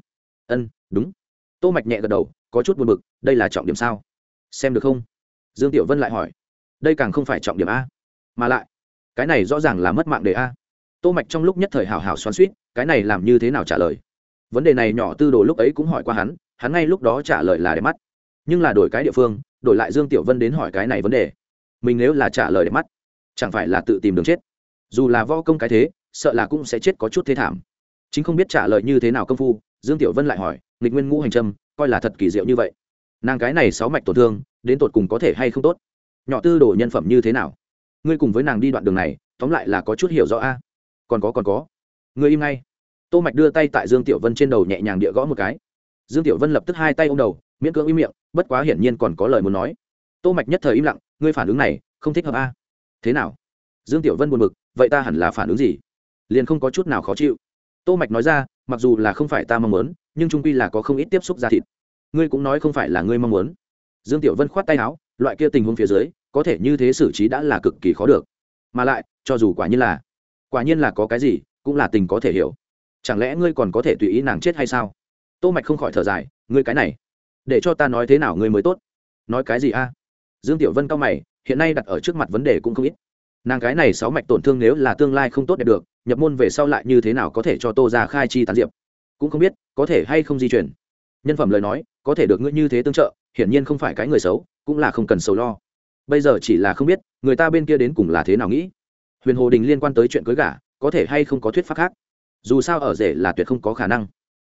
Ân, đúng. Tô mạch nhẹ gật đầu, có chút buồn bực, đây là trọng điểm sao? Xem được không? Dương tiểu vân lại hỏi, đây càng không phải trọng điểm a mà lại, cái này rõ ràng là mất mạng đề a. Tô mạch trong lúc nhất thời hào hào xoắn suýt cái này làm như thế nào trả lời? Vấn đề này nhỏ tư đồ lúc ấy cũng hỏi qua hắn hắn ngay lúc đó trả lời là để mắt. Nhưng là đổi cái địa phương, đổi lại dương tiểu vân đến hỏi cái này vấn đề. Mình nếu là trả lời để mắt, chẳng phải là tự tìm đường chết? Dù là võ công cái thế, sợ là cũng sẽ chết có chút thế thảm. Chính không biết trả lời như thế nào công phu, dương tiểu vân lại hỏi, nghịch nguyên ngũ hành trâm, coi là thật kỳ diệu như vậy. Nàng cái này sáu mạch tổn thương, đến tột cùng có thể hay không tốt? Nhỏ tư đồ nhân phẩm như thế nào? Ngươi cùng với nàng đi đoạn đường này, tóm lại là có chút hiểu rõ a. Còn có còn có. Ngươi im ngay. Tô mạch đưa tay tại dương tiểu vân trên đầu nhẹ nhàng địa gõ một cái. Dương tiểu vân lập tức hai tay ôm đầu, miễn cưỡng im miệng, bất quá hiển nhiên còn có lời muốn nói. Tô mạch nhất thời im lặng, ngươi phản ứng này, không thích hợp a. Thế nào? Dương tiểu vân buồn bực, vậy ta hẳn là phản ứng gì? Liền không có chút nào khó chịu. Tô mạch nói ra, mặc dù là không phải ta mong muốn, nhưng trung quy là có không ít tiếp xúc ra thịt. Ngươi cũng nói không phải là ngươi mong muốn. Dương tiểu vân khoát tay áo, loại kia tình huống phía dưới có thể như thế xử trí đã là cực kỳ khó được. Mà lại, cho dù quả nhiên là, quả nhiên là có cái gì, cũng là tình có thể hiểu. Chẳng lẽ ngươi còn có thể tùy ý nàng chết hay sao? Tô mạch không khỏi thở dài, ngươi cái này, để cho ta nói thế nào ngươi mới tốt? Nói cái gì a? Dương tiểu vân cao mày, hiện nay đặt ở trước mặt vấn đề cũng không ít. Nàng cái này sáu mạch tổn thương nếu là tương lai không tốt đẹp được, nhập môn về sau lại như thế nào có thể cho tô ra khai chi tán diệp? Cũng không biết, có thể hay không di chuyển. Nhân phẩm lời nói, có thể được ngươi như thế tương trợ, hiển nhiên không phải cái người xấu, cũng là không cần sầu lo bây giờ chỉ là không biết, người ta bên kia đến cùng là thế nào nghĩ. Huyền hồ đình liên quan tới chuyện cưới gả, có thể hay không có thuyết pháp khác? Dù sao ở rể là tuyệt không có khả năng.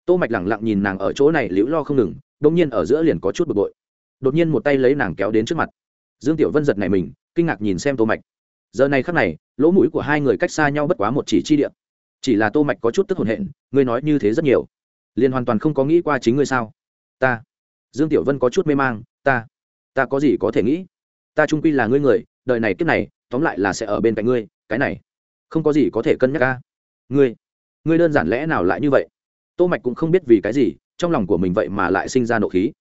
Tô mạch lẳng lặng nhìn nàng ở chỗ này liễu lo không ngừng, đột nhiên ở giữa liền có chút bực bội. Đột nhiên một tay lấy nàng kéo đến trước mặt. Dương tiểu vân giật này mình, kinh ngạc nhìn xem tô mạch. Giờ này khắc này, lỗ mũi của hai người cách xa nhau bất quá một chỉ chi địa. Chỉ là tô mạch có chút tức hồn hện ngươi nói như thế rất nhiều. Liền hoàn toàn không có nghĩ qua chính ngươi sao? Ta. Dương tiểu vân có chút mê mang, ta. Ta có gì có thể nghĩ? Ta trung quy là ngươi người, đời này kiếp này, tóm lại là sẽ ở bên cạnh ngươi, cái này, không có gì có thể cân nhắc ca ngươi ngươi đơn giản lẽ nào lại như vậy? Tô mạch cũng không biết vì cái gì, trong lòng của mình vậy mà lại sinh ra nộ khí.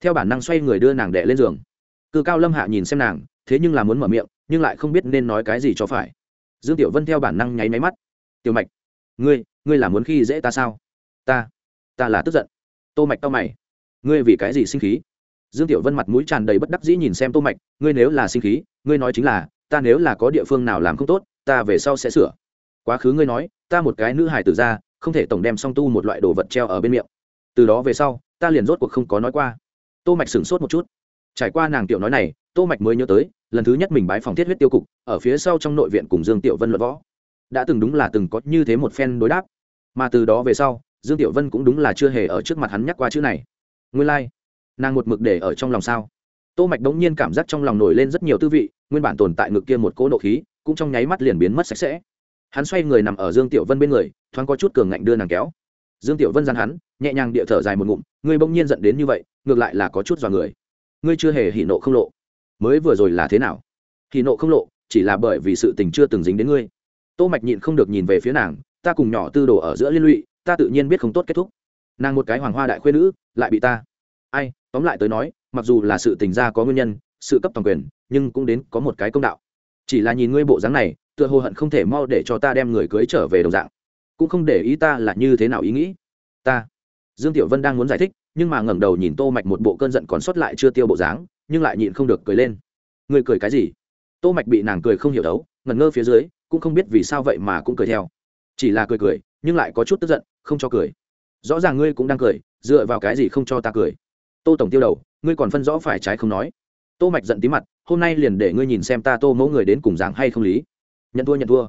Theo bản năng xoay người đưa nàng đệ lên giường. Cự cao lâm hạ nhìn xem nàng, thế nhưng là muốn mở miệng, nhưng lại không biết nên nói cái gì cho phải. Dương tiểu vân theo bản năng nháy máy mắt. Tiểu mạch, ngươi ngươi là muốn khi dễ ta sao? Ta ta là tức giận. Tô mạch tao mày. Ngươi vì cái gì sinh khí? Dương tiểu vân mặt mũi tràn đầy bất đắc dĩ nhìn xem tô mạch, ngươi nếu là sinh khí, ngươi nói chính là, ta nếu là có địa phương nào làm không tốt, ta về sau sẽ sửa. Quá khứ ngươi nói, ta một cái nữ hài tử ra, không thể tổng đem song tu một loại đồ vật treo ở bên miệng. Từ đó về sau, ta liền rốt cuộc không có nói qua. Tô mạch sửng sốt một chút. Trải qua nàng tiểu nói này, tô mạch mới nhớ tới, lần thứ nhất mình bái phòng thiết huyết tiêu cục, ở phía sau trong nội viện cùng dương tiểu vân luận võ. Đã từng đúng là từng có như thế một phen đối đáp. Mà từ đó về sau, dương tiểu vân cũng đúng là chưa hề ở trước mặt hắn nhắc qua chữ này. Nguyên lai like nàng một mực để ở trong lòng sao? Tô mạch đống nhiên cảm giác trong lòng nổi lên rất nhiều tư vị, nguyên bản tồn tại ngực kia một cỗ nộ khí, cũng trong nháy mắt liền biến mất sạch sẽ. Hắn xoay người nằm ở dương tiểu vân bên người, thoáng có chút cường ngạnh đưa nàng kéo. Dương tiểu vân gian hắn, nhẹ nhàng địa thở dài một ngụm, ngươi bỗng nhiên giận đến như vậy, ngược lại là có chút dò người. Ngươi chưa hề hỉ nộ không lộ. Mới vừa rồi là thế nào? Hỉ nộ không lộ, chỉ là bởi vì sự tình chưa từng dính đến ngươi. Tô mạch nhịn không được nhìn về phía nàng, ta cùng nhỏ tư đồ ở giữa liên lụy, ta tự nhiên biết không tốt kết thúc. Nàng một cái hoàng hoa đại khuê nữ, lại bị ta. Ai? Tóm lại tới nói, mặc dù là sự tình ra có nguyên nhân, sự cấp toàn quyền, nhưng cũng đến có một cái công đạo. Chỉ là nhìn ngươi bộ dáng này, tựa hồ hận không thể mau để cho ta đem người cưới trở về đồng dạng. Cũng không để ý ta là như thế nào ý nghĩ. Ta, dương tiểu vân đang muốn giải thích, nhưng mà ngẩng đầu nhìn tô mạch một bộ cơn giận còn sót lại chưa tiêu bộ dáng, nhưng lại nhịn không được cười lên. Người cười cái gì? Tô mạch bị nàng cười không hiểu đấu, ngẩn ngơ phía dưới, cũng không biết vì sao vậy mà cũng cười theo. Chỉ là cười cười, nhưng lại có chút tức giận, không cho cười. Rõ ràng ngươi cũng đang cười, dựa vào cái gì không cho ta cười? Tô tổng tiêu đầu, ngươi còn phân rõ phải trái không nói. Tô mạch giận tí mặt, hôm nay liền để ngươi nhìn xem ta tô mẫu người đến cùng giảng hay không lý. Nhận thua nhận thua.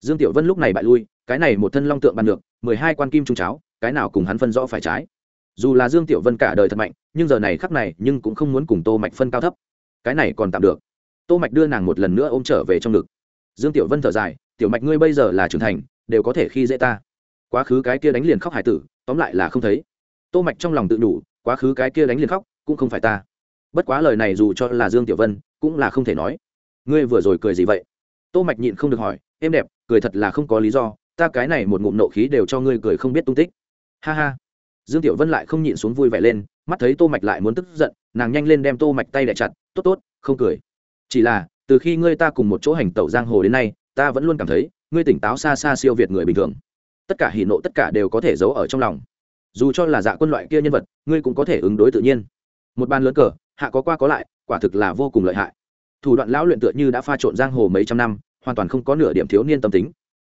Dương tiểu vân lúc này bại lui, cái này một thân long tượng bàn được, mười hai quan kim trung cháo, cái nào cùng hắn phân rõ phải trái. Dù là dương tiểu vân cả đời thật mạnh, nhưng giờ này khắc này, nhưng cũng không muốn cùng tô mạch phân cao thấp. Cái này còn tạm được. Tô mạch đưa nàng một lần nữa ôm trở về trong ngực. Dương tiểu vân thở dài, tiểu mạch ngươi bây giờ là trưởng thành, đều có thể khi dễ ta. Quá khứ cái kia đánh liền khóc hải tử, tóm lại là không thấy. Tô mạch trong lòng tự đủ quá khứ cái kia đánh liền khóc, cũng không phải ta. Bất quá lời này dù cho là dương tiểu vân, cũng là không thể nói. Ngươi vừa rồi cười gì vậy? Tô mạch nhịn không được hỏi, em đẹp, cười thật là không có lý do, ta cái này một ngụm nộ khí đều cho ngươi cười không biết tung tích. Ha ha. Dương tiểu vân lại không nhịn xuống vui vẻ lên, mắt thấy tô mạch lại muốn tức giận, nàng nhanh lên đem tô mạch tay đè chặt, tốt tốt, không cười. Chỉ là, từ khi ngươi ta cùng một chỗ hành tẩu giang hồ đến nay, ta vẫn luôn cảm thấy, ngươi tỉnh táo xa xa siêu việt người bình thường. Tất cả hỉ nộ tất cả đều có thể giấu ở trong lòng dù cho là dạ quân loại kia nhân vật, ngươi cũng có thể ứng đối tự nhiên. Một bàn lớn cờ, hạ có qua có lại, quả thực là vô cùng lợi hại. Thủ đoạn lão luyện tựa như đã pha trộn giang hồ mấy trăm năm, hoàn toàn không có nửa điểm thiếu niên tâm tính.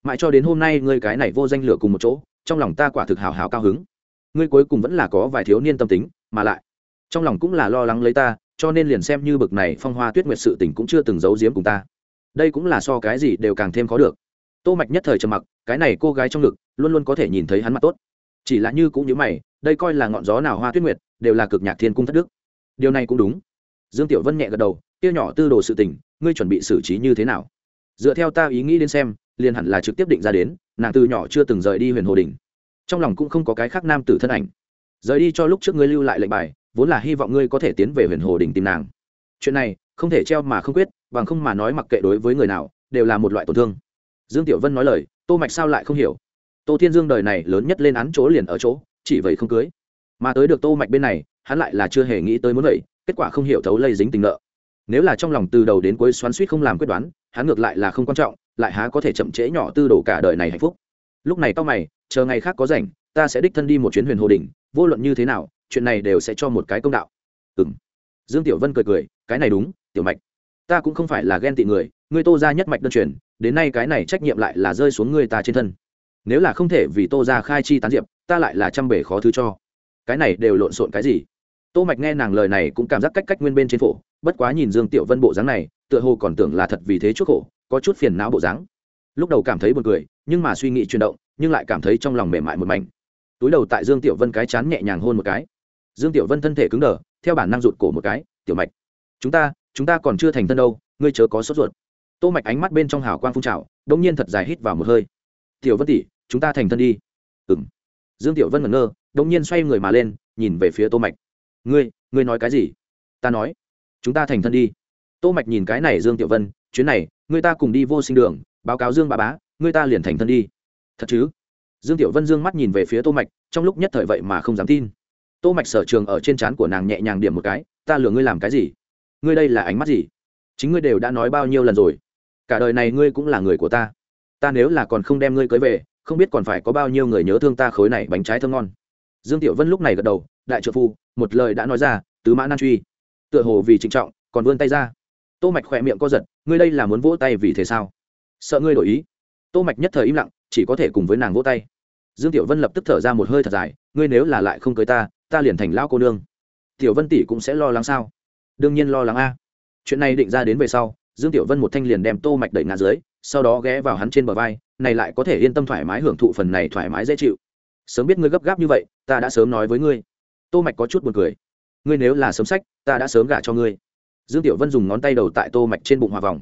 Mãi cho đến hôm nay ngươi cái này vô danh lửa cùng một chỗ, trong lòng ta quả thực hào hào cao hứng. Ngươi cuối cùng vẫn là có vài thiếu niên tâm tính, mà lại, trong lòng cũng là lo lắng lấy ta, cho nên liền xem như bực này phong hoa tuyết nguyệt sự tình cũng chưa từng giấu giếm cùng ta. Đây cũng là so cái gì đều càng thêm khó được. Tô mạch nhất thời trầm mặc, cái này cô gái trong ngực, luôn luôn có thể nhìn thấy hắn mặt tốt chỉ là như cũng như mày, đây coi là ngọn gió nào hoa tuyết nguyệt, đều là cực nhạc thiên cung thất đức. Điều này cũng đúng. Dương tiểu vân nhẹ gật đầu, kia nhỏ tư đồ sự tình, ngươi chuẩn bị xử trí như thế nào? Dựa theo ta ý nghĩ đến xem, liền hẳn là trực tiếp định ra đến, nàng từ nhỏ chưa từng rời đi huyền hồ đình trong lòng cũng không có cái khác nam tử thân ảnh. Rời đi cho lúc trước ngươi lưu lại lệnh bài, vốn là hy vọng ngươi có thể tiến về huyền hồ đình tìm nàng. Chuyện này, không thể treo mà không quyết, bằng không mà nói mặc kệ đối với người nào, đều là một loại tổn thương. Dương tiểu vân nói lời, tô mạch sao lại không hiểu? Tô thiên dương đời này lớn nhất lên án chỗ liền ở chỗ chỉ vậy không cưới. Mà tới được tô mạch bên này hắn lại là chưa hề nghĩ tới muốn vậy kết quả không hiểu thấu lây dính tình nợ. Nếu là trong lòng từ đầu đến cuối xoắn suýt không làm quyết đoán hắn ngược lại là không quan trọng lại há có thể chậm trễ nhỏ tư đồ cả đời này hạnh phúc. Lúc này tao mày chờ ngày khác có rảnh ta sẽ đích thân đi một chuyến huyền hồ đỉnh, vô luận như thế nào chuyện này đều sẽ cho một cái công đạo. Ừm. dương tiểu vân cười cười cái này đúng tiểu mạch. Ta cũng không phải là ghen tị người ngươi tô ra nhất mạch đơn truyền đến nay cái này trách nhiệm lại là rơi xuống ngươi ta trên thân nếu là không thể vì tô ra khai chi tán diệp, ta lại là trăm bể khó thứ cho. Cái này đều lộn xộn cái gì? Tô mạch nghe nàng lời này cũng cảm giác cách cách nguyên bên trên phổ, bất quá nhìn dương tiểu vân bộ dáng này, tựa hồ còn tưởng là thật vì thế chuốc khổ, có chút phiền não bộ dáng. Lúc đầu cảm thấy buồn cười, nhưng mà suy nghĩ chuyển động, nhưng lại cảm thấy trong lòng mềm mại một mảnh. Túi đầu tại dương tiểu vân cái chán nhẹ nhàng hôn một cái. Dương tiểu vân thân thể cứng đờ, theo bản năng rụt cổ một cái, tiểu mạch, chúng ta chúng ta còn chưa thành thân đâu, ngươi chớ có sốt ruột. Tô mạch ánh mắt bên trong hào quang phun trào đông nhiên thật dài hít vào một hơi. Tiểu vân tỷ chúng ta thành thân đi. Ừm. Dương tiểu vân ngẩn ngơ đông nhiên xoay người mà lên, nhìn về phía tô mạch. Ngươi ngươi nói cái gì? Ta nói. Chúng ta thành thân đi. Tô mạch nhìn cái này dương tiểu vân, chuyến này ngươi ta cùng đi vô sinh đường, báo cáo dương bà bá ngươi ta liền thành thân đi. Thật chứ? Dương tiểu vân dương mắt nhìn về phía tô mạch, trong lúc nhất thời vậy mà không dám tin. Tô mạch sở trường ở trên trán của nàng nhẹ nhàng điểm một cái, ta lừa ngươi làm cái gì? Ngươi đây là ánh mắt gì? Chính ngươi đều đã nói bao nhiêu lần rồi. Cả đời này ngươi cũng là người của ta. Ta nếu là còn không đem ngươi cưới về không biết còn phải có bao nhiêu người nhớ thương ta khối này bánh trái thơm ngon. Dương tiểu vân lúc này gật đầu, đại trợ phu, một lời đã nói ra, tứ mã nan truy. Tựa hồ vì trịnh trọng, còn vươn tay ra. Tô mạch khỏe miệng co giật, ngươi đây là muốn vỗ tay vì thế sao? Sợ ngươi đổi ý. Tô mạch nhất thời im lặng, chỉ có thể cùng với nàng vỗ tay. Dương tiểu vân lập tức thở ra một hơi thật dài, ngươi nếu là lại không cưới ta ta liền thành lão cô nương. Tiểu vân tỷ cũng sẽ lo lắng sao? Đương nhiên lo lắng a. Chuyện này định ra đến về sau, dương tiểu vân một thanh liền đem tô mạch đẩy ngã dưới sau đó ghé vào hắn trên bờ vai, này lại có thể yên tâm thoải mái hưởng thụ phần này thoải mái dễ chịu. Sớm biết ngươi gấp gáp như vậy, ta đã sớm nói với ngươi. Tô mạch có chút buồn cười. Ngươi nếu là sớm sách, ta đã sớm gả cho ngươi. Dương tiểu vân dùng ngón tay đầu tại tô mạch trên bụng hòa vòng.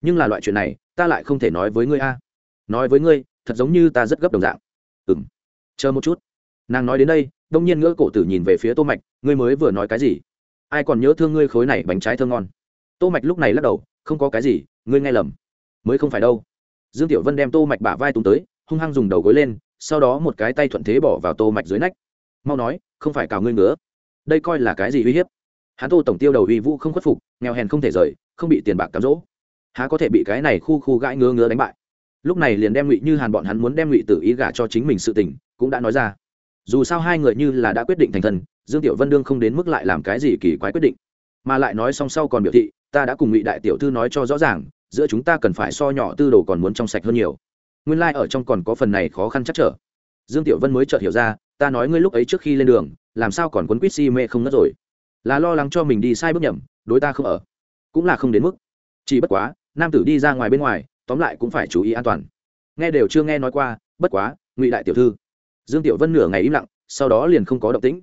Nhưng là loại chuyện này, ta lại không thể nói với ngươi a. Nói với ngươi, thật giống như ta rất gấp đồng dạng. Ừm. Chờ một chút. Nàng nói đến đây, đông nhiên ngỡ cổ tử nhìn về phía tô mạch, ngươi mới vừa nói cái gì? Ai còn nhớ thương ngươi khối này bánh trái thơm ngon? Tô mạch lúc này lắc đầu, không có cái gì, ngươi nghe lầm mới không phải đâu. Dương tiểu vân đem tô mạch bả vai tung tới, hung hăng dùng đầu gối lên, sau đó một cái tay thuận thế bỏ vào tô mạch dưới nách. Mau nói, không phải cào ngươi nữa đây coi là cái gì uy hiếp? Hắn tô tổng tiêu đầu uy vũ không khuất phục, nghèo hèn không thể rời, không bị tiền bạc cám dỗ. Há có thể bị cái này khu khu gãi ngứa ngứa đánh bại? Lúc này liền đem ngụy như hàn bọn hắn muốn đem ngụy tử ý gả cho chính mình sự tình, cũng đã nói ra. Dù sao hai người như là đã quyết định thành thần dương tiểu vân đương không đến mức lại làm cái gì kỳ quái quyết định. Mà lại nói song sau còn biểu thị ta đã cùng ngụy đại tiểu thư nói cho rõ ràng, giữa chúng ta cần phải so nhỏ tư đồ còn muốn trong sạch hơn nhiều. Nguyên lai、like、ở trong còn có phần này khó khăn chắc trở. Dương tiểu vân mới chợt hiểu ra, ta nói ngươi lúc ấy trước khi lên đường, làm sao còn quấn quýt si mê không ngất rồi? Là lo lắng cho mình đi sai bước nhầm, đối ta không ở. Cũng là không đến mức. Chỉ bất quá, nam tử đi ra ngoài bên ngoài, tóm lại cũng phải chú ý an toàn. Nghe đều chưa nghe nói qua, bất quá, ngụy đại tiểu thư. Dương tiểu vân nửa ngày im lặng, sau đó liền không có động tĩnh.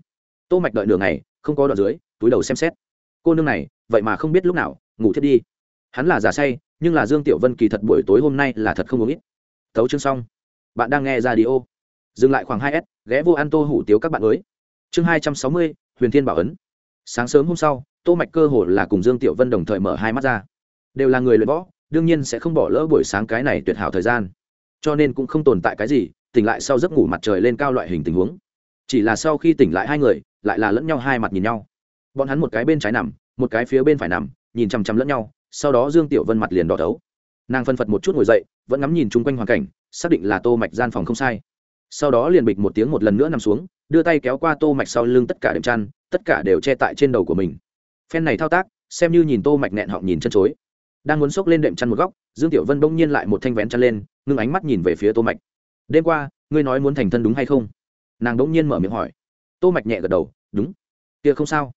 Tô mạch đợi nửa ngày, không có đoạn dưới, túi đầu xem xét cô nương này, vậy mà không biết lúc nào, ngủ thiết đi. Hắn là giả say, nhưng là dương tiểu vân kỳ thật buổi tối hôm nay là thật không uống ít. Thấu chương xong. Bạn đang nghe ra đi ô dừng lại khoảng hai s, ghé vô ăn tô hủ tiếu các bạn mới. Chương hai trăm sáu mươi, huyền thiên bảo ấn. Sáng sớm hôm sau, tô mạch cơ hồ là cùng dương tiểu vân đồng thời mở hai mắt ra. Đều là người luyện võ, đương nhiên sẽ không bỏ lỡ buổi sáng cái này tuyệt hảo thời gian. Cho nên cũng không tồn tại cái gì, tỉnh lại sau giấc ngủ mặt trời lên cao loại hình tình huống. Chỉ là sau khi tỉnh lại hai người, lại là lẫn nhau hai mặt nhìn nhau bọn hắn một cái bên trái nằm, một cái phía bên phải nằm, nhìn chằm chằm lẫn nhau, sau đó dương tiểu vân mặt liền đỏ thấu. Nàng phân phật một chút ngồi dậy, vẫn ngắm nhìn chung quanh hoàn cảnh, xác định là tô mạch gian phòng không sai. Sau đó liền bịch một tiếng một lần nữa nằm xuống, đưa tay kéo qua tô mạch sau lưng tất cả đệm chăn, tất cả đều che tại trên đầu của mình. Phen này thao tác, xem như nhìn tô mạch nẹn họng nhìn chân chối. Đang muốn xốc lên đệm chăn một góc, dương tiểu vân bỗng nhiên lại một thanh vén chăn lên, ngưng ánh mắt nhìn về phía tô mạch. Đêm qua, ngươi nói muốn thành thân đúng hay không? Nàng bỗng nhiên mở miệng hỏi. Tô mạch nhẹ gật đầu, đúng. Kia không sao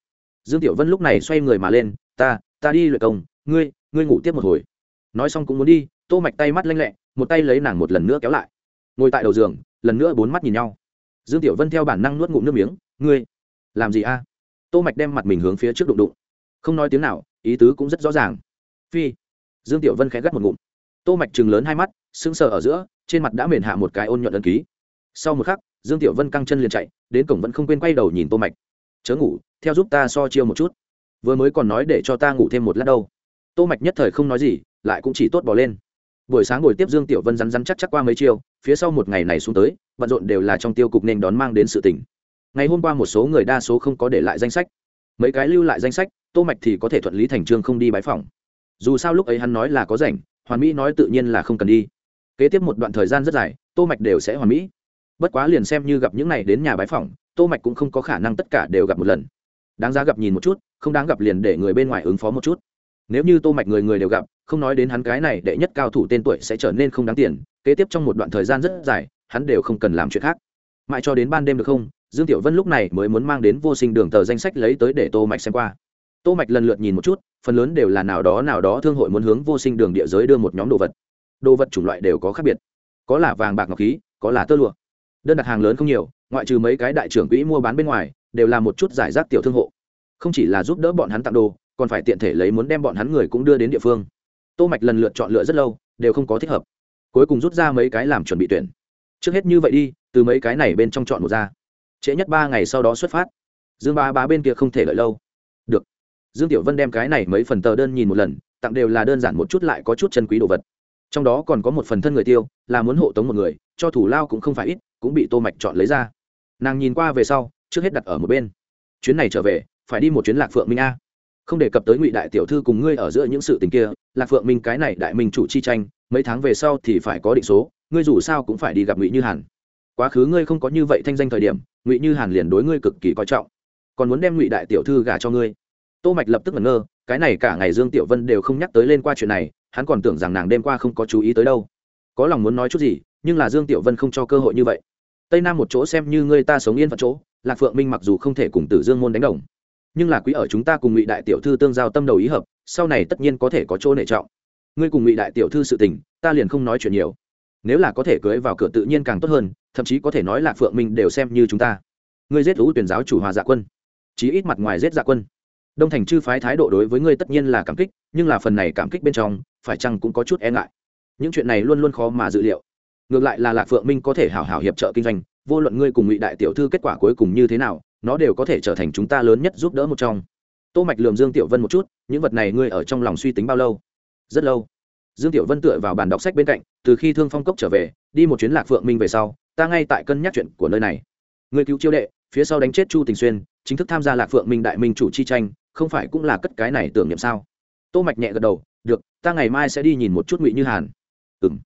dương tiểu vân lúc này xoay người mà lên, ta ta đi luyện công, ngươi ngươi ngủ tiếp một hồi. Nói xong cũng muốn đi, tô mạch tay mắt lanh lẹ, một tay lấy nàng một lần nữa kéo lại. Ngồi tại đầu giường, lần nữa bốn mắt nhìn nhau. Dương tiểu vân theo bản năng nuốt ngụm nước miếng, ngươi, làm gì a? Tô mạch đem mặt mình hướng phía trước đụng đụng. Không nói tiếng nào, ý tứ cũng rất rõ ràng. Phi. Dương tiểu vân khẽ gắt một ngụm. Tô mạch trừng lớn hai mắt, sững sờ ở giữa, trên mặt đã mền hạ một cái ôn nhuận ấn ký. Sau một khắc, dương tiểu vân căng chân liền chạy, đến cổng vẫn không quên quay đầu nhìn tô mạch. Chớ ngủ theo giúp ta so chiêu một chút. Vừa mới còn nói để cho ta ngủ thêm một lát đâu. Tô mạch nhất thời không nói gì, lại cũng chỉ tốt bỏ lên. Buổi sáng ngồi tiếp dương tiểu vân rắn rắn chắc chắc qua mấy chiêu, phía sau một ngày này xuống tới, bận rộn đều là trong tiêu cục nên đón mang đến sự tỉnh. ngày hôm qua một số người đa số không có để lại danh sách. Mấy cái lưu lại danh sách, tô mạch thì có thể thuận lý thành trương không đi bái phòng dù sao lúc ấy hắn nói là có rảnh, hoàn mỹ nói tự nhiên là không cần đi. Kế tiếp một đoạn thời gian rất dài, tô mạch đều sẽ hoàn mỹ. Bất quá liền xem như gặp những này đến nhà bái phòng tô mạch cũng không có khả năng tất cả đều gặp một lần đáng giá gặp nhìn một chút, không đáng gặp liền để người bên ngoài ứng phó một chút. Nếu như tô mạch người người đều gặp, không nói đến hắn cái này đệ nhất cao thủ tên tuổi sẽ trở nên không đáng tiền, kế tiếp trong một đoạn thời gian rất dài, hắn đều không cần làm chuyện khác. Mãi cho đến ban đêm được không, dương tiểu vân lúc này mới muốn mang đến vô sinh đường tờ danh sách lấy tới để tô mạch xem qua. Tô mạch lần lượt nhìn một chút, phần lớn đều là nào đó nào đó thương hội muốn hướng vô sinh đường địa giới đưa một nhóm đồ vật. Đồ vật chủng loại đều có khác biệt. Có là vàng bạc ngọc khí, có là tơ lụa. Đơn đặt hàng lớn không nhiều, ngoại trừ mấy cái đại trưởng quỹ mua bán bên ngoài đều là một chút giải rác tiểu thương hộ. Không chỉ là giúp đỡ bọn hắn tặng đồ, còn phải tiện thể lấy muốn đem bọn hắn người cũng đưa đến địa phương. Tô mạch lần lượt chọn lựa rất lâu, đều không có thích hợp. Cuối cùng rút ra mấy cái làm chuẩn bị tuyển. Trước hết như vậy đi, từ mấy cái này bên trong chọn một ra. Trễ nhất ba ngày sau đó xuất phát. Dương ba bá bên kia không thể lợi lâu. Được. Dương tiểu vân đem cái này mấy phần tờ đơn nhìn một lần, tặng đều là đơn giản một chút lại có chút chân quý đồ vật. Trong đó còn có một phần thân người tiêu, là muốn hộ tống một người, cho thủ lao cũng không phải ít, cũng bị tô mạch chọn lấy ra. Nàng nhìn qua về sau trước hết đặt ở một bên. Chuyến này trở về, phải đi một chuyến lạc phượng minh a. Không đề cập tới ngụy đại tiểu thư cùng ngươi ở giữa những sự tình kia, lạc phượng minh cái này đại minh chủ chi tranh, mấy tháng về sau thì phải có định số, ngươi dù sao cũng phải đi gặp ngụy như hàn. Quá khứ ngươi không có như vậy thanh danh thời điểm, ngụy như hàn liền đối ngươi cực kỳ coi trọng. Còn muốn đem ngụy đại tiểu thư gả cho ngươi. Tô mạch lập tức ngẩn ngơ, cái này cả ngày dương tiểu vân đều không nhắc tới lên qua chuyện này, hắn còn tưởng rằng nàng đêm qua không có chú ý tới đâu. Có lòng muốn nói chút gì, nhưng là dương tiểu vân không cho cơ hội như vậy tây nam một chỗ xem như ngươi ta sống yên phận chỗ, lạc phượng minh mặc dù không thể cùng tử dương môn đánh đồng, nhưng là quý ở chúng ta cùng ngụy đại tiểu thư tương giao tâm đầu ý hợp, sau này tất nhiên có thể có chỗ nể trọng. Ngươi cùng ngụy đại tiểu thư sự tình, ta liền không nói chuyện nhiều. Nếu là có thể cưới vào cửa tự nhiên càng tốt hơn, thậm chí có thể nói là phượng minh đều xem như chúng ta. Ngươi giết lũ tuyển giáo chủ hòa dạ quân, chí ít mặt ngoài giết dạ quân. Đông thành chư phái thái độ đối với ngươi tất nhiên là cảm kích, nhưng là phần này cảm kích bên trong, phải chăng cũng có chút e ngại. Những chuyện này luôn luôn khó mà dự liệu ngược lại là lạc phượng minh có thể hảo hảo hiệp trợ kinh doanh, vô luận ngươi cùng ngụy đại tiểu thư kết quả cuối cùng như thế nào, nó đều có thể trở thành chúng ta lớn nhất giúp đỡ một trong. Tô mạch lườm dương tiểu vân một chút, những vật này ngươi ở trong lòng suy tính bao lâu? Rất lâu. Dương tiểu vân tựa vào bàn đọc sách bên cạnh, từ khi thương phong cốc trở về, đi một chuyến lạc phượng minh về sau, ta ngay tại cân nhắc chuyện của nơi này. Ngươi cứu chiêu đệ, phía sau đánh chết chu tình xuyên, chính thức tham gia lạc phượng minh đại minh chủ chi tranh, không phải cũng là cất cái này tưởng niệm sao? Tô mạch nhẹ gật đầu, được, ta ngày mai sẽ đi nhìn một chút ngụy như hàn. Ừm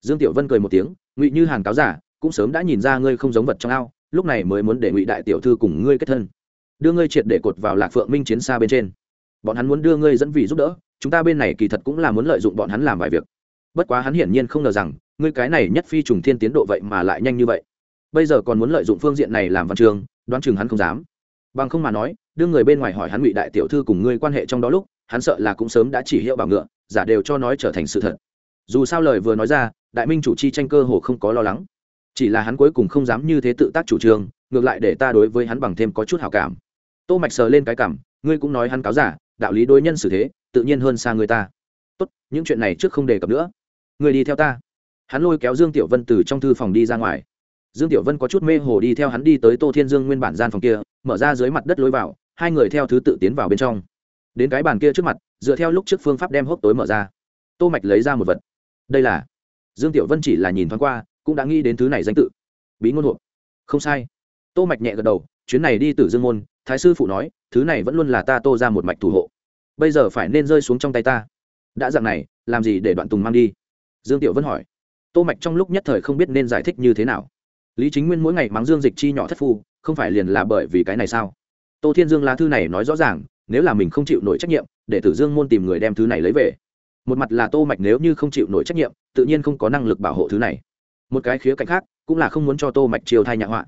dương tiểu vân cười một tiếng, ngụy như hàn cáo giả, cũng sớm đã nhìn ra ngươi không giống vật trong ao, lúc này mới muốn để ngụy đại tiểu thư cùng ngươi kết thân. Đưa ngươi triệt để cột vào lạc phượng minh chiến xa bên trên. Bọn hắn muốn đưa ngươi dẫn vì giúp đỡ, chúng ta bên này kỳ thật cũng là muốn lợi dụng bọn hắn làm vài việc. Bất quá hắn hiển nhiên không ngờ rằng, ngươi cái này nhất phi trùng thiên tiến độ vậy mà lại nhanh như vậy. Bây giờ còn muốn lợi dụng phương diện này làm văn trường, đoán chừng hắn không dám. Bằng không mà nói, đưa người bên ngoài hỏi hắn ngụy đại tiểu thư cùng ngươi quan hệ trong đó lúc, hắn sợ là cũng sớm đã chỉ hiệu bảo ngựa, giả đều cho nói trở thành sự thật. Dù sao lời vừa nói ra đại minh chủ chi tranh cơ hồ không có lo lắng. Chỉ là hắn cuối cùng không dám như thế tự tác chủ trương, ngược lại để ta đối với hắn bằng thêm có chút hảo cảm. Tô mạch sờ lên cái cảm, ngươi cũng nói hắn cáo giả, đạo lý đối nhân xử thế, tự nhiên hơn xa người ta. Tốt, những chuyện này trước không đề cập nữa. Người đi theo ta. Hắn lôi kéo dương tiểu vân từ trong thư phòng đi ra ngoài. Dương tiểu vân có chút mê hồ đi theo hắn đi tới tô thiên dương nguyên bản gian phòng kia, mở ra dưới mặt đất lối vào, hai người theo thứ tự tiến vào bên trong. Đến cái bàn kia trước mặt, dựa theo lúc trước phương pháp đem hốc tối mở ra. Tô mạch lấy ra một vật. Đây là dương tiểu vân chỉ là nhìn thoáng qua, cũng đã nghĩ đến thứ này danh tự. Bí ngôn hộp. Không sai. Tô mạch nhẹ gật đầu, chuyến này đi từ dương môn, thái sư phụ nói, thứ này vẫn luôn là ta tô ra một mạch thủ hộ. Bây giờ phải nên rơi xuống trong tay ta. Đã dạng này, làm gì để đoạn tùng mang đi? Dương tiểu vân hỏi. Tô mạch trong lúc nhất thời không biết nên giải thích như thế nào. Lý chính nguyên mỗi ngày mắng dương dịch chi nhỏ thất phu, không phải liền là bởi vì cái này sao? Tô thiên dương lá thư này nói rõ ràng, nếu là mình không chịu nổi trách nhiệm, để tử dương môn tìm người đem thứ này lấy về một mặt là tô mạch nếu như không chịu nổi trách nhiệm, tự nhiên không có năng lực bảo hộ thứ này. Một cái khía cạnh khác, cũng là không muốn cho tô mạch chiều thai nhạ họa.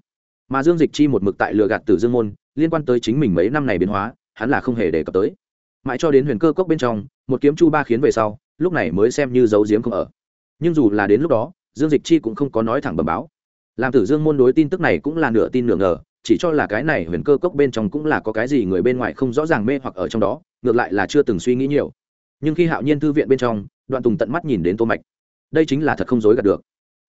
Mà dương dịch chi một mực tại lừa gạt tử dương môn, liên quan tới chính mình mấy năm này biến hóa, hắn là không hề đề cập tới. Mãi cho đến huyền cơ cốc bên trong, một kiếm chu ba khiến về sau, lúc này mới xem như giấu giếm không ở. Nhưng dù là đến lúc đó, dương dịch chi cũng không có nói thẳng bẩm báo. Làm tử dương môn đối tin tức này cũng là nửa tin nửa ngờ, chỉ cho là cái này huyền cơ cốc bên trong cũng là có cái gì người bên ngoài không rõ ràng mê hoặc ở trong đó, ngược lại là chưa từng suy nghĩ nhiều nhưng khi hạo nhiên thư viện bên trong, đoạn tùng tận mắt nhìn đến tô mạch. Đây chính là thật không dối gạt được.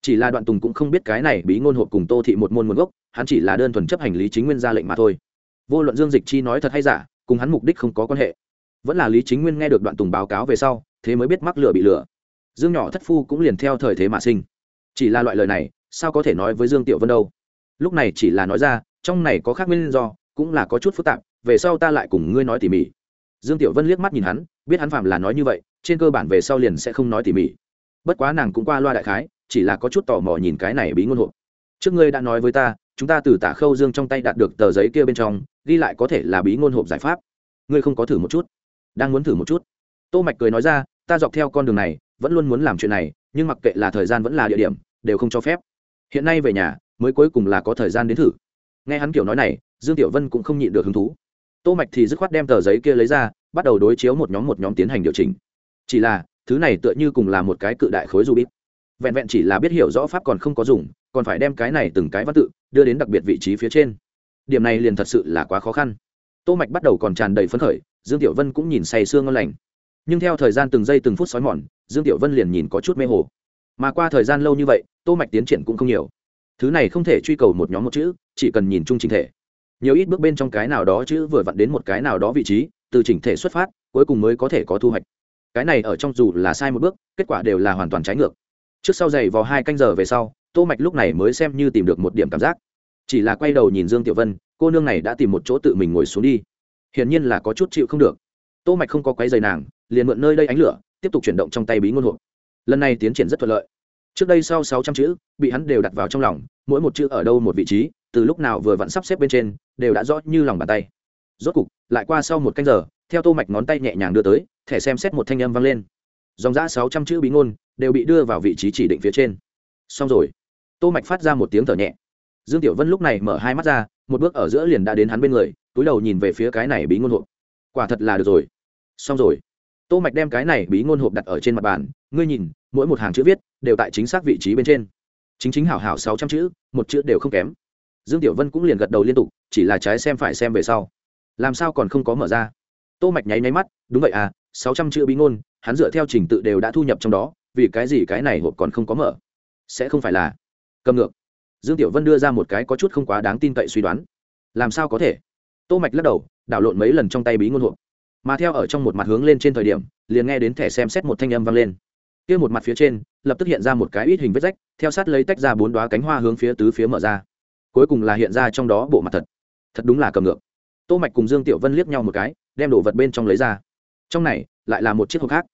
Chỉ là đoạn tùng cũng không biết cái này bí ngôn hộp cùng tô thị một môn nguồn gốc, hắn chỉ là đơn thuần chấp hành lý chính nguyên ra lệnh mà thôi. Vô luận dương dịch chi nói thật hay giả, cùng hắn mục đích không có quan hệ. Vẫn là lý chính nguyên nghe được đoạn tùng báo cáo về sau, thế mới biết mắc lửa bị lửa. Dương nhỏ thất phu cũng liền theo thời thế mà sinh. Chỉ là loại lời này, sao có thể nói với dương tiểu vân đâu? Lúc này chỉ là nói ra, trong này có khác nguyên do, cũng là có chút phức tạp, về sau ta lại cùng ngươi nói tỉ mỉ. Dương tiểu vân liếc mắt nhìn hắn biết hắn phạm là nói như vậy, trên cơ bản về sau liền sẽ không nói tỉ mỉ. Bất quá nàng cũng qua loa đại khái, chỉ là có chút tò mò nhìn cái này bí ngôn hộp. Trước ngươi đã nói với ta, chúng ta từ tả khâu dương trong tay đạt được tờ giấy kia bên trong, ghi lại có thể là bí ngôn hộp giải pháp. Ngươi không có thử một chút? Đang muốn thử một chút? Tô mạch cười nói ra, ta dọc theo con đường này, vẫn luôn muốn làm chuyện này, nhưng mặc kệ là thời gian vẫn là địa điểm, đều không cho phép. Hiện nay về nhà, mới cuối cùng là có thời gian đến thử. Nghe hắn kiểu nói này, dương tiểu vân cũng không nhịn được hứng thú. Tô mạch thì dứt khoát đem tờ giấy kia lấy ra bắt đầu đối chiếu một nhóm một nhóm tiến hành điều chỉnh. Chỉ là, thứ này tựa như cùng là một cái cự đại khối du bít vẹn vẹn chỉ là biết hiểu rõ pháp còn không có dùng, còn phải đem cái này từng cái văn tự đưa đến đặc biệt vị trí phía trên. Điểm này liền thật sự là quá khó khăn. Tô mạch bắt đầu còn tràn đầy phấn khởi, dương tiểu vân cũng nhìn say sương ngon lành. Nhưng theo thời gian từng giây từng phút sói mòn, dương tiểu vân liền nhìn có chút mê hồ. Mà qua thời gian lâu như vậy, tô mạch tiến triển cũng không nhiều. Thứ này không thể truy cầu một nhóm một chữ, chỉ cần nhìn chung chính thể. Nhiều ít bước bên trong cái nào đó chữ vừa vặn đến một cái nào đó vị trí từ chỉnh thể xuất phát, cuối cùng mới có thể có thu hoạch. Cái này ở trong dù là sai một bước, kết quả đều là hoàn toàn trái ngược. Trước sau giày vào hai canh giờ về sau, tô mạch lúc này mới xem như tìm được một điểm cảm giác. Chỉ là quay đầu nhìn dương tiểu vân, cô nương này đã tìm một chỗ tự mình ngồi xuống đi. Hiển nhiên là có chút chịu không được. Tô mạch không có quấy giày nàng, liền mượn nơi đây ánh lửa, tiếp tục chuyển động trong tay bí ngôn hộp. Lần này tiến triển rất thuận lợi. Trước đây sau sáu trăm chữ, bị hắn đều đặt vào trong lòng, mỗi một chữ ở đâu một vị trí, từ lúc nào vừa vặn sắp xếp bên trên, đều đã rõ như lòng bàn tay rốt cục, lại qua sau một canh giờ, theo tô mạch ngón tay nhẹ nhàng đưa tới, thẻ xem xét một thanh âm vang lên. Dòng giã sáu trăm chữ bí ngôn, đều bị đưa vào vị trí chỉ định phía trên. Xong rồi. Tô mạch phát ra một tiếng thở nhẹ. Dương tiểu vân lúc này mở hai mắt ra, một bước ở giữa liền đã đến hắn bên người, túi đầu nhìn về phía cái này bí ngôn hộp. Quả thật là được rồi. Xong rồi. Tô mạch đem cái này bí ngôn hộp đặt ở trên mặt bàn, ngươi nhìn, mỗi một hàng chữ viết, đều tại chính xác vị trí bên trên. Chính chính hảo hảo sáu trăm chữ, một chữ đều không kém. Dương tiểu vân cũng liền gật đầu liên tục, chỉ là trái xem phải xem về sau làm sao còn không có mở ra? Tô mạch nháy nháy mắt, đúng vậy à sáu trăm chữ bí ngôn, hắn dựa theo trình tự đều đã thu nhập trong đó, vì cái gì cái này hộp còn không có mở? Sẽ không phải là cầm ngược. Dương tiểu vân đưa ra một cái có chút không quá đáng tin cậy suy đoán. Làm sao có thể? Tô mạch lắc đầu, đảo lộn mấy lần trong tay bí ngôn hộp. Mà theo ở trong một mặt hướng lên trên thời điểm, liền nghe đến thẻ xem xét một thanh âm vang lên. Kia một mặt phía trên, lập tức hiện ra một cái ít hình vết rách, theo sát lấy tách ra bốn đóa cánh hoa hướng phía tứ phía mở ra. Cuối cùng là hiện ra trong đó bộ mặt thật. Thật đúng là cầm ngược tô mạch cùng dương tiểu vân liếc nhau một cái, đem đồ vật bên trong lấy ra. Trong này, lại là một chiếc hộp khác.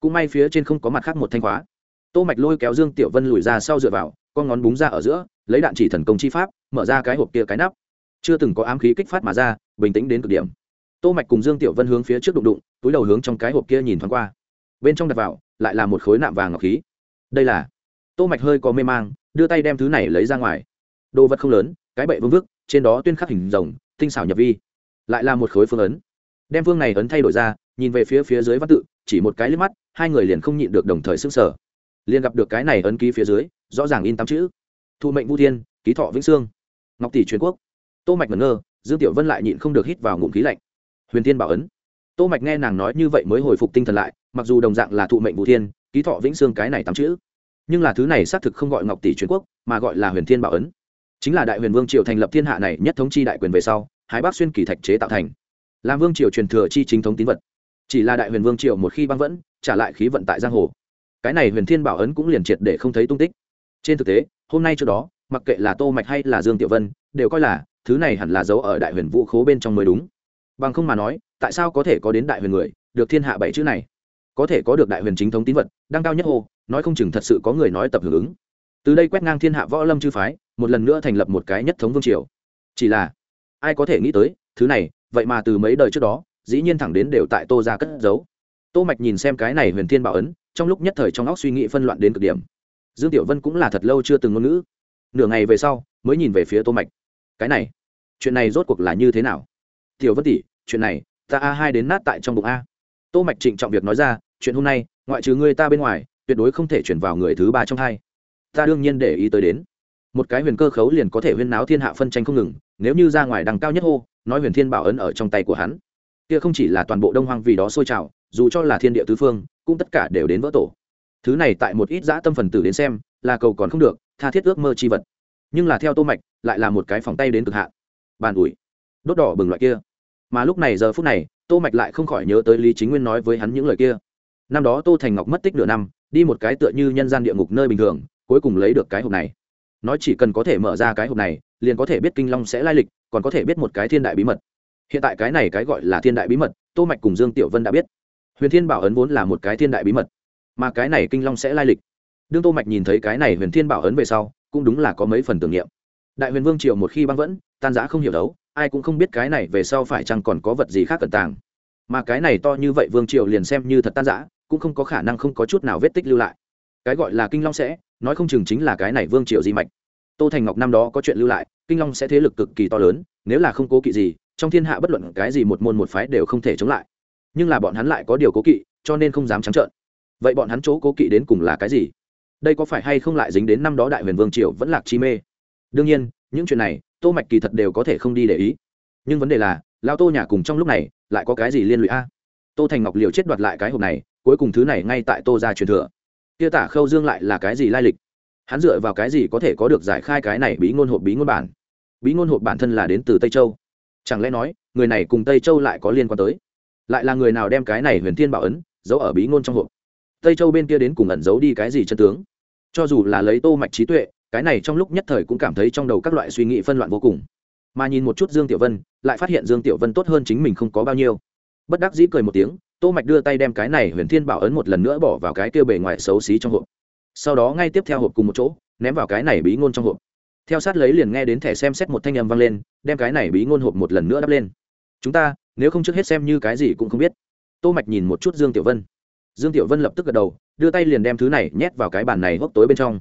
Cũng may phía trên không có mặt khác một thanh khóa. Tô mạch lôi kéo dương tiểu vân lùi ra sau dựa vào, con ngón búng ra ở giữa, lấy đạn chỉ thần công chi pháp, mở ra cái hộp kia cái nắp. Chưa từng có ám khí kích phát mà ra, bình tĩnh đến cực điểm. Tô mạch cùng dương tiểu vân hướng phía trước đụng đụng, túi đầu hướng trong cái hộp kia nhìn thoáng qua. Bên trong đặt vào, lại là một khối nạm vàng ngọc khí. Đây là tô mạch hơi có mê mang, đưa tay đem thứ này lấy ra ngoài. Đồ vật không lớn, cái bệ vương vức, trên đó tuyên khắc hình rồng, tinh xảo nhập vi lại là một khối phương ấn. Đem phương này ấn thay đổi ra, nhìn về phía phía dưới văn tự, chỉ một cái liếc mắt, hai người liền không nhịn được đồng thời sức sở liền gặp được cái này ấn ký phía dưới, rõ ràng in tám chữ. Thu mệnh vũ thiên, ký thọ vĩnh sương. Ngọc tỷ truyền quốc. Tô mạch ngẩn ngơ, dương tiểu vân lại nhịn không được hít vào ngụm khí lạnh. Huyền thiên bảo ấn. Tô mạch nghe nàng nói như vậy mới hồi phục tinh thần lại, mặc dù đồng dạng là thụ mệnh vũ thiên, ký thọ vĩnh sương cái này tám chữ. Nhưng là thứ này xác thực không gọi ngọc tỷ truyền quốc, mà gọi là huyền thiên bảo ấn. Chính là đại huyền vương triều thành lập thiên hạ này nhất thống chi đại quyền về sau hái bác xuyên kỳ thạch chế tạo thành. Làm vương triều truyền thừa chi chính thống tín vật. Chỉ là đại huyền vương triều một khi băng vẫn, trả lại khí vận tại giang hồ. Cái này huyền thiên bảo ấn cũng liền triệt để không thấy tung tích. Trên thực tế, hôm nay trước đó, mặc kệ là tô mạch hay là dương tiểu vân, đều coi là thứ này hẳn là giấu ở đại huyền vũ khố bên trong mới đúng. Bằng không mà nói, tại sao có thể có đến đại huyền người, được thiên hạ bảy chữ này? Có thể có được đại huyền chính thống tín vật đang cao nhất hồ nói không chừng thật sự có người nói tập hưởng ứng. Từ đây quét ngang thiên hạ võ lâm chư phái, một lần nữa thành lập một cái nhất thống vương triều. Chỉ là ai có thể nghĩ tới, thứ này, vậy mà từ mấy đời trước đó, dĩ nhiên thẳng đến đều tại tô ra cất giấu. Tô mạch nhìn xem cái này huyền thiên bảo ấn, trong lúc nhất thời trong óc suy nghĩ phân loạn đến cực điểm. Dương tiểu vân cũng là thật lâu chưa từng ngôn ngữ. Nửa ngày về sau, mới nhìn về phía tô mạch. Cái này, chuyện này rốt cuộc là như thế nào? Tiểu vân tỷ, chuyện này, ta a hai đến nát tại trong bụng a. Tô mạch trịnh trọng việc nói ra, chuyện hôm nay, ngoại trừ người ta bên ngoài, tuyệt đối không thể chuyển vào người thứ ba trong hai. Ta đương nhiên để ý tới đến. Một cái huyền cơ khấu liền có thể huyên náo thiên hạ phân tranh không ngừng nếu như ra ngoài đằng cao nhất hô, nói huyền thiên bảo ấn ở trong tay của hắn. Kia không chỉ là toàn bộ đông hoang vì đó sôi trào, dù cho là thiên địa tứ phương, cũng tất cả đều đến vỡ tổ. Thứ này tại một ít dã tâm phần tử đến xem, là cầu còn không được, tha thiết ước mơ chi vật. Nhưng là theo tô mạch, lại là một cái phòng tay đến cực hạn. Bàn ủi. Đốt đỏ bừng loại kia. Mà lúc này giờ phút này, tô mạch lại không khỏi nhớ tới lý chính nguyên nói với hắn những lời kia. Năm đó tô thành ngọc mất tích nửa năm, đi một cái tựa như nhân gian địa ngục nơi bình thường, cuối cùng lấy được cái hộp này nói chỉ cần có thể mở ra cái hộp này, liền có thể biết kinh long sẽ lai lịch, còn có thể biết một cái thiên đại bí mật. Hiện tại cái này cái gọi là thiên đại bí mật, tô mạch cùng dương tiểu vân đã biết. Huyền thiên bảo ấn vốn là một cái thiên đại bí mật, mà cái này kinh long sẽ lai lịch. Đương tô mạch nhìn thấy cái này huyền thiên bảo ấn về sau, cũng đúng là có mấy phần tưởng niệm. Đại huyền vương triều một khi băng vẫn, tan giã không hiểu đấu, ai cũng không biết cái này về sau phải chăng còn có vật gì khác cẩn tàng. Mà cái này to như vậy vương triều liền xem như thật tan giã cũng không có khả năng không có chút nào vết tích lưu lại cái gọi là kinh long sẽ, nói không chừng chính là cái này vương triều di mạch. Tô thành ngọc năm đó có chuyện lưu lại, kinh long sẽ thế lực cực kỳ to lớn, nếu là không cố kỵ gì, trong thiên hạ bất luận cái gì một môn một phái đều không thể chống lại. Nhưng là bọn hắn lại có điều cố kỵ, cho nên không dám trắng trợn. Vậy bọn hắn chỗ cố kỵ đến cùng là cái gì? Đây có phải hay không lại dính đến năm đó đại huyền vương triều vẫn lạc chi mê? Đương nhiên, những chuyện này, tô mạch kỳ thật đều có thể không đi để ý. Nhưng vấn đề là, lao tô nhà cùng trong lúc này, lại có cái gì liên lụy a? Tô thành ngọc liều chết đoạt lại cái hộp này, cuối cùng thứ này ngay tại tô ra truyền thừa kia tả khâu dương lại là cái gì lai lịch? Hắn dựa vào cái gì có thể có được giải khai cái này bí ngôn hộp bí ngôn bản? Bí ngôn hộp bản thân là đến từ tây châu. Chẳng lẽ nói, người này cùng tây châu lại có liên quan tới? Lại là người nào đem cái này huyền thiên bảo ấn, giấu ở bí ngôn trong hộp? Tây châu bên kia đến cùng ẩn giấu đi cái gì chân tướng? Cho dù là lấy tô mạch trí tuệ, cái này trong lúc nhất thời cũng cảm thấy trong đầu các loại suy nghĩ phân loạn vô cùng. Mà nhìn một chút dương tiểu vân, lại phát hiện dương tiểu vân tốt hơn chính mình không có bao nhiêu. Bất đắc dĩ cười một tiếng tô mạch đưa tay đem cái này huyền thiên bảo ấn một lần nữa bỏ vào cái kia bề ngoài xấu xí trong hộp. Sau đó ngay tiếp theo hộp cùng một chỗ, ném vào cái này bí ngôn trong hộp. Theo sát lấy liền nghe đến thẻ xem xét một thanh âm vang lên, đem cái này bí ngôn hộp một lần nữa đắp lên. Chúng ta, nếu không trước hết xem như cái gì cũng không biết. Tô mạch nhìn một chút dương tiểu vân. Dương tiểu vân lập tức gật đầu, đưa tay liền đem thứ này nhét vào cái bàn này hốc tối bên trong.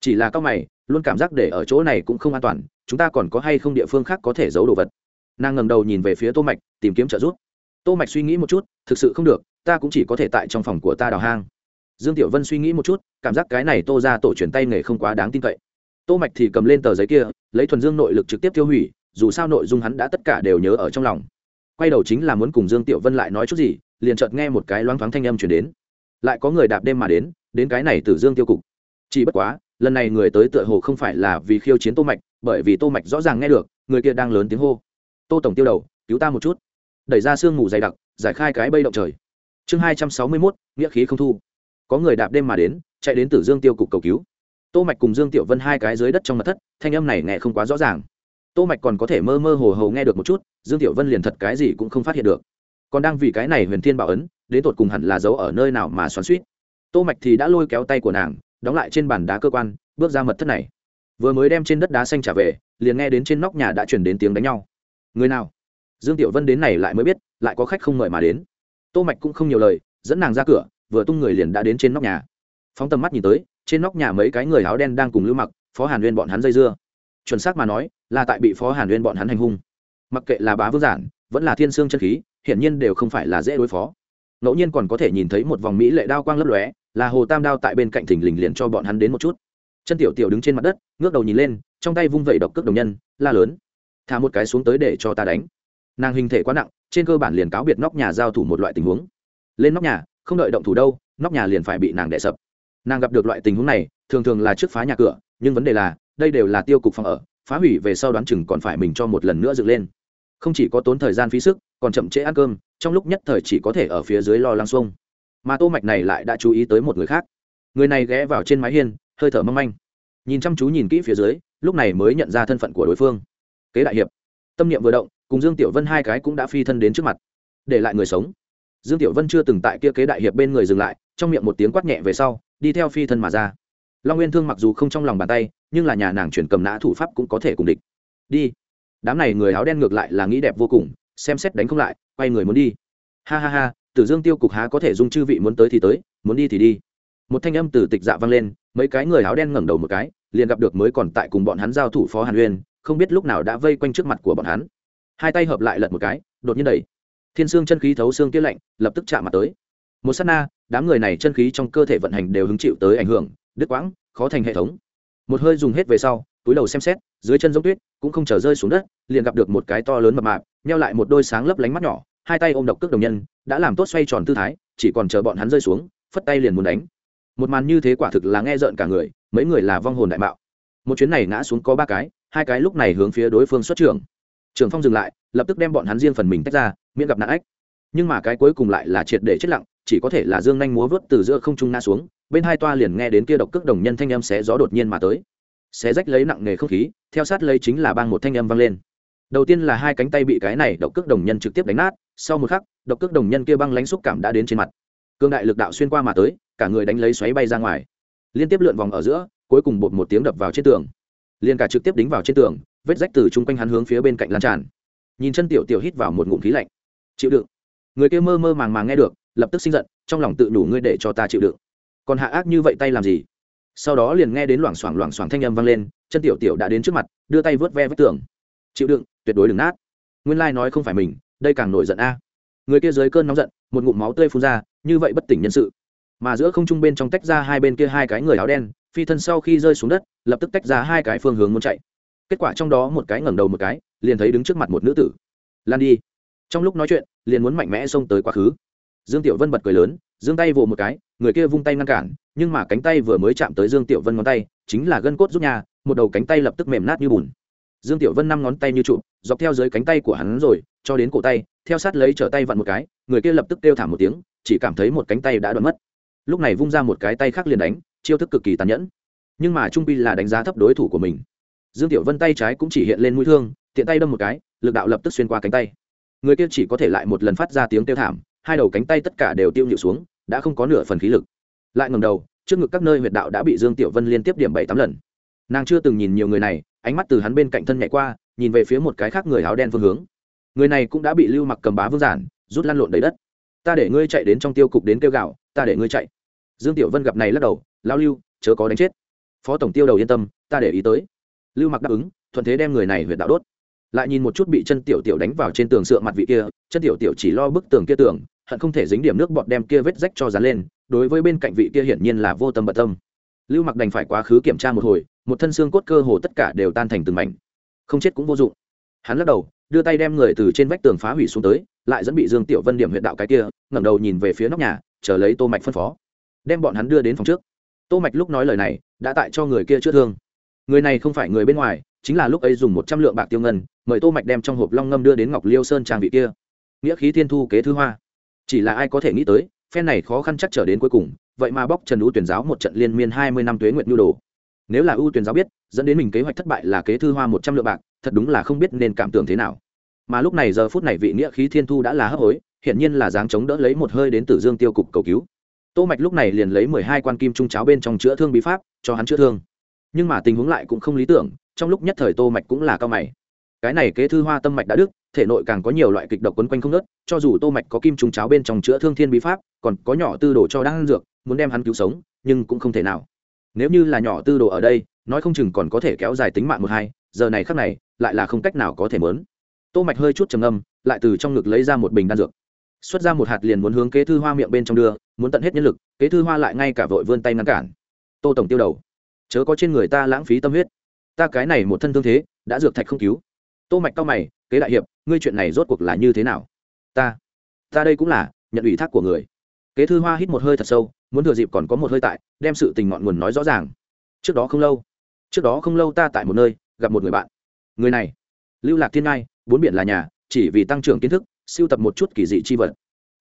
Chỉ là các mày, luôn cảm giác để ở chỗ này cũng không an toàn, chúng ta còn có hay không địa phương khác có thể giấu đồ vật. Nàng ngẩng đầu nhìn về phía tô mạch, tìm kiếm trợ giúp tô mạch suy nghĩ một chút, thực sự không được, ta cũng chỉ có thể tại trong phòng của ta đào hang. Dương tiểu vân suy nghĩ một chút, cảm giác cái này tô ra tổ truyền tay nghề không quá đáng tin cậy. Tô mạch thì cầm lên tờ giấy kia, lấy thuần dương nội lực trực tiếp tiêu hủy, dù sao nội dung hắn đã tất cả đều nhớ ở trong lòng. Quay đầu chính là muốn cùng dương tiểu vân lại nói chút gì, liền chợt nghe một cái loáng thoáng thanh âm truyền đến. Lại có người đạp đêm mà đến đến cái này từ dương tiêu cục. Chỉ bất quá, lần này người tới tựa hồ không phải là vì khiêu chiến tô mạch, bởi vì tô mạch rõ ràng nghe được, người kia đang lớn tiếng hô. Tô tổng tiêu đầu, cứu ta một chút đẩy ra sương mù dày đặc giải khai cái bây động trời. Chương hai trăm sáu mươi 261, nghĩa khí không thu. Có người đạp đêm mà đến chạy đến tử dương tiêu cục cầu cứu. Tô mạch cùng dương tiểu vân hai cái dưới đất trong mặt thất thanh âm này nghe không quá rõ ràng. Tô mạch còn có thể mơ mơ hồ hồ nghe được một chút dương tiểu vân liền thật cái gì cũng không phát hiện được. Còn đang vì cái này huyền thiên bảo ấn đến tột cùng hẳn là giấu ở nơi nào mà xoắn suýt tô mạch thì đã lôi kéo tay của nàng đóng lại trên bàn đá cơ quan bước ra mật thất này. Vừa mới đem trên đất đá xanh trả về liền nghe đến trên nóc nhà đã chuyển đến tiếng đánh nhau. Người nào? Dương tiểu vân đến này lại mới biết, lại có khách không mời mà đến. Tô mạch cũng không nhiều lời, dẫn nàng ra cửa, vừa tung người liền đã đến trên nóc nhà. Phóng tầm mắt nhìn tới, trên nóc nhà mấy cái người áo đen đang cùng lưu mặc, phó hàn uyên bọn hắn dây dưa. Chuẩn xác mà nói, là tại bị phó hàn uyên bọn hắn hành hung. Mặc kệ là bá vương giản, vẫn là thiên xương chân khí, hiển nhiên đều không phải là dễ đối phó. Ngẫu nhiên còn có thể nhìn thấy một vòng mỹ lệ đao quang lấp lóe, là hồ tam đao tại bên cạnh thình lình liền cho bọn hắn đến một chút. Chân tiểu tiểu đứng trên mặt đất, ngước đầu nhìn lên, trong tay vung vẩy độc cước đồng nhân, la lớn. Thả một cái xuống tới để cho ta đánh nàng hình thể quá nặng, trên cơ bản liền cáo biệt nóc nhà giao thủ một loại tình huống. Lên nóc nhà, không đợi động thủ đâu, nóc nhà liền phải bị nàng đè sập. Nàng gặp được loại tình huống này, thường thường là trước phá nhà cửa, nhưng vấn đề là, đây đều là tiêu cục phòng ở, phá hủy về sau đoán chừng còn phải mình cho một lần nữa dựng lên. Không chỉ có tốn thời gian phí sức, còn chậm trễ ăn cơm, trong lúc nhất thời chỉ có thể ở phía dưới lo lăng xuông. Mà tô mạch này lại đã chú ý tới một người khác. Người này ghé vào trên mái hiên, hơi thở mong manh. Nhìn chăm chú nhìn kỹ phía dưới, lúc này mới nhận ra thân phận của đối phương. Kế đại hiệp. Tâm niệm vừa động cùng dương tiểu vân hai cái cũng đã phi thân đến trước mặt. Để lại người sống. Dương tiểu vân chưa từng tại kia kế đại hiệp bên người dừng lại, trong miệng một tiếng quát nhẹ về sau, đi theo phi thân mà ra. Long nguyên thương mặc dù không trong lòng bàn tay, nhưng là nhà nàng chuyển cầm nã thủ pháp cũng có thể cùng địch. Đi. Đám này người áo đen ngược lại là nghĩ đẹp vô cùng, xem xét đánh không lại, quay người muốn đi. Ha ha ha, tử dương tiêu cục há có thể dung chư vị muốn tới thì tới, muốn đi thì đi. Một thanh âm từ tịch dạ vang lên, mấy cái người áo đen ngẩng đầu một cái, liền gặp được mới còn tại cùng bọn hắn giao thủ phó hàn uyên, không biết lúc nào đã vây quanh trước mặt của bọn hắn hai tay hợp lại lật một cái, đột nhiên đẩy. Thiên xương chân khí thấu xương tiết lạnh, lập tức chạm mặt tới. Một s á t na, đám người này chân khí trong cơ thể vận hành đều hứng chịu tới ảnh hưởng, đứt quãng, khó thành hệ thống. Một hơi dùng hết về sau, túi đầu xem xét, dưới chân giống tuyết, cũng không trở rơi xuống đất, liền gặp được một cái to lớn mập mạp neo lại một đôi sáng lấp lánh mắt nhỏ, hai tay ôm độc cước đồng nhân, đã làm tốt xoay tròn tư thái, chỉ còn chờ bọn hắn rơi xuống, phất tay liền muốn đánh. Một màn như thế quả thực là nghe rợn cả người, mấy người là vong hồn đại mạo. Một chuyến này ngã xuống có ba cái, hai cái lúc này hướng phía đối phương xuất trưởng trường phong dừng lại, lập tức đem bọn hắn riêng phần mình tách ra, miễn gặp nạn ách. Nhưng mà cái cuối cùng lại là triệt để chết lặng, chỉ có thể là dương nhanh múa vớt từ giữa không trung na xuống, bên hai toa liền nghe đến kia độc cước đồng nhân thanh âm xé gió đột nhiên mà tới. Xé rách lấy nặng nghề không khí, theo sát lấy chính là bang một thanh âm vang lên. Đầu tiên là hai cánh tay bị cái này độc cước đồng nhân trực tiếp đánh nát, sau một khắc, độc cước đồng nhân kia băng lánh xúc cảm đã đến trên mặt. Cương đại lực đạo xuyên qua mà tới, cả người đánh lấy xoáy bay ra ngoài. Liên tiếp lượn vòng ở giữa, cuối cùng bột một tiếng đập vào trên tường. Liền cả trực tiếp đính vào trên tường vết rách từ chung quanh hắn hướng phía bên cạnh lan tràn. Nhìn chân tiểu tiểu hít vào một ngụm khí lạnh. Chịu đựng. Người kia mơ mơ màng màng nghe được, lập tức sinh giận, trong lòng tự đủ ngươi để cho ta chịu đựng. Còn hạ ác như vậy tay làm gì? Sau đó liền nghe đến loảng xoảng loảng xoảng thanh âm vang lên, chân tiểu tiểu đã đến trước mặt, đưa tay vớt ve vết tường. Chịu đựng, tuyệt đối đừng nát. Nguyên lai nói không phải mình, đây càng nổi giận a. Người kia dưới cơn nóng giận, một ngụm máu tươi phun ra, như vậy bất tỉnh nhân sự. Mà giữa không trung bên trong tách ra hai bên kia hai cái người áo đen, phi thân sau khi rơi xuống đất, lập tức tách ra hai cái phương hướng muốn chạy kết quả trong đó một cái ngẩng đầu một cái, liền thấy đứng trước mặt một nữ tử. Lan đi. Trong lúc nói chuyện, liền muốn mạnh mẽ xông tới quá khứ. Dương tiểu vân bật cười lớn, giương tay vồ một cái, người kia vung tay ngăn cản, nhưng mà cánh tay vừa mới chạm tới dương tiểu vân ngón tay, chính là gân cốt rút nhà một đầu cánh tay lập tức mềm nát như bùn. Dương tiểu vân năm ngón tay như trụ, dọc theo dưới cánh tay của hắn rồi, cho đến cổ tay, theo sát lấy trở tay vặn một cái, người kia lập tức kêu thảm một tiếng, chỉ cảm thấy một cánh tay đã đoạn mất. Lúc này vung ra một cái tay khác liền đánh, chiêu thức cực kỳ tàn nhẫn. Nhưng mà trung pi là đánh giá thấp đối thủ của mình dương tiểu vân tay trái cũng chỉ hiện lên mũi thương, tiện tay đâm một cái, lực đạo lập tức xuyên qua cánh tay. Người kia chỉ có thể lại một lần phát ra tiếng kêu thảm, hai đầu cánh tay tất cả đều tiêu nhịu xuống, đã không có nửa phần khí lực. Lại ngầm đầu, trước ngực các nơi huyệt đạo đã bị dương tiểu vân liên tiếp điểm bảy tám lần. Nàng chưa từng nhìn nhiều người này, ánh mắt từ hắn bên cạnh thân nhảy qua, nhìn về phía một cái khác người áo đen phương hướng. Người này cũng đã bị lưu mặc cầm bá vương giản, rút lăn lộn đầy đất. Ta để ngươi chạy đến trong tiêu cục đến kêu gạo, ta để ngươi chạy. Dương tiểu vân gặp này lắc đầu lao lưu, chớ có đánh chết. Phó tổng tiêu đầu yên tâm, ta để ý tới lưu mặc đáp ứng, thuận thế đem người này huyệt đạo đốt. Lại nhìn một chút bị chân tiểu tiểu đánh vào trên tường sượng mặt vị kia, chân tiểu tiểu chỉ lo bức tường kia tường, hận không thể dính điểm nước bọt đem kia vết rách cho dán lên, đối với bên cạnh vị kia hiển nhiên là vô tâm bận tâm. Lưu mặc đành phải quá khứ kiểm tra một hồi, một thân xương cốt cơ hồ tất cả đều tan thành từng mảnh. Không chết cũng vô dụng. Hắn lắc đầu, đưa tay đem người từ trên vách tường phá hủy xuống tới, lại dẫn bị dương tiểu vân điểm huyện đạo cái kia, ngẩng đầu nhìn về phía nóc nhà, chờ lấy tô mạch phân phó. Đem bọn hắn đưa đến phòng trước. Tô mạch lúc nói lời này, đã tại cho người kia chữa thương người này không phải người bên ngoài, chính là lúc ấy dùng một trăm lượng bạc tiêu ngân, mời tô mạch đem trong hộp long ngâm đưa đến ngọc liêu sơn trang vị kia. Nghĩa khí thiên thu kế thư hoa. Chỉ là ai có thể nghĩ tới, phen này khó khăn chắc trở đến cuối cùng, vậy mà bóc trần ưu tuyển giáo một trận liên miên hai mươi năm tuế nguyện nhu đồ. Nếu là ưu tuyển giáo biết, dẫn đến mình kế hoạch thất bại là kế thư hoa một trăm lượng bạc, thật đúng là không biết nên cảm tưởng thế nào. Mà lúc này giờ phút này vị nghĩa khí thiên thu đã là hấp hối hiện nhiên là dáng chống đỡ lấy một hơi đến từ dương tiêu cục cầu cứu. Tô mạch lúc này liền lấy mười hai quan kim trung cháo bên trong chữa thương bí pháp, cho hắn chữa thương nhưng mà tình huống lại cũng không lý tưởng, trong lúc nhất thời tô mạch cũng là cao mày. Cái này kế thư hoa tâm mạch đã đức, thể nội càng có nhiều loại kịch độc quấn quanh không ngớt, cho dù tô mạch có kim trùng cháo bên trong chữa thương thiên bí pháp, còn có nhỏ tư đồ cho đang dược, muốn đem hắn cứu sống, nhưng cũng không thể nào. Nếu như là nhỏ tư đồ ở đây, nói không chừng còn có thể kéo dài tính mạng một hai, giờ này khắc này, lại là không cách nào có thể mớn. Tô mạch hơi chút trầm âm lại từ trong ngực lấy ra một bình đan dược. Xuất ra một hạt liền muốn hướng kế thư hoa miệng bên trong đưa, muốn tận hết nhân lực, kế thư hoa lại ngay cả vội vươn tay ngăn cản. Tô tổng tiêu đầu chớ có trên người ta lãng phí tâm huyết. Ta cái này một thân thương thế, đã dược thạch không cứu. Tô mạch cao mày, kế đại hiệp, ngươi chuyện này rốt cuộc là như thế nào? Ta ta đây cũng là nhận ủy thác của người. Kế thư hoa hít một hơi thật sâu, muốn thừa dịp còn có một hơi tại, đem sự tình ngọn nguồn nói rõ ràng. Trước đó không lâu, trước đó không lâu ta tại một nơi, gặp một người bạn. Người này, lưu lạc thiên ngai, bốn biển là nhà, chỉ vì tăng trưởng kiến thức, siêu tập một chút kỳ dị chi vật.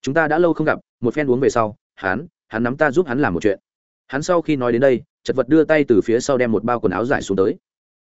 Chúng ta đã lâu không gặp, một phen uống về sau, hắn hắn nắm ta giúp hắn làm một chuyện. Hắn sau khi nói đến đây chật vật đưa tay từ phía sau đem một bao quần áo dài xuống tới.